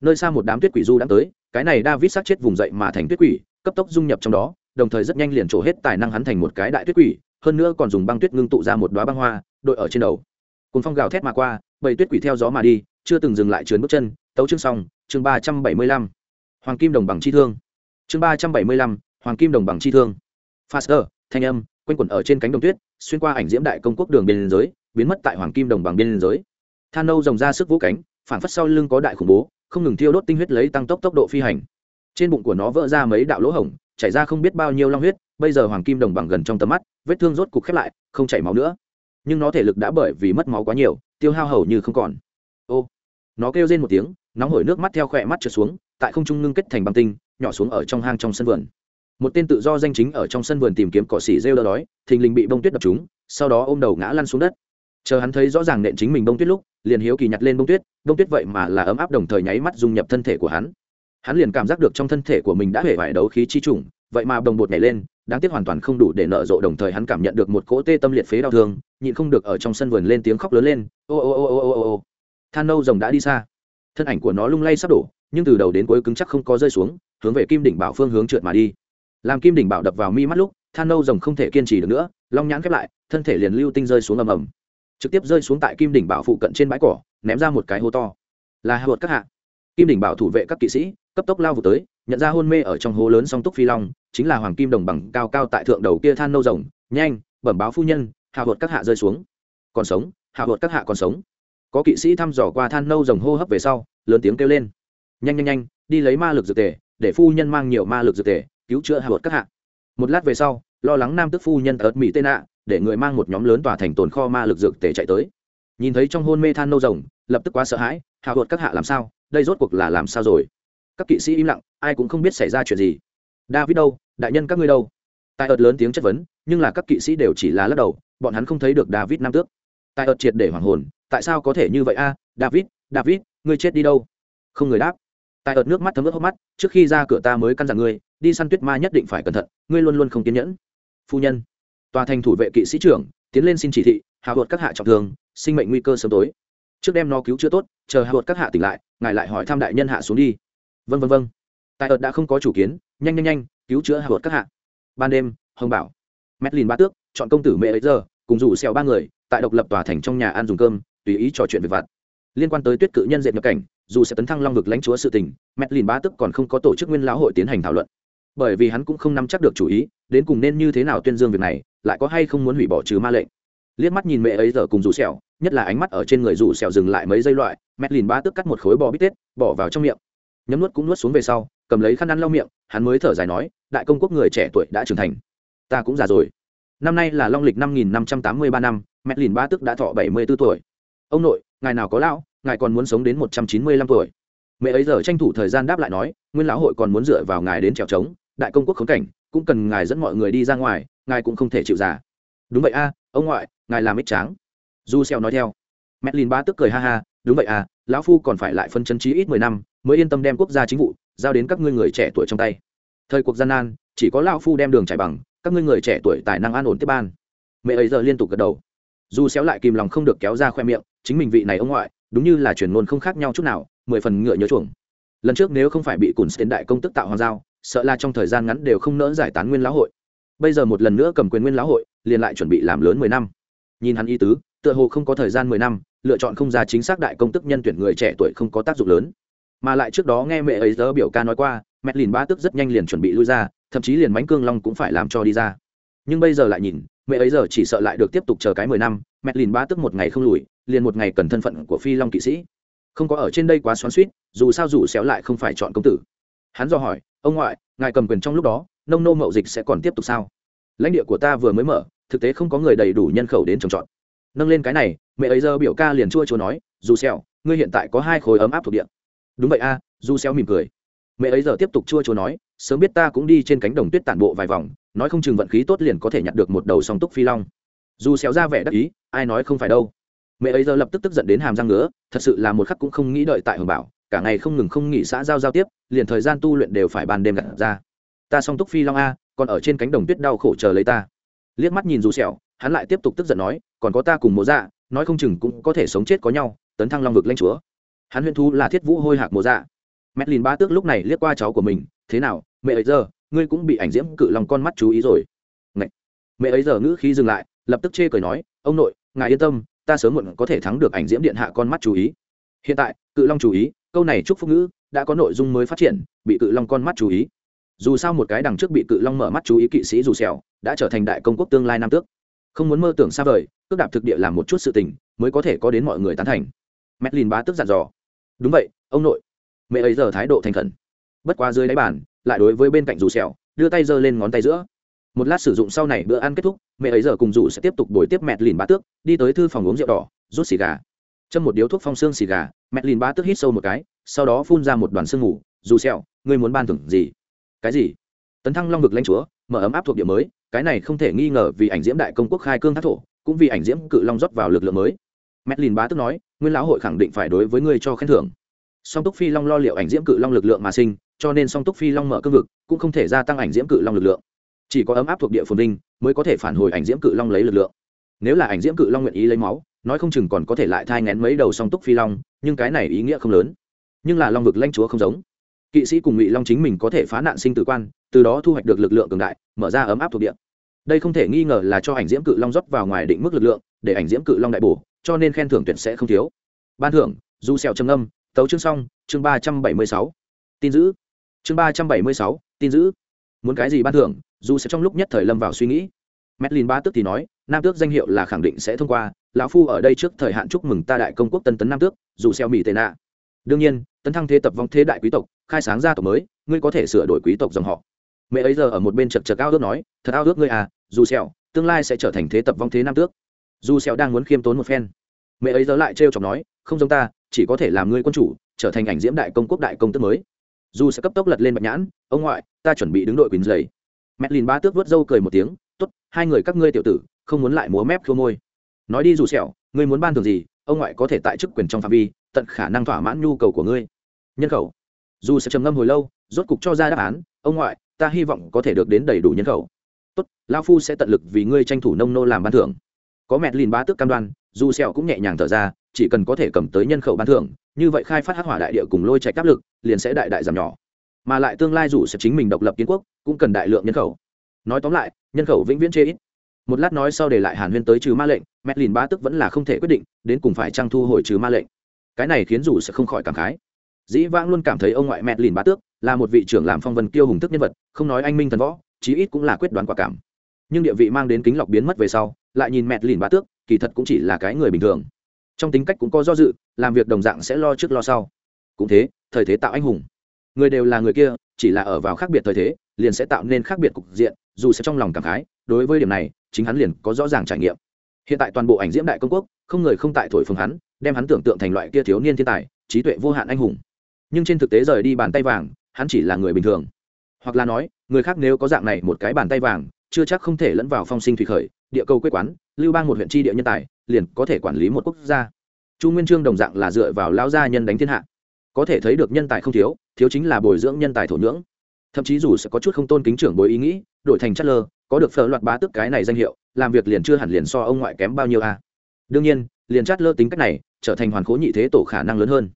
Nơi xa một đám tuyết quỷ du đang tới, cái này david sát chết vùng dậy mà thành tuyết quỷ, cấp tốc dung nhập trong đó, đồng thời rất nhanh liền trổ hết tài năng hắn thành một cái đại tuyết quỷ, hơn nữa còn dùng băng tuyết ngưng tụ ra một đoá băng hoa đội ở trên đầu. Cùng phong gào thét mà qua, bầy tuyết quỷ theo gió mà đi, chưa từng dừng lại trườn bước chân, tấu chương xong, chương ba trăm bảy mươi lăm. Hoàng kim đồng bằng chi thương. Chương ba trăm bảy mươi lăm, hoàng kim đồng bằng chi thương. Faster, thanh âm, quanh quẩn ở trên cánh đồng tuyết, xuyên qua ảnh diễm đại công quốc đường biên giới, biến mất tại hoàng kim đồng bằng biên giới. Than nâu rồng ra sức vũ cánh, phản phất sau lưng có đại khủng bố, không ngừng thiêu đốt tinh huyết lấy tăng tốc tốc độ phi hành. Trên bụng của nó vỡ ra mấy đạo lỗ hổng, chảy ra không biết bao nhiêu long huyết, bây giờ hoàng kim đồng bằng gần trong tầm mắt, vết thương rốt cục khép lại, không chảy máu nữa nhưng nó thể lực đã bởi vì mất máu quá nhiều, tiêu hao hầu như không còn. Ô, nó kêu rên một tiếng, nóng hổi nước mắt theo khỏe mắt trượt xuống, tại không trung ngưng kết thành băng tinh, nhỏ xuống ở trong hang trong sân vườn. Một tên tự do danh chính ở trong sân vườn tìm kiếm cỏ xỉ rêu đỡ đói, thình lình bị bông tuyết đập chúng sau đó ôm đầu ngã lăn xuống đất. Chờ hắn thấy rõ ràng nện chính mình bông tuyết lúc, liền hiếu kỳ nhặt lên bông tuyết bông tuyết vậy mà là ấm áp đồng thời nháy mắt dung nhập thân thể của hắn. Hắn liền cảm giác được trong thân thể của mình đã hể vải đấu khí chi trùng, vậy mà đồng bột nhảy lên đáng tiếc hoàn toàn không đủ để nợ rộ, đồng thời hắn cảm nhận được một cỗ tê tâm liệt phế đau thương, nhịn không được ở trong sân vườn lên tiếng khóc lớn lên, ô ô ô ô ô ô ô. Than nâu rồng đã đi xa. Thân ảnh của nó lung lay sắp đổ, nhưng từ đầu đến cuối cứng chắc không có rơi xuống, hướng về kim đỉnh bảo phương hướng trượt mà đi. Làm kim đỉnh bảo đập vào mi mắt lúc, than nâu rồng không thể kiên trì được nữa, long nhãn khép lại, thân thể liền lưu tinh rơi xuống ầm ầm. Trực tiếp rơi xuống tại kim đỉnh bảo phụ cận trên bãi cỏ, ném ra một cái hố to. Là hạ vợt các hạ. Kim đỉnh bảo thủ vệ các kỵ sĩ, cấp tốc lao vụ tới, nhận ra hôn mê ở trong hố lớn song túc phi long chính là hoàng kim đồng bằng cao cao tại thượng đầu kia than nâu rồng, nhanh, bẩm báo phu nhân, hạ vợt các hạ rơi xuống. Còn sống, hạ vợt các hạ còn sống. Có kỵ sĩ thăm dò qua than nâu rồng hô hấp về sau, lớn tiếng kêu lên. Nhanh nhanh nhanh, đi lấy ma lực dược tề, để phu nhân mang nhiều ma lực dược tề, cứu chữa hạ vợt các hạ. Một lát về sau, lo lắng nam tức phu nhân ớt mỹ tên nạ để người mang một nhóm lớn tòa thành tồn kho ma lực dược tề chạy tới. Nhìn thấy trong hôn mê than nâu rồng, lập tức quá sợ hãi, hạ vợt các hạ làm sao, đây rốt cuộc là làm sao rồi? Các kỵ sĩ im lặng, ai cũng không biết xảy ra chuyện gì. David đâu? Đại nhân các ngươi đâu? Tại ợt lớn tiếng chất vấn, nhưng là các kỵ sĩ đều chỉ là lắc đầu, bọn hắn không thấy được david nam tước. Tại ợt triệt để hoàng hồn, tại sao có thể như vậy a? David david, ngươi chết đi đâu? Không người đáp. Tại ợt nước mắt thấm ướt hốc mắt, trước khi ra cửa ta mới căn dặn ngươi, đi săn tuyết ma nhất định phải cẩn thận, ngươi luôn luôn không kiên nhẫn. Phu nhân, tòa thành thủ vệ kỵ sĩ trưởng, tiến lên xin chỉ thị, hạ vợt các hạ trọng thương, sinh mệnh nguy cơ sớm tối. Trước đem nó cứu chữa tốt, chờ hạ vợt các hạ tỉnh lại, ngài lại hỏi thăm đại nhân hạ xuống đi. Vân vân vân tại ợt đã không có chủ kiến, nhanh nhanh nhanh cứu chữa hạ vợt các hạ. Ban đêm, hồng bảo medlin ba tước, chọn công tử mẹ ấy giờ, cùng rủ xèo ba người, tại độc lập tòa thành trong nhà ăn dùng cơm, tùy ý trò chuyện về vặt. Liên quan tới tuyết cự nhân dệt nhập cảnh, dù sẽ tấn thăng long vực lãnh chúa sự tình medlin ba tước còn không có tổ chức nguyên lão hội tiến hành thảo luận. Bởi vì hắn cũng không nắm chắc được chủ ý, đến cùng nên như thế nào tuyên dương việc này, lại có hay không muốn hủy bỏ trừ ma lệnh. Liếc mắt nhìn mẹ ấy giờ cùng rủ xèo, nhất là ánh mắt ở trên người rủ xèo dừng lại mấy giây loại medlin ba tước cắt một khối bò bít tết, bỏ vào trong miệng. Nhấm nuốt cũng nuốt xuống về sau cầm lấy khăn ăn lau miệng, hắn mới thở dài nói, đại công quốc người trẻ tuổi đã trưởng thành. Ta cũng già rồi. Năm nay là long lịch năm nghìn năm trăm tám mươi ba năm mẹ lìn ba tức đã thọ bảy mươi b ố tuổi. Ông nội, ngài nào có lão, ngài còn muốn sống đến một trăm chín mươi lăm tuổi. Mẹ ấy giờ tranh thủ thời gian đáp lại nói, nguyên lão hội còn muốn dựa vào ngài đến trèo trống, đại công quốc khống cảnh, cũng cần ngài dẫn mọi người đi ra ngoài, ngài cũng không thể chịu già. Đúng vậy a, ông ngoại, ngài làm ích tráng. Du xeo nói theo. Mẹ lìn ba tức cười ha ha, đúng vậy à lão phu còn phải lại phân chân trí ít mười năm, mới yên tâm đem quốc gia chính vụ, giao đến các ngươi người trẻ tuổi trong tay. Thời cuộc gian nan, chỉ có lão phu đem đường trải bằng, các ngươi người trẻ tuổi tài năng an ổn tiếp ban. Mẹ ấy giờ liên tục gật đầu. Dù xéo lại kìm lòng không được kéo ra khoe miệng, chính mình vị này ông ngoại, đúng như là truyền ngôn không khác nhau chút nào, mười phần ngựa nhớ chuồng. Lần trước nếu không phải bị cùn tiến đại công tức tạo hoàng giao, sợ là trong thời gian ngắn đều không nỡ giải tán nguyên lão hội. Bây giờ một lần nữa cầm quyền nguyên lão hội, liền lại chuẩn bị làm lớn mười năm. Nhìn hắn y tứ, tựa hồ không có thời gian mười năm lựa chọn không ra chính xác đại công tức nhân tuyển người trẻ tuổi không có tác dụng lớn. Mà lại trước đó nghe mẹ ấy giờ biểu ca nói qua, mẹ lìn ba tức rất nhanh liền chuẩn bị lui ra, thậm chí liền bánh cương long cũng phải làm cho đi ra. Nhưng bây giờ lại nhìn, mẹ ấy giờ chỉ sợ lại được tiếp tục chờ cái mười năm, mẹ lìn ba tức một ngày không lùi, liền một ngày cần thân phận của phi long kỵ sĩ. Không có ở trên đây quá xoắn suýt dù sao dù xéo lại không phải chọn công tử. Hắn do hỏi, ông ngoại, ngài cầm quyền trong lúc đó, nông nô mậu dịch sẽ còn tiếp tục sao? Lãnh địa của ta vừa mới mở, thực tế không có người đầy đủ nhân khẩu đến trồng trọt. Nâng lên cái này mẹ ấy giờ biểu ca liền chua chua nói, dù xèo, ngươi hiện tại có hai khối ấm áp thuộc địa. Đúng vậy a du xèo mỉm cười. Mẹ ấy giờ tiếp tục chua chua nói, sớm biết ta cũng đi trên cánh đồng tuyết tản bộ vài vòng, nói không chừng vận khí tốt liền có thể nhặt được một đầu song túc phi long. Dù xéo ra vẻ đắc ý, ai nói không phải đâu. Mẹ ấy giờ lập tức tức giận đến hàm răng ngứa, thật sự là một khắc cũng không nghĩ đợi tại hưởng bảo, cả ngày không ngừng không nghỉ xã giao giao tiếp, liền thời gian tu luyện đều phải ban đêm gặt ra. Ta song túc phi long a, còn ở trên cánh đồng tuyết đau khổ chờ lấy ta. Liếc mắt nhìn dù sẹo hắn lại tiếp tục tức giận nói, còn có ta cùng mộ dạ nói không chừng cũng có thể sống chết có nhau, tấn thăng long vực lãnh chúa. Hắn huyên thú là thiết vũ hôi hạc mộ dạ. Mẹ lìn ba tước lúc này liếc qua cháu của mình, thế nào, mẹ ấy giờ, ngươi cũng bị ảnh diễm cự lòng con mắt chú ý rồi. Ngậy. mẹ ấy giờ ngữ khí dừng lại, lập tức chê cười nói, ông nội, ngài yên tâm, ta sớm muộn có thể thắng được ảnh diễm điện hạ con mắt chú ý. Hiện tại, cự long chú ý, câu này chúc phúc ngữ, đã có nội dung mới phát triển, bị cự long con mắt chú ý. Dù sao một cái đằng trước bị cự long mở mắt chú ý kỵ sĩ dù xèo đã trở thành đại công quốc tương lai nam tước không muốn mơ tưởng xa vời, cước đạp thực địa làm một chút sự tình, mới có thể có đến mọi người tán thành. Mẹ lìn bá tức dặn dò. Đúng vậy, ông nội. Mẹ ấy giờ thái độ thành khẩn. Bất qua dưới đáy bàn, lại đối với bên cạnh dù sẹo, đưa tay giơ lên ngón tay giữa. Một lát sử dụng sau này bữa ăn kết thúc, mẹ ấy giờ cùng dù sẽ tiếp tục đổi tiếp mẹ lìn bá tước, đi tới thư phòng uống rượu đỏ, rút xì gà. Châm một điếu thuốc phong xương xì gà mẹ lìn bá tước hít sâu một cái, sau đó phun ra một đoàn sương ngủ dù sẹo, ngươi muốn ban thưởng gì? Cái gì? Tấn thăng long vực lãnh chúa, mở ấm áp thuộc địa mới cái này không thể nghi ngờ vì ảnh diễm đại công quốc khai cương thác thổ, cũng vì ảnh diễm cự long rót vào lực lượng mới. Mẹ lìn bá tức nói, nguyên lão hội khẳng định phải đối với ngươi cho khen thưởng. Song túc phi long lo liệu ảnh diễm cự long lực lượng mà sinh, cho nên song túc phi long mở cương vực, cũng không thể gia tăng ảnh diễm cự long lực lượng. Chỉ có ấm áp thuộc địa phồn Ninh mới có thể phản hồi ảnh diễm cự long lấy lực lượng. Nếu là ảnh diễm cự long nguyện ý lấy máu, nói không chừng còn có thể lại thai ngén mấy đầu song túc phi long, nhưng cái này ý nghĩa không lớn. Nhưng là long vực lanh chúa không giống kỵ sĩ cùng ngụy long chính mình có thể phá nạn sinh tử quan từ đó thu hoạch được lực lượng cường đại mở ra ấm áp thuộc địa. Đây không thể nghi ngờ là cho ảnh diễm cự long rót vào ngoài định mức lực lượng để ảnh diễm cự long đại bổ cho nên khen thưởng tuyệt sẽ không thiếu. Ban thưởng du xẹo trầm âm tấu chương xong chương ba trăm bảy mươi sáu. Tin giữ. Chương ba trăm bảy mươi sáu tin giữ. Muốn cái gì ban thưởng Du sẽ trong lúc nhất thời lâm vào suy nghĩ. Medlin ba tước thì nói, nam tước danh hiệu là khẳng định sẽ thông qua, lão phu ở đây trước thời hạn chúc mừng ta đại công quốc tân tấn nam tước, dù xeo mỹ tệ nạ. Đương nhiên, tấn thăng thế tập vong thế đại quý tộc, khai sáng gia tộc mới, ngươi có thể sửa đổi quý tộc dòng họ. Mẹ ấy giờ ở một bên chật chật ao ước nói, thật ao ước ngươi à, dù xeo, tương lai sẽ trở thành thế tập vong thế nam tước. Dù xeo đang muốn khiêm tốn một phen. Mẹ ấy giờ lại trêu chọc nói, không giống ta, chỉ có thể làm ngươi quân chủ trở thành ảnh diễm đại công quốc đại công tước mới dù sẽ cấp tốc lật lên bạch nhãn ông ngoại ta chuẩn bị đứng đội quỳnh dày mẹ lìn ba tước vớt râu cười một tiếng tốt, hai người các ngươi tiểu tử không muốn lại múa mép khô môi nói đi dù sẹo ngươi muốn ban thường gì ông ngoại có thể tại chức quyền trong phạm vi, tận khả năng thỏa mãn nhu cầu của ngươi. Nhân khẩu. Dù sẽ trầm ngâm hồi lâu, rốt cục cho ra đáp án, ông ngoại, ta hy vọng có thể được đến đầy đủ nhân khẩu. Tốt lao phu sẽ tận lực vì ngươi tranh thủ nông nô làm ban thưởng. Có mẹ lìn bá tước cam đoan, dù sẹo cũng nhẹ nhàng thở ra, chỉ cần có thể cầm tới nhân khẩu ban thưởng, như vậy khai phát hắc hỏa đại địa cùng lôi chạy áp lực, liền sẽ đại đại giảm nhỏ. Mà lại tương lai dù sẽ chính mình độc lập kiến quốc, cũng cần đại lượng nhân khẩu. Nói tóm lại, nhân khẩu vĩnh viễn chê ít một lát nói sau để lại hàn huyên tới trừ ma lệnh, mẹ lìn bá tức vẫn là không thể quyết định, đến cùng phải trang thu hồi trừ ma lệnh. Cái này khiến dù sẽ không khỏi cảm khái. Dĩ vãng luôn cảm thấy ông ngoại mẹ lìn bá tước là một vị trưởng làm phong vân kiêu hùng thức nhân vật, không nói anh minh thần võ, chí ít cũng là quyết đoán quả cảm. Nhưng địa vị mang đến kính lọc biến mất về sau, lại nhìn mẹ lìn bá tước, kỳ thật cũng chỉ là cái người bình thường. Trong tính cách cũng có do dự, làm việc đồng dạng sẽ lo trước lo sau. Cũng thế, thời thế tạo anh hùng. Người đều là người kia, chỉ là ở vào khác biệt thời thế, liền sẽ tạo nên khác biệt cục diện, dù sẽ trong lòng cảm khái, đối với điểm này chính hắn liền có rõ ràng trải nghiệm. Hiện tại toàn bộ ảnh diễm đại công quốc, không người không tại thổi phồng hắn, đem hắn tưởng tượng thành loại kia thiếu niên thiên tài, trí tuệ vô hạn anh hùng. Nhưng trên thực tế rời đi bàn tay vàng, hắn chỉ là người bình thường. Hoặc là nói, người khác nếu có dạng này một cái bàn tay vàng, chưa chắc không thể lẫn vào phong sinh thủy khởi, địa cầu quê quán, lưu bang một huyện tri địa nhân tài, liền có thể quản lý một quốc gia. Chu nguyên trương đồng dạng là dựa vào lao gia nhân đánh thiên hạ. Có thể thấy được nhân tài không thiếu thiếu chính là bồi dưỡng nhân tài thổ nhưỡng. Thậm chí dù sẽ có chút không tôn kính trưởng bối ý nghĩ, đổi thành chất lơ có được phở loạt bá tức cái này danh hiệu, làm việc liền chưa hẳn liền so ông ngoại kém bao nhiêu a à. đương nhiên, liền chát lơ tính cách này, trở thành hoàn khố nhị thế tổ khả năng lớn hơn.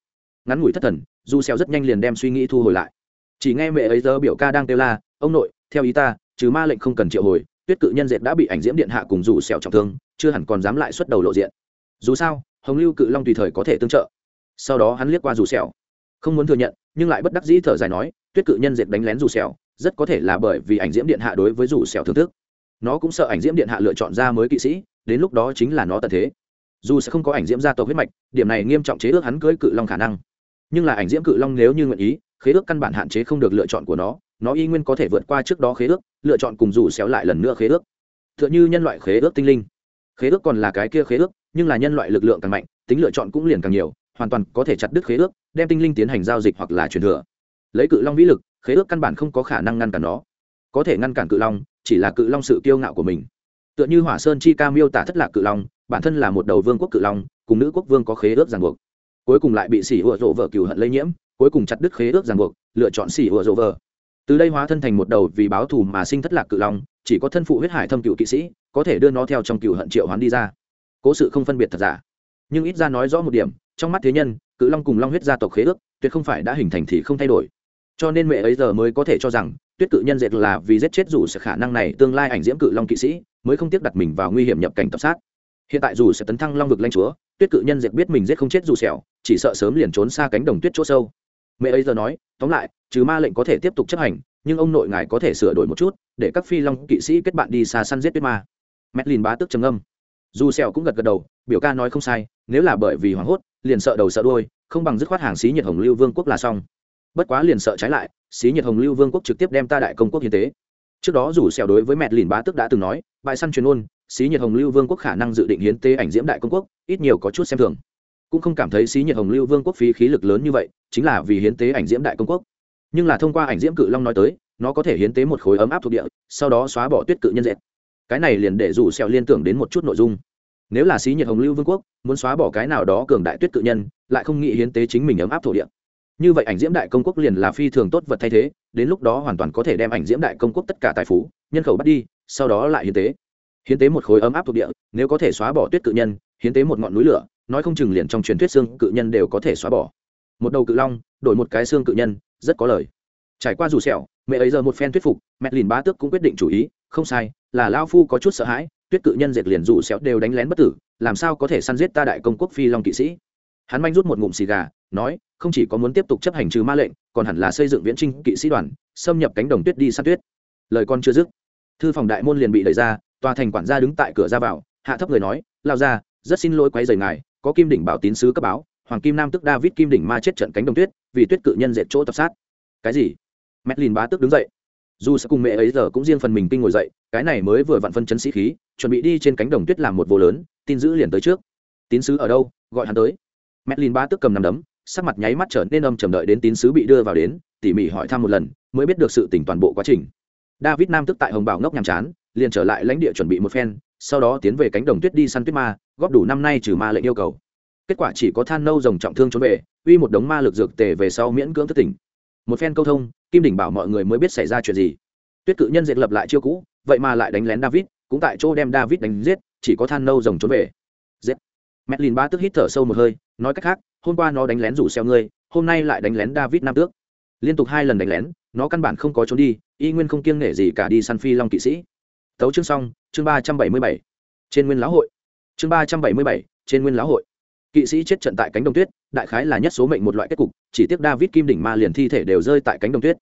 Ngắn ngủi thất thần du xeo rất nhanh liền đem suy nghĩ thu hồi lại. Chỉ nghe mẹ ấy giờ biểu ca đang kêu la, ông nội, theo ý ta, trừ ma lệnh không cần triệu hồi, tuyết cự nhân dệt đã bị ảnh diễm điện hạ cùng dù xẻo trọng thương, chưa hẳn còn dám lại xuất đầu lộ diện. Dù sao, hồng lưu cự long tùy thời có thể tương trợ. Sau đó hắn liếc qua dù xẻo không muốn thừa nhận, nhưng lại bất đắc dĩ thở dài nói, tuyết cự nhân dệt đánh lén dù xẻo rất có thể là bởi vì ảnh diễm điện hạ đối với rủ xẻo thưởng thức. Nó cũng sợ ảnh diễm điện hạ lựa chọn ra mới kỵ sĩ, đến lúc đó chính là nó tận thế. Dù sẽ không có ảnh diễm gia tộc huyết mạch, điểm này nghiêm trọng chế ước hắn cưỡi cự long khả năng. Nhưng là ảnh diễm cự long nếu như nguyện ý, khế ước căn bản hạn chế không được lựa chọn của nó nó y nguyên có thể vượt qua trước đó khế ước, lựa chọn cùng dù xéo lại lần nữa khế ước. T h ư ợ n h ư nhân loại khế ước tinh linh. Khế ước còn là cái kia khế ước, nhưng là nhân loại lực lượng càng mạnh, tính lựa chọn cũng liền càng nhiều, hoàn toàn có thể chặt đứt khế ước, đem tinh linh tiến hành giao dịch hoặc là truyền thừa. Lấy cự long vĩ lực khế ước căn bản không có khả năng ngăn cản nó. Có thể ngăn cản cự long, chỉ là cự long sự kiêu ngạo của mình. Tựa như hỏa sơn chi ca miêu tả thất lạc cự long, bản thân là một đầu vương quốc cự long, cùng nữ quốc vương có khế ước ràng buộc. Cuối cùng lại bị xỉ ủa rộ vợ cừu hận lây nhiễm, cuối cùng chặt đứt khế ước ràng buộc, lựa chọn xỉ ủa rộ vợ. Từ đây hóa thân thành một đầu vì báo thù mà sinh thất lạc cự long, chỉ có thân phụ huyết hải thâm cựu kỵ sĩ, có thể đưa nó theo trong cựu hận triệu hoán đi ra. Cố sự không phân biệt thật giả. Nhưng ít ra nói rõ một điểm, trong mắt thế nhân, cự long cùng long huyết gia tộc khế ước, tuyệt không phải đã hình thành thì không thay đổi cho nên mẹ ấy giờ mới có thể cho rằng, tuyết cự nhân dệt là vì giết chết dù sẽ khả năng này tương lai ảnh diễm cự long kỵ sĩ, mới không tiếp đặt mình vào nguy hiểm nhập cảnh tập sát. Hiện tại dù sẽ tấn thăng long vực lanh chúa, tuyết cự nhân dệt biết mình giết không chết dù sẹo, chỉ sợ sớm liền trốn xa cánh đồng tuyết chỗ sâu. Mẹ ấy giờ nói, tóm lại, trừ ma lệnh có thể tiếp tục chấp hành, nhưng ông nội ngài có thể sửa đổi một chút, để các phi long kỵ sĩ kết bạn đi xa săn giết tuyết ma. Medlin bá tức trầm âm dù sẹo cũng gật gật đầu, biểu ca nói không sai, nếu là bởi vì hoảng hốt, liền sợ đầu sợ đuôi, không bằng dứt khoát hàng xí nhiệt hồng lưu vương quốc là xong bất quá liền sợ trái lại, xí nhiệt hồng lưu vương quốc trực tiếp đem ta đại công quốc hiến tế. Trước đó dù sẹo đối với mẹ lìn bá tức đã từng nói, bại săn truyền ôn xí nhiệt hồng lưu vương quốc khả năng dự định hiến tế ảnh diễm đại công quốc, ít nhiều có chút xem thường. Cũng không cảm thấy xí nhiệt hồng lưu vương quốc phí khí lực lớn như vậy, chính là vì hiến tế ảnh diễm đại công quốc. Nhưng là thông qua ảnh diễm cự long nói tới, nó có thể hiến tế một khối ấm áp thuộc địa, sau đó xóa bỏ tuyết cự nhân dệt. Cái này liền để rủ xẹo liên tưởng đến một chút nội dung. Nếu là xí nhiệt hồng lưu vương quốc, muốn xóa bỏ cái nào đó cường đại tuyết cự nhân, lại không nghĩ hiến tế chính mình ấm áp thổ địa như vậy ảnh diễm đại công quốc liền là phi thường tốt vật thay thế, đến lúc đó hoàn toàn có thể đem ảnh diễm đại công quốc tất cả tài phú, nhân khẩu bắt đi, sau đó lại hiến tế. Hiến tế một khối ấm áp thuộc địa, nếu có thể xóa bỏ tuyết cự nhân, hiến tế một ngọn núi lửa, nói không chừng liền trong truyền thuyết xương cự nhân đều có thể xóa bỏ. Một đầu cự long, đổi một cái xương cự nhân, rất có lời. Trải qua dù sẹo, mẹ ấy giờ một phen thuyết phục, mẹ lìn bá tước cũng quyết định chủ ý, không sai, là lao phu có chút sợ hãi, tuyết cự nhân dệt liền dù sẹo đều đánh lén bất tử, làm sao có thể săn giết ta đại công quốc phi long kỵ sĩ? Hắn manh rút một ngụm xì gà nói, không chỉ có muốn tiếp tục chấp hành trừ ma lệnh, còn hẳn là xây dựng viễn trinh kỵ sĩ đoàn, xâm nhập cánh đồng tuyết đi săn tuyết. Lời con chưa dứt, thư phòng đại môn liền bị đẩy ra, tòa thành quản gia đứng tại cửa ra vào, hạ thấp người nói, lao ra rất xin lỗi quấy rầy ngài, có kim đỉnh bảo tín sứ cấp báo, hoàng kim nam tức david kim đỉnh ma chết trận cánh đồng tuyết, vì tuyết cự nhân dệt chỗ tập sát. Cái gì? Medlin bá tức đứng dậy. Dù sẽ cùng mẹ ấy giờ cũng riêng phần mình kinh ngồi dậy, cái này mới vừa vặn phân chấn sĩ khí, chuẩn bị đi trên cánh đồng tuyết làm một vô lớn, tin giữ liền tới trước. Tín sứ ở đâu? Gọi hắn tới. Medlin bá tức cầm nằm đấm sắc mặt nháy mắt trở nên âm trầm đợi đến tín sứ bị đưa vào đến, tỉ mỉ hỏi thăm một lần, mới biết được sự tỉnh toàn bộ quá trình. David nam tức tại hồng bảo ngốc nhàm chán, liền trở lại lãnh địa chuẩn bị một phen, sau đó tiến về cánh đồng tuyết đi săn tuyết ma, góp đủ năm nay trừ ma lệnh yêu cầu. Kết quả chỉ có than nâu rồng trọng thương trốn về, uy một đống ma lực dược tề về sau miễn cưỡng thất tỉnh. Một phen câu thông, kim đỉnh bảo mọi người mới biết xảy ra chuyện gì. Tuyết cự nhân diệt lập lại chiêu cũ, vậy mà lại đánh lén david, cũng tại chỗ đem david đánh giết, chỉ có than nâu rồng trốn về. Giết. Medlin ba tức hít thở sâu một hơi nói cách khác, hôm qua nó đánh lén rủ xeo ngươi, hôm nay lại đánh lén david nam tước. Liên tục hai lần đánh lén, nó căn bản không có trốn đi, y nguyên không kiêng nể gì cả đi săn phi long kỵ sĩ. Tấu chương xong, chương ba trăm bảy mươi bảy. Trên nguyên lão hội. Chương ba trăm bảy mươi bảy, trên nguyên lão hội. Kỵ sĩ chết trận tại cánh đồng tuyết, đại khái là nhất số mệnh một loại kết cục, chỉ tiếc david kim đỉnh ma liền thi thể đều rơi tại cánh đồng tuyết.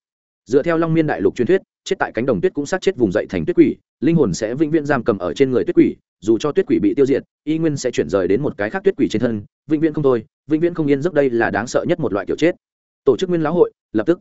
Dựa theo long miên đại lục truyền thuyết chết tại cánh đồng tuyết cũng sát chết vùng dậy thành tuyết quỷ linh hồn sẽ vĩnh viễn giam cầm ở trên người tuyết quỷ dù cho tuyết quỷ bị tiêu diệt y nguyên sẽ chuyển rời đến một cái khác tuyết quỷ trên thân vĩnh viễn không thôi vĩnh viễn không yên giấc đây là đáng sợ nhất một loại kiểu chết tổ chức nguyên lão hội lập tức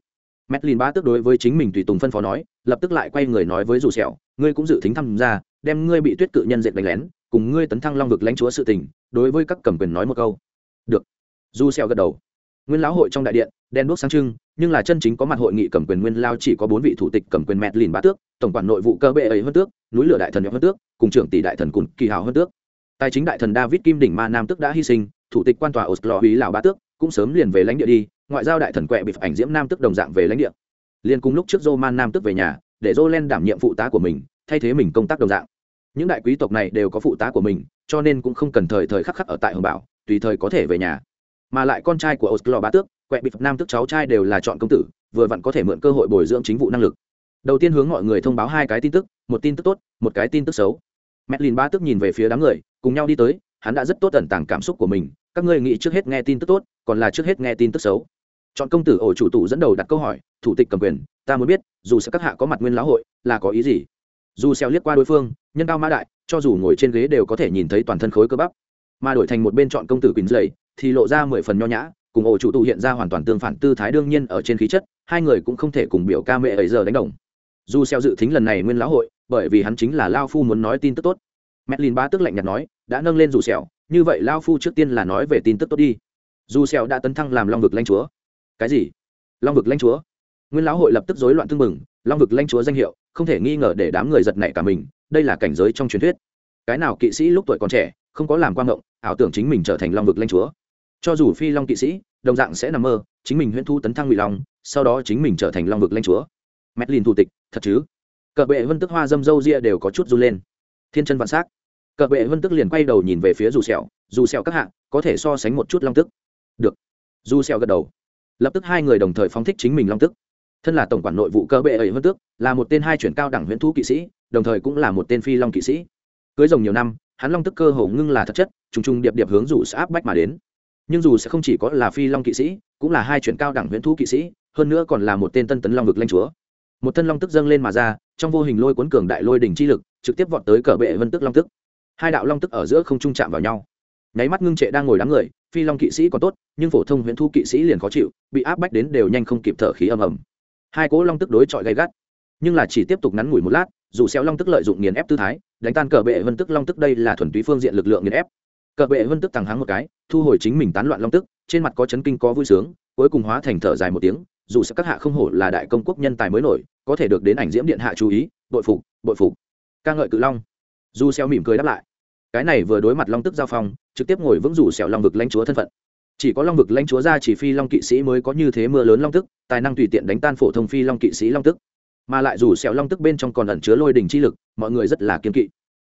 Madeline ba tức đối với chính mình tùy tùng phân phó nói, lập tức lại quay người nói với dù sẹo, ngươi cũng dự thính tham gia, đem ngươi bị tuyết cự nhân dệt đánh lén, cùng ngươi tấn thăng long vực lãnh chúa sự tình, đối với các cầm quyền nói một câu. Được. Dù sẹo gật đầu. Nguyên lão hội trong đại điện, đen đuốc sáng trưng, nhưng là chân chính có mặt hội nghị cầm quyền nguyên lao chỉ có bốn vị thủ tịch cầm quyền Madeline ba tước, tổng quản nội vụ cơ bệ ấy hơn tước, núi lửa đại thần hơn tước, cùng trưởng tỷ đại thần cùng kỳ hào hơn tước. Tài chính đại thần David Kim đỉnh ma nam tước đã hy sinh, thủ tịch quan tòa Oslo Húy lão ba tước, cũng sớm liền về lãnh địa đi, ngoại giao đại thần quẹ bị ảnh diễm nam tước đồng dạng về lãnh địa. Liên cùng lúc trước Roman nam tước về nhà để Jolen đảm nhiệm phụ tá của mình thay thế mình công tác đồng dạng. Những đại quý tộc này đều có phụ tá của mình cho nên cũng không cần thời thời khắc khắc ở tại hồng bảo tùy thời có thể về nhà mà lại con trai của Oslo bá tước, quẹ bị nam tước cháu trai đều là chọn công tử, vừa vặn có thể mượn cơ hội bồi dưỡng chính vụ năng lực. Đầu tiên hướng mọi người thông báo hai cái tin tức, một tin tức tốt, một cái tin tức xấu. Medlin bá tước nhìn về phía đám người, cùng nhau đi tới, hắn đã rất tốt tẩn tàng cảm xúc của mình, các ngươi nghĩ trước hết nghe tin tức tốt, còn là trước hết nghe tin tức xấu. Chọn công tử ổ chủ tụ dẫn đầu đặt câu hỏi, thủ tịch cầm quyền, ta muốn biết, dù sẽ các hạ có mặt nguyên lão hội, là có ý gì? Dù xeo liếc qua đối phương, nhân cao mã đại, cho dù ngồi trên ghế đều có thể nhìn thấy toàn thân khối cơ bắp mà đổi thành một bên chọn công tử quỳnh dậy thì lộ ra mười phần nho nhã, cùng ổ chủ tụ hiện ra hoàn toàn tương phản tư thái đương nhiên ở trên khí chất, hai người cũng không thể cùng biểu ca mẹ ấy giờ đánh đồng. Dù xeo dự thính lần này nguyên lão hội, bởi vì hắn chính là lao phu muốn nói tin tức tốt. Medlin ba tức lạnh nhạt nói, đã nâng lên dù xeo, như vậy lao phu trước tiên là nói về tin tức tốt đi. Dù xeo đã tấn thăng làm long vực lãnh chúa. Cái gì? Long vực lãnh chúa? Nguyên lão hội lập tức rối loạn tương mừng long vực lãnh chúa danh hiệu, không thể nghi ngờ để đám người giật nảy cả mình, đây là cảnh giới trong truyền thuyết. Cái nào kỵ sĩ lúc tuổi còn trẻ không có làm quan ngộng, ảo tưởng chính mình trở thành long vực lanh chúa. Cho dù phi long kỵ sĩ, đồng dạng sẽ nằm mơ, chính mình huyễn thu tấn thăng ngụy long, sau đó chính mình trở thành long vực lanh chúa. Medlin thủ tịch, thật chứ? Cờ bệ vân tức hoa dâm dâu ria đều có chút run lên. Thiên chân vạn s á c cờ bệ vân tức liền quay đầu nhìn về phía dù sẹo dù sẹo các hạng có thể so sánh một chút long tức. Được. Dù sẹo gật đầu. Lập tức hai người đồng thời phóng thích chính mình long tức. Thân là tổng quản nội vụ cơ bệ ấy vân tước là một tên hai chuyển cao đẳng huyễn thú kỵ sĩ, đồng thời cũng là một tên phi long kỵ sĩ. Cưới rồng nhiều năm hắn long tức cơ hồ ngưng là thật chất, trùng trùng điệp điệp hướng dù sẽ áp bách mà đến. Nhưng dù sẽ không chỉ có là phi long kỵ sĩ, cũng là hai chuyển cao đẳng huyễn thú kỵ sĩ, hơn nữa còn là một tên tân tấn long vực lanh chúa. Một thân long tức dâng lên mà ra, trong vô hình lôi cuốn cường đại lôi đỉnh chi lực, trực tiếp vọt tới cờ bệ vân tức long tức. Hai đạo long tức ở giữa không trung chạm vào nhau. Nháy mắt ngưng trệ đang ngồi đám người, phi long kỵ sĩ còn tốt, nhưng phổ thông huyễn thu kỵ sĩ liền khó chịu, bị áp bách đến đều nhanh không kịp thở khí ầm ầm. Hai cỗ long tức đối chọi gay gắt, nhưng là chỉ tiếp tục ngắn ngủi một lát, dù xéo long tức lợi dụng nghiền ép tư thái đánh tan cờ bệ vân tức long tức đây là thuần túy phương diện lực lượng nghiền ép. Cờ bệ vân tức thẳng háng một cái, thu hồi chính mình tán loạn long tức, trên mặt có chấn kinh có vui sướng, cuối cùng hóa thành thở dài một tiếng, dù sẽ các hạ không hổ là đại công quốc nhân tài mới nổi, có thể được đến ảnh diễm điện hạ chú ý, bội phục bội phục. Ca ngợi cự long. Dù xeo mỉm cười đáp lại. Cái này vừa đối mặt long tức giao phong, trực tiếp ngồi vững rủ xẻo long vực lãnh chúa thân phận. Chỉ có long vực lãnh chúa ra chỉ phi long kỵ sĩ mới có như thế mưa lớn long tức, tài năng tùy tiện đánh tan phổ thông phi long kỵ sĩ long tức mà lại rủ xẻo long tức bên trong còn ẩn chứa lôi đình chi lực, mọi người rất là kiên kỵ.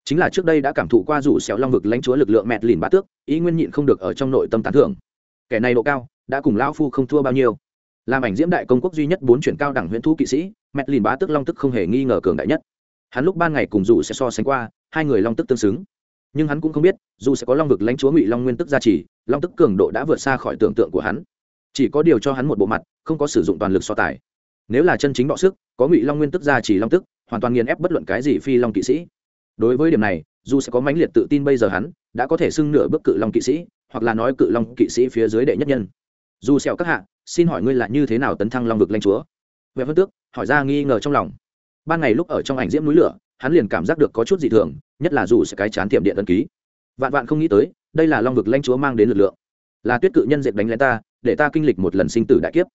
Chính là trước đây đã cảm thụ qua rủ xẻo long vực lãnh chúa lực lượng mẹt lìn bá tước, ý nguyên nhịn không được ở trong nội tâm tán thưởng. Kẻ này độ cao, đã cùng lão phu không thua bao nhiêu. Làm ảnh diễm đại công quốc duy nhất bốn chuyển cao đẳng Huyễn Thú kỵ sĩ, mẹt lìn bá tước long tức không hề nghi ngờ cường đại nhất. Hắn lúc ban ngày cùng rủ sẽ so sánh qua, hai người long tức tương xứng. Nhưng hắn cũng không biết, dù sẽ có long vực lãnh chúa ngụy long nguyên tức gia trì, long tức cường độ đã vượt xa khỏi tưởng tượng của hắn. Chỉ có điều cho hắn một bộ mặt, không có sử dụng toàn lực so tài nếu là chân chính bọ sức, có ngụy long nguyên tức ra chỉ long tức, hoàn toàn nghiền ép bất luận cái gì phi long kỵ sĩ. Đối với điểm này, dù sẽ có mãnh liệt tự tin bây giờ hắn, đã có thể xưng nửa bước cự long kỵ sĩ, hoặc là nói cự long kỵ sĩ phía dưới đệ nhất nhân. Dù sẹo các hạ, xin hỏi ngươi là như thế nào tấn thăng long vực lãnh chúa? Vệ phân tước hỏi ra nghi ngờ trong lòng. Ban ngày lúc ở trong ảnh diễm núi lửa, hắn liền cảm giác được có chút dị thường, nhất là dù sẽ cái chán tiệm điện ân ký. Vạn vạn không nghĩ tới, đây là long vực lãnh chúa mang đến lực lượng. Là tuyết cự nhân dệt đánh lén ta, để ta kinh lịch một lần sinh tử đại kiếp.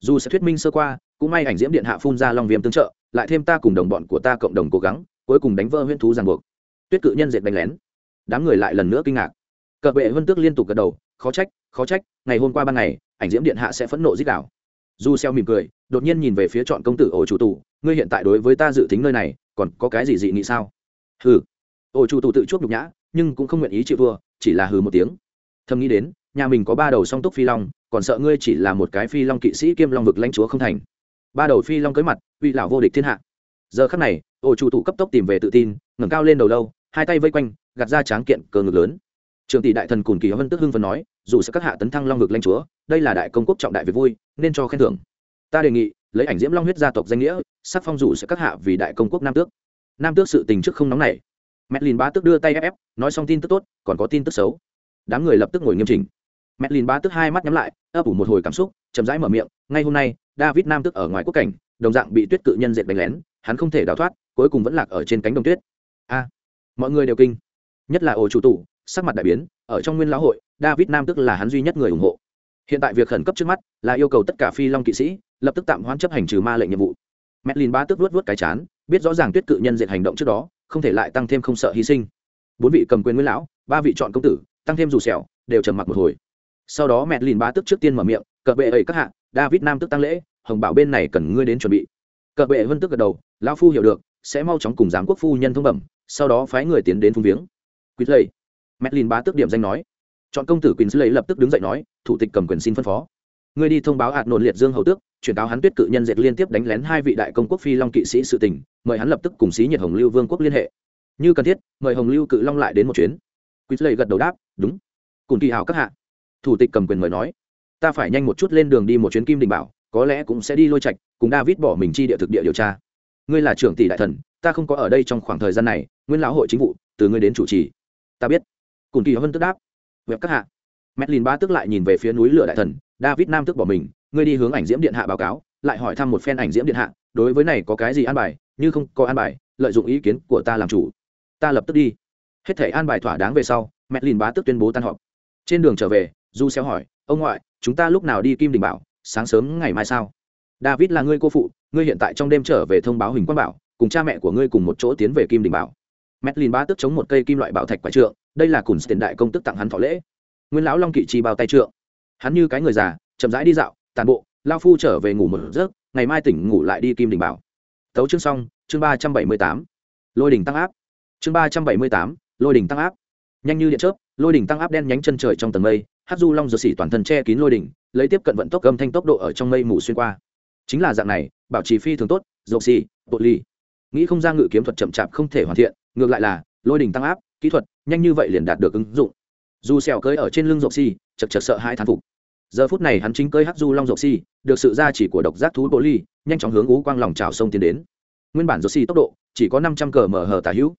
Dù sẽ thuyết minh sơ qua cũng may ảnh diễm điện hạ phun ra long viêm tương trợ, lại thêm ta cùng đồng bọn của ta cộng đồng cố gắng, cuối cùng đánh vỡ huyễn thú ràng buộc. Tuyết cự nhân dệt đánh lén. Đám người lại lần nữa kinh ngạc. Cờ bệ vân tước liên tục gật đầu, khó trách khó trách, ngày hôm qua ban ngày, ảnh diễm điện hạ sẽ phẫn nộ dích đảo du xeo mỉm cười, đột nhiên nhìn về phía chọn công tử ổ chủ tù, ngươi hiện tại đối với ta dự tính nơi này, còn có cái gì dị nghị sao? Hừ. Ổ chủ tù tự chuốc nhục nhã, nhưng cũng không nguyện ý chịu thua, chỉ là hừ một tiếng. Thầm nghĩ đến, nhà mình có ba đầu song túc phi long, còn sợ ngươi chỉ là một cái phi long kỵ sĩ kiêm long vực lãnh chúa không thành ba đầu phi long cưới mặt uy lão vô địch thiên hạ. Giờ khắc này, ổ chủ tụ cấp tốc tìm về tự tin, ngẩng cao lên đầu lâu, hai tay vây quanh, gạt ra tráng kiện cờ ngực lớn. Trường tỷ đại thần cùn kỳ hân tức hưng phần nói, dù sẽ các hạ tấn thăng long ngực lanh chúa, đây là đại công quốc trọng đại về vui, nên cho khen thưởng. Ta đề nghị, lấy ảnh diễm long huyết gia tộc danh nghĩa, sắc phong dù sẽ các hạ vì đại công quốc nam tước. Nam tước sự tình trước không nóng này Medlin ba tức đưa tay ép ép, nói xong tin tức tốt, còn có tin tức xấu. Đám người lập tức ngồi nghiêm chỉnh. Lìn ba tức hai mắt nhắm lại, ấp ủ một hồi cảm xúc, chậm rãi mở miệng, ngay hôm nay david nam tức ở ngoài quốc cảnh, đồng dạng bị tuyết cự nhân diệt đánh lén, hắn không thể đào thoát, cuối cùng vẫn lạc ở trên cánh đồng tuyết. A, mọi người đều kinh. Nhất là ổ chủ tụ sắc mặt đại biến, ở trong nguyên lão hội, david nam tức là hắn duy nhất người ủng hộ. Hiện tại việc khẩn cấp trước mắt là yêu cầu tất cả phi long kỵ sĩ, lập tức tạm hoãn chấp hành trừ ma lệnh nhiệm vụ. Medlin ba tức vuốt vuốt cái chán, biết rõ ràng tuyết cự nhân diệt hành động trước đó, không thể lại tăng thêm không sợ hy sinh. Bốn vị cầm quyền nguyên lão, ba vị chọn công tử, tăng thêm dù sẹo, đều trầm mặc một hồi. Sau đó mẹ ba tức trước tiên mở miệng, cờ bệ ấy các hạ david nam tức tăng lễ, hồng bảo bên này cần ngươi đến chuẩn bị. Cờ bệ vân tức gật đầu, lão phu hiểu được, sẽ mau chóng cùng giám quốc phu nhân thông bẩm, sau đó phái người tiến đến phung viếng. Quýt lầy Madeline bá tước tức điểm danh nói. Chọn công tử quỳnh lấy lập tức đứng dậy nói, thủ tịch cầm quyền xin phân phó. Ngươi đi thông báo hạt nổn liệt dương hầu tước, chuyển cáo hắn tuyết cự nhân dệt liên tiếp đánh lén hai vị đại công quốc phi long kỵ sĩ sự tình, mời hắn lập tức cùng xí nhiệt hồng lưu vương quốc liên hệ. Như cần thiết, mời hồng lưu cự long lại đến một chuyến. Quyết lầy gật đầu đáp, đúng. Cùng kỳ hào các hạ. Thủ tịch cầm quyền mời nói ta phải nhanh một chút lên đường đi một chuyến kim đình bảo có lẽ cũng sẽ đi lôi trạch cùng david bỏ mình chi địa thực địa điều tra ngươi là trưởng tỷ đại thần ta không có ở đây trong khoảng thời gian này nguyên lão hội chính vụ từ ngươi đến chủ trì ta biết cùng kỳ hơn tức đáp web các hạ Medlin ba tức lại nhìn về phía núi lửa đại thần, David Nam tức bỏ mình, ngươi đi hướng ảnh diễm điện hạ báo cáo, lại hỏi thăm một phen ảnh diễm điện hạ, đối với này có cái gì an bài, như không có an bài, lợi dụng ý kiến của ta làm chủ. Ta lập tức đi. Hết thể an bài thỏa đáng về sau, Medlin ba tức tuyên bố tan họp. Trên đường trở về, Du xéo hỏi, ông ngoại, chúng ta lúc nào đi Kim Đình Bảo, sáng sớm ngày mai sao? David là ngươi cô phụ, ngươi hiện tại trong đêm trở về thông báo Huỳnh Quang Bảo, cùng cha mẹ của ngươi cùng một chỗ tiến về Kim Đình Bảo. Medlin ba tức chống một cây kim loại bảo thạch quả trượng, đây là cùn tiền đại công tức tặng hắn thọ lễ. Nguyên lão long kỵ chi bao tay trượng. Hắn như cái người già chậm rãi đi dạo tàn bộ lao phu trở về ngủ một giấc ngày mai tỉnh ngủ lại đi kim đình bảo. Tấu chương xong chương ba trăm bảy mươi tám. Lôi đỉnh tăng áp. Chương ba trăm bảy mươi tám lôi đỉnh tăng áp. Nhanh như điện chớp lôi đỉnh tăng áp đen nhánh chân trời trong tầng mây hát du long giật xỉ toàn thân che kín lôi đỉnh lấy tiếp cận vận tốc âm thanh tốc độ ở trong mây mù xuyên qua. Chính là dạng này bảo trì phi thường tốt dầu xì bột ly nghĩ không ra ngự kiếm thuật chậm chạp không thể hoàn thiện ngược lại là lôi đỉnh tăng áp kỹ thuật nhanh như vậy liền đạt được ứng dụng. Dù xẻo cưỡi ở trên lưng rộng xỉ, chật chật sợ hai thán phục. Giờ phút này hắn chính cưỡi hắc du long rộng xỉ, được sự gia chỉ của độc giác thú bồ ly nhanh chóng hướng ú quang lòng trào sông tiến đến. Nguyên bản rộng xỉ tốc độ chỉ có năm trăm cờ mở hở tả hữu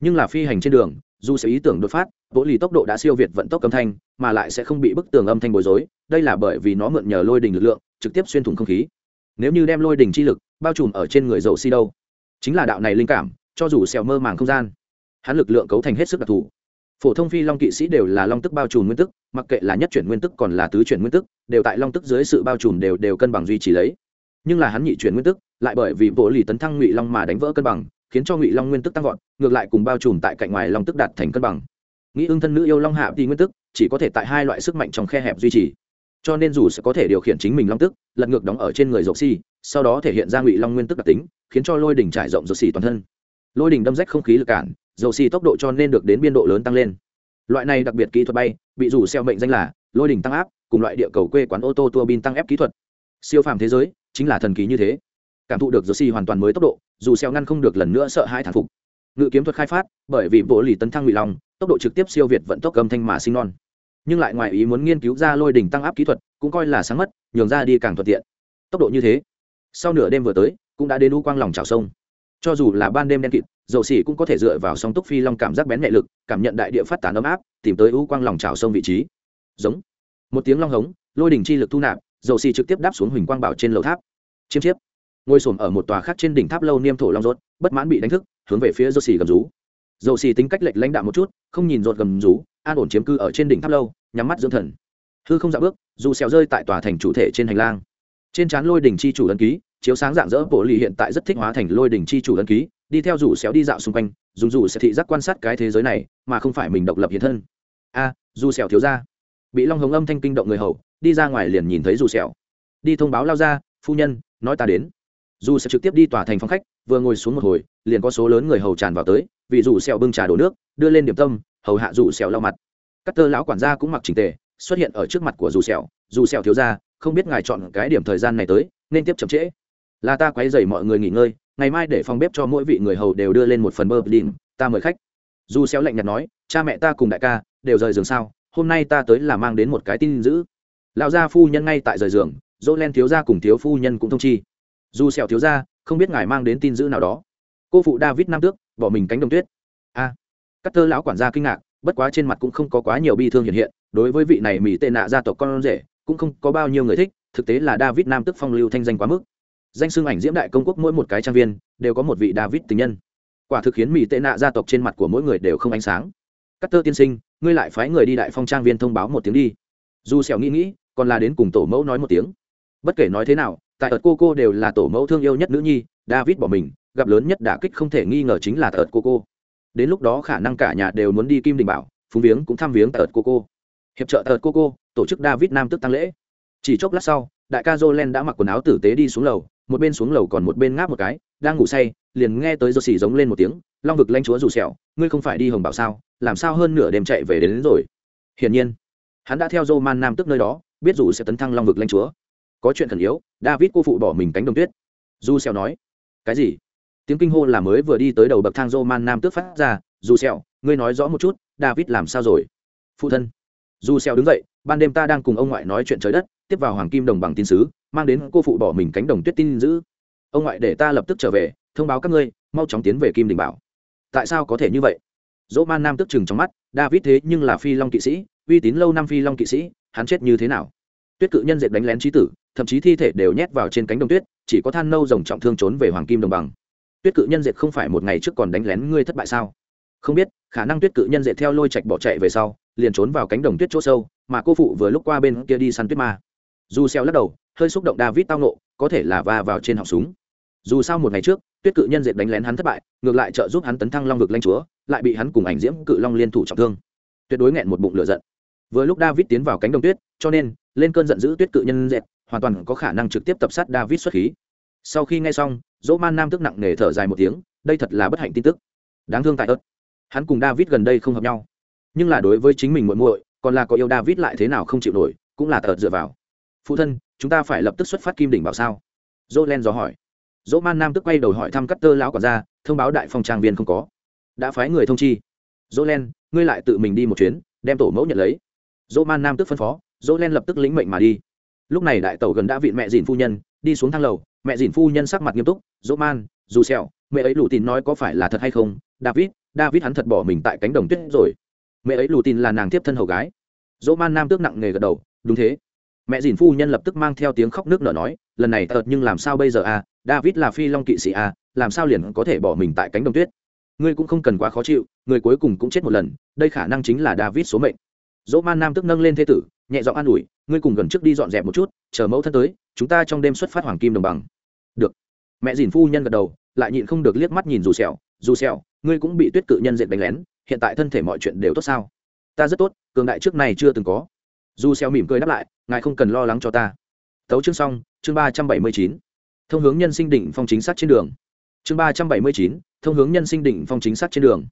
nhưng là phi hành trên đường dù sẽ ý tưởng đột phát vỗ lì tốc độ đã siêu việt vận tốc âm thanh, mà lại sẽ không bị bức tường âm thanh bối rối. Đây là bởi vì nó mượn nhờ lôi đình lực lượng, trực tiếp xuyên thủng không khí. Nếu như đem lôi đình chi lực bao trùm ở trên người dầu si đâu, chính là đạo này linh cảm, cho dù xèo mơ màng không gian, hắn lực lượng cấu thành hết sức đặc thù. Phổ thông phi long kỵ sĩ đều là long tức bao trùm nguyên tức, mặc kệ là nhất chuyển nguyên tức còn là tứ chuyển nguyên tức, đều tại long tức dưới sự bao trùm đều đều cân bằng duy trì lấy. Nhưng là hắn nhị chuyển nguyên tức, lại bởi vì vỗ lì tấn thăng ngụy long mà đánh vỡ cân bằng khiến cho ngụy long nguyên tức tăng vọt, ngược lại cùng bao trùm tại cạnh ngoài long tức đạt thành cân bằng. Nghĩ ưng thân nữ yêu long hạ thì nguyên tức, chỉ có thể tại hai loại sức mạnh trong khe hẹp duy trì. Cho nên dù sẽ có thể điều khiển chính mình long tức, lật ngược đóng ở trên người dầu xi sau đó thể hiện ra ngụy long nguyên tức đặc tính, khiến cho lôi đỉnh trải rộng dầu xi toàn thân. Lôi đỉnh đâm rách không khí lực cản dầu xi tốc độ cho nên được đến biên độ lớn tăng lên. Loại này đặc biệt kỹ thuật bay, bị rủ xeo mệnh danh là lôi đỉnh tăng áp, cùng loại địa cầu quê quán ô tô tua bin tăng ép kỹ thuật. Siêu phàm thế giới, chính là thần kỳ như thế cảm thụ được dầu hoàn toàn mới tốc độ, dù xeo ngăn không được lần nữa sợ hãi thản phục. Ngự kiếm thuật khai phát, bởi vì bộ lì tấn thăng ngụy long, tốc độ trực tiếp siêu việt vận tốc âm thanh mà sinh non. Nhưng lại ngoài ý muốn nghiên cứu ra lôi đỉnh tăng áp kỹ thuật, cũng coi là sáng mất, nhường ra đi càng thuận tiện. Tốc độ như thế, sau nửa đêm vừa tới, cũng đã đến u quang lòng chảo sông. Cho dù là ban đêm đen kịt dầu xỉ cũng có thể dựa vào song túc phi long cảm giác bén nhẹ lực, cảm nhận đại địa phát tán ấm áp, tìm tới u quang lòng chảo sông vị trí. Giống. Một tiếng long hống, lôi đỉnh chi lực thu nạp dầu xỉ trực tiếp đáp xuống huỳnh quang bảo trên lầu tháp. Chiêm chiếp ngồi xổm ở một tòa khác trên đỉnh tháp lâu niêm thổ long rốt bất mãn bị đánh thức hướng về phía dầu xì gầm rú. Dầu xì tính cách lệch lãnh đạo một chút không nhìn rột gầm rú an ổn chiếm cư ở trên đỉnh tháp lâu nhắm mắt dưỡng thần. Hư không dạ bước dù xèo rơi tại tòa thành chủ thể trên hành lang. Trên trán lôi đỉnh chi chủ ấn ký chiếu sáng dạng dỡ bộ lì hiện tại rất thích hóa thành lôi đỉnh chi chủ ấn ký đi theo rủ xéo đi dạo xung quanh dùng rủ sẽ thị giác quan sát cái thế giới này mà không phải mình độc lập hiện thân. A à, dù xèo thiếu ra. Bị long hồng âm thanh kinh động người hầu đi ra ngoài liền nhìn thấy dù xèo đi thông báo lao ra phu nhân nói ta đến dù sẽ trực tiếp đi tòa thành phòng khách, vừa ngồi xuống một hồi, liền có số lớn người hầu tràn vào tới, vì dù sẹo bưng trà đổ nước, đưa lên điểm tâm, hầu hạ dù sẹo lau mặt. Các tơ lão quản gia cũng mặc chỉnh tề, xuất hiện ở trước mặt của dù sẹo. dù sẹo thiếu gia, không biết ngài chọn cái điểm thời gian này tới, nên tiếp chậm trễ. Là ta quấy rầy mọi người nghỉ ngơi, ngày mai để phòng bếp cho mỗi vị người hầu đều đưa lên một phần bơ đỉnh, ta mời khách. Dù xéo lạnh nhạt nói, cha mẹ ta cùng đại ca, đều rời giường sao, hôm nay ta tới là mang đến một cái tin dữ. Lão gia phu nhân ngay tại rời giường dỗ len thiếu gia cùng thiếu phu nhân cũng thông chi dù sẹo thiếu gia không biết ngài mang đến tin dữ nào đó. Cô phụ david nam tước bỏ mình cánh đồng tuyết. A. À, cắt tơ lão quản gia kinh ngạc bất quá trên mặt cũng không có quá nhiều bi thương hiện hiện đối với vị này mỹ tệ nạ gia tộc con rể cũng không có bao nhiêu người thích thực tế là david nam tước phong lưu thanh danh quá mức. Danh xưng ảnh diễm đại công quốc mỗi một cái trang viên đều có một vị david tình nhân. Quả thực khiến mỹ tệ nạ gia tộc trên mặt của mỗi người đều không ánh sáng. Cắt tơ tiên sinh ngươi lại phái người đi đại phong trang viên thông báo một tiếng đi. Dù sẹo nghĩ nghĩ còn là đến cùng tổ mẫu nói một tiếng. Bất kể nói thế nào tại ợt cô cô đều là tổ mẫu thương yêu nhất nữ nhi david bỏ mình gặp lớn nhất đả kích không thể nghi ngờ chính là ợt cô cô. Đến lúc đó khả năng cả nhà đều muốn đi kim đình bảo phúng viếng cũng thăm viếng ợt cô cô. Hiệp trợ ợt cô cô tổ chức david nam tức tăng lễ. Chỉ chốc lát sau đại ca jolen đã mặc quần áo tử tế đi xuống lầu một bên xuống lầu còn một bên ngáp một cái đang ngủ say liền nghe tới giơ xì giống lên một tiếng long vực lanh chúa rủ sẹo ngươi không phải đi hồng bảo sao làm sao hơn nửa đêm chạy về đến, đến rồi? Hiển nhiên hắn đã theo dô man nam tức nơi đó biết dù sẽ tấn thăng long vực lanh chúa có chuyện khẩn yếu, david cô phụ bỏ mình cánh đồng tuyết. Du xèo nói, cái gì? Tiếng kinh hô là mới vừa đi tới đầu bậc thang Roman man nam tước phát ra du xèo ngươi nói rõ một chút, david làm sao rồi? Phụ thân. Du xèo đứng dậy, ban đêm ta đang cùng ông ngoại nói chuyện trời đất, tiếp vào hoàng kim đồng bằng tin sứ, mang đến cô phụ bỏ mình cánh đồng tuyết tin giữ. Ông ngoại để ta lập tức trở về, thông báo các ngươi, mau chóng tiến về kim đình bảo. Tại sao có thể như vậy? Dỗ man nam tức chừng trong mắt, david thế nhưng là phi long kỵ sĩ, uy tín lâu năm phi long kỵ sĩ, hắn chết như thế nào? Tuyết cự nhân dệt đánh lén trí tử, thậm chí thi thể đều nhét vào trên cánh đồng tuyết, chỉ có than nâu rồng trọng thương trốn về hoàng kim đồng bằng. Tuyết cự nhân dệt không phải một ngày trước còn đánh lén ngươi thất bại sao? Không biết, khả năng tuyết cự nhân dệt theo lôi chạch bỏ chạy về sau, liền trốn vào cánh đồng tuyết chỗ sâu, mà cô phụ vừa lúc qua bên kia đi săn tuyết ma. Dù xeo lắc đầu, hơi xúc động david tao nộ có thể là va vào trên họng súng. Dù sao một ngày trước, tuyết cự nhân dệt đánh lén hắn thất bại, ngược lại trợ giúp hắn tấn thăng long vực lanh chúa, lại bị hắn cùng ảnh diễm cự long liên thủ trọng thương. Tuyệt đối nghẹn một bụng lửa giận vừa lúc david tiến vào cánh đồng tuyết, cho nên, lên cơn giận dữ tuyết cự nhân dẹt, hoàn toàn có khả năng trực tiếp tập sát david xuất khí. Sau khi nghe xong dỗ man nam tức nặng nề thở dài một tiếng, đây thật là bất hạnh tin tức. Đáng thương tại ớt. Hắn cùng david gần đây không hợp nhau. Nhưng là đối với chính mình muội muội, còn là có yêu david lại thế nào không chịu nổi, cũng là tợt dựa vào. Phụ thân, chúng ta phải lập tức xuất phát kim đỉnh bảo sao? Dỗ len dò hỏi. Dỗ man nam tức quay đầu hỏi thăm cắt tơ lão quản gia, thông báo đại phòng trang viên không có. Đã phái người thông chi. Dỗ len ngươi lại tự mình đi một chuyến, đem tổ mẫu nhận lấy dỗ man nam tức phân phó, dỗ len lập tức lĩnh mệnh mà đi. Lúc này đại tẩu gần đã vịn mẹ dìn phu nhân, đi xuống thang lầu, mẹ dìn phu nhân sắc mặt nghiêm túc, dỗ man, dù sẹo, mẹ ấy lù tin nói có phải là thật hay không? David david hắn thật bỏ mình tại cánh đồng tuyết rồi. Mẹ ấy lù tin là nàng tiếp thân hầu gái. Dỗ man nam tước nặng nề gật đầu, đúng thế. Mẹ dìn phu nhân lập tức mang theo tiếng khóc nước nở nói, lần này tợt nhưng làm sao bây giờ à? David là phi long kỵ sĩ à làm sao liền có thể bỏ mình tại cánh đồng tuyết? Ngươi cũng không cần quá khó chịu, người cuối cùng cũng chết một lần, đây khả năng chính là david số mệnh dỗ man nam tức nâng lên thế tử, nhẹ giọng an ủi, ngươi cùng gần trước đi dọn dẹp một chút, chờ mẫu thân tới, chúng ta trong đêm xuất phát hoàng kim đồng bằng. Được. Mẹ dìn phu nhân gật đầu, lại nhịn không được liếc mắt nhìn dù sẹo dù sẹo, ngươi cũng bị tuyết cự nhân diện đánh lén, hiện tại thân thể mọi chuyện đều tốt sao? Ta rất tốt, cường đại trước này chưa từng có. Dù sẹo mỉm cười đáp lại, ngài không cần lo lắng cho ta. Tấu chương xong, chương ba trăm bảy mươi chín. Thông hướng nhân sinh đỉnh phong chính xác trên đường. Chương ba trăm bảy mươi chín, thông hướng nhân sinh đỉnh phong chính xác trên đường.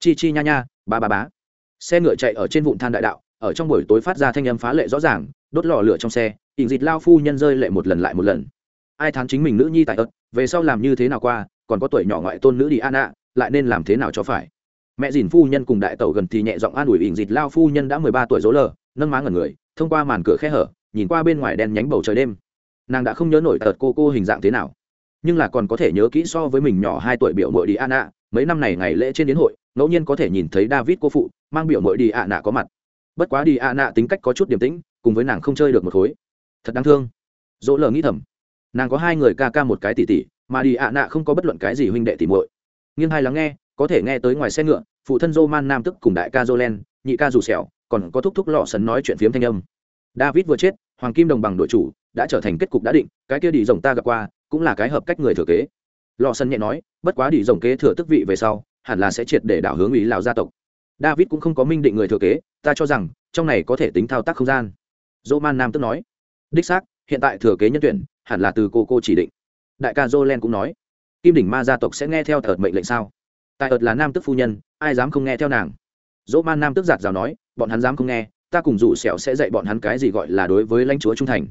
Chi chi nha nha, ba ba bá xe ngựa chạy ở trên vụn than đại đạo, ở trong buổi tối phát ra thanh âm phá lệ rõ ràng, đốt lò lửa trong xe ỉn dịt lao phu nhân rơi lệ một lần lại một lần. Ai thán chính mình nữ nhi tại ớt, về sau làm như thế nào qua, còn có tuổi nhỏ ngoại tôn nữ đi an ạ lại nên làm thế nào cho phải? Mẹ dìn phu nhân cùng đại tẩu gần thì nhẹ giọng an ủi ỉn dịt lao phu nhân đã mười ba tuổi dỗ lờ, nâng má ngẩn người, thông qua màn cửa khe hở, nhìn qua bên ngoài đen nhánh bầu trời đêm. Nàng đã không nhớ nổi tợt cô cô hình dạng thế nào, nhưng là còn có thể nhớ kỹ so với mình nhỏ hai tuổi biểu mội đi an ạ mấy năm này ngày lễ trên đến hội, ngẫu nhiên có thể nhìn thấy david cô phụ, mang biểu mội đi ạ nạ có mặt. Bất quá đi ạ nạ tính cách có chút điềm tĩnh, cùng với nàng không chơi được một khối. Thật đáng thương. Dỗ lờ nghĩ thầm. Nàng có hai người ca ca một cái tỷ tỷ, mà đi ạ nạ không có bất luận cái gì huynh đệ tỷ muội. Nghiêng hai lắng nghe, có thể nghe tới ngoài xe ngựa, phụ thân dô man nam tức cùng đại ca dô len nhị ca dù sẹo, còn có thúc thúc lọ sấn nói chuyện phiếm thanh âm. David vừa chết, hoàng kim đồng bằng đội chủ đã trở thành kết cục đã định, cái kia đi rồng ta gặp qua, cũng là cái hợp cách người thừa kế. Lọ sân nhẹ nói bất quá đi rồng kế thừa tức vị về sau, hẳn là sẽ triệt để đảo hướng ý lào gia tộc. David cũng không có minh định người thừa kế, ta cho rằng, trong này có thể tính thao tác không gian. Dỗ man nam tức nói, đích xác, hiện tại thừa kế nhân tuyển, hẳn là từ cô cô chỉ định. Đại ca jolen cũng nói, kim đỉnh ma gia tộc sẽ nghe theo tợt mệnh lệnh sao? Tại ợt là nam tức phu nhân, ai dám không nghe theo nàng? Dỗ man nam tức giạt rào nói, bọn hắn dám không nghe, ta cùng rủ sẹo sẽ dạy bọn hắn cái gì gọi là đối với lãnh chúa trung thành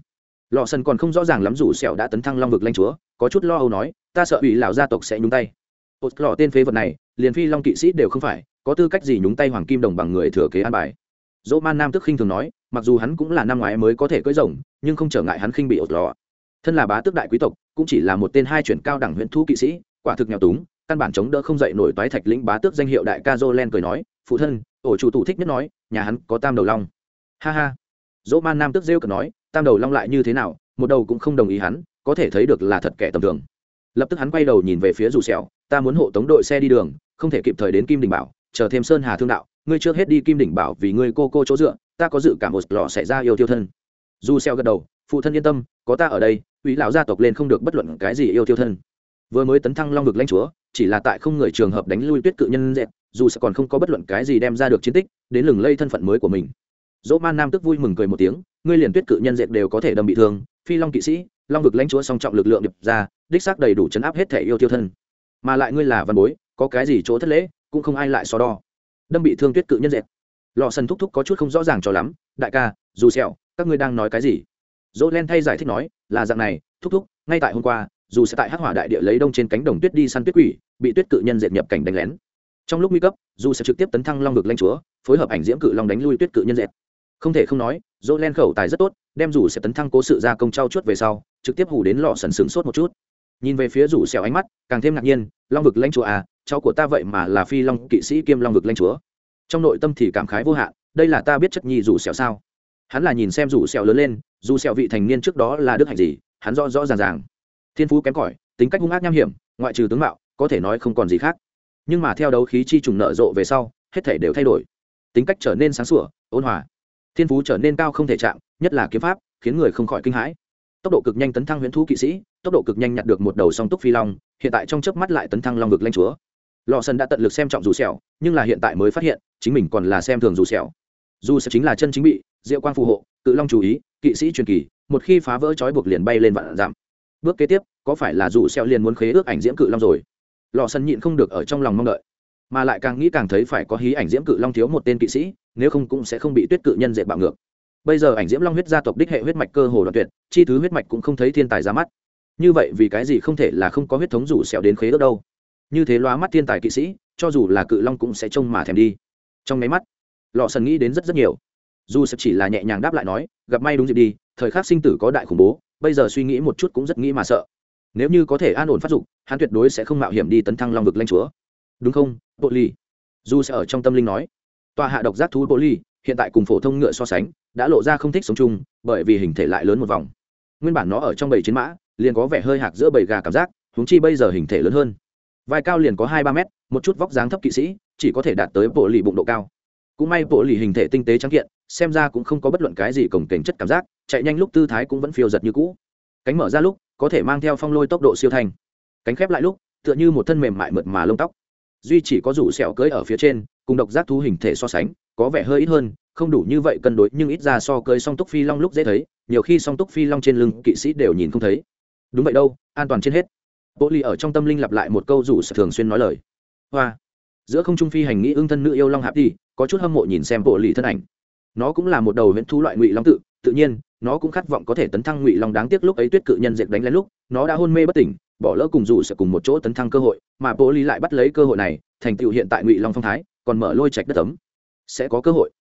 lò sân còn không rõ ràng lắm rủ sẹo đã tấn thăng long vực lanh chúa, có chút lo âu nói, ta sợ ủy lão gia tộc sẽ nhúng tay. Ột lò tên phế vật này, liền phi long kỵ sĩ đều không phải, có tư cách gì nhúng tay hoàng kim đồng bằng người thừa kế an bài? Dỗ man nam tức khinh thường nói, mặc dù hắn cũng là năm ngoái mới có thể cưỡi rồng, nhưng không trở ngại hắn khinh bị ột lò. Thân là bá tước đại quý tộc, cũng chỉ là một tên hai chuyển cao đẳng huyện thu kỵ sĩ, quả thực nghèo túng, căn bản chống đỡ không dậy nổi toái thạch lĩnh bá tước danh hiệu đại ca dô len cười nói, phụ thân, ổ chủ tụ thích nhất nói, nhà hắn có tam đầu long. Ha ha. Dỗ man nam tước rêu cờ nói tam đầu long lại như thế nào, một đầu cũng không đồng ý hắn, có thể thấy được là thật kẻ tầm thường. Lập tức hắn quay đầu nhìn về phía dù sẹo, ta muốn hộ tống đội xe đi đường, không thể kịp thời đến kim đình bảo, chờ thêm sơn hà thương đạo, ngươi trước hết đi kim đỉnh bảo vì ngươi cô cô chỗ dựa, ta có dự cảm một lò xảy ra yêu tiêu thân. Dù xeo gật đầu, phụ thân yên tâm, có ta ở đây ủy lão gia tộc lên không được bất luận cái gì yêu tiêu thân. Vừa mới tấn thăng long vực lãnh chúa, chỉ là tại không người trường hợp đánh lui tuyết cự nhân dẹp dù sẽ còn không có bất luận cái gì đem ra được chiến tích, đến lừng lây thân phận mới của mình. Dỗ man nam tức vui mừng cười một tiếng ngươi liền tuyết cự nhân dệt đều có thể đâm bị thương, phi long kỵ sĩ, long vực lãnh chúa song trọng lực lượng điệp ra, đích xác đầy đủ chấn áp hết thể yêu tiêu thân. Mà lại ngươi là văn bối, có cái gì chỗ thất lễ, cũng không ai lại so đo. Đâm bị thương tuyết cự nhân dệt. Lò sần thúc thúc có chút không rõ ràng cho lắm, đại ca, dù sẹo, các ngươi đang nói cái gì? Dỗ len thay giải thích nói, là dạng này, thúc thúc, ngay tại hôm qua, dù sẽ tại hắc hỏa đại địa lấy đông trên cánh đồng tuyết đi săn tuyết quỷ, bị tuyết cự nhân dệt nhập cảnh đánh lén. Trong lúc nguy cấp, dù sẽ trực tiếp tấn thăng long vực lãnh chúa, phối hợp ảnh diễm cự long đánh lui tuyết cự nhân dệt không thể không nói, dỗ len khẩu tài rất tốt, đem rủ sẽ tấn thăng cố sự ra công trao chuốt về sau, trực tiếp hủ đến lọ sần sướng sốt một chút. Nhìn về phía rủ xẻo ánh mắt, càng thêm ngạc nhiên, long vực lãnh chúa à cháu của ta vậy mà là phi long kỵ sĩ kiêm long vực lãnh chúa. Trong nội tâm thì cảm khái vô hạn, đây là ta biết chất nhi rủ xẻo sao? Hắn là nhìn xem rủ xẻo lớn lên, dù xẻo vị thành niên trước đó là đức hạnh gì, hắn rõ rõ ràng ràng. Thiên phú kém cỏi, tính cách hung ác nham hiểm, ngoại trừ tướng mạo, có thể nói không còn gì khác. Nhưng mà theo đấu khí chi trùng nợ rộ về sau, hết thể đều thay đổi. Tính cách trở nên sáng sủa, ôn hòa thiên phú trở nên cao không thể chạm, nhất là kiếm pháp, khiến người không khỏi kinh hãi. Tốc độ cực nhanh tấn thăng huyễn thú kỵ sĩ, tốc độ cực nhanh nhặt được một đầu song túc phi long, hiện tại trong chớp mắt lại tấn thăng long vực lanh chúa. Lò sân đã tận lực xem trọng dù sẹo, nhưng là hiện tại mới phát hiện, chính mình còn là xem thường dù sẹo. Dù sẹo chính là chân chính bị, diệu quang phù hộ, cự long chú ý, kỵ sĩ truyền kỳ, một khi phá vỡ trói buộc liền bay lên vạn giảm bước kế tiếp, có phải là dù sẹo liền muốn khế ước ảnh diễm cự long rồi? Lò sân nhịn không được ở trong lòng mong đợi mà lại càng nghĩ càng thấy phải có hí ảnh diễm cự long thiếu một tên kỵ sĩ, nếu không cũng sẽ không bị tuyết cự nhân dễ bạo ngược. Bây giờ ảnh diễm long huyết gia tộc đích hệ huyết mạch cơ hồ đoạn tuyệt, chi thứ huyết mạch cũng không thấy thiên tài ra mắt. Như vậy vì cái gì không thể là không có huyết thống rủ sẹo đến khế ước đâu? Như thế loa mắt thiên tài kỵ sĩ, cho dù là cự long cũng sẽ trông mà thèm đi. Trong máy mắt, lọ sần nghĩ đến rất rất nhiều. Dù sẽ chỉ là nhẹ nhàng đáp lại nói, gặp may đúng dịp đi, thời khắc sinh tử có đại khủng bố, bây giờ suy nghĩ một chút cũng rất nghĩ mà sợ. Nếu như có thể an ổn phát dụng hắn tuyệt đối sẽ không mạo hiểm đi tấn thăng long vực lanh chúa. Đúng không? Bộ ly. Dù sẽ ở trong tâm linh nói tòa hạ độc giác thú bộ ly hiện tại cùng phổ thông ngựa so sánh đã lộ ra không thích sống chung bởi vì hình thể lại lớn một vòng. Nguyên bản nó ở trong bầy chiến mã liền có vẻ hơi hạc giữa bầy gà cảm giác húng chi bây giờ hình thể lớn hơn. Vai cao liền có hai ba mét một chút vóc dáng thấp kỵ sĩ chỉ có thể đạt tới bộ lì bụng độ cao. Cũng may bộ lì hình thể tinh tế trắng kiện xem ra cũng không có bất luận cái gì cổng kềnh chất cảm giác chạy nhanh lúc tư thái cũng vẫn phiêu giật như cũ. Cánh mở ra lúc có thể mang theo phong lôi tốc độ siêu thành, cánh khép lại lúc tựa như một thân mềm mại mượt mà lông tóc duy chỉ có rủ sẹo cưỡi ở phía trên, cùng độc giác thú hình thể so sánh, có vẻ hơi ít hơn, không đủ như vậy cân đối, nhưng ít ra so cưỡi song túc phi long lúc dễ thấy, nhiều khi song túc phi long trên lưng kỵ sĩ đều nhìn không thấy. Đúng vậy đâu, an toàn trên hết. Bộ ly ở trong tâm linh lặp lại một câu rủ sẹo thường xuyên nói lời. Hoa. Giữa không trung phi hành nghĩ ưng thân nữ yêu long hạp đi, có chút hâm mộ nhìn xem bộ lì thân ảnh. Nó cũng là một đầu huyễn thú loại ngụy long tự tự nhiên, nó cũng khát vọng có thể tấn thăng ngụy long đáng tiếc lúc ấy tuyết cự nhân dệt đánh lén lúc, nó đã hôn mê bất tỉnh bỏ lỡ cùng dù sẽ cùng một chỗ tấn thăng cơ hội, mà bộ ly lại bắt lấy cơ hội này, thành tựu hiện tại ngụy long phong thái, còn mở lôi trạch đất ấm. Sẽ có cơ hội.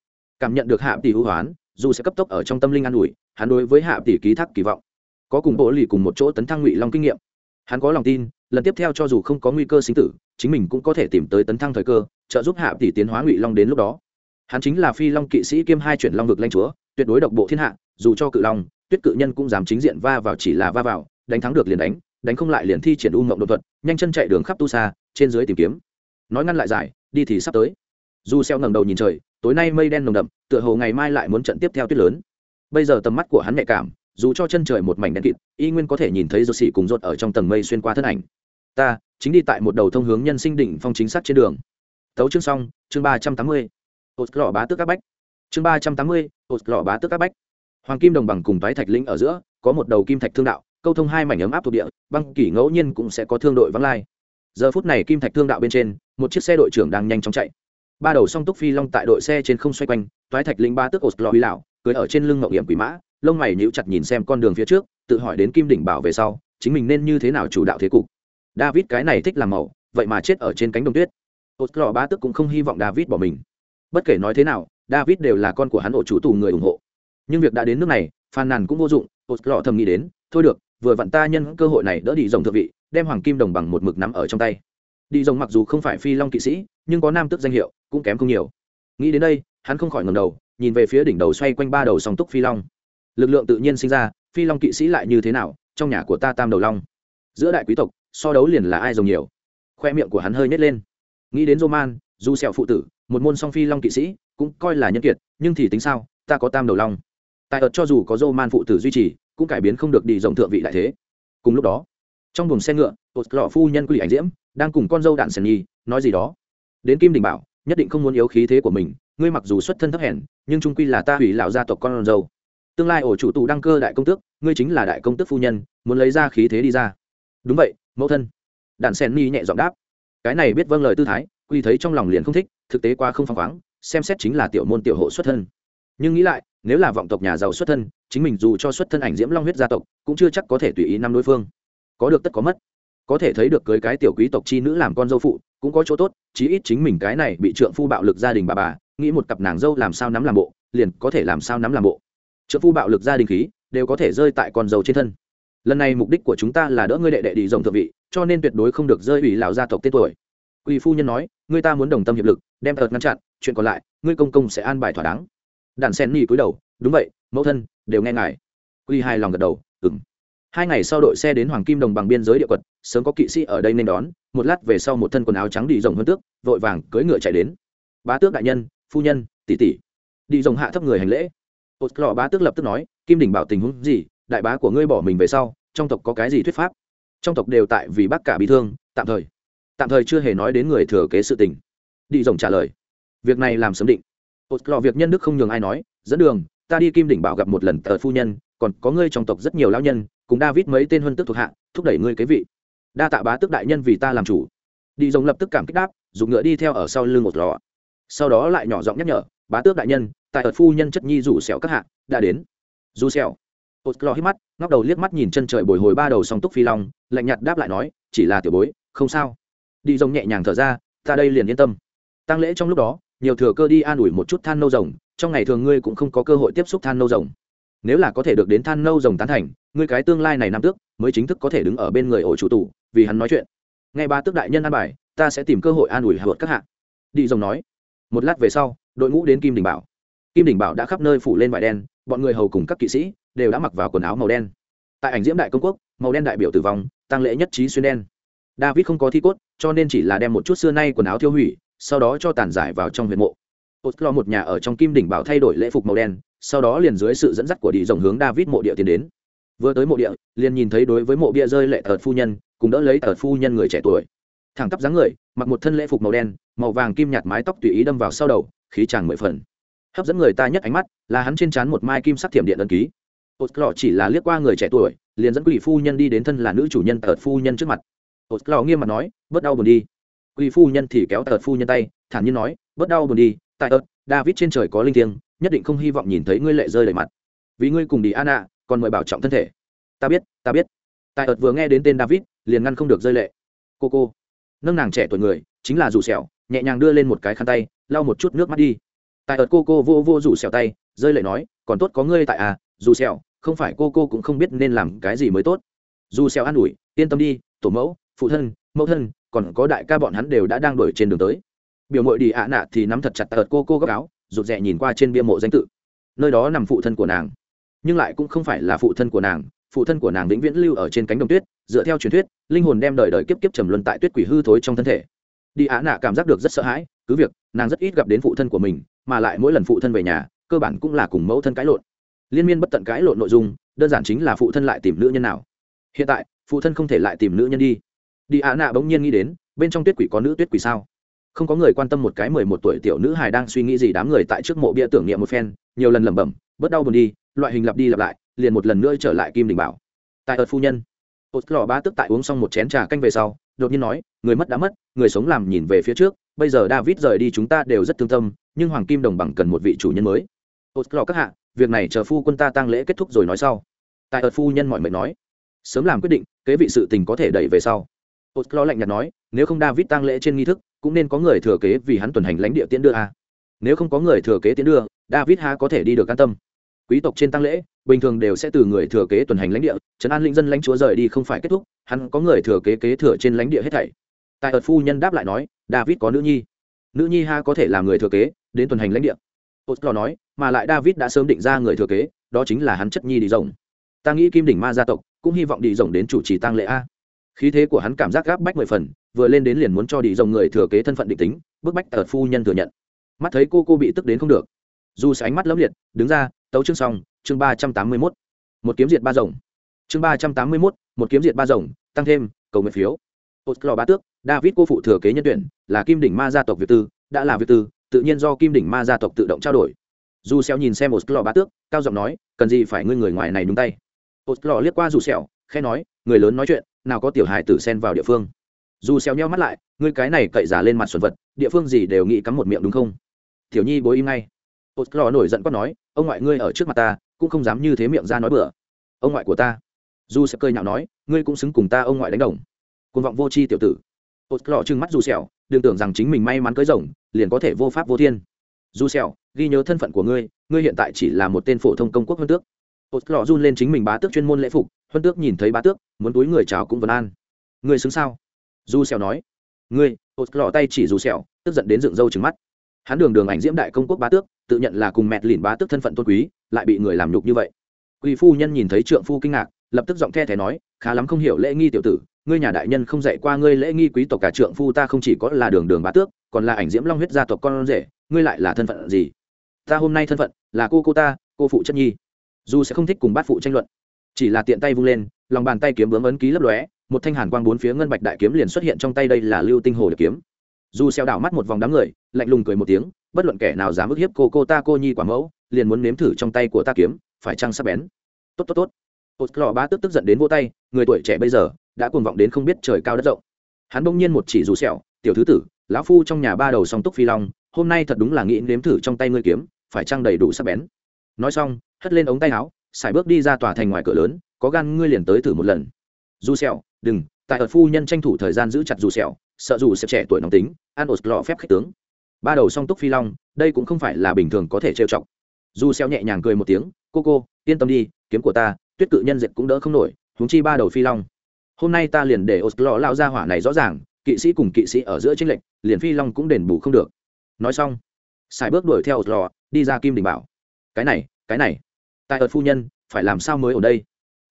Cảm nhận được hạ tỷ hữu hoán, dù sẽ cấp tốc ở trong tâm linh an ủi, hắn đối với hạ tỷ ký thác kỳ vọng. Có cùng bộ lì cùng một chỗ tấn thăng ngụy long kinh nghiệm. Hắn có lòng tin, lần tiếp theo cho dù không có nguy cơ sinh tử, chính mình cũng có thể tìm tới tấn thăng thời cơ, trợ giúp hạ tỷ tiến hóa ngụy long đến lúc đó. Hắn chính là phi long kỵ sĩ kiêm hai chuyển long vực lanh chúa, tuyệt đối độc bộ thiên hạ, dù cho cự long, tuyết cự nhân cũng dám chính diện va vào chỉ là va vào, đánh thắng được liền đánh đánh không lại liền thi triển u mộng đột thuật, nhanh chân chạy đường khắp tu xa trên dưới tìm kiếm. Nói ngăn lại giải đi thì sắp tới. Dù xeo ngẩng đầu nhìn trời, tối nay mây đen nồng đậm, tựa hồ ngày mai lại muốn trận tiếp theo tuyết lớn. Bây giờ tầm mắt của hắn nhạy cảm, dù cho chân trời một mảnh đen kịt, y nguyên có thể nhìn thấy rột xỉ cùng rột ở trong tầng mây xuyên qua thân ảnh. Ta, chính đi tại một đầu thông hướng nhân sinh đỉnh phong chính xác trên đường. Tấu chương xong, chương ba trăm tám mươi. Ột lọ bá tước các bách. Chương ba trăm tám mươi ột lọ bá tước các bách. Hoàng kim đồng bằng cùng toái thạch lĩnh ở giữa, có một đầu kim thạch thương đạo câu thông hai mảnh ấm áp thuộc địa, băng kỷ ngẫu nhiên cũng sẽ có thương đội vắng lai. Giờ phút này kim thạch thương đạo bên trên, một chiếc xe đội trưởng đang nhanh chóng chạy. Ba đầu song túc phi long tại đội xe trên không xoay quanh, toái thạch linh ba tước ột lò huy lão cưới ở trên lưng ngậu hiểm quỷ mã, lông mày níu chặt nhìn xem con đường phía trước, tự hỏi đến kim đỉnh bảo về sau, chính mình nên như thế nào chủ đạo thế cục. David cái này thích làm màu, vậy mà chết ở trên cánh đồng tuyết. Ột lò ba tức cũng không hy vọng david bỏ mình. Bất kể nói thế nào, david đều là con của hắn ổ chủ tù người ủng hộ. Nhưng việc đã đến nước này, phàn nàn cũng vô dụng, ột lò thầm nghĩ đến, thôi được vừa vặn ta nhân cơ hội này đỡ đi rồng thượng vị, đem hoàng kim đồng bằng một mực nắm ở trong tay. Đi rồng mặc dù không phải phi long kỵ sĩ, nhưng có nam tước danh hiệu, cũng kém không nhiều. Nghĩ đến đây, hắn không khỏi ngầm đầu, nhìn về phía đỉnh đầu xoay quanh ba đầu song túc phi long. Lực lượng tự nhiên sinh ra, phi long kỵ sĩ lại như thế nào, trong nhà của ta tam đầu long. Giữa đại quý tộc, so đấu liền là ai rồng nhiều? Khoe miệng của hắn hơi nhét lên. Nghĩ đến roman, dù sẹo phụ tử, một môn song phi long kỵ sĩ, cũng coi là nhân kiệt, nhưng thì tính sao, ta có tam đầu long tại ợt cho dù có roman phụ tử duy trì, cũng cải biến không được đi rộng thượng vị đại thế. Cùng lúc đó, trong buồng xe ngựa ột lọ phu nhân quy ảnh diễm đang cùng con dâu đạn sèn nhi nói gì đó. Đến kim đình bảo, nhất định không muốn yếu khí thế của mình, ngươi mặc dù xuất thân thấp hèn, nhưng trung quy là ta hủy lão gia tộc con dâu. Tương lai ổ chủ tù đăng cơ đại công tước, ngươi chính là đại công tước phu nhân, muốn lấy ra khí thế đi ra. Đúng vậy, mẫu thân. Đạn sen ni nhẹ giọng đáp. Cái này biết vâng lời tư thái quy thấy trong lòng liền không thích, thực tế qua không phăng khoáng, xem xét chính là tiểu môn tiểu hộ xuất thân. Nhưng nghĩ lại nếu là vọng tộc nhà giàu xuất thân, chính mình dù cho xuất thân ảnh diễm long huyết gia tộc, cũng chưa chắc có thể tùy ý năm đối phương. Có được tất có mất. Có thể thấy được cưới cái tiểu quý tộc chi nữ làm con dâu phụ, cũng có chỗ tốt, chí ít chính mình cái này bị trượng phu bạo lực gia đình bà bà, nghĩ một cặp nàng dâu làm sao nắm làm bộ, liền có thể làm sao nắm làm bộ. Trượng phu bạo lực gia đình khí, đều có thể rơi tại con dâu trên thân. Lần này mục đích của chúng ta là đỡ ngươi đệ đệ đi rồng thượng vị, cho nên tuyệt đối không được rơi ủy lão gia tộc tên tuổi. Quỳ phu nhân nói, ngươi ta muốn đồng tâm hiệp lực, đem thật ngăn chặn, chuyện còn lại, ngươi công công sẽ an bài thỏa đáng đàn sen ni cúi đầu, đúng vậy, mẫu thân, đều nghe ngài. Quy hai lòng gật đầu ừng hai ngày sau đội xe đến hoàng kim đồng bằng biên giới địa quật, sớm có kỵ sĩ ở đây nên đón, một lát về sau một thân quần áo trắng đi rồng hơn tước, vội vàng cưỡi ngựa chạy đến. Bá tước đại nhân, phu nhân, tỷ tỷ. Đi rồng hạ thấp người hành lễ. Ột lọ bá tước lập tức nói, kim đỉnh bảo tình huống gì, đại bá của ngươi bỏ mình về sau, trong tộc có cái gì thuyết pháp? Trong tộc đều tại vì bác cả bị thương, tạm thời. Tạm thời chưa hề nói đến người thừa kế sự tình. Đi rồng trả lời, việc này làm sớm định ột lọ việc nhân đức không nhường ai nói, dẫn đường, ta đi kim đỉnh bảo gặp một lần tờ phu nhân, còn có ngươi trong tộc rất nhiều lão nhân, cùng david mấy tên huân tức thuộc hạ, thúc đẩy ngươi kế vị. Đa tạ bá tước đại nhân vì ta làm chủ. Đi rồng lập tức cảm kích đáp, dùng ngựa đi theo ở sau lưng một lọ sau đó lại nhỏ giọng nhắc nhở, bá tước đại nhân, tại ở phu nhân chất nhi rủ xẻo các hạ, đã đến. Dù xẻo ột lọ hít mắt, ngóc đầu liếc mắt nhìn chân trời bồi hồi ba đầu song túc phi long, lạnh nhạt đáp lại nói, chỉ là tiểu bối, không sao. Đi rồng nhẹ nhàng thở ra, ta đây liền yên tâm. Tăng lễ trong lúc đó nhiều thừa cơ đi an ủi một chút than nâu rồng, trong ngày thường ngươi cũng không có cơ hội tiếp xúc than nâu rồng. Nếu là có thể được đến than nâu rồng tán thành, ngươi cái tương lai này năm tước, mới chính thức có thể đứng ở bên người ổ chủ tủ vì hắn nói chuyện. Nghe ba tước đại nhân an bài, ta sẽ tìm cơ hội an ủi hạ vợt các hạ. Đi rồng nói. Một lát về sau, đội ngũ đến kim đình bảo. Kim đình bảo đã khắp nơi phủ lên vải đen, bọn người hầu cùng các kỵ sĩ đều đã mặc vào quần áo màu đen. Tại ảnh diễm đại công quốc, màu đen đại biểu tử vong, tăng lễ nhất trí xuyên đen. David không có thi cốt, cho nên chỉ là đem một chút xưa nay quần áo thiêu hủy sau đó cho tàn giải vào trong huyện mộ Oslo một nhà ở trong kim đỉnh bảo thay đổi lễ phục màu đen, sau đó liền dưới sự dẫn dắt của đi dòng hướng David mộ địa tiến đến. Vừa tới mộ địa, liền nhìn thấy đối với mộ bia rơi lệ tợt phu nhân, cùng đỡ lấy tợt phu nhân người trẻ tuổi. Thẳng tắp dáng người, mặc một thân lễ phục màu đen, màu vàng kim nhạt mái tóc tùy ý đâm vào sau đầu, khí chàng mười phần. Hấp dẫn người ta nhất ánh mắt là hắn trên trán một mai kim sắc thiểm điện ấn ký. Oslo chỉ là liếc qua người trẻ tuổi, liền dẫn quỷ phu nhân đi đến thân là nữ chủ nhân tợt phu nhân trước mặt. Oslo nghiêm mặt nói, "Bớt đau buồn đi." Quy phu nhân thì kéo tợt phu nhân tay, thản nhiên nói, "Bớt đau buồn đi, tại ớt david trên trời có linh thiêng nhất định không hy vọng nhìn thấy ngươi lệ rơi đầy mặt. Vì ngươi cùng đi anna còn mời bảo trọng thân thể. Ta biết ta biết. Tại ớt vừa nghe đến tên david liền ngăn không được rơi lệ. Cô cô. Nâng nàng trẻ tuổi người chính là rủ sẹo nhẹ nhàng đưa lên một cái khăn tay lau một chút nước mắt đi. Tại ớt cô cô vô vô rủ sẹo tay rơi lệ nói còn tốt có ngươi tại à dù sẹo không phải cô cô cũng không biết nên làm cái gì mới tốt. Dù sẹo an ủi yên tâm đi tổ mẫu phụ thân mẫu thân còn có đại ca bọn hắn đều đã đang đuổi trên đường tới. Biểu mội đi ạ nạ thì nắm thật chặt tật cô cô góc áo, rụt rè nhìn qua trên bia mộ danh tự. Nơi đó nằm phụ thân của nàng. Nhưng lại cũng không phải là phụ thân của nàng, phụ thân của nàng vĩnh viễn lưu ở trên cánh đồng tuyết, dựa theo truyền thuyết, linh hồn đem đời đời kiếp kiếp trầm luân tại tuyết quỷ hư thối trong thân thể. Đi á nạ cảm giác được rất sợ hãi, cứ việc, nàng rất ít gặp đến phụ thân của mình, mà lại mỗi lần phụ thân về nhà, cơ bản cũng là cùng mẫu thân cãi lộn. Liên miên bất tận cãi lộn nội dung, đơn giản chính là phụ thân lại tìm nữ nhân nào. Hiện tại, phụ thân không thể lại tìm nữ nhân đi đi ạ nạ bỗng nhiên nghĩ đến, bên trong tuyết quỷ có nữ tuyết quỷ sao? Không có người quan tâm một cái mười một tuổi tiểu nữ hài đang suy nghĩ gì đám người tại trước mộ bia tưởng niệm một phen, nhiều lần lẩm bẩm, bớt đau buồn đi, loại hình lặp đi lặp lại, liền một lần nữa trở lại kim đình bảo. Tại ợt phu nhân ột lò ba tức tại uống xong một chén trà canh về sau, đột nhiên nói, người mất đã mất, người sống làm nhìn về phía trước, bây giờ david rời đi chúng ta đều rất thương tâm, nhưng hoàng kim đồng bằng cần một vị chủ nhân mới. Ột lò các hạ, việc này chờ phu quân ta tăng lễ kết thúc rồi nói sau. Tại ợt phu nhân mọi mệnh nói, sớm làm quyết định, kế vị sự tình có thể đẩy về sau oslo lạnh nhạt nói, nếu không david tang lễ trên nghi thức, cũng nên có người thừa kế vì hắn tuần hành lãnh địa tiến đưa a. Nếu không có người thừa kế tiến đưa, david ha có thể đi được an tâm. Quý tộc trên tang lễ, bình thường đều sẽ từ người thừa kế tuần hành lãnh địa, trấn an linh dân lãnh chúa rời đi không phải kết thúc, hắn có người thừa kế kế thừa trên lãnh địa hết thảy. Tại ợt phu nhân đáp lại nói, david có nữ nhi. Nữ nhi ha có thể làm người thừa kế, đến tuần hành lãnh địa. Oslo nói, mà lại david đã sớm định ra người thừa kế, đó chính là hắn chất nhi đi rồng. Ta nghĩ kim đỉnh ma gia tộc, cũng hy vọng đi rồng đến chủ trì tang lễ a khí thế của hắn cảm giác gáp bách mười phần vừa lên đến liền muốn cho đi rồng người thừa kế thân phận định tính bức bách ợt phu nhân thừa nhận. Mắt thấy cô cô bị tức đến không được. Dù sẽ ánh mắt lấp liệt đứng ra tấu chương xong chương ba trăm tám mươi mốt. Một kiếm diệt ba rồng. Chương ba trăm tám mươi mốt một kiếm diệt ba rồng tăng thêm cầu nguyện phiếu. Oslo ba tước david cô phụ thừa kế nhân tuyển là kim đỉnh ma gia tộc việt tư đã là việt tư tự nhiên do kim đỉnh ma gia tộc tự động trao đổi. Dù xéo nhìn xem oslo ba tước cao giọng nói cần gì phải ngươi người ngoài này đúng tay? Oslo liếc qua dù sẹo, khẽ nói người lớn nói chuyện nào có tiểu hài tử xen vào địa phương. Dù xéo nheo mắt lại, ngươi cái này cậy giả lên mặt xuẩn vật, địa phương gì đều nghĩ cắm một miệng đúng không? Tiểu nhi bối im ngay. Oslo nổi giận quát nói, ông ngoại ngươi ở trước mặt ta, cũng không dám như thế miệng ra nói bừa. Ông ngoại của ta? Dù sẽ cơi nhạo nói, ngươi cũng xứng cùng ta ông ngoại đánh đồng. Côn vọng vô tri tiểu tử. Oslo trừng mắt dù sẹo đừng tưởng rằng chính mình may mắn cưới rồng, liền có thể vô pháp vô thiên. Dù sẹo ghi nhớ thân phận của ngươi ngươi hiện tại chỉ là một tên phổ thông công quốc hơn tước oslo run lên chính mình bá tước chuyên môn lễ phục, huân tước nhìn thấy bá tước, muốn túi người chào cũng vấn an. Ngươi xứng sao? Du xèo nói. Ngươi lọ tay chỉ du xèo tức giận đến dựng râu trừng mắt. Hắn đường đường ảnh diễm đại công quốc bá tước, tự nhận là cùng mẹ lìn bá tước thân phận tôn quý, lại bị người làm nhục như vậy. Quỳ phu nhân nhìn thấy trượng phu kinh ngạc, lập tức giọng the thé nói, khá lắm không hiểu lễ nghi tiểu tử, ngươi nhà đại nhân không dạy qua ngươi lễ nghi quý tộc cả trượng phu ta không chỉ có là đường đường bá tước, còn là ảnh diễm long huyết gia tộc con rể, ngươi lại là thân phận gì? Ta hôm nay thân phận là cô cô ta, cô phụ chất nhi dù sẽ không thích cùng bát phụ tranh luận. Chỉ là tiện tay vung lên, lòng bàn tay kiếm bướm ấn ký lấp lóe, một thanh hàn quang bốn phía ngân bạch đại kiếm liền xuất hiện trong tay đây là lưu tinh hồ được kiếm. Dù xeo đảo mắt một vòng đám người, lạnh lùng cười một tiếng, bất luận kẻ nào dám ức hiếp cô cô ta cô nhi quả mẫu, liền muốn nếm thử trong tay của ta kiếm, phải chăng sắc bén? Tốt tốt tốt. Ột lò ba tức tức giận đến vô tay, người tuổi trẻ bây giờ, đã cuồng vọng đến không biết trời cao đất rộng. Hắn bỗng nhiên một chỉ dù sẹo tiểu thứ tử, lão phu trong nhà ba đầu song túc phi long, hôm nay thật đúng là nghĩ nếm thử trong tay ngươi kiếm, phải chăng đầy đủ sắc bén? Nói xong hất lên ống tay áo xài bước đi ra tòa thành ngoài cửa lớn, có gan ngươi liền tới thử một lần. Dù sẹo, đừng, tại ở phu nhân tranh thủ thời gian giữ chặt dù sẹo, sợ dù sẽ trẻ tuổi nóng tính an ột lọ phép khách tướng. Ba đầu song túc phi long, đây cũng không phải là bình thường có thể trêu chọc. Dù sẹo nhẹ nhàng cười một tiếng, cô cô, yên tâm đi, kiếm của ta, tuyết cự nhân diệt cũng đỡ không nổi chúng chi ba đầu phi long. Hôm nay ta liền để oslo lao ra hỏa này rõ ràng, kỵ sĩ cùng kỵ sĩ ở giữa chính lệnh liền phi long cũng đền bù không được. Nói xong xài bước đuổi theo oslo đi ra kim đình bảo, cái này cái này tại ợt phu nhân, phải làm sao mới ở đây?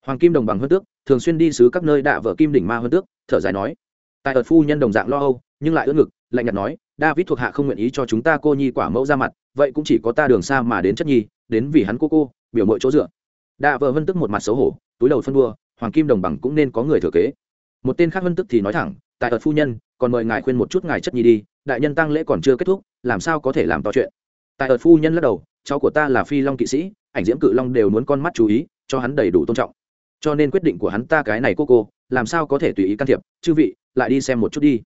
Hoàng kim đồng bằng hơn tước, thường xuyên đi xứ các nơi đạ vợ kim đỉnh ma hơn tước, thở dài nói. Tại ợt phu nhân đồng dạng lo âu, nhưng lại ưỡn ngực, lạnh nhạt nói, david thuộc hạ không nguyện ý cho chúng ta cô nhi quả mẫu ra mặt, vậy cũng chỉ có ta đường xa mà đến chất nhi, đến vì hắn cô cô, biểu mọi chỗ dựa. Đạ vợ vân tức một mặt xấu hổ, túi đầu phân đua, hoàng kim đồng bằng cũng nên có người thừa kế. Một tên khác vân tức thì nói thẳng, tại ợt phu nhân, còn mời ngài khuyên một chút ngài chất nhi đi, đại nhân tăng lễ còn chưa kết thúc, làm sao có thể làm to chuyện? Tại ợt phu nhân lắc đầu cháu của ta là phi long kỵ sĩ, ảnh diễm cự long đều muốn con mắt chú ý, cho hắn đầy đủ tôn trọng. Cho nên quyết định của hắn ta cái này cô cô, làm sao có thể tùy ý can thiệp, chư vị, lại đi xem một chút đi.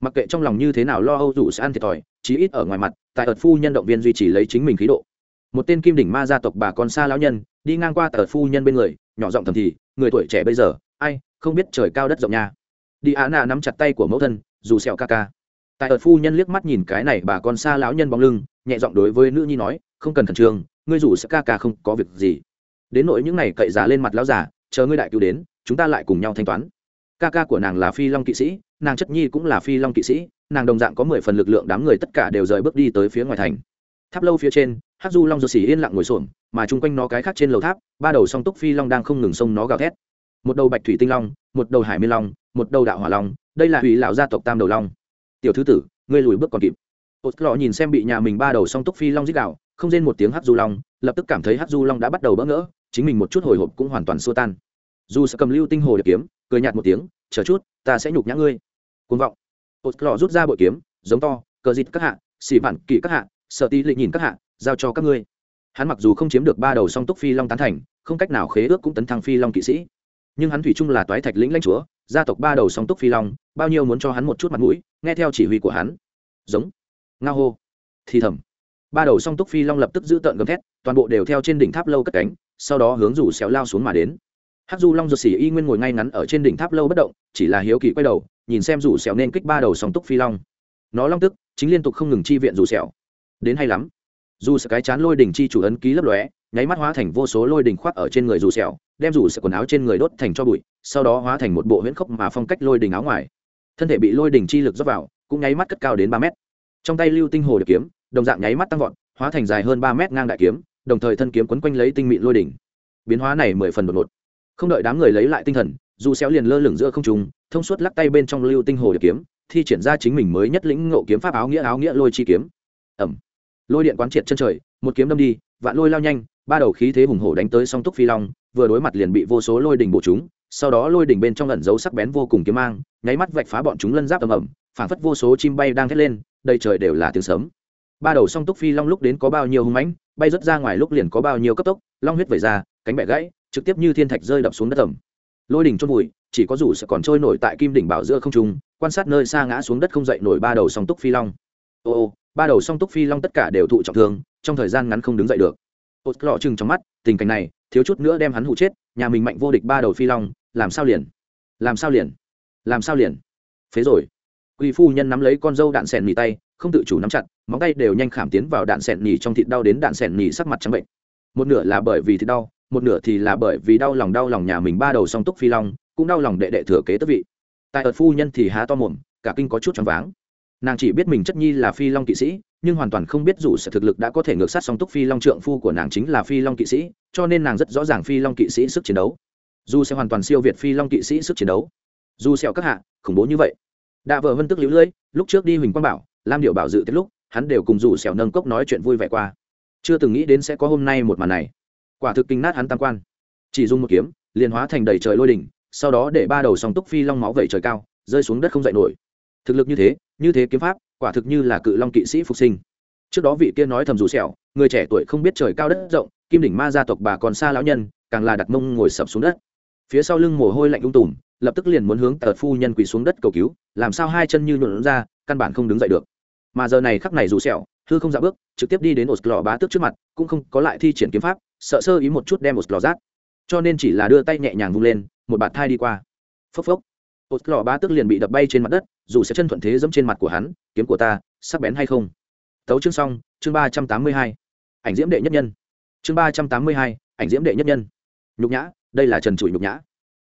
Mặc kệ trong lòng như thế nào lo âu rủ sẽ ăn thiệt thòi, chí ít ở ngoài mặt, tại ợt phu nhân động viên duy trì lấy chính mình khí độ. Một tên kim đỉnh ma gia tộc bà con xa lão nhân, đi ngang qua tờ phu nhân bên người, nhỏ giọng thầm thì, người tuổi trẻ bây giờ, ai, không biết trời cao đất rộng nha. Đi á nạ nắm chặt tay của mẫu thân, dù sẹo ca ca. Tại ợt phu nhân liếc mắt nhìn cái này bà con xa lão nhân bóng lưng nhẹ giọng đối với nữ nhi nói, không cần khẩn trương, ngươi rủ sẽ ca ca không có việc gì. Đến nỗi những này cậy giá lên mặt lão giả chờ ngươi đại cứu đến, chúng ta lại cùng nhau thanh toán. Ca ca của nàng là phi long kỵ sĩ, nàng chất nhi cũng là phi long kỵ sĩ, nàng đồng dạng có mười phần lực lượng đám người tất cả đều rời bước đi tới phía ngoài thành. Tháp lâu phía trên hát du long ruột xỉ yên lặng ngồi xổm, mà chung quanh nó cái khác trên lầu tháp, ba đầu song túc phi long đang không ngừng xông nó gào thét. Một đầu bạch thủy tinh long, một đầu hải miên long, một đầu đạo hỏa long, đây là hủy lão gia tộc tam đầu long. Tiểu thứ tử, ngươi lùi bước còn kịp ột lọ nhìn xem bị nhà mình ba đầu song túc phi long dích đạo không rên một tiếng hát du long, lập tức cảm thấy hát du long đã bắt đầu bỡ ngỡ, chính mình một chút hồi hộp cũng hoàn toàn xua tan. Dù sẽ cầm lưu tinh hồ để kiếm, cười nhạt một tiếng, chờ chút, ta sẽ nhục nhã ngươi. Côn vọng. Ột lọ rút ra bội kiếm, giống to, cờ dịt các hạ, xỉ bản kỵ các hạ, sợ tí lị nhìn các hạ, giao cho các ngươi. Hắn mặc dù không chiếm được ba đầu song túc phi long tán thành, không cách nào khế ước cũng tấn thăng phi long kỵ sĩ. Nhưng hắn thủy chung là toái thạch lĩnh lãnh chúa, gia tộc ba đầu song túc phi long, bao nhiêu muốn cho hắn một chút mặt mũi, nghe theo chỉ huy của hắn. Giống nga hô. Thì thầm. Ba đầu song túc phi long lập tức giữ tợn gầm thét toàn bộ đều theo trên đỉnh tháp lâu cất cánh sau đó hướng rủ xéo lao xuống mà đến. Hát du long ruột xỉ y nguyên ngồi ngay ngắn ở trên đỉnh tháp lâu bất động chỉ là hiếu kỳ quay đầu nhìn xem rủ xéo nên kích ba đầu song túc phi long. Nó long tức chính liên tục không ngừng chi viện rủ xẻo đến hay lắm. Dù sợ cái chán lôi đỉnh chi chủ ấn ký lấp lóe nháy mắt hóa thành vô số lôi đỉnh khoác ở trên người rủ sẹo, đem rủ sợ quần áo trên người đốt thành cho bụi sau đó hóa thành một bộ huyễn khốc mà phong cách lôi đỉnh áo ngoài. Thân thể bị lôi đỉnh chi lực dốc vào cũng nháy mắt cất cao đến ba mét trong tay lưu tinh hồ được kiếm, đồng dạng nháy mắt tăng vọt, hóa thành dài hơn ba mét ngang đại kiếm, đồng thời thân kiếm quấn quanh lấy tinh mịn lôi đỉnh. Biến hóa này mười phần đột ngột. Không đợi đám người lấy lại tinh thần, dù xéo liền lơ lửng giữa không trung, thông suốt lắc tay bên trong lưu tinh hồ được kiếm, thi triển ra chính mình mới nhất lĩnh ngộ kiếm pháp áo nghĩa áo nghĩa lôi chi kiếm. Ẩm. Lôi điện quán triệt chân trời, một kiếm đâm đi, vạn lôi lao nhanh, ba đầu khí thế hùng hổ đánh tới song túc phi long, vừa đối mặt liền bị vô số lôi đỉnh bổ chúng, sau đó lôi đỉnh bên trong ẩn giấu sắc bén vô cùng kiếm mang, nháy mắt vạch phá bọn chúng lân giáp ầm ầm phảng phất vô số chim bay đang thét lên, đầy trời đều là tiếng sớm ba đầu song túc phi long lúc đến có bao nhiêu hung mãnh, bay rất ra ngoài lúc liền có bao nhiêu cấp tốc, long huyết vẩy ra, cánh bẻ gãy, trực tiếp như thiên thạch rơi đập xuống đất tầm. Lôi đỉnh chôn vùi, chỉ có rủ sẽ còn trôi nổi tại kim đỉnh bảo giữa không trung, quan sát nơi xa ngã xuống đất không dậy nổi ba đầu song túc phi long. Ô ô, ba đầu song túc phi long tất cả đều thụ trọng thương, trong thời gian ngắn không đứng dậy được. Ô lọ chừng trong mắt, tình cảnh này, thiếu chút nữa đem hắn hụ chết, nhà mình mạnh vô địch ba đầu phi long, làm sao liền? Làm sao liền? Làm sao liền? Phế rồi quỳ phu nhân nắm lấy con dâu đạn sẹn nỉ tay, không tự chủ nắm chặt, móng tay đều nhanh khảm tiến vào đạn sẹn nỉ trong thịt đau đến đạn sẹn nỉ sắc mặt trắng bệnh. Một nửa là bởi vì thịt đau, một nửa thì là bởi vì đau lòng đau lòng nhà mình ba đầu song túc phi long, cũng đau lòng đệ đệ thừa kế tức vị. Tại ợt phu nhân thì há to mồm, cả kinh có chút choáng váng. Nàng chỉ biết mình chất nhi là phi long kỵ sĩ, nhưng hoàn toàn không biết dù sự thực lực đã có thể ngược sát song túc phi long trượng phu của nàng chính là phi long kỵ sĩ, cho nên nàng rất rõ ràng phi long kỵ sĩ sức chiến đấu. Dù sẽ hoàn toàn siêu việt phi long kỵ sĩ sức chiến đấu. Dù sẹo các hạ, khủng bố như vậy đạ vợ vân tức liễu lưỡi lúc trước đi huỳnh quang bảo, lam điệu bảo dự tiết lúc, hắn đều cùng rủ xẻo nâng cốc nói chuyện vui vẻ qua. Chưa từng nghĩ đến sẽ có hôm nay một màn này. Quả thực kinh nát hắn tam quan. Chỉ dùng một kiếm, liền hóa thành đầy trời lôi đỉnh, sau đó để ba đầu song túc phi long máu vẩy trời cao, rơi xuống đất không dậy nổi. Thực lực như thế như thế kiếm pháp, quả thực như là cự long kỵ sĩ phục sinh. Trước đó vị kia nói thầm rủ sẹo người trẻ tuổi không biết trời cao đất rộng, kim đỉnh ma gia tộc bà còn xa lão nhân, càng là đặt mông ngồi sập xuống đất phía sau lưng mồ hôi lạnh ung tùm, lập tức liền muốn hướng tờ phu nhân quỳ xuống đất cầu cứu, làm sao hai chân như nhuộn ra, căn bản không đứng dậy được. Mà giờ này khắc này rủ sẹo, hư không dạ bước, trực tiếp đi đến ổ lò bá tước trước mặt, cũng không có lại thi triển kiếm pháp, sợ sơ ý một chút đem một lò rác cho nên chỉ là đưa tay nhẹ nhàng vung lên, một bạt thai đi qua. Phốc phốc. Một lò bá tước liền bị đập bay trên mặt đất, dù sẽ chân thuận thế dẫm trên mặt của hắn, kiếm của ta, sắc bén hay không? Tấu chương xong, chương ba trăm tám mươi hai. Ảnh diễm đệ nhất nhân. Chương ba trăm tám mươi hai, ảnh diễm đệ nhất nhân. Nhục nhã đây là trần trụi nhục nhã.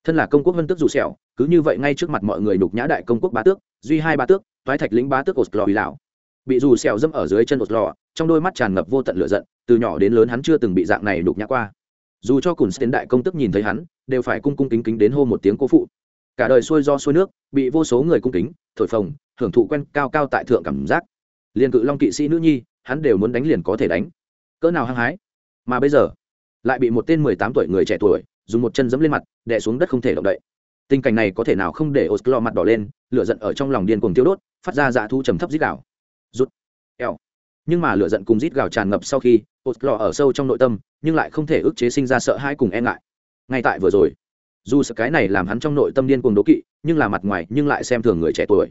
Thân là công quốc vân tước dù sẹo, cứ như vậy ngay trước mặt mọi người nhục nhã đại công quốc bá tước, duy hai bá tước, toái thạch lĩnh bá tước ột lò hủy lão. Bị dù sẹo dẫm ở dưới chân ột lò, trong đôi mắt tràn ngập vô tận lửa giận, từ nhỏ đến lớn hắn chưa từng bị dạng này nhục nhã qua. Dù cho cùn tiến đại công tức nhìn thấy hắn, đều phải cung cung kính kính đến hô một tiếng cô phụ. Cả đời xuôi do xuôi nước, bị vô số người cung kính, thổi phồng, hưởng thụ quen cao cao tại thượng cảm giác. Liền cự long kỵ sĩ nữ nhi, hắn đều muốn đánh liền có thể đánh. Cỡ nào hăng hái. Mà bây giờ, lại bị một tên mười tám tuổi người trẻ tuổi dùng một chân dẫm lên mặt, đè xuống đất không thể động đậy. Tình cảnh này có thể nào không để osclo mặt đỏ lên, lửa giận ở trong lòng điên cuồng tiêu đốt, phát ra dạ thu trầm thấp dít gào. rút eo. Nhưng mà lửa giận cùng rít gào tràn ngập sau khi osclo ở sâu trong nội tâm, nhưng lại không thể ức chế sinh ra sợ hãi cùng e ngại. Ngay tại vừa rồi, dù sợ cái này làm hắn trong nội tâm điên cuồng đố kỵ, nhưng là mặt ngoài, nhưng lại xem thường người trẻ tuổi.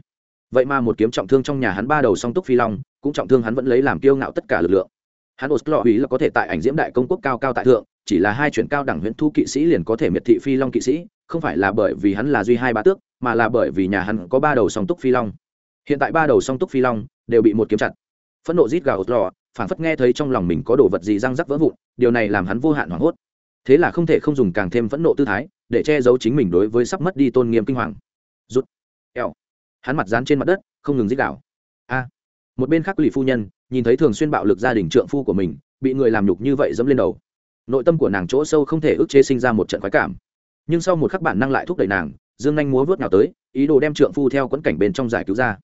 Vậy mà một kiếm trọng thương trong nhà hắn ba đầu song túc phi long, cũng trọng thương hắn vẫn lấy làm kiêu ngạo tất cả lực lượng. Hắn osclo hủy là có thể tại ảnh diễm đại công quốc cao cao tại thượng chỉ là hai chuyển cao đẳng huyện thu kỵ sĩ liền có thể miệt thị phi long kỵ sĩ, không phải là bởi vì hắn là duy hai ba tước, mà là bởi vì nhà hắn có ba đầu song túc phi long. Hiện tại ba đầu song túc phi long đều bị một kiếm chặt. Phẫn nộ rít gào lò phản phất nghe thấy trong lòng mình có đồ vật gì răng rắc vỡ vụn, điều này làm hắn vô hạn hoảng hốt. Thế là không thể không dùng càng thêm phẫn nộ tư thái để che giấu chính mình đối với sắp mất đi tôn nghiêm kinh hoàng. Rút eo. Hắn mặt dán trên mặt đất, không ngừng rít gào. a. Một bên khác lì phu nhân, nhìn thấy thường xuyên bạo lực gia đình trượng phu của mình, bị người làm nhục như vậy dẫm lên đầu nội tâm của nàng chỗ sâu không thể ức chế sinh ra một trận khoái cảm. Nhưng sau một khắc bản năng lại thúc đẩy nàng, dương nhanh múa vớt nào tới, ý đồ đem trượng phu theo quẫn cảnh bên trong giải cứu ra.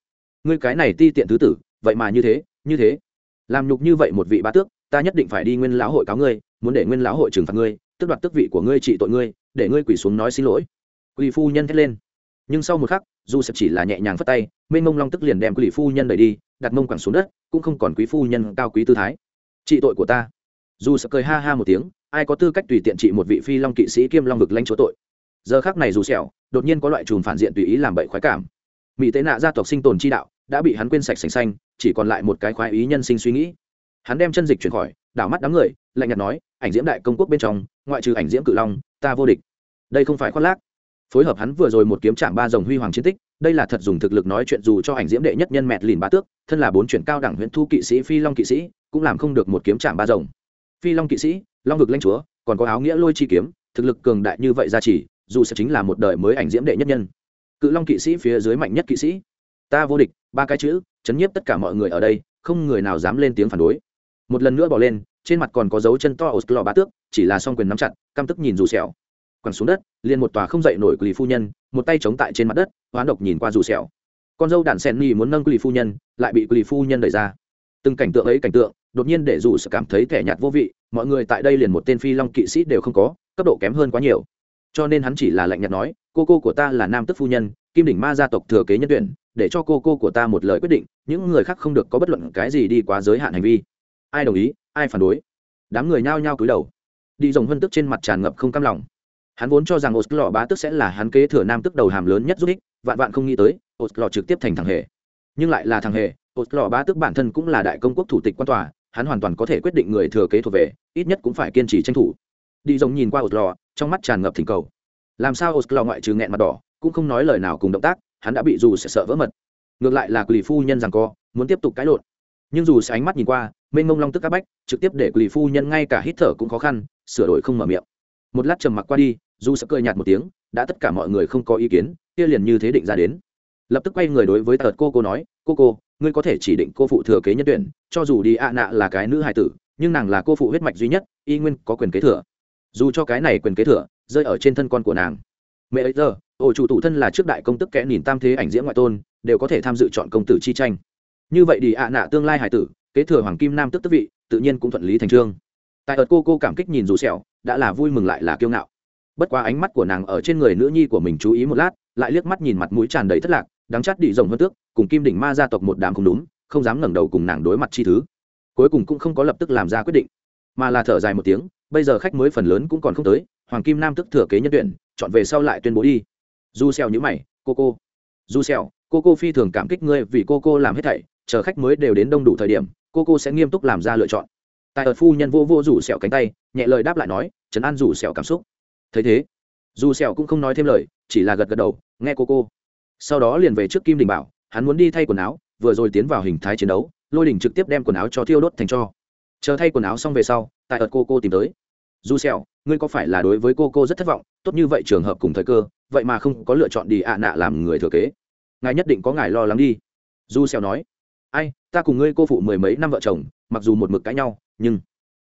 Ngươi cái này ti tiện thứ tử, vậy mà như thế như thế. Làm nhục như vậy một vị bá tước, ta nhất định phải đi nguyên lão hội cáo ngươi, muốn để nguyên lão hội trừng phạt ngươi, tước đoạt tước vị của ngươi trị tội ngươi, để ngươi quỳ xuống nói xin lỗi. Quỳ phu nhân thét lên. Nhưng sau một khắc, dù sập chỉ là nhẹ nhàng phất tay, mênh mông long tức liền đem quỳ phu nhân đẩy đi, đặt mông quẳng xuống đất, cũng không còn quý phu nhân cao quý tư thái. Trị tội của ta dù sợ cười ha ha một tiếng, ai có tư cách tùy tiện trị một vị phi long kỵ sĩ kiêm long vực lãnh chúa tội? Giờ khác này dù sẹo, đột nhiên có loại trùm phản diện tùy ý làm bậy khoái cảm. Mỹ tế nạ gia tộc sinh tồn chi đạo, đã bị hắn quên sạch sành xanh, chỉ còn lại một cái khoái ý nhân sinh suy nghĩ. Hắn đem chân dịch chuyển khỏi, đảo mắt đám người, lạnh nhạt nói, ảnh diễm đại công quốc bên trong, ngoại trừ ảnh diễm cự long, ta vô địch. Đây không phải khoác lác. Phối hợp hắn vừa rồi một kiếm chạm ba dòng huy hoàng chiến tích, đây là thật dùng thực lực nói chuyện dù cho ảnh diễm đệ nhất nhân mẹt lìn bá tước, thân là bốn chuyển cao đẳng huyện thu kỵ sĩ phi long kỵ sĩ, cũng làm không được một kiếm chạm ba rồng phi long kỵ sĩ, long vực lanh chúa, còn có áo nghĩa lôi chi kiếm, thực lực cường đại như vậy ra chỉ, dù sẽ chính là một đời mới ảnh diễm đệ nhất nhân. Cự long kỵ sĩ phía dưới mạnh nhất kỵ sĩ. Ta vô địch, ba cái chữ, chấn nhiếp tất cả mọi người ở đây, không người nào dám lên tiếng phản đối. Một lần nữa bỏ lên, trên mặt còn có dấu chân to oslo bá tước, chỉ là song quyền nắm chặt, căm tức nhìn dù sẹo. Quẳng xuống đất, liền một tòa không dậy nổi quỳ phu nhân, một tay chống tại trên mặt đất, hoán độc nhìn qua dù sẹo. Con dâu đàn sen nhì muốn nâng quỳ phu nhân, lại bị quỳ phu nhân đẩy ra từng cảnh tượng ấy cảnh tượng, đột nhiên để dù sự cảm thấy thẻ nhạt vô vị, mọi người tại đây liền một tên phi long kỵ sĩ đều không có, cấp độ kém hơn quá nhiều. Cho nên hắn chỉ là lạnh nhạt nói, cô cô của ta là nam tức phu nhân, kim đỉnh ma gia tộc thừa kế nhân tuyển, để cho cô cô của ta một lời quyết định, những người khác không được có bất luận cái gì đi quá giới hạn hành vi. Ai đồng ý, ai phản đối? Đám người nhao nhao cúi đầu. Đi rồng hân tức trên mặt tràn ngập không cam lòng. Hắn vốn cho rằng oslo bá tức sẽ là hắn kế thừa nam tức đầu hàm lớn nhất giúp ích, vạn vạn không nghĩ tới, oslo trực tiếp thành thằng hề. Nhưng lại là thằng hề oslo bá tức bản thân cũng là đại công quốc thủ tịch quan tòa, hắn hoàn toàn có thể quyết định người thừa kế thuộc về, ít nhất cũng phải kiên trì tranh thủ. Đi giống nhìn qua oslo trong mắt tràn ngập thỉnh cầu. Làm sao oslo ngoại trừ nghẹn mặt đỏ, cũng không nói lời nào cùng động tác, hắn đã bị dù sẽ sợ vỡ mật. Ngược lại là quỷ phu nhân rằng co, muốn tiếp tục cãi lộn. Nhưng dù sẽ ánh mắt nhìn qua, mênh ngông long tức các bách, trực tiếp để quỷ phu nhân ngay cả hít thở cũng khó khăn, sửa đổi không mở miệng. Một lát trầm mặc qua đi, dù sẽ cười nhạt một tiếng, đã tất cả mọi người không có ý kiến, kia liền như thế định ra đến. Lập tức quay người đối với tợt cô cô nói, cô cô ngươi có thể chỉ định cô phụ thừa kế nhân tuyển, cho dù đi ạ nạ là cái nữ hài tử, nhưng nàng là cô phụ huyết mạch duy nhất, y nguyên có quyền kế thừa. Dù cho cái này quyền kế thừa, rơi ở trên thân con của nàng. Mẹ ấy giờ, ổ chủ tụ thân là trước đại công tức kẽ nhìn tam thế ảnh diễn ngoại tôn, đều có thể tham dự chọn công tử chi tranh. Như vậy đi ạ nạ tương lai hải tử, kế thừa hoàng kim nam tức tức vị, tự nhiên cũng thuận lý thành trương. Tại ợt cô cô cảm kích nhìn dù sẹo, đã là vui mừng lại là kiêu ngạo. Bất quá ánh mắt của nàng ở trên người nữ nhi của mình chú ý một lát, lại liếc mắt nhìn mặt mũi tràn đầy thất lạc đáng chát đi rồng hơn tước, cùng kim đỉnh ma gia tộc một đám không đúng, không dám ngẩng đầu cùng nàng đối mặt chi thứ. Cuối cùng cũng không có lập tức làm ra quyết định, mà là thở dài một tiếng, bây giờ khách mới phần lớn cũng còn không tới, hoàng kim nam tức thừa kế nhân tuyển, chọn về sau lại tuyên bố đi. Du xèo nhữ mày, cô cô du xèo cô cô phi thường cảm kích ngươi vì cô cô làm hết thảy, chờ khách mới đều đến đông đủ thời điểm, cô cô sẽ nghiêm túc làm ra lựa chọn. Tài ợt phu nhân vô vô rủ xèo cánh tay, nhẹ lời đáp lại nói, trấn an rủ xèo cảm xúc. Thấy thế, dù xèo cũng không nói thêm lời, chỉ là gật gật đầu, nghe cô cô sau đó liền về trước kim đình bảo, hắn muốn đi thay quần áo, vừa rồi tiến vào hình thái chiến đấu, lôi đình trực tiếp đem quần áo cho thiêu đốt thành cho. Chờ thay quần áo xong về sau, tại ợt cô cô tìm tới. Du xèo, ngươi có phải là đối với cô cô rất thất vọng, tốt như vậy trường hợp cùng thời cơ, vậy mà không có lựa chọn đi ạ nạ làm người thừa kế. Ngài nhất định có ngài lo lắng đi. Du xèo nói, ai, ta cùng ngươi cô phụ mười mấy năm vợ chồng, mặc dù một mực cãi nhau, nhưng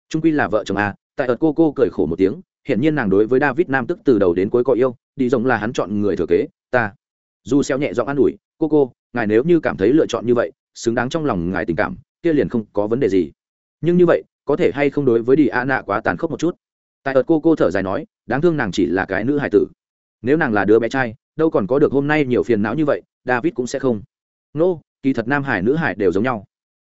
trung quy là vợ chồng à. Tại ợt cô cô cười khổ một tiếng, hiển nhiên nàng đối với david nam tức từ đầu đến cuối có yêu, đi rộng là hắn chọn người thừa kế, ta du xeo nhẹ giọng an ủi cô cô ngài nếu như cảm thấy lựa chọn như vậy xứng đáng trong lòng ngài tình cảm kia liền không có vấn đề gì. Nhưng như vậy có thể hay không đối với đi a nạ quá tàn khốc một chút? Tại ợt cô cô thở dài nói đáng thương nàng chỉ là cái nữ hải tử. Nếu nàng là đứa bé trai đâu còn có được hôm nay nhiều phiền não như vậy david cũng sẽ không. Nô、no, kỳ thật nam hải nữ hải đều giống nhau.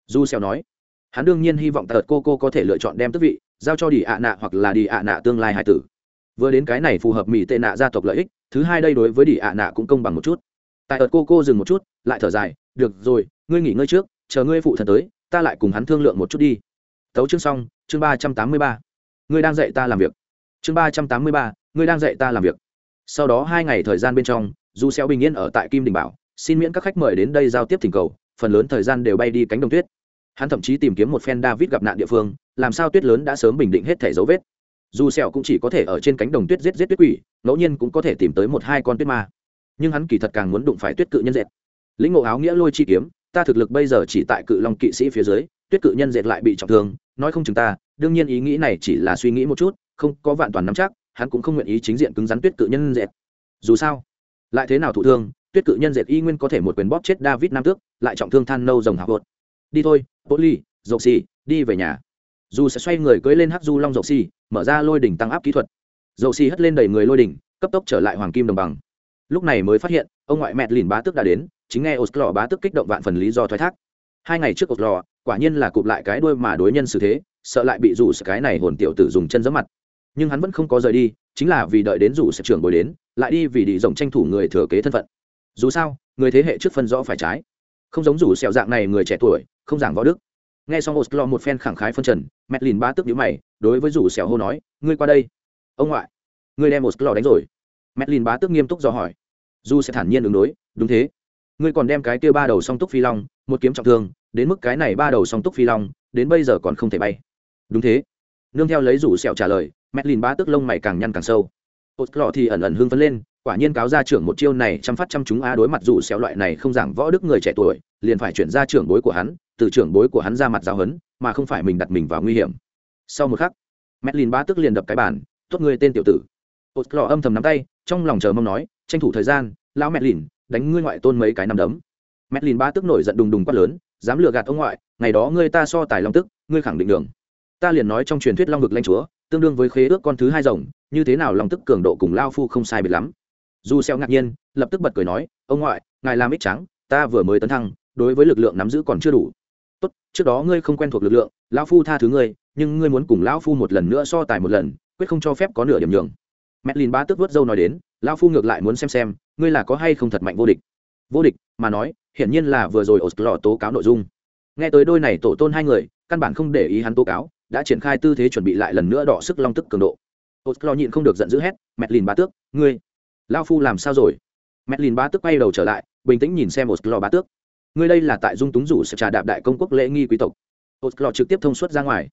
Du xeo nói hắn đương nhiên hy vọng tại ợt cô cô có thể lựa chọn đem tước vị giao cho đi ạ nạ hoặc là đi ạ nạ tương lai hải tử vừa đến cái này phù hợp mỹ tệ nạ gia tộc lợi ích, thứ hai đây đối với đi ạ nạ cũng công bằng một chút. Tại ợt cô cô dừng một chút, lại thở dài, được rồi, ngươi nghỉ ngơi trước, chờ ngươi phụ thần tới, ta lại cùng hắn thương lượng một chút đi. Tấu chương xong, chương ba trăm tám mươi ba. Ngươi đang dạy ta làm việc. Chương ba trăm tám mươi ba, ngươi đang dạy ta làm việc. Sau đó hai ngày thời gian bên trong, du xéo bình yên ở tại kim đình bảo, xin miễn các khách mời đến đây giao tiếp thỉnh cầu, phần lớn thời gian đều bay đi cánh đồng tuyết. Hắn thậm chí tìm kiếm một phen david gặp nạn địa phương, làm sao tuyết lớn đã sớm bình định hết thể dấu vết dù sẹo cũng chỉ có thể ở trên cánh đồng tuyết giết giết tuyết quỷ, ngẫu nhiên cũng có thể tìm tới một hai con tuyết ma. Nhưng hắn kỳ thật càng muốn đụng phải tuyết cự nhân dệt. Lĩnh ngộ áo nghĩa lôi chi kiếm, ta thực lực bây giờ chỉ tại cự long kỵ sĩ phía dưới, tuyết cự nhân dệt lại bị trọng thương, nói không chừng ta, đương nhiên ý nghĩ này chỉ là suy nghĩ một chút, không có vạn toàn nắm chắc, hắn cũng không nguyện ý chính diện cứng rắn tuyết cự nhân dệt. Dù sao, lại thế nào thụ thương, tuyết cự nhân dệt y nguyên có thể một quyền bóp chết david nam tước, lại trọng thương than nâu rồng hạc vợt đi thôi bố ly dậu xì, đi về nhà. Dù sẽ xoay người cưỡi lên hắc du long dậu xì mở ra lôi đỉnh tăng áp kỹ thuật. Dầu xì hất lên đầy người lôi đỉnh, cấp tốc trở lại hoàng kim đồng bằng. Lúc này mới phát hiện, ông ngoại mẹ lìn bá tước đã đến, chính nghe oslo bá tước kích động vạn phần lý do thoái thác. Hai ngày trước oslo, quả nhiên là cụp lại cái đuôi mà đối nhân xử thế, sợ lại bị rủ cái này hồn tiểu tử dùng chân giấm mặt. Nhưng hắn vẫn không có rời đi, chính là vì đợi đến rủ sẽ trưởng bồi đến, lại đi vì đi rộng tranh thủ người thừa kế thân phận. Dù sao, người thế hệ trước phân rõ phải trái. Không giống rủ sẹo dạng này người trẻ tuổi, không giảng võ đức nghe xong oslo một phen khẳng khái phân trần, mẹt lìn ba tức nhữ mày, đối với rủ xẻo hô nói, ngươi qua đây. Ông ngoại, ngươi đem oslo đánh rồi. Mẹt lìn bá tức nghiêm túc dò hỏi. Du sẽ thản nhiên ứng đối, đúng thế. Ngươi còn đem cái kia ba đầu song túc phi long, một kiếm trọng thương, đến mức cái này ba đầu song túc phi long, đến bây giờ còn không thể bay. Đúng thế. Nương theo lấy rủ sẹo trả lời, mẹt lìn bá tức lông mày càng nhăn càng sâu. Oslo thì ẩn ẩn hưng phấn lên, quả nhiên cáo ra trưởng một chiêu này chăm phát chăm chúng a đối mặt rủ sẹo loại này không giảng võ đức người trẻ tuổi, liền phải chuyển ra trưởng bối của hắn từ trưởng bối của hắn ra mặt giáo hấn, mà không phải mình đặt mình vào nguy hiểm. Sau một khắc mẹt lìn bá tức liền đập cái bản tốt ngươi tên tiểu tử. Oslo âm thầm nắm tay, trong lòng chờ mong nói, tranh thủ thời gian, lão mẹt lìn đánh ngươi ngoại tôn mấy cái nằm đấm. Mẹt lìn bá tức nổi giận đùng đùng quát lớn, dám lừa gạt ông ngoại, ngày đó ngươi ta so tài long tức, ngươi khẳng định đường. Ta liền nói trong truyền thuyết long vực lanh chúa, tương đương với khế ước con thứ hai rồng, như thế nào long tức cường độ cùng lao phu không sai biệt lắm. Du xeo ngạc nhiên, lập tức bật cười nói, ông ngoại, ngài làm ích trắng, ta vừa mới tấn thăng, đối với lực lượng nắm giữ còn chưa đủ tốt trước đó ngươi không quen thuộc lực lượng lão phu tha thứ ngươi nhưng ngươi muốn cùng lão phu một lần nữa so tài một lần quyết không cho phép có nửa điểm nhường Medlin ba tức vớt dâu nói đến, lão phu ngược lại muốn xem xem, ngươi là có hay không thật mạnh vô địch. Vô địch, mà nói, hiển nhiên là vừa rồi Oslo tố cáo nội dung. Nghe tới đôi này tổ tôn hai người, căn bản không để ý hắn tố cáo, đã triển khai tư thế chuẩn bị lại lần nữa đỏ sức long tức cường độ. Oslo nhịn không được giận dữ hét, Medlin ba tước, ngươi, lão phu làm sao rồi? Medlin ba tước quay đầu trở lại, bình tĩnh nhìn xem Oslo ba tước. Ngươi đây là tại dung túng rủ sẽ trà đạp đại công quốc lễ nghi quý tộc. Oslo trực tiếp thông suốt ra ngoài.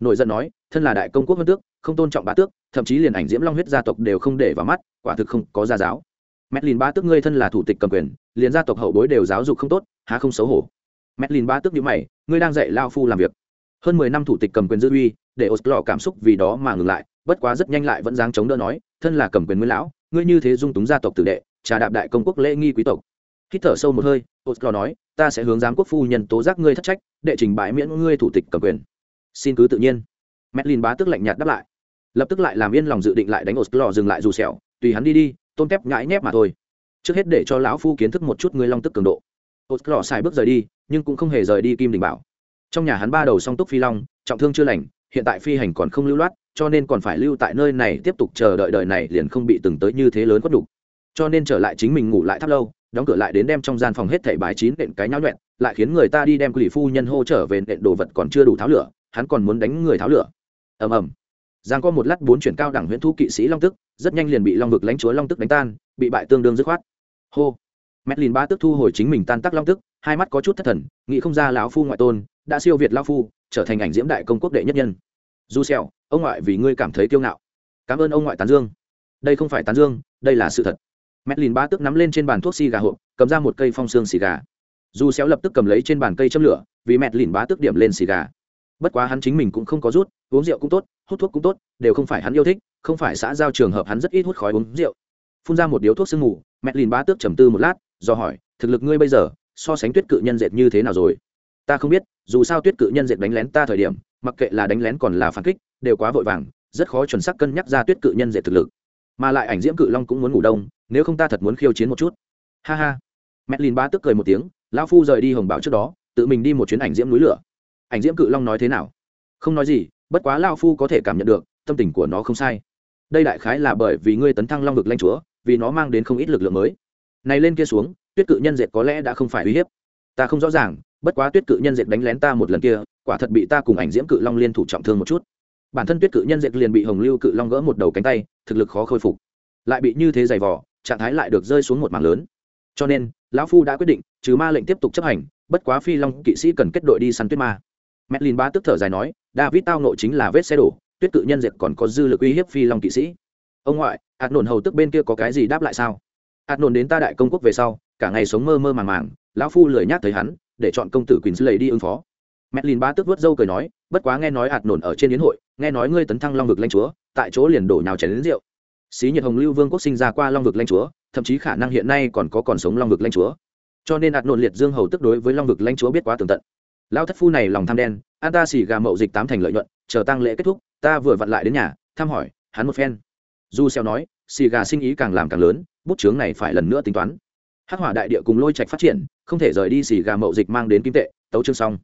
Nổi giận nói, thân là đại công quốc vân tước, không tôn trọng bá tước, thậm chí liền ảnh diễm long huyết gia tộc đều không để vào mắt, quả thực không có gia giáo. Medlin ba tước ngươi thân là thủ tịch cầm quyền, liền gia tộc hậu bối đều giáo dục không tốt, há không xấu hổ. Medlin ba tước như mày, ngươi đang dạy lao phu làm việc. Hơn mười năm thủ tịch cầm quyền dư uy, để oslo cảm xúc vì đó mà ngừng lại, bất quá rất nhanh lại vẫn dáng chống đỡ nói, thân là cầm quyền nguyên lão, ngươi như thế dung túng gia tộc tử đệ, trà đạp đại công quốc lễ nghi quý tộc hít thở sâu một hơi oslo nói, ta sẽ hướng giám quốc phu nhân tố giác ngươi thất trách, đệ trình bãi miễn ngươi thủ tịch cầm quyền. Xin cứ tự nhiên. Medlin bá tức lạnh nhạt đáp lại. Lập tức lại làm yên lòng dự định lại đánh oslo dừng lại dù sẹo, tùy hắn đi đi, tôn tép nhãi nhép mà thôi. Trước hết để cho lão phu kiến thức một chút ngươi long tức cường độ. Oslo xài bước rời đi, nhưng cũng không hề rời đi kim đình bảo. Trong nhà hắn ba đầu song túc phi long, trọng thương chưa lành, hiện tại phi hành còn không lưu loát, cho nên còn phải lưu tại nơi này tiếp tục chờ đợi đời này liền không bị từng tới như thế lớn quất đủ cho nên trở lại chính mình ngủ lại tháp lâu đóng cửa lại đến đem trong gian phòng hết thảy bài chín nện cái nháo nhọn lại khiến người ta đi đem quỷ phu nhân hô trở về nện đồ vật còn chưa đủ tháo lửa, hắn còn muốn đánh người tháo lửa. Ầm ầm. Giang có một lát bốn chuyển cao đẳng huyễn thu kỵ sĩ long tức, rất nhanh liền bị long vực lãnh chúa long tức đánh tan, bị bại tương đương dứt khoát. Hô. Medlin ba tức thu hồi chính mình tan tác long tức, hai mắt có chút thất thần, nghĩ không ra lão phu ngoại tôn, đã siêu việt lão phu, trở thành ảnh diễm đại công quốc đệ nhất nhân. Du xeo ông ngoại vì ngươi cảm thấy kiêu ngạo. Cảm ơn ông ngoại tán dương. Đây không phải tán dương, đây là sự thật. Medlin ba tức nắm lên trên bàn thuốc xì gà hộp, cầm ra một cây phong xương xì gà. Dù xéo lập tức cầm lấy trên bàn cây châm lửa, vì Medlin ba tức điểm lên xì gà. Bất quá hắn chính mình cũng không có rút, uống rượu cũng tốt, hút thuốc cũng tốt, đều không phải hắn yêu thích, không phải xã giao trường hợp hắn rất ít hút khói uống rượu. Phun ra một điếu thuốc sương mù mẹ lìn ba tước trầm tư một lát, do hỏi, thực lực ngươi bây giờ, so sánh tuyết cự nhân dệt như thế nào rồi? Ta không biết, dù sao tuyết cự nhân dệt đánh lén ta thời điểm, mặc kệ là đánh lén còn là phản kích, đều quá vội vàng, rất khó chuẩn xác cân nhắc ra tuyết cự nhân dệt thực lực mà lại ảnh diễm cự long cũng muốn ngủ đông, nếu không ta thật muốn khiêu chiến một chút. Ha ha. Mẹ lìn ba tức cười một tiếng, lão phu rời đi hồng bảo trước đó, tự mình đi một chuyến ảnh diễm núi lửa. Ảnh diễm cự long nói thế nào? Không nói gì, bất quá lao phu có thể cảm nhận được, tâm tình của nó không sai. Đây đại khái là bởi vì ngươi tấn thăng long vực lanh chúa, vì nó mang đến không ít lực lượng mới. Này lên kia xuống, tuyết cự nhân dệt có lẽ đã không phải uy hiếp. Ta không rõ ràng, bất quá tuyết cự nhân dệt đánh lén ta một lần kia, quả thật bị ta cùng ảnh diễm cự long liên thủ trọng thương một chút. Bản thân tuyết cự nhân dệt liền bị hồng lưu cự long gỡ một đầu cánh tay thực lực khó khôi phục lại bị như thế dày vỏ trạng thái lại được rơi xuống một mảng lớn cho nên lão phu đã quyết định trừ ma lệnh tiếp tục chấp hành bất quá phi long kỵ sĩ cần kết đội đi săn tuyết ma Medlin ba tức thở dài nói, David tao nội chính là vết xe đổ, tuyết cự nhân diệt còn có dư lực uy hiếp phi long kỵ sĩ. Ông ngoại, hạt nổn hầu tức bên kia có cái gì đáp lại sao? Hạt nổn đến ta đại công quốc về sau, cả ngày sống mơ mơ màng màng, lão phu lười nhắc thấy hắn, để chọn công tử Queensley đi ứng phó. Medlin ba tức vuốt râu cười nói, bất quá nghe nói hạt nổn ở trên yến hội, nghe nói ngươi tấn thăng long vực lãnh chúa, tại chỗ liền đổ nhào chén đến rượu. Xí Nhiệt Hồng Lưu Vương quốc sinh ra qua long vực lãnh chúa, thậm chí khả năng hiện nay còn có còn sống long vực lãnh chúa. Cho nên hạt nổn liệt dương hầu tức đối với long vực lãnh chúa biết quá tường tận lao thất phu này lòng tham đen an ta xỉ gà mậu dịch tám thành lợi nhuận chờ tăng lễ kết thúc ta vừa vặn lại đến nhà thăm hỏi hắn một phen du xeo nói xì gà sinh ý càng làm càng lớn bút chướng này phải lần nữa tính toán hắc hỏa đại địa cùng lôi trạch phát triển không thể rời đi xì gà mậu dịch mang đến kim tệ tấu chương xong